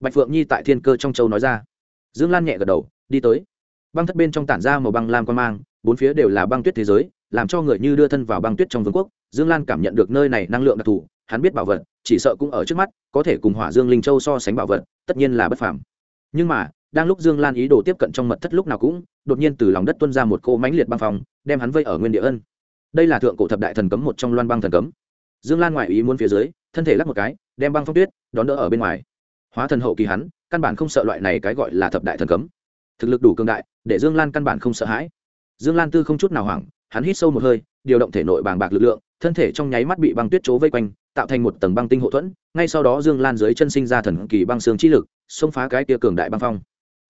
Bạch phượng nhi tại thiên cơ trong châu nói ra. Dương lan nhẹ gật đầu đi tới. Băng thất bên trong tản ra màu băng lam quan mang, bốn phía đều là băng tuyết thế giới, làm cho người như đưa thân vào băng tuyết trong vương quốc. Dương lan cảm nhận được nơi này năng lượng đặc thù, hắn biết bảo vật, chỉ sợ cũng ở trước mắt, có thể cùng hỏa dương linh châu so sánh bảo vật, tất nhiên là bất phàm. Nhưng mà, đang lúc dương lan ý đồ tiếp cận trong mật thất lúc nào cũng, đột nhiên từ lòng đất tuân ra một cô mánh liệt băng phòng đem hắn vây ở nguyên địa ân. Đây là thượng cổ thập đại thần cấm một trong loan băng thần cấm. Dương lan ngoại ý muốn phía dưới, thân thể lắc một cái, đem băng phong tuyết đón đỡ ở bên ngoài. Hóa thần hậu kỳ hắn, căn bản không sợ loại này cái gọi là thập đại thần cấm thực lực đủ cường đại, để dương lan căn bản không sợ hãi. Dương lan tư không chút nào hoảng, hắn hít sâu một hơi, điều động thể nội bàng bạc lực lượng, thân thể trong nháy mắt bị băng tuyết chỗ vây quanh, tạo thành một tầng băng tinh hậu thuẫn, ngay sau đó dương lan dưới chân sinh ra thần kỳ băng xương chi lực, xông phá cái tia cường đại băng phong.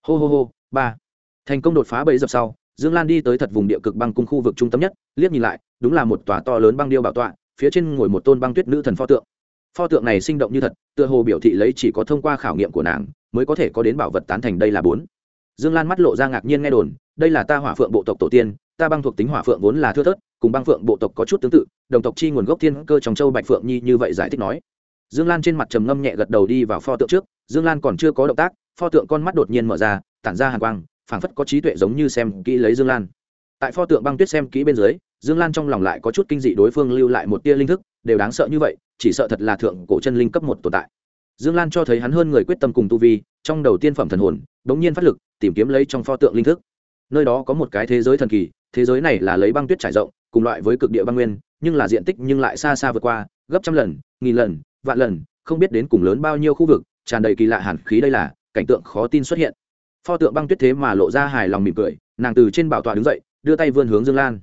Hô hô hô, ba. Thành công đột phá bẫy dập sau, dương lan đi tới thật vùng địa cực băng cung khu vực trung tâm nhất, liếc nhìn lại, đúng là một tòa to lớn băng điêu bảo tọa, phía trên ngồi một tôn băng tuyết nữ thần pho tượng. Pho tượng này sinh động như thật, tựa hồ biểu thị lấy chỉ có thông qua khảo nghiệm của nàng, mới có thể có đến bảo vật tán thành đây là bốn dương lan mắt lộ ra ngạc nhiên nghe đồn, đây là ta hỏa phượng bộ tộc tổ tiên, ta băng thuộc tính hỏa phượng vốn là thưa thớt, cùng băng phượng bộ tộc có chút tương tự, đồng tộc chi nguồn gốc thiên cơ trong châu bạch phượng nhi như vậy giải thích nói. Dương lan trên mặt trầm ngâm nhẹ gật đầu đi vào pho tượng trước, dương lan còn chưa có động tác, pho tượng con mắt đột nhiên mở ra, tản ra hàn quang, phảng phất có trí tuệ giống như xem kỹ lấy dương lan. Tại pho tượng băng tuyết xem kỹ bên dưới, dương lan trong lòng lại có chút kinh dị đối phương lưu lại một tia linh thức, đều đáng sợ như vậy, chỉ sợ thật là thượng cổ chân linh cấp một tồn tại dương lan cho thấy hắn hơn người quyết tâm cùng tu vi, trong đầu tiên phẩm thần hồn đ ố n g nhiên phát lực, tìm kiếm lấy trong pho tượng linh thức. Nơi đó có một cái thế giới thần kỳ, thế giới này là lấy băng tuyết trải rộng, cùng loại với cực địa băng nguyên, nhưng là diện tích nhưng lại xa xa vượt qua, gấp trăm lần, nghìn lần, vạn lần, không biết đến cùng lớn bao nhiêu khu vực, tràn đầy kỳ lạ hàn khí đây là, cảnh tượng khó tin xuất hiện. Pho tượng băng tuyết thế mà lộ ra hài lòng mỉm cười, nàng từ trên bảo tọa đứng dậy, đưa tay vươn hướng dương lan.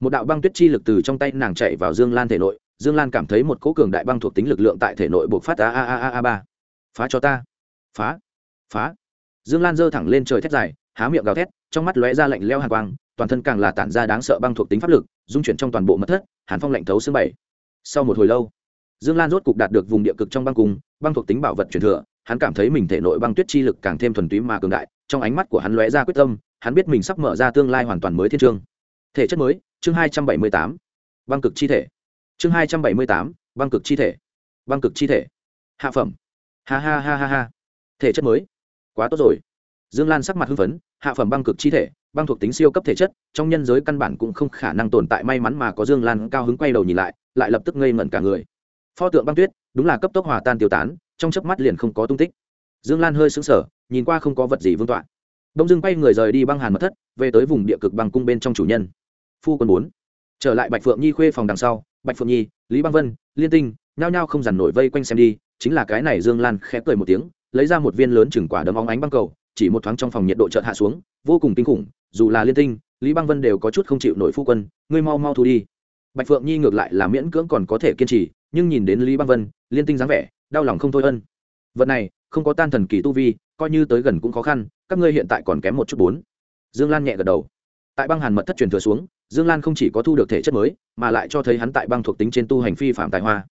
Một đạo băng tuyết chi lực từ trong tay nàng chạy vào dương lan thể nội dương lan cảm thấy một cỗ cường đại băng thuộc tính lực lượng tại thể nội buộc phát a a a a ba. Phá cho ta. Phá. Phá. Dương lan giơ thẳng lên trời thét dài, há miệng gào thét, trong mắt lóe ra lạnh leo hàn quang, toàn thân càng là tản ra đáng sợ băng thuộc tính pháp lực, dung chuyển trong toàn bộ mật thất, hàn phong lạnh thấu xương bảy. Sau một hồi lâu, dương lan rốt cục đạt được vùng địa cực trong băng cung băng thuộc tính bảo vật truyền thừa, hắn cảm thấy mình thể nội băng tuyết chi lực càng thêm thuần túy mà cường đại, trong ánh mắt của hắn lóe ra quyết tâm, hắn biết mình sắp mở ra tương lai hoàn toàn mới thiên trương thể chất mới, chương hai trăm bảy mươi tám. Băng cực chi thể chương hai trăm bảy mươi tám, băng cực chi thể. Băng cực chi thể. Hạ phẩm. Ha ha ha ha ha. Thể chất mới. Quá tốt rồi. Dương lan sắc mặt hưng phấn, hạ phẩm băng cực chi thể, băng thuộc tính siêu cấp thể chất, trong nhân giới căn bản cũng không khả năng tồn tại, may mắn mà có dương lan cao hứng quay đầu nhìn lại lại lập tức ngây ngẩn cả người. Pho tượng băng tuyết, đúng là cấp tốc hòa tan tiêu tán, trong chớp mắt liền không có tung tích. Dương lan hơi sững sờ, nhìn qua không có vật gì vương tọa. Đông dương quay người rời đi băng hàn mật thất, về tới vùng địa cực băng cung bên trong chủ nhân. Phu quân bốn. Trở lại bạch phượng nhi khuê phòng đằng sau bạch phượng nhi, lý băng vân, liên tinh, nhao nhao không dằn nổi vây quanh xem đi, chính là cái này dương lan khẽ cười một tiếng, lấy ra một viên lớn chừng quả đấm óng ánh băng cầu, chỉ một thoáng trong phòng nhiệt độ chợt hạ xuống, vô cùng kinh khủng, dù là liên tinh, lý băng vân đều có chút không chịu nổi phu quân, ngươi mau mau thu đi. Bạch phượng nhi ngược lại là miễn cưỡng còn có thể kiên trì, nhưng nhìn đến lý băng vân, liên tinh dáng vẻ, đau lòng không thôi ân. Vật này, không có tan thần kỳ tu vi, coi như tới gần cũng khó khăn, các ngươi hiện tại còn kém một chút bốn. Dương lan nhẹ gật đầu. Tại băng hàn mật thất truyền thừa xuống dương lan không chỉ có thu được thể chất mới, mà lại cho thấy hắn tại băng thuộc tính trên tu hành phi phạm tài hoa.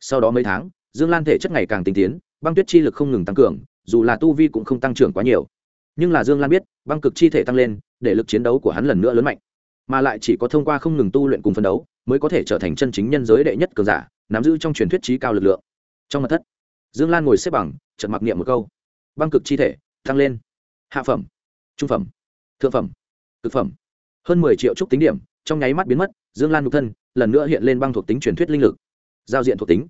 Sau đó mấy tháng, dương lan thể chất ngày càng tinh tiến, băng tuyết chi lực không ngừng tăng cường, dù là tu vi cũng không tăng trưởng quá nhiều. Nhưng là dương lan biết, băng cực chi thể tăng lên, để lực chiến đấu của hắn lần nữa lớn mạnh. Mà lại chỉ có thông qua không ngừng tu luyện cùng phân đấu, mới có thể trở thành chân chính nhân giới đệ nhất cường giả, nắm giữ trong truyền thuyết trí cao lực lượng. Trong mặt thất, dương lan ngồi xếp bằng trận mặc niệm một câu. Băng cực chi thể, tăng lên. Hạ phẩm, trung phẩm, thượng phẩm, cực phẩm hơn mười triệu trúc tính điểm trong nháy mắt biến mất dương lan nhục thân lần nữa hiện lên băng thuộc tính truyền thuyết linh lực giao diện thuộc tính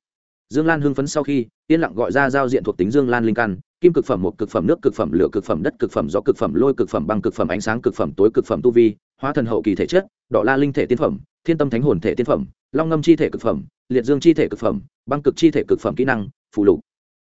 dương lan hưng phấn sau khi yên lặng gọi ra giao diện thuộc tính dương lan linh căn kim cực phẩm một cực phẩm nước cực phẩm lửa cực phẩm đất cực phẩm gió cực phẩm lôi cực phẩm băng cực phẩm ánh sáng cực phẩm tối cực phẩm tu vi hóa thần hậu kỳ thể chất đỏ la linh thể tiên phẩm thiên tâm thánh hồn thể tiên phẩm long ngâm chi thể cực phẩm liệt dương chi thể cực phẩm băng cực chi thể cực phẩm kỹ năng phụ lục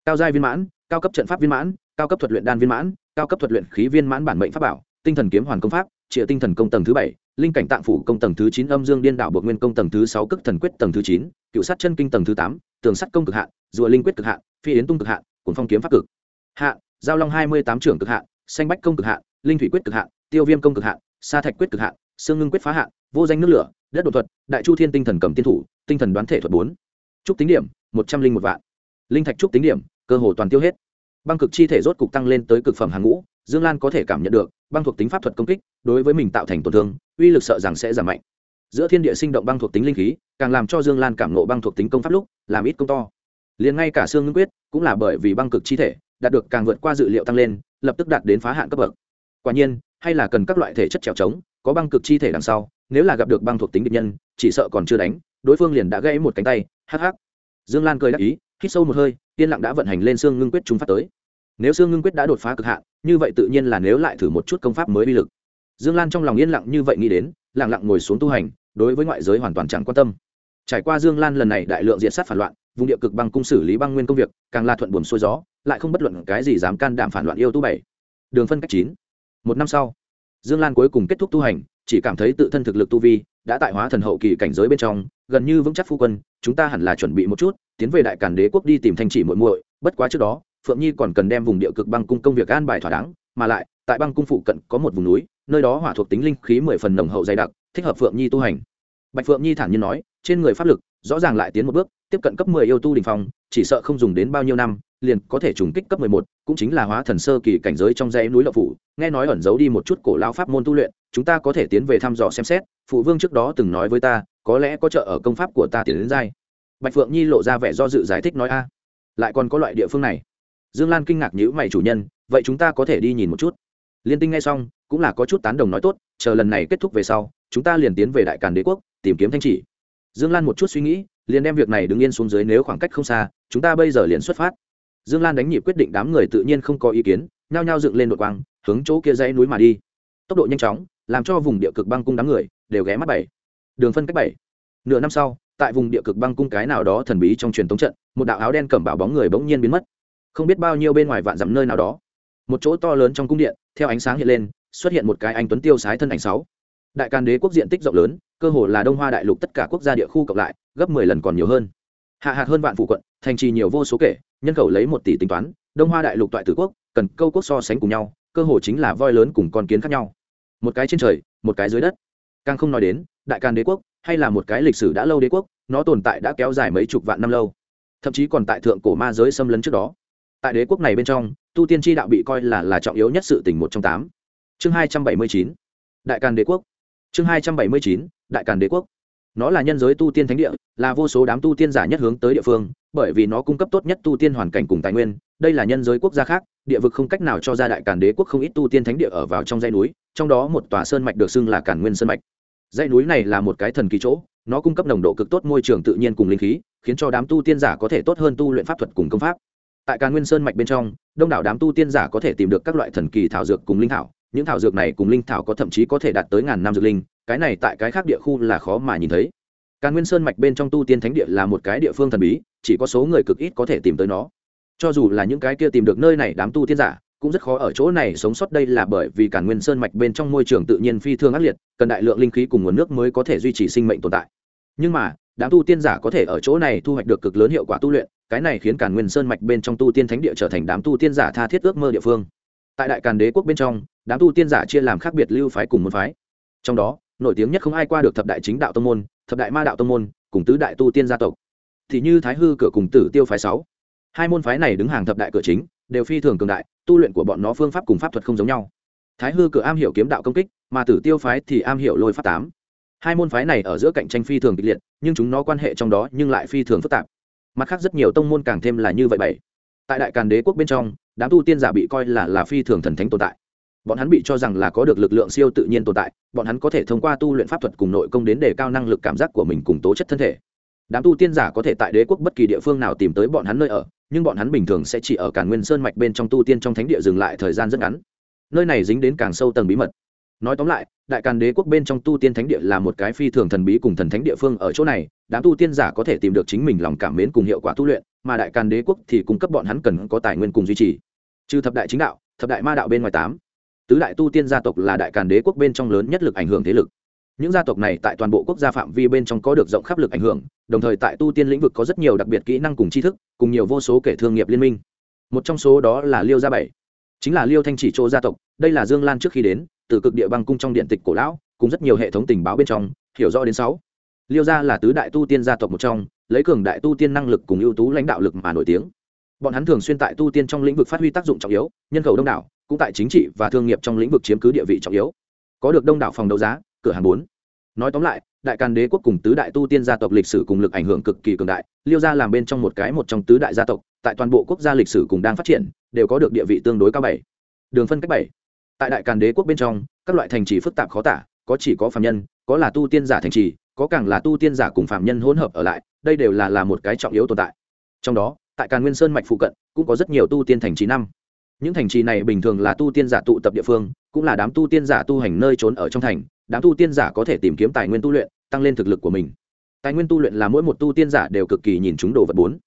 cao giai viên mãn cao cấp trận pháp viên mãn cao cấp thuật luyện đan viên mãn cao cấp thuật luyện khí viên mãn bản mệnh pháp bảo tinh thần kiếm hoàn công pháp Triệu tinh thần công tầng thứ bảy, linh cảnh tạng phủ công tầng thứ chín, âm dương điên đạo buộc nguyên công tầng thứ sáu cực thần quyết tầng thứ chín, cựu sát chân kinh tầng thứ tám, tường sắt công cực hạn, rùa linh quyết cực hạn, phi yến tung cực hạn cuốn phong kiếm pháp cực hạn, giao long hai mươi tám trưởng cực hạn, xanh bách công cực hạn, linh thủy quyết cực hạn, tiêu viêm công cực hạn, sa thạch quyết cực hạn, xương ngưng quyết phá hạn, vô danh nước lửa, đất độ thuật, đại chu thiên tinh thần cầm tiên thủ, tinh thần đoán thể thuật bốn. Trúc tính điểm, một trăm linh một vạn. Linh thạch trúc tính điểm, cơ hồ toàn tiêu hết. Băng cực chi thể rốt cục tăng lên tới cực phẩm hàng ngũ dương lan có thể cảm nhận được, băng thuộc tính pháp thuật công kích đối với mình tạo thành tổn thương, uy lực sợ rằng sẽ giảm mạnh. Giữa thiên địa sinh động băng thuộc tính linh khí, càng làm cho dương lan cảm nộ băng thuộc tính công pháp lúc, làm ít công to. Liền ngay cả xương ngưng quyết cũng là bởi vì băng cực chi thể, đạt được càng vượt qua dự liệu tăng lên, lập tức đạt đến phá hạn cấp bậc. Quả nhiên, hay là cần các loại thể chất trèo trống, có băng cực chi thể đằng sau, nếu là gặp được băng thuộc tính địch nhân, chỉ sợ còn chưa đánh, đối phương liền đã gãy một cánh tay hh dương lan cười đáp ý, hít sâu một hơi, yên lặng đã vận hành lên xương ngưng quyết chúng phát tới nếu xương ngưng quyết đã đột phá cực hạn, như vậy tự nhiên là nếu lại thử một chút công pháp mới uy lực. Dương lan trong lòng yên lặng như vậy nghĩ đến, lặng lặng ngồi xuống tu hành, đối với ngoại giới hoàn toàn chẳng quan tâm. Trải qua dương lan lần này đại lượng diện sát phản loạn, vùng địa cực băng cung xử lý băng nguyên công việc, càng là thuận buồm xuôi gió, lại không bất luận cái gì dám can đảm phản loạn yêu tu bảy. Đường phân cách chín. Một năm sau, dương lan cuối cùng kết thúc tu hành, chỉ cảm thấy tự thân thực lực tu vi đã tại hóa thần hậu kỳ cảnh giới bên trong, gần như vững chắc phu quân, chúng ta hẳn là chuẩn bị một chút, tiến về đại cản đế quốc đi tìm thanh chỉ muội muội, bất quá trước đó phượng nhi còn cần đem vùng địa cực băng cung công việc an bài thỏa đáng, mà lại, tại băng cung phụ cận có một vùng núi, nơi đó hỏa thuộc tính linh khí mười phần nồng hậu dày đặc, thích hợp phượng nhi tu hành. Bạch phượng nhi thản nhiên nói, trên người pháp lực, rõ ràng lại tiến một bước, tiếp cận cấp mười yêu tu đình phong, chỉ sợ không dùng đến bao nhiêu năm, liền có thể trùng kích cấp mười một, cũng chính là hóa thần sơ kỳ cảnh giới trong dãy núi lậu phủ. Nghe nói ẩn giấu đi một chút cổ lao pháp môn tu luyện, chúng ta có thể tiến về thăm dò xem xét, phụ vương trước đó từng nói với ta, có lẽ có trợ ở công pháp của ta tiến đến giai. Bạch phượng nhi lộ ra vẻ do dự giải thích nói, a, lại còn có loại địa phương này dương lan kinh ngạc nhữ mày chủ nhân, vậy chúng ta có thể đi nhìn một chút? Liên tinh nghe xong, cũng là có chút tán đồng nói, tốt, chờ lần này kết thúc về sau, chúng ta liền tiến về đại càn đế quốc, tìm kiếm thanh chỉ. Dương lan một chút suy nghĩ, liền đem việc này đứng yên xuống dưới nếu khoảng cách không xa, chúng ta bây giờ liền xuất phát. Dương lan đánh nhịp quyết định đám người tự nhiên không có ý kiến, nhao nhao dựng lên đội quang, hướng chỗ kia dãy núi mà đi. Tốc độ nhanh chóng, làm cho vùng địa cực băng cung đám người đều ghé mắt bảy. Đường phân cách bảy. Nửa năm sau, tại vùng địa cực băng cung cái nào đó thần bí trong truyền thống trận, một đạo áo đen cẩm bảo bóng người bỗng nhiên biến mất không biết bao nhiêu bên ngoài vạn dặm nơi nào đó. Một chỗ to lớn trong cung điện, theo ánh sáng hiện lên, xuất hiện một cái anh tuấn tiêu sái thân ảnh sáu. Đại càn đế quốc diện tích rộng lớn, cơ hồ là đông hoa đại lục tất cả quốc gia địa khu cộng lại, gấp mười lần còn nhiều hơn. Hạ hạt hơn vạn phụ quận, thành trì nhiều vô số kể, nhân khẩu lấy một tỷ tính toán, đông hoa đại lục toại tử quốc, cần câu quốc so sánh cùng nhau, cơ hồ chính là voi lớn cùng con kiến khác nhau. Một cái trên trời, một cái dưới đất. Càng không nói đến, đại càn đế quốc, hay là một cái lịch sử đã lâu đế quốc, nó tồn tại đã kéo dài mấy chục vạn năm lâu. Thậm chí còn tại thượng cổ ma giới xâm lấn trước đó tại đế quốc này bên trong, tu tiên tri đạo bị coi là là trọng yếu nhất sự tình một trong tám. Chương hai trăm bảy mươi chín, đại càn đế quốc. Chương hai trăm bảy mươi chín, đại càn đế quốc. Nó là nhân giới tu tiên thánh địa, là vô số đám tu tiên giả nhất hướng tới địa phương, bởi vì nó cung cấp tốt nhất tu tiên hoàn cảnh cùng tài nguyên, đây là nhân giới quốc gia khác, địa vực không cách nào cho ra đại càn đế quốc không ít tu tiên thánh địa ở vào trong dãy núi, trong đó một tòa sơn mạch được xưng là càn nguyên sơn mạch. Dãy núi này là một cái thần kỳ chỗ, nó cung cấp nồng độ cực tốt môi trường tự nhiên cùng linh khí, khiến cho đám tu tiên giả có thể tốt hơn tu luyện pháp thuật cùng công pháp tại càn nguyên sơn mạch bên trong, đông đảo đám tu tiên giả có thể tìm được các loại thần kỳ thảo dược cùng linh thảo. Những thảo dược này cùng linh thảo có thậm chí có thể đạt tới ngàn năm dược linh, cái này tại cái khác địa khu là khó mà nhìn thấy. Càn nguyên sơn mạch bên trong tu tiên thánh địa là một cái địa phương thần bí, chỉ có số người cực ít có thể tìm tới nó. Cho dù là những cái kia tìm được nơi này đám tu tiên giả, cũng rất khó ở chỗ này sống sót. Đây là bởi vì càn nguyên sơn mạch bên trong môi trường tự nhiên phi thường ác liệt, cần đại lượng linh khí cùng nguồn nước mới có thể duy trì sinh mệnh tồn tại. Nhưng mà đám tu tiên giả có thể ở chỗ này thu hoạch được cực lớn hiệu quả tu luyện, cái này khiến càn nguyên sơn mạch bên trong tu tiên thánh địa trở thành đám tu tiên giả tha thiết ước mơ địa phương. Tại đại càn đế quốc bên trong, đám tu tiên giả chia làm khác biệt lưu phái cùng môn phái. Trong đó, nổi tiếng nhất không ai qua được thập đại chính đạo tông môn, thập đại ma đạo tông môn, cùng tứ đại tu tiên gia tộc. Thì như thái hư cửa cùng tử tiêu phái sáu. Hai môn phái này đứng hàng thập đại cửa chính, đều phi thường cường đại, tu luyện của bọn nó phương pháp cùng pháp thuật không giống nhau. Thái hư cửa am hiểu kiếm đạo công kích, mà tử tiêu phái thì am hiểu lôi pháp tám hai môn phái này ở giữa cạnh tranh phi thường kịch liệt, nhưng chúng nó quan hệ trong đó nhưng lại phi thường phức tạp. Mặt khác rất nhiều tông môn càng thêm là như vậy bảy. Tại đại càn đế quốc bên trong, đám tu tiên giả bị coi là là phi thường thần thánh tồn tại. Bọn hắn bị cho rằng là có được lực lượng siêu tự nhiên tồn tại, bọn hắn có thể thông qua tu luyện pháp thuật cùng nội công đến đề cao năng lực cảm giác của mình cùng tố chất thân thể. Đám tu tiên giả có thể tại đế quốc bất kỳ địa phương nào tìm tới bọn hắn nơi ở, nhưng bọn hắn bình thường sẽ chỉ ở càn nguyên sơn mạch bên trong tu tiên trong thánh địa dừng lại thời gian rất ngắn. Nơi này dính đến càng sâu tầng bí mật. Nói tóm lại đại càn đế quốc bên trong tu tiên thánh địa là một cái phi thường thần bí cùng thần thánh địa phương ở chỗ này, đám tu tiên giả có thể tìm được chính mình lòng cảm mến cùng hiệu quả tu luyện, mà đại càn đế quốc thì cung cấp bọn hắn cần có tài nguyên cùng duy trì. Trừ thập đại chính đạo, thập đại ma đạo bên ngoài tám, tứ đại tu tiên gia tộc là đại càn đế quốc bên trong lớn nhất lực ảnh hưởng thế lực. Những gia tộc này tại toàn bộ quốc gia phạm vi bên trong có được rộng khắp lực ảnh hưởng, đồng thời tại tu tiên lĩnh vực có rất nhiều đặc biệt kỹ năng cùng tri thức, cùng nhiều vô số kể thương nghiệp liên minh. Một trong số đó là liêu gia bảy, chính là liêu thanh chỉ chỗ gia tộc, đây là dương lan trước khi đến từ cực địa băng cung trong điện tịch cổ lão, cùng rất nhiều hệ thống tình báo bên trong, hiểu rõ đến sáu. Liêu gia là tứ đại tu tiên gia tộc một trong, lấy cường đại tu tiên năng lực cùng ưu tú lãnh đạo lực mà nổi tiếng. Bọn hắn thường xuyên tại tu tiên trong lĩnh vực phát huy tác dụng trọng yếu, nhân khẩu đông đảo, cũng tại chính trị và thương nghiệp trong lĩnh vực chiếm cứ địa vị trọng yếu. Có được đông đảo phòng đấu giá, cửa hàng bốn. Nói tóm lại, đại càn đế quốc cùng tứ đại tu tiên gia tộc lịch sử cùng lực ảnh hưởng cực kỳ cường đại, liêu gia làm bên trong một cái một trong tứ đại gia tộc, tại toàn bộ quốc gia lịch sử cùng đang phát triển, đều có được địa vị tương đối cao bảy. Đường phân cách bảy tại đại càn đế quốc bên trong, các loại thành trì phức tạp khó tả, có chỉ có phạm nhân, có là tu tiên giả thành trì, có càng là tu tiên giả cùng phạm nhân hỗn hợp ở lại, đây đều là là một cái trọng yếu tồn tại. Trong đó, tại càn nguyên sơn mạch phụ cận, cũng có rất nhiều tu tiên thành trì năm. Những thành trì này bình thường là tu tiên giả tụ tập địa phương, cũng là đám tu tiên giả tu hành nơi trốn ở trong thành, đám tu tiên giả có thể tìm kiếm tài nguyên tu luyện, tăng lên thực lực của mình. Tài nguyên tu luyện là mỗi một tu tiên giả đều cực kỳ nhìn chúng đồ vật bốn.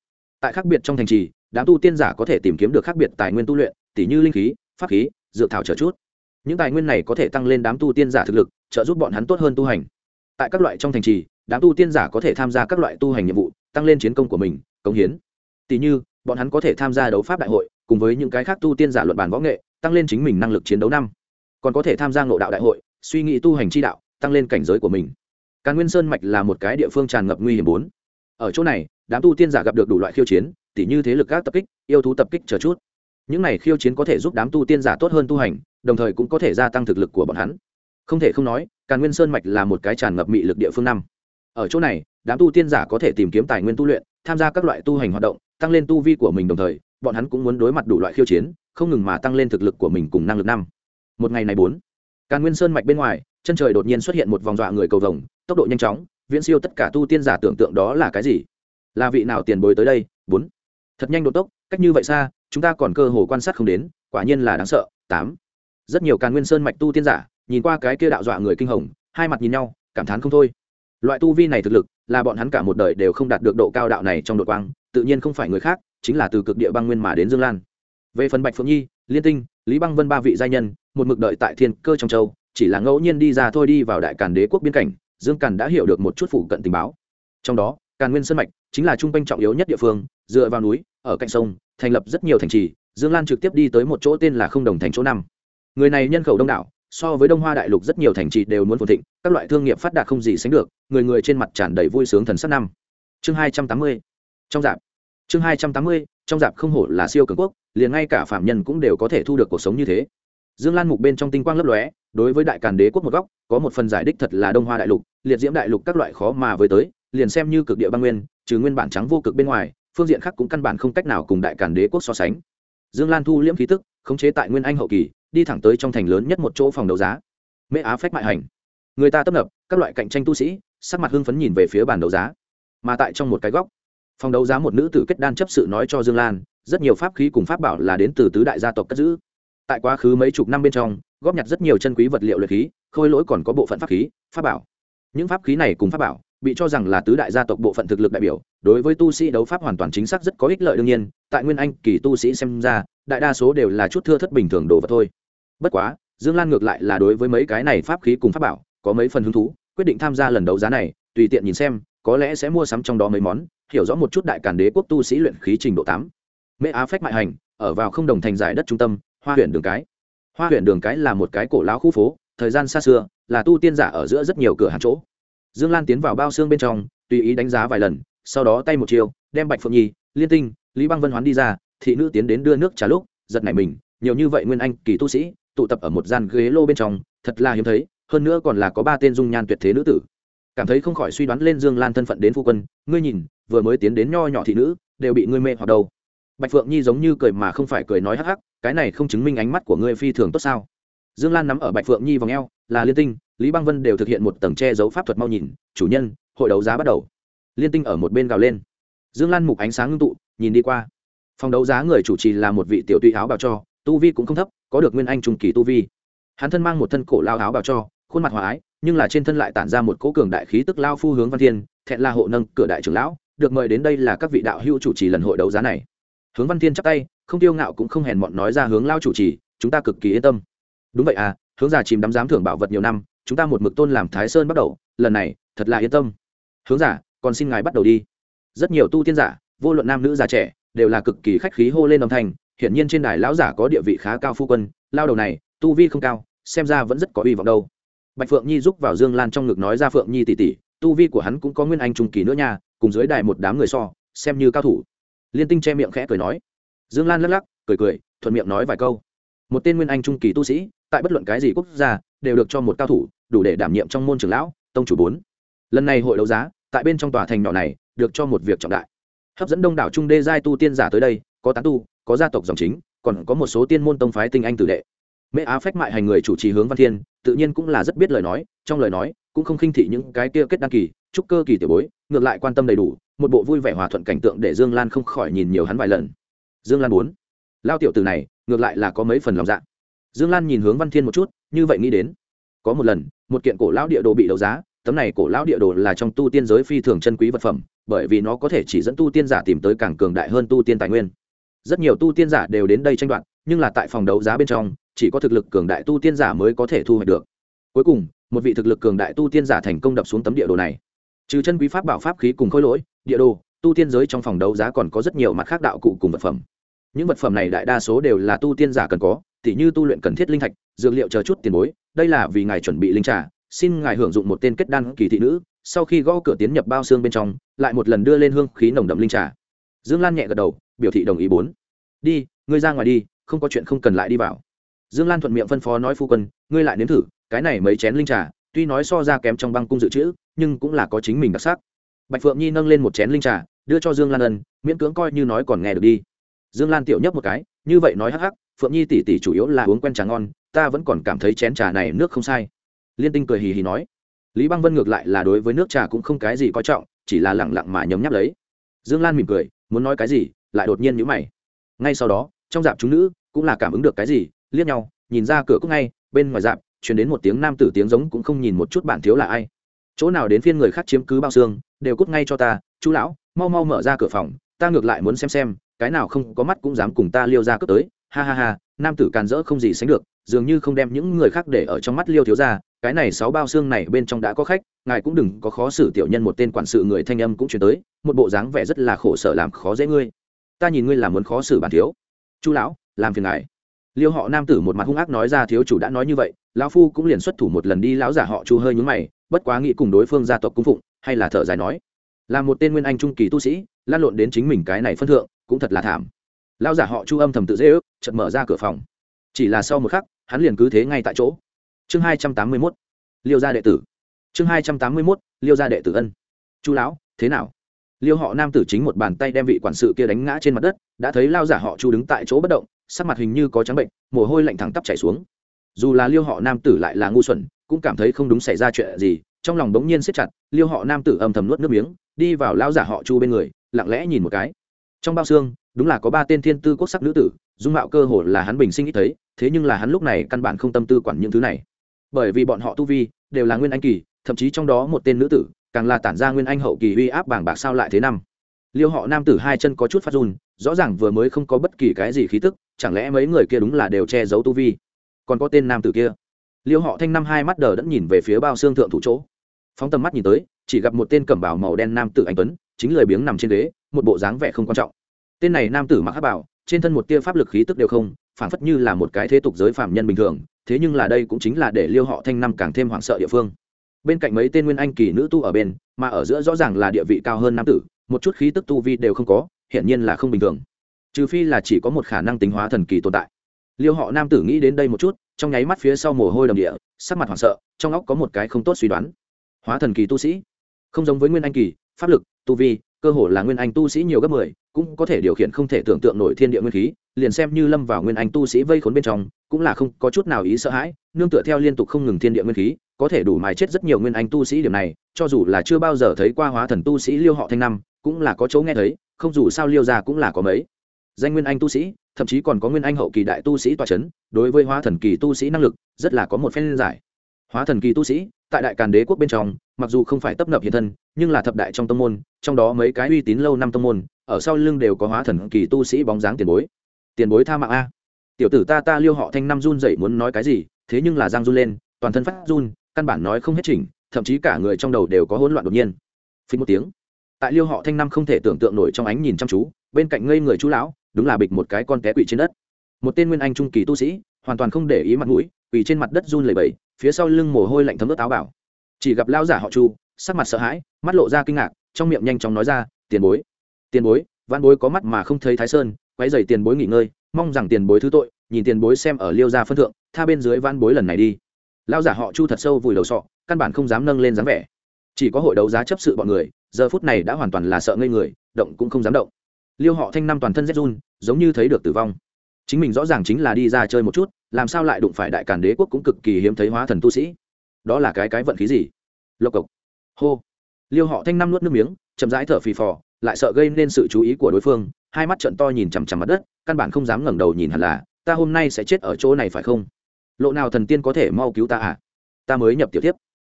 Tại khác biệt trong thành trì, đám tu tiên giả có thể tìm kiếm được khác biệt tài nguyên tu luyện, tỉ như linh khí, pháp khí dược thảo trở chút. Những tài nguyên này có thể tăng lên đám tu tiên giả thực lực, trợ giúp bọn hắn tốt hơn tu hành. Tại các loại trong thành trì, đám tu tiên giả có thể tham gia các loại tu hành nhiệm vụ, tăng lên chiến công của mình, cống hiến. Tỷ như, bọn hắn có thể tham gia đấu pháp đại hội, cùng với những cái khác tu tiên giả luận bàn võ nghệ, tăng lên chính mình năng lực chiến đấu năm. Còn có thể tham gia ngộ đạo đại hội, suy nghĩ tu hành chi đạo, tăng lên cảnh giới của mình. Càn nguyên sơn mạch là một cái địa phương tràn ngập nguy hiểm bốn. Ở chỗ này, đám tu tiên giả gặp được đủ loại khiêu chiến, tỉ như thế lực các tập kích, yêu thú tập kích chờ chút những này khiêu chiến có thể giúp đám tu tiên giả tốt hơn tu hành, đồng thời cũng có thể gia tăng thực lực của bọn hắn. Không thể không nói, càn nguyên sơn mạch là một cái tràn ngập mị lực địa phương năm. Ở chỗ này, đám tu tiên giả có thể tìm kiếm tài nguyên tu luyện, tham gia các loại tu hành hoạt động, tăng lên tu vi của mình đồng thời, bọn hắn cũng muốn đối mặt đủ loại khiêu chiến, không ngừng mà tăng lên thực lực của mình cùng năng lực năm. Một ngày này bốn, càn nguyên sơn mạch bên ngoài, chân trời đột nhiên xuất hiện một vòng dọa người cầu vồng, tốc độ nhanh chóng, viễn siêu tất cả tu tiên giả tưởng tượng đó là cái gì? Là vị nào tiền bối tới đây? Bốn, thật nhanh đột tốc, cách như vậy xa chúng ta còn cơ hồ quan sát không đến, quả nhiên là đáng sợ. Tám. Rất nhiều càn nguyên sơn mạch tu tiên giả, nhìn qua cái kia đạo dọa người kinh hồng, hai mặt nhìn nhau, cảm thán không thôi. Loại tu vi này thực lực, là bọn hắn cả một đời đều không đạt được độ cao đạo này trong đội quang, tự nhiên không phải người khác, chính là từ cực địa băng nguyên mà đến dương lan. Về phần bạch phượng nhi, liên tinh, lý băng vân ba vị giai nhân, một mực đợi tại thiên cơ trong châu, chỉ là ngẫu nhiên đi ra thôi đi vào đại càn đế quốc biên cảnh, dương càn đã hiểu được một chút phụ cận tình báo. Trong đó, càn nguyên sơn mạch chính là trung quanh trọng yếu nhất địa phương, dựa vào núi, ở cạnh sông thành lập rất nhiều thành trì, dương lan trực tiếp đi tới một chỗ tên là không đồng thành chỗ năm. Người này nhân khẩu đông đảo, so với đông hoa đại lục rất nhiều thành trì đều muốn phồn thịnh, các loại thương nghiệp phát đạt không gì sánh được, người người trên mặt tràn đầy vui sướng thần sắc năm. Chương hai trăm tám mươi, trong dạp. Chương hai trăm tám mươi, trong dạp không hổ là siêu cường quốc, liền ngay cả phạm nhân cũng đều có thể thu được cuộc sống như thế. Dương lan mục bên trong tinh quang lấp lóe, đối với đại càn đế quốc một góc, có một phần giải đích thật là đông hoa đại lục, liệt diễm đại lục các loại khó mà với tới, liền xem như cực địa băng nguyên, trừ nguyên bản trắng vô cực bên ngoài phương diện khác cũng căn bản không cách nào cùng đại càn đế quốc so sánh. Dương lan thu liễm khí tức, khống chế tại nguyên anh hậu kỳ, đi thẳng tới trong thành lớn nhất một chỗ phòng đấu giá. Mễ á phách mại hành. Người ta tấp nập, các loại cạnh tranh tu sĩ, sắc mặt hưng phấn nhìn về phía bàn đấu giá. Mà tại trong một cái góc, phòng đấu giá một nữ tử kết đan chấp sự nói cho dương lan, rất nhiều pháp khí cùng pháp bảo là đến từ tứ đại gia tộc cất giữ. Tại quá khứ mấy chục năm bên trong, góp nhặt rất nhiều chân quý vật liệu luyện khí, khôi lỗi còn có bộ phận pháp khí, pháp bảo. Những pháp khí này cùng pháp bảo bị cho rằng là tứ đại gia tộc bộ phận thực lực đại biểu, đối với tu sĩ đấu pháp hoàn toàn chính xác rất có ích lợi đương nhiên, tại nguyên anh kỳ tu sĩ xem ra, đại đa số đều là chút thưa thất bình thường đồ vật thôi. Bất quá, dương lan ngược lại là đối với mấy cái này pháp khí cùng pháp bảo, có mấy phần hứng thú, quyết định tham gia lần đấu giá này, tùy tiện nhìn xem, có lẽ sẽ mua sắm trong đó mấy món, hiểu rõ một chút đại cản đế quốc tu sĩ luyện khí trình độ tám. Mễ á phách mại hành, ở vào không đồng thành giải đất trung tâm, hoa huyện đường cái. Hoa huyện đường cái là một cái cổ lão khu phố, thời gian xa xưa, là tu tiên giả ở giữa rất nhiều cửa hàng chỗ dương lan tiến vào bao xương bên trong, tùy ý đánh giá vài lần, sau đó tay một chiều, đem bạch phượng nhi, liên tinh, lý băng vân hoán đi ra, thị nữ tiến đến đưa nước trà lúc, giật nảy mình, nhiều như vậy nguyên anh, kỳ tu sĩ, tụ tập ở một gian ghế lô bên trong, thật là hiếm thấy, hơn nữa còn là có ba tên dung nhan tuyệt thế nữ tử cảm thấy không khỏi suy đoán lên dương lan thân phận đến phu quân, ngươi nhìn, vừa mới tiến đến nho nhỏ thị nữ, đều bị ngươi mê hoặc đầu. bạch phượng nhi giống như cười mà không phải cười nói hắc hắc, cái này không chứng minh ánh mắt của ngươi phi thường tốt sao dương lan nắm ở bạch phượng nhi vòng eo, là liên tinh, lý băng vân đều thực hiện một tầng che giấu pháp thuật mau nhìn, chủ nhân, hội đấu giá bắt đầu. Liên tinh ở một bên gào lên. Dương lan mục ánh sáng ngưng tụ, nhìn đi qua. Phòng đấu giá người chủ trì là một vị tiểu tụy áo bào cho, tu vi cũng không thấp, có được nguyên anh trung kỳ tu vi. Hắn thân mang một thân cổ lao áo bào cho, khuôn mặt hòa ái, nhưng là trên thân lại tản ra một cỗ cường đại khí tức lao phu hướng văn thiên, thẹn là hộ nâng cửa đại trưởng lão, được mời đến đây là các vị đạo hữu chủ trì lần hội đấu giá này. Hướng văn thiên chắp tay, không tiêu ngạo cũng không hèn mọn nói ra hướng lao chủ trì, chúng ta cực kỳ yên tâm đúng vậy à hướng giả chìm đắm giám thưởng bảo vật nhiều năm, chúng ta một mực tôn làm thái sơn bắt đầu, lần này, thật là yên tâm. Hướng giả, còn xin ngài bắt đầu đi. Rất nhiều tu tiên giả, vô luận nam nữ già trẻ, đều là cực kỳ khách khí hô lên âm thanh, hiển nhiên trên đài lão giả có địa vị khá cao phu quân, lao đầu này, tu vi không cao, xem ra vẫn rất có hy vọng đâu. Bạch phượng nhi giúp vào dương lan trong ngực nói ra phượng nhi tỉ tỉ tu vi của hắn cũng có nguyên anh trung kỳ nữa nha, cùng dưới đài một đám người so, xem như cao thủ. Liên tinh che miệng khẽ cười nói. Dương lan lắc lắc, cười cười, thuận miệng nói vài câu. Một tên nguyên anh trung kỳ tu sĩ tại bất luận cái gì quốc gia, đều được cho một cao thủ, đủ để đảm nhiệm trong môn trưởng lão, tông chủ bốn. Lần này hội đấu giá, tại bên trong tòa thành nhỏ này, được cho một việc trọng đại. Hấp dẫn đông đảo trung đê giai tu tiên giả tới đây, có tán tu, có gia tộc dòng chính, còn có một số tiên môn tông phái tinh anh tử đệ. Mẹ á phách mại hành người chủ trì hướng văn thiên, tự nhiên cũng là rất biết lời nói, trong lời nói, cũng không khinh thị những cái kia kết đăng kỳ, chúc cơ kỳ tiểu bối, ngược lại quan tâm đầy đủ, một bộ vui vẻ hòa thuận cảnh tượng để dương lan không khỏi nhìn nhiều hắn vài lần. Dương lan bốn. Lao tiểu từ này, ngược lại là có mấy phần lòng dạ dương lan nhìn hướng văn thiên một chút, như vậy nghĩ đến, có một lần, một kiện cổ lão địa đồ bị đấu giá, tấm này cổ lão địa đồ là trong tu tiên giới phi thường chân quý vật phẩm, bởi vì nó có thể chỉ dẫn tu tiên giả tìm tới càng cường đại hơn tu tiên tài nguyên. Rất nhiều tu tiên giả đều đến đây tranh đoạt, nhưng là tại phòng đấu giá bên trong, chỉ có thực lực cường đại tu tiên giả mới có thể thu hoạch được. Cuối cùng, một vị thực lực cường đại tu tiên giả thành công đập xuống tấm địa đồ này. Trừ chân quý pháp bảo pháp khí cùng khối lỗi, địa đồ, tu tiên giới trong phòng đấu giá còn có rất nhiều mặt khác đạo cụ cùng vật phẩm. Những vật phẩm này đại đa số đều là tu tiên giả cần có tỉ như tu luyện cần thiết linh thạch, dược liệu chờ chút tiền bối, đây là vì ngài chuẩn bị linh trà, xin ngài hưởng dụng một tên kết đan kỳ thị nữ, sau khi gõ cửa tiến nhập bao xương bên trong, lại một lần đưa lên hương khí nồng đậm linh trà. Dương lan nhẹ gật đầu, biểu thị đồng ý bốn. Đi, ngươi ra ngoài đi, không có chuyện không cần lại đi vào. Dương lan thuận miệng phân phó nói phu quân, ngươi lại nếm thử, cái này mấy chén linh trà, tuy nói so ra kém trong băng cung dự trữ, nhưng cũng là có chính mình đặc sắc. Bạch phượng nhi nâng lên một chén linh trà, đưa cho dương lan ân, miễn cưỡng coi như nói còn nghe được đi. Dương lan tiểu nhấp một cái, như vậy nói hắc hắc phượng nhi tỷ tỷ chủ yếu là uống quen trà ngon, ta vẫn còn cảm thấy chén trà này nước không sai. Liên tinh cười hì hì nói. Lý băng vân ngược lại là đối với nước trà cũng không cái gì coi trọng, chỉ là lẳng lặng mà nhấm nháp lấy. Dương lan mỉm cười, muốn nói cái gì? Lại đột nhiên nhữ mày. Ngay sau đó, trong dạp chúng nữ cũng là cảm ứng được cái gì, liếc nhau, nhìn ra cửa cúc ngay, bên ngoài dạp chuyển đến một tiếng nam tử tiếng giống cũng không nhìn một chút bản thiếu là ai. Chỗ nào đến phiên người khác chiếm cứ bao xương, đều cút ngay cho ta, chú lão, mau mau mở ra cửa phòng, ta ngược lại muốn xem xem, cái nào không có mắt cũng dám cùng ta liêu ra cướp tới ha ha ha, nam tử càn rỡ không gì sánh được, dường như không đem những người khác để ở trong mắt liêu thiếu ra cái này sáu bao xương này bên trong đã có khách, ngài cũng đừng có khó xử tiểu nhân một tên quản sự người thanh âm cũng chuyển tới, một bộ dáng vẻ rất là khổ sở làm khó dễ ngươi. Ta nhìn ngươi là muốn khó xử bản thiếu. Chu lão, làm phiền ngài. Liêu họ nam tử một mặt hung ác nói ra thiếu chủ đã nói như vậy, lão phu cũng liền xuất thủ một lần đi, lão giả họ chu hơi nhúng mày, bất quá nghĩ cùng đối phương gia tộc cung phụng, hay là thở dài nói. Là một tên nguyên anh trung kỳ tu sĩ lan lộn đến chính mình cái này phân thượng, cũng thật là thảm lão giả họ chu âm thầm tự dễ ước, chợt mở ra cửa phòng. Chỉ là sau một khắc, hắn liền cứ thế ngay tại chỗ. Chương hai trăm tám mươi mốt, liêu gia đệ tử. Chương hai trăm tám mươi mốt, liêu gia đệ tử ân. Chu lão, thế nào? Liêu họ nam tử chính một bàn tay đem vị quản sự kia đánh ngã trên mặt đất, đã thấy lao giả họ chu đứng tại chỗ bất động, sắc mặt hình như có trắng bệnh, mồ hôi lạnh thẳng tắp chảy xuống. Dù là liêu họ nam tử lại là ngu xuẩn, cũng cảm thấy không đúng xảy ra chuyện gì, trong lòng bỗng nhiên siết chặt, liêu họ nam tử âm thầm nuốt nước miếng, đi vào lao giả họ chu bên người, lặng lẽ nhìn một cái. Trong bao xương đúng là có ba tên thiên tư quốc sắc nữ tử, dung mạo cơ hồ là hắn bình sinh ít thấy, thế nhưng là hắn lúc này căn bản không tâm tư quản những thứ này. Bởi vì bọn họ tu vi đều là nguyên anh kỳ, thậm chí trong đó một tên nữ tử, càng là tản ra nguyên anh hậu kỳ uy áp bảng bạc sao lại thế năm. Liêu họ nam tử hai chân có chút phát run, rõ ràng vừa mới không có bất kỳ cái gì khí tức, chẳng lẽ mấy người kia đúng là đều che giấu tu vi? Còn có tên nam tử kia. Liêu họ thanh năm hai mắt đờ đẫn nhìn về phía bao xương thượng thủ chỗ. Phóng tầm mắt nhìn tới, chỉ gặp một tên cẩm bào màu đen nam tử anh tuấn, chính lười biếng nằm trên ghế, một bộ dáng vẻ không quan trọng tên này nam tử mặc hát bảo trên thân một tia pháp lực khí tức đều không, phảng phất như là một cái thế tục giới phạm nhân bình thường, thế nhưng là đây cũng chính là để liêu họ thanh năm càng thêm hoảng sợ địa phương. Bên cạnh mấy tên nguyên anh kỳ nữ tu ở bên, mà ở giữa rõ ràng là địa vị cao hơn nam tử, một chút khí tức tu vi đều không có, hiển nhiên là không bình thường. Trừ phi là chỉ có một khả năng tính hóa thần kỳ tồn tại. Liêu họ nam tử nghĩ đến đây một chút, trong nháy mắt phía sau mồ hôi đầm địa, sắc mặt hoảng sợ, trong óc có một cái không tốt suy đoán. Hóa thần kỳ tu sĩ, không giống với nguyên anh kỳ, pháp lực, tu vi cơ hồ là nguyên anh tu sĩ nhiều gấp mười, cũng có thể điều khiển không thể tưởng tượng nổi thiên địa nguyên khí, liền xem như lâm vào nguyên anh tu sĩ vây khốn bên trong, cũng là không có chút nào ý sợ hãi, nương tựa theo liên tục không ngừng thiên địa nguyên khí, có thể đủ mài chết rất nhiều nguyên anh tu sĩ điểm này, cho dù là chưa bao giờ thấy qua hóa thần tu sĩ liêu họ thanh năm, cũng là có chỗ nghe thấy, không dù sao liêu gia cũng là có mấy danh nguyên anh tu sĩ, thậm chí còn có nguyên anh hậu kỳ đại tu sĩ tọa chấn, đối với hóa thần kỳ tu sĩ năng lực, rất là có một phen giải. Hóa thần kỳ tu sĩ tại đại càn đế quốc bên trong mặc dù không phải tấp nập hiện thân nhưng là thập đại trong tâm môn trong đó mấy cái uy tín lâu năm tâm môn ở sau lưng đều có hóa thần kỳ tu sĩ bóng dáng tiền bối. Tiền bối tha mạng a. Tiểu tử ta ta liêu họ thanh năm run dậy muốn nói cái gì thế nhưng là giang run lên toàn thân phát run căn bản nói không hết chỉnh, thậm chí cả người trong đầu đều có hỗn loạn đột nhiên. Phí một tiếng. Tại liêu họ thanh năm không thể tưởng tượng nổi trong ánh nhìn chăm chú bên cạnh ngây người chú lão đúng là bịch một cái con té quỵ trên đất. Một tên nguyên anh trung kỳ tu sĩ hoàn toàn không để ý mặt mũi quỳ trên mặt đất run lẩy bẩy phía sau lưng mồ hôi lạnh thấm ướt áo bảo. Chỉ gặp lao giả họ chu, sắc mặt sợ hãi, mắt lộ ra kinh ngạc, trong miệng nhanh chóng nói ra, tiền bối tiền bối. Văn bối có mắt mà không thấy thái sơn quay dày tiền bối nghỉ ngơi, mong rằng tiền bối thứ tội, nhìn tiền bối xem ở liêu gia phân thượng, tha bên dưới văn bối lần này đi. Lao giả họ chu thật sâu vùi đầu sọ, căn bản không dám nâng lên dáng vẻ. Chỉ có hội đấu giá chấp sự bọn người, giờ phút này đã hoàn toàn là sợ ngây người, động cũng không dám động. Liêu họ thanh năm toàn thân rét run, giống như thấy được tử vong chính mình rõ ràng chính là đi ra chơi một chút, làm sao lại đụng phải đại càn đế quốc cũng cực kỳ hiếm thấy hóa thần tu sĩ. Đó là cái cái vận khí gì? Lộc cộc. Hô. Liêu họ thanh năm nuốt nước miếng, chậm rãi thở phì phò, lại sợ gây nên sự chú ý của đối phương, hai mắt trận to nhìn chằm chằm mặt đất, căn bản không dám ngẩng đầu nhìn hẳn là, ta hôm nay sẽ chết ở chỗ này phải không? Lộ nào thần tiên có thể mau cứu ta à? Ta mới nhập tiểu tiếp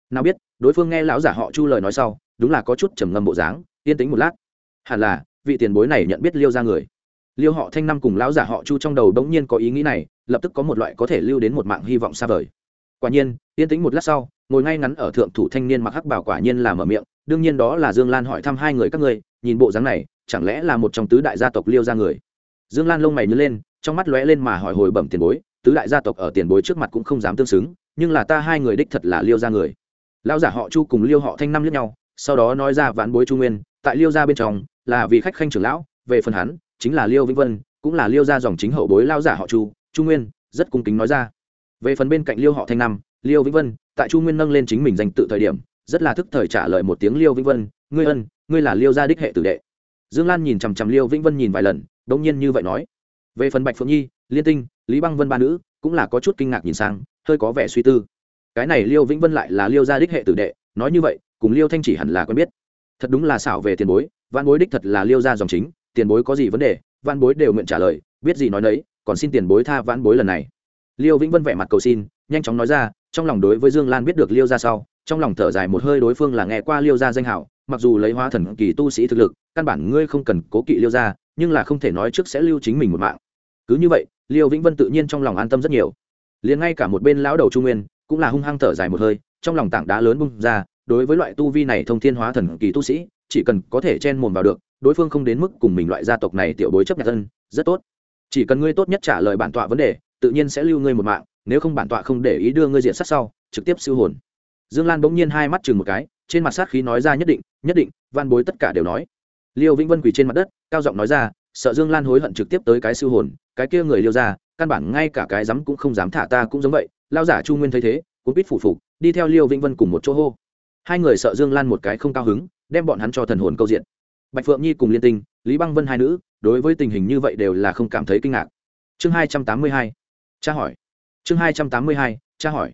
nào biết, đối phương nghe lão giả họ chu lời nói sau, đúng là có chút trầm ngâm bộ dáng, yên tĩnh một lát. Hẳn là, vị tiền bối này nhận biết liêu ra người liêu họ thanh năm cùng lão giả họ chu trong đầu đống nhiên có ý nghĩ này, lập tức có một loại có thể lưu đến một mạng hy vọng xa vời. Quả nhiên, yên tĩnh một lát sau, ngồi ngay ngắn ở thượng thủ thanh niên mặc hắc bảo quả nhiên là mở miệng, đương nhiên đó là dương lan hỏi thăm hai người các ngươi, nhìn bộ dáng này, chẳng lẽ là một trong tứ đại gia tộc liêu ra người? Dương lan lông mày nhớ lên, trong mắt lóe lên mà hỏi hồi bẩm tiền bối, tứ đại gia tộc ở tiền bối trước mặt cũng không dám tương xứng, nhưng là ta hai người đích thật là liêu ra người. Lão giả họ chu cùng liêu họ thanh năm lẫn nhau, sau đó nói ra ván bối chu nguyên, tại liêu ra bên trong, là vì khách khanh trưởng lão, về phần hắn chính là liêu vĩnh vân, cũng là liêu gia dòng chính hậu bối lao giả họ chu chu nguyên, rất cung kính nói ra. Về phần bên cạnh liêu họ thanh năm liêu vĩnh vân, tại chu nguyên nâng lên chính mình danh tự thời điểm, rất là thức thời trả lời một tiếng liêu vĩnh vân, ngươi ân, ngươi là liêu gia đích hệ tử đệ. Dương lan nhìn chằm chằm liêu vĩnh vân nhìn vài lần đông nhiên như vậy nói. Về phần bạch phượng nhi, liên tinh, lý băng vân ba nữ, cũng là có chút kinh ngạc nhìn sang, hơi có vẻ suy tư. Cái này liêu vĩnh vân lại là liêu gia đích hệ tử đệ, nói như vậy, cùng liêu thanh chỉ hẳn là quen biết. Thật đúng là xảo về tiền bối văn bối đích thật là liêu gia dòng chính tiền bối có gì vấn đề văn bối đều nguyện trả lời biết gì nói nấy, còn xin tiền bối tha văn bối lần này. Liêu vĩnh vân vẻ mặt cầu xin nhanh chóng nói ra trong lòng đối với dương lan biết được liêu gia sau trong lòng thở dài một hơi đối phương là nghe qua liêu gia danh hảo mặc dù lấy hóa thần kỳ tu sĩ thực lực căn bản ngươi không cần cố kỵ liêu gia nhưng là không thể nói trước sẽ lưu chính mình một mạng. Cứ như vậy liêu vĩnh vân tự nhiên trong lòng an tâm rất nhiều. Liền ngay cả một bên lão đầu trung nguyên cũng là hung hăng thở dài một hơi trong lòng tảng đá lớn bung ra đối với loại tu vi này thông thiên hóa thần kỳ tu sĩ chỉ cần có thể chen mồm vào được đối phương không đến mức cùng mình loại gia tộc này tiểu bối chấp nhận thân rất tốt. Chỉ cần ngươi tốt nhất trả lời bản tọa vấn đề, tự nhiên sẽ lưu ngươi một mạng, nếu không bản tọa không để ý đưa ngươi diện sát sau, trực tiếp siêu hồn. Dương lan bỗng nhiên hai mắt chừng một cái, trên mặt sát khí nói ra nhất định nhất định van bối tất cả đều nói. Liêu vĩnh vân quỳ trên mặt đất, cao giọng nói ra, sợ dương lan hối hận trực tiếp tới cái siêu hồn, cái kia người liêu ra căn bản ngay cả cái dám cũng không dám thả ta cũng giống vậy lao giả chu nguyên thấy thế cũng biết phủ phục, đi theo liêu vĩnh vân cùng một chỗ hô. Hai người sợ dương lan một cái không cao hứng, đem bọn hắn cho thần hồn câu diện bạch phượng nhi cùng liên tinh, lý băng vân hai nữ, đối với tình hình như vậy đều là không cảm thấy kinh ngạc. Chương hai trăm tám mươi hai, tra hỏi. Chương hai trăm tám mươi hai, tra hỏi.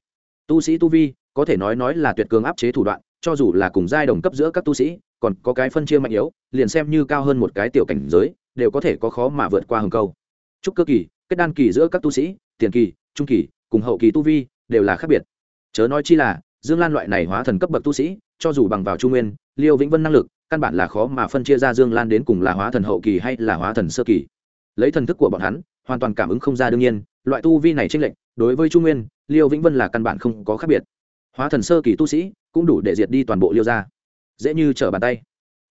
Tu sĩ tu vi, có thể nói nói là tuyệt cường áp chế thủ đoạn, cho dù là cùng giai đồng cấp giữa các tu sĩ, còn có cái phân chia mạnh yếu, liền xem như cao hơn một cái tiểu cảnh giới, đều có thể có khó mà vượt qua hừng câu. Trúc cơ kỳ, kết đan kỳ giữa các tu sĩ, tiền kỳ, trung kỳ, cùng hậu kỳ tu vi, đều là khác biệt. Chớ nói chi là, dương lan loại này hóa thần cấp bậc tu sĩ, cho dù bằng vào trung nguyên, liêu vĩnh vân năng lực căn bản là khó mà phân chia ra dương lan đến cùng là hóa thần hậu kỳ hay là hóa thần sơ kỳ. Lấy thần thức của bọn hắn, hoàn toàn cảm ứng không ra đương nhiên, loại tu vi này tranh lệch, đối với trung nguyên, liêu vĩnh vân là căn bản không có khác biệt. Hóa thần sơ kỳ tu sĩ cũng đủ để diệt đi toàn bộ liêu ra dễ như trở bàn tay.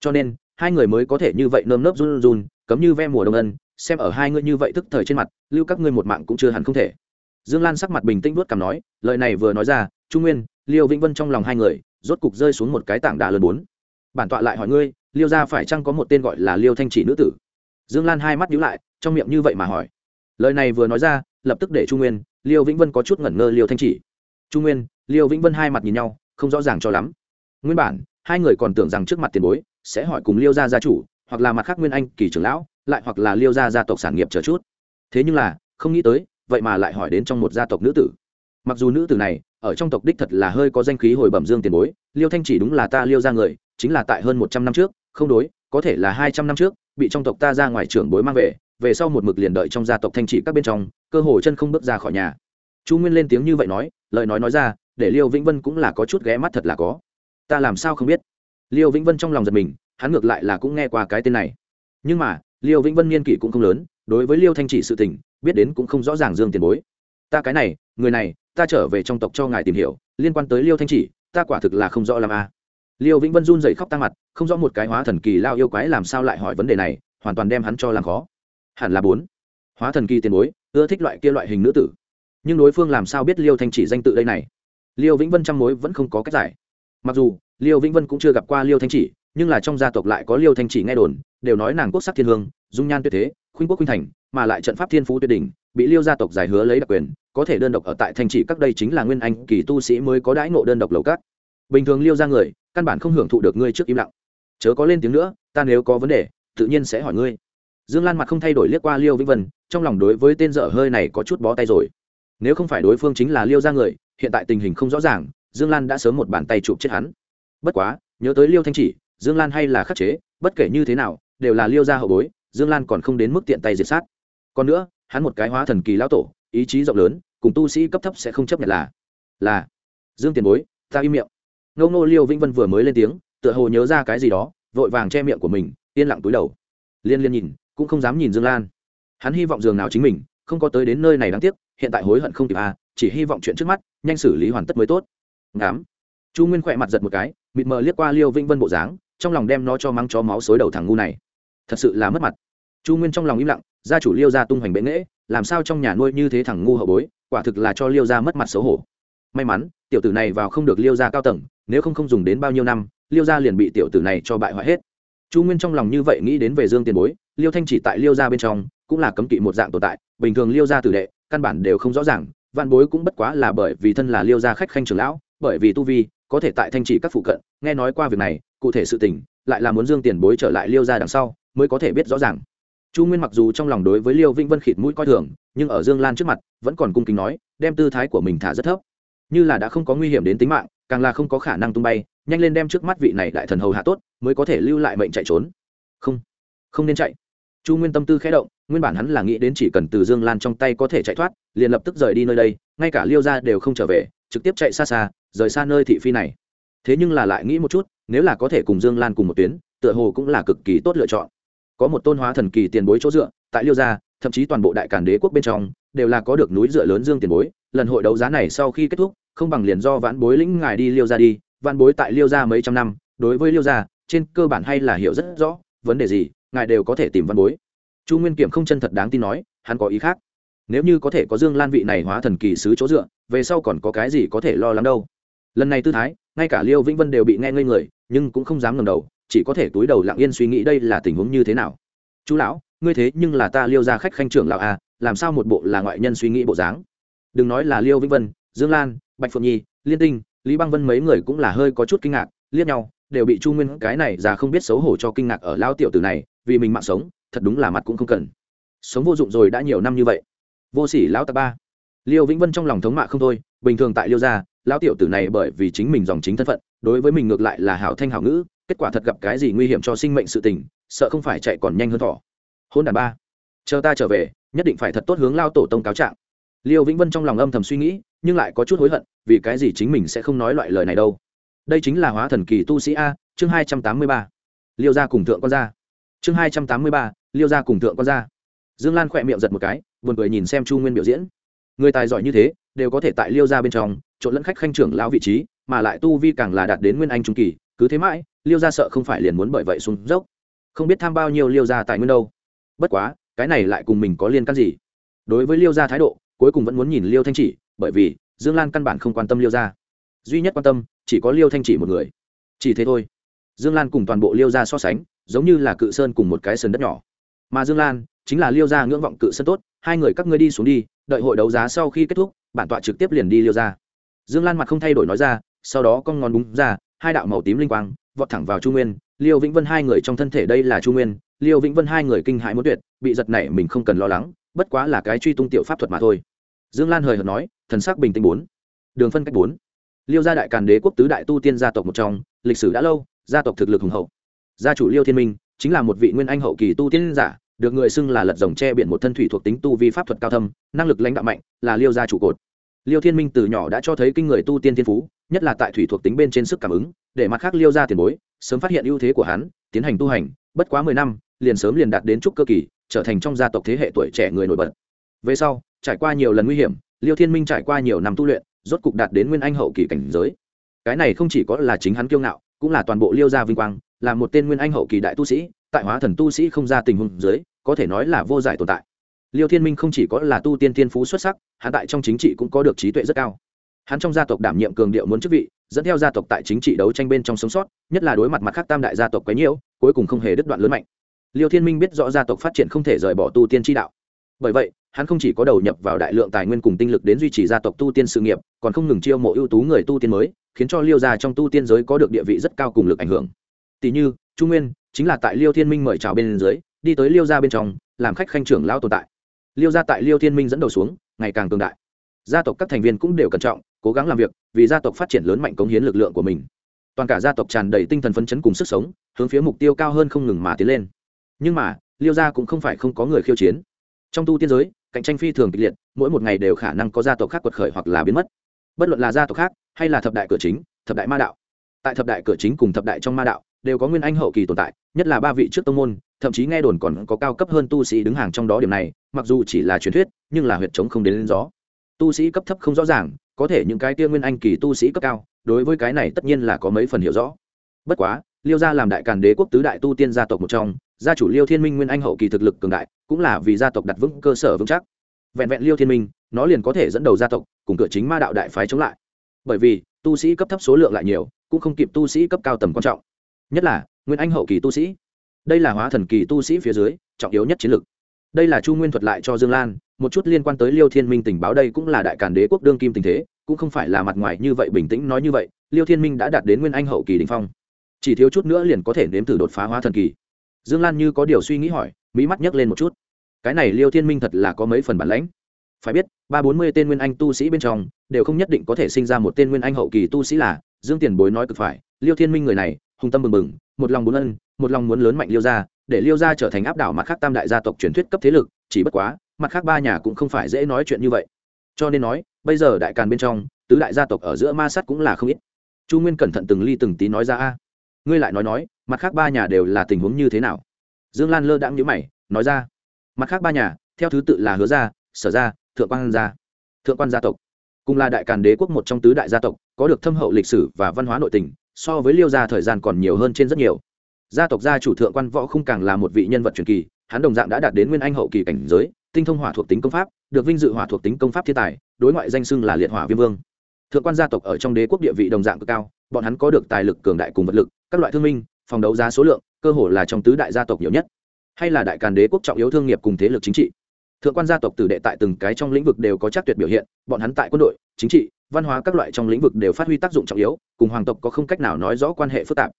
Cho nên, hai người mới có thể như vậy nơm nớp run run, cấm như ve mùa đông ân, xem ở hai ngươi như vậy tức thời trên mặt, lưu các ngươi một mạng cũng chưa hẳn không thể. Dương lan sắc mặt bình tĩnh vuốt cằm nói, lời này vừa nói ra trung nguyên, liêu vĩnh vân trong lòng hai người rốt cục rơi xuống một cái tảng đá lớn bốn bản tọa lại hỏi ngươi, liêu gia phải chăng có một tên gọi là liêu thanh chỉ nữ tử? Dương lan hai mắt nhíu lại, trong miệng như vậy mà hỏi. Lời này vừa nói ra, lập tức để trung nguyên, liêu vĩnh vân có chút ngẩn ngơ liêu thanh chỉ. Trung nguyên, liêu vĩnh vân hai mặt nhìn nhau, không rõ ràng cho lắm. Nguyên bản, hai người còn tưởng rằng trước mặt tiền bối sẽ hỏi cùng liêu gia gia chủ, hoặc là mặt khác nguyên anh kỳ trưởng lão, lại hoặc là liêu gia gia tộc sản nghiệp chờ chút. Thế nhưng là, không nghĩ tới, vậy mà lại hỏi đến trong một gia tộc nữ tử. Mặc dù nữ tử này, ở trong tộc đích thật là hơi có danh khí hồi bẩm dương tiền bối, liêu thanh chỉ đúng là ta liêu ra người chính là tại hơn một trăm năm trước, không đối, có thể là hai trăm năm trước, bị trong tộc ta ra ngoài trưởng bối mang về về sau một mực liền đợi trong gia tộc thanh trị các bên trong, cơ hồ chân không bước ra khỏi nhà. Chu nguyên lên tiếng như vậy nói, lời nói nói ra, để liêu vĩnh vân cũng là có chút ghé mắt thật là có. Ta làm sao không biết? Liêu vĩnh vân trong lòng giật mình, hắn ngược lại là cũng nghe qua cái tên này. Nhưng mà, liêu vĩnh vân niên kỷ cũng không lớn, đối với liêu thanh chỉ sự tình, biết đến cũng không rõ ràng dương tiền bối. Ta cái này, người này, ta trở về trong tộc cho ngài tìm hiểu, liên quan tới liêu thanh chỉ, ta quả thực là không rõ làm a à liêu vĩnh vân run dậy khóc tăng mặt, không rõ một cái hóa thần kỳ lao yêu quái làm sao lại hỏi vấn đề này, hoàn toàn đem hắn cho làm khó. Hẳn là bốn. Hóa thần kỳ tiền bối, ưa thích loại kia loại hình nữ tử. Nhưng đối phương làm sao biết liêu thanh chỉ danh tự đây này? Liêu vĩnh vân trăm mối vẫn không có cách giải. Mặc dù, liêu vĩnh vân cũng chưa gặp qua liêu thanh chỉ, nhưng là trong gia tộc lại có liêu thanh chỉ nghe đồn, đều nói nàng quốc sắc thiên hương, dung nhan tuyệt thế, khuynh quốc khuynh thành, mà lại trận pháp thiên phú tuyệt đỉnh, bị liêu gia tộc giải hứa lấy đặc quyền, có thể đơn độc ở tại thanh chỉ các đây chính là nguyên anh kỳ tu sĩ mới có đãi ngộ đơn độc lầu cát bình thường liêu ra người căn bản không hưởng thụ được ngươi trước im lặng. Chớ có lên tiếng nữa, ta nếu có vấn đề, tự nhiên sẽ hỏi ngươi. Dương lan mặt không thay đổi liếc qua liêu vĩnh vân, trong lòng đối với tên dở hơi này có chút bó tay rồi. Nếu không phải đối phương chính là liêu ra người, hiện tại tình hình không rõ ràng, dương lan đã sớm một bàn tay chụp chết hắn. Bất quá, nhớ tới liêu thanh chỉ, dương lan hay là khắc chế, bất kể như thế nào, đều là liêu ra hậu bối, dương lan còn không đến mức tiện tay diệt sát. Còn nữa, hắn một cái hóa thần kỳ lão tổ, ý chí rộng lớn, cùng tu sĩ cấp thấp sẽ không chấp nhận là là, dương tiền bối, ta im miệng ngâu nô liêu vĩnh vân vừa mới lên tiếng, tựa hồ nhớ ra cái gì đó, vội vàng che miệng của mình, yên lặng túi đầu. Liên liên nhìn, cũng không dám nhìn dương lan. Hắn hy vọng giường nào chính mình, không có tới đến nơi này đáng tiếc, hiện tại hối hận không kịp à chỉ hy vọng chuyện trước mắt, nhanh xử lý hoàn tất mới tốt. Ngám chu nguyên khỏe mặt giật một cái, mịt mờ liếc qua liêu vĩnh vân bộ dáng, trong lòng đem nó cho mắng chó máu xối đầu thằng ngu này. Thật sự là mất mặt. Chu nguyên trong lòng im lặng, gia chủ liêu ra tung hoành bệ nghễ, làm sao trong nhà nuôi như thế thằng ngu hậu bối, quả thực là cho liêu ra mất mặt xấu hổ may mắn, tiểu tử này vào không được liêu ra cao tầng, nếu không không dùng đến bao nhiêu năm, liêu ra liền bị tiểu tử này cho bại hoại hết. Chu nguyên trong lòng như vậy nghĩ đến về dương tiền bối, liêu thanh chỉ tại liêu ra bên trong, cũng là cấm kỵ một dạng tồn tại, bình thường liêu ra tử đệ, căn bản đều không rõ ràng, vạn bối cũng bất quá là bởi vì thân là liêu gia khách khanh trưởng lão, bởi vì tu vi, có thể tại thanh trị các phụ cận, nghe nói qua việc này, cụ thể sự tình, lại là muốn dương tiền bối trở lại liêu gia đằng sau, mới có thể biết rõ ràng. Chu nguyên mặc dù trong lòng đối với liêu vĩnh vân khịt mũi coi thường, nhưng ở dương lan trước mặt, vẫn còn cung kính nói, đem tư thái của mình thả rất thấp như là đã không có nguy hiểm đến tính mạng, càng là không có khả năng tung bay, nhanh lên đem trước mắt vị này đại thần hầu hạ tốt, mới có thể lưu lại mệnh chạy trốn. Không không nên chạy. Chu nguyên tâm tư khẽ động, nguyên bản hắn là nghĩ đến chỉ cần từ dương lan trong tay có thể chạy thoát, liền lập tức rời đi nơi đây, ngay cả liêu ra đều không trở về, trực tiếp chạy xa xa, rời xa nơi thị phi này. Thế nhưng là lại nghĩ một chút, nếu là có thể cùng dương lan cùng một tuyến, tựa hồ cũng là cực kỳ tốt lựa chọn. Có một tôn hóa thần kỳ tiền bối chỗ dựa, tại liêu gia, thậm chí toàn bộ đại cản đế quốc bên trong, đều là có được núi dựa lớn dương tiền bối, lần hội đấu giá này sau khi kết thúc không bằng liền do vãn bối lĩnh ngài đi liêu gia đi, vãn bối tại liêu gia mấy trăm năm, đối với liêu gia, trên cơ bản hay là hiểu rất rõ, vấn đề gì, ngài đều có thể tìm văn bối. Chu nguyên kiểm không chân thật đáng tin nói, hắn có ý khác. Nếu như có thể có dương lan vị này hóa thần kỳ sứ chỗ dựa, về sau còn có cái gì có thể lo lắng đâu. Lần này tư thái, ngay cả liêu vĩnh vân đều bị nghe ngây người, nhưng cũng không dám ngầm đầu, chỉ có thể túi đầu lặng yên suy nghĩ đây là tình huống như thế nào. Chú lão, ngươi thế nhưng là ta liêu ra khách khanh trưởng lão à làm sao một bộ là ngoại nhân suy nghĩ bộ dáng? Đừng nói là liêu vĩnh vân, dương lan bạch phượng nhi, liên tinh, lý băng vân mấy người cũng là hơi có chút kinh ngạc, liếc nhau, đều bị chu nguyên cái này già không biết xấu hổ cho kinh ngạc ở lao tiểu tử này, vì mình mạng sống, thật đúng là mặt cũng không cần. Sống vô dụng rồi đã nhiều năm như vậy. Vô sỉ lão tạc ba. Liêu vĩnh vân trong lòng thống mạ không thôi, bình thường tại liêu gia, lão tiểu tử này bởi vì chính mình dòng chính thân phận, đối với mình ngược lại là hảo thanh hảo ngữ, kết quả thật gặp cái gì nguy hiểm cho sinh mệnh sự tình, sợ không phải chạy còn nhanh hơn thỏ. Hôn đàn ba. Chờ ta trở về, nhất định phải thật tốt hướng lao tổ tông cáo trạng liêu vĩnh vân trong lòng âm thầm suy nghĩ, nhưng lại có chút hối hận, vì cái gì chính mình sẽ không nói loại lời này đâu. Đây chính là hóa thần kỳ tu sĩ a, chương hai trăm tám mươi ba. Liêu gia cùng thượng con gia. Chương hai trăm tám mươi ba, liêu gia cùng thượng con gia. Dương lan khỏe miệng giật một cái, buồn cười nhìn xem chu nguyên biểu diễn. Người tài giỏi như thế, đều có thể tại liêu gia bên trong, trộn lẫn khách khanh trưởng lão vị trí, mà lại tu vi càng là đạt đến nguyên anh trung kỳ, cứ thế mãi, liêu gia sợ không phải liền muốn bởi vậy xuống dốc. Không biết tham bao nhiêu liêu gia tại nguyên đâu. Bất quá, cái này lại cùng mình có liên can gì? Đối với liêu gia thái độ cuối cùng vẫn muốn nhìn liêu thanh chỉ, bởi vì dương lan căn bản không quan tâm liêu gia. Duy nhất quan tâm, chỉ có liêu thanh chỉ một người. Chỉ thế thôi. Dương lan cùng toàn bộ liêu gia so sánh, giống như là cự sơn cùng một cái sơn đất nhỏ. Mà dương lan chính là liêu gia ngưỡng vọng cự sơn tốt, hai người các ngươi đi xuống đi, đợi hội đấu giá sau khi kết thúc, bản tọa trực tiếp liền đi liêu gia. Dương lan mặt không thay đổi nói ra, sau đó con ngón búng ra, hai đạo màu tím linh quang, vọt thẳng vào chu nguyên. Liêu vĩnh vân hai người trong thân thể đây là chu nguyên. Liêu vĩnh vân hai người kinh hãi muốn tuyệt, bị giật này mình không cần lo lắng, bất quá là cái truy tung tiểu pháp thuật mà thôi dương lan hời hợt nói, thần sắc bình tĩnh bốn. Đường phân cách bốn. Liêu gia đại càn đế quốc tứ đại tu tiên gia tộc một trong, lịch sử đã lâu, gia tộc thực lực hùng hậu. Gia chủ liêu thiên minh, chính là một vị nguyên anh hậu kỳ tu tiên giả, được người xưng là lật rồng che biển một thân thủy thuộc tính tu vi pháp thuật cao thâm, năng lực lãnh đạo mạnh, là liêu gia trụ cột. Liêu thiên minh từ nhỏ đã cho thấy kinh người tu tiên thiên phú, nhất là tại thủy thuộc tính bên trên sức cảm ứng, để mặt khác liêu gia tiền bối, sớm phát hiện ưu thế của hắn, tiến hành tu hành, bất quá mười năm, liền sớm liền đạt đến trúc cơ kỳ, trở thành trong gia tộc thế hệ tuổi trẻ người nổi bật. Về sau trải qua nhiều lần nguy hiểm, liêu thiên minh trải qua nhiều năm tu luyện, rốt cục đạt đến nguyên anh hậu kỳ cảnh giới. Cái này không chỉ có là chính hắn kiêu ngạo, cũng là toàn bộ liêu gia vinh quang, là một tên nguyên anh hậu kỳ đại tu sĩ, tại hóa thần tu sĩ không ra tình huống dưới, có thể nói là vô giải tồn tại. Liêu thiên minh không chỉ có là tu tiên tiên phú xuất sắc, hắn tại trong chính trị cũng có được trí tuệ rất cao. Hắn trong gia tộc đảm nhiệm cường điệu muốn chức vị, dẫn theo gia tộc tại chính trị đấu tranh bên trong sống sót, nhất là đối mặt mặt khác tam đại gia tộc quấy nhiễu, cuối cùng không hề đứt đoạn lớn mạnh. Liêu thiên minh biết rõ gia tộc phát triển không thể rời bỏ tu tiên tri đạo. Bởi vậy hắn không chỉ có đầu nhập vào đại lượng tài nguyên cùng tinh lực đến duy trì gia tộc tu tiên sự nghiệp, còn không ngừng chiêu mộ ưu tú người tu tiên mới, khiến cho liêu gia trong tu tiên giới có được địa vị rất cao cùng lực ảnh hưởng. Tỷ như trung nguyên, chính là tại liêu thiên minh mời chào bên dưới, đi tới liêu gia bên trong, làm khách khanh trưởng lao tồn tại. Liêu gia tại liêu thiên minh dẫn đầu xuống, ngày càng cường đại. Gia tộc các thành viên cũng đều cẩn trọng, cố gắng làm việc, vì gia tộc phát triển lớn mạnh cống hiến lực lượng của mình. Toàn cả gia tộc tràn đầy tinh thần phấn chấn cùng sức sống, hướng phía mục tiêu cao hơn không ngừng mà tiến lên. Nhưng mà, liêu gia cũng không phải không có người khiêu chiến. Trong tu tiên giới cạnh tranh phi thường kịch liệt, mỗi một ngày đều khả năng có gia tộc khác quật khởi hoặc là biến mất. Bất luận là gia tộc khác, hay là thập đại cửa chính, thập đại ma đạo, tại thập đại cửa chính cùng thập đại trong ma đạo, đều có nguyên anh hậu kỳ tồn tại, nhất là ba vị trước tông môn, thậm chí nghe đồn còn có cao cấp hơn tu sĩ đứng hàng trong đó điểm này, mặc dù chỉ là truyền thuyết, nhưng là huyệt chống không đến lên gió tu sĩ cấp thấp không rõ ràng, có thể những cái tia nguyên anh kỳ tu sĩ cấp cao, đối với cái này tất nhiên là có mấy phần hiểu rõ. Bất quá, liêu gia làm đại càn đế quốc tứ đại tu tiên gia tộc một trong gia chủ liêu thiên minh nguyên anh hậu kỳ thực lực cường đại, cũng là vì gia tộc đặt vững cơ sở vững chắc. Vẹn vẹn liêu thiên minh, nó liền có thể dẫn đầu gia tộc, cùng cửa chính ma đạo đại phái chống lại. Bởi vì, tu sĩ cấp thấp số lượng lại nhiều, cũng không kịp tu sĩ cấp cao tầm quan trọng. Nhất là, nguyên anh hậu kỳ tu sĩ. Đây là hóa thần kỳ tu sĩ phía dưới, trọng yếu nhất chiến lược đây là chu nguyên thuật lại cho dương lan, một chút liên quan tới liêu thiên minh tình báo đây cũng là đại càn đế quốc đương kim tình thế, cũng không phải là mặt ngoài như vậy bình tĩnh nói như vậy, liêu thiên minh đã đạt đến nguyên anh hậu kỳ đình phong. Chỉ thiếu chút nữa liền có thể nếm thử đột phá hóa thần kỳ dương lan như có điều suy nghĩ hỏi mỹ mắt nhấc lên một chút. Cái này liêu thiên minh thật là có mấy phần bản lãnh. Phải biết, ba bốn mươi tên nguyên anh tu sĩ bên trong, đều không nhất định có thể sinh ra một tên nguyên anh hậu kỳ tu sĩ là, dương tiền bối nói cực phải, liêu thiên minh người này hùng tâm bừng bừng, một lòng muốn ân, một lòng muốn lớn mạnh liêu gia, để liêu gia trở thành áp đảo mặt khác tam đại gia tộc truyền thuyết cấp thế lực, chỉ bất quá, mặt khác ba nhà cũng không phải dễ nói chuyện như vậy. Cho nên nói, bây giờ đại càn bên trong, tứ đại gia tộc ở giữa ma sát cũng là không ít. Chu nguyên cẩn thận từng ly từng tí nói ra a ngươi lại nói nói, mặt khác ba nhà đều là tình huống như thế nào? Dương lan lơ đãng nhữ mày, nói ra. Mặt khác ba nhà, theo thứ tự là hứa gia, sở gia, thượng quan gia. Thượng quan gia tộc. Cùng là đại càn đế quốc một trong tứ đại gia tộc, có được thâm hậu lịch sử và văn hóa nội tình, so với liêu gia thời gian còn nhiều hơn trên rất nhiều. Gia tộc gia chủ thượng quan võ không càng là một vị nhân vật truyền kỳ, hắn đồng dạng đã đạt đến nguyên anh hậu kỳ cảnh giới, tinh thông hỏa thuộc tính công pháp, được vinh dự hỏa thuộc tính công pháp thiên tài, đối ngoại danh xưng là liệt hỏa viêm vương. Thượng quan gia tộc ở trong đế quốc địa vị đồng dạng cực cao, bọn hắn có được tài lực cường đại cùng vật lực các loại thương minh, phòng đấu giá số lượng, cơ hồ là trong tứ đại gia tộc nhiều nhất. Hay là đại càn đế quốc trọng yếu thương nghiệp cùng thế lực chính trị. Thượng quan gia tộc tử đệ tại từng cái trong lĩnh vực đều có chắc tuyệt biểu hiện, bọn hắn tại quân đội, chính trị, văn hóa các loại trong lĩnh vực đều phát huy tác dụng trọng yếu, cùng hoàng tộc có không cách nào nói rõ quan hệ phức tạp.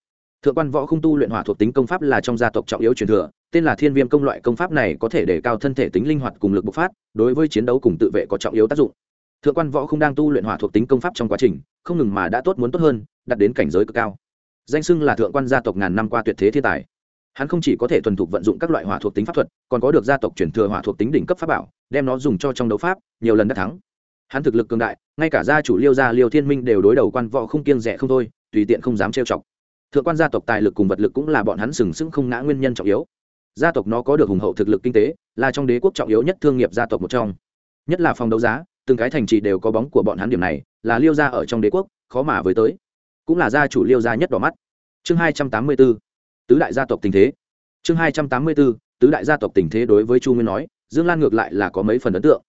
Thượng quan võ không tu luyện hỏa thuộc tính công pháp là trong gia tộc trọng yếu truyền thừa, tên là thiên viêm công loại công pháp này có thể để cao thân thể tính linh hoạt cùng lực bộc phát, đối với chiến đấu cùng tự vệ có trọng yếu tác dụng. Thượng quan võ không đang tu luyện hỏa thuộc tính công pháp trong quá trình, không ngừng mà đã tốt muốn tốt hơn, đạt đến cảnh giới cực cao danh xưng là thượng quan gia tộc ngàn năm qua tuyệt thế thiên tài. Hắn không chỉ có thể thuần thục vận dụng các loại hỏa thuộc tính pháp thuật, còn có được gia tộc chuyển thừa hỏa thuộc tính đỉnh cấp pháp bảo, đem nó dùng cho trong đấu pháp, nhiều lần đã thắng. Hắn thực lực cường đại, ngay cả gia chủ liêu gia liêu thiên minh đều đối đầu quan võ không kiêng rẻ không thôi, tùy tiện không dám trêu chọc. Thượng quan gia tộc tài lực cùng vật lực cũng là bọn hắn sừng sững không ngã nguyên nhân trọng yếu. Gia tộc nó có được hùng hậu thực lực kinh tế, là trong đế quốc trọng yếu nhất thương nghiệp gia tộc một trong. Nhất là phòng đấu giá, từng cái thành trì đều có bóng của bọn hắn điểm này, là liêu gia ở trong đế quốc, khó mà với tới cũng là gia chủ liêu gia nhất đỏ mắt. Chương hai trăm tám mươi b ố tứ đại gia tộc tình thế. Chương hai trăm tám mươi b ố tứ đại gia tộc tình thế đối với chu nguyên nói, dương lan ngược lại là có mấy phần ấn tượng.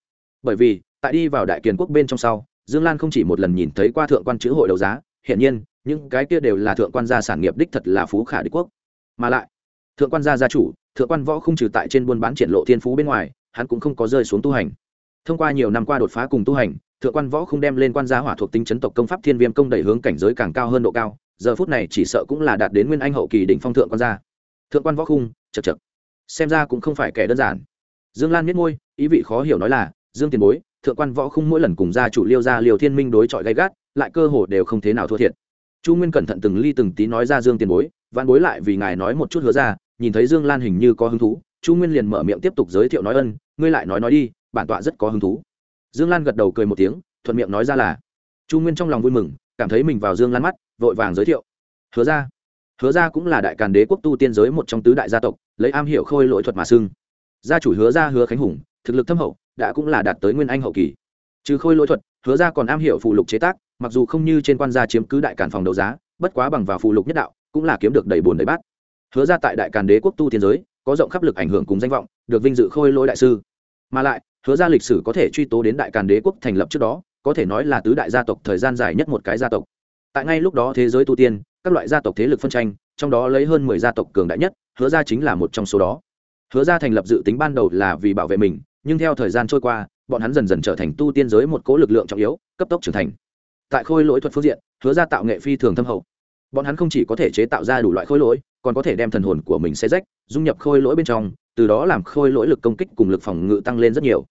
Bởi vì, tại đi vào đại kiền quốc bên trong sau, dương lan không chỉ một lần nhìn thấy qua thượng quan chữ hội đấu giá, hiển nhiên, những cái kia đều là thượng quan gia sản nghiệp đích thật là phú khả đế quốc. Mà lại, thượng quan gia gia chủ, thượng quan võ không trừ tại trên buôn bán triển lộ thiên phú bên ngoài, hắn cũng không có rơi xuống tu hành. Thông qua nhiều năm qua đột phá cùng tu hành thượng quan võ không đem lên quan gia hỏa thuộc tính chấn tộc công pháp thiên viêm công đẩy hướng cảnh giới càng cao hơn độ cao, giờ phút này chỉ sợ cũng là đạt đến nguyên anh hậu kỳ đỉnh phong thượng quan gia. Thượng quan võ khung chật chật xem ra cũng không phải kẻ đơn giản. Dương lan miết ngôi ý vị khó hiểu nói là, dương tiền bối, thượng quan võ khung mỗi lần cùng gia chủ liêu gia liều thiên minh đối chọi gay gắt, lại cơ hồ đều không thế nào thua thiệt. Chu nguyên cẩn thận từng ly từng tí nói ra dương tiền bối văn bối lại vì ngài nói một chút hứa ra, nhìn thấy dương lan hình như có hứng thú, chu nguyên liền mở miệng tiếp tục giới thiệu nói ân, ngươi lại nói nói đi, bản tọa rất có hứng thú dương lan gật đầu cười một tiếng, thuận miệng nói ra là, chu nguyên trong lòng vui mừng, cảm thấy mình vào dương lan mắt, vội vàng giới thiệu. Hứa ra hứa ra cũng là đại càn đế quốc tu tiên giới một trong tứ đại gia tộc, lấy am hiểu khôi lỗi thuật mà xưng. Gia chủ hứa ra hứa khánh hùng, thực lực thâm hậu, đã cũng là đạt tới nguyên anh hậu kỳ. Trừ khôi lỗi thuật, hứa ra còn am hiểu phụ lục chế tác, mặc dù không như trên quan gia chiếm cứ đại càn phòng đấu giá, bất quá bằng vào phụ lục nhất đạo, cũng là kiếm được đầy bồn đầy bát. Hứa ra tại đại càn đế quốc tu tiên giới, có rộng khắp lực ảnh hưởng cùng danh vọng, được vinh dự khôi lỗi đại sư. Mà lại hứa ra lịch sử có thể truy tố đến đại càn đế quốc thành lập trước đó, có thể nói là tứ đại gia tộc thời gian dài nhất một cái gia tộc. Tại ngay lúc đó thế giới tu tiên, các loại gia tộc thế lực phân tranh, trong đó lấy hơn mười gia tộc cường đại nhất, hứa ra chính là một trong số đó. Hứa ra thành lập dự tính ban đầu là vì bảo vệ mình, nhưng theo thời gian trôi qua, bọn hắn dần dần trở thành tu tiên giới một cố lực lượng trọng yếu, cấp tốc trưởng thành. Tại khôi lỗi thuật phương diện, hứa ra tạo nghệ phi thường thâm hậu. Bọn hắn không chỉ có thể chế tạo ra đủ loại khôi lỗi, còn có thể đem thần hồn của mình xe rách, dung nhập khôi lỗi bên trong, từ đó làm khôi lỗi lực công kích cùng lực phòng ngự tăng lên rất nhiều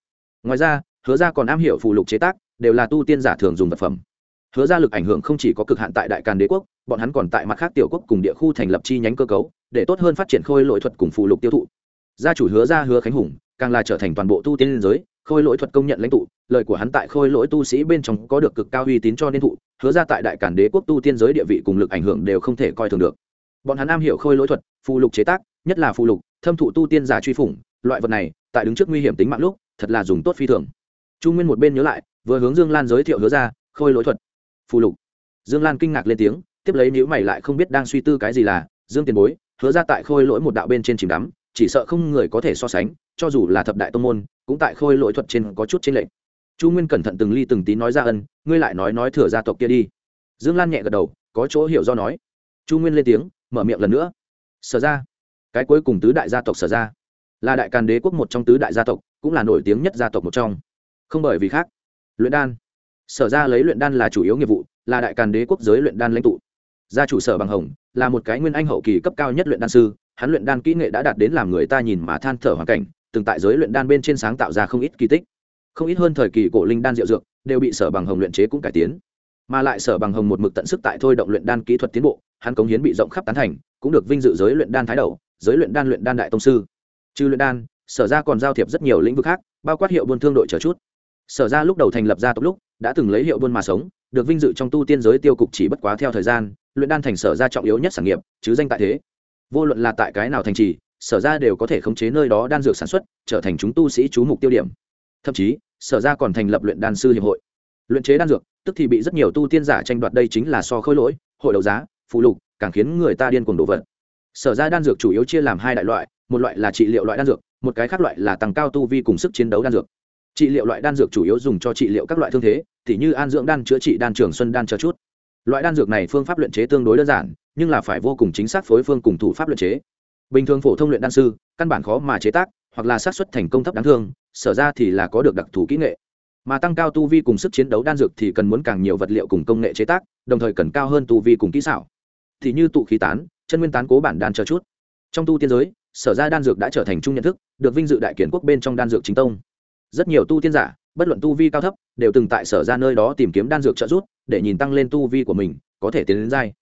ngoài ra, hứa ra còn am hiểu phụ lục chế tác, đều là tu tiên giả thường dùng vật phẩm. Hứa ra lực ảnh hưởng không chỉ có cực hạn tại đại càn đế quốc, bọn hắn còn tại mặt khác tiểu quốc cùng địa khu thành lập chi nhánh cơ cấu, để tốt hơn phát triển khôi lỗi thuật cùng phụ lục tiêu thụ. Gia chủ hứa ra hứa khánh hùng, càng là trở thành toàn bộ tu tiên liên giới, khôi lỗi thuật công nhận lãnh tụ, lời của hắn tại khôi lỗi tu sĩ bên trong có được cực cao uy tín cho nên thụ, hứa ra tại đại cản đế quốc tu tiên giới địa vị cùng lực ảnh hưởng đều không thể coi thường được. Bọn hắn am hiểu khôi lỗi thuật phụ lục chế tác, nhất là phụ lục, thâm thụ tu tiên giả truy phủng, loại vật này, tại đứng trước nguy hiểm tính mạng lúc thật là dùng tốt phi thường. Chu nguyên một bên nhớ lại, vừa hướng dương lan giới thiệu hứa ra, khôi lỗi thuật. Phù lục. Dương lan kinh ngạc lên tiếng, tiếp lấy nếu mày lại không biết đang suy tư cái gì là, dương tiền bối, hứa ra tại khôi lỗi một đạo bên trên chìm đắm, chỉ sợ không người có thể so sánh, cho dù là thập đại tông môn, cũng tại khôi lỗi thuật trên có chút trên lệnh chu nguyên cẩn thận từng ly từng tí nói ra ân, ngươi lại nói nói thừa gia tộc kia đi. Dương lan nhẹ gật đầu, có chỗ hiểu do nói. Chu nguyên lên tiếng, mở miệng lần nữa. Sở ra cái cuối cùng tứ đại gia tộc sở ra là đại càn đế quốc một trong tứ đại gia tộc, cũng là nổi tiếng nhất gia tộc một trong. Không bởi vì khác, luyện đan. Sở ra lấy luyện đan là chủ yếu nghiệp vụ, là đại càn đế quốc giới luyện đan lãnh tụ. Gia chủ sở bằng hồng là một cái nguyên anh hậu kỳ cấp cao nhất luyện đan sư, hắn luyện đan kỹ nghệ đã đạt đến làm người ta nhìn mà than thở hoàn cảnh, từng tại giới luyện đan bên trên sáng tạo ra không ít kỳ tích. Không ít hơn thời kỳ cổ linh đan diệu dược, đều bị sở bằng hồng luyện chế cũng cải tiến. Mà lại sở bằng hồng một mực tận sức tại thôi động luyện đan kỹ thuật tiến bộ, hắn cống hiến bị rộng khắp tán thành, cũng được vinh dự giới luyện đan thái đầu, giới luyện đan luyện đan đại tông sư trừ luyện đan, sở ra còn giao thiệp rất nhiều lĩnh vực khác, bao quát hiệu buôn thương đội chờ chút. Sở ra lúc đầu thành lập gia tộc lúc, đã từng lấy hiệu buôn mà sống, được vinh dự trong tu tiên giới tiêu cục chỉ bất quá theo thời gian, luyện đan thành sở ra trọng yếu nhất sản nghiệp, chứ danh tại thế. Vô luận là tại cái nào thành trì, sở ra đều có thể khống chế nơi đó đan dược sản xuất, trở thành chúng tu sĩ chú mục tiêu điểm. Thậm chí, sở ra còn thành lập luyện đan sư hiệp hội. Luyện chế đan dược, tức thì bị rất nhiều tu tiên giả tranh đoạt đây chính là so khôi lỗi, hội đấu giá, phụ lục, càng khiến người ta điên cuồng đổ vật sở ra đan dược chủ yếu chia làm hai đại loại một loại là trị liệu loại đan dược, một cái khác loại là tăng cao tu vi cùng sức chiến đấu đan dược. Trị liệu loại đan dược chủ yếu dùng cho trị liệu các loại thương thế t như an dưỡng đan chữa trị đan trường xuân đan cho chút. Loại đan dược này phương pháp luyện chế tương đối đơn giản, nhưng là phải vô cùng chính xác phối phương cùng thủ pháp luyện chế. Bình thường phổ thông luyện đan sư, căn bản khó mà chế tác, hoặc là xác suất thành công thấp đáng thương, sở ra thì là có được đặc thù kỹ nghệ. Mà tăng cao tu vi cùng sức chiến đấu đan dược thì cần muốn càng nhiều vật liệu cùng công nghệ chế tác, đồng thời cần cao hơn tu vi cùng kỹ xảo. Thì như tụ khí tán, chân nguyên tán cố bản đan chờ chút. Trong tu tiên giới sở ra đan dược đã trở thành chung nhận thức, được vinh dự đại kiến quốc bên trong đan dược chính tông. Rất nhiều tu tiên giả, bất luận tu vi cao thấp, đều từng tại sở ra nơi đó tìm kiếm đan dược trợ giúp, để nhìn tăng lên tu vi của mình, có thể tiến đến dai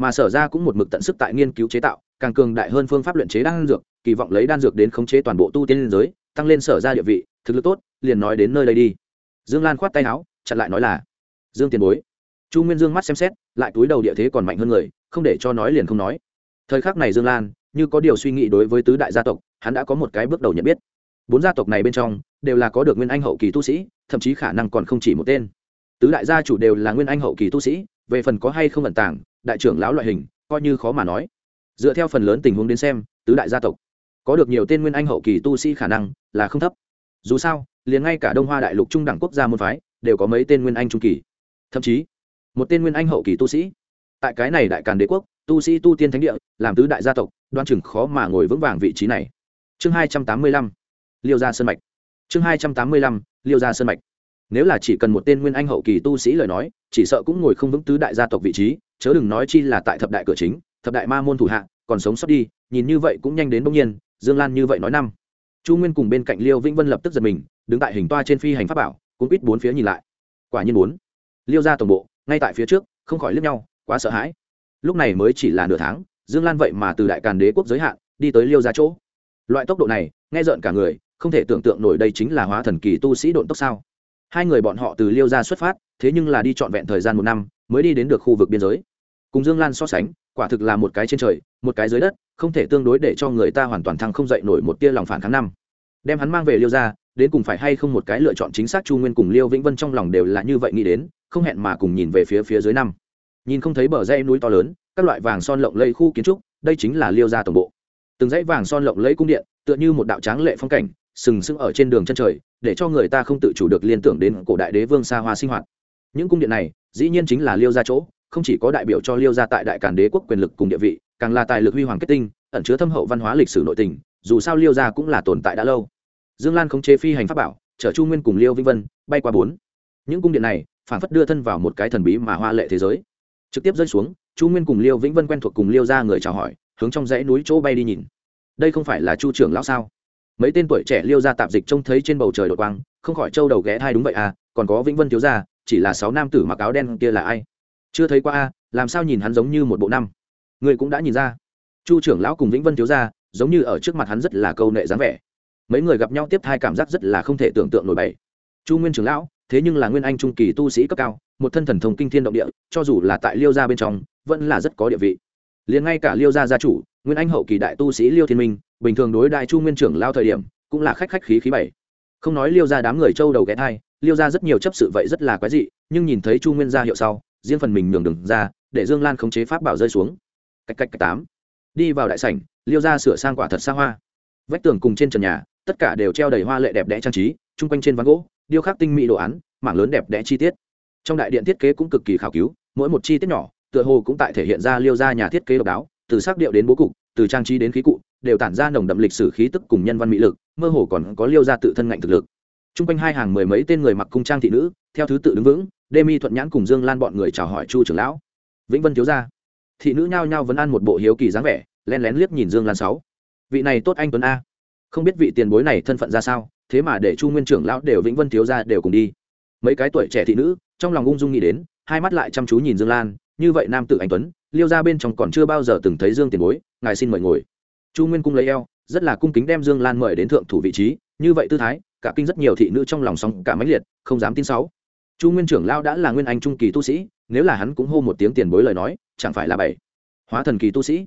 mà sở ra cũng một mực tận sức tại nghiên cứu chế tạo, càng cường đại hơn phương pháp luyện chế đan dược, kỳ vọng lấy đan dược đến khống chế toàn bộ tu tiên liên giới, tăng lên sở ra địa vị, thực lực tốt, liền nói đến nơi đây đi. Dương lan khoát tay áo, chặn lại nói là, dương tiền bối. Chu nguyên dương mắt xem xét, lại túi đầu địa thế còn mạnh hơn người, không để cho nói liền không nói. Thời khắc này dương lan như có điều suy nghĩ đối với tứ đại gia tộc, hắn đã có một cái bước đầu nhận biết. Bốn gia tộc này bên trong, đều là có được nguyên anh hậu kỳ tu sĩ, thậm chí khả năng còn không chỉ một tên. Tứ đại gia chủ đều là nguyên anh hậu kỳ tu sĩ, về phần có hay không ẩn tàng, đại trưởng lão loại hình, coi như khó mà nói. Dựa theo phần lớn tình huống đến xem, tứ đại gia tộc, có được nhiều tên nguyên anh hậu kỳ tu sĩ khả năng là không thấp. Dù sao, liền ngay cả đông hoa đại lục trung đẳng quốc gia môn phái, đều có mấy tên nguyên anh trung kỳ. Thậm chí, một tên nguyên anh hậu kỳ tu sĩ, tại cái này đại càn đế quốc, tu sĩ tu tiên thánh địa, làm tứ đại gia tộc đoan chừng khó mà ngồi vững vàng vị trí này. Chương hai trăm tám mươi lăm, liêu gia sơn mạch. Chương hai trăm tám mươi lăm, liêu gia sơn mạch. Nếu là chỉ cần một tên nguyên anh hậu kỳ tu sĩ lời nói, chỉ sợ cũng ngồi không vững tứ đại gia tộc vị trí, chớ đừng nói chi là tại thập đại cửa chính, thập đại ma môn thủ hạ, còn sống sót đi, nhìn như vậy cũng nhanh đến bỗng nhiên, dương lan như vậy nói năm. Chu nguyên cùng bên cạnh liêu vĩnh vân lập tức giật mình, đứng tại hình toa trên phi hành pháp bảo cũng ít bốn phía nhìn lại. Quả nhiên bốn. Liêu ra tổng bộ, ngay tại phía trước, không khỏi liếc nhau, quá sợ hãi. Lúc này mới chỉ là nửa tháng dương lan vậy mà từ đại càn đế quốc giới hạn, đi tới liêu ra chỗ. Loại tốc độ này, nghe rợn cả người, không thể tưởng tượng nổi đây chính là hóa thần kỳ tu sĩ độn tốc sao. Hai người bọn họ từ liêu ra xuất phát, thế nhưng là đi trọn vẹn thời gian một năm, mới đi đến được khu vực biên giới. Cùng dương lan so sánh, quả thực là một cái trên trời, một cái dưới đất, không thể tương đối để cho người ta hoàn toàn thăng không dậy nổi một tia lòng phản kháng năm. Đem hắn mang về liêu ra đến cùng phải hay không một cái lựa chọn chính xác chu nguyên cùng liêu vĩnh vân trong lòng đều là như vậy nghĩ đến, không hẹn mà cùng nhìn về phía phía dưới năm. Nhìn không thấy bờ dây núi to lớn các loại vàng son lộng lẫy khu kiến trúc, đây chính là liêu gia tổng bộ. Từng dãy vàng son lộng lẫy cung điện, tựa như một đạo tráng lệ phong cảnh, sừng sững ở trên đường chân trời, để cho người ta không tự chủ được liên tưởng đến cổ đại đế vương xa hoa sinh hoạt. Những cung điện này, dĩ nhiên chính là liêu gia chỗ, không chỉ có đại biểu cho liêu gia tại đại cản đế quốc quyền lực cùng địa vị, càng là tài lực huy hoàng kết tinh, ẩn chứa thâm hậu văn hóa lịch sử nội tình, dù sao liêu gia cũng là tồn tại đã lâu. Dương lan không chế phi hành pháp bảo, chở chu nguyên cùng liêu vĩnh vân, bay qua bốn. Những cung điện này phản phất đưa thân vào một cái thần bí mà hoa lệ thế giới. Trực tiếp rơi xuống chu nguyên cùng liêu vĩnh vân quen thuộc cùng liêu ra người chào hỏi, hướng trong dãy núi chỗ bay đi nhìn. Đây không phải là chu trưởng lão sao? Mấy tên tuổi trẻ liêu ra tạp dịch trông thấy trên bầu trời đội quang, không khỏi trâu đầu ghé thai đúng vậy à còn có vĩnh vân thiếu gia, chỉ là sáu nam tử mặc áo đen kia là ai? Chưa thấy qua a làm sao nhìn hắn giống như một bộ năm? Người cũng đã nhìn ra. Chu trưởng lão cùng vĩnh vân thiếu gia, giống như ở trước mặt hắn rất là câu nệ dáng vẻ. Mấy người gặp nhau tiếp hai cảm giác rất là không thể tưởng tượng nổi bày chu nguyên trưởng lão, thế nhưng là nguyên anh trung kỳ tu sĩ cấp cao, một thân thần thông kinh thiên động địa, cho dù là tại liêu gia bên trong vẫn là rất có địa vị. Liền ngay cả liêu gia gia chủ, nguyên anh hậu kỳ đại tu sĩ liêu thiên minh, bình thường đối đại chu nguyên trưởng lao thời điểm, cũng là khách khách khí khí bảy không nói liêu gia đám người châu đầu ghé thai, liêu gia rất nhiều chấp sự vậy rất là quái dị, nhưng nhìn thấy chu nguyên gia hiệu sau, riêng phần mình nhường đường ra, để dương lan khống chế pháp bảo rơi xuống. Cách cách cách tám. Đi vào đại sảnh, liêu gia sửa sang quả thật xa hoa. Vách tường cùng trên trần nhà, tất cả đều treo đầy hoa lệ đẹp đẽ trang trí, chung quanh trên ván gỗ, điêu khắc tinh mỹ đồ án, mảng lớn đẹp đẽ chi tiết. Trong đại điện thiết kế cũng cực kỳ khảo cứu, mỗi một chi tiết nhỏ tựa hồ cũng tại thể hiện ra liêu ra nhà thiết kế độc đáo, từ sắc điệu đến bố cục, từ trang trí đến khí cụ, đều tản ra nồng đậm lịch sử khí tức cùng nhân văn mỹ lực, mơ hồ còn có liêu ra tự thân ngạnh thực lực. T r u n g quanh hai hàng mười mấy tên người mặc cung trang thị nữ, theo thứ tự đứng vững, đê mi thuận nhãn cùng dương lan bọn người chào hỏi chu trưởng lão. Vĩnh vân thiếu gia. Thị nữ nhao nhao vấn ăn một bộ hiếu kỳ dáng vẻ len lén liếc nhìn dương lan sáu. Vị này tốt anh tuấn a. Không biết vị tiền bối này thân phận ra sao, thế mà để chu nguyên trưởng lão đều vĩnh vân thiếu gia đều cùng đi. Mấy cái tuổi trẻ thị nữ, trong lòng ung dung nghĩ đến, hai mắt lại chăm chú nhìn dương lan như vậy nam tử anh tuấn, liêu ra bên trong còn chưa bao giờ từng thấy dương tiền bối, ngài xin mời ngồi. Chu nguyên cung lấy eo, rất là cung kính đem dương lan mời đến thượng thủ vị trí, như vậy tư thái, cả kinh rất nhiều thị nữ trong lòng sóng, cả máy liệt, không dám tin sáu. Chu nguyên trưởng lao đã là nguyên anh trung kỳ tu sĩ, nếu là hắn cũng hô một tiếng tiền bối lời nói, chẳng phải là bảy. Hóa thần kỳ tu sĩ.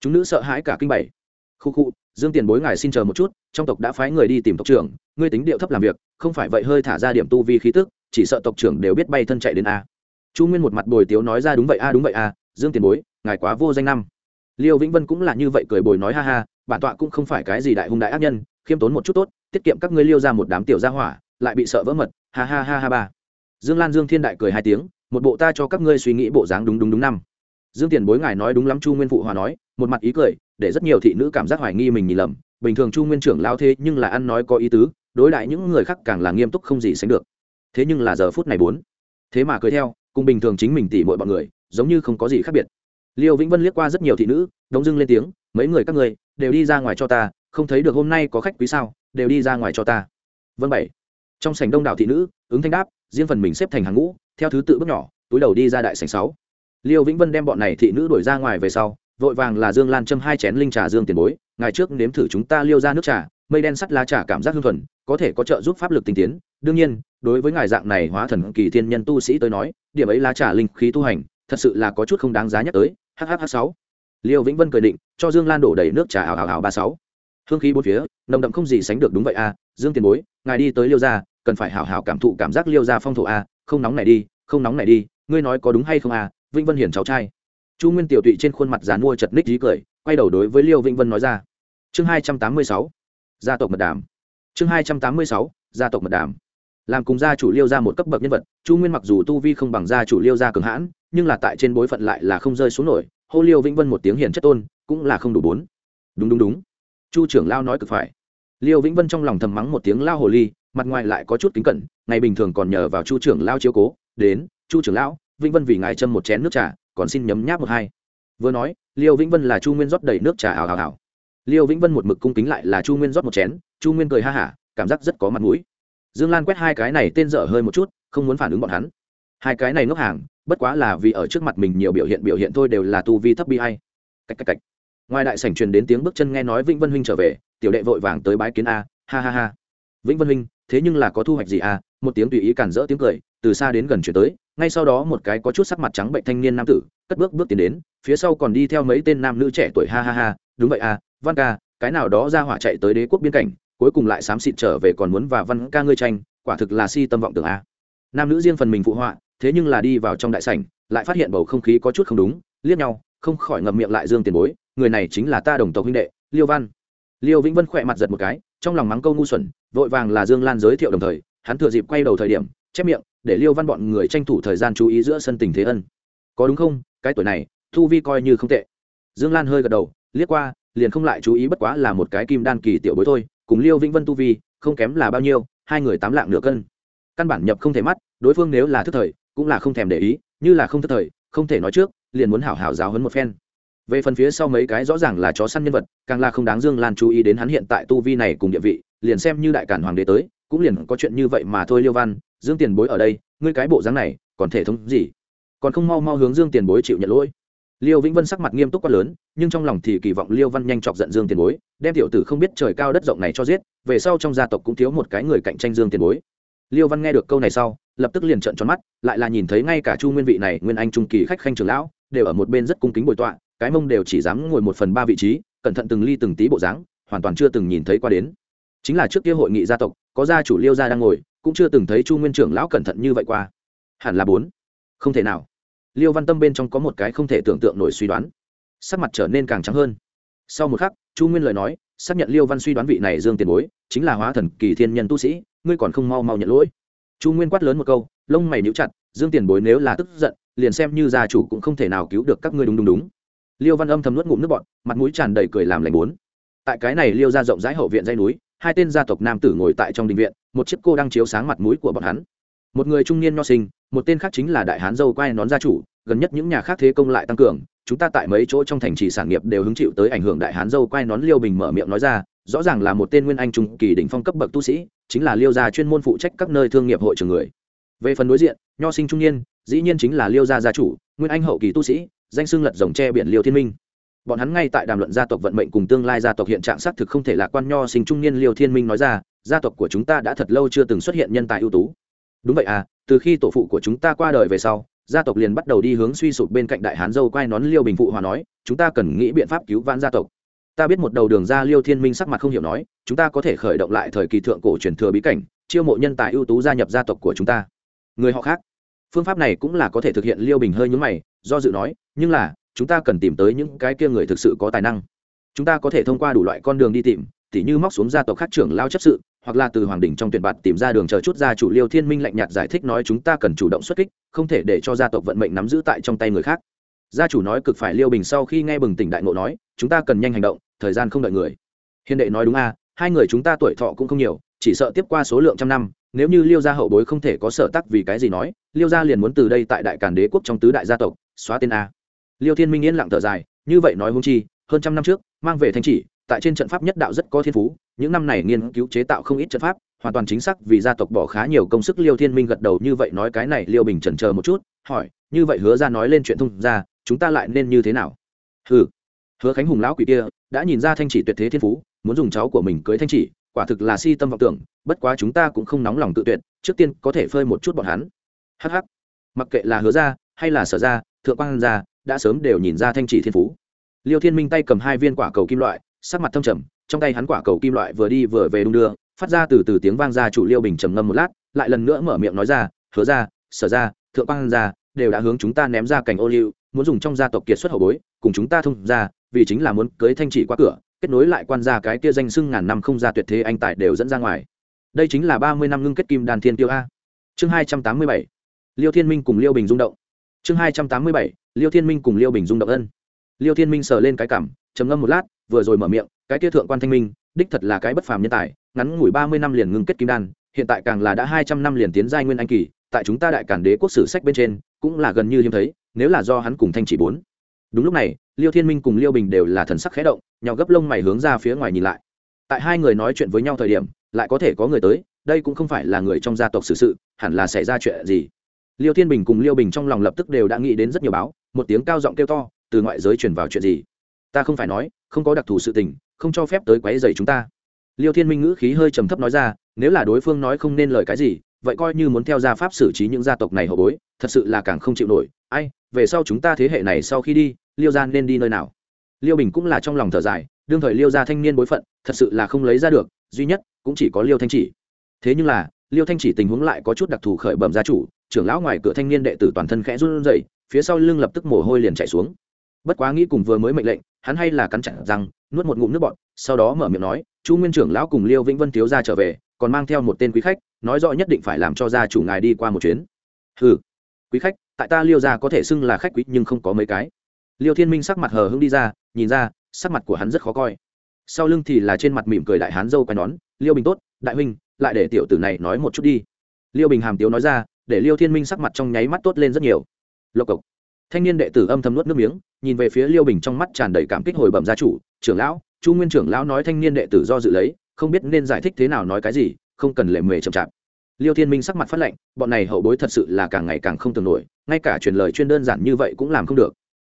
Chúng nữ sợ hãi cả kinh bảy. Khu khu, dương tiền bối ngài xin chờ một chút, trong tộc đã phái người đi tìm tộc trưởng, ngươi tính điệu thấp làm việc, không phải vậy hơi thả ra điểm tu vi khí tức, chỉ sợ tộc trưởng đều biết bay thân chạy đến a chu nguyên một mặt bồi tiếu nói ra đúng vậy a, đúng vậy a, dương tiền bối, ngài quá vô danh năm. Liêu vĩnh vân cũng là như vậy cười bồi nói ha ha, bản tọa cũng không phải cái gì đại hung đại ác nhân, khiêm tốn một chút tốt, tiết kiệm các ngươi liêu ra một đám tiểu gia hỏa, lại bị sợ vỡ mật, ha ha ha ha ba. Dương lan dương thiên đại cười hai tiếng, một bộ ta cho các ngươi suy nghĩ bộ dáng đúng đúng đúng năm. Dương tiền bối ngài nói đúng lắm, chu nguyên phụ hòa nói, một mặt ý cười, để rất nhiều thị nữ cảm giác hoài nghi mình nhìn lầm, bình thường chu nguyên trưởng lao thế nhưng là ăn nói có ý tứ, đối đại những người khác càng là nghiêm túc không gì sánh được. Thế nhưng là giờ phút này bốn. Thế mà cười theo cùng bình thường chính mình tỉ mọi bọn người, giống như không có gì khác biệt. Liêu vĩnh vân liếc qua rất nhiều thị nữ, đống dưng lên tiếng, mấy người các người đều đi ra ngoài cho ta, không thấy được hôm nay có khách quý sao, đều đi ra ngoài cho ta. Vân bảy. Trong sảnh đông đảo thị nữ, ứng thanh đáp, riêng phần mình xếp thành hàng ngũ, theo thứ tự bước nhỏ, túi đầu đi ra đại sảnh sáu. Liêu vĩnh vân đem bọn này thị nữ đuổi ra ngoài về sau, vội vàng là dương lan châm hai chén linh trà dương tiền bối ngày trước nếm thử chúng ta liêu ra nước trà mây đen sắt lá trà cảm giác hương thuần, có thể có trợ giúp pháp lực tinh tiến. Đương nhiên, đối với ngài dạng này hóa thần kỳ thiên nhân tu sĩ tới nói, điểm ấy lá trà linh khí tu hành, thật sự là có chút không đáng giá nhắc tới. Hhh sáu. Liêu vĩnh vân cười định, cho dương lan đổ đầy nước trà ảo ảo ảo ba sáu. Hương khí bốn phía, nồng đậm không gì sánh được đúng vậy a dương tiền bối, ngài đi tới liêu gia, cần phải hảo hảo cảm thụ cảm giác liêu gia phong thổ a không nóng này đi, không nóng này đi, ngươi nói có đúng hay không a vĩnh vân hiển cháu trai. Chu nguyên tiểu tụy trên khuôn mặt dàn mua chật ních dí cười, quay đầu đối với liêu vĩnh vân nói ra. Chương hai trăm tám mươi sáu gia tộc mật đàm. Chương hai trăm tám mươi sáu, gia tộc mật đàm. Làm cùng gia chủ liêu ra một cấp bậc nhân vật, chu nguyên mặc dù tu vi không bằng gia chủ liêu gia cường hãn, nhưng là tại trên bối phận lại là không rơi xuống nổi, hô liêu vĩnh vân một tiếng hiền chất tôn, cũng là không đủ bốn. Đúng đúng đúng. Chu trưởng lao nói cực phải. Liêu vĩnh vân trong lòng thầm mắng một tiếng lao hồ ly, mặt ngoài lại có chút kính cẩn, ngày bình thường còn nhờ vào chu trưởng lao chiếu cố, đến, chu trưởng lão, vĩnh vân vì ngài châm một chén nước trà, còn xin nhấm nháp một hai. Vừa nói, liêu vĩnh vân là chu nguyên rót đầy nước trà ảo ảo ảo liêu vĩnh vân một mực cung kính lại là chu nguyên rót một chén, chu nguyên cười ha hả, cảm giác rất có mặt mũi. Dương lan quét hai cái này tên dở hơi một chút, không muốn phản ứng bọn hắn. Hai cái này ngốc hàng, bất quá là vì ở trước mặt mình nhiều biểu hiện biểu hiện thôi đều là tu vi thấp bi hay cách cách cách. Ngoài đại sảnh truyền đến tiếng bước chân nghe nói vĩnh vân huynh trở về, tiểu đệ vội vàng tới bái kiến a, ha ha ha. Vĩnh vân huynh, thế nhưng là có thu hoạch gì a? Một tiếng tùy ý cản rỡ tiếng cười, từ xa đến gần chuyển tới, ngay sau đó một cái có chút sắc mặt trắng bệnh thanh niên nam tử, cất bước bước tiến đến, phía sau còn đi theo mấy tên nam nữ trẻ tuổi, ha ha ha, đúng vậy a văn ca, cái nào đó ra hỏa chạy tới đế quốc biên cảnh, cuối cùng lại xám xịt trở về còn muốn và văn ca ngươi tranh, quả thực là si tâm vọng tưởng a. Nam nữ riêng phần mình phụ họa, thế nhưng là đi vào trong đại sảnh, lại phát hiện bầu không khí có chút không đúng, liếc nhau, không khỏi ngậm miệng lại dương tiền bối, người này chính là ta đồng tộc huynh đệ, liêu văn. Liêu vĩnh vân khỏe mặt giật một cái, trong lòng mắng câu ngu xuẩn, vội vàng là dương lan giới thiệu đồng thời, hắn thừa dịp quay đầu thời điểm, chép miệng, để liêu văn bọn người tranh thủ thời gian chú ý giữa sân tình thế ân. Có đúng không? Cái tuổi này, thu vi coi như không tệ. Dương lan hơi gật đầu, liếc qua liền không lại chú ý bất quá là một cái kim đan kỳ tiểu bối thôi, cùng liêu vĩnh vân tu vi, không kém là bao nhiêu, hai người tám lạng nửa cân. Căn bản nhập không thể mắt, đối phương nếu là thức thời, cũng là không thèm để ý, như là không thức thời, không thể nói trước, liền muốn hảo hảo giáo hấn một phen. Về phần phía sau mấy cái rõ ràng là chó săn nhân vật, càng là không đáng dương lan chú ý đến hắn hiện tại tu vi này cùng địa vị, liền xem như đại cản hoàng đế tới, cũng liền có chuyện như vậy mà thôi liêu văn, dương tiền bối ở đây, ngươi cái bộ dáng này, còn thể thống gì? Còn không mau mau hướng dương tiền bối chịu nhận lỗi liêu vĩnh vân sắc mặt nghiêm túc quá lớn, nhưng trong lòng thì kỳ vọng liêu văn nhanh chọc giận dương tiền bối, đem tiểu tử không biết trời cao đất rộng này cho giết, về sau trong gia tộc cũng thiếu một cái người cạnh tranh dương tiền bối. Liêu văn nghe được câu này sau, lập tức liền trợn tròn mắt, lại là nhìn thấy ngay cả chu nguyên vị này, nguyên anh trung kỳ khách khanh trường lão, đều ở một bên rất cung kính bồi tọa, cái mông đều chỉ dám ngồi một phần ba vị trí, cẩn thận từng ly từng tí bộ dáng, hoàn toàn chưa từng nhìn thấy qua đến. Chính là trước kia hội nghị gia tộc, có gia chủ liêu gia đang ngồi, cũng chưa từng thấy chu nguyên trưởng lão cẩn thận như vậy qua. Hẳn là bốn. Không thể nào liêu văn tâm bên trong có một cái không thể tưởng tượng nổi suy đoán. Sắc mặt trở nên càng trắng hơn. Sau một khắc, chu nguyên lời nói, xác nhận liêu văn suy đoán vị này dương tiền bối, chính là hóa thần kỳ thiên nhân tu sĩ, ngươi còn không mau mau nhận lỗi. Chu nguyên quát lớn một câu, lông mày níu chặt, dương tiền bối nếu là tức giận, liền xem như gia chủ cũng không thể nào cứu được các ngươi đúng đúng đúng. Liêu văn âm thầm nuốt ngụm nước bọn mặt mũi tràn đầy cười làm lành bốn. Tại cái này liêu ra rộng rãi hậu viện dây núi, hai tên gia tộc nam tử ngồi tại trong đình viện, một chiếc cô đang chiếu sáng mặt mũi của bọn hắn. Một người trung niên nho sinh một tên khác chính là đại hán dâu quai nón gia chủ, gần nhất những nhà khác thế công lại tăng cường, chúng ta tại mấy chỗ trong thành trì sản nghiệp đều hứng chịu tới ảnh hưởng đại hán dâu quai nón liêu bình mở miệng nói ra, rõ ràng là một tên nguyên anh trung kỳ đỉnh phong cấp bậc tu sĩ, chính là liêu gia chuyên môn phụ trách các nơi thương nghiệp hội trường người. Về phần đối diện, nho sinh trung niên, dĩ nhiên chính là liêu gia gia chủ, nguyên anh hậu kỳ tu sĩ, danh xưng lật dòng tre biển liêu thiên minh. Bọn hắn ngay tại đàm luận gia tộc vận mệnh cùng tương lai gia tộc hiện trạng xác thực không thể lạc quan, nho sinh trung niên liêu thiên minh nói ra, gia tộc của chúng ta đã thật lâu chưa từng xuất hiện nhân tài ưu tú. Đúng vậy à từ khi tổ phụ của chúng ta qua đời về sau, gia tộc liền bắt đầu đi hướng suy sụp bên cạnh đại hán dâu quai nón liêu bình phụ hòa nói, chúng ta cần nghĩ biện pháp cứu vãn gia tộc. Ta biết một đầu đường ra liêu thiên minh sắc mặt không hiểu nói, chúng ta có thể khởi động lại thời kỳ thượng cổ truyền thừa bí cảnh, chiêu mộ nhân tài ưu tú gia nhập gia tộc của chúng ta. Người họ khác. Phương pháp này cũng là có thể thực hiện liêu bình hơi nhúng mày, do dự nói, nhưng là, chúng ta cần tìm tới những cái kia người thực sự có tài năng. Chúng ta có thể thông qua đủ loại con đường đi tìm, tỉ như móc xuống gia tộc khác trưởng lao chấp sự hoặc là từ hoàng đỉnh trong tuyển bạt tìm ra đường chờ chút ra chủ liêu thiên minh lạnh nhạt giải thích nói chúng ta cần chủ động xuất kích, không thể để cho gia tộc vận mệnh nắm giữ tại trong tay người khác. Gia chủ nói cực phải liêu bình sau khi nghe bừng tỉnh đại ngộ nói, chúng ta cần nhanh hành động, thời gian không đợi người. Hiền đệ nói đúng a à, hai người chúng ta tuổi thọ cũng không nhiều, chỉ sợ tiếp qua số lượng trăm năm, nếu như liêu gia hậu bối không thể có sở tắc vì cái gì nói, liêu gia liền muốn từ đây tại đại càn đế quốc trong tứ đại gia tộc, xóa tên a. Liêu thiên minh yên lặng thở dài, như vậy nói hung chi, hơn trăm năm trước, mang về thanh chỉ, tại trên trận pháp nhất đạo rất có thiên phú những năm này nghiên cứu chế tạo không ít trận pháp, hoàn toàn chính xác vì gia tộc bỏ khá nhiều công sức liêu thiên minh gật đầu như vậy nói cái này liêu bình trần chờ một chút, hỏi, như vậy hứa ra nói lên chuyện thông ra, chúng ta lại nên như thế nào? Hừ. Hứa khánh hùng lão quỷ kia đã nhìn ra thanh chỉ tuyệt thế thiên phú, muốn dùng cháu của mình cưới thanh chỉ, quả thực là si tâm vọng tưởng, bất quá chúng ta cũng không nóng lòng tự tuyệt, trước tiên có thể phơi một chút bọn hắn. Hh mặc kệ là hứa ra hay là sở ra, thượng quan ra, đã sớm đều nhìn ra thanh chỉ thiên phú. Liêu thiên minh tay cầm hai viên quả cầu kim loại, sắc mặt thâm trầm trong tay hắn quả cầu kim loại vừa đi vừa về đung đưa, phát ra từ từ tiếng vang ra chủ liêu bình trầm ngâm một lát, lại lần nữa mở miệng nói ra, hứa ra sở ra thượng quan ra đều đã hướng chúng ta ném ra cành ô liu, muốn dùng trong gia tộc kiệt xuất hậu bối, cùng chúng ta thông ra vì chính là muốn cưới thanh chỉ qua cửa, kết nối lại quan gia cái kia danh sưng ngàn năm không ra tuyệt thế anh tài đều dẫn ra ngoài. Đây chính là ba mươi năm ngưng kết kim đàn thiên tiêu a. Chương hai trăm tám mươi bảy, liêu thiên minh cùng liêu bình rung động. Chương hai trăm tám mươi bảy, liêu thiên minh cùng liêu bình rung động ân. Liêu thiên minh sờ lên cái cảm, trầm ngâm một lát, vừa rồi mở miệng cái kia thượng quan thanh minh, đích thật là cái bất phàm nhân tài, ngắn ngủi ba mươi năm liền ngưng kết kim đan, hiện tại càng là đã hai trăm năm liền tiến giai nguyên anh kỳ, tại chúng ta đại cản đế quốc sử sách bên trên, cũng là gần như hiếm thấy, nếu là do hắn cùng thanh chỉ bốn. Đúng lúc này, liêu thiên minh cùng liêu bình đều là thần sắc khẽ động nhau gấp lông mày hướng ra phía ngoài nhìn lại. Tại hai người nói chuyện với nhau thời điểm, lại có thể có người tới, đây cũng không phải là người trong gia tộc xử sự, hẳn là xảy ra chuyện gì? Liêu thiên bình cùng liêu bình trong lòng lập tức đều đã nghĩ đến rất nhiều báo, một tiếng cao giọng kêu to, từ ngoại giới truyền vào chuyện gì? Ta không phải nói, không có đặc thù sự tình không cho phép tới quấy rầy chúng ta. Liêu thiên minh ngữ khí hơi trầm thấp nói ra, nếu là đối phương nói không nên lời cái gì, vậy coi như muốn theo gia pháp xử trí những gia tộc này hậu bối, thật sự là càng không chịu nổi. Ai, về sau chúng ta thế hệ này sau khi đi, liêu gia nên đi nơi nào? Liêu bình cũng là trong lòng thở dài, đương thời liêu gia thanh niên bối phận, thật sự là không lấy ra được, duy nhất cũng chỉ có liêu thanh chỉ. Thế nhưng là, liêu thanh chỉ tình huống lại có chút đặc thù khởi bẩm gia chủ, trưởng lão ngoài cửa thanh niên đệ tử toàn thân khẽ run rẩy, phía sau lưng lập tức mồ hôi liền chảy xuống. Bất quá nghĩ cùng vừa mới mệnh lệnh hắn hay là cắn chặt răng, nuốt một ngụm nước bọt, sau đó mở miệng nói, chu nguyên trưởng lão cùng liêu vĩnh vân thiếu gia trở về, còn mang theo một tên quý khách, nói rõ nhất định phải làm cho gia chủ ngài đi qua một chuyến. Ừ quý khách, tại ta liêu gia có thể xưng là khách quý nhưng không có mấy cái. Liêu thiên minh sắc mặt hờ hững đi ra, nhìn ra, sắc mặt của hắn rất khó coi. Sau lưng thì là trên mặt mỉm cười đại hán dâu quai nón, liêu bình tốt, đại huynh, lại để tiểu tử này nói một chút đi. Liêu bình hàm tiếu nói ra, để liêu thiên minh sắc mặt trong nháy mắt tốt lên rất nhiều. Lộc cộc thanh niên đệ tử âm thầm nuốt nước miếng, nhìn về phía liêu bình trong mắt tràn đầy cảm kích hồi bẩm gia chủ, trưởng lão, chu nguyên trưởng lão nói thanh niên đệ tử do dự lấy, không biết nên giải thích thế nào nói cái gì, không cần lệ mề chậm chạp. Liêu thiên minh sắc mặt phát lệnh bọn này hậu bối thật sự là càng ngày càng không tưởng nổi, ngay cả truyền lời chuyên đơn giản như vậy cũng làm không được.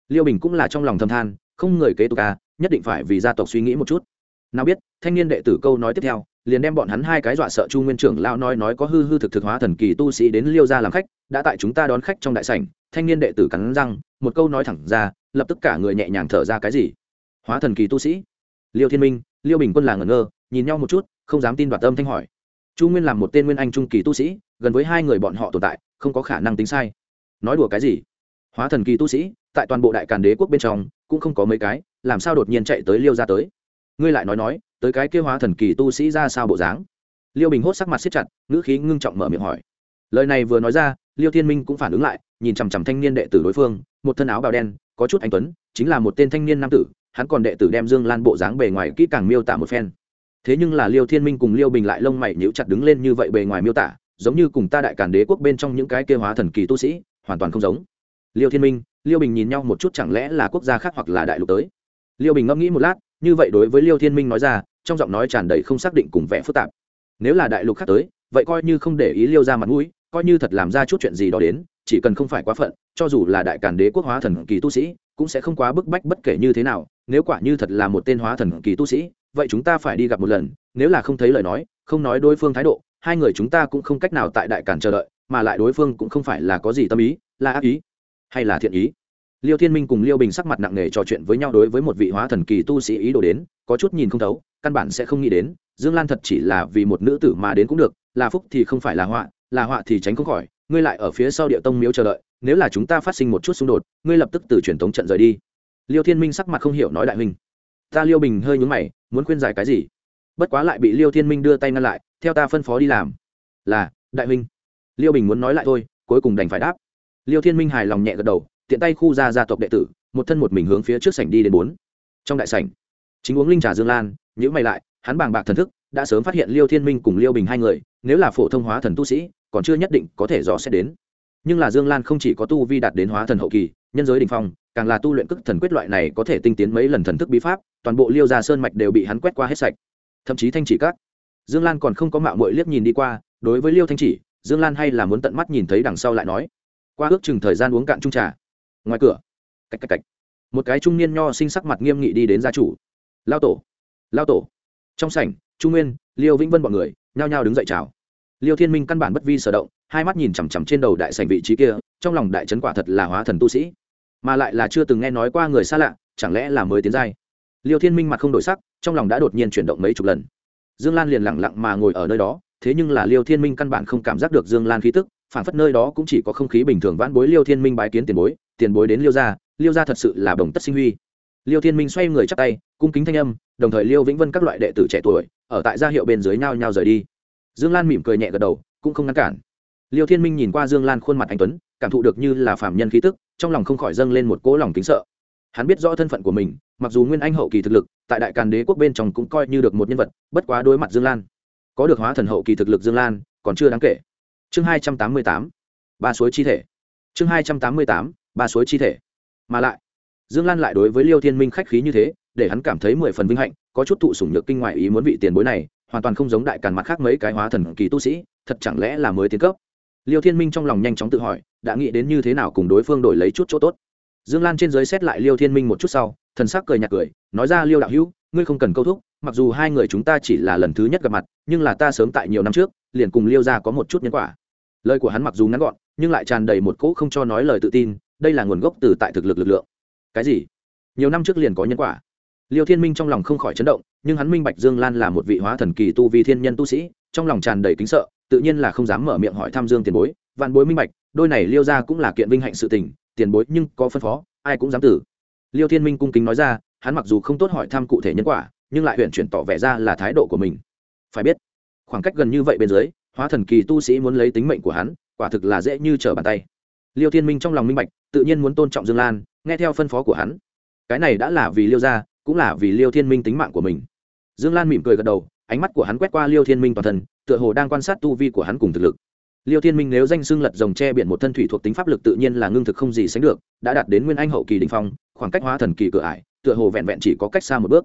Liêu bình cũng là trong lòng thâm than, không người kế tục ca nhất định phải vì gia tộc suy nghĩ một chút. Nào biết, thanh niên đệ tử câu nói tiếp theo, liền đem bọn hắn hai cái dọa sợ chu nguyên trưởng lão nói nói có hư hư thực thực hóa thần kỳ tu sĩ đến liêu gia làm khách đã tại chúng ta đón khách trong đại sảnh, thanh niên đệ tử cắn răng, một câu nói thẳng ra, lập tức cả người nhẹ nhàng thở ra cái gì. Hóa thần kỳ tu sĩ. Liêu thiên minh, liêu bình quân là ngẩn ngơ, nhìn nhau một chút, không dám tin đoạt âm thanh hỏi. Chu nguyên làm một tên nguyên anh trung kỳ tu sĩ, gần với hai người bọn họ tồn tại, không có khả năng tính sai. Nói đùa cái gì? Hóa thần kỳ tu sĩ, tại toàn bộ đại càn đế quốc bên trong, cũng không có mấy cái, làm sao đột nhiên chạy tới liêu ra tới? Ngươi lại nói nói, tới cái kêu hóa thần kỳ tu sĩ ra sao bộ dáng? Liêu bình hốt sắc mặt siết chặt, ngữ khí ngưng trọng mở miệng hỏi lời này vừa nói ra, liêu thiên minh cũng phản ứng lại, nhìn chằm chằm thanh niên đệ tử đối phương, một thân áo bào đen, có chút anh tuấn, chính là một tên thanh niên nam tử, hắn còn đệ tử đem dương lan bộ dáng bề ngoài kỹ càng miêu tả một phen. Thế nhưng là liêu thiên minh cùng liêu bình lại lông mày nhíu chặt đứng lên như vậy bề ngoài miêu tả, giống như cùng ta đại cản đế quốc bên trong những cái kêu hóa thần kỳ tu sĩ, hoàn toàn không giống. Liêu thiên minh, liêu bình nhìn nhau một chút chẳng lẽ là quốc gia khác hoặc là đại lục tới? Liêu bình ngẫm nghĩ một lát, như vậy đối với liêu thiên minh nói ra, trong giọng nói tràn đầy không xác định cùng vẻ phức tạp. Nếu là đại lục khác tới, vậy coi như không để ý liêu ra mặt mũi coi như thật làm ra chút chuyện gì đó đến, chỉ cần không phải quá phận, cho dù là đại cản đế quốc hóa thần kỳ tu sĩ, cũng sẽ không quá bức bách bất kể như thế nào, nếu quả như thật là một tên hóa thần kỳ tu sĩ, vậy chúng ta phải đi gặp một lần, nếu là không thấy lời nói, không nói đối phương thái độ, hai người chúng ta cũng không cách nào tại đại cản chờ đợi, mà lại đối phương cũng không phải là có gì tâm ý, là ác ý, hay là thiện ý. Liêu thiên minh cùng liêu bình sắc mặt nặng nề trò chuyện với nhau đối với một vị hóa thần kỳ tu sĩ ý đồ đến, có chút nhìn không thấu, căn bản sẽ không nghĩ đến, dương lan thật chỉ là vì một nữ tử mà đến cũng được, là phúc thì không phải là họa là họa thì tránh không khỏi, ngươi lại ở phía sau địa tông miếu chờ đợi, nếu là chúng ta phát sinh một chút xung đột, ngươi lập tức từ truyền thống trận rời đi. Liêu thiên minh sắc mặt không hiểu nói đại huynh. Ta liêu bình hơi nhúng mày, muốn khuyên giải cái gì? Bất quá lại bị liêu thiên minh đưa tay ngăn lại, theo ta phân phó đi làm. Là, đại huynh. Liêu bình muốn nói lại thôi, cuối cùng đành phải đáp. Liêu thiên minh hài lòng nhẹ gật đầu, tiện tay khu ra gia tộc đệ tử, một thân một mình hướng phía trước sảnh đi đến bốn. Trong đại sảnh, chính uống linh trà dương lan nhữ mày lại, hắn bàng bạc thần thức, đã sớm phát hiện liêu thiên minh cùng liêu bình hai người nếu là phổ thông hóa thần tu sĩ, còn chưa nhất định có thể dò xét đến. Nhưng là dương lan không chỉ có tu vi đạt đến hóa thần hậu kỳ, nhân giới đình phong, càng là tu luyện cức thần quyết loại này có thể tinh tiến mấy lần thần thức bí pháp, toàn bộ liêu gia sơn mạch đều bị hắn quét qua hết sạch. Thậm chí thanh chỉ các. Dương lan còn không có mạo mội liếc nhìn đi qua, đối với liêu thanh chỉ, dương lan hay là muốn tận mắt nhìn thấy đằng sau lại nói. Qua ước chừng thời gian uống cạn trung trà. Ngoài cửa. Cách cách cách. Một cái trung niên nho sinh sắc mặt nghiêm nghị đi đến gia chủ. Lao tổ. Lao tổ. Trong sảnh trung nguyên, liêu vĩnh vân b ọ n người nhao nhao đứng dậy chào. Liêu thiên minh căn bản bất vi sở động, hai mắt nhìn chằm chằm trên đầu đại sảnh vị trí kia, trong lòng đại trấn quả thật là hóa thần tu sĩ. Mà lại là chưa từng nghe nói qua người xa lạ, chẳng lẽ là mới tiến giai? Liêu thiên minh mặt không đổi sắc, trong lòng đã đột nhiên chuyển động mấy chục lần. Dương lan liền lẳng lặng mà ngồi ở nơi đó, thế nhưng là liêu thiên minh căn bản không cảm giác được dương lan khí tức, phản phất nơi đó cũng chỉ có không khí bình thường vãn bối liêu thiên minh bái kiến tiền bối tiền bối đến liêu gia liêu gia thật sự là đồng tất sinh huy. Liêu thiên minh xoay người chắp tay, cung kính thanh âm đồng thời liêu vĩnh vân các loại đệ tử trẻ tuổi ở tại gia hiệu bên dưới nhau nhau rời đi. Dương lan mỉm cười nhẹ gật đầu, cũng không ngăn cản. Liêu thiên minh nhìn qua dương lan khuôn mặt anh tuấn, cảm thụ được như là phạm nhân khí tức, trong lòng không khỏi dâng lên một cỗ lòng kính sợ. Hắn biết rõ thân phận của mình, mặc dù nguyên anh hậu kỳ thực lực, tại đại càn đế quốc bên trong cũng coi như được một nhân vật, bất quá đối mặt dương lan, có được hóa thần hậu kỳ thực lực dương lan, còn chưa đáng kể. Chương hai trăm tám mươi tám, ba suối chi thể. Chương hai trăm tám mươi tám, ba suối chi thể. Mà lại, dương lan lại đối với liêu thiên minh khách khí như thế để hắn cảm thấy mười phần vinh hạnh, có chút thụ sủng nhược kinh ngoại ý muốn vị tiền bối này, hoàn toàn không giống đại càn mặt khác mấy cái hóa thần kỳ tu sĩ, thật chẳng lẽ là mới tiến cấp? Liêu thiên minh trong lòng nhanh chóng tự hỏi, đã nghĩ đến như thế nào cùng đối phương đổi lấy chút chỗ tốt. Dương lan trên giới xét lại liêu thiên minh một chút sau, thần sắc cười nhạt cười, nói ra, liêu đạo hữu, ngươi không cần câu thúc, mặc dù hai người chúng ta chỉ là lần thứ nhất gặp mặt, nhưng là ta sớm tại nhiều năm trước, liền cùng liêu ra có một chút nhân quả. Lời của hắn mặc dù ngắn gọn, nhưng lại tràn đầy một cỗ không cho nói lời tự tin, đây là nguồn gốc từ tại thực lực lực lượng. Cái gì? Nhiều năm trước liền có nhân quả? Liêu thiên minh trong lòng không khỏi chấn động, nhưng hắn minh bạch dương lan là một vị hóa thần kỳ tu vi thiên nhân tu sĩ, trong lòng tràn đầy kính sợ, tự nhiên là không dám mở miệng hỏi thăm dương tiền bối. Vạn bối minh bạch, đôi này liêu ra cũng là kiện vinh hạnh sự tình, tiền bối nhưng có phân phó, ai cũng dám tử. Liêu thiên minh cung kính nói ra, hắn mặc dù không tốt hỏi thăm cụ thể nhân quả, nhưng lại huyện chuyển tỏ vẻ ra là thái độ của mình. Phải biết, khoảng cách gần như vậy bên dưới, hóa thần kỳ tu sĩ muốn lấy tính mệnh của hắn, quả thực là dễ như trở bàn tay. Liêu thiên minh trong lòng minh bạch, tự nhiên muốn tôn trọng dương lan, nghe theo phân phó của hắn. Cái này đã là vì liêu gia cũng là vì liêu thiên minh tính mạng của mình. Dương lan mỉm cười gật đầu, ánh mắt của hắn quét qua liêu thiên minh toàn thân, tựa hồ đang quan sát tu vi của hắn cùng thực lực. Liêu thiên minh nếu danh xưng lật dòng che biển một thân thủy thuộc tính pháp lực tự nhiên là ngưng thực không gì sánh được, đã đạt đến nguyên anh hậu kỳ đình phong, khoảng cách hóa thần kỳ cửa ải, tựa hồ vẹn vẹn chỉ có cách xa một bước.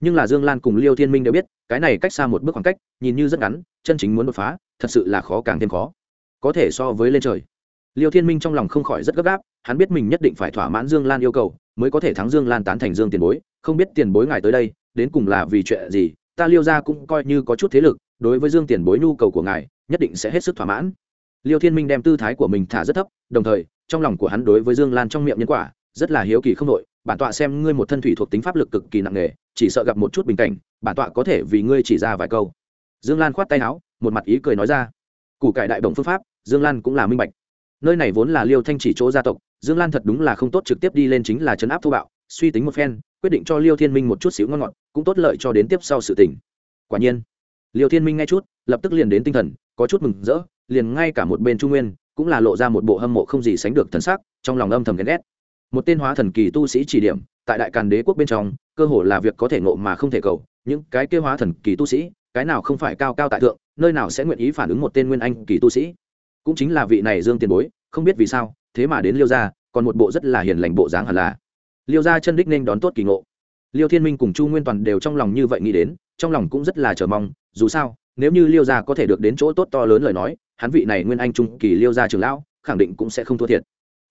Nhưng là dương lan cùng liêu thiên minh đều biết, cái này cách xa một bước khoảng cách, nhìn như rất ngắn, chân chính muốn đột phá, thật sự là khó càng thêm khó. Có thể so với lên trời. Liêu thiên minh trong lòng không khỏi rất gấp gáp hắn biết mình nhất định phải thỏa mãn dương lan yêu cầu, mới có thể thắng dương lan tán thành dương tiền bối, không biết tiền bối ngài tới đây, đến cùng là vì chuyện gì, ta liêu ra cũng coi như có chút thế lực, đối với dương tiền bối nhu cầu của ngài, nhất định sẽ hết sức thỏa mãn. Liêu thiên minh đem tư thái của mình thả rất thấp, đồng thời, trong lòng của hắn đối với dương lan trong miệng nhân quả, rất là hiếu kỳ không đội bản tọa xem ngươi một thân thủy thuộc tính pháp lực cực kỳ nặng nề, chỉ sợ gặp một chút bình cảnh, bản tọa có thể vì ngươi chỉ ra vài câu. Dương lan khoát tay áo, một mặt ý cười nói ra. Củ cải đại bổng phương pháp, dương lan cũng là minh bạch. Nơi này vốn là liêu thanh chỉ chỗ gia tộc dương lan thật đúng là không tốt trực tiếp đi lên chính là chấn áp thô bạo, suy tính một phen, quyết định cho liêu thiên minh một chút xíu ngon ngọt, cũng tốt lợi cho đến tiếp sau sự tình. Quả nhiên, liêu thiên minh ngay chút, lập tức liền đến tinh thần, có chút mừng rỡ, liền ngay cả một bên trung nguyên, cũng là lộ ra một bộ hâm mộ không gì sánh được thần sắc, trong lòng âm thầm ghen ghét. Một tên hóa thần kỳ tu sĩ chỉ điểm, tại đại càn đế quốc bên trong, cơ hồ là việc có thể ngộ mà không thể cầu, những cái kêu hóa thần kỳ tu sĩ, cái nào không phải cao cao tại thượng, nơi nào sẽ nguyện ý phản ứng một tên nguyên anh kỳ tu sĩ. Cũng chính là vị này dương tiền bối, không biết vì sao thế mà đến liêu gia, còn một bộ rất là hiền lành bộ dáng hẳn là. Liêu gia chân đích nên đón tốt kỳ ngộ. Liêu thiên minh cùng chu nguyên toàn đều trong lòng như vậy nghĩ đến, trong lòng cũng rất là chờ mong, dù sao, nếu như liêu gia có thể được đến chỗ tốt to lớn lời nói, hắn vị này nguyên anh trung kỳ liêu gia trường lão, khẳng định cũng sẽ không thua thiệt.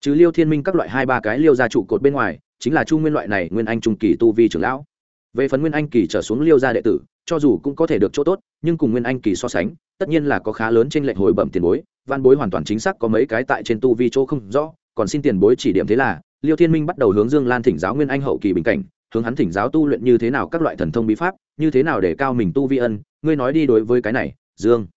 Chứ liêu thiên minh các loại hai ba cái liêu gia trụ cột bên ngoài, chính là chu nguyên loại này nguyên anh trung kỳ tu vi trưởng lão. Về phần nguyên anh kỳ trở xuống liêu gia đệ tử, cho dù cũng có thể được chỗ tốt, nhưng cùng nguyên anh kỳ so sánh, tất nhiên là có khá lớn trên lệnh hồi bẩm tiền bối văn bối hoàn toàn chính xác có mấy cái tại trên tu vi chỗ không rõ, còn xin tiền bối chỉ điểm thế là, liêu thiên minh bắt đầu hướng dương lan thỉnh giáo nguyên anh hậu kỳ bình cảnh, hướng hắn thỉnh giáo tu luyện như thế nào các loại thần thông bí pháp, như thế nào để cao mình tu vi ân. Ngươi nói đi đối với cái này, dương.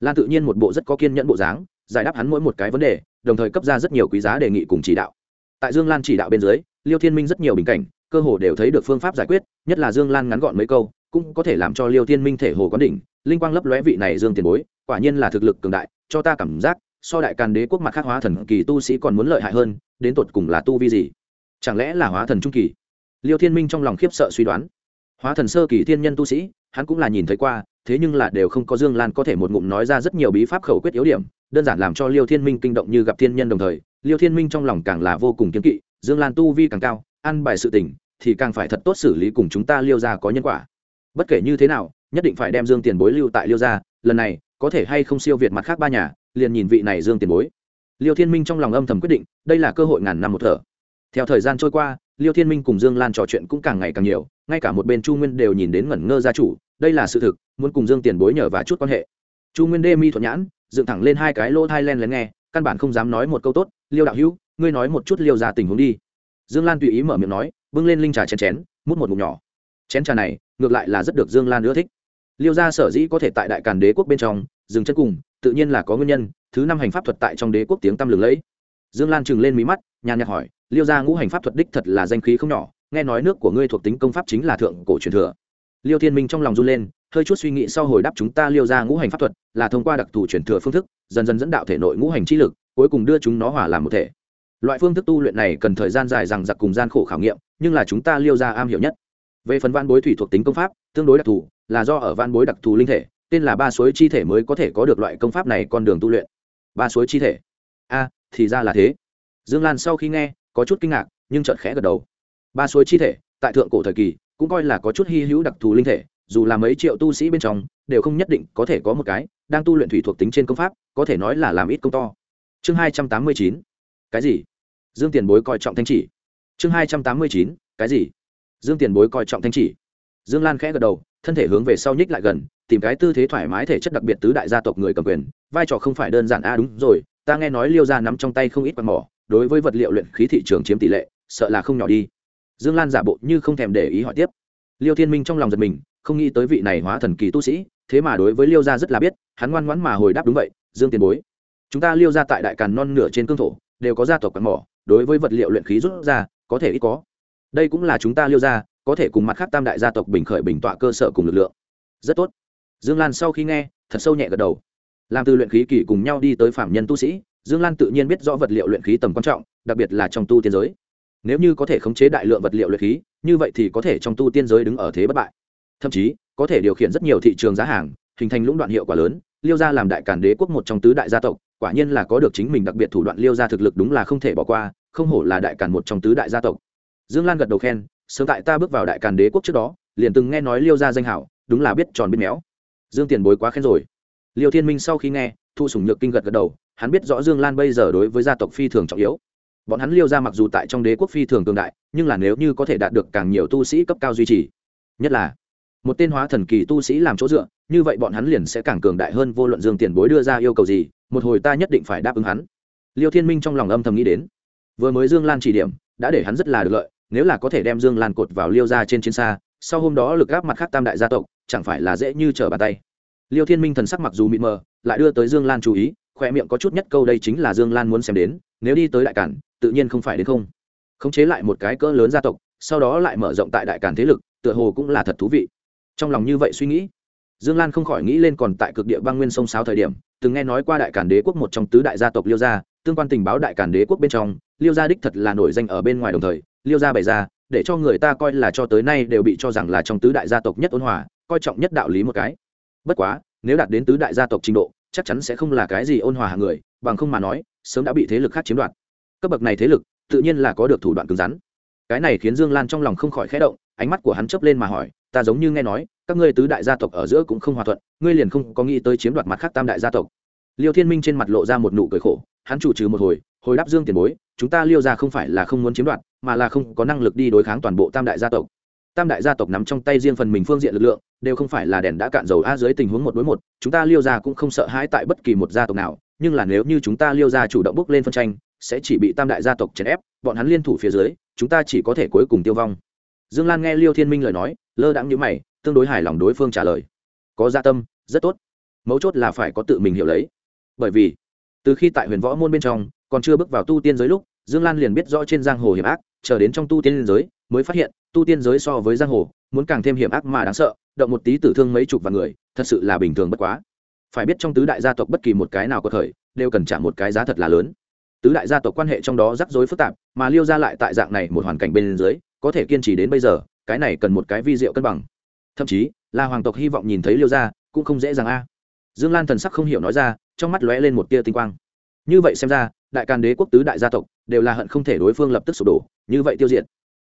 Lan tự nhiên một bộ rất có kiên nhẫn bộ dáng, giải đáp hắn mỗi một cái vấn đề, đồng thời cấp ra rất nhiều quý giá đề nghị cùng chỉ đạo. Tại dương lan chỉ đạo bên dưới, liêu thiên minh rất nhiều bình cảnh, cơ hồ đều thấy được phương pháp giải quyết, nhất là dương lan ngắn gọn mấy câu, cũng có thể làm cho liêu thiên minh thể hồ quán đỉnh, linh quang lấp lóe vị này dương tiền bối, quả nhiên là thực lực cường đại cho ta cảm giác, so đại càn đế quốc mặt khác hóa thần kỳ tu sĩ còn muốn lợi hại hơn, đến tột cùng là tu vi gì? Chẳng lẽ là hóa thần trung kỳ? Liêu thiên minh trong lòng khiếp sợ suy đoán. Hóa thần sơ kỳ thiên nhân tu sĩ, hắn cũng là nhìn thấy qua, thế nhưng là đều không có dương lan có thể một ngụm nói ra rất nhiều bí pháp khẩu quyết yếu điểm, đơn giản làm cho liêu thiên minh kinh động như gặp thiên nhân đồng thời, liêu thiên minh trong lòng càng là vô cùng kiếm kỵ, dương lan tu vi càng cao, ăn bài sự tình thì càng phải thật tốt xử lý cùng chúng ta liêu ra có nhân quả. Bất kể như thế nào, nhất định phải đem dương tiền bối lưu tại liêu gia, lần này có thể hay không siêu việt mặt khác ba nhà, liền nhìn vị này dương tiền bối. Liêu thiên minh trong lòng âm thầm quyết định, đây là cơ hội ngàn năm một thở. Theo thời gian trôi qua, liêu thiên minh cùng dương lan trò chuyện cũng càng ngày càng nhiều, ngay cả một bên chu nguyên đều nhìn đến ngẩn ngơ gia chủ, đây là sự thực, muốn cùng dương tiền bối nhờ và chút quan hệ. Chu nguyên đê mi thuận nhãn, dựng thẳng lên hai cái lỗ thai len lén nghe, căn bản không dám nói một câu tốt, liêu đạo hữu, ngươi nói một chút liêu ra tình huống đi. Dương lan tùy ý mở miệng nói, bưng lên linh trà chén chén, mút một mục nhỏ. Chén trà này, ngược lại là rất được dương lan ưa thích liêu gia sở dĩ có thể tại đại càn đế quốc bên trong, dừng chân cùng, tự nhiên là có nguyên nhân, thứ năm hành pháp thuật tại trong đế quốc tiếng tăm lừng lẫy. Dương lan trừng lên mí mắt, nhàn nhạt hỏi, liêu gia ngũ hành pháp thuật đích thật là danh khí không nhỏ, nghe nói nước của ngươi thuộc tính công pháp chính là thượng cổ truyền thừa. Liêu thiên minh trong lòng run lên, hơi chút suy nghĩ sau hồi đáp chúng ta liêu ra ngũ hành pháp thuật là thông qua đặc thù truyền thừa phương thức, dần dần dẫn đạo thể nội ngũ hành chi lực, cuối cùng đưa chúng nó hòa làm một thể. Loại phương thức tu luyện này cần thời gian dài rằng giặc cùng gian khổ khảo nghiệm, nhưng là chúng ta liêu ra am hiểu nhất. Về phần van bối thủy thuộc tính công pháp, tương đối đặc thù là do ở van bối đặc thù linh thể, tên là ba suối chi thể mới có thể có được loại công pháp này con đường tu luyện. Ba suối chi thể. A, thì ra là thế. Dương lan sau khi nghe, có chút kinh ngạc, nhưng chợt khẽ gật đầu. Ba suối chi thể, tại thượng cổ thời kỳ, cũng coi là có chút hy hữu đặc thù linh thể, dù là mấy triệu tu sĩ bên trong, đều không nhất định có thể có một cái đang tu luyện thủy thuộc tính trên công pháp, có thể nói là làm ít công to. Chương hai trăm tám mươi chín. Cái gì? Dương tiền bối coi trọng thanh chỉ. Chương hai trăm tám mươi chín. Cái gì? Dương tiền bối coi trọng thanh chỉ. Dương lan khẽ gật đầu thân thể hướng về sau nhích lại gần tìm cái tư thế thoải mái thể chất đặc biệt tứ đại gia tộc người cầm quyền vai trò không phải đơn giản a à, đúng rồi ta nghe nói liêu ra nắm trong tay không ít quạt mỏ đối với vật liệu luyện khí thị trường chiếm tỷ lệ sợ là không nhỏ đi. Dương lan giả bộ như không thèm để ý hỏi tiếp. Liêu thiên minh trong lòng giật mình không nghĩ tới vị này hóa thần kỳ tu sĩ thế mà đối với liêu gia rất là biết hắn ngoan ngoãn mà hồi đáp đúng vậy dương tiền bối. Chúng ta liêu gia tại đại càn non nửa trên cương thổ đều có gia tộc quán mỏ đối với vật liệu luyện khí rút ra có thể ít có đây cũng là chúng ta liêu gia, có thể cùng mặt khác tam đại gia tộc bình khởi bình tọa cơ sở cùng lực lượng. Rất tốt. Dương lan sau khi nghe, thật sâu nhẹ gật đầu. Làm từ luyện khí kỳ cùng nhau đi tới phạm nhân tu sĩ, dương lan tự nhiên biết rõ vật liệu luyện khí tầm quan trọng, đặc biệt là trong tu tiên giới. Nếu như có thể khống chế đại lượng vật liệu luyện khí, như vậy thì có thể trong tu tiên giới đứng ở thế bất bại. Thậm chí, có thể điều khiển rất nhiều thị trường giá hàng, hình thành lũng đoạn hiệu quả lớn, liêu gia làm đại cản đế quốc một trong tứ đại gia tộc, quả nhiên là có được chính mình đặc biệt thủ đoạn liêu gia thực lực đúng là không thể bỏ qua, không hổ là đại cản một trong tứ đại gia tộc dương lan gật đầu khen, sớm tại ta bước vào đại càn đế quốc trước đó, liền từng nghe nói liêu gia danh hảo, đúng là biết tròn biết méo. Dương tiền bối quá khen rồi. Liêu thiên minh sau khi nghe, thu sủng nhược kinh gật gật đầu, hắn biết rõ dương lan bây giờ đối với gia tộc phi thường trọng yếu. Bọn hắn liêu ra mặc dù tại trong đế quốc phi thường cường đại, nhưng là nếu như có thể đạt được càng nhiều tu sĩ cấp cao duy trì, nhất là một tên hóa thần kỳ tu sĩ làm chỗ dựa, như vậy bọn hắn liền sẽ càng cường đại hơn, vô luận dương tiền bối đưa ra yêu cầu gì, một hồi ta nhất định phải đáp ứng hắn. Liêu thiên minh trong lòng âm thầm nghĩ đến. Vừa mới dương lan chỉ điểm, đã để hắn rất là được lợi nếu là có thể đem dương lan cột vào liêu ra trên chiến xa, sau hôm đó lực gáp mặt khác tam đại gia tộc, chẳng phải là dễ như trở bàn tay. Liêu thiên minh thần sắc mặc dù mịt mờ, lại đưa tới dương lan chú ý, khoe miệng có chút nhất câu đây chính là dương lan muốn xem đến, nếu đi tới đại cản, tự nhiên không phải đến không. Khống chế lại một cái cỡ lớn gia tộc, sau đó lại mở rộng tại đại cản thế lực, tựa hồ cũng là thật thú vị. Trong lòng như vậy suy nghĩ, dương lan không khỏi nghĩ lên còn tại cực địa băng nguyên sông sáo thời điểm, từng nghe nói qua đại cản đế quốc một trong tứ đại gia tộc liêu gia, tương quan tình báo đại cản đế quốc bên trong, liêu gia đích thật là nổi danh ở bên ngoài đồng thời liêu gia bày ra, để cho người ta coi là cho tới nay đều bị cho rằng là trong tứ đại gia tộc nhất ôn hòa, coi trọng nhất đạo lý một cái. Bất quá, nếu đạt đến tứ đại gia tộc trình độ, chắc chắn sẽ không là cái gì ôn hòa hạng người, bằng không mà nói, sớm đã bị thế lực khác chiếm đoạt. Cấp bậc này thế lực, tự nhiên là có được thủ đoạn cứng rắn. Cái này khiến dương lan trong lòng không khỏi khẽ động, ánh mắt của hắn chớp lên mà hỏi, ta giống như nghe nói, các ngươi tứ đại gia tộc ở giữa cũng không hòa thuận, ngươi liền không có nghĩ tới chiếm đoạt mặt khác tam đại gia tộc liêu thiên minh trên mặt lộ ra một nụ cười khổ, hắn chủ trừ một hồi hồi đáp dương tiền bối, chúng ta liêu ra không phải là không muốn chiếm đoạt, mà là không có năng lực đi đối kháng toàn bộ tam đại gia tộc. Tam đại gia tộc nắm trong tay riêng phần mình phương diện lực lượng, đều không phải là đèn đã cạn dầu a dưới tình huống một đối một, chúng ta liêu ra cũng không sợ hãi tại bất kỳ một gia tộc nào, nhưng là nếu như chúng ta liêu ra chủ động bước lên phân tranh, sẽ chỉ bị tam đại gia tộc chèn ép, bọn hắn liên thủ phía dưới, chúng ta chỉ có thể cuối cùng tiêu vong. Dương lan nghe liêu thiên minh lời nói, lơ đãng như mày, tương đối hài lòng đối phương trả lời. Có gia dạ tâm, rất tốt. Mấu chốt là phải có tự mình hiểu lấy bởi vì từ khi tại huyền võ môn bên trong, còn chưa bước vào tu tiên giới lúc, dương lan liền biết rõ trên giang hồ hiểm ác, chờ đến trong tu tiên giới, mới phát hiện, tu tiên giới so với giang hồ, muốn càng thêm hiểm ác mà đáng sợ, động một tí tử thương mấy chục vạn người, thật sự là bình thường bất quá. Phải biết trong tứ đại gia tộc bất kỳ một cái nào có thời, đều cần trả một cái giá thật là lớn. Tứ đại gia tộc quan hệ trong đó rắc rối phức tạp, mà liêu ra lại tại dạng này một hoàn cảnh bên dưới, có thể kiên trì đến bây giờ, cái này cần một cái vi diệu cân bằng. Thậm chí là hoàng tộc hy vọng nhìn thấy liêu ra cũng không dễ dàng a. Dương lan thần sắc không hiểu nói ra trong mắt lóe lên một tia tinh quang. Như vậy xem ra, đại càn đế quốc tứ đại gia tộc đều là hận không thể đối phương lập tức sụp đổ, như vậy tiêu diệt.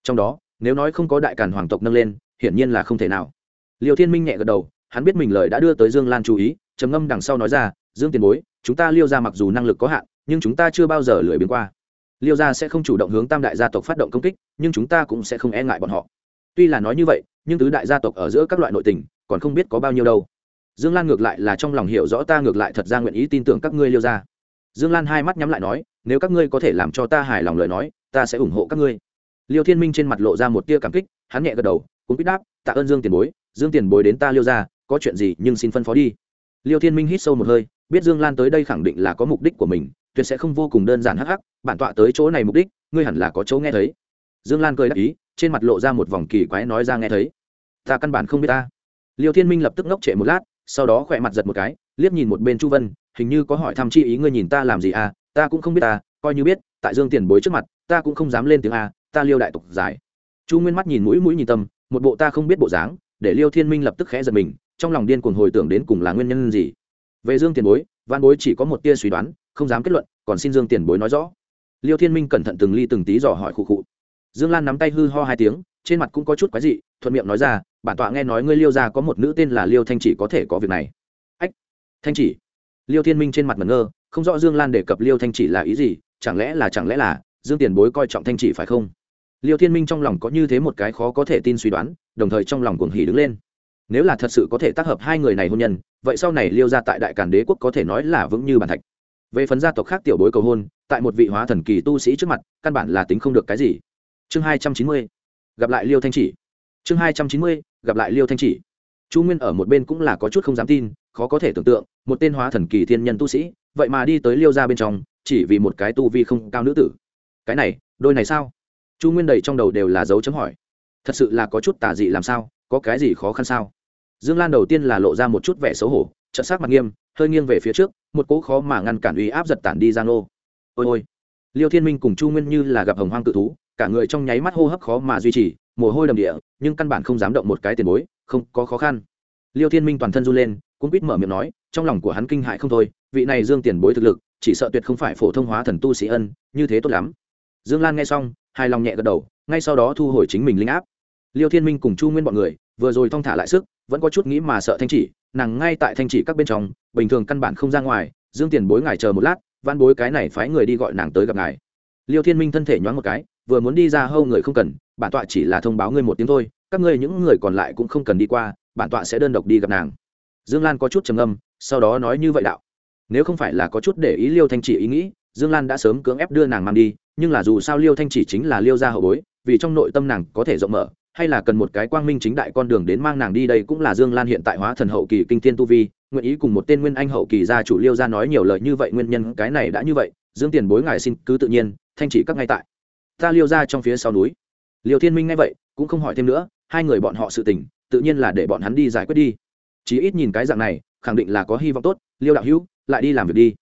Trong đó, nếu nói không có đại càn hoàng tộc nâng lên, hiển nhiên là không thể nào. Liêu thiên minh nhẹ gật đầu, hắn biết mình lời đã đưa tới dương lan chú ý, trầm ngâm đằng sau nói ra, dương tiền bối, chúng ta liêu ra mặc dù năng lực có hạn, nhưng chúng ta chưa bao giờ lười biến qua. Liêu gia sẽ không chủ động hướng tam đại gia tộc phát động công kích, nhưng chúng ta cũng sẽ không e ngại bọn họ. Tuy là nói như vậy, nhưng tứ đại gia tộc ở giữa các loại nội tình, còn không biết có bao nhiêu đâu dương lan ngược lại là trong lòng hiểu rõ ta ngược lại thật ra nguyện ý tin tưởng các ngươi liêu gia. Dương lan hai mắt nhắm lại nói, nếu các ngươi có thể làm cho ta hài lòng lời nói, ta sẽ ủng hộ các ngươi. Liêu thiên minh trên mặt lộ ra một tia cảm kích, hắn nhẹ gật đầu, cũng biết đáp, tạ ơn dương tiền bối, dương tiền bối đến ta liêu ra có chuyện gì nhưng xin phân phó đi. Liêu thiên minh hít sâu một hơi, biết dương lan tới đây khẳng định là có mục đích của mình, tuyệt sẽ không vô cùng đơn giản hắc hắc, bản tọa tới chỗ này mục đích, ngươi hẳn là có chỗ nghe thấy. Dương lan cười đáp ý, trên mặt lộ ra một vòng kỳ quái nói ra nghe thấy. Ta căn bản không biết ta. Liêu thiên minh lập tức ngốc trệ một lát sau đó khỏe mặt giật một cái, liếc nhìn một bên chu vân, hình như có hỏi thăm chi ý, ngươi nhìn ta làm gì à? Ta cũng không biết ta, coi như biết, tại dương tiền bối trước mặt, ta cũng không dám lên tiếng à? ta liêu đại tục giải. Chu nguyên mắt nhìn mũi mũi nhìn tâm, một bộ ta không biết bộ dáng, để liêu thiên minh lập tức khẽ giật mình, trong lòng điên cuồng hồi tưởng đến cùng là nguyên nhân gì. Về dương tiền bối văn bối chỉ có một tia suy đoán, không dám kết luận, còn xin dương tiền bối nói rõ. Liêu thiên minh cẩn thận từng ly từng tí dò hỏi khụ khụ. Dương lan nắm tay hư ho hai tiếng trên mặt cũng có chút quái dị, thuận miệng nói ra, bản tọa nghe nói ngươi liêu ra có một nữ tên là liêu thanh chỉ có thể có việc này. Ách, thanh chỉ? Liêu thiên minh trên mặt mẩn ngơ, không rõ dương lan đề cập liêu thanh chỉ là ý gì, chẳng lẽ là, chẳng lẽ là dương tiền bối coi trọng thanh chỉ phải không? Liêu thiên minh trong lòng có như thế một cái khó có thể tin suy đoán, đồng thời trong lòng cuồng hỉ đứng lên. Nếu là thật sự có thể tác hợp hai người này hôn nhân, vậy sau này liêu ra tại đại càn đế quốc có thể nói là vững như bàn thạch. Về phần gia tộc khác tiểu bối cầu hôn, tại một vị hóa thần kỳ tu sĩ trước mặt, căn bản là tính không được cái gì. Chương hai trăm chín mươi gặp lại liêu thanh chỉ. Chương hai trăm chín mươi, gặp lại liêu thanh chỉ. Chu nguyên ở một bên cũng là có chút không dám tin, khó có thể tưởng tượng, một tên hóa thần kỳ thiên nhân tu sĩ, vậy mà đi tới liêu ra bên trong, chỉ vì một cái tu vi không cao nữ tử. Cái này, đôi này sao? Chu nguyên đầy trong đầu đều là dấu chấm hỏi. Thật sự là có chút tà dị làm sao, có cái gì khó khăn sao? Dương lan đầu tiên là lộ ra một chút vẻ xấu hổ, trận sát mặt nghiêm, hơi nghiêng về phía trước, một cỗ khó mà ngăn cản uy áp giật tản đi giang lô. Ôi ôi. Liêu thiên minh cùng chu nguyên như là gặp hồng hoang cự thú cả người trong nháy mắt hô hấp khó mà duy trì, mồ hôi đầm địa, nhưng căn bản không dám động một cái tiền bối, không có khó khăn. Liêu thiên minh toàn thân run lên cũng quýt mở miệng nói, trong lòng của hắn kinh hại không thôi, vị này dương tiền bối thực lực, chỉ sợ tuyệt không phải phổ thông hóa thần tu sĩ ân, như thế tốt lắm. Dương lan nghe xong, hài lòng nhẹ gật đầu, ngay sau đó thu hồi chính mình linh áp. Liêu thiên minh cùng chu nguyên bọn người, vừa rồi thong thả lại sức, vẫn có chút nghĩ mà sợ thanh chỉ, nàng ngay tại thanh chỉ các bên trong, bình thường căn bản không ra ngoài, dương tiền bối ngài chờ một lát văn bối cái này phái người đi gọi nàng tới gặp ngài. Liêu thiên minh thân thể nhoáng một cái vừa muốn đi ra hâu người không cần, bản tọa chỉ là thông báo ngươi một tiếng thôi, các ngươi những người còn lại cũng không cần đi qua, bản tọa sẽ đơn độc đi gặp nàng. Dương lan có chút trầm âm sau đó nói như vậy đạo. Nếu không phải là có chút để ý liêu thanh chỉ ý nghĩ, dương lan đã sớm cưỡng ép đưa nàng mang đi, nhưng là dù sao liêu thanh chỉ chính là liêu gia hậu bối, vì trong nội tâm nàng có thể rộng mở, hay là cần một cái quang minh chính đại con đường đến mang nàng đi đây cũng là dương lan hiện tại hóa thần hậu kỳ kinh tiên tu vi, nguyện ý cùng một tên nguyên anh hậu kỳ gia chủ liêu ra nói nhiều lời như vậy, nguyên nhân cái này đã như vậy, dương tiền bối ngài xin cứ tự nhiên, thanh chỉ các ngay tại ta liêu ra trong phía sau núi. Liêu thiên minh nghe vậy, cũng không hỏi thêm nữa, hai người bọn họ sự tình, tự nhiên là để bọn hắn đi giải quyết đi. Chí ít nhìn cái dạng này, khẳng định là có hy vọng tốt, liêu đạo hữu, lại đi làm việc đi.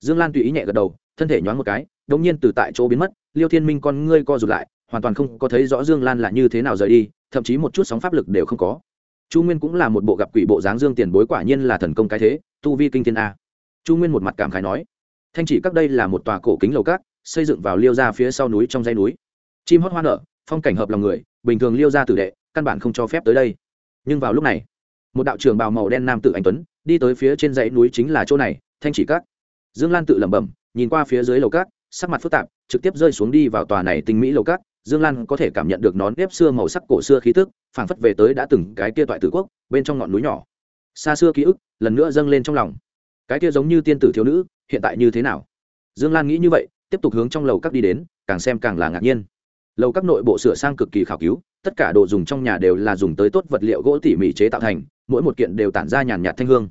Dương lan tùy ý nhẹ gật đầu, thân thể nhoáng một cái, đống nhiên từ tại chỗ biến mất, liêu thiên minh con ngươi co rụt lại, hoàn toàn không có thấy rõ dương lan là như thế nào rời đi, thậm chí một chút sóng pháp lực đều không có. Chu nguyên cũng là một bộ gặp quỷ bộ dáng dương tiền bối quả nhiên là thần công cái thế, tu vi kinh thiên a. Chu nguyên một mặt cảm khái nói, thanh chỉ các đây là một tòa cổ kính lầu cát xây dựng vào liêu ra phía sau núi trong dãy núi. Chim hót hoa nở, phong cảnh hợp lòng người, bình thường liêu ra tử đệ, căn bản không cho phép tới đây. Nhưng vào lúc này, một đạo trưởng bào màu đen nam tử anh tuấn, đi tới phía trên dãy núi chính là chỗ này, thanh chỉ cát dương lan tự lẩm bẩm, nhìn qua phía dưới lầu cát sắc mặt phức tạp, trực tiếp rơi xuống đi vào tòa này tinh mỹ lầu cát dương lan có thể cảm nhận được nón nếp xưa màu sắc cổ xưa khí tức, phảng phất về tới đã từng cái kia toại tử quốc, bên trong ngọn núi nhỏ. Xa xưa ký ức, lần nữa dâng lên trong lòng. Cái kia giống như tiên tử thiếu nữ, hiện tại như thế nào? Dương lan nghĩ như vậy tiếp tục hướng trong lầu các đi đến, càng xem càng là ngạc nhiên. Lầu các nội bộ sửa sang cực kỳ khảo cứu, tất cả đồ dùng trong nhà đều là dùng tới tốt vật liệu gỗ tỉ mỉ chế tạo thành, mỗi một kiện đều tản ra nhàn nhạt thanh hương.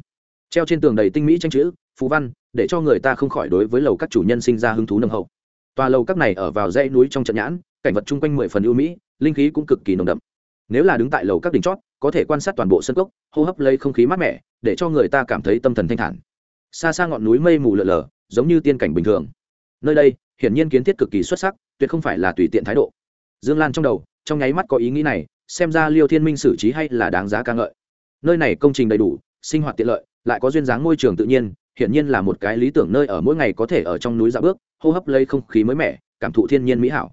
Treo trên tường đầy tinh mỹ tranh chữ, phú văn, để cho người ta không khỏi đối với lầu các chủ nhân sinh ra hứng thú nâng hậu. Tòa lầu các này ở vào dãy núi trong trận nhãn, cảnh vật chung quanh mười phần ưu mỹ, linh khí cũng cực kỳ nồng đậm. Nếu là đứng tại lầu các đỉnh chót, có thể quan sát toàn bộ sân cốc, hô hấp lấy không khí mát mẻ, để cho người ta cảm thấy tâm thần thanh thản. Xa xa ngọn núi mây mù lợn lờ giống như tiên cảnh bình thường nơi đây, hiển nhiên kiến thiết cực kỳ xuất sắc, tuyệt không phải là tùy tiện thái độ. Dương lan trong đầu, trong nháy mắt có ý nghĩ này, xem ra liêu thiên minh xử trí hay là đáng giá ca ngợi. Nơi này công trình đầy đủ, sinh hoạt tiện lợi, lại có duyên dáng môi trường tự nhiên, hiển nhiên là một cái lý tưởng nơi ở mỗi ngày có thể ở trong núi dạo bước, hô hấp lấy không khí mới mẻ, cảm thụ thiên nhiên mỹ hảo.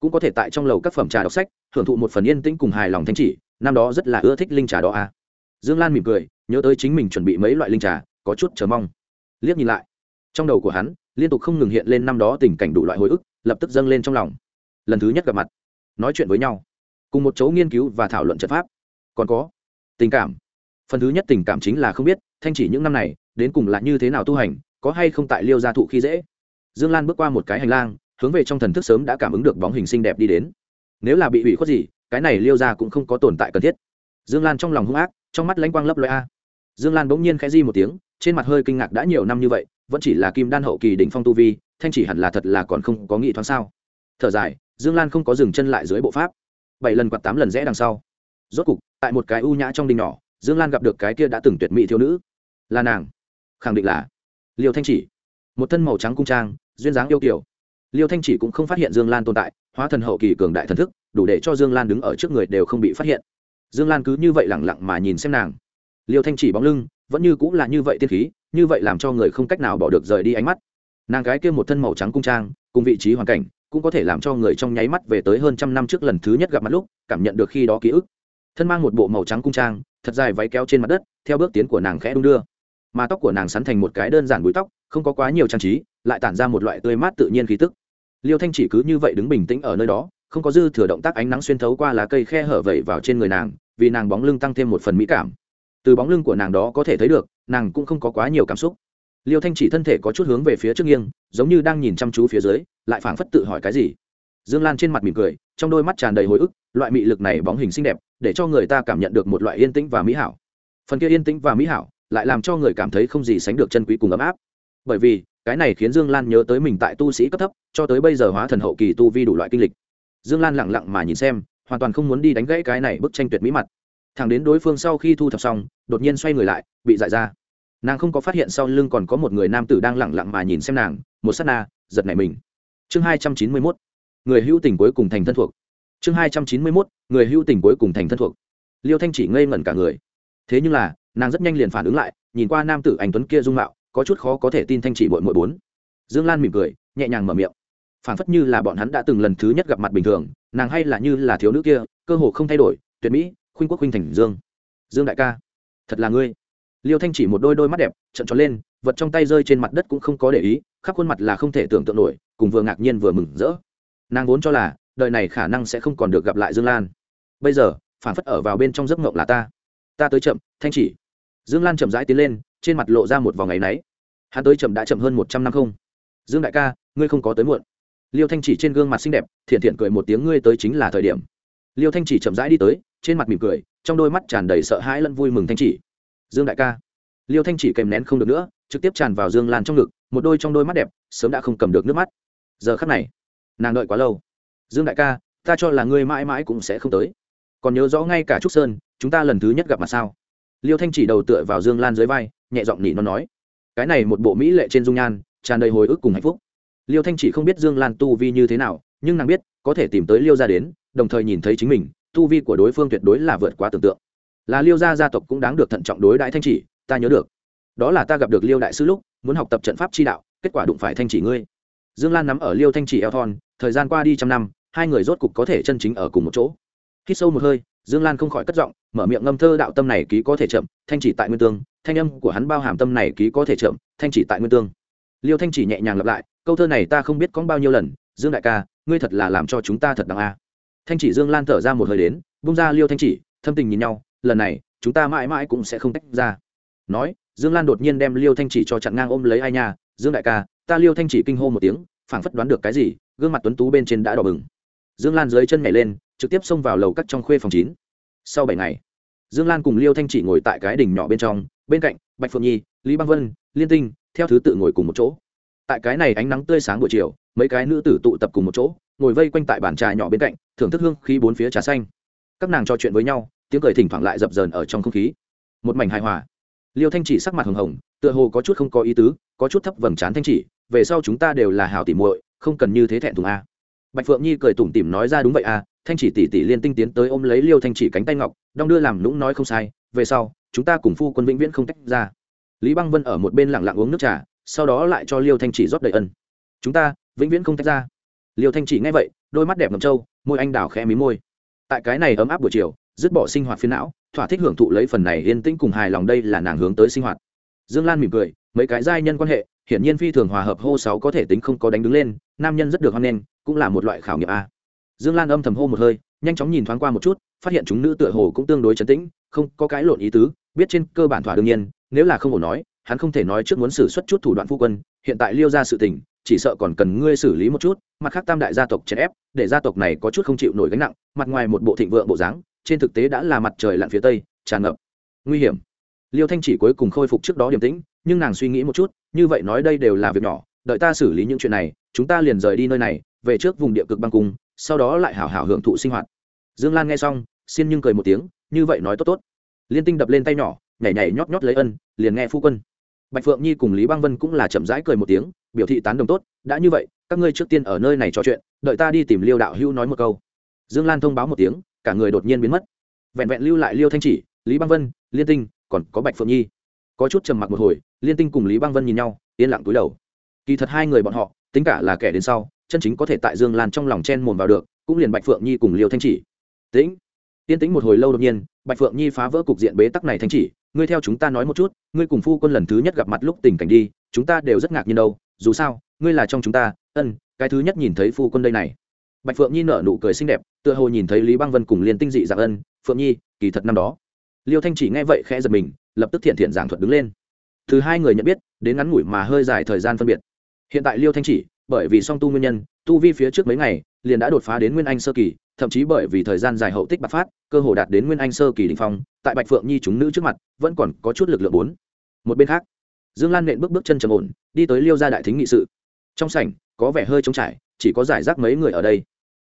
Cũng có thể tại trong lầu các phẩm trà đọc sách, hưởng thụ một phần yên tĩnh cùng hài lòng thanh chỉ, năm đó rất là ưa thích linh trà đó a à. dương lan mỉm cười, nhớ tới chính mình chuẩn bị mấy loại linh trà, có chút chờ mong. Liếc nhìn lại, trong đầu của hắn liên tục không ngừng hiện lên năm đó tình cảnh đủ loại hồi ức, lập tức dâng lên trong lòng. Lần thứ nhất gặp mặt, nói chuyện với nhau, cùng một chỗ nghiên cứu và thảo luận trận pháp. Còn có, tình cảm. Phần thứ nhất tình cảm chính là không biết, thanh chỉ những năm này, đến cùng là như thế nào tu hành, có hay không tại liêu gia thụ khi dễ. Dương lan bước qua một cái hành lang, hướng về trong thần thức sớm đã cảm ứng được bóng hình xinh đẹp đi đến. Nếu là bị hủy khuất gì, cái này liêu ra cũng không có tồn tại cần thiết. Dương lan trong lòng hung ác, trong mắt lãnh quang lấp loe a. Dương lan bỗng nhiên khẽ di một tiếng, trên mặt hơi kinh ngạc đã nhiều năm như vậy vẫn chỉ là kim đan hậu kỳ đỉnh phong tu vi, thanh chỉ hẳn là thật là còn không có nghĩ thoáng sao. Thở dài, dương lan không có dừng chân lại dưới bộ pháp. Bảy lần quạt tám lần rẽ đằng sau. Rốt cục, tại một cái u nhã trong đình nhỏ, dương lan gặp được cái kia đã từng tuyệt mỹ thiếu nữ. Là nàng. Khẳng định là liêu thanh chỉ. Một thân màu trắng cung trang, duyên dáng yêu kiểu liêu thanh chỉ cũng không phát hiện dương lan tồn tại, hóa thần hậu kỳ cường đại thần thức, đủ để cho dương lan đứng ở trước người đều không bị phát hiện. Dương lan cứ như vậy lẳng lặng mà nhìn xem nàng. Liêu thanh chỉ bóng lưng vẫn như cũng là như vậy tiên khí, như vậy làm cho người không cách nào bỏ được rời đi ánh mắt. Nàng gái kia một thân màu trắng cung trang, cùng vị trí hoàn cảnh, cũng có thể làm cho người trong nháy mắt về tới hơn trăm năm trước lần thứ nhất gặp mặt lúc, cảm nhận được khi đó ký ức. Thân mang một bộ màu trắng cung trang, thật dài váy kéo trên mặt đất, theo bước tiến của nàng khẽ đung đưa. Mà tóc của nàng sắn thành một cái đơn giản búi tóc, không có quá nhiều trang trí, lại tản ra một loại tươi mát tự nhiên khí tức. Liêu thanh chỉ cứ như vậy đứng bình tĩnh ở nơi đó, không có dư thừa động tác ánh nắng xuyên thấu qua lá cây khe hở vẩy vào trên người nàng, vì nàng bóng lưng tăng thêm một phần mỹ cảm từ bóng lưng của nàng đó có thể thấy được, nàng cũng không có quá nhiều cảm xúc. Liêu thanh chỉ thân thể có chút hướng về phía trước nghiêng, giống như đang nhìn chăm chú phía dưới, lại phảng phất tự hỏi cái gì. Dương lan trên mặt mỉm cười, trong đôi mắt tràn đầy hồi ức, loại mị lực này bóng hình xinh đẹp, để cho người ta cảm nhận được một loại yên tĩnh và mỹ hảo. Phần kia yên tĩnh và mỹ hảo, lại làm cho người cảm thấy không gì sánh được chân quý cùng ấm áp. Bởi vì, cái này khiến dương lan nhớ tới mình tại tu sĩ cấp thấp, cho tới bây giờ hóa thần hậu kỳ tu vi đủ loại kinh lịch. Dương lan lẳng lặng mà nhìn xem, hoàn toàn không muốn đi đánh gãy cái này bức tranh tuyệt mỹ mặt thằng đến đối phương sau khi thu thập xong, đột nhiên xoay người lại, bị dại ra. Nàng không có phát hiện sau lưng còn có một người nam tử đang lẳng lặng mà nhìn xem nàng, một s á t na, giật nảy mình. Chương hai trăm chín mươi mốt, người hữu tình cuối cùng thành thân thuộc. Chương hai trăm chín mươi mốt, người hữu tình cuối cùng thành thân thuộc. Liêu thanh chỉ ngây ngẩn cả người. Thế nhưng là, nàng rất nhanh liền phản ứng lại, nhìn qua nam tử anh tuấn kia dung mạo, có chút khó có thể tin thanh chỉ bội mội bốn. Dương lan mỉm cười, nhẹ nhàng mở miệng. Phản phất như là bọn hắn đã từng lần thứ nhất gặp mặt bình thường, nàng hay là như là thiếu nữ kia, cơ hồ không thay đổi, tuyệt mỹ khuynh quốc khuynh thành dương. Dương đại ca, thật là ngươi. Liêu thanh chỉ một đôi đôi mắt đẹp trận tròn lên, vật trong tay rơi trên mặt đất cũng không có để ý, khắp khuôn mặt là không thể tưởng tượng nổi, cùng vừa ngạc nhiên vừa mừng rỡ. Nàng vốn cho là, đời này khả năng sẽ không còn được gặp lại dương lan. Bây giờ, phản phất ở vào bên trong giấc mộng là ta. Ta tới chậm, thanh chỉ. Dương lan chậm rãi tiến lên, trên mặt lộ ra một vòng ngày náy. Hắn tới chậm đã chậm hơn một trăm năm không. Dương đại ca, ngươi không có tới muộn. Liêu thanh chỉ trên gương mặt xinh đẹp, thiện thiện cười một tiếng, ngươi tới chính là thời điểm. Liêu thanh chỉ chậm rãi đi tới trên mặt mỉm cười, trong đôi mắt tràn đầy sợ hãi lẫn vui mừng thanh chỉ. Dương đại ca. Liêu thanh chỉ kèm nén không được nữa, trực tiếp tràn vào dương lan trong ngực, một đôi trong đôi mắt đẹp, sớm đã không cầm được nước mắt. Giờ khắc này, nàng đợi quá lâu. Dương đại ca, ta cho là ngươi mãi mãi cũng sẽ không tới. Còn nhớ rõ ngay cả trúc sơn, chúng ta lần thứ nhất gặp mặt sao? Liêu thanh chỉ đầu tựa vào dương lan dưới vai, nhẹ giọng nỉ nó nói. Cái này một bộ mỹ lệ trên dung nhan, tràn đầy hồi ức cùng hạnh phúc. Liêu thanh chỉ không biết dương lan tu vi như thế nào, nhưng nàng biết, có thể tìm tới liêu gia đến, đồng thời nhìn thấy chính mình tu vi của đối phương tuyệt đối là vượt quá tưởng tượng. Là liêu gia gia tộc cũng đáng được thận trọng đối đãi thanh chỉ, ta nhớ được. Đó là ta gặp được liêu đại sư lúc, muốn học tập trận pháp chi đạo, kết quả đụng phải thanh chỉ ngươi. Dương lan nắm ở liêu thanh chỉ eo thon, thời gian qua đi trăm năm, hai người rốt cục có thể chân chính ở cùng một chỗ. Khi sâu một hơi, dương lan không khỏi cất giọng, mở miệng ngâm thơ đạo tâm này ký có thể chậm, thanh chỉ tại nguyên tương, thanh âm của hắn bao hàm tâm này ký có thể chậm, thanh chỉ tại nguyên tương. Liêu thanh chỉ nhẹ nhàng lặp lại, câu thơ này ta không biết có bao nhiêu lần, dương đại ca, ngươi thật là làm cho chúng ta thật đáng a thanh chỉ dương lan thở ra một hơi đến, bung ra liêu thanh chỉ, thâm tình nhìn nhau, lần này, chúng ta mãi mãi cũng sẽ không tách ra. Nói, dương lan đột nhiên đem liêu thanh chỉ cho chặn ngang ôm lấy ai nha, dương đại ca, ta liêu thanh chỉ kinh hô một tiếng, phảng phất đoán được cái gì, gương mặt tuấn tú bên trên đã đỏ bừng. Dương lan dưới chân nhảy lên, trực tiếp xông vào lầu cắt trong khuê phòng chín. Sau bảy ngày, dương lan cùng liêu thanh chỉ ngồi tại cái đỉnh nhỏ bên trong, bên cạnh, bạch phượng nhi, lý băng vân, liên tinh, theo thứ tự ngồi cùng một chỗ. Tại cái này ánh nắng tươi sáng buổi chiều, mấy cái nữ tử tụ tập cùng một chỗ ngồi vây quanh tại bàn trà nhỏ bên cạnh, thưởng thức hương khí bốn phía trà xanh. Các nàng trò chuyện với nhau, tiếng cười thỉnh thoảng lại dập dờn ở trong không khí. Một mảnh hài hòa. Liêu thanh chỉ sắc mặt hồng hồng, tựa hồ có chút không có ý tứ, có chút thấp vầng trán thanh chỉ, về sau chúng ta đều là hảo tỉ muội, không cần như thế thẹn thùng a. Bạch phượng nhi cười tủm tỉm nói ra đúng vậy a, thanh chỉ tỷ tỷ liên tinh tiến tới ôm lấy liêu thanh chỉ cánh tay ngọc, đong đưa làm lũng nói không sai, về sau, chúng ta cùng phu quân vĩnh viễn không tách ra. Lý băng vân ở một bên lặng lặng uống nước trà, sau đó lại cho liêu thanh chỉ rót đầy ân. Chúng ta vĩnh viễn không tách ra liêu thanh chỉ nghe vậy, đôi mắt đẹp ngầm trâu, môi anh đào khẽ mí môi. Tại cái này ấm áp buổi chiều, dứt bỏ sinh hoạt phiến não, thỏa thích hưởng thụ lấy phần này yên tĩnh cùng hài lòng đây là nàng hướng tới sinh hoạt. Dương lan mỉm cười, mấy cái giai nhân quan hệ, hiển nhiên phi thường hòa hợp, hô sáu có thể tính không có đánh đứng lên, nam nhân rất được hoan nghênh, cũng là một loại khảo nghiệm a. Dương lan âm thầm hô một hơi, nhanh chóng nhìn thoáng qua một chút, phát hiện chúng nữ tựa hồ cũng tương đối chấn tĩnh, không có cái lộn ý tứ, biết trên cơ bản thỏa đương nhiên, nếu là không ổn nói, hắn không thể nói trước muốn xử xuất chút thủ đoạn phu quân, hiện tại liêu ra sự tình chỉ sợ còn cần ngươi xử lý một chút, mặt khác tam đại gia tộc chèn ép, để gia tộc này có chút không chịu nổi gánh nặng, mặt ngoài một bộ thịnh vượng bộ dáng, trên thực tế đã là mặt trời lặn phía tây, tràn ngập. Nguy hiểm. Liêu thanh chỉ cuối cùng khôi phục trước đó điềm tĩnh, nhưng nàng suy nghĩ một chút, như vậy nói đây đều là việc nhỏ, đợi ta xử lý những chuyện này, chúng ta liền rời đi nơi này, về trước vùng địa cực băng cung, sau đó lại hảo hảo hưởng thụ sinh hoạt. Dương lan nghe xong, xin nhưng cười một tiếng, như vậy nói tốt tốt. Liên tinh đập lên tay nhỏ, nhảy nhảy nhót nhót lấy ân, liền nghe phu quân bạch phượng nhi cùng lý băng vân cũng là chậm rãi cười một tiếng, biểu thị tán đồng tốt, đã như vậy, các ngươi trước tiên ở nơi này trò chuyện, đợi ta đi tìm liêu đạo hữu nói một câu. Dương lan thông báo một tiếng, cả người đột nhiên biến mất. Vẹn vẹn lưu lại liêu thanh chỉ, lý băng vân, liên tinh, còn có bạch phượng nhi. Có chút trầm mặc một hồi, liên tinh cùng lý băng vân nhìn nhau, yên lặng túi đầu. Kỳ thật hai người bọn họ, tính cả là kẻ đến sau, chân chính có thể tại dương lan trong lòng chen mồn vào được, cũng liền bạch phượng nhi cùng liêu thanh chỉ. Tĩnh. Yên tĩnh một hồi lâu đột nhiên, bạch phượng nhi phá vỡ cục diện bế tắc này thanh chỉ ngươi theo chúng ta nói một chút, ngươi cùng phu quân lần thứ nhất gặp mặt lúc tình cảnh đi, chúng ta đều rất ngạc nhiên đâu, dù sao, ngươi là trong chúng ta, ân, cái thứ nhất nhìn thấy phu quân đây này. Bạch phượng nhi nở nụ cười xinh đẹp, tựa hồ nhìn thấy lý băng vân cùng liên tinh dị dạng ân, phượng nhi, kỳ thật năm đó. Liêu thanh chỉ nghe vậy khẽ giật mình, lập tức thiện thiện giảng thuật đứng lên. Thứ hai người nhận biết, đến ngắn ngủi mà hơi dài thời gian phân biệt. Hiện tại liêu thanh chỉ, bởi vì song tu nguyên nhân, tu vi phía trước mấy ngày, liền đã đột phá đến nguyên anh sơ kỳ thậm chí bởi vì thời gian dài hậu tích bạc phát cơ hồ đạt đến nguyên anh sơ kỳ đình phong tại bạch phượng nhi chúng nữ trước mặt vẫn còn có chút lực lượng bốn. Một bên khác dương lan nện bước bước chân trầm ổn đi tới liêu gia đại thính nghị sự. Trong sảnh có vẻ hơi trống trải chỉ có giải rác mấy người ở đây.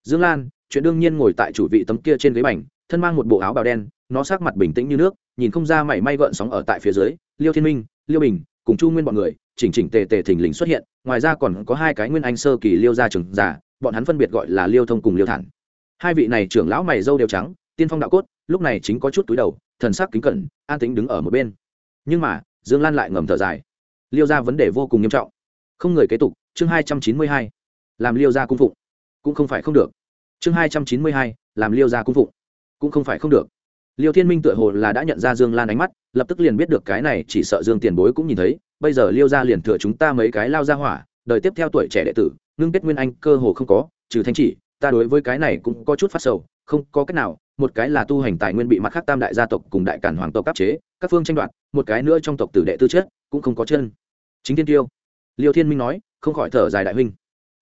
Dương lan chuyện đương nhiên ngồi tại chủ vị tấm kia trên ghế bành thân mang một bộ áo bào đen nó sắc mặt bình tĩnh như nước nhìn không ra mảy may gợn sóng ở tại phía dưới liêu thiên minh liêu bình cùng chu nguyên bọn người chỉnh chỉnh tề tề thình lình xuất hiện ngoài ra còn có hai cái nguyên anh sơ kỳ liêu gia trường giả, bọn hắn phân biệt gọi là liêu thông cùng liêu thản hai vị này trưởng lão mày dâu đều trắng, tiên phong đạo cốt, lúc này chính có chút túi đầu, thần sắc kính cẩn, an tính đứng ở một bên. Nhưng mà, dương lan lại ngầm thở dài. Liêu ra vấn đề vô cùng nghiêm trọng. Không người kế tục, chương hai trăm chín mươi hai. Làm liêu ra cung phụng. Cũng không phải không được. Chương hai trăm chín mươi hai, làm liêu ra cung phụng. Cũng không phải không được. Liêu thiên minh tựa hồ là đã nhận ra dương lan ánh mắt, lập tức liền biết được cái này chỉ sợ dương tiền bối cũng nhìn thấy. Bây giờ liêu ra liền thừa chúng ta mấy cái lao ra hỏa, đời tiếp theo tuổi trẻ đệ tử, ngưng kết nguyên anh cơ hồ không có, trừ thanh chỉ ta đối với cái này cũng có chút phát sầu, không có cách nào, một cái là tu hành tài nguyên bị mặt khác tam đại gia tộc cùng đại cản hoàng tộc áp chế, các phương tranh đoạt, một cái nữa trong tộc tử đệ tư chất, cũng không có chân. Chính tiên tiêu. Liêu thiên minh nói, không khỏi thở dài đại huynh.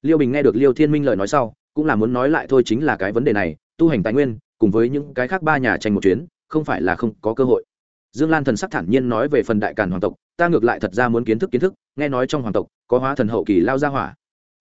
Liêu bình nghe được liêu thiên minh lời nói sau, cũng là muốn nói lại thôi chính là cái vấn đề này, tu hành tài nguyên, cùng với những cái khác ba nhà tranh một chuyến, không phải là không có cơ hội. Dương lan thần sắc thản nhiên nói về phần đại càn hoàng tộc, ta ngược lại thật ra muốn kiến thức kiến thức, nghe nói trong hoàng tộc có hóa thần hậu kỳ lao ra hỏa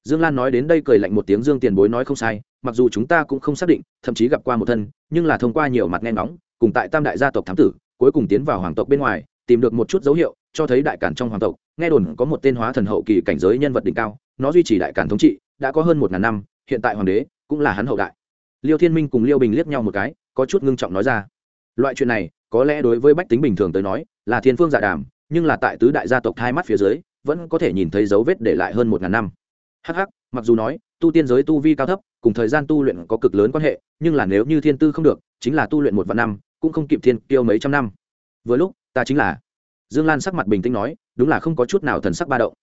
dương lan nói đến đây cười lạnh một tiếng dương tiền bối nói không sai, mặc dù chúng ta cũng không xác định, thậm chí gặp qua một thân, nhưng là thông qua nhiều mặt nghe ngóng, cùng tại tam đại gia tộc thám tử, cuối cùng tiến vào hoàng tộc bên ngoài, tìm được một chút dấu hiệu, cho thấy đại cản trong hoàng tộc, nghe đồn có một tên hóa thần hậu kỳ cảnh giới nhân vật đỉnh cao, nó duy trì đại cản thống trị, đã có hơn một ngàn năm, hiện tại hoàng đế cũng là hắn hậu đại. Liêu thiên minh cùng liêu bình liếc nhau một cái, có chút ngưng trọng nói ra. Loại chuyện này, có lẽ đối với bách tính bình thường tới nói, là thiên phương dạ đàm, nhưng là tại tứ đại gia tộc hai mắt phía dưới, vẫn có thể nhìn thấy dấu vết để lại hơn một ngàn năm hh mặc dù nói, tu tiên giới tu vi cao thấp, cùng thời gian tu luyện có cực lớn quan hệ, nhưng là nếu như thiên tư không được, chính là tu luyện một vạn năm, cũng không kịp thiên tiêu mấy trăm năm. Vừa lúc, ta chính là. Dương lan sắc mặt bình tĩnh nói, đúng là không có chút nào thần sắc ba động.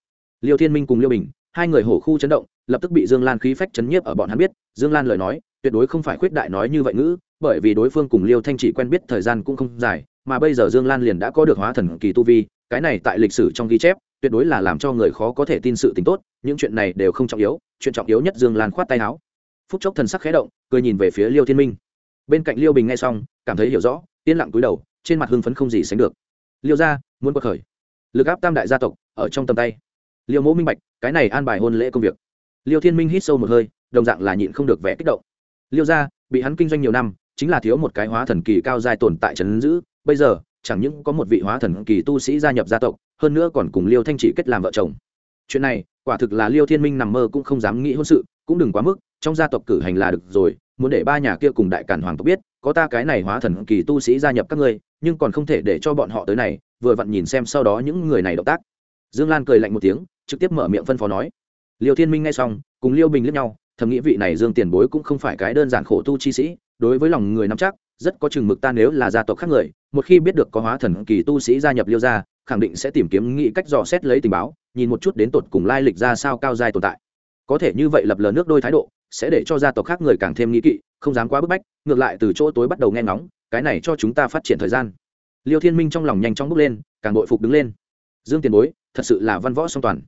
Liêu thiên minh cùng liêu bình, hai người hổ khu chấn động, lập tức bị dương lan khí phách chấn nhiếp ở bọn hắn biết. Dương lan lời nói, tuyệt đối không phải khuyết đại nói như vậy ngữ, bởi vì đối phương cùng liêu thanh chỉ quen biết thời gian cũng không dài, mà bây giờ dương lan liền đã có được hóa thần kỳ tu vi, cái này tại lịch sử trong ghi chép tuyệt đối là làm cho người khó có thể tin sự tính tốt, những chuyện này đều không trọng yếu, chuyện trọng yếu nhất dương lan khoát tay áo. Phúc chốc thần sắc khẽ động, cười nhìn về phía liêu thiên minh. Bên cạnh liêu bình nghe xong, cảm thấy hiểu rõ, yên lặng cúi đầu, trên mặt hưng phấn không gì sánh được. Liêu gia, muốn quật khởi. Lực áp tam đại gia tộc, ở trong tầm tay. Liêu mỗ minh bạch, cái này an bài hôn lễ công việc. Liêu thiên minh hít sâu một hơi, đồng dạng là nhịn không được vẻ kích động. Liêu gia, bị hắn kinh doanh nhiều năm, chính là thiếu một cái hóa thần kỳ cao giai tồn tại trấn giữ, bây giờ chẳng những có một vị hóa thần kỳ tu sĩ gia nhập gia tộc, hơn nữa còn cùng liêu thanh chỉ kết làm vợ chồng. Chuyện này, quả thực là liêu thiên minh nằm mơ cũng không dám nghĩ hôn sự, cũng đừng quá mức, trong gia tộc cử hành là được rồi, muốn để ba nhà kia cùng đại cản hoàng tộc biết, có ta cái này hóa thần kỳ tu sĩ gia nhập các ngươi, nhưng còn không thể để cho bọn họ tới này, vừa vặn nhìn xem sau đó những người này động tác. Dương lan cười lạnh một tiếng, trực tiếp mở miệng phân phó nói. Liêu thiên minh nghe xong, cùng liêu bình lướt nhau, thầm nghĩ vị này dương tiền bối cũng không phải cái đơn giản khổ tu chi sĩ, đối với lòng người nắm chắc rất có chừng mực ta nếu là gia tộc khác người, một khi biết được có hóa thần kỳ tu sĩ gia nhập liêu gia, khẳng định sẽ tìm kiếm nghĩ cách dò xét lấy tình báo, nhìn một chút đến tột cùng lai lịch ra sao cao dài tồn tại. Có thể như vậy lập lờ nước đôi thái độ, sẽ để cho gia tộc khác người càng thêm nghĩ kỵ, không dám quá bức bách, ngược lại từ chỗ tối bắt đầu nghe ngóng, cái này cho chúng ta phát triển thời gian. Liêu thiên minh trong lòng nhanh chóng bước lên, càng bội phục đứng lên. Dương tiền bối, thật sự là văn võ song toàn.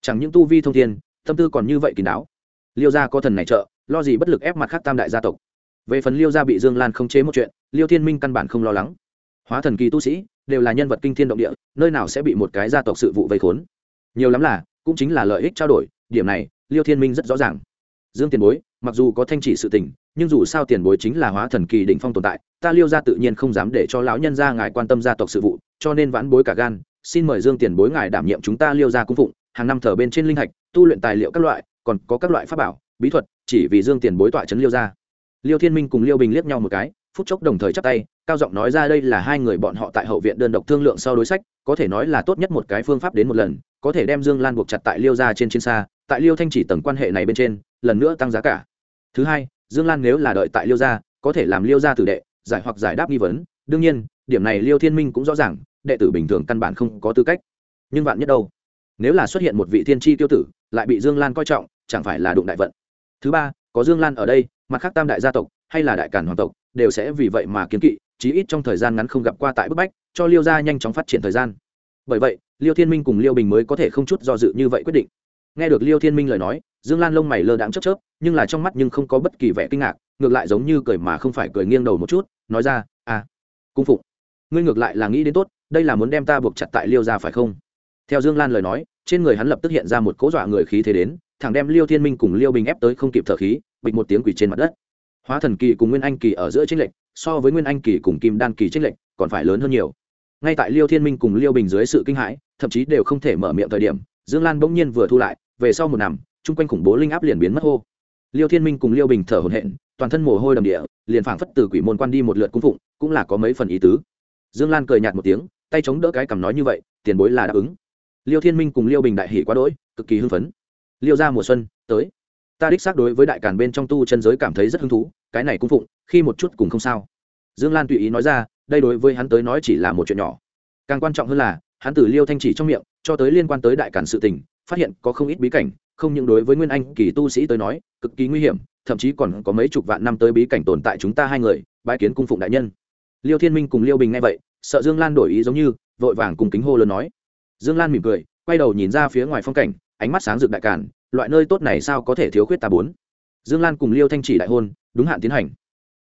Chẳng những tu vi thông thiên, tâm tư còn như vậy kín đáo. Liêu gia có thần này trợ, lo gì bất lực ép mặt khác tam đại gia tộc về phần liêu gia bị dương lan không chế một chuyện, liêu thiên minh căn bản không lo lắng. Hóa thần kỳ tu sĩ, đều là nhân vật kinh thiên động địa, nơi nào sẽ bị một cái gia tộc sự vụ vây khốn. Nhiều lắm là, cũng chính là lợi ích trao đổi, điểm này, liêu thiên minh rất rõ ràng. Dương tiền bối, mặc dù có thanh chỉ sự tình, nhưng dù sao tiền bối chính là hóa thần kỳ đỉnh phong tồn tại, ta liêu ra tự nhiên không dám để cho lão nhân gia ngài quan tâm gia tộc sự vụ, cho nên vãn bối cả gan, xin mời dương tiền bối ngài đảm nhiệm chúng ta liêu ra cung phụng, hàng năm thờ bên trên linh hạch, tu luyện tài liệu các loại, còn có các loại pháp bảo, bí thuật, chỉ vì dương tiền bối tọa trấn liêu ra liêu thiên minh cùng liêu bình liếc nhau một cái, phút chốc đồng thời chắp tay, cao giọng nói ra đây là hai người bọn họ tại hậu viện đơn độc thương lượng sau đối sách, có thể nói là tốt nhất một cái phương pháp đến một lần, có thể đem dương lan buộc chặt tại liêu ra trên chiến xa, tại liêu thanh chỉ tầng quan hệ này bên trên, lần nữa tăng giá cả. Thứ hai, dương lan nếu là đợi tại liêu gia, có thể làm liêu gia tử đệ, giải hoặc giải đáp nghi vấn, đương nhiên, điểm này liêu thiên minh cũng rõ ràng, đệ tử bình thường căn bản không có tư cách. Nhưng vạn nhất đâu? Nếu là xuất hiện một vị thiên tri tiêu tử, lại bị dương lan coi trọng, chẳng phải là đụng đại vận. Thứ ba, có dương lan ở đây mặt khác tam đại gia tộc, hay là đại cản hoàng tộc, đều sẽ vì vậy mà kiến kỵ, chí ít trong thời gian ngắn không gặp qua tại bức bách, cho liêu gia nhanh chóng phát triển thời gian. Bởi vậy, liêu thiên minh cùng liêu bình mới có thể không chút do dự như vậy quyết định. Nghe được liêu thiên minh lời nói, dương lan lông mày lơ đãng chớp chớp, nhưng là trong mắt nhưng không có bất kỳ vẻ kinh ngạc, ngược lại giống như cười mà không phải cười nghiêng đầu một chút, nói ra à cung phụng, ngươi ngược lại là nghĩ đến tốt, đây là muốn đem ta buộc chặt tại liêu ra phải không? Theo dương lan lời nói, trên người hắn lập tức hiện ra một cố dọa người khí thế đến thẳng đem liêu thiên minh cùng liêu bình ép tới không kịp thở khí, bịch một tiếng quỷ trên mặt đất. Hóa thần kỳ cùng nguyên anh kỳ ở giữa tranh lệch, so với nguyên anh kỳ cùng kim đan kỳ tranh lệch còn phải lớn hơn nhiều. Ngay tại liêu thiên minh cùng liêu bình dưới sự kinh hãi, thậm chí đều không thể mở miệng thời điểm, dương lan bỗng nhiên vừa thu lại, về sau một năm chung quanh khủng bố linh áp liền biến mất hô. Liêu thiên minh cùng liêu bình thở hổn hển, toàn thân mồ hôi đầm địa, liền phảng phất từ quỷ môn quan đi một lượt cung phụng, cũng là có mấy phần ý tứ. Dương lan cười nhạt một tiếng, tay chống đỡ cái cằm nói như vậy, tiền bối là đáp ứng. Liêu thiên minh cùng liêu bình đại hỉ quá đỗi, cực kỳ hưng phấn liêu ra mùa xuân, tới. Ta đích xác đối với đại càn bên trong tu chân giới cảm thấy rất hứng thú, cái này cung phụng, khi một chút cùng không sao. Dương lan tùy ý nói ra, đây đối với hắn tới nói chỉ là một chuyện nhỏ. Càng quan trọng hơn là, hắn từ liêu thanh chỉ trong miệng, cho tới liên quan tới đại càn sự tình, phát hiện có không ít bí cảnh, không những đối với nguyên anh kỳ tu sĩ tới nói, cực kỳ nguy hiểm, thậm chí còn có mấy chục vạn năm tới bí cảnh tồn tại chúng ta hai người bãi kiến cung phụng đại nhân. Liêu thiên minh cùng liêu bình nghe vậy, sợ dương lan đổi ý giống như, vội vàng cùng kính hô lớn nói. Dương lan mỉm cười, quay đầu nhìn ra phía ngoài phong cảnh ánh mắt sáng rực đại cản loại nơi tốt này sao có thể thiếu khuyết ta bốn? Dương lan cùng liêu thanh chỉ đại hôn, đúng hạn tiến hành.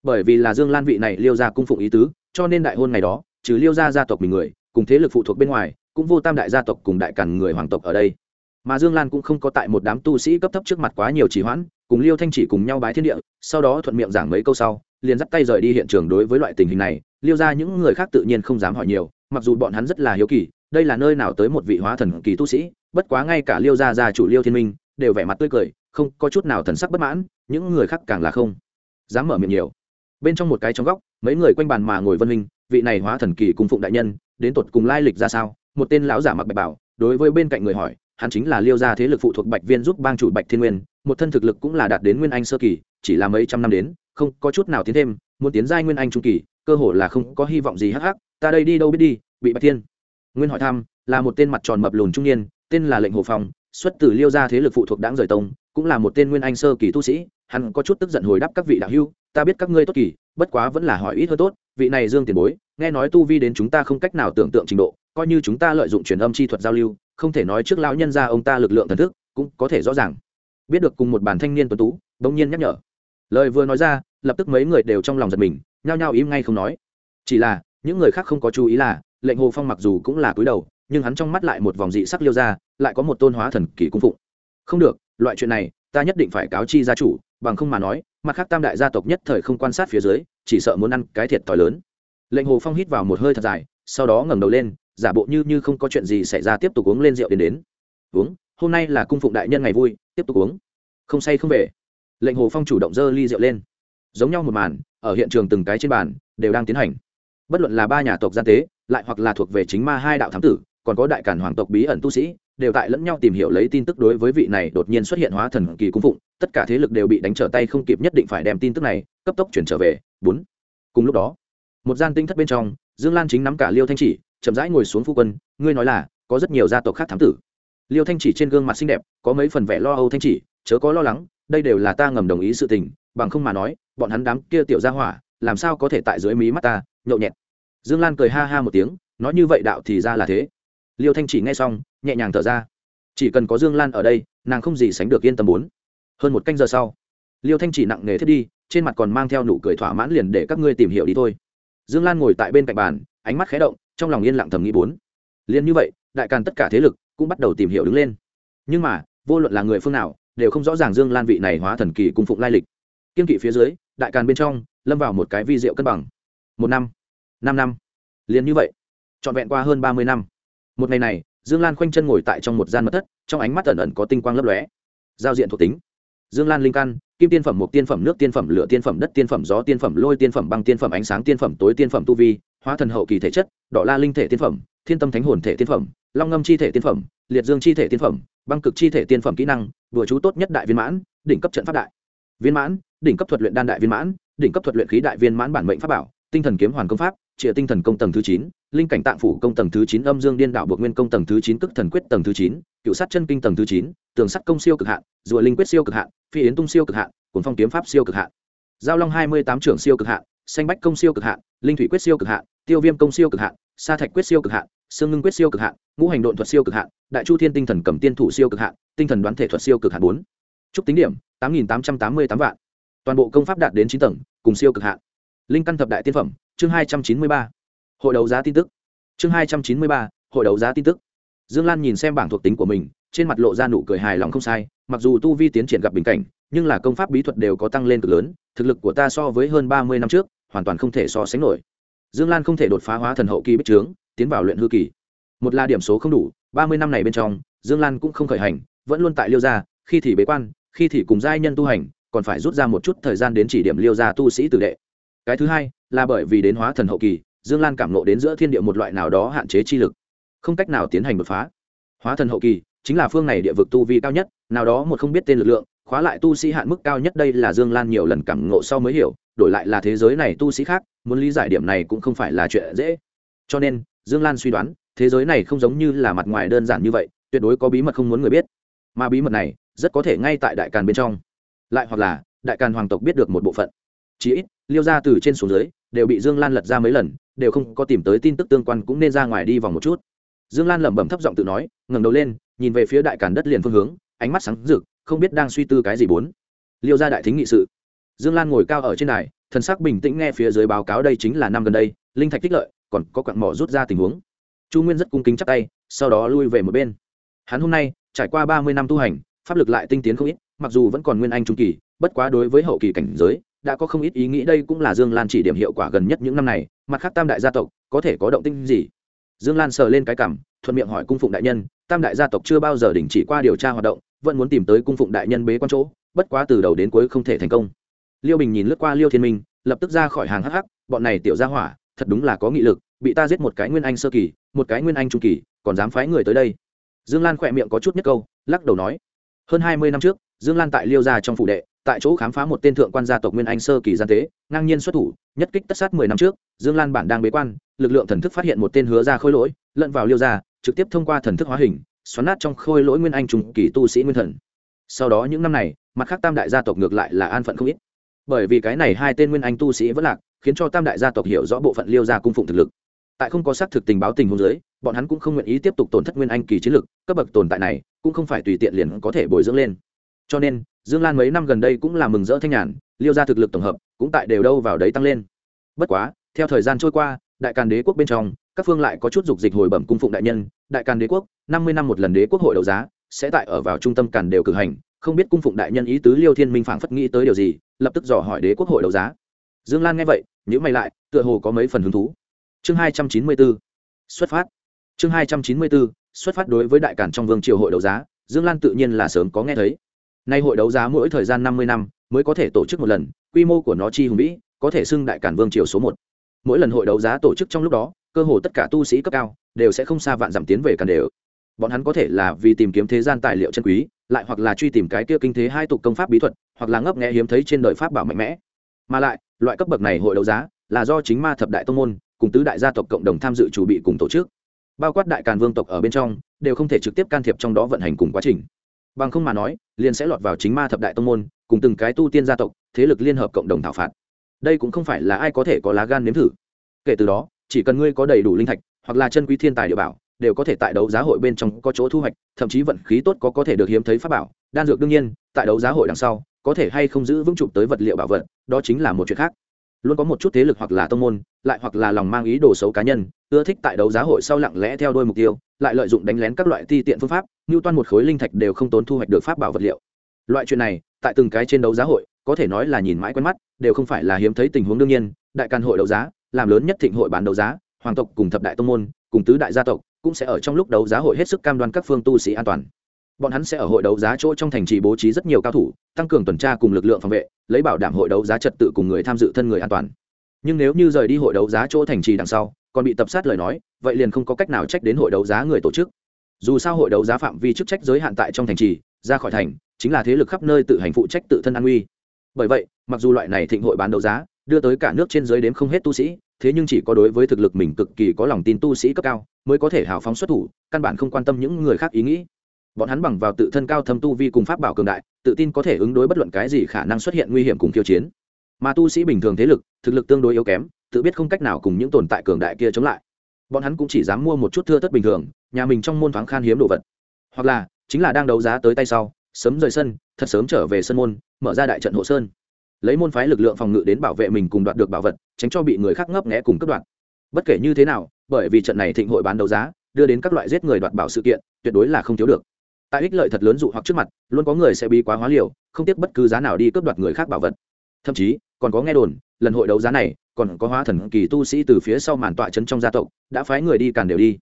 Bởi vì là dương lan vị này liêu ra cung phụng ý tứ, cho nên đại hôn ngày đó, trừ liêu gia gia tộc mình người, cùng thế lực phụ thuộc bên ngoài, cũng vô tam đại gia tộc cùng đại càn người hoàng tộc ở đây. Mà dương lan cũng không có tại một đám tu sĩ cấp thấp trước mặt quá nhiều trì hoãn, cùng liêu thanh chỉ cùng nhau bái thiên địa, sau đó thuận miệng giảng mấy câu sau, liền dắt tay rời đi hiện trường đối với loại tình hình này. Liêu ra những người khác tự nhiên không dám hỏi nhiều, mặc dù bọn hắn rất là hiếu kỳ đây là nơi nào tới một vị hóa thần kỳ tu sĩ, bất quá ngay cả liêu gia gia chủ liêu thiên minh đều vẻ mặt tươi cười, không có chút nào thần sắc bất mãn, những người khác càng là không dám mở miệng nhiều. Bên trong một cái trong góc, mấy người quanh bàn mà ngồi vân minh, vị này hóa thần kỳ cùng phụng đại nhân, đến tột cùng lai lịch ra sao? Một tên lão giả mặc bạch bảo đối với bên cạnh người hỏi, hắn chính là liêu gia thế lực phụ thuộc bạch viên giúp bang chủ bạch thiên nguyên, một thân thực lực cũng là đạt đến nguyên anh sơ kỳ, chỉ là mấy trăm năm đến, không có chút nào tiến thêm, muốn tiến giai nguyên anh trung kỳ, cơ hồ là không có hy vọng gì hắc hắc, ta đây đi đâu biết đi, bị bạch thiên nguyên hỏi thăm, là một tên mặt tròn mập lùn trung niên, tên là lệnh hồ phong, xuất từ liêu gia thế lực phụ thuộc đáng rời tông, cũng là một tên nguyên anh sơ kỳ tu sĩ, hắn có chút tức giận hồi đáp các vị đạo hưu ta biết các ngươi tốt kỳ, bất quá vẫn là hỏi ít hơn tốt, vị này dương tiền bối, nghe nói tu vi đến chúng ta không cách nào tưởng tượng trình độ, coi như chúng ta lợi dụng truyền âm chi thuật giao lưu, không thể nói trước lão nhân ra ông ta lực lượng thần thức, cũng có thể rõ ràng. Biết được cùng một bản thanh niên tuấn tú, bỗng nhiên nhắc nhở. Lời vừa nói ra, lập tức mấy người đều trong lòng giật mình, nhao nhao im ngay không nói. Chỉ là, những người khác không có chú ý là lệnh hồ phong mặc dù cũng là cúi đầu nhưng hắn trong mắt lại một vòng dị sắc liêu ra lại có một tôn hóa thần kỳ cung phụng không được loại chuyện này ta nhất định phải cáo chi gia chủ bằng không mà nói mặt khác tam đại gia tộc nhất thời không quan sát phía dưới chỉ sợ muốn ăn cái thiệt thòi lớn lệnh hồ phong hít vào một hơi thật dài sau đó ngẩng đầu lên giả bộ như như không có chuyện gì xảy ra tiếp tục uống lên rượu đến đến uống hôm nay là cung phụng đại nhân ngày vui tiếp tục uống không say không về lệnh hồ phong chủ động dơ ly rượu lên giống nhau một màn ở hiện trường từng cái trên bàn đều đang tiến hành bất luận là ba nhà tộc gian tế, lại hoặc là thuộc về chính ma hai đạo thám tử, còn có đại cản hoàng tộc bí ẩn tu sĩ, đều tại lẫn nhau tìm hiểu lấy tin tức đối với vị này đột nhiên xuất hiện hóa thần kỳ cung phụng, tất cả thế lực đều bị đánh trở tay không kịp nhất định phải đem tin tức này cấp tốc chuyển trở về. Bốn. Cùng lúc đó, một gian tinh thất bên trong, dương lan chính nắm cả liêu thanh chỉ, chậm rãi ngồi xuống phu quân, ngươi nói là, có rất nhiều gia tộc khác thám tử. Liêu thanh chỉ trên gương mặt xinh đẹp, có mấy phần vẻ lo âu thanh chỉ, chớ có lo lắng, đây đều là ta ngầm đồng ý sự tình, bằng không mà nói, bọn hắn đám kia tiểu gia hỏa, làm sao có thể tại dưới mí mắt ta? Nhậu nhẹt. Dương lan cười ha ha một tiếng, nói như vậy đạo thì ra là thế. Liêu thanh chỉ nghe xong, nhẹ nhàng thở ra. Chỉ cần có dương lan ở đây, nàng không gì sánh được yên tâm bốn. Hơn một canh giờ sau, liêu thanh chỉ nặng nề thiết đi, trên mặt còn mang theo nụ cười thỏa mãn liền để các ngươi tìm hiểu đi thôi. Dương lan ngồi tại bên cạnh bàn, ánh mắt khé động, trong lòng yên lặng thầm nghĩ bốn. Liền như vậy, đại càn tất cả thế lực cũng bắt đầu tìm hiểu đứng lên. Nhưng mà, vô luận là người phương nào, đều không rõ ràng dương lan vị này hóa thần kỳ cung phụng lai lịch. Kiên kỵ phía dưới, đại càn bên trong, lâm vào một cái vi diệu cân bằng. Một năm năm năm liền như vậy trọn vẹn qua hơn ba mươi năm một ngày này dương lan khoanh chân ngồi tại trong một gian mật thất trong ánh mắt ẩn ẩn có tinh quang lấp lóe giao diện thuộc tính dương lan linh căn kim tiên phẩm một tiên phẩm nước tiên phẩm lửa tiên phẩm đất tiên phẩm gió tiên phẩm lôi tiên phẩm băng tiên phẩm ánh sáng tiên phẩm tối tiên phẩm tu vi hóa thần hậu kỳ thể chất đỏ la linh thể tiên phẩm thiên tâm thánh hồn thể tiên phẩm long ngâm chi thể tiên phẩm liệt dương chi thể tiên phẩm băng cực chi thể tiên phẩm kỹ năng vừa chú tốt nhất đại viên mãn đỉnh cấp trận pháp đại viên mãn đỉnh cấp thuật luyện đan đại viên mãn đỉnh cấp thuật luyện khí đại viên mãn bản mệnh pháp bảo tinh thần kiếm hoàn công pháp trịa tinh thần công tầng thứ chín linh cảnh tạng phủ công tầng thứ chín âm dương điên đạo buộc nguyên công tầng thứ chín Cực thần quyết tầng thứ chín cựu sát chân kinh tầng thứ chín tường sắt công siêu cực hạn rùa linh quyết siêu cực hạn phi yến tung siêu cực hạn cuồng phong kiếm pháp siêu cực hạn giao long hai mươi tám trưởng siêu cực hạn xanh bách công siêu cực hạn linh thủy quyết siêu cực hạn tiêu viêm công siêu cực hạn sa thạch quyết siêu cực hạn xương ngưng quyết siêu cực hạn ngũ hành độn thuật siêu cực hạn đại chu thiên tinh thần cầm tiên thủ siêu cực hạn tinh thần đoán thể thuật siêu cực hạn bốn chúc tính điểm tám nghìn tám trăm tám mươi tám vạn toàn bộ công pháp đạt đến chín tầng cùng siêu cực hạn linh căn thập đại tiên phẩm chương hai trăm chín mươi ba, hội đấu giá tin tức. Chương hai trăm chín mươi ba, hội đấu giá tin tức. Dương lan nhìn xem bảng thuộc tính của mình, trên mặt lộ ra nụ cười hài lòng không sai, mặc dù tu vi tiến triển gặp bình cảnh, nhưng là công pháp bí thuật đều có tăng lên cực lớn, thực lực của ta so với hơn ba mươi năm trước, hoàn toàn không thể so sánh nổi. Dương lan không thể đột phá hóa thần hậu kỳ bích trướng, tiến vào luyện hư kỳ. Một là điểm số không đủ, ba mươi năm này bên trong, dương lan cũng không khởi hành, vẫn luôn tại liêu gia, khi thì bế quan, khi thì cùng giai nhân tu hành, còn phải rút ra một chút thời gian đến chỉ điểm liêu gia tu sĩ tử đệ. Cái thứ hai là bởi vì đến hóa thần hậu kỳ, dương lan cảm nộ đến giữa thiên địa một loại nào đó hạn chế chi lực, không cách nào tiến hành đột phá. Hóa thần hậu kỳ chính là phương này địa vực tu vi cao nhất, nào đó một không biết tên lực lượng, khóa lại tu sĩ hạn mức cao nhất đây là dương lan nhiều lần cảm ngộ sau mới hiểu, đổi lại là thế giới này tu sĩ khác, muốn lý giải điểm này cũng không phải là chuyện dễ. Cho nên, dương lan suy đoán, thế giới này không giống như là mặt ngoài đơn giản như vậy, tuyệt đối có bí mật không muốn người biết. Mà bí mật này, rất có thể ngay tại đại càn bên trong. Lại hoặc là, đại càn hoàng tộc biết được một bộ phận. Chí ít, liêu ra từ trên xuống dưới đều bị dương lan lật ra mấy lần đều không có tìm tới tin tức tương quan cũng nên ra ngoài đi vòng một chút. Dương lan lẩm bẩm thấp giọng tự nói ngẩng đầu lên nhìn về phía đại cản đất liền phương hướng ánh mắt sáng rực không biết đang suy tư cái gì bốn. Liêu ra đại thính nghị sự. Dương lan ngồi cao ở trên này, thần sắc bình tĩnh nghe phía dưới báo cáo đây chính là năm gần đây linh thạch tích lợi còn có quặng mỏ rút ra tình huống. Chu nguyên rất cung kính chắp tay sau đó lui về một bên. Hắn hôm nay trải qua ba mươi năm tu hành pháp lực lại tinh tiến không ít mặc dù vẫn còn nguyên anh trung kỳ bất quá đối với hậu kỳ cảnh giới đã có không ít ý nghĩ đây cũng là dương lan chỉ điểm hiệu quả gần nhất những năm này, mặt khác tam đại gia tộc có thể có động tinh gì? Dương lan sờ lên cái cảm thuận miệng hỏi cung phụng đại nhân, tam đại gia tộc chưa bao giờ đình chỉ qua điều tra hoạt động, vẫn muốn tìm tới cung phụng đại nhân bế quan chỗ, bất quá từ đầu đến cuối không thể thành công. Liêu bình nhìn lướt qua liêu thiên minh, lập tức ra khỏi hàng hắc hắc, bọn này tiểu gia hỏa, thật đúng là có nghị lực, bị ta giết một cái nguyên anh sơ kỳ, một cái nguyên anh trung kỳ, còn dám phái người tới đây? Dương lan khỏe miệng có chút nhất câu, lắc đầu nói. Hơn hai mươi năm trước, dương lan tại liêu gia trong phủ đệ tại chỗ khám phá một tên thượng quan gia tộc nguyên anh sơ kỳ gian tế, ngang nhiên xuất thủ, nhất kích tất sát mười năm trước, dương lan bản đang bế quan, lực lượng thần thức phát hiện một tên hứa ra khôi lỗi, lẫn vào liêu gia, trực tiếp thông qua thần thức hóa hình, xoắn nát trong khôi lỗi nguyên anh trùng kỳ tu sĩ nguyên thần. Sau đó những năm này, mặt khác tam đại gia tộc ngược lại là an phận không ít. Bởi vì cái này hai tên nguyên anh tu sĩ vẫn lạc, khiến cho tam đại gia tộc hiểu rõ bộ phận liêu gia cung phụng thực lực. Tại không có xác thực tình báo tình huống giới bọn hắn cũng không nguyện ý tiếp tục tổn thất nguyên anh kỳ chiến lực, cấp bậc tồn tại này cũng không phải tùy tiện liền có thể bồi dưỡng lên. Cho nên dương lan mấy năm gần đây cũng là mừng rỡ thanh nhàn, liêu ra thực lực tổng hợp cũng tại đều đâu vào đấy tăng lên. Bất quá, theo thời gian trôi qua, đại càn đế quốc bên trong, các phương lại có chút dục dịch hồi bẩm cung phụng đại nhân, đại càn đế quốc, năm mươi năm một lần đế quốc hội đấu giá, sẽ tại ở vào trung tâm càn đều cử hành, không biết cung phụng đại nhân ý tứ liêu thiên minh phảng phất nghĩ tới điều gì, lập tức dò hỏi đế quốc hội đấu giá. Dương lan nghe vậy nhữ mày lại, tựa hồ có mấy phần hứng thú. Chương hai trăm chín mươi bốn xuất phát. Chương hai trăm chín mươi bốn xuất phát đối với đại cản trong vương triều hội đấu giá, dương lan tự nhiên là sớm có nghe thấy nay hội đấu giá mỗi thời gian năm mươi năm, mới có thể tổ chức một lần, quy mô của nó chi hùng vĩ, có thể xưng đại cản vương triều số một. Mỗi lần hội đấu giá tổ chức trong lúc đó, cơ hồ tất cả tu sĩ cấp cao, đều sẽ không xa vạn giảm tiến về cản đều. Bọn hắn có thể là vì tìm kiếm thế gian tài liệu chân quý, lại hoặc là truy tìm cái kia kinh thế hai tục công pháp bí thuật, hoặc là ngấp nghé hiếm thấy trên đời pháp bảo mạnh mẽ. Mà lại, loại cấp bậc này hội đấu giá, là do chính ma thập đại tông môn, cùng tứ đại gia tộc cộng đồng tham dự chủ bị cùng tổ chức. Bao quát đại càn vương tộc ở bên trong, đều không thể trực tiếp can thiệp trong đó vận hành cùng quá trình bằng không mà nói, liền sẽ lọt vào chính ma thập đại tông môn, cùng từng cái tu tiên gia tộc, thế lực liên hợp cộng đồng thảo phạt. Đây cũng không phải là ai có thể có lá gan nếm thử. Kể từ đó, chỉ cần ngươi có đầy đủ linh thạch, hoặc là chân quý thiên tài địa bảo, đều có thể tại đấu giá hội bên trong có chỗ thu hoạch, thậm chí vận khí tốt có có thể được hiếm thấy pháp bảo. Đan dược đương nhiên, tại đấu giá hội đằng sau, có thể hay không giữ vững chụp tới vật liệu bảo vật, đó chính là một chuyện khác luôn có một chút thế lực hoặc là tông môn, lại hoặc là lòng mang ý đồ xấu cá nhân, ưa thích tại đấu giá hội sau lặng lẽ theo đôi mục tiêu, lại lợi dụng đánh lén các loại ti tiện phương pháp như toan một khối linh thạch đều không tốn thu hoạch được pháp bảo vật liệu. Loại chuyện này, tại từng cái trên đấu giá hội, có thể nói là nhìn mãi quen mắt, đều không phải là hiếm thấy tình huống đương nhiên, đại căn hội đấu giá, làm lớn nhất thịnh hội bán đấu giá, hoàng tộc cùng thập đại tông môn, cùng tứ đại gia tộc, cũng sẽ ở trong lúc đấu giá hội hết sức cam đoan các phương tu sĩ an toàn bọn hắn sẽ ở hội đấu giá chỗ trong thành trì bố trí rất nhiều cao thủ, tăng cường tuần tra cùng lực lượng phòng vệ, lấy bảo đảm hội đấu giá trật tự cùng người tham dự thân người an toàn. Nhưng nếu như rời đi hội đấu giá chỗ thành trì đằng sau, còn bị tập sát lời nói, vậy liền không có cách nào trách đến hội đấu giá người tổ chức. Dù sao hội đấu giá phạm vi chức trách giới hạn tại trong thành trì, ra khỏi thành, chính là thế lực khắp nơi tự hành phụ trách tự thân an nguy. Bởi vậy, mặc dù loại này thịnh hội bán đấu giá, đưa tới cả nước trên giới đếm không hết tu sĩ, thế nhưng chỉ có đối với thực lực mình cực kỳ có lòng tin tu sĩ cấp cao, mới có thể hào phóng xuất thủ, căn bản không quan tâm những người khác ý nghĩ bọn hắn bằng vào tự thân cao thâm tu vi cùng pháp bảo cường đại, tự tin có thể ứng đối bất luận cái gì khả năng xuất hiện nguy hiểm cùng khiêu chiến. Mà tu sĩ bình thường thế lực, thực lực tương đối yếu kém, tự biết không cách nào cùng những tồn tại cường đại kia chống lại. Bọn hắn cũng chỉ dám mua một chút thưa thất bình thường, nhà mình trong môn thoáng khan hiếm đồ vật. Hoặc là, chính là đang đấu giá tới tay sau, sớm rời sân, thật sớm trở về sân môn, mở ra đại trận hộ sơn. Lấy môn phái lực lượng phòng ngự đến bảo vệ mình cùng đoạt được bảo vật, tránh cho bị người khác ngấp nghẽ cùng cướp đoạt. Bất kể như thế nào, bởi vì trận này thịnh hội bán đấu giá, đưa đến các loại giết người đoạt bảo sự kiện, tuyệt đối là không thiếu được tại ích lợi thật lớn dụ hoặc trước mặt, luôn có người sẽ bí quá hóa liều, không tiếc bất cứ giá nào đi cướp đoạt người khác bảo vật. Thậm chí, còn có nghe đồn, lần hội đấu giá này, còn có hóa thần kỳ tu sĩ từ phía sau màn tọa trấn trong gia tộc, đã phái người đi càn đều đi.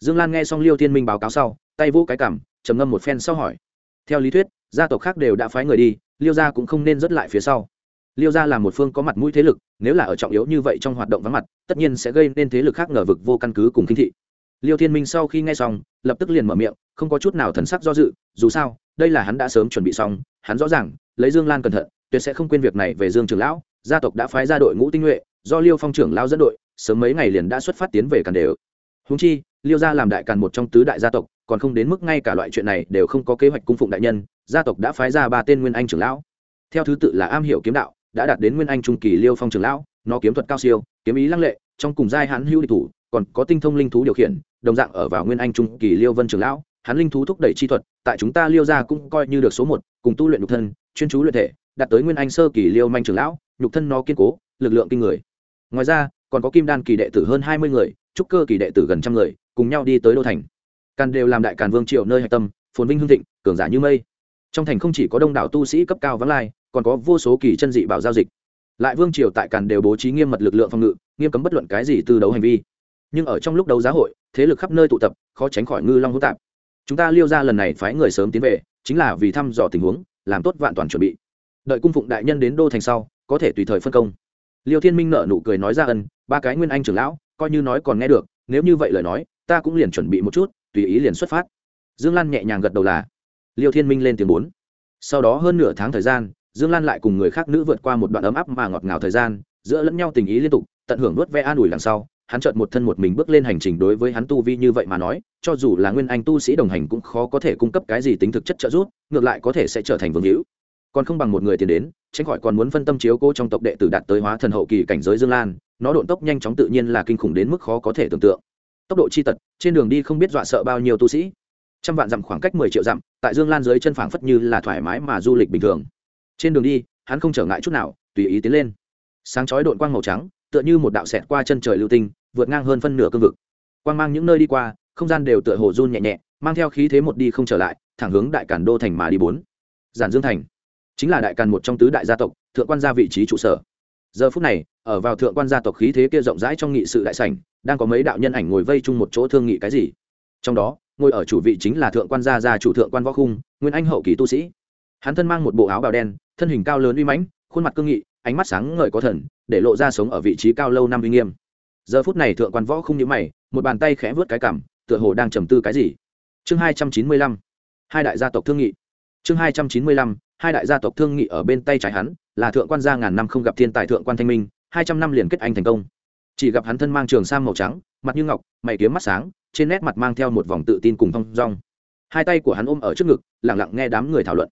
Dương lan nghe xong liêu thiên minh báo cáo sau, tay vô cái cảm trầm ngâm một phen sau hỏi. Theo lý thuyết, gia tộc khác đều đã phái người đi, liêu gia cũng không nên dứt lại phía sau. Liêu gia là một phương có mặt mũi thế lực, nếu là ở trọng yếu như vậy trong hoạt động vắng mặt, tất nhiên sẽ gây nên thế lực khác ngờ vực vô căn cứ cùng kinh thị liêu thiên minh sau khi nghe xong, lập tức liền mở miệng, không có chút nào thần sắc do dự, dù sao, đây là hắn đã sớm chuẩn bị xong, hắn rõ ràng, lấy dương lan cẩn thận, tuyệt sẽ không quên việc này về dương trường lão, gia tộc đã phái ra đội ngũ tinh nhuệ, do liêu phong trưởng lão dẫn đội, sớm mấy ngày liền đã xuất phát tiến về càn đều. Húng chi, liêu gia làm đại càn một trong tứ đại gia tộc, còn không đến mức ngay cả loại chuyện này đều không có kế hoạch cung phụng đại nhân, gia tộc đã phái ra ba tên nguyên anh trưởng lão. Theo thứ tự là am hiểu kiếm đạo, đã đạt đến nguyên anh trung kỳ liêu phong trưởng lão, nó kiếm thuật cao siêu, kiếm ý lăng lệ, trong cùng giai hãn hữu địch thủ còn có tinh thông linh thú điều khiển, đồng dạng ở vào nguyên anh trung kỳ liêu vân trưởng lão, hắn linh thú thúc đẩy chi thuật, tại chúng ta liêu gia cũng coi như được số một, cùng tu luyện nhục thân, chuyên chú luyện thể, đạt tới nguyên anh sơ kỳ liêu manh trưởng lão, nhục thân nó kiên cố, lực lượng kinh người. Ngoài ra, còn có kim đan kỳ đệ tử hơn hai mươi người, trúc cơ kỳ đệ tử gần trăm người, cùng nhau đi tới đô thành. Càn đều làm đại càn vương triệu nơi hạch tâm, phồn vinh hương thịnh, cường giả như mây. Trong thành không chỉ có đông đảo tu sĩ cấp cao vắng lai, còn có vô số kỳ chân dị bảo giao dịch. Lại vương triều tại càn đều bố trí nghiêm mật lực lượng phòng ngự, nghiêm cấm bất luận cái gì từ đấu hành vi nhưng ở trong lúc đấu giá hội, thế lực khắp nơi tụ tập, khó tránh khỏi ngư long hỗn tạp. Chúng ta liêu ra lần này phái người sớm tiến về, chính là vì thăm dò tình huống, làm tốt vạn toàn chuẩn bị. Đợi cung phụng đại nhân đến đô thành sau, có thể tùy thời phân công. Liêu thiên minh nợ nụ cười nói ra ân, ba cái nguyên anh trưởng lão, coi như nói còn nghe được, nếu như vậy lời nói, ta cũng liền chuẩn bị một chút, tùy ý liền xuất phát. Dương lan nhẹ nhàng gật đầu là. Liêu thiên minh lên tiếng bốn. Sau đó hơn nửa tháng thời gian, dương lan lại cùng người khác nữ vượt qua một đoạn ấm áp mà ngọt ngào thời gian, giữa lẫn nhau tình ý liên tục, tận hưởng nuốt ve an ủi đằng sau hắn chợt một thân một mình bước lên hành trình đối với hắn tu vi như vậy mà nói, cho dù là nguyên anh tu sĩ đồng hành cũng khó có thể cung cấp cái gì tính thực chất trợ giúp, ngược lại có thể sẽ trở thành vương hữu. Còn không bằng một người tiền đến, tránh khỏi còn muốn phân tâm chiếu cố trong tộc đệ tử đạt tới hóa thần hậu kỳ cảnh giới dương lan, nó độn tốc nhanh chóng tự nhiên là kinh khủng đến mức khó có thể tưởng tượng. Tốc độ chi tật, trên đường đi không biết dọa sợ bao nhiêu tu sĩ. Trăm vạn dặm khoảng cách mười triệu dặm, tại dương lan dưới chân phảng phất như là thoải mái mà du lịch bình thường. Trên đường đi, hắn không trở ngại chút nào, tùy ý tiến lên. Sáng chói độn quang màu trắng, tựa như một đạo xẹt qua chân trời lưu tinh vượt ngang hơn phân nửa cương vực. Quang mang những nơi đi qua, không gian đều tựa hồ run nhẹ nhẹ, mang theo khí thế một đi không trở lại, thẳng hướng đại cản đô thành mà đi bốn. Giản dương thành, chính là đại càn một trong tứ đại gia tộc, thượng quan gia vị trí trụ sở. Giờ phút này, ở vào thượng quan gia tộc khí thế kia rộng rãi trong nghị sự đại sảnh, đang có mấy đạo nhân ảnh ngồi vây chung một chỗ thương nghị cái gì. Trong đó, ngồi ở chủ vị chính là thượng quan gia gia chủ thượng quan võ khung, nguyên anh hậu kỳ tu sĩ. Hắn thân mang một bộ áo bào đen, thân hình cao lớn uy mãnh, khuôn mặt cương nghị, ánh mắt sáng ngời có thần, để lộ ra sống ở vị trí cao lâu năm uy nghiêm giờ phút này thượng quan võ không nhíu mày, một bàn tay khẽ vớt cái cảm tựa hồ đang trầm tư cái gì. Chương hai trăm chín mươi lăm, hai đại gia tộc thương nghị. Chương hai trăm chín mươi lăm, hai đại gia tộc thương nghị ở bên tay trái hắn, là thượng quan gia ngàn năm không gặp thiên tài thượng quan thanh minh, hai trăm năm liền kết anh thành công. Chỉ gặp hắn thân mang trường sam màu trắng, mặt như ngọc, mày kiếm mắt sáng, trên nét mặt mang theo một vòng tự tin cùng thong dong. Hai tay của hắn ôm ở trước ngực lẳng lặng nghe đám người thảo luận.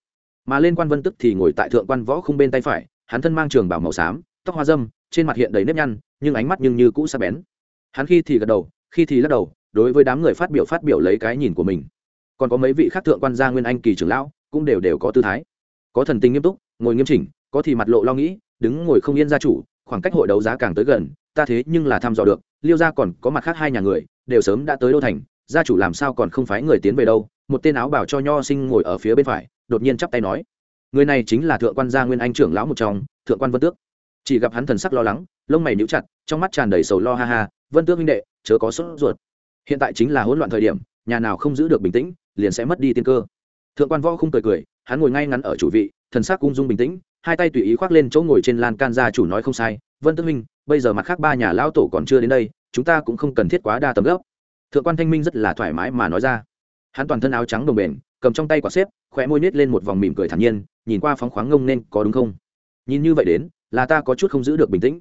Mà lên quan vân tức thì ngồi tại thượng quan võ không bên tay phải, hắn thân mang trường bảo màu xám, tóc hoa dâm, trên mặt hiện đầy nếp nhăn nhưng ánh mắt nhưng như cũ sắc bén. Hắn khi thì gật đầu, khi thì lắc đầu, đối với đám người phát biểu phát biểu lấy cái nhìn của mình. Còn có mấy vị khác thượng quan gia nguyên anh kỳ trưởng lão, cũng đều đều có tư thái. Có thần tình nghiêm túc, ngồi nghiêm chỉnh, có thì mặt lộ lo nghĩ, đứng ngồi không yên gia chủ, khoảng cách hội đấu giá càng tới gần, ta thế nhưng là thăm dò được, liêu gia còn có mặt khác hai nhà người, đều sớm đã tới đô thành, gia chủ làm sao còn không phái người tiến về đâu, một tên áo bảo cho nho sinh ngồi ở phía bên phải, đột nhiên chắp tay nói. Người này chính là thượng quan gia nguyên anh trưởng lão một trong, thượng quan vân tước chỉ gặp hắn thần sắc lo lắng, lông mày níu chặt, trong mắt tràn đầy sầu lo ha ha, vân tước minh đệ, chớ có sốt ruột. Hiện tại chính là hỗn loạn thời điểm, nhà nào không giữ được bình tĩnh, liền sẽ mất đi tiên cơ. Thượng quan võ không cười cười, hắn ngồi ngay ngắn ở chủ vị, thần sắc ung dung bình tĩnh, hai tay tùy ý khoác lên chỗ ngồi trên lan can gia chủ nói không sai, vân tước minh bây giờ mặt khác ba nhà lão tổ còn chưa đến đây, chúng ta cũng không cần thiết quá đa tầm gốc thượng quan thanh minh rất là thoải mái mà nói ra. Hắn toàn thân áo trắng đồng bền, cầm trong tay quả xếp khỏe môi nết lên một vòng mỉm cười thản nhiên, nhìn qua phóng khoáng ngông nên có đúng không? Nhìn như vậy đến là ta có chút không giữ được bình tĩnh.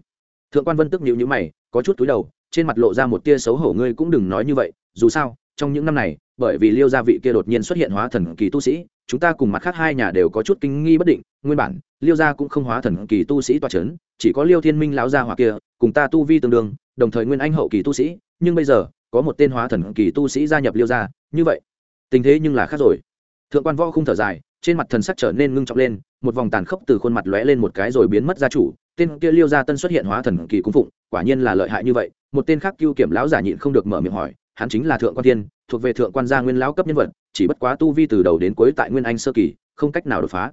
Thượng quan vân tức nhịu nhữ mày, có chút túi đầu, trên mặt lộ ra một tia xấu hổ, ngươi cũng đừng nói như vậy, dù sao, trong những năm này, bởi vì liêu gia vị kia đột nhiên xuất hiện hóa thần kỳ tu sĩ, chúng ta cùng mặt khác hai nhà đều có chút kinh nghi bất định, nguyên bản, liêu gia cũng không hóa thần kỳ tu sĩ toa c h ấ n chỉ có liêu thiên minh lão gia hoặc kia, cùng ta tu vi tương đương, đồng thời nguyên anh hậu kỳ tu sĩ, nhưng bây giờ, có một tên hóa thần kỳ tu sĩ gia nhập liêu gia, như vậy, tình thế nhưng là khác rồi. Thượng quan võ không thở dài trên mặt thần sắc trở nên ngưng trọng lên, một vòng tàn khốc từ khuôn mặt lóe lên một cái rồi biến mất gia chủ. Tên kia liêu gia tân xuất hiện hóa thần kỳ cung phụng, quả nhiên là lợi hại như vậy. Một tên khác cưu kiểm lão giả nhịn không được mở miệng hỏi, hắn chính là thượng quan thiên, thuộc về thượng quan gia nguyên lão cấp nhân vật, chỉ bất quá tu vi từ đầu đến cuối tại nguyên anh sơ kỳ, không cách nào đột phá.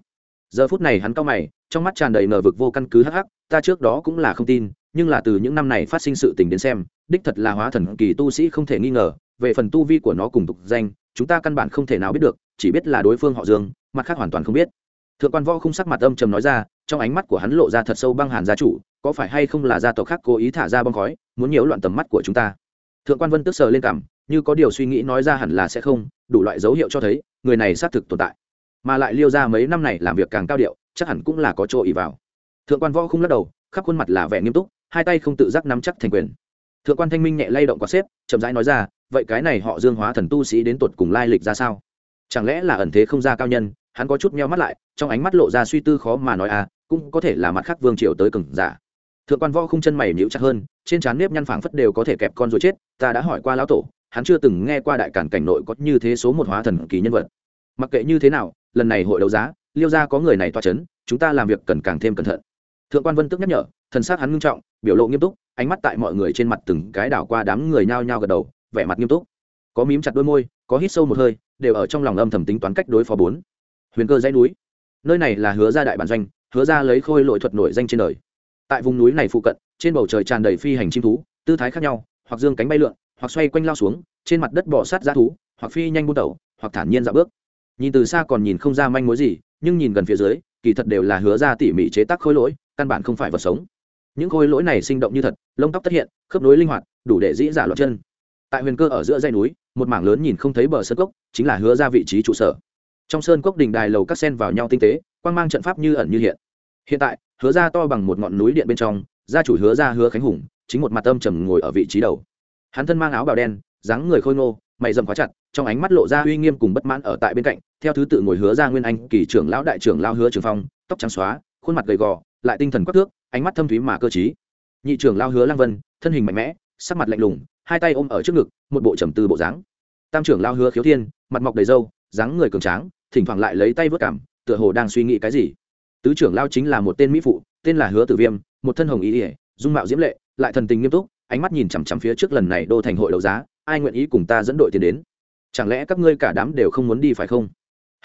Giờ phút này hắn cao mày, trong mắt tràn đầy nở vực vô căn cứ hắc hắc, ta trước đó cũng là không tin, nhưng là từ những năm này phát sinh sự tình đến xem, đích thật là hóa thần kỳ tu sĩ không thể nghi ngờ, về phần tu vi của nó cùng tục danh, chúng ta căn bản không thể nào biết được, chỉ biết là đối phương họ dương mặt khác hoàn toàn không biết. Thượng quan võ không sắc mặt âm trầm nói ra, trong ánh mắt của hắn lộ ra thật sâu băng hàn gia chủ, có phải hay không là gia tộc khác cố ý thả ra bong khói, muốn nhiễu loạn tầm mắt của chúng ta? Thượng quan vân tức sờ lên cảm như có điều suy nghĩ nói ra hẳn là sẽ không, đủ loại dấu hiệu cho thấy, người này xác thực tồn tại. Mà lại liêu ra mấy năm này làm việc càng cao điệu, chắc hẳn cũng là có chỗ ý vào. Thượng quan võ không lắc đầu, khắp khuôn mặt là vẻ nghiêm túc, hai tay không tự giác nắm chắc thành quyền. Thượng quan thanh minh nhẹ lay động quá xếp, chậm rãi nói ra, vậy cái này họ dương hóa thần tu sĩ đến tột cùng lai lịch ra sao? Chẳng lẽ là ẩn thế không ra cao nhân hắn có chút meo mắt lại, trong ánh mắt lộ ra suy tư khó mà nói à cũng có thể là mặt khác vương triều tới cừng giả. Thượng quan võ không chân mày nhíu chặt hơn, trên trán nếp nhăn phảng phất đều có thể kẹp con rồi chết, ta đã hỏi qua lão tổ, hắn chưa từng nghe qua đại cản cảnh nội có như thế số một hóa thần kỳ nhân vật. Mặc kệ như thế nào, lần này hội đấu giá, liêu ra có người này toa chấn, chúng ta làm việc cần càng thêm cẩn thận. Thượng quan vân tức nhắc nhở, thần s á c hắn ngưng trọng, biểu lộ nghiêm túc, ánh mắt tại mọi người trên mặt từng cái đảo qua đám người nhao nhao gật đầu, vẻ mặt nghiêm túc. Có mím chặt đôi môi, có hít sâu một hơi, đều ở trong lòng âm thầm tính toán cách đối phó bốn huyền cơ dãy núi. Nơi này là hứa ra đại bản doanh, hứa ra lấy khôi lội thuật nổi danh trên đời. Tại vùng núi này phụ cận, trên bầu trời tràn đầy phi hành chim thú, tư thái khác nhau, hoặc dương cánh bay lượn, hoặc xoay quanh lao xuống, trên mặt đất bỏ sát g thú, hoặc phi nhanh buôn tẩu, hoặc thản nhiên dạo bước. Nhìn từ xa còn nhìn không ra manh mối gì, nhưng nhìn gần phía dưới, kỳ thật đều là hứa ra tỉ mỉ chế tác khối lỗi, căn bản không phải vật sống. Những khối lỗi này sinh động như thật, lông tóc tất hiện, khớp nối linh hoạt, đủ để dĩ dạ giả loạt chân. Tại huyền cơ ở giữa dây núi, một mảng lớn nhìn không thấy bờ sơn cốc, chính là hứa ra vị trí trụ sở trong sơn cốc đình đài lầu các sen vào nhau tinh tế, quang mang trận pháp như ẩn như hiện. Hiện tại, hứa ra to bằng một ngọn núi điện bên trong, gia chủ hứa ra hứa khánh hùng, chính một mặt âm trầm ngồi ở vị trí đầu. Hắn thân mang áo bào đen, dáng người khôi ngô, mày dầm khóa chặt, trong ánh mắt lộ ra uy nghiêm cùng bất mãn ở tại bên cạnh, theo thứ tự ngồi hứa ra nguyên anh, kỳ trưởng lão đại trưởng lao hứa trường phong, tóc trắng xóa, khuôn mặt gầy gò, lại tinh thần quắc thước, ánh mắt thâm thúy mà cơ chí nhị trưởng lao hứa lang vân, thân hình mạnh mẽ, sắc mặt lạnh lùng, hai tay ôm ở trước ngực, một bộ trầm tư bộ dáng. Tam trưởng lao hứa khiếu thiên, mặt mọc đầy râu dáng người cường tráng, thỉnh thoảng lại lấy tay vớt cảm, tựa hồ đang suy nghĩ cái gì. Tứ trưởng lao chính là một tên mỹ phụ, tên là hứa tử viêm, một thân hồng ý ỉa dung mạo diễm lệ, lại thần tình nghiêm túc, ánh mắt nhìn chằm chằm phía trước lần này đô thành hội đấu giá, ai nguyện ý cùng ta dẫn đội tiền đến? Chẳng lẽ các ngươi cả đám đều không muốn đi phải không?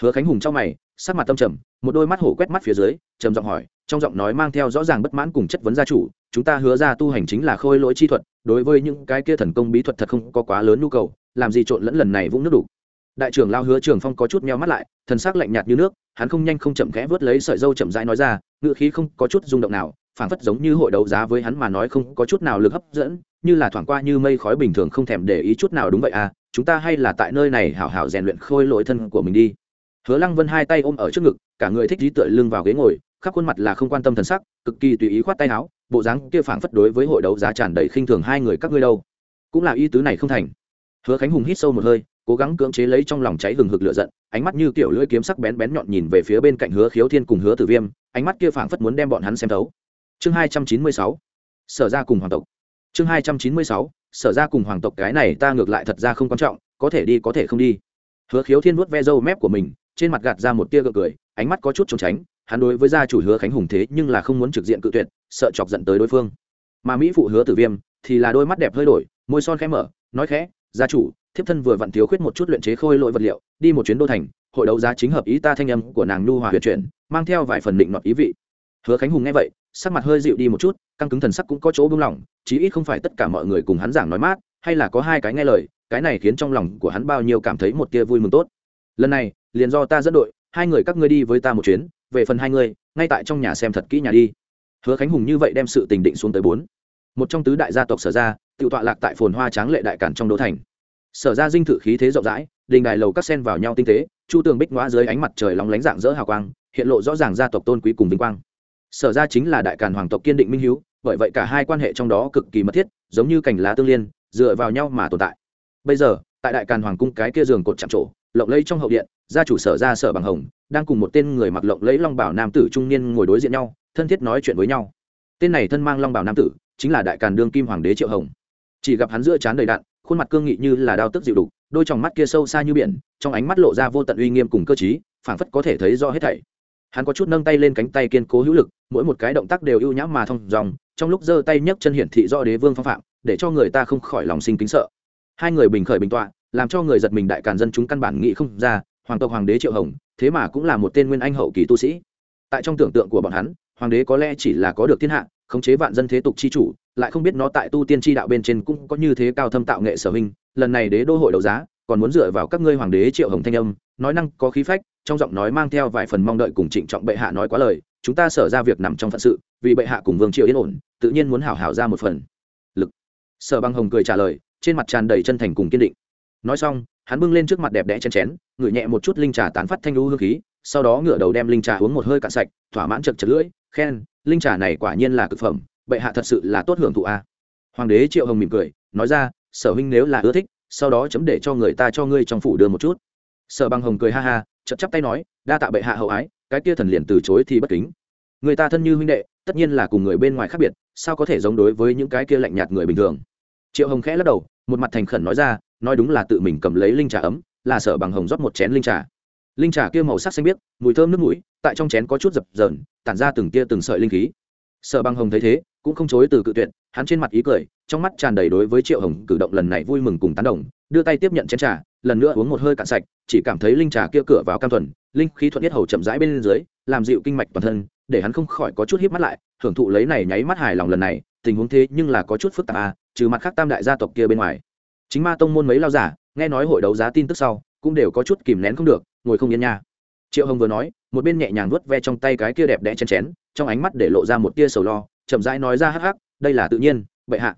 Hứa khánh hùng trong mày, sắc mặt tâm trầm, một đôi mắt hổ quét mắt phía dưới, trầm giọng hỏi, trong giọng nói mang theo rõ ràng bất mãn cùng chất vấn gia chủ, chúng ta hứa ra tu hành chính là khôi lỗi chi thuật, đối với những cái kia thần công bí thuật thật không có quá lớn nhu cầu, làm gì trộn lẫn lần này vũng nước đủ? Đại trưởng lao hứa trường phong có chút meo mắt lại, thần sắc lạnh nhạt như nước, hắn không nhanh không chậm khẽ vớt lấy sợi dâu chậm rãi nói ra ngựa khí không có chút rung động nào, phảng phất giống như hội đấu giá với hắn mà nói không có chút nào lực hấp dẫn, như là thoảng qua như mây khói bình thường không thèm để ý chút nào đúng vậy à chúng ta hay là tại nơi này hảo hảo rèn luyện khôi lỗi thân của mình đi. Hứa lăng vân hai tay ôm ở trước ngực, cả người thích dí tựa lưng vào ghế ngồi, khắp khuôn mặt là không quan tâm thần sắc, cực kỳ tùy ý khoát tay áo, bộ dáng kia phảng phất đối với hội đấu giá tràn đầy khinh thường hai người các ngươi đâu. Cũng là y tứ này không thành. Hứa khánh hùng hít sâu một hơi cố gắng cưỡng chế lấy trong lòng cháy hừng hực lửa giận, ánh mắt như kiểu lưỡi kiếm sắc bén bén nhọn nhìn về phía bên cạnh hứa khiếu thiên cùng hứa tử viêm, ánh mắt kia phảng phất muốn đem bọn hắn xem thấu. Chương hai trăm chín mươi sáu, sở ra cùng hoàng tộc. Chương hai trăm chín mươi sáu, sở ra cùng hoàng tộc, cái này ta ngược lại thật ra không quan trọng, có thể đi có thể không đi. Hứa khiếu thiên vuốt ve râu mép của mình, trên mặt gạt ra một tia gượng cười, ánh mắt có chút trốn tránh, hắn đối với gia chủ hứa khánh hùng thế nhưng là không muốn trực diện cự tuyệt, sợ chọc giận tới đối phương. Mà mỹ phụ hứa tử viêm thì là đôi mắt đẹp hơi đổi, môi son khẽ mở, nói khẽ, gia chủ thiếp thân vừa vặn thiếu khuyết một chút luyện chế khôi lỗi vật liệu đi một chuyến đô thành hội đấu giá chính hợp ý ta thanh âm của nàng nhu hòa huyền chuyển mang theo vài phần định nọt ý vị. Hứa khánh hùng nghe vậy sắc mặt hơi dịu đi một chút căng cứng thần sắc cũng có chỗ buông lỏng chí ít không phải tất cả mọi người cùng hắn giảng nói mát hay là có hai cái nghe lời cái này khiến trong lòng của hắn bao nhiêu cảm thấy một tia vui mừng tốt. Lần này liền do ta dẫn đội hai người các ngươi đi với ta một chuyến về phần hai người ngay tại trong nhà xem thật kỹ nhà đi. Hứa khánh hùng như vậy đem sự tình định xuống tới bốn. Một trong tứ đại gia tộc sở ra, tự tọa lạc tại phồn hoa tráng lệ đại cản trong đô thành sở ra dinh thự khí thế rộng rãi, đình đài lầu các sen vào nhau tinh tế, chu tường bích ngoã dưới ánh mặt trời lóng lánh dạng dỡ hào quang, hiện lộ rõ ràng gia tộc tôn quý cùng vinh quang. Sở ra chính là đại càn hoàng tộc kiên định minh hiếu, bởi vậy cả hai quan hệ trong đó cực kỳ mật thiết, giống như cành lá tương liên, dựa vào nhau mà tồn tại. Bây giờ, tại đại càn hoàng cung cái kia giường cột chạm trổ, lộng lẫy trong hậu điện, gia chủ sở ra sở bằng hồng, đang cùng một tên người mặc lộng lẫy long bảo nam tử trung niên ngồi đối diện nhau, thân thiết nói chuyện với nhau. Tên này thân mang long bảo nam tử, chính là đại càn đương kim hoàng đế triệu hồng. Chỉ gặp hắn giữa trán đầy đạn khuôn mặt cương nghị như là đao tức dịu đục, đôi tròng mắt kia sâu xa như biển, trong ánh mắt lộ ra vô tận uy nghiêm cùng cơ t phảng phất có thể thấy rõ hết thảy. Hắn có chút nâng tay lên cánh tay kiên cố hữu lực, mỗi một cái động tác đều ưu nhã mà thông dòng, trong lúc giơ tay nhấc chân hiển thị do đế vương phong phạm, để cho người ta không khỏi lòng sinh kính sợ. Hai người bình khởi bình tọa, làm cho người giật mình đại càn dân chúng căn bản nghĩ không ra, hoàng tộc hoàng đế triệu hồng, thế mà cũng là một tên nguyên anh hậu kỳ tu sĩ. Tại trong tưởng tượng của bọn hắn hoàng đế có lẽ chỉ là có được thiên hạ, khống chế vạn dân thế tục chi chủ, lại không biết nó tại tu tiên chi đạo bên trên cũng có như thế cao thâm tạo nghệ sở hình, lần này đế đô hội đấu giá, còn muốn dựa vào các ngươi hoàng đế triệu hồng thanh âm, nói năng có khí phách, trong giọng nói mang theo vài phần mong đợi cùng trịnh trọng bệ hạ nói quá lời, chúng ta sở ra việc nằm trong phận sự, vì bệ hạ cùng vương triệu yên ổn, tự nhiên muốn hảo hảo ra một phần. Lực. Sở băng hồng cười trả lời, trên mặt tràn đầy chân thành cùng kiên định. Nói xong, hắn bưng lên trước mặt đẹp đẽ chén chén, ngửi nhẹ một chút linh trà tán phát thanh lũ hương khí, sau đó ngửa đầu đem linh trà uống một hơi cạn sạch, thỏa mãn chật chật lưỡi khen, linh trà này quả nhiên là cực phẩm, bệ hạ thật sự là tốt hưởng thụ a. Hoàng đế triệu hồng mỉm cười, nói ra, sở huynh nếu là ưa thích, sau đó chấm để cho người ta cho ngươi trong phủ đưa một chút. Sở bằng hồng cười ha ha chậm chắp tay nói, đa tạ bệ hạ hậu ái, cái kia thần liền từ chối thì bất kính. Người ta thân như huynh đệ, tất nhiên là cùng người bên ngoài khác biệt, sao có thể giống đối với những cái kia lạnh nhạt người bình thường? Triệu hồng khẽ lắc đầu, một mặt thành khẩn nói ra, nói đúng là tự mình cầm lấy linh trà ấm, là sở bằng hồng rót một chén linh trà. Linh trà kia màu sắc xanh biếc, mùi thơm nước mũi tại trong chén có chút dập dờn, tản ra từng tia từng sợi linh khí. Sở Băng hồng thấy thế, cũng không chối từ cự tuyệt, hắn trên mặt ý cười, trong mắt tràn đầy đối với triệu hồng cử động lần này vui mừng cùng tán đồng, đưa tay tiếp nhận chén trà, lần nữa uống một hơi cạn sạch, chỉ cảm thấy linh trà kia cửa vào cam thuần, linh khí thuận nhất hầu chậm rãi bên dưới, làm dịu kinh mạch toàn thân, để hắn không khỏi có chút híp mắt lại hưởng thụ lấy này nháy mắt hài lòng lần này, tình huống thế nhưng là có chút phức tạp à trừ mặt khác tam đại gia tộc kia bên ngoài. Chính ma tông môn mấy lao giả, nghe nói hội đấu giá tin tức sau, cũng đều có chút kìm nén không được, ngồi không yên nha triệu hồng vừa nói, một bên nhẹ nhàng vuốt ve trong tay cái kia đẹp đẽ chén chén, trong ánh mắt để lộ ra một tia sầu lo, chậm rãi nói ra hắc hắc, đây là tự nhiên, bệ hạ.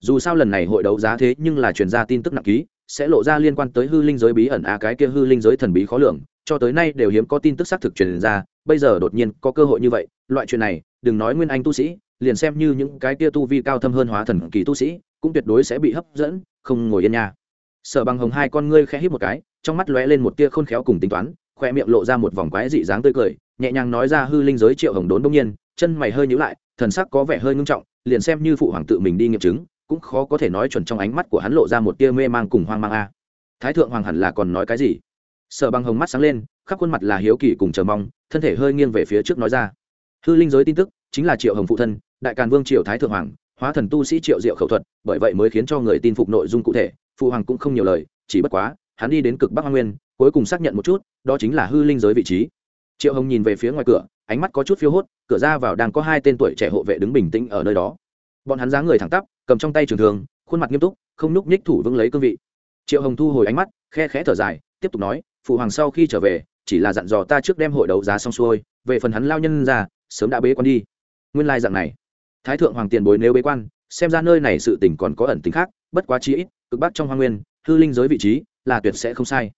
Dù sao lần này hội đấu giá thế nhưng là truyền ra tin tức nặng ký, sẽ lộ ra liên quan tới hư linh giới bí ẩn a cái kia hư linh giới thần bí khó lường, cho tới nay đều hiếm có tin tức xác thực truyền ra, bây giờ đột nhiên có cơ hội như vậy, loại chuyện này, đừng nói nguyên anh tu sĩ, liền xem như những cái kia tu vi cao thâm hơn hóa thần kỳ tu sĩ, cũng tuyệt đối sẽ bị hấp dẫn, không ngồi yên nhà. Sở bằng hồng hai con ngươi khẽ hít một cái, trong mắt lóe lên một tia khôn khéo cùng tính toán khoe miệng lộ ra một vòng quái dị dáng tươi cười, nhẹ nhàng nói ra hư linh giới triệu hồng đốn đông nhiên, chân mày hơi nhíu lại, thần sắc có vẻ hơi ngưng trọng, liền xem như phụ hoàng tự mình đi nghiệm chứng, cũng khó có thể nói chuẩn trong ánh mắt của hắn lộ ra một tia mê mang cùng hoang mang a. Thái thượng hoàng hẳn là còn nói cái gì? Sở bằng hồng mắt sáng lên, khắp khuôn mặt là hiếu kỳ cùng chờ mong, thân thể hơi nghiêng về phía trước nói ra. Hư linh giới tin tức, chính là triệu hồng phụ thân, đại càn vương triệu thái thượng hoàng, hóa thần tu sĩ triệu diệu khẩu thuật, bởi vậy mới khiến cho người tin phục nội dung cụ thể, phụ hoàng cũng không nhiều lời, chỉ bất quá hắn đi đến cực bắc hoa nguyên, cuối cùng xác nhận một chút, đó chính là hư linh giới vị trí. Triệu hồng nhìn về phía ngoài cửa, ánh mắt có chút phiêu hốt, cửa ra vào đang có hai tên tuổi trẻ hộ vệ đứng bình tĩnh ở nơi đó. Bọn hắn dáng người thẳng tắp, cầm trong tay trường thường khuôn mặt nghiêm túc, không nhúc nhích thủ vững lấy cương vị. Triệu hồng thu hồi ánh mắt, khe khẽ thở dài, tiếp tục nói, phụ hoàng sau khi trở về, chỉ là dặn dò ta trước đem hội đấu giá xong xuôi, về phần hắn lao nhân ra, sớm đã bế quan đi. Nguyên lai dạng này. Thái thượng hoàng tiền bối nếu bế quan, xem ra nơi này sự tình còn có ẩn tính khác, bất quá chi ít, cực bắc trong hoa nguyên, hư linh giới vị trí là tuyệt sẽ không sai.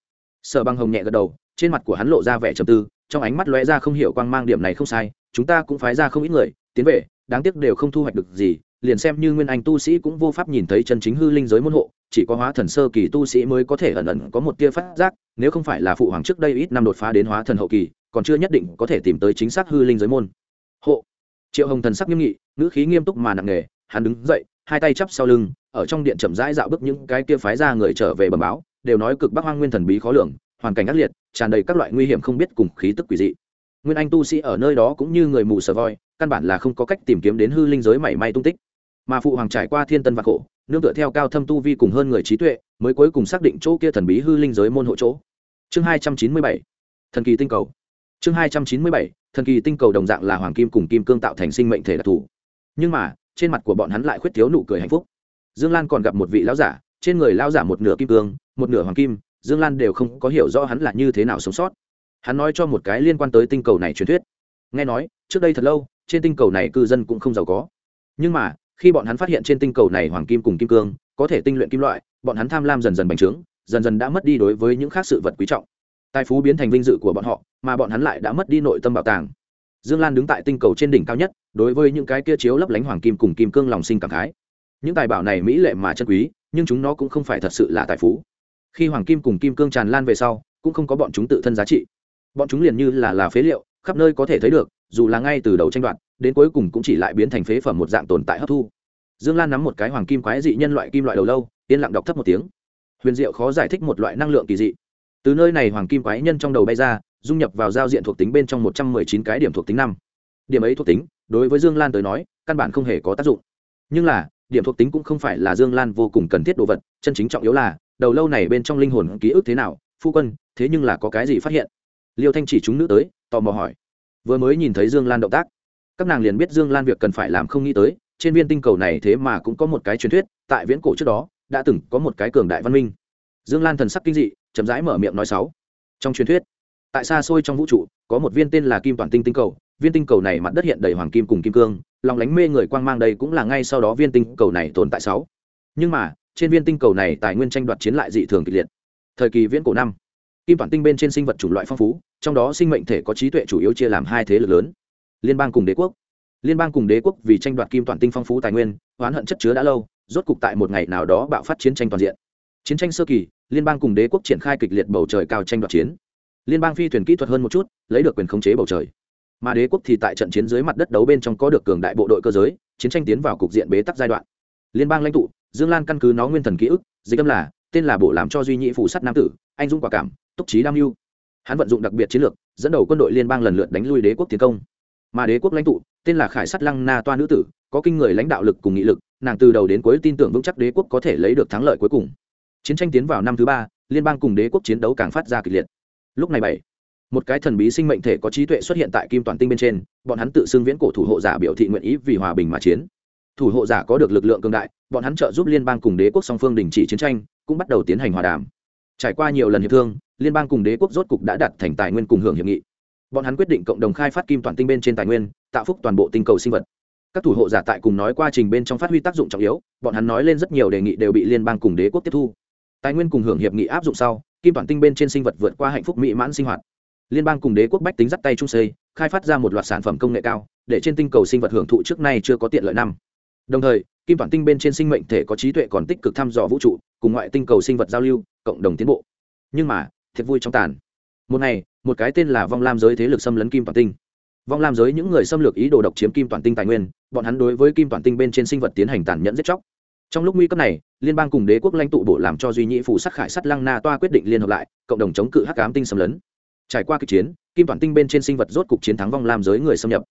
Sở băng hồng nhẹ gật đầu, trên mặt của hắn lộ ra vẻ trầm tư, trong ánh mắt lóe ra không hiểu quang mang điểm này không sai, chúng ta cũng phái ra không ít người, tiến về, đáng tiếc đều không thu hoạch được gì, liền xem như nguyên anh tu sĩ cũng vô pháp nhìn thấy chân chính hư linh giới môn hộ, chỉ có hóa thần sơ kỳ tu sĩ mới có thể ẩn ẩn có một tia phát giác, nếu không phải là phụ hoàng trước đây ít năm đột phá đến hóa thần hậu kỳ, còn chưa nhất định có thể tìm tới chính xác hư linh giới môn. Hộ. Triệu hồng thần sắc nghiêm nghị, ngữ khí nghiêm túc mà nặng nề, hắn đứng dậy hai tay chắp sau lưng, ở trong điện chậm rãi dạo bước những cái kia phái ra người trở về bẩm báo, đều nói cực bắc hoang nguyên thần bí khó lường, hoàn cảnh ác liệt, tràn đầy các loại nguy hiểm không biết cùng khí tức quỷ dị. Nguyên anh tu sĩ ở nơi đó cũng như người mù sờ voi, căn bản là không có cách tìm kiếm đến hư linh giới mảy may tung tích. Mà phụ hoàng trải qua thiên tân và khổ, nương tựa theo cao thâm tu vi cùng hơn người trí tuệ, mới cuối cùng xác định chỗ kia thần bí hư linh giới môn hộ chỗ. Chương hai trăm chín mươi bảy, thần kỳ tinh cầu. Chương hai trăm chín mươi bảy, thần kỳ tinh cầu đồng dạng là hoàng kim cùng kim cương tạo thành sinh mệnh thể đặc thù. Nhưng mà trên mặt của bọn hắn lại khuyết thiếu nụ cười hạnh phúc. Dương lan còn gặp một vị lão giả, trên người lão giả một nửa kim cương, một nửa hoàng kim, dương lan đều không có hiểu rõ hắn là như thế nào sống sót. Hắn nói cho một cái liên quan tới tinh cầu này truyền thuyết. Nghe nói, trước đây thật lâu, trên tinh cầu này cư dân cũng không giàu có. Nhưng mà, khi bọn hắn phát hiện trên tinh cầu này hoàng kim cùng kim cương, có thể tinh luyện kim loại, bọn hắn tham lam dần dần bành trướng, dần dần đã mất đi đối với những khác sự vật quý trọng. Tài phú biến thành vinh dự của bọn họ, mà bọn hắn lại đã mất đi nội tâm bảo tàng dương lan đứng tại tinh cầu trên đỉnh cao nhất, đối với những cái kia chiếu lấp lánh hoàng kim cùng kim cương lòng sinh cảm khái. Những tài bảo này mỹ lệ mà chân quý, nhưng chúng nó cũng không phải thật sự là tài phú. Khi hoàng kim cùng kim cương tràn lan về sau, cũng không có bọn chúng tự thân giá trị. Bọn chúng liền như là là phế liệu, khắp nơi có thể thấy được, dù là ngay từ đầu tranh đoạt, đến cuối cùng cũng chỉ lại biến thành phế phẩm một dạng tồn tại hấp thu. Dương lan nắm một cái hoàng kim quái dị nhân loại kim loại đầu lâu, yên lặng đọc thấp một tiếng. Huyền diệu khó giải thích một loại năng lượng kỳ dị. Từ nơi này hoàng kim quái nhân trong đầu bay ra dung nhập vào giao diện thuộc tính bên trong một trăm mười chín cái điểm thuộc tính năm. Điểm ấy thuộc tính, đối với dương lan tới nói, căn bản không hề có tác dụng. Nhưng là, điểm thuộc tính cũng không phải là dương lan vô cùng cần thiết đồ vật, chân chính trọng yếu là, đầu lâu này bên trong linh hồn ký ức thế nào, phu quân, thế nhưng là có cái gì phát hiện? Liêu thanh chỉ chúng nữ tới, tò mò hỏi. Vừa mới nhìn thấy dương lan động tác, các nàng liền biết dương lan việc cần phải làm không nghĩ tới, trên viên tinh cầu này thế mà cũng có một cái truyền thuyết, tại viễn cổ trước đó, đã từng có một cái cường đại văn minh. Dương lan thần sắc kinh dị, chậm rãi mở miệng nói sáu trong truyền thuyết tại xa xôi trong vũ trụ, có một viên tên là kim toàn tinh tinh cầu. Viên tinh cầu này mặt đất hiện đầy hoàng kim cùng kim cương, lòng lánh mê người quang mang đây cũng là ngay sau đó viên tinh cầu này tồn tại sáu. Nhưng mà, trên viên tinh cầu này tài nguyên tranh đoạt chiến lại dị thường kịch liệt. Thời kỳ viễn cổ năm, kim toàn tinh bên trên sinh vật chủng loại phong phú, trong đó sinh mệnh thể có trí tuệ chủ yếu chia làm hai thế lực lớn. Liên bang cùng đế quốc. Liên bang cùng đế quốc vì tranh đoạt kim toàn tinh phong phú tài nguyên, oán hận chất chứa đã lâu, rốt cục tại một ngày nào đó bạo phát chiến tranh toàn diện. Chiến tranh sơ kỳ, liên bang cùng đế quốc triển khai kịch liệt bầu trời cao tranh đoạt chiến liên bang phi thuyền kỹ thuật hơn một chút, lấy được quyền khống chế bầu trời. Mà đế quốc thì tại trận chiến dưới mặt đất đấu bên trong có được cường đại bộ đội cơ giới, chiến tranh tiến vào cục diện bế tắc giai đoạn. Liên bang lãnh tụ, dương lan căn cứ nó nguyên thần ký ức, dịch âm là, tên là bộ làm cho duy nhị phụ sắt nam tử, anh dũng quả cảm, túc trí đam mưu. Hắn vận dụng đặc biệt chiến lược, dẫn đầu quân đội liên bang lần lượt đánh lui đế quốc tiến công. Mà đế quốc lãnh tụ, tên là khải sắt lăng na toa nữ tử, có kinh người lãnh đạo lực cùng nghị lực, nàng từ đầu đến cuối tin tưởng vững chắc đế quốc có thể lấy được thắng lợi cuối cùng. Chiến tranh tiến vào năm thứ ba, liên bang cùng đế quốc chiến đấu càng phát ra kịch liệt lúc này bảy, một cái thần bí sinh mệnh thể có trí tuệ xuất hiện tại kim toàn tinh bên trên, bọn hắn tự xưng viễn cổ thủ hộ giả biểu thị nguyện ý vì hòa bình mà chiến. Thủ hộ giả có được lực lượng cường đại, bọn hắn trợ giúp liên bang cùng đế quốc song phương đình chỉ chiến tranh, cũng bắt đầu tiến hành hòa đàm. Trải qua nhiều lần hiệp thương, liên bang cùng đế quốc rốt cục đã đặt thành tài nguyên cùng hưởng hiệp nghị. Bọn hắn quyết định cộng đồng khai phát kim toàn tinh bên trên tài nguyên, tạo phúc toàn bộ tinh cầu sinh vật. Các thủ hộ giả tại cùng nói quá trình bên trong phát huy tác dụng trọng yếu, bọn hắn nói lên rất nhiều đề nghị đều bị liên bang cùng đế quốc tiếp thu. Tài nguyên cùng hưởng hiệp nghị áp dụng sau kim toàn tinh bên trên sinh vật vượt qua hạnh phúc mỹ mãn sinh hoạt. Liên bang cùng đế quốc bách tính dắt tay chung xây, khai phát ra một loạt sản phẩm công nghệ cao, để trên tinh cầu sinh vật hưởng thụ trước nay chưa có tiện lợi năm. Đồng thời, kim toàn tinh bên trên sinh mệnh thể có trí tuệ còn tích cực thăm dò vũ trụ, cùng ngoại tinh cầu sinh vật giao lưu, cộng đồng tiến bộ. Nhưng mà, thiệt vui trong tàn. Một ngày, một cái tên là vong lam giới thế lực xâm lấn kim toàn tinh. Vong lam giới những người xâm lược ý đồ độc chiếm kim toàn tinh tài nguyên, bọn hắn đối với kim toàn tinh bên trên sinh vật tiến hành tàn nhẫn giết chóc trong lúc nguy cấp này, liên bang cùng đế quốc lãnh tụ bộ làm cho duy nhị phủ sắc khải sắt lăng na toa quyết định liên hợp lại, cộng đồng chống cự hắc ám tinh xâm lấn. Trải qua kịch chiến, kim toàn tinh bên trên sinh vật rốt cục chiến thắng vong lam giới người xâm nhập.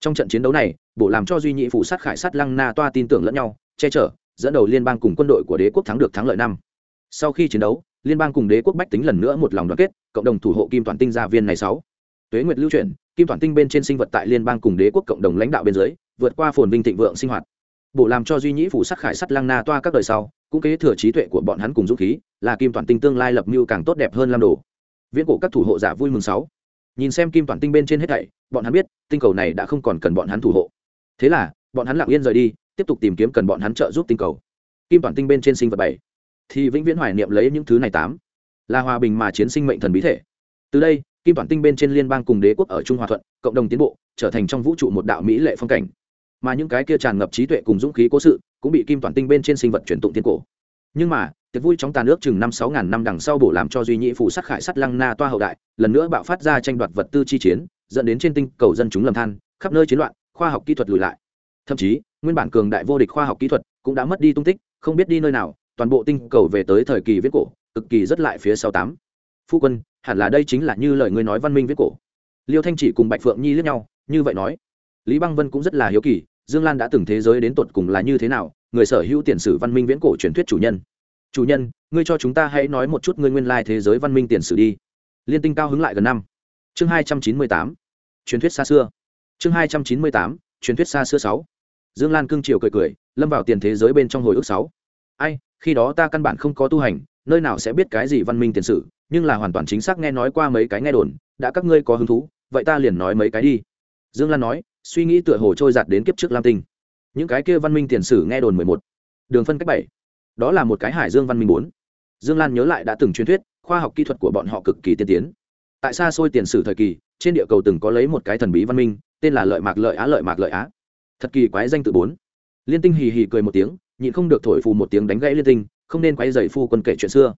Trong trận chiến đấu này bộ làm cho duy nhị phủ sát khải sát lăng na toa tin tưởng lẫn nhau, che chở, dẫn đầu liên bang cùng quân đội của đế quốc thắng được thắng lợi năm. Sau khi chiến đấu, liên bang cùng đế quốc bách tính lần nữa một lòng đoàn kết, cộng đồng thủ hộ kim toàn tinh gia viên này sáu. Tuế nguyệt lưu chuyển, kim toàn tinh bên trên sinh vật tại liên bang cùng đế quốc cộng đồng lãnh đạo bên dưới, vượt qua phồn vinh thịnh vượng sinh hoạt bộ làm cho duy nhĩ phủ sắc khải sắt lăng na toa các đời sau, cũng kế thừa trí tuệ của bọn hắn cùng dũng khí, là kim toàn tinh tương lai lập mưu càng tốt đẹp hơn lam đồ. Viễn cổ các thủ hộ giả vui mừng sáu. Nhìn xem kim toàn tinh bên trên hết thảy, bọn hắn biết, tinh cầu này đã không còn cần bọn hắn thủ hộ. Thế là, bọn hắn lặng yên rời đi, tiếp tục tìm kiếm cần bọn hắn trợ giúp tinh cầu. Kim toàn tinh bên trên sinh vật bảy. Thì vĩnh viễn hoài niệm lấy những thứ này tám. Là hòa bình mà chiến sinh mệnh thần bí thể. Từ đây, kim toàn tinh bên trên liên bang cùng đế quốc ở trung hòa thuận, cộng đồng tiến bộ, trở thành trong vũ trụ một đạo mỹ lệ phong cảnh mà những cái kia tràn ngập trí tuệ cùng dũng khí cố sự cũng bị kim toàn tinh bên trên sinh vật truyền tụng tiên cổ. Nhưng mà, tiệc vui trong tàn nước chừng năm sáu ngàn năm đằng sau bổ làm cho duy nhị phủ sát khải sắt lăng na toa hậu đại, lần nữa bạo phát ra tranh đoạt vật tư chi chiến, dẫn đến trên tinh cầu dân chúng lầm than, khắp nơi chiến loạn, khoa học kỹ thuật lùi lại. Thậm chí, nguyên bản cường đại vô địch khoa học kỹ thuật cũng đã mất đi tung tích, không biết đi nơi nào, toàn bộ tinh cầu về tới thời kỳ viết cổ, cực kỳ rất lại phía sau tám. Phu quân, hẳn là đây chính là như lời ngươi nói văn minh viết cổ. Liêu thanh chỉ cùng bạch phượng nhi liếc nhau, như vậy nói. Lý băng vân cũng rất là hiếu kỳ dương lan đã từng thế giới đến tột cùng là như thế nào, người sở hữu tiền sử văn minh viễn cổ truyền thuyết chủ nhân. Chủ nhân, ngươi cho chúng ta hãy nói một chút ngươi nguyên lai thế giới văn minh tiền sử đi. Liên tinh cao hứng lại gần năm. Chương hai trăm chín mươi tám. Truyền thuyết xa xưa. Chương hai trăm chín mươi tám. Truyền thuyết xa xưa sáu. Dương lan cưng chiều cười cười, lâm vào tiền thế giới bên trong hồi ức sáu. Ai, khi đó ta căn bản không có tu hành, nơi nào sẽ biết cái gì văn minh tiền sử, nhưng là hoàn toàn chính xác nghe nói qua mấy cái nghe đồn, đã các ngươi có hứng thú, vậy ta liền nói mấy cái đi. Dương lan nói suy nghĩ tựa hồ trôi giạt đến kiếp trước lam tinh. Những cái kia văn minh tiền sử nghe đồn mười một, đường phân cách bảy. Đó là một cái hải dương văn minh bốn. Dương lan nhớ lại đã từng truyền thuyết, khoa học kỹ thuật của bọn họ cực kỳ tiên tiến. Tại xa xôi tiền sử thời kỳ, trên địa cầu từng có lấy một cái thần bí văn minh, tên là lợi mạc lợi á lợi mạc lợi á. Thật kỳ quái danh tự bốn. Liên tinh hì hì cười một tiếng, nhịn không được thổi phù một tiếng đánh gãy liên tinh, không nên quay dày phu quân kể chuyện xưa.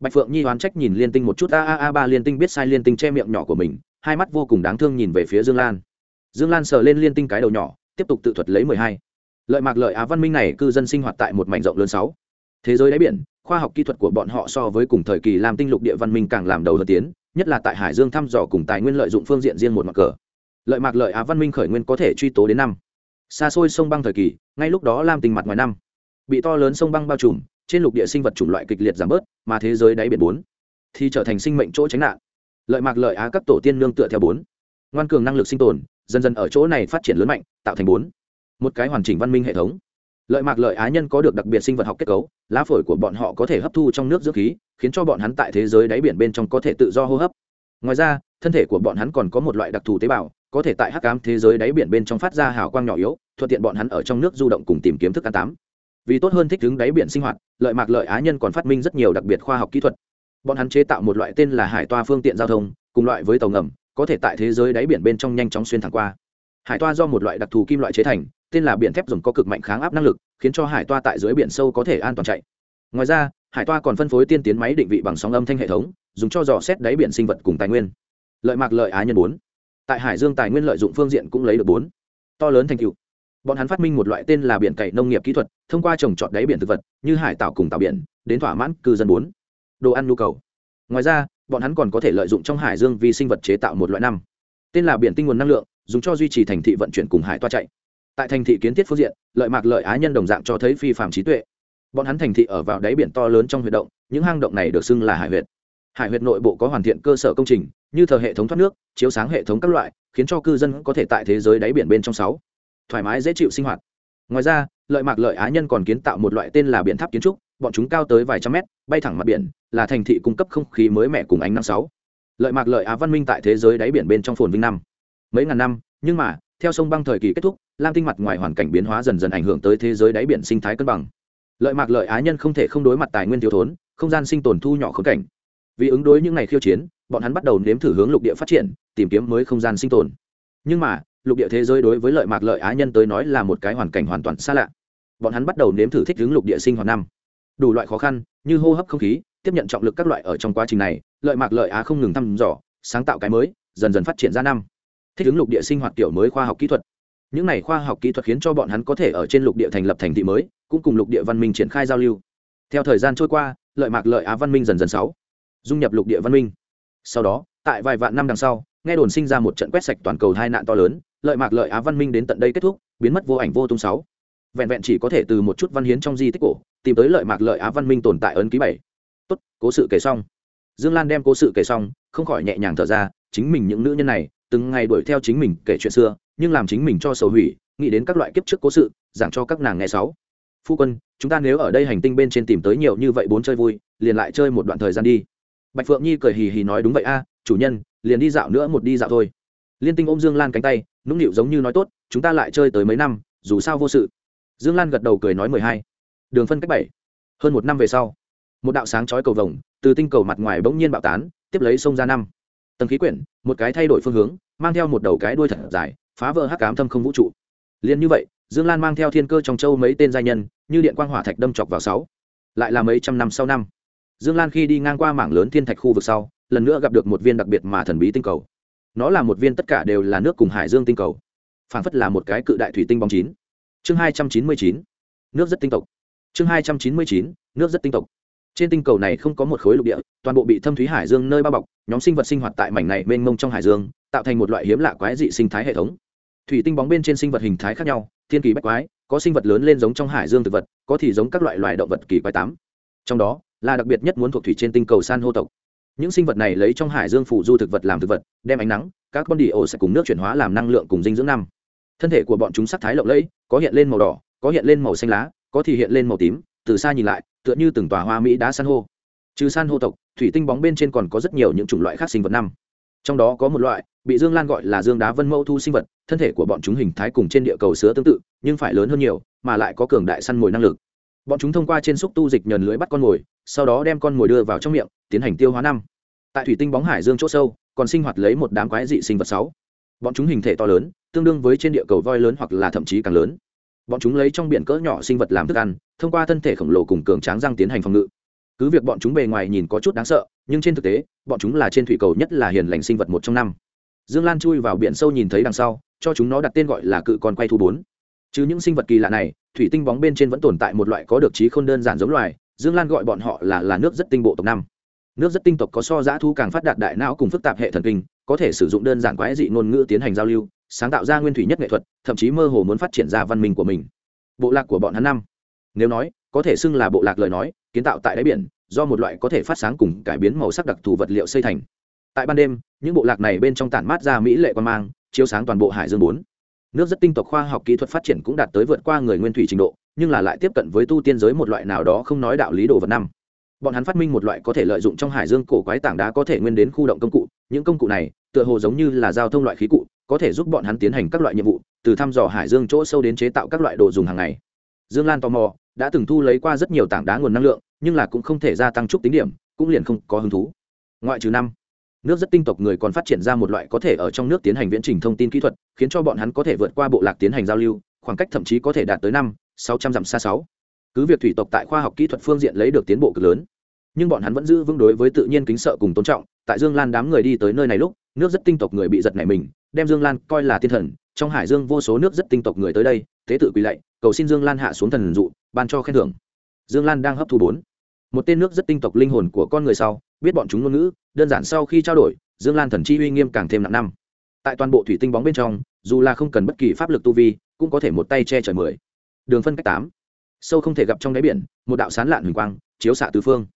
Bạch phượng nhi oán trách nhìn liên tinh một chút, a a a, ba liên tinh biết sai liên tinh che miệng nhỏ của mình, hai mắt vô cùng đáng thương nhìn về phía dương lan dương lan sờ lên liên tinh cái đầu nhỏ, tiếp tục tự thuật lấy mười hai. Lợi mạc lợi á văn minh này cư dân sinh hoạt tại một mảnh rộng lớn sáu. Thế giới đáy biển, khoa học kỹ thuật của bọn họ so với cùng thời kỳ làm tinh lục địa văn minh càng làm đầu hơn tiến, nhất là tại hải dương thăm dò cùng tài nguyên lợi dụng phương diện riêng một mặt cờ. Lợi mạc lợi á văn minh khởi nguyên có thể truy tố đến năm. Xa xôi sông băng thời kỳ, ngay lúc đó lam tình mặt ngoài năm. Bị to lớn sông băng bao trùm, trên lục địa sinh vật chủng loại kịch liệt giảm bớt, mà thế giới đáy biển bốn thì trở thành sinh mệnh chỗ tránh nạn. Lợi mạc lợi á các tổ tiên nương tựa theo bốn. Ngoan cường năng lực sinh tồn dần dần ở chỗ này phát triển lớn mạnh, tạo thành bốn. Một cái hoàn chỉnh văn minh hệ thống. Lợi mạc lợi á nhân có được đặc biệt sinh vật học kết cấu, lá phổi của bọn họ có thể hấp thu trong nước dưỡng khí, khiến cho bọn hắn tại thế giới đáy biển bên trong có thể tự do hô hấp. Ngoài ra, thân thể của bọn hắn còn có một loại đặc thù tế bào, có thể tại hắc cám thế giới đáy biển bên trong phát ra hào quang nhỏ yếu, thuận tiện bọn hắn ở trong nước du động cùng tìm kiếm thức ăn tám. Vì tốt hơn thích ứng đáy biển sinh hoạt, lợi mạc lợi á nhân còn phát minh rất nhiều đặc biệt khoa học kỹ thuật. Bọn hắn chế tạo một loại tên là hải toa phương tiện giao thông, cùng loại với tàu ngầm có thể tại thế giới đáy biển bên trong nhanh chóng xuyên thẳng qua. Hải toa do một loại đặc thù kim loại chế thành, tên là biển thép dùng có cực mạnh kháng áp năng lực, khiến cho hải toa tại dưới biển sâu có thể an toàn chạy. Ngoài ra, hải toa còn phân phối tiên tiến máy định vị bằng sóng âm thanh hệ thống, dùng cho dò xét đáy biển sinh vật cùng tài nguyên. Lợi mạc lợi á nhân bốn. Tại hải dương tài nguyên lợi dụng phương diện cũng lấy được bốn. To lớn thành tựu. Bọn hắn phát minh một loại tên là biển cày nông nghiệp kỹ thuật, thông qua trồng trọt đáy biển thực vật, như hải tạo cùng tạo biển, đến thỏa mãn cư dân bốn. Đồ ăn nhu cầu. Ngoài ra bọn hắn còn có thể lợi dụng trong hải dương vi sinh vật chế tạo một loại năm. Tên là biển tinh nguồn năng lượng, dùng cho duy trì thành thị vận chuyển cùng hải toa chạy. Tại thành thị kiến thiết phương diện, lợi mạc lợi á nhân đồng dạng cho thấy phi phạm trí tuệ. Bọn hắn thành thị ở vào đáy biển to lớn trong huyệt động, những hang động này được xưng là hải huyệt. Hải huyệt nội bộ có hoàn thiện cơ sở công trình, như thờ hệ thống thoát nước, chiếu sáng hệ thống các loại, khiến cho cư dân có thể tại thế giới đáy biển bên trong sáu, thoải mái dễ chịu sinh hoạt. Ngoài ra, lợi mạc lợi á nhân còn kiến tạo một loại tên là biển tháp kiến trúc bọn chúng cao tới vài trăm mét, bay thẳng mặt biển, là thành thị cung cấp không khí mới mẻ cùng ánh nắng sáu. Lợi mạc lợi á văn minh tại thế giới đáy biển bên trong phồn vinh năm. Mấy ngàn năm, nhưng mà, theo sông băng thời kỳ kết thúc, lam tinh mặt ngoài hoàn cảnh biến hóa dần dần ảnh hưởng tới thế giới đáy biển sinh thái cân bằng. Lợi mạc lợi á nhân không thể không đối mặt tài nguyên thiếu thốn, không gian sinh tồn thu nhỏ khống cảnh. Vì ứng đối những ngày khiêu chiến, bọn hắn bắt đầu nếm thử hướng lục địa phát triển, tìm kiếm mới không gian sinh tồn. Nhưng mà, lục địa thế giới đối với lợi mạc lợi á nhân tới nói là một cái hoàn cảnh hoàn toàn xa lạ. Bọn hắn bắt đầu nếm thử thích hướng lục địa sinh hoạt năm đủ loại khó khăn, như hô hấp không khí, tiếp nhận trọng lực các loại ở trong quá trình này, lợi mạc lợi á không ngừng thăm dò, sáng tạo cái mới, dần dần phát triển ra năm. Thích ứng lục địa sinh hoạt kiểu mới khoa học kỹ thuật. Những này khoa học kỹ thuật khiến cho bọn hắn có thể ở trên lục địa thành lập thành thị mới, cũng cùng lục địa văn minh triển khai giao lưu. Theo thời gian trôi qua, lợi mạc lợi á văn minh dần dần sáu, dung nhập lục địa văn minh. Sau đó, tại vài vạn năm đằng sau, nghe đồn sinh ra một trận quét sạch toàn cầu hai nạn to lớn, lợi mạc lợi á văn minh đến tận đây kết thúc, biến mất vô ảnh vô tung sáu vẹn vẹn chỉ có thể từ một chút văn hiến trong di tích cổ, tìm tới lợi mạc lợi á văn minh tồn tại ấn ký bảy. Tốt, cố sự kể xong. Dương lan đem cố sự kể xong, không khỏi nhẹ nhàng thở ra, chính mình những nữ nhân này, từng ngày đuổi theo chính mình kể chuyện xưa, nhưng làm chính mình cho sầu hủy, nghĩ đến các loại kiếp trước cố sự, giảng cho các nàng nghe sáu. Phu quân, chúng ta nếu ở đây hành tinh bên trên tìm tới nhiều như vậy bốn chơi vui, liền lại chơi một đoạn thời gian đi. Bạch phượng nhi cười hì hì nói đúng vậy a, chủ nhân, liền đi dạo nữa một đi dạo thôi. Liên tinh ôm dương lan cánh tay, nũng nịu giống như nói tốt, chúng ta lại chơi tới mấy năm, dù sao vô sự dương lan gật đầu cười nói mười hai. Đường phân cách bảy. Hơn một năm về sau, một đạo sáng chói cầu vồng từ tinh cầu mặt ngoài bỗng nhiên bạo tán, tiếp lấy sông ra năm. Tầng khí quyển, một cái thay đổi phương hướng, mang theo một đầu cái đuôi thật dài, phá vỡ hắc cám thâm không vũ trụ. Liền như vậy, dương lan mang theo thiên cơ trong châu mấy tên gia nhân, như điện quang hỏa thạch đâm chọc vào sáu. Lại là mấy trăm năm sau năm. Dương lan khi đi ngang qua mảng lớn thiên thạch khu vực sau, lần nữa gặp được một viên đặc biệt mà thần bí tinh cầu. Nó là một viên tất cả đều là nước cùng hải dương tinh cầu. Phảng phất là một cái cự đại thủy tinh bóng chín chương hai trăm chín mươi chín, nước rất tinh tộc. Chương hai trăm chín mươi chín, nước rất tinh tộc. Trên tinh cầu này không có một khối lục địa, toàn bộ bị thâm thúy hải dương nơi bao bọc, nhóm sinh vật sinh hoạt tại mảnh này mênh mông trong hải dương, tạo thành một loại hiếm lạ quái dị sinh thái hệ thống. Thủy tinh bóng bên trên sinh vật hình thái khác nhau, thiên kỳ bách quái, có sinh vật lớn lên giống trong hải dương thực vật, có thì giống các loại loài động vật kỳ quái tám. Trong đó, là đặc biệt nhất muốn thuộc thủy trên tinh cầu san hô tộc. Những sinh vật này lấy trong hải dương phủ du thực vật làm thực vật, đem ánh nắng các con đi ổ sẽ cùng nước chuyển hóa làm năng lượng cùng dinh dưỡng năm thân thể của bọn chúng sắc thái lộng lẫy, có hiện lên màu đỏ, có hiện lên màu xanh lá, có thì hiện lên màu tím, từ xa nhìn lại, tựa như từng tòa hoa mỹ đá san hô. Trừ san hô tộc, thủy tinh bóng bên trên còn có rất nhiều những chủng loại khác sinh vật năm. Trong đó có một loại, bị dương lan gọi là dương đá vân mẫu thu sinh vật, thân thể của bọn chúng hình thái cùng trên địa cầu sứa tương tự, nhưng phải lớn hơn nhiều, mà lại có cường đại săn mồi năng lực. Bọn chúng thông qua trên xúc tu dịch nhờn lưới bắt con mồi, sau đó đem con mồi đưa vào trong miệng, tiến hành tiêu hóa năm. Tại thủy tinh bóng hải dương chỗ sâu, còn sinh hoạt lấy một đám quái dị sinh vật sáu. Bọn chúng hình thể to lớn tương đương với trên địa cầu voi lớn hoặc là thậm chí càng lớn. Bọn chúng lấy trong biển cỡ nhỏ sinh vật làm thức ăn, thông qua thân thể khổng lồ cùng cường tráng răng tiến hành phòng ngự. Cứ việc bọn chúng bề ngoài nhìn có chút đáng sợ, nhưng trên thực tế, bọn chúng là trên thủy cầu nhất là hiền lành sinh vật một trong năm. Dương lan chui vào biển sâu nhìn thấy đằng sau, cho chúng nó đặt tên gọi là cự con quay thu bốn. Chứ những sinh vật kỳ lạ này, thủy tinh bóng bên trên vẫn tồn tại một loại có được trí không đơn giản giống loài, dương lan gọi bọn họ là là nước rất tinh bộ tộc năm. Nước rất tinh tộc có so giã thu càng phát đạt đại não cùng phức tạp hệ thần kinh, có thể sử dụng đơn giản quái dị ngôn ngữ tiến hành giao lưu sáng tạo ra nguyên thủy nhất nghệ thuật, thậm chí mơ hồ muốn phát triển ra văn minh của mình. Bộ lạc của bọn hắn năm. Nếu nói, có thể xưng là bộ lạc lời nói, kiến tạo tại đáy biển, do một loại có thể phát sáng cùng cải biến màu sắc đặc thù vật liệu xây thành. Tại ban đêm, những bộ lạc này bên trong tản mát ra mỹ lệ quan mang, chiếu sáng toàn bộ hải dương bốn. Nước rất tinh tộc khoa học kỹ thuật phát triển cũng đạt tới vượt qua người nguyên thủy trình độ, nhưng là lại tiếp cận với tu tiên giới một loại nào đó không nói đạo lý đồ vật năm. Bọn hắn phát minh một loại có thể lợi dụng trong hải dương cổ quái tảng đá có thể nguyên đến khu động công cụ, những công cụ này, tựa hồ giống như là giao thông loại khí cụ có thể giúp bọn hắn tiến hành các loại nhiệm vụ, từ thăm dò hải dương chỗ sâu đến chế tạo các loại đồ dùng hàng ngày. Dương lan tò mò, đã từng thu lấy qua rất nhiều tảng đá nguồn năng lượng, nhưng là cũng không thể gia tăng chút tính điểm, cũng liền không có hứng thú. Ngoại trừ năm, nước rất tinh tộc người còn phát triển ra một loại có thể ở trong nước tiến hành viễn trình thông tin kỹ thuật, khiến cho bọn hắn có thể vượt qua bộ lạc tiến hành giao lưu, khoảng cách thậm chí có thể đạt tới năm, sáu trăm dặm xa sáu. Cứ việc thủy tộc tại khoa học kỹ thuật phương diện lấy được tiến bộ cực lớn, nhưng bọn hắn vẫn giữ vững đối với tự nhiên kính sợ cùng tôn trọng. Tại dương lan đám người đi tới nơi này lúc, nước rất tinh tộc người bị giật nảy mình đem dương lan coi là thiên thần, trong hải dương vô số nước rất tinh tộc người tới đây, tế tự quỳ lạy, cầu xin dương lan hạ xuống thần dụ, ban cho khen thưởng. Dương lan đang hấp thu bốn. Một tên nước rất tinh tộc linh hồn của con người sau, biết bọn chúng ngôn ngữ, đơn giản sau khi trao đổi, dương lan thần chi uy nghiêm càng thêm nặng năm. Tại toàn bộ thủy tinh bóng bên trong, dù là không cần bất kỳ pháp lực tu vi, cũng có thể một tay che trời mười. Đường phân cách tám. Sâu không thể gặp trong đáy biển, một đạo sán lạn huỳnh quang, chiếu xạ tứ phương.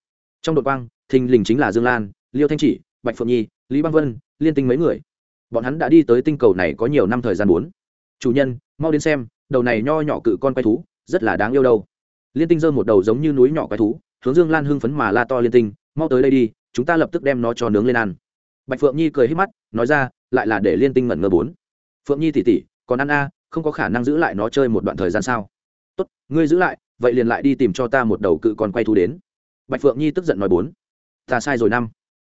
Trong đội quang, thình lình chính là dương lan, liêu thanh chỉ, bạch phượng nhi, lý băng vân, liên tinh mấy người bọn hắn đã đi tới tinh cầu này có nhiều năm thời gian bốn chủ nhân, mau đến xem, đầu này nho nhỏ cự con quay thú, rất là đáng yêu đâu. Liên tinh giơ một đầu giống như núi nhỏ quái thú, hướng dương lan hưng phấn mà la to liên tinh, mau tới đây đi, chúng ta lập tức đem nó cho nướng lên ăn. Bạch phượng nhi cười hít mắt, nói ra, lại là để liên tinh ngẩn ngơ bốn. Phượng nhi tỉ tỉ, còn ăn a, không có khả năng giữ lại nó chơi một đoạn thời gian sao? Tốt, ngươi giữ lại, vậy liền lại đi tìm cho ta một đầu cự con quay thú đến. Bạch phượng nhi tức giận nói bốn. Ta sai rồi năm.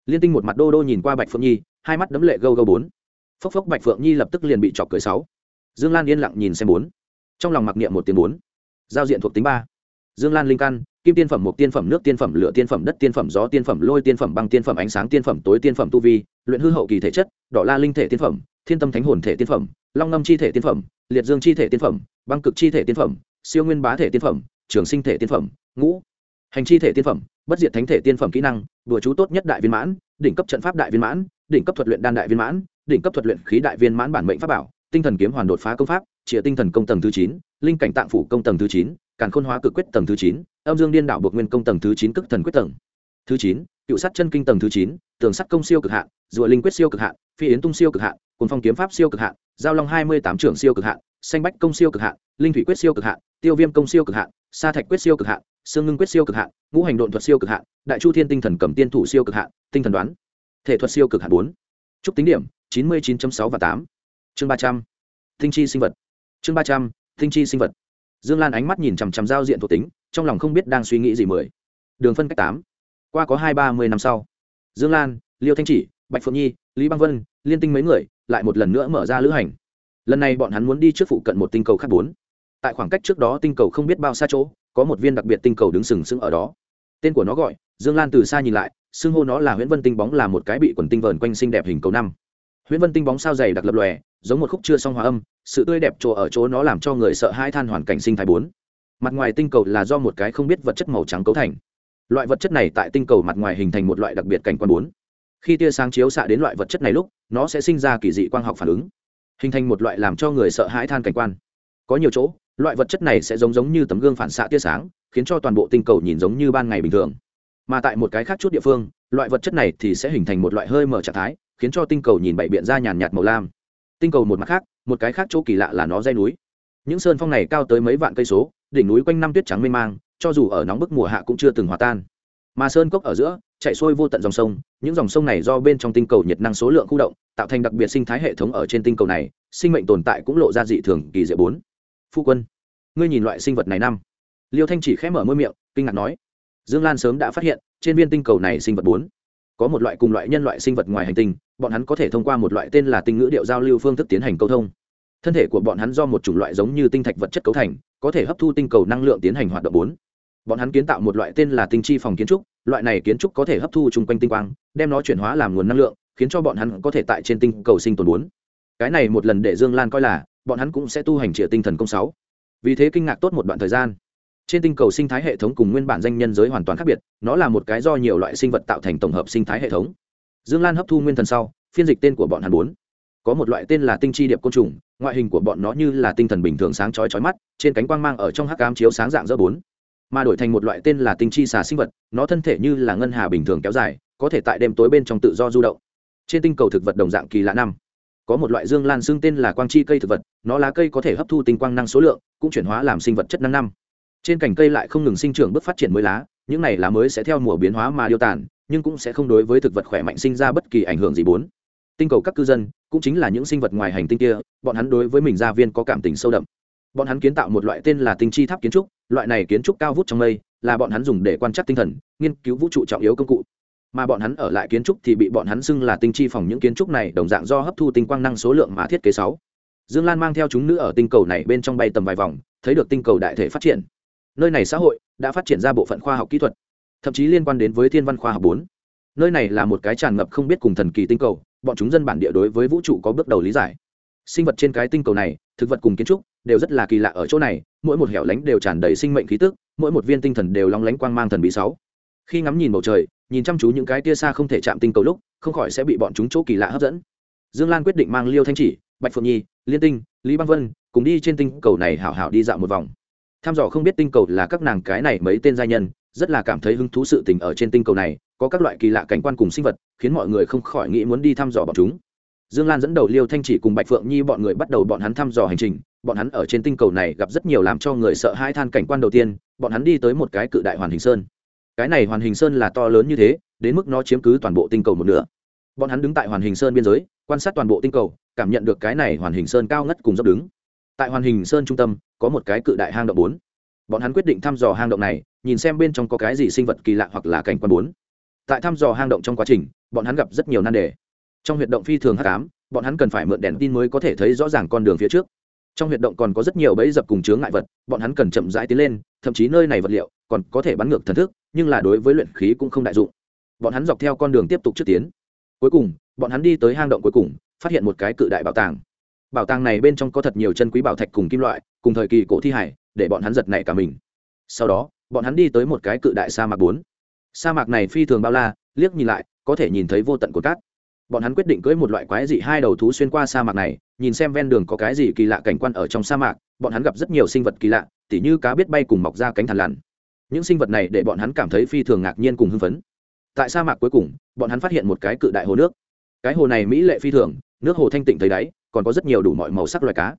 Liên tinh một mặt đô đô nhìn qua bạch phượng nhi, hai mắt đấm lệ gâu gâu bốn phốc phốc bạch phượng nhi lập tức liền bị chọc cười sáu dương lan yên lặng nhìn xem bốn trong lòng mặc niệm một tiếng bốn giao diện thuộc tính ba dương lan linh căn kim tiên phẩm một tiên phẩm nước tiên phẩm lửa tiên phẩm đất tiên phẩm gió tiên phẩm lôi tiên phẩm băng tiên phẩm ánh sáng tiên phẩm tối tiên phẩm tu vi luyện hư hậu kỳ thể chất đỏ la linh thể tiên phẩm thiên tâm thánh hồn thể tiên phẩm long ngâm chi thể tiên phẩm liệt dương chi thể tiên phẩm băng cực chi thể tiên phẩm siêu nguyên bá thể tiên phẩm trường sinh thể tiên phẩm ngũ hành chi thể tiên phẩm bất diệt thánh thể tiên phẩm kỹ năng đùa chú tốt nhất đại viên mãn đỉnh cấp trận pháp đại viên mãn đỉnh cấp thuật luyện đan đại viên mãn đỉnh cấp thuật luyện khí đại viên mãn bản mệnh pháp bảo tinh thần kiếm hoàn đột phá công pháp chĩa tinh thần công tầng thứ chín linh cảnh tạng phủ công tầng thứ chín càn khôn hóa cực quyết tầng thứ chín âm dương điên đảo buộc nguyên công tầng thứ chín cực thần quyết tầng thứ chín cựu sắt chân kinh tầng thứ chín tường sắt công siêu cực hạn rùa linh quyết siêu cực hạn phi yến tung siêu cực hạn cồn phong kiếm pháp siêu cực hạn giao long hai mươi tám trưởng siêu cực hạn xanh bách công siêu cực hạn linh thủy quyết siêu cực hạn tiêu viêm công siêu cực hạn sa thạch quyết siêu cực hạn xương ngưng quyết siêu cực hạn ngũ hành độn thuật siêu cực hạn đại chu thiên tinh thần cầm tiên thủ siêu cực hạn tinh thần đoán thể thuật siêu cực hạn bốn trúc tính điểm chín mươi chín sáu và tám. Chương ba trăm. Tinh chi sinh vật. Chương ba trăm, tinh chi sinh vật. Dương lan ánh mắt nhìn chằm chằm giao diện thuộc tính, trong lòng không biết đang suy nghĩ gì mười. Đường phân cách tám. Qua có hai ba mươi năm sau, dương lan, liêu thanh chỉ, bạch phượng nhi, lý băng vân, liên tinh mấy người, lại một lần nữa mở ra lữ hành. Lần này bọn hắn muốn đi trước phụ cận một tinh cầu khác bốn. Tại khoảng cách trước đó tinh cầu không biết bao xa chỗ, có một viên đặc biệt tinh cầu đứng sừng sững ở đó. Tên của nó gọi, dương lan từ xa nhìn lại, xưng hô nó là nguyễn vân tinh bóng là một cái bị quần tinh vờn quanh xinh đẹp hình cầu năm. Huyễn vân tinh bóng sao dày đặc lập lòe, giống một khúc chưa xong hòa âm, sự tươi đẹp chỗ ở chỗ nó làm cho người sợ hai than hoàn cảnh sinh thái bốn. Mặt ngoài tinh cầu là do một cái không biết vật chất màu trắng cấu thành. Loại vật chất này tại tinh cầu mặt ngoài hình thành một loại đặc biệt cảnh quan bốn. Khi tia sáng chiếu xạ đến loại vật chất này lúc, nó sẽ sinh ra kỳ dị quang học phản ứng. Hình thành một loại làm cho người sợ hãi than cảnh quan. Có nhiều chỗ, loại vật chất này sẽ giống giống như tấm gương phản xạ tia sáng, khiến cho toàn bộ tinh cầu nhìn giống như ban ngày bình thường. Mà tại một cái khác chút địa phương, loại vật chất này thì sẽ hình thành một loại hơi mở trạng thái khiến cho tinh cầu nhìn bảy biện ra nhàn nhạt màu lam. Tinh cầu một mặt khác, một cái khác chỗ kỳ lạ là nó dây núi. Những sơn phong này cao tới mấy vạn cây số, đỉnh núi quanh năm tuyết trắng mênh mang, cho dù ở nóng bức mùa hạ cũng chưa từng hòa tan. Mà sơn cốc ở giữa, chạy xuôi vô tận dòng sông, những dòng sông này do bên trong tinh cầu nhiệt năng số lượng khu động, tạo thành đặc biệt sinh thái hệ thống ở trên tinh cầu này, sinh mệnh tồn tại cũng lộ ra dị thường, kỳ diệu bốn. Phu quân, ngươi nhìn loại sinh vật này năm. Liêu thanh chỉ khẽ mở môi miệng, kinh ngạc nói. Dương lan sớm đã phát hiện, trên viên tinh cầu này sinh vật bốn có một loại cùng loại nhân loại sinh vật ngoài hành tinh, bọn hắn có thể thông qua một loại tên là tinh ngữ điệu giao lưu phương thức tiến hành câu thông. Thân thể của bọn hắn do một chủng loại giống như tinh thạch vật chất cấu thành, có thể hấp thu tinh cầu năng lượng tiến hành hoạt động bốn. Bọn hắn kiến tạo một loại tên là tinh chi phòng kiến trúc, loại này kiến trúc có thể hấp thu chung quanh tinh quang, đem nó chuyển hóa làm nguồn năng lượng, khiến cho bọn hắn có thể tại trên tinh cầu sinh tồn bốn. Cái này một lần để dương lan coi là, bọn hắn cũng sẽ tu hành trịa tinh thần công sáu. Vì thế kinh ngạc tốt một đoạn thời gian trên tinh cầu sinh thái hệ thống cùng nguyên bản danh nhân giới hoàn toàn khác biệt, nó là một cái do nhiều loại sinh vật tạo thành tổng hợp sinh thái hệ thống. Dương lan hấp thu nguyên thần sau, phiên dịch tên của bọn hắn bốn. Có một loại tên là tinh chi điệp côn trùng, ngoại hình của bọn nó như là tinh thần bình thường sáng chói chói mắt, trên cánh quang mang ở trong hắc cám chiếu sáng dạng dỡ bốn. Mà đổi thành một loại tên là tinh chi xà sinh vật, nó thân thể như là ngân hà bình thường kéo dài, có thể tại đêm tối bên trong tự do du động. Trên tinh cầu thực vật đồng dạng kỳ lạ năm. Có một loại dương lan xương tên là quang chi cây thực vật, nó lá cây có thể hấp thu tinh quang năng số lượng, cũng chuyển hóa làm sinh vật chất năng năm trên cành cây lại không ngừng sinh trưởng bước phát triển mới lá, những này lá mới sẽ theo mùa biến hóa mà điêu tàn, nhưng cũng sẽ không đối với thực vật khỏe mạnh sinh ra bất kỳ ảnh hưởng gì bốn. Tinh cầu các cư dân, cũng chính là những sinh vật ngoài hành tinh kia, bọn hắn đối với mình gia viên có cảm tình sâu đậm. Bọn hắn kiến tạo một loại tên là tinh chi tháp kiến trúc, loại này kiến trúc cao vút trong mây, là bọn hắn dùng để quan trắc tinh thần, nghiên cứu vũ trụ trọng yếu công cụ. Mà bọn hắn ở lại kiến trúc thì bị bọn hắn xưng là tinh chi phòng những kiến trúc này, đồng dạng do hấp thu tinh quang năng số lượng mà thiết kế sáu. Dương lan mang theo chúng nữ ở tinh cầu này bên trong bay tầm vài vòng, thấy được tinh cầu đại thể phát triển nơi này xã hội đã phát triển ra bộ phận khoa học kỹ thuật, thậm chí liên quan đến với thiên văn khoa học bốn. Nơi này là một cái tràn ngập không biết cùng thần kỳ tinh cầu, bọn chúng dân bản địa đối với vũ trụ có bước đầu lý giải. Sinh vật trên cái tinh cầu này, thực vật cùng kiến trúc đều rất là kỳ lạ ở chỗ này, mỗi một hẻo lánh đều tràn đầy sinh mệnh khí tức, mỗi một viên tinh thần đều long lánh quang mang thần bí sáu. Khi ngắm nhìn bầu trời, nhìn chăm chú những cái tia xa không thể chạm tinh cầu lúc, không khỏi sẽ bị bọn chúng chỗ kỳ lạ hấp dẫn. Dương lan quyết định mang liêu thanh chỉ, bạch phượng nhi, liên tinh, lý băng vân cùng đi trên tinh cầu này hảo hảo đi dạo một vòng tham dò không biết tinh cầu là các nàng cái này mấy tên gia nhân, rất là cảm thấy hứng thú sự tình ở trên tinh cầu này, có các loại kỳ lạ cảnh quan cùng sinh vật, khiến mọi người không khỏi nghĩ muốn đi thăm dò bọn chúng. Dương lan dẫn đầu liêu thanh chỉ cùng bạch phượng nhi bọn người bắt đầu bọn hắn thăm dò hành trình, bọn hắn ở trên tinh cầu này gặp rất nhiều làm cho người sợ hãi than cảnh quan đầu tiên, bọn hắn đi tới một cái cự đại hoàn hình sơn. Cái này hoàn hình sơn là to lớn như thế, đến mức nó chiếm cứ toàn bộ tinh cầu một nửa. Bọn hắn đứng tại hoàn hình sơn biên giới, quan sát toàn bộ tinh cầu, cảm nhận được cái này hoàn hình sơn cao ngất cùng dốc đứng. Tại hoàn hình sơn trung tâm có một cái cự đại hang động bốn. Bọn hắn quyết định thăm dò hang động này, nhìn xem bên trong có cái gì sinh vật kỳ lạ hoặc là cảnh quan bốn. Tại thăm dò hang động trong quá trình, bọn hắn gặp rất nhiều nan đề. Trong huyệt động phi thường h tám bọn hắn cần phải mượn đèn tin mới có thể thấy rõ ràng con đường phía trước. Trong huyệt động còn có rất nhiều bẫy dập cùng chướng ngại vật, bọn hắn cần chậm rãi tiến lên, thậm chí nơi này vật liệu còn có thể bắn ngược thần thức, nhưng là đối với luyện khí cũng không đại dụng. Bọn hắn dọc theo con đường tiếp tục trước tiến. Cuối cùng, bọn hắn đi tới hang động cuối cùng, phát hiện một cái cự đại bảo tàng bảo tàng này bên trong có thật nhiều chân quý bảo thạch cùng kim loại, cùng thời kỳ cổ thi hải để bọn hắn giật nảy cả mình. Sau đó, bọn hắn đi tới một cái cự đại sa mạc bốn. Sa mạc này phi thường bao la, liếc nhìn lại, có thể nhìn thấy vô tận của cát. Bọn hắn quyết định cưỡi một loại quái dị hai đầu thú xuyên qua sa mạc này, nhìn xem ven đường có cái gì kỳ lạ cảnh quan ở trong sa mạc, bọn hắn gặp rất nhiều sinh vật kỳ lạ, tỉ như cá biết bay cùng mọc ra cánh thằn lằn. Những sinh vật này để bọn hắn cảm thấy phi thường ngạc nhiên cùng hưng phấn. Tại sa mạc cuối cùng, bọn hắn phát hiện một cái cự đại hồ nước. Cái hồ này mỹ lệ phi thường, nước hồ thanh tịnh thấy đáy còn có rất nhiều đủ mọi màu sắc loài cá.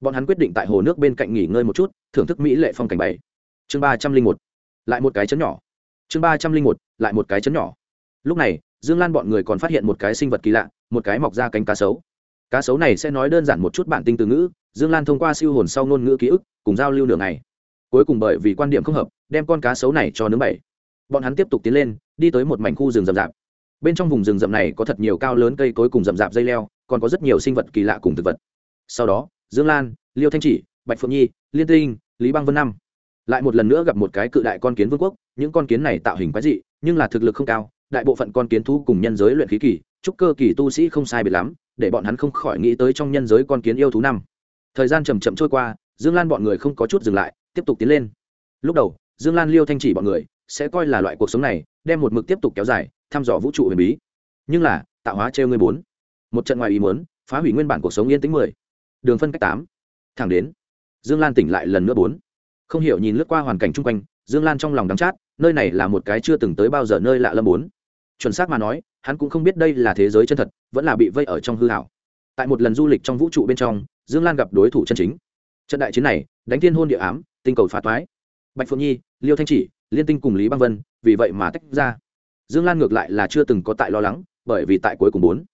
Bọn hắn quyết định tại hồ nước bên cạnh nghỉ ngơi một chút, thưởng thức mỹ lệ phong cảnh bảy. Chương ba trăm linh một. Lại một cái chấn nhỏ. Chương ba trăm linh một, lại một cái chấn nhỏ. Lúc này, dương lan bọn người còn phát hiện một cái sinh vật kỳ lạ, một cái mọc ra cánh cá sấu. Cá sấu này sẽ nói đơn giản một chút bản tinh từ ngữ, dương lan thông qua siêu hồn sau ngôn ngữ ký ức, cùng giao lưu nửa ngày. Cuối cùng bởi vì quan điểm không hợp, đem con cá sấu này cho nướng bảy. Bọn hắn tiếp tục tiến lên, đi tới một mảnh khu rừng rậm rạp. Bên trong vùng rừng rậm này có thật nhiều cao lớn cây cối cùng rậm rạp dây leo còn có rất nhiều sinh vật kỳ lạ cùng thực vật. Sau đó, dương lan, liêu thanh chỉ, bạch phượng nhi, liên tinh, lý băng vân năm. Lại một lần nữa gặp một cái cự đại con kiến vương quốc, những con kiến này tạo hình quái dị, nhưng là thực lực không cao, đại bộ phận con kiến thú cùng nhân giới luyện khí kỳ, trúc cơ kỳ tu sĩ không sai biệt lắm, để bọn hắn không khỏi nghĩ tới trong nhân giới con kiến yêu thú năm. Thời gian chầm chậm trôi qua, dương lan bọn người không có chút dừng lại, tiếp tục tiến lên. Lúc đầu, dương lan, liêu thanh chỉ bọn người sẽ coi là loại cuộc sống này, đem một mực tiếp tục kéo dài, thăm dò vũ trụ huyền bí. Nhưng là, tạo hóa trêu ngươi bốn một trận ngoài ý muốn, phá hủy nguyên bản cuộc sống yên tĩnh mười. Đường phân cách tám. Thẳng đến, dương lan tỉnh lại lần nữa bốn. Không hiểu nhìn lướt qua hoàn cảnh chung quanh, dương lan trong lòng đắm chát, nơi này là một cái chưa từng tới bao giờ nơi lạ lâm bốn. Chuẩn xác mà nói, hắn cũng không biết đây là thế giới chân thật, vẫn là bị vây ở trong hư hảo tại một lần du lịch trong vũ trụ bên trong, dương lan gặp đối thủ chân chính. Trận đại chiến này, đánh thiên hôn địa ám, tinh cầu phá toái. Bạch phượng nhi, liêu thanh chỉ, liên tinh cùng lý băng vân, vì vậy mà tách ra. Dương lan ngược lại là chưa từng có tại lo lắng, bởi vì tại cuối cùng bốn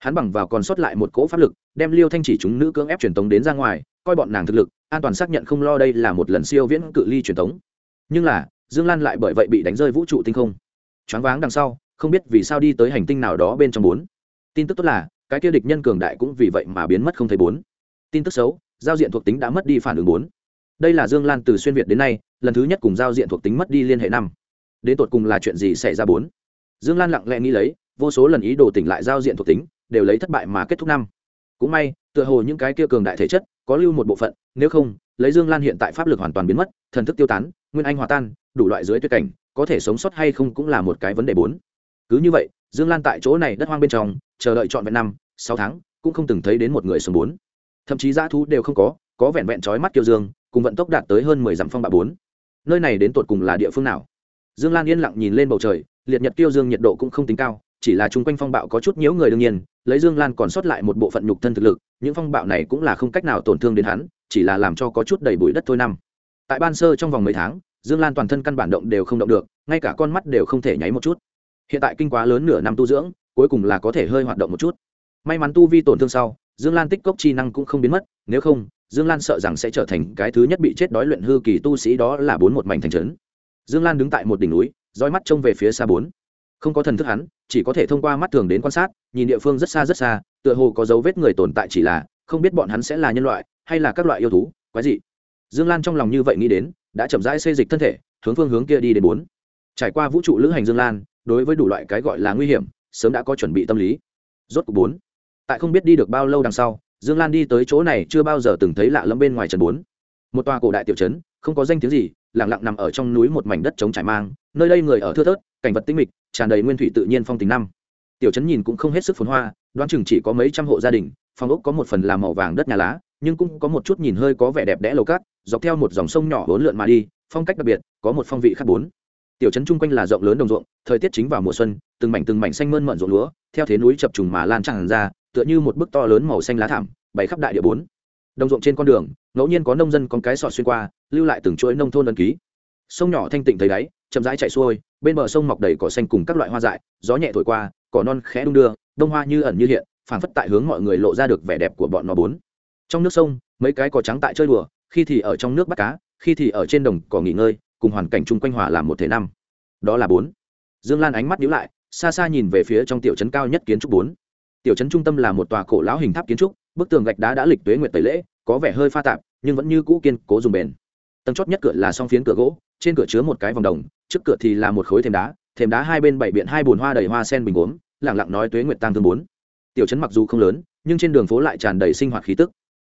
hắn bằng vào còn sót lại một cỗ pháp lực, đem liêu thanh chỉ chúng nữ cưỡng ép truyền tống đến ra ngoài, coi bọn nàng thực lực, an toàn xác nhận không lo đây là một lần siêu viễn cự ly truyền tống. Nhưng là, dương lan lại bởi vậy bị đánh rơi vũ trụ tinh không. Choáng váng đằng sau, không biết vì sao đi tới hành tinh nào đó bên trong bốn. Tin tức tốt là, cái kia địch nhân cường đại cũng vì vậy mà biến mất không thấy bốn. Tin tức xấu, giao diện thuộc tính đã mất đi phản ứng bốn. Đây là dương lan từ xuyên việt đến nay, lần thứ nhất cùng giao diện thuộc tính mất đi liên hệ năm. Đến tột cùng là chuyện gì xảy ra bốn? Dương lan lặng lẽ nghĩ lấy vô số lần ý đồ tỉnh lại giao diện thuộc tính, đều lấy thất bại mà kết thúc năm. Cũng may, tựa hồ những cái kia cường đại thể chất có lưu một bộ phận, nếu không, lấy dương lan hiện tại pháp lực hoàn toàn biến mất, thần thức tiêu tán, nguyên anh hòa tan, đủ loại dưới tuyệt cảnh, có thể sống sót hay không cũng là một cái vấn đề bốn. Cứ như vậy, dương lan tại chỗ này đất hoang bên trong, chờ đợi trọn vẹn năm, sáu tháng, cũng không từng thấy đến một người sống bốn. Thậm chí dã thú đều không có có vẹn vẹn trói mắt kiêu dương, cùng vận tốc đạt tới hơn mười dặm phong bạ bốn. Nơi này đến tột cùng là địa phương nào? Dương lan yên lặng nhìn lên bầu trời, liệt nhật tiêu dương nhiệt độ cũng không tính cao chỉ là chung quanh phong bạo có chút nhiễu người đương nhiên, lấy dương lan còn sót lại một bộ phận nhục thân thực lực, những phong bạo này cũng là không cách nào tổn thương đến hắn, chỉ là làm cho có chút đầy bụi đất thôi năm. Tại ban sơ trong vòng mấy tháng, dương lan toàn thân căn bản động đều không động được, ngay cả con mắt đều không thể nháy một chút. Hiện tại kinh quá lớn nửa năm tu dưỡng, cuối cùng là có thể hơi hoạt động một chút. May mắn tu vi tổn thương sau, dương lan tích cốc chi năng cũng không biến mất, nếu không, dương lan sợ rằng sẽ trở thành cái thứ nhất bị chết đói luyện hư kỳ tu sĩ đó là bốn một mảnh thành trấn. Dương lan đứng tại một đỉnh núi roi mắt trông về phía xa bốn không có thần thức hắn, chỉ có thể thông qua mắt thường đến quan sát, nhìn địa phương rất xa rất xa, tựa hồ có dấu vết người tồn tại chỉ là, không biết bọn hắn sẽ là nhân loại, hay là các loại yêu thú, quái dị. Dương lan trong lòng như vậy nghĩ đến, đã chậm rãi xây dịch thân thể, hướng phương hướng kia đi đến bốn. Trải qua vũ trụ lữ hành dương lan, đối với đủ loại cái gọi là nguy hiểm, sớm đã có chuẩn bị tâm lý. Rốt cuộc bốn. Tại không biết đi được bao lâu đằng sau, dương lan đi tới chỗ này chưa bao giờ từng thấy lạ lẫm bên ngoài trần bốn. Một tòa cổ đại tiểu trấn, không có danh tiếng gì lẳng lặng nằm ở trong núi một mảnh đất trống trải mang, nơi đây người ở thưa thớt cảnh vật tinh mịch, tràn đầy nguyên thủy tự nhiên phong tình năm. Tiểu trấn nhìn cũng không hết sức phồn hoa, đoán chừng chỉ có mấy trăm hộ gia đình, phòng ốc có một phần làm màu vàng đất nhà lá, nhưng cũng có một chút nhìn hơi có vẻ đẹp đẽ lầu cát, dọc theo một dòng sông nhỏ hỗn lượn mà đi, phong cách đặc biệt, có một phong vị khác bốn. Tiểu trấn chung quanh là rộng lớn đồng ruộng, thời tiết chính vào mùa xuân, từng mảnh từng mảnh xanh mơn mận ruộng lúa, theo thế núi chập trùng mà lan tràn ra, tựa như một bức to lớn màu xanh lá thảm, bày khắp đại địa bốn. Đồng ruộng trên con đường, ngẫu nhiên có nông dân con cái sọt xuyên qua, lưu lại từng chuỗi nông thôn ấn ký. Sông nhỏ thanh tịnh thấy đáy, chậm rãi chạy xuôi bên bờ sông mọc đầy cỏ xanh cùng các loại hoa dại, gió nhẹ thổi qua, cỏ non khẽ đung đưa, đông hoa như ẩn như hiện, phảng phất tại hướng mọi người lộ ra được vẻ đẹp của bọn nó bốn. Trong nước sông, mấy cái cỏ trắng tại chơi đùa, khi thì ở trong nước bắt cá, khi thì ở trên đồng cỏ nghỉ ngơi, cùng hoàn cảnh chung quanh hòa làm một thể năm. Đó là bốn. Dương lan ánh mắt nhíu lại, xa xa nhìn về phía trong tiểu trấn cao nhất kiến trúc bốn. Tiểu trấn trung tâm là một tòa cổ lão hình tháp kiến trúc, bức tường gạch đá đã lịch tuế nguyệt tẩy lễ, có vẻ hơi pha tạp, nhưng vẫn như cũ kiên cố dùng bền. Tầng chót nhất cửa là song phiến cửa gỗ trên cửa chứa một cái vòng đồng, trước cửa thì là một khối thềm đá thềm đá hai bên bảy biện hai bồn hoa đầy hoa sen bình gốm lẳng lặng nói tuế nguyệt tăng thương bốn. Tiểu trấn mặc dù không lớn, nhưng trên đường phố lại tràn đầy sinh hoạt khí tức.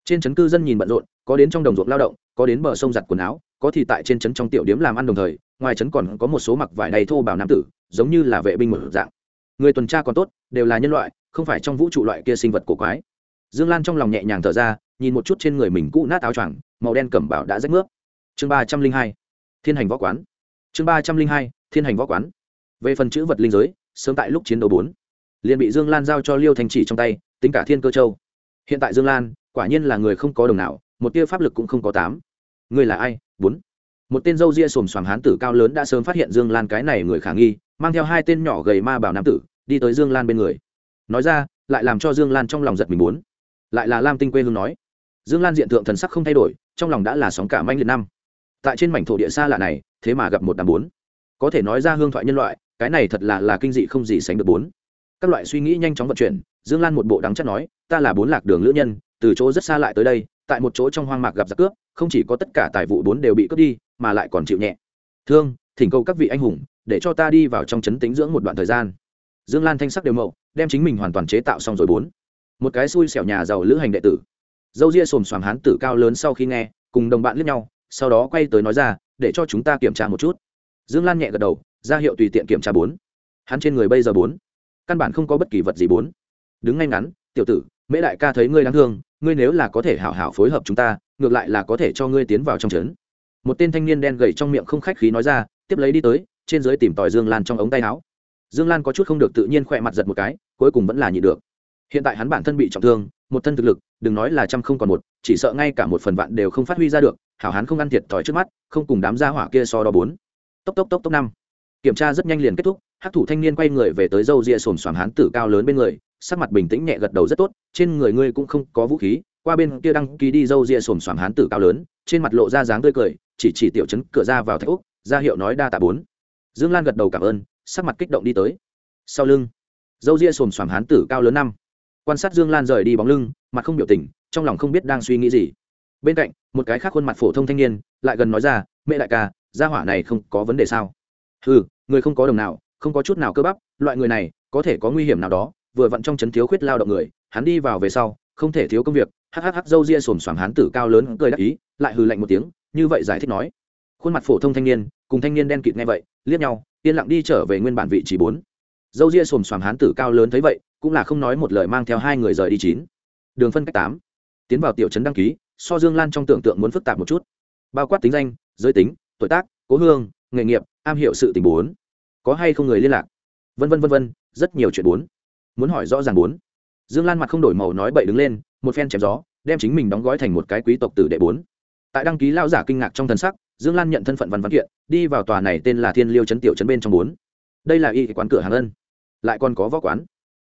Trên trấn cư dân nhìn bận rộn, có đến trong đồng ruộng lao động, có đến bờ sông giặt quần áo, có thì tại trên trấn trong tiểu điếm làm ăn đồng thời, ngoài trấn còn có một số mặc vải đầy thô bảo nam tử, giống như là vệ binh một dạng. Người tuần tra còn tốt, đều là nhân loại, không phải trong vũ trụ loại kia sinh vật cổ quái. Dương lan trong lòng nhẹ nhàng thở ra, nhìn một chút trên người mình cũ nát áo choàng, màu đen cẩm bảo đã rách nước chương ba trăm linh hai thiên hành võ quán. Chương ba trăm linh hai, thiên hành võ quán. Về phần chữ vật linh giới, sớm tại lúc chiến đấu bốn, liền bị dương lan giao cho liêu thành chỉ trong tay, tính cả thiên cơ châu. Hiện tại dương lan, quả nhiên là người không có đồng nào, một tia pháp lực cũng không có tám. Người là ai? Bốn. Một tên dâu ria xồm xoàm hán tử cao lớn đã sớm phát hiện dương lan cái này người khả nghi, mang theo hai tên nhỏ gầy ma bảo nam tử, đi tới dương lan bên người. Nói ra, lại làm cho dương lan trong lòng giật mình muốn lại là lam tinh quê hương nói. Dương lan diện thượng thần sắc không thay đổi, trong lòng đã là sóng cả manh liệt năm tại trên mảnh thổ địa xa lạ này, thế mà gặp một đám bốn. Có thể nói ra hương thoại nhân loại, cái này thật là là kinh dị không gì sánh được bốn. Các loại suy nghĩ nhanh chóng vận chuyển, dương lan một bộ đắng chắc nói, ta là bốn lạc đường lữ nhân, từ chỗ rất xa lại tới đây, tại một chỗ trong hoang mạc gặp giặc cướp, không chỉ có tất cả tài vụ bốn đều bị cướp đi, mà lại còn chịu nhẹ. Thương, thỉnh cầu các vị anh hùng, để cho ta đi vào trong trấn tính dưỡng một đoạn thời gian. Dương lan thanh sắc đều mậu, đem chính mình hoàn toàn chế tạo xong rồi bốn. Một cái xui xẻo nhà giàu lữ hành đệ tử. Dâu ria xồm xoàm hán tử cao lớn sau khi nghe, cùng đồng bạn liếc nhau sau đó quay tới nói ra, để cho chúng ta kiểm tra một chút. Dương lan nhẹ gật đầu, ra hiệu tùy tiện kiểm tra bốn. Hắn trên người bây giờ bốn. Căn bản không có bất kỳ vật gì bốn. Đứng ngay ngắn, tiểu tử, mễ đại ca thấy ngươi đáng thương, ngươi nếu là có thể hảo hảo phối hợp chúng ta, ngược lại là có thể cho ngươi tiến vào trong trấn. Một tên thanh niên đen gầy trong miệng không khách khí nói ra, tiếp lấy đi tới, trên dưới tìm tòi dương lan trong ống tay áo. Dương lan có chút không được tự nhiên khỏe mặt giật một cái, cuối cùng vẫn là nhị được. Hiện tại hắn bản thân bị trọng thương, một thân thực lực đừng nói là trăm không còn một, chỉ sợ ngay cả một phần vạn đều không phát huy ra được, hảo hán không ăn thiệt thòi trước mắt, không cùng đám gia hỏa kia so đo bốn. Tốc tốc tốc tốc năm. Kiểm tra rất nhanh liền kết thúc hát thủ thanh niên quay người về tới dâu ria xồm xoàm hán tử cao lớn bên người, sắc mặt bình tĩnh nhẹ gật đầu rất tốt, trên người ngươi cũng không có vũ khí, qua bên kia đăng ký đi dâu ria xồm xoàm hán tử cao lớn, trên mặt lộ ra dáng tươi cười, chỉ chỉ tiểu chấn cửa ra vào thạch úc, ra hiệu nói đa tạ bốn. Dương lan gật đầu cảm ơn, sắc mặt kích động đi tới. Sau lưng dâu ria xồm xoàm hán tử cao lớn năm quan sát dương lan rời đi bóng lưng, mặt không biểu tình, trong lòng không biết đang suy nghĩ gì. Bên cạnh, một cái khác khuôn mặt phổ thông thanh niên, lại gần nói ra, mẹ đại ca, gia hỏa này không có vấn đề sao? Ừ người không có đồng nào, không có chút nào cơ bắp, loại người này, có thể có nguy hiểm nào đó, vừa vặn trong chấn thiếu khuyết lao động người, hắn đi vào về sau, không thể thiếu công việc. Hhh dâu ria xồm xoàm hán tử cao lớn cười đắc ý, lại hừ lạnh một tiếng, như vậy giải thích nói. Khuôn mặt phổ thông thanh niên, cùng thanh niên đen kịt nghe vậy, liếc nhau, yên lặng đi trở về nguyên bản vị trí bốn. Dâu ria xồm xoàm hán tử cao lớn thấy vậy cũng là không nói một lời mang theo hai người rời đi chín. Đường phân cách tám. Tiến vào tiểu trấn đăng ký, so dương lan trong tưởng tượng muốn phức tạp một chút. Bao quát tính danh, giới tính, tuổi tác, cố hương, nghề nghiệp, am hiểu sự tình bốn. Có hay không người liên lạc? Vân vân vân vân, rất nhiều chuyện bốn. Muốn hỏi rõ ràng bốn. Dương lan mặt không đổi màu nói bậy đứng lên, một phen chém gió, đem chính mình đóng gói thành một cái quý tộc tử đệ bốn. Tại đăng ký lao giả kinh ngạc trong thần sắc, dương lan nhận thân phận văn văn kiện, đi vào tòa này tên là thiên liêu trấn tiểu trấn bên trong bốn. Đây là y quán cửa hàng ân, lại còn có võ quán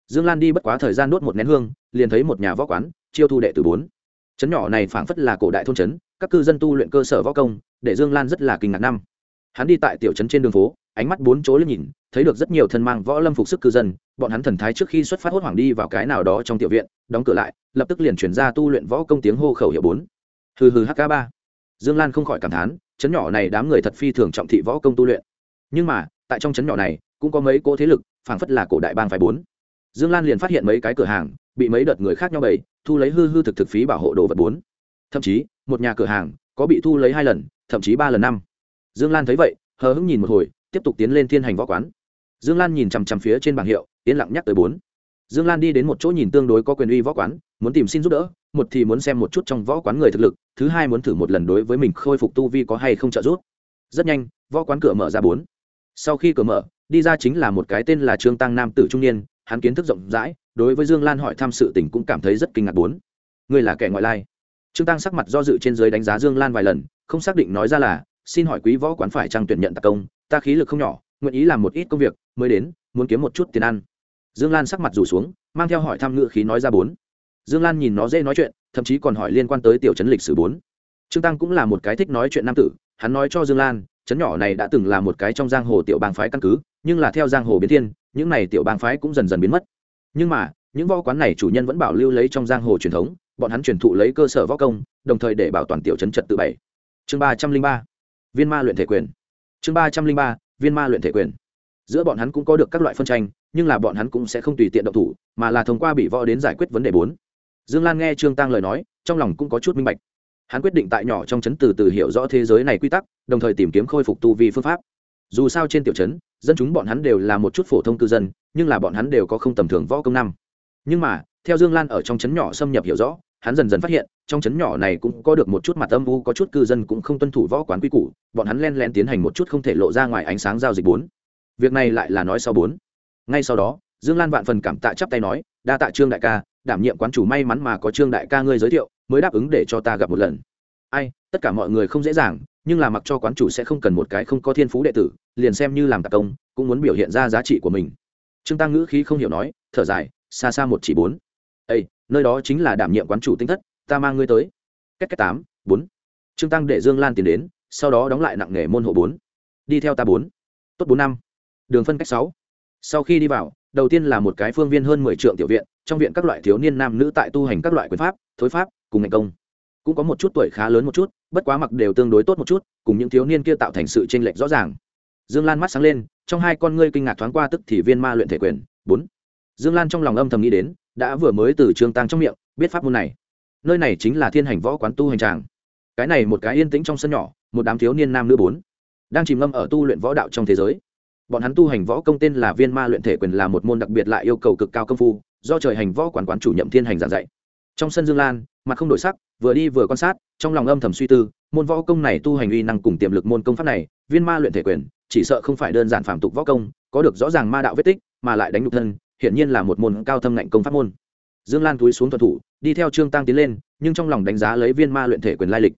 dương lan đi bất quá thời gian đốt một nén hương, liền thấy một nhà võ quán, chiêu thu đệ tử bốn. Trấn nhỏ này phảng phất là cổ đại thôn trấn, các cư dân tu luyện cơ sở võ công, để dương lan rất là kinh ngạc năm. Hắn đi tại tiểu trấn trên đường phố, ánh mắt bốn chỗ lên nhìn, thấy được rất nhiều thân mang võ lâm phục sức cư dân, bọn hắn thần thái trước khi xuất phát hốt hoảng đi vào cái nào đó trong tiểu viện, đóng cửa lại, lập tức liền chuyển ra tu luyện võ công tiếng hô khẩu hiệu bốn. Hừ hừ hk ba. Dương lan không khỏi cảm thán chấn nhỏ này đám người thật phi thường trọng thị võ công tu luyện. Nhưng mà, tại trong chấn nhỏ này, cũng có mấy cỗ thế lực, phảng phất là cổ đại bang phải bốn dương lan liền phát hiện mấy cái cửa hàng, bị mấy đợt người khác nhau bày, thu lấy hư hư thực thực phí bảo hộ đồ vật bốn. Thậm chí, một nhà cửa hàng có bị thu lấy hai lần, thậm chí ba lần năm. Dương lan thấy vậy, hờ hững nhìn một hồi, tiếp tục tiến lên thiên hành võ quán. Dương lan nhìn chằm chằm phía trên bảng hiệu yên lặng nhắc tới bốn. Dương lan đi đến một chỗ nhìn tương đối có quyền uy võ quán, muốn tìm xin giúp đỡ, một thì muốn xem một chút trong võ quán người thực lực, thứ hai muốn thử một lần đối với mình khôi phục tu vi có hay không trợ giúp. Rất nhanh, võ quán cửa mở ra bốn. Sau khi cửa mở, đi ra chính là một cái tên là trương tăng nam tử trung niên hắn kiến thức rộng rãi, đối với dương lan hỏi thăm sự tình cũng cảm thấy rất kinh ngạc bốn. Ngươi là kẻ ngoại lai. Trương tăng sắc mặt do dự trên dưới đánh giá dương lan vài lần, không xác định nói ra là, xin hỏi quý võ quán phải trang tuyển nhận tạc công, ta khí lực không nhỏ, nguyện ý làm một ít công việc, mới đến, muốn kiếm một chút tiền ăn. Dương lan sắc mặt rủ xuống, mang theo hỏi thăm ngự khí nói ra bốn. Dương lan nhìn nó dễ nói chuyện, thậm chí còn hỏi liên quan tới tiểu chấn lịch sử bốn. Trương tăng cũng là một cái thích nói chuyện nam tử, hắn nói cho dương lan chấn nhỏ này đã từng là một cái trong giang hồ tiểu bang phái căn cứ, nhưng là theo giang hồ biến thiên, những này tiểu bang phái cũng dần dần biến mất. Nhưng mà, những võ quán này chủ nhân vẫn bảo lưu lấy trong giang hồ truyền thống, bọn hắn truyền thụ lấy cơ sở võ công, đồng thời để bảo toàn tiểu chấn trật tự bảy. Chương ba trăm linh ba, viên ma luyện thể quyền. Chương ba trăm linh ba, viên ma luyện thể quyền. Giữa bọn hắn cũng có được các loại phân tranh, nhưng là bọn hắn cũng sẽ không tùy tiện động thủ, mà là thông qua bị võ đến giải quyết vấn đề bốn. Dương lan nghe trương tăng lời nói, trong lòng cũng có chút minh bạch hắn quyết định tại nhỏ trong chấn từ từ hiểu rõ thế giới này quy tắc, đồng thời tìm kiếm khôi phục tu vi phương pháp. Dù sao trên tiểu chấn dân chúng bọn hắn đều là một chút phổ thông cư dân, nhưng là bọn hắn đều có không tầm thường võ công năm. Nhưng mà, theo dương lan ở trong chấn nhỏ xâm nhập hiểu rõ, hắn dần dần phát hiện, trong chấn nhỏ này cũng có được một chút mặt âm u, có chút cư dân cũng không tuân thủ võ quán quy củ, bọn hắn len len tiến hành một chút không thể lộ ra ngoài ánh sáng giao dịch bốn. Việc này lại là nói sau bốn. Ngay sau đó, dương lan vạn phần cảm tạ chắp tay nói, đa tạ trương đại ca đảm nhiệm quán chủ may mắn mà có trương đại ca ngươi giới thiệu, mới đáp ứng để cho ta gặp một lần. Ai, tất cả mọi người không dễ dàng, nhưng là mặc cho quán chủ sẽ không cần một cái không có thiên phú đệ tử, liền xem như làm tạc công, cũng muốn biểu hiện ra giá trị của mình. Trương tăng ngữ khí không hiểu nói, thở dài, xa xa một chỉ bốn. Ây nơi đó chính là đảm nhiệm quán chủ tinh thất, ta mang ngươi tới. Cách cách tám, bốn. Trương tăng để dương lan tiến đến, sau đó đóng lại nặng nghề môn hộ bốn. Đi theo ta bốn. Tốt bốn năm. Đường phân cách sáu. Sau khi đi vào đầu tiên là một cái phương viên hơn mười trượng tiểu viện, trong viện các loại thiếu niên nam nữ tại tu hành các loại quyền pháp, thối pháp, cùng ngành công. Cũng có một chút tuổi khá lớn một chút, bất quá mặc đều tương đối tốt một chút, cùng những thiếu niên kia tạo thành sự chênh lệch rõ ràng. Dương lan mắt sáng lên, trong hai con ngươi kinh ngạc thoáng qua tức thì viên ma luyện thể quyền. Bốn. Dương lan trong lòng âm thầm nghĩ đến, đã vừa mới từ trương tăng trong miệng, biết pháp môn này. Nơi này chính là thiên hành võ quán tu hành tràng. Cái này một cái yên tĩnh trong sân nhỏ, một đám thiếu niên nam nữ bốn, đang chìm ngâm ở tu luyện võ đạo trong thế giới bọn hắn tu hành võ công tên là viên ma luyện thể quyền là một môn đặc biệt lại yêu cầu cực cao công phu, do trời hành võ quán quán chủ nhậm thiên hành giảng dạy. Trong sân dương lan, mặt không đổi sắc, vừa đi vừa quan sát, trong lòng âm thầm suy tư, môn võ công này tu hành uy năng cùng tiềm lực môn công pháp này, viên ma luyện thể quyền, chỉ sợ không phải đơn giản phạm tục võ công, có được rõ ràng ma đạo vết tích, mà lại đánh nhục thân, hiển nhiên là một môn cao thâm ngạnh công pháp môn. Dương lan túi xuống thuận thủ, đi theo trương tăng tiến lên, nhưng trong lòng đánh giá lấy viên ma luyện thể quyền lai lịch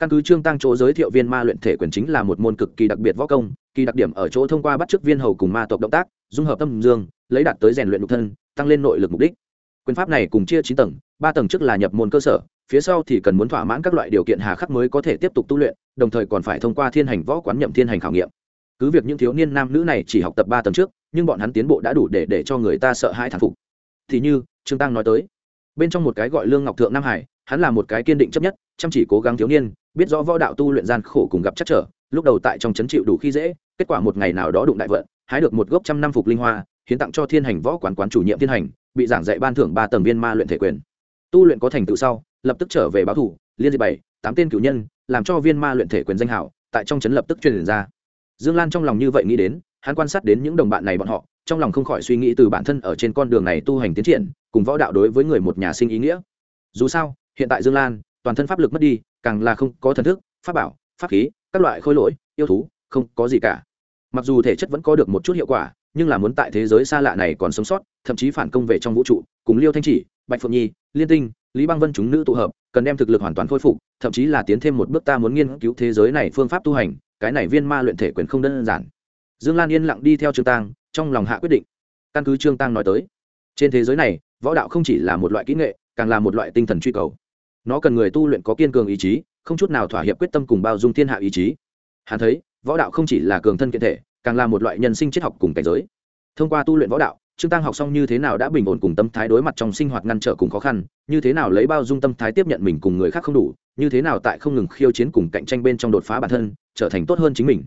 căn cứ trương tăng chỗ giới thiệu viên ma luyện thể quyền chính là một môn cực kỳ đặc biệt võ công, kỳ đặc điểm ở chỗ thông qua bắt chước viên hầu cùng ma tộc động tác, dung hợp tâm dương, lấy đạt tới rèn luyện nhục thân, tăng lên nội lực mục đích. Quyền pháp này cùng chia chín tầng, ba tầng trước là nhập môn cơ sở, phía sau thì cần muốn thỏa mãn các loại điều kiện hà khắc mới có thể tiếp tục tu luyện, đồng thời còn phải thông qua thiên hành võ quán nhậm thiên hành khảo nghiệm. Cứ việc những thiếu niên nam nữ này chỉ học tập ba tầng trước, nhưng bọn hắn tiến bộ đã đủ để để cho người ta sợ hãi thản phục. Thì như, trương tăng nói tới, bên trong một cái gọi lương ngọc thượng nam hải, hắn là một cái kiên định chấp nhất, chăm chỉ cố gắng thiếu niên biết rõ võ đạo tu luyện gian khổ cùng gặp chắc trở, lúc đầu tại trong chấn chịu đủ khi dễ, kết quả một ngày nào đó đụng đại vận, hái được một gốc trăm năm phục linh hoa, hiến tặng cho thiên hành võ quán quán chủ nhiệm thiên hành, bị giảng dạy ban thưởng ba tầng viên ma luyện thể quyền. Tu luyện có thành tựu sau, lập tức trở về báo thủ, liên diệt bảy, tám tên cử nhân, làm cho viên ma luyện thể quyền danh hảo, tại trong chấn lập tức truyền ra. Dương lan trong lòng như vậy nghĩ đến, hắn quan sát đến những đồng bạn này bọn họ, trong lòng không khỏi suy nghĩ từ bản thân ở trên con đường này tu hành tiến triển, cùng võ đạo đối với người một nhà sinh ý nghĩa. Dù sao, hiện tại dương lan, toàn thân pháp lực mất đi càng là không có thần thức pháp bảo pháp khí các loại khôi lỗi yêu thú không có gì cả. Mặc dù thể chất vẫn có được một chút hiệu quả nhưng là muốn tại thế giới xa lạ này còn sống sót thậm chí phản công về trong vũ trụ cùng liêu thanh chỉ bạch phượng nhi liên tinh lý băng vân chúng nữ tụ hợp cần đem thực lực hoàn toàn khôi phục thậm chí là tiến thêm một bước ta muốn nghiên cứu thế giới này phương pháp tu hành cái này viên ma luyện thể quyền không đơn giản. Dương lan yên lặng đi theo trương tăng, trong lòng hạ quyết định. Căn cứ trương tăng nói tới trên thế giới này võ đạo không chỉ là một loại kỹ nghệ càng là một loại tinh thần truy cầu nó cần người tu luyện có kiên cường ý chí, không chút nào thỏa hiệp quyết tâm cùng bao dung thiên hạ ý chí. Hắn thấy, võ đạo không chỉ là cường thân kiện thể, càng là một loại nhân sinh triết học cùng cảnh giới. Thông qua tu luyện võ đạo, trương tăng học xong như thế nào đã bình ổn cùng tâm thái đối mặt trong sinh hoạt ngăn trở cùng khó khăn, như thế nào lấy bao dung tâm thái tiếp nhận mình cùng người khác không đủ, như thế nào tại không ngừng khiêu chiến cùng cạnh tranh bên trong đột phá bản thân, trở thành tốt hơn chính mình.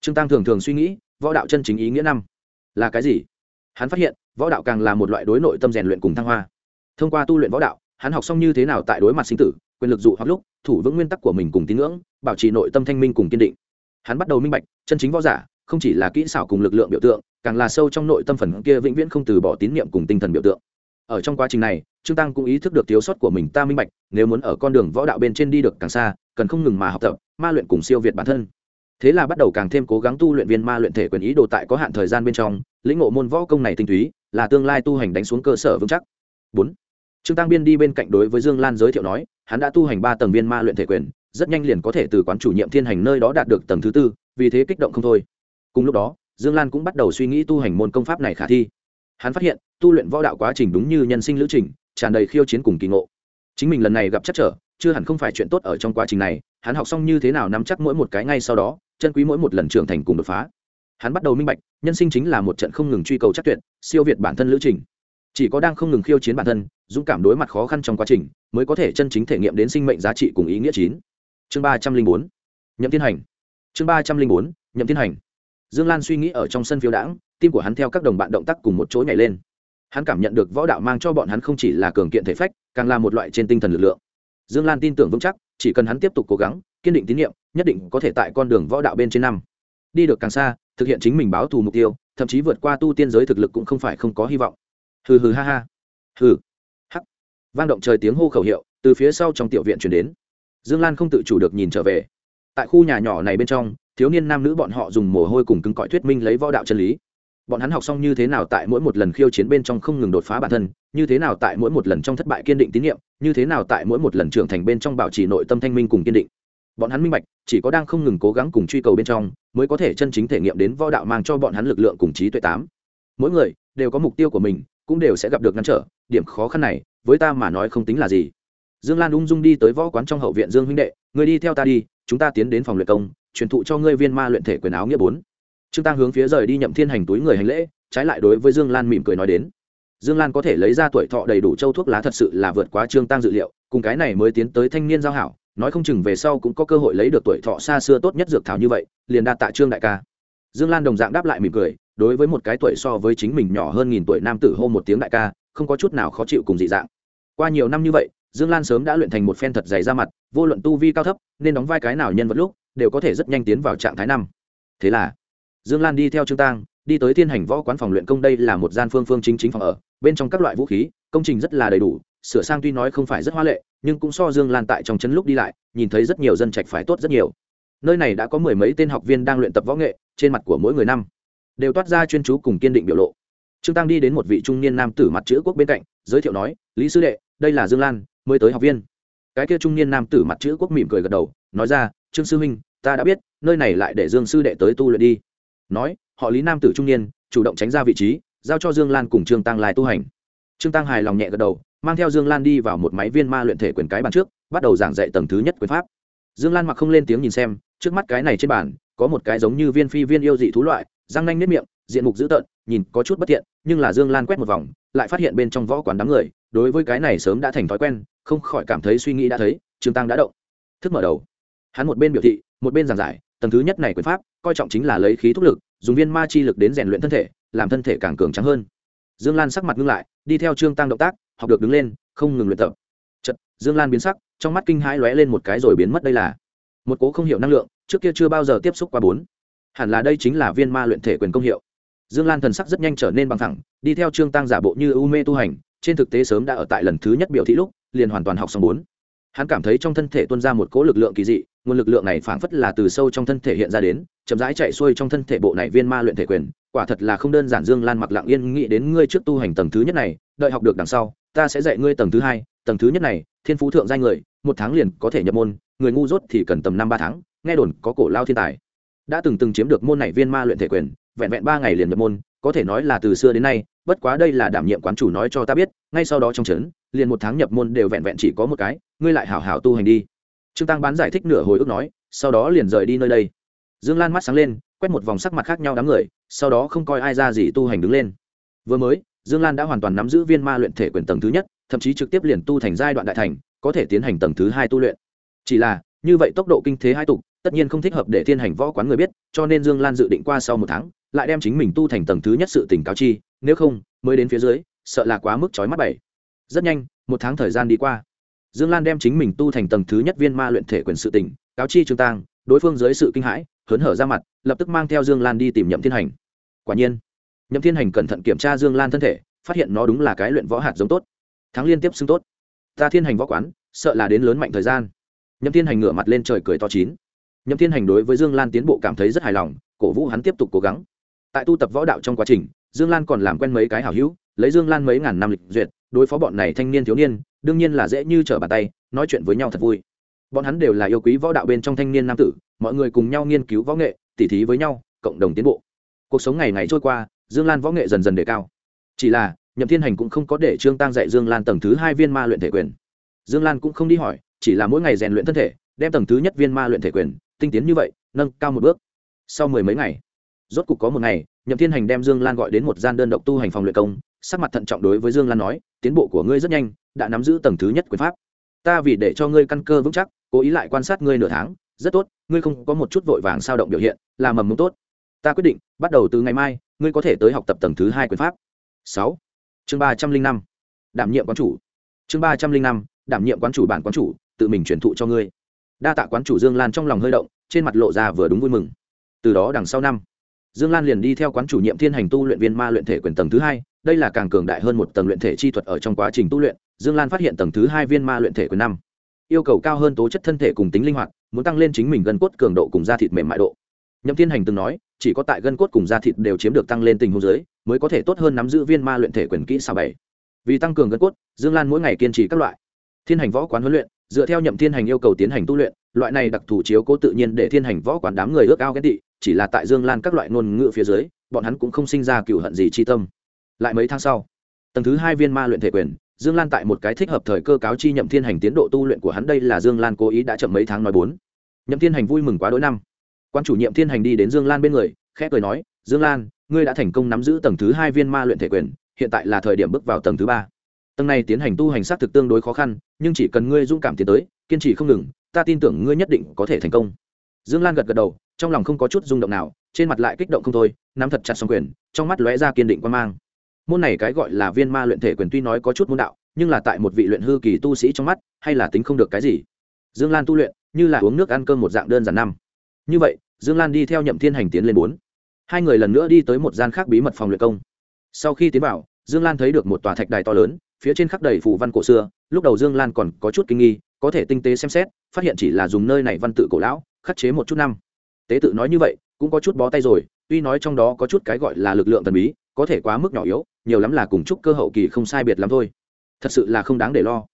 Trương tăng thường thường suy nghĩ, võ đạo chân chính ý nghĩa năm là cái gì? Hắn phát hiện, võ đạo càng là một loại đối nội tâm rèn luyện cùng thăng hoa. Thông qua tu luyện võ đạo hắn học xong như thế nào tại đối mặt sinh tử, quyền lực dụ hoặc lúc, thủ vững nguyên tắc của mình cùng tín ngưỡng, bảo trì nội tâm thanh minh cùng kiên định. Hắn bắt đầu minh bạch, chân chính võ giả không chỉ là kỹ xảo cùng lực lượng biểu tượng, càng là sâu trong nội tâm phần kia vĩnh viễn không từ bỏ tín niệm cùng tinh thần biểu tượng. Ở trong quá trình này, trương tăng cũng ý thức được thiếu sót của mình, ta minh bạch, nếu muốn ở con đường võ đạo bên trên đi được càng xa, cần không ngừng mà học tập, ma luyện cùng siêu việt bản thân. Thế là bắt đầu càng thêm cố gắng tu luyện viên ma luyện thể quyền ý đồ tại có hạn thời gian bên trong, lĩnh ngộ môn võ công này tinh túy, là tương lai tu hành đánh xuống cơ sở vững chắc. Bốn trương tăng biên đi bên cạnh đối với dương lan giới thiệu nói, hắn đã tu hành ba tầng viên ma luyện thể quyền, rất nhanh liền có thể từ quán chủ nhiệm thiên hành nơi đó đạt được tầng thứ tư, vì thế kích động không thôi. Cùng lúc đó, dương lan cũng bắt đầu suy nghĩ tu hành môn công pháp này khả thi. Hắn phát hiện, tu luyện võ đạo quá trình đúng như nhân sinh lữ trình, tràn đầy khiêu chiến cùng kỳ ngộ. Chính mình lần này gặp chắc trở, chưa hẳn không phải chuyện tốt ở trong quá trình này, hắn học xong như thế nào nắm chắc mỗi một cái ngay sau đó, chân quý mỗi một lần trưởng thành cùng đột phá. Hắn bắt đầu minh bạch, nhân sinh chính là một trận không ngừng truy cầu chắc tuyệt, siêu việt bản thân lữ trình chỉ có đang không ngừng khiêu chiến bản thân, dũng cảm đối mặt khó khăn trong quá trình, mới có thể chân chính thể nghiệm đến sinh mệnh giá trị cùng ý nghĩa chín. Chương ba trăm linh bốn. Nhậm tiến hành. Chương ba trăm linh bốn, nhậm tiến hành. Dương lan suy nghĩ ở trong sân phiếu đãng, tim của hắn theo các đồng bạn động tác cùng một chỗ nhảy lên. Hắn cảm nhận được võ đạo mang cho bọn hắn không chỉ là cường kiện thể phách, càng là một loại trên tinh thần lực lượng. Dương lan tin tưởng vững chắc, chỉ cần hắn tiếp tục cố gắng, kiên định tín nhiệm, nhất định có thể tại con đường võ đạo bên trên năm. Đi được càng xa, thực hiện chính mình báo thù mục tiêu, thậm chí vượt qua tu tiên giới thực lực cũng không phải không có hy vọng hừ hừ ha ha. Hừ. Hắc. Vang động trời tiếng hô khẩu hiệu, từ phía sau trong tiểu viện chuyển đến. Dương lan không tự chủ được nhìn trở về. Tại khu nhà nhỏ này bên trong, thiếu niên nam nữ bọn họ dùng mồ hôi cùng cứng cỏi thuyết minh lấy võ đạo chân lý. Bọn hắn học xong như thế nào tại mỗi một lần khiêu chiến bên trong không ngừng đột phá bản thân, như thế nào tại mỗi một lần trong thất bại kiên định tín nhiệm, như thế nào tại mỗi một lần trưởng thành bên trong bảo trì nội tâm thanh minh cùng kiên định. Bọn hắn minh bạch, chỉ có đang không ngừng cố gắng cùng truy cầu bên trong, mới có thể chân chính thể nghiệm đến võ đạo mang cho bọn hắn lực lượng cùng trí tuệ tám. Mỗi người đều có mục tiêu của mình cũng đều sẽ gặp được ngăn trở, điểm khó khăn này, với ta mà nói không tính là gì. Dương lan ung dung đi tới võ quán trong hậu viện dương huynh đệ người đi theo ta đi, chúng ta tiến đến phòng luyện công, truyền thụ cho ngươi viên ma luyện thể quyền áo nghĩa bốn. Trương tăng hướng phía rời đi nhậm thiên hành túi người hành lễ, trái lại đối với dương lan mỉm cười nói đến. Dương lan có thể lấy ra tuổi thọ đầy đủ châu thuốc lá thật sự là vượt quá trương tăng dự liệu, cùng cái này mới tiến tới thanh niên giao hảo, nói không chừng về sau cũng có cơ hội lấy được tuổi thọ xa xưa tốt nhất dược thảo như vậy, liền đa tạ trương đại ca. Dương lan đồng dạng đáp lại mỉm cười đối với một cái tuổi so với chính mình nhỏ hơn nghìn tuổi nam tử hô một tiếng đại ca, không có chút nào khó chịu cùng dị dạng. Qua nhiều năm như vậy, dương lan sớm đã luyện thành một phen thật dày ra mặt, vô luận tu vi cao thấp, nên đóng vai cái nào nhân vật lúc, đều có thể rất nhanh tiến vào trạng thái năm. Thế là, dương lan đi theo trương tang, đi tới thiên hành võ quán phòng luyện công đây là một gian phương phương chính chính phòng ở, bên trong các loại vũ khí, công trình rất là đầy đủ, sửa sang tuy nói không phải rất hoa lệ, nhưng cũng so dương lan tại trong chân lúc đi lại, nhìn thấy rất nhiều dân trạch phải tốt rất nhiều. Nơi này đã có mười mấy tên học viên đang luyện tập võ nghệ, trên mặt của mỗi người năm đều toát ra chuyên chú cùng kiên định biểu lộ. Trương tăng đi đến một vị trung niên nam tử mặt chữ quốc bên cạnh, giới thiệu nói, lý sư đệ, đây là dương lan, mới tới học viên. Cái kia trung niên nam tử mặt chữ quốc mỉm cười gật đầu, nói ra, trương sư huynh, ta đã biết, nơi này lại để dương sư đệ tới tu luyện đi. Nói, họ lý nam tử trung niên, chủ động tránh ra vị trí, giao cho dương lan cùng trương tăng lai tu hành. Trương tăng hài lòng nhẹ gật đầu, mang theo dương lan đi vào một máy viên ma luyện thể quyền cái bàn trước, bắt đầu giảng dạy tầng thứ nhất quyền pháp. Dương lan mặc không lên tiếng nhìn xem, trước mắt cái này trên bàn, có một cái giống như viên phi viên yêu dị thú loại răng nanh nếp miệng, diện mục dữ tợn, nhìn có chút bất thiện nhưng là dương lan quét một vòng, lại phát hiện bên trong võ quán đám người, đối với cái này sớm đã thành thói quen, không khỏi cảm thấy suy nghĩ đã thấy trương tăng đã động. Thức mở đầu. Hắn một bên biểu thị, một bên giảng giải, tầng thứ nhất này quyền pháp, coi trọng chính là lấy khí thúc lực, dùng viên ma chi lực đến rèn luyện thân thể, làm thân thể càng cường trắng hơn. Dương lan sắc mặt ngưng lại, đi theo trương tăng động tác, học được đứng lên, không ngừng luyện tập. Chật dương lan biến sắc, trong mắt kinh hãi lóe lên một cái rồi biến mất đây là. Một cố không hiểu năng lượng, trước kia chưa bao giờ tiếp xúc qua bốn hẳn là đây chính là viên ma luyện thể quyền công hiệu. Dương lan thần sắc rất nhanh trở nên bằng thẳng đi theo trương tăng giả bộ như u mê tu hành, trên thực tế sớm đã ở tại lần thứ nhất biểu thị lúc, liền hoàn toàn học xong bốn. Hắn cảm thấy trong thân thể tuôn ra một cỗ lực lượng kỳ dị, nguồn lực lượng này phảng phất là từ sâu trong thân thể hiện ra đến, chậm rãi chạy xuôi trong thân thể bộ này viên ma luyện thể quyền, quả thật là không đơn giản dương lan mặc lặng yên nghĩ đến ngươi trước tu hành tầng thứ nhất này, đợi học được đằng sau, ta sẽ dạy ngươi tầng thứ hai, tầng thứ nhất này, thiên phú thượng danh người, một tháng liền có thể nhập môn, người ngu dốt thì cần tầm năm ba tháng, nghe đồn có cổ lao thiên tài đã từng từng chiếm được môn này viên ma luyện thể quyền, vẹn vẹn ba ngày liền nhập môn, có thể nói là từ xưa đến nay, bất quá đây là đảm nhiệm quán chủ nói cho ta biết, ngay sau đó trong trấn liền một tháng nhập môn đều vẹn vẹn chỉ có một cái, ngươi lại hảo hảo tu hành đi. Trương tăng bán giải thích nửa hồi ức nói, sau đó liền rời đi nơi đây. Dương lan mắt sáng lên, quét một vòng sắc mặt khác nhau đám người, sau đó không coi ai ra gì tu hành đứng lên. Vừa mới, dương lan đã hoàn toàn nắm giữ viên ma luyện thể quyền tầng thứ nhất, thậm chí trực tiếp liền tu thành giai đoạn đại thành, có thể tiến hành tầng thứ hai tu luyện. Chỉ là, như vậy tốc độ kinh thế hai tục tất nhiên không thích hợp để thiên hành võ quán người biết, cho nên dương lan dự định qua sau một tháng, lại đem chính mình tu thành tầng thứ nhất sự tỉnh cáo chi, nếu không, mới đến phía dưới, sợ là quá mức trói mắt bảy. Rất nhanh, một tháng thời gian đi qua. Dương lan đem chính mình tu thành tầng thứ nhất viên ma luyện thể quyền sự tỉnh cáo chi trương tang, đối phương dưới sự kinh hãi, hớn hở ra mặt, lập tức mang theo dương lan đi tìm nhậm thiên hành. Quả nhiên, nhậm thiên hành cẩn thận kiểm tra dương lan thân thể, phát hiện nó đúng là cái luyện võ hạt giống tốt. Thắng liên tiếp xưng tốt. Ta thiên hành võ quán, sợ là đến lớn mạnh thời gian. Nhậm thiên hành ngửa mặt lên trời cười to chín nhậm thiên hành đối với dương lan tiến bộ cảm thấy rất hài lòng, cổ vũ hắn tiếp tục cố gắng. Tại tu tập võ đạo trong quá trình, dương lan còn làm quen mấy cái hảo hữu, lấy dương lan mấy ngàn năm lịch duyệt, đối phó bọn này thanh niên thiếu niên, đương nhiên là dễ như trở bàn tay, nói chuyện với nhau thật vui. Bọn hắn đều là yêu quý võ đạo bên trong thanh niên nam tử, mọi người cùng nhau nghiên cứu võ nghệ, tỉ thí với nhau, cộng đồng tiến bộ. Cuộc sống ngày ngày trôi qua, dương lan võ nghệ dần dần đề cao. Chỉ là, nhậm thiên hành cũng không có để trương tăng dạy dương lan tầng thứ hai viên ma luyện thể quyền. Dương lan cũng không đi hỏi, chỉ là mỗi ngày rèn luyện thân thể, đem tầng thứ nhất viên ma luyện thể quyền tinh tiến như vậy, nâng cao một bước. Sau mười mấy ngày, rốt cục có một ngày, nhậm thiên hành đem dương lan gọi đến một gian đơn độc tu hành phòng luyện công, sắc mặt thận trọng đối với dương lan nói, tiến bộ của ngươi rất nhanh, đã nắm giữ tầng thứ nhất quyền pháp. Ta vì để cho ngươi căn cơ vững chắc, cố ý lại quan sát ngươi nửa tháng, rất tốt, ngươi không có một chút vội vàng sao động biểu hiện, là mầm mông tốt. Ta quyết định, bắt đầu từ ngày mai, ngươi có thể tới học tập tầng thứ hai quyền pháp. Sáu. Chương ba trăm linh năm. Đảm nhiệm quán chủ. Chương ba trăm linh năm. Đảm nhiệm quán chủ bản quán chủ, tự mình truyền thụ cho ngươi đa tạ quán chủ dương lan trong lòng hơi động, trên mặt lộ ra vừa đúng vui mừng. Từ đó đằng sau năm, dương lan liền đi theo quán chủ nhiệm thiên hành tu luyện viên ma luyện thể quyền tầng thứ hai, đây là càng cường đại hơn một tầng luyện thể chi thuật ở trong quá trình tu luyện, dương lan phát hiện tầng thứ hai viên ma luyện thể quyền năm, yêu cầu cao hơn tố chất thân thể cùng tính linh hoạt, muốn tăng lên chính mình gân cốt cường độ cùng da thịt mềm mại độ. Nhậm thiên hành từng nói, chỉ có tại gân cốt cùng da thịt đều chiếm được tăng lên tình huống dưới, mới có thể tốt hơn nắm giữ viên ma luyện thể quyền kỹ sao bảy. Vì tăng cường gân cốt, dương lan mỗi ngày kiên trì các loại. Thiên hành võ quán huấn luyện dựa theo nhậm thiên hành yêu cầu tiến hành tu luyện, loại này đặc thù chiếu cố tự nhiên để thiên hành võ quán đám người ước ao ghét tị, chỉ là tại dương lan các loại ngôn ngữ phía dưới, bọn hắn cũng không sinh ra cựu hận gì chi tâm. Lại mấy tháng sau, tầng thứ hai viên ma luyện thể quyền, dương lan tại một cái thích hợp thời cơ cáo chi nhậm thiên hành tiến độ tu luyện của hắn đây là dương lan cố ý đã chậm mấy tháng nói bốn. Nhậm thiên hành vui mừng quá đỗi năm. Quan chủ nhiệm thiên hành đi đến dương lan bên người, khẽ cười nói, dương lan, ngươi đã thành công nắm giữ tầng thứ hai viên ma luyện thể quyền, hiện tại là thời điểm bước vào tầng thứ ba tầng này tiến hành tu hành sát thực tương đối khó khăn, nhưng chỉ cần ngươi dũng cảm tiến tới, kiên trì không ngừng, ta tin tưởng ngươi nhất định có thể thành công. Dương lan gật gật đầu, trong lòng không có chút rung động nào, trên mặt lại kích động không thôi, nắm thật chặt xong quyền, trong mắt lóe ra kiên định quan mang. Môn này cái gọi là viên ma luyện thể quyền tuy nói có chút môn đạo, nhưng là tại một vị luyện hư kỳ tu sĩ trong mắt, hay là tính không được cái gì. Dương lan tu luyện, như là uống nước ăn cơm một dạng đơn giản năm. Như vậy, dương lan đi theo nhậm thiên hành tiến lên bốn. Hai người lần nữa đi tới một gian khác bí mật phòng luyện công. Sau khi tiến vào, dương lan thấy được một tòa thạch đài to lớn phía trên khắc đầy phù văn cổ xưa, lúc đầu dương lan còn có chút kinh nghi, có thể tinh tế xem xét, phát hiện chỉ là dùng nơi này văn tự cổ lão, khắc chế một chút năm. Tế tự nói như vậy, cũng có chút bó tay rồi, tuy nói trong đó có chút cái gọi là lực lượng thần bí, có thể quá mức nhỏ yếu, nhiều lắm là cùng chúc cơ hậu kỳ không sai biệt lắm thôi. Thật sự là không đáng để lo.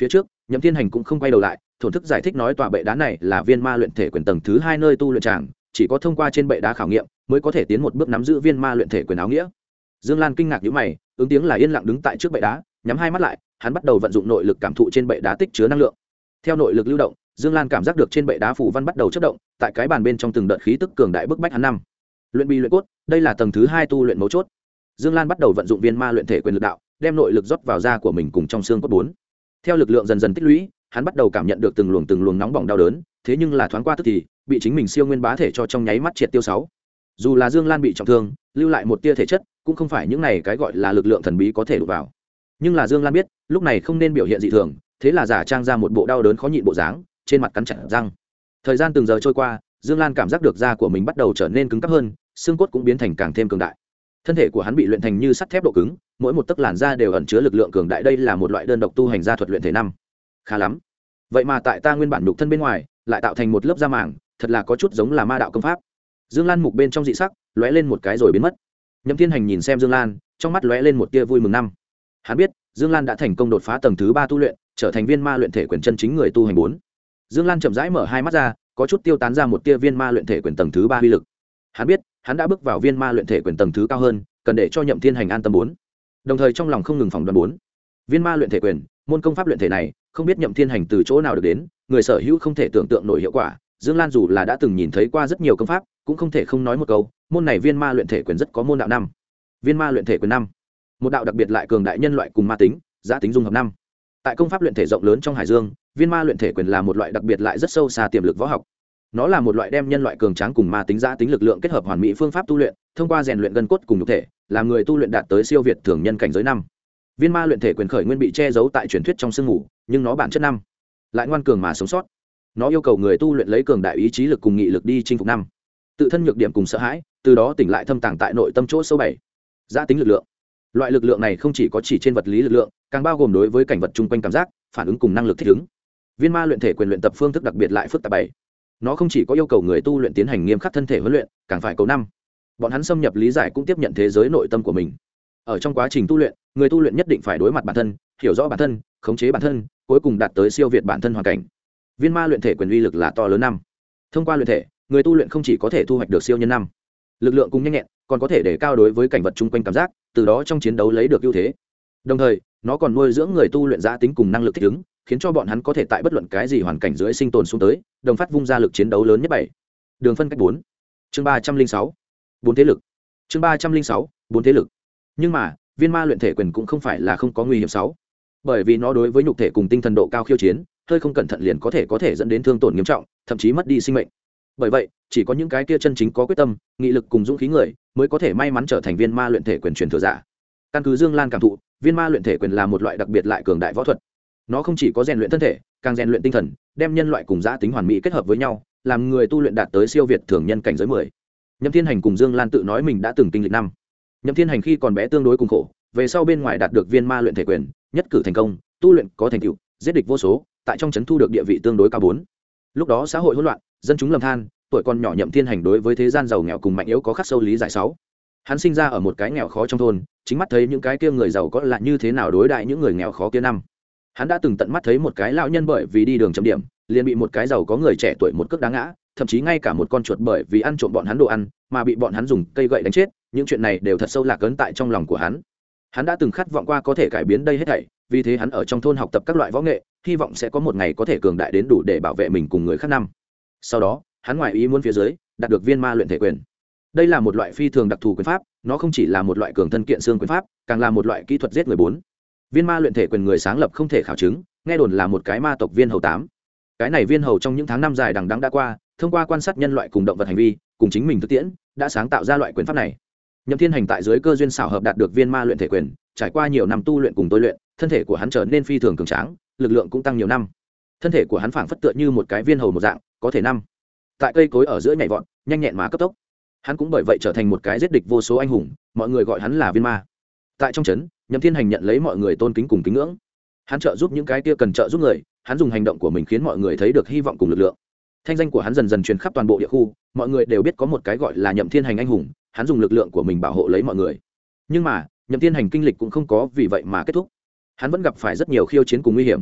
Phía trước, nhậm thiên hành cũng không quay đầu lại, thổn thức giải thích nói tòa bệ đá này là viên ma luyện thể quyền tầng thứ hai nơi tu luyện tràng, chỉ có thông qua trên bệ đá khảo nghiệm mới có thể tiến một bước nắm giữ viên ma luyện thể quyền áo nghĩa. Dương lan kinh ngạc nhữ mày, ứng tiếng là yên lặng đứng tại trước bệ đá nhắm hai mắt lại, hắn bắt đầu vận dụng nội lực cảm thụ trên bệ đá tích chứa năng lượng. Theo nội lực lưu động, dương lan cảm giác được trên bệ đá phủ văn bắt đầu chất động, tại cái bàn bên trong từng đợt khí tức cường đại bức bách hắn năm. Luyện bi luyện cốt, đây là tầng thứ hai tu luyện mấu chốt. Dương lan bắt đầu vận dụng viên ma luyện thể quyền lực đạo, đem nội lực rót vào da của mình cùng trong xương cốt bốn. Theo lực lượng dần dần tích lũy, hắn bắt đầu cảm nhận được từng luồng từng luồng nóng bỏng đau đớn, thế nhưng là thoáng qua tức thì, bị chính mình siêu nguyên bá thể cho trong nháy mắt triệt tiêu sáu. Dù là dương lan bị trọng thương, lưu lại một tia thể chất, cũng không phải những này cái gọi là lực lượng thần bí có thể đụt vào nhưng là dương lan biết, lúc này không nên biểu hiện dị thường, thế là giả trang ra một bộ đau đớn khó nhịn bộ dáng, trên mặt cắn chặt răng. Thời gian từng giờ trôi qua, dương lan cảm giác được da của mình bắt đầu trở nên cứng cắp hơn, xương cốt cũng biến thành càng thêm cường đại. Thân thể của hắn bị luyện thành như sắt thép độ cứng, mỗi một tấc làn da đều ẩn chứa lực lượng cường đại, đây là một loại đơn độc tu hành gia thuật luyện thể năm. Khá lắm. Vậy mà tại ta nguyên bản nhục thân bên ngoài, lại tạo thành một lớp da màng, thật là có chút giống là ma đạo công pháp. Dương lan mục bên trong dị sắc, lóe lên một cái rồi biến mất. Nhậm thiên hành nhìn xem dương lan, trong mắt lóe lên một tia vui mừng năm hắn biết, dương lan đã thành công đột phá tầng thứ ba tu luyện, trở thành viên ma luyện thể quyền chân chính người tu hành bốn. Dương lan chậm rãi mở hai mắt ra, có chút tiêu tán ra một tia viên ma luyện thể quyền tầng thứ ba uy lực. Hắn biết, hắn đã bước vào viên ma luyện thể quyền tầng thứ cao hơn, cần để cho nhậm thiên hành an tâm bốn. Đồng thời trong lòng không ngừng phòng đoán bốn. Viên ma luyện thể quyền, môn công pháp luyện thể này, không biết nhậm thiên hành từ chỗ nào được đến, người sở hữu không thể tưởng tượng nổi hiệu quả, dương lan dù là đã từng nhìn thấy qua rất nhiều công pháp, cũng không thể không nói một câu, môn này viên ma luyện thể quyền rất có môn đạo năm. Viên ma luyện thể quyền năm một đạo đặc biệt lại cường đại nhân loại cùng ma tính, giá tính dung hợp năm. Tại công pháp luyện thể rộng lớn trong hải dương, viên ma luyện thể quyền là một loại đặc biệt lại rất sâu xa tiềm lực võ học. Nó là một loại đem nhân loại cường tráng cùng ma tính giá tính lực lượng kết hợp hoàn mỹ phương pháp tu luyện, thông qua rèn luyện gân cốt cùng nhục thể, làm người tu luyện đạt tới siêu việt thường nhân cảnh giới năm. Viên ma luyện thể quyền khởi nguyên bị che giấu tại truyền thuyết trong sương ngủ nhưng nó bản chất năm. Lại ngoan cường mà sống sót. Nó yêu cầu người tu luyện lấy cường đại ý chí lực cùng nghị lực đi chinh phục năm. Tự thân nhược điểm cùng sợ hãi, từ đó tỉnh lại thâm tàng tại nội tâm chỗ sâu bảy. Giá tính lực lượng loại lực lượng này không chỉ có chỉ trên vật lý lực lượng, càng bao gồm đối với cảnh vật chung quanh cảm giác, phản ứng cùng năng lực thích ứng. Viên ma luyện thể quyền luyện tập phương thức đặc biệt lại phức tạp bảy. Nó không chỉ có yêu cầu người tu luyện tiến hành nghiêm khắc thân thể huấn luyện, càng phải cầu năm. Bọn hắn xâm nhập lý giải cũng tiếp nhận thế giới nội tâm của mình. Ở trong quá trình tu luyện, người tu luyện nhất định phải đối mặt bản thân, hiểu rõ bản thân, khống chế bản thân, cuối cùng đạt tới siêu việt bản thân hoàn cảnh. Viên ma luyện thể quyền uy lực là to lớn năm. Thông qua luyện thể, người tu luyện không chỉ có thể thu hoạch được siêu nhân năm. Lực lượng cùng nhanh nhẹn, còn có thể để cao đối với cảnh vật chung quanh cảm giác từ đó trong chiến đấu lấy được ưu thế. Đồng thời, nó còn nuôi dưỡng người tu luyện giã tính cùng năng lực thích ứng, khiến cho bọn hắn có thể tại bất luận cái gì hoàn cảnh dưới sinh tồn xuống tới, đồng phát vung ra lực chiến đấu lớn nhất bảy. Đường phân cách bốn. Chương ba trăm linh sáu. Bốn thế lực. Chương ba trăm linh sáu, bốn thế lực. Nhưng mà, viên ma luyện thể quyền cũng không phải là không có nguy hiểm sáu. Bởi vì nó đối với nhục thể cùng tinh thần độ cao khiêu chiến, hơi không cẩn thận liền có thể có thể dẫn đến thương tổn nghiêm trọng, thậm chí mất đi sinh mệnh bởi vậy, chỉ có những cái kia chân chính có quyết tâm, nghị lực cùng dũng khí người mới có thể may mắn trở thành viên ma luyện thể quyền truyền thừa giả. Căn cứ dương lan cảm thụ, viên ma luyện thể quyền là một loại đặc biệt lại cường đại võ thuật. Nó không chỉ có rèn luyện thân thể, càng rèn luyện tinh thần, đem nhân loại cùng giã tính hoàn mỹ kết hợp với nhau, làm người tu luyện đạt tới siêu việt thường nhân cảnh giới mười. Nhậm thiên hành cùng dương lan tự nói mình đã từng kinh lịch năm. Nhậm thiên hành khi còn bé tương đối cùng khổ, về sau bên ngoài đạt được viên ma luyện thể quyền, nhất cử thành công, tu luyện có thành tựu, giết địch vô số, tại trong trấn thu được địa vị tương đối cao bốn. Lúc đó xã hội hỗn loạn dân chúng lầm than, tuổi còn nhỏ nhậm thiên hành đối với thế gian giàu nghèo cùng mạnh yếu có khắc sâu lý giải sáu. Hắn sinh ra ở một cái nghèo khó trong thôn, chính mắt thấy những cái kia người giàu có lại như thế nào đối đại những người nghèo khó kia năm. Hắn đã từng tận mắt thấy một cái lão nhân bởi vì đi đường chấm điểm, liền bị một cái giàu có người trẻ tuổi một cước đá ngã, thậm chí ngay cả một con chuột bởi vì ăn trộm bọn hắn đồ ăn, mà bị bọn hắn dùng cây gậy đánh chết, những chuyện này đều thật sâu lạc ấn tại trong lòng của hắn. Hắn đã từng khát vọng qua có thể cải biến đây hết thảy, vì thế hắn ở trong thôn học tập các loại võ nghệ, hy vọng sẽ có một ngày có thể cường đại đến đủ để bảo vệ mình cùng người khác năm sau đó, hắn ngoài ý muốn phía dưới, đạt được viên ma luyện thể quyền. Đây là một loại phi thường đặc thù quyền pháp, nó không chỉ là một loại cường thân kiện xương quyền pháp, càng là một loại kỹ thuật giết người bốn. Viên ma luyện thể quyền người sáng lập không thể khảo chứng, nghe đồn là một cái ma tộc viên hầu tám. Cái này viên hầu trong những tháng năm dài đằng đắng đã qua, thông qua quan sát nhân loại cùng động vật hành vi, cùng chính mình thực tiễn, đã sáng tạo ra loại quyền pháp này. Nhậm thiên hành tại dưới cơ duyên xảo hợp đạt được viên ma luyện thể quyền, trải qua nhiều năm tu luyện cùng tôi luyện, thân thể của hắn trở nên phi thường cường tráng, lực lượng cũng tăng nhiều năm. Thân thể của hắn phảng phất tựa như một cái viên hầu một dạng có thể năm. Tại cây cối ở giữa nhảy vọt, nhanh nhẹn mà cấp tốc. Hắn cũng bởi vậy trở thành một cái giết địch vô số anh hùng, mọi người gọi hắn là viên ma. Tại trong trấn, nhậm thiên hành nhận lấy mọi người tôn kính cùng kính ngưỡng. Hắn trợ giúp những cái kia cần trợ giúp người, hắn dùng hành động của mình khiến mọi người thấy được hy vọng cùng lực lượng. Thanh danh của hắn dần dần truyền khắp toàn bộ địa khu, mọi người đều biết có một cái gọi là nhậm thiên hành anh hùng, hắn dùng lực lượng của mình bảo hộ lấy mọi người. Nhưng mà, nhậm thiên hành kinh lịch cũng không có vì vậy mà kết thúc. Hắn vẫn gặp phải rất nhiều khiêu chiến cùng nguy hiểm.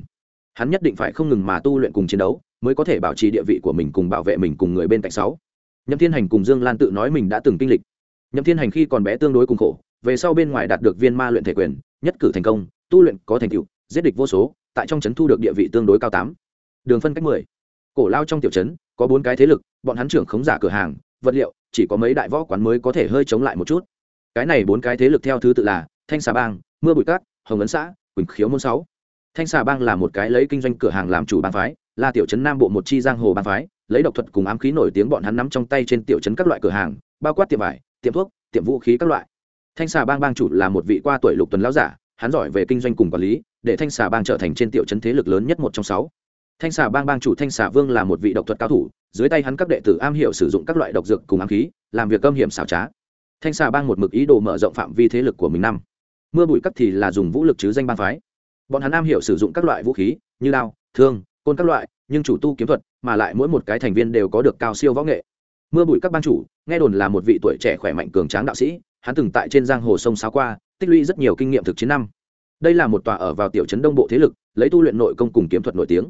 Hắn nhất định phải không ngừng mà tu luyện cùng chiến đấu mới có thể bảo trì địa vị của mình cùng bảo vệ mình cùng người bên cạnh sáu. Nhậm thiên hành cùng dương lan tự nói mình đã từng kinh lịch. Nhậm thiên hành khi còn bé tương đối cùng khổ, về sau bên ngoài đạt được viên ma luyện thể quyền, nhất cử thành công, tu luyện có thành tựu, giết địch vô số, tại trong trấn thu được địa vị tương đối cao tám. Đường phân cách mười. Cổ lao trong tiểu trấn, có bốn cái thế lực, bọn hắn trưởng khống giả cửa hàng, vật liệu, chỉ có mấy đại võ quán mới có thể hơi chống lại một chút. Cái này bốn cái thế lực theo thứ tự là thanh xà bang, mưa bụi cát, hồng ấn xã, quỳnh khiếu môn sáu. Thanh xà bang là một cái lấy kinh doanh cửa hàng làm chủ bang phái là tiểu trấn nam bộ một chi giang hồ bang phái, lấy độc thuật cùng ám khí nổi tiếng bọn hắn nắm trong tay trên tiểu trấn các loại cửa hàng, bao quát tiệm vải, tiệm thuốc, tiệm vũ khí các loại. Thanh xà bang bang chủ là một vị qua tuổi lục tuần lão giả, hắn giỏi về kinh doanh cùng quản lý, để thanh xà bang trở thành trên tiểu trấn thế lực lớn nhất một trong sáu. Thanh xà bang bang chủ thanh xà vương là một vị độc thuật cao thủ, dưới tay hắn các đệ tử am hiểu sử dụng các loại độc dược cùng ám khí, làm việc âm hiểm xảo trá. Thanh xà bang một mực ý đồ mở rộng phạm vi thế lực của mình năm. Mưa bụi cắt thì là dùng vũ lực chứ danh bang phái. Bọn hắn am hiểu sử dụng các loại vũ khí, như đao, thương côn các loại, nhưng chủ tu kiếm thuật mà lại mỗi một cái thành viên đều có được cao siêu võ nghệ. Mưa bụi các ban chủ, nghe đồn là một vị tuổi trẻ khỏe mạnh cường tráng đạo sĩ, hắn từng tại trên giang hồ sông sáo qua, tích lũy rất nhiều kinh nghiệm thực chiến năm. Đây là một tòa ở vào tiểu trấn đông bộ thế lực, lấy tu luyện nội công cùng kiếm thuật nổi tiếng.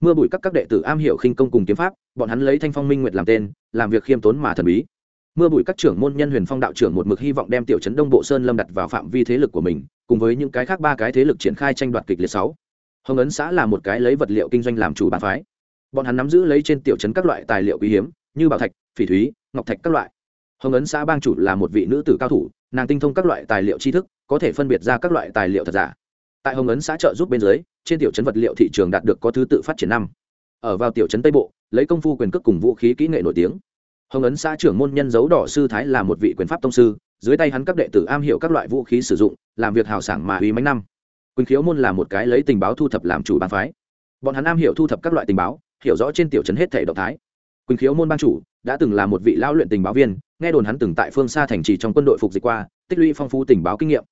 Mưa bụi các các đệ tử am hiểu khinh công cùng kiếm pháp, bọn hắn lấy thanh phong minh nguyệt làm tên, làm việc khiêm tốn mà thần bí. Mưa bụi các trưởng môn nhân huyền phong đạo trưởng một mực hy vọng đem tiểu trấn đông bộ sơn lâm đặt vào phạm vi thế lực của mình, cùng với những cái khác ba cái thế lực triển khai tranh đoạt kịch liệt sáu hồng ấn xã là một cái lấy vật liệu kinh doanh làm chủ bàn phái. Bọn hắn nắm giữ lấy trên tiểu trấn các loại tài liệu quý hiếm, như bảo thạch, phỉ thúy, ngọc thạch các loại. Hồng ấn xã bang chủ là một vị nữ tử cao thủ, nàng tinh thông các loại tài liệu tri thức, có thể phân biệt ra các loại tài liệu thật giả. Tại hồng ấn xã trợ giúp bên dưới, trên tiểu trấn vật liệu thị trường đạt được có thứ tự phát triển năm. Ở vào tiểu trấn tây bộ, lấy công phu quyền cước cùng vũ khí kỹ nghệ nổi tiếng. Hồng ấn xã trưởng môn nhân dấu đỏ sư thái là một vị quyền pháp tông sư, dưới tay hắn các đệ tử am hiểu các loại vũ khí sử dụng, làm việc hào sảng mà uy mánh năm quỳnh khiếu môn là một cái lấy tình báo thu thập làm chủ bàn phái. Bọn hắn am hiểu thu thập các loại tình báo, hiểu rõ trên tiểu trấn hết thể động thái. Quỳnh khiếu môn ban chủ đã từng là một vị lão luyện tình báo viên, nghe đồn hắn từng tại phương xa thành trì trong quân đội phục dịch qua, tích lũy phong phú tình báo kinh nghiệm.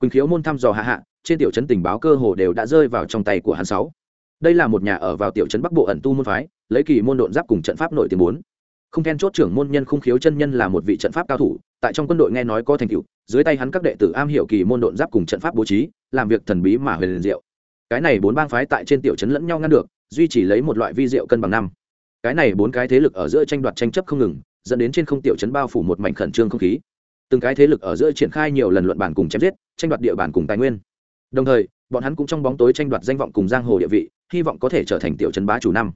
Quỳnh khiếu môn thăm dò hạ hạ, trên tiểu trấn tình báo cơ hồ đều đã rơi vào trong tay của hắn sáu. Đây là một nhà ở vào tiểu trấn bắc bộ ẩn tu môn phái, lấy kỳ môn độn giáp cùng trận pháp nội tiếng bốn. Không then chốt trưởng môn nhân khung khiếu chân nhân là một vị trận pháp cao thủ, tại trong quân đội nghe nói có thành tựu dưới tay hắn các đệ tử am hiểu kỳ môn độn giáp cùng trận pháp bố trí, làm việc thần bí mà huyền liền diệu. Cái này bốn bang phái tại trên tiểu trấn lẫn nhau ngăn được, duy trì lấy một loại vi diệu cân bằng năm. Cái này bốn cái thế lực ở giữa tranh đoạt tranh chấp không ngừng, dẫn đến trên không tiểu trấn bao phủ một mảnh khẩn trương không khí. Từng cái thế lực ở giữa triển khai nhiều lần luận bản cùng chém giết, tranh đoạt địa bàn cùng tài nguyên. Đồng thời, bọn hắn cũng trong bóng tối tranh đoạt danh vọng cùng giang hồ địa vị, hy vọng có thể trở thành tiểu trấn bá chủ năm.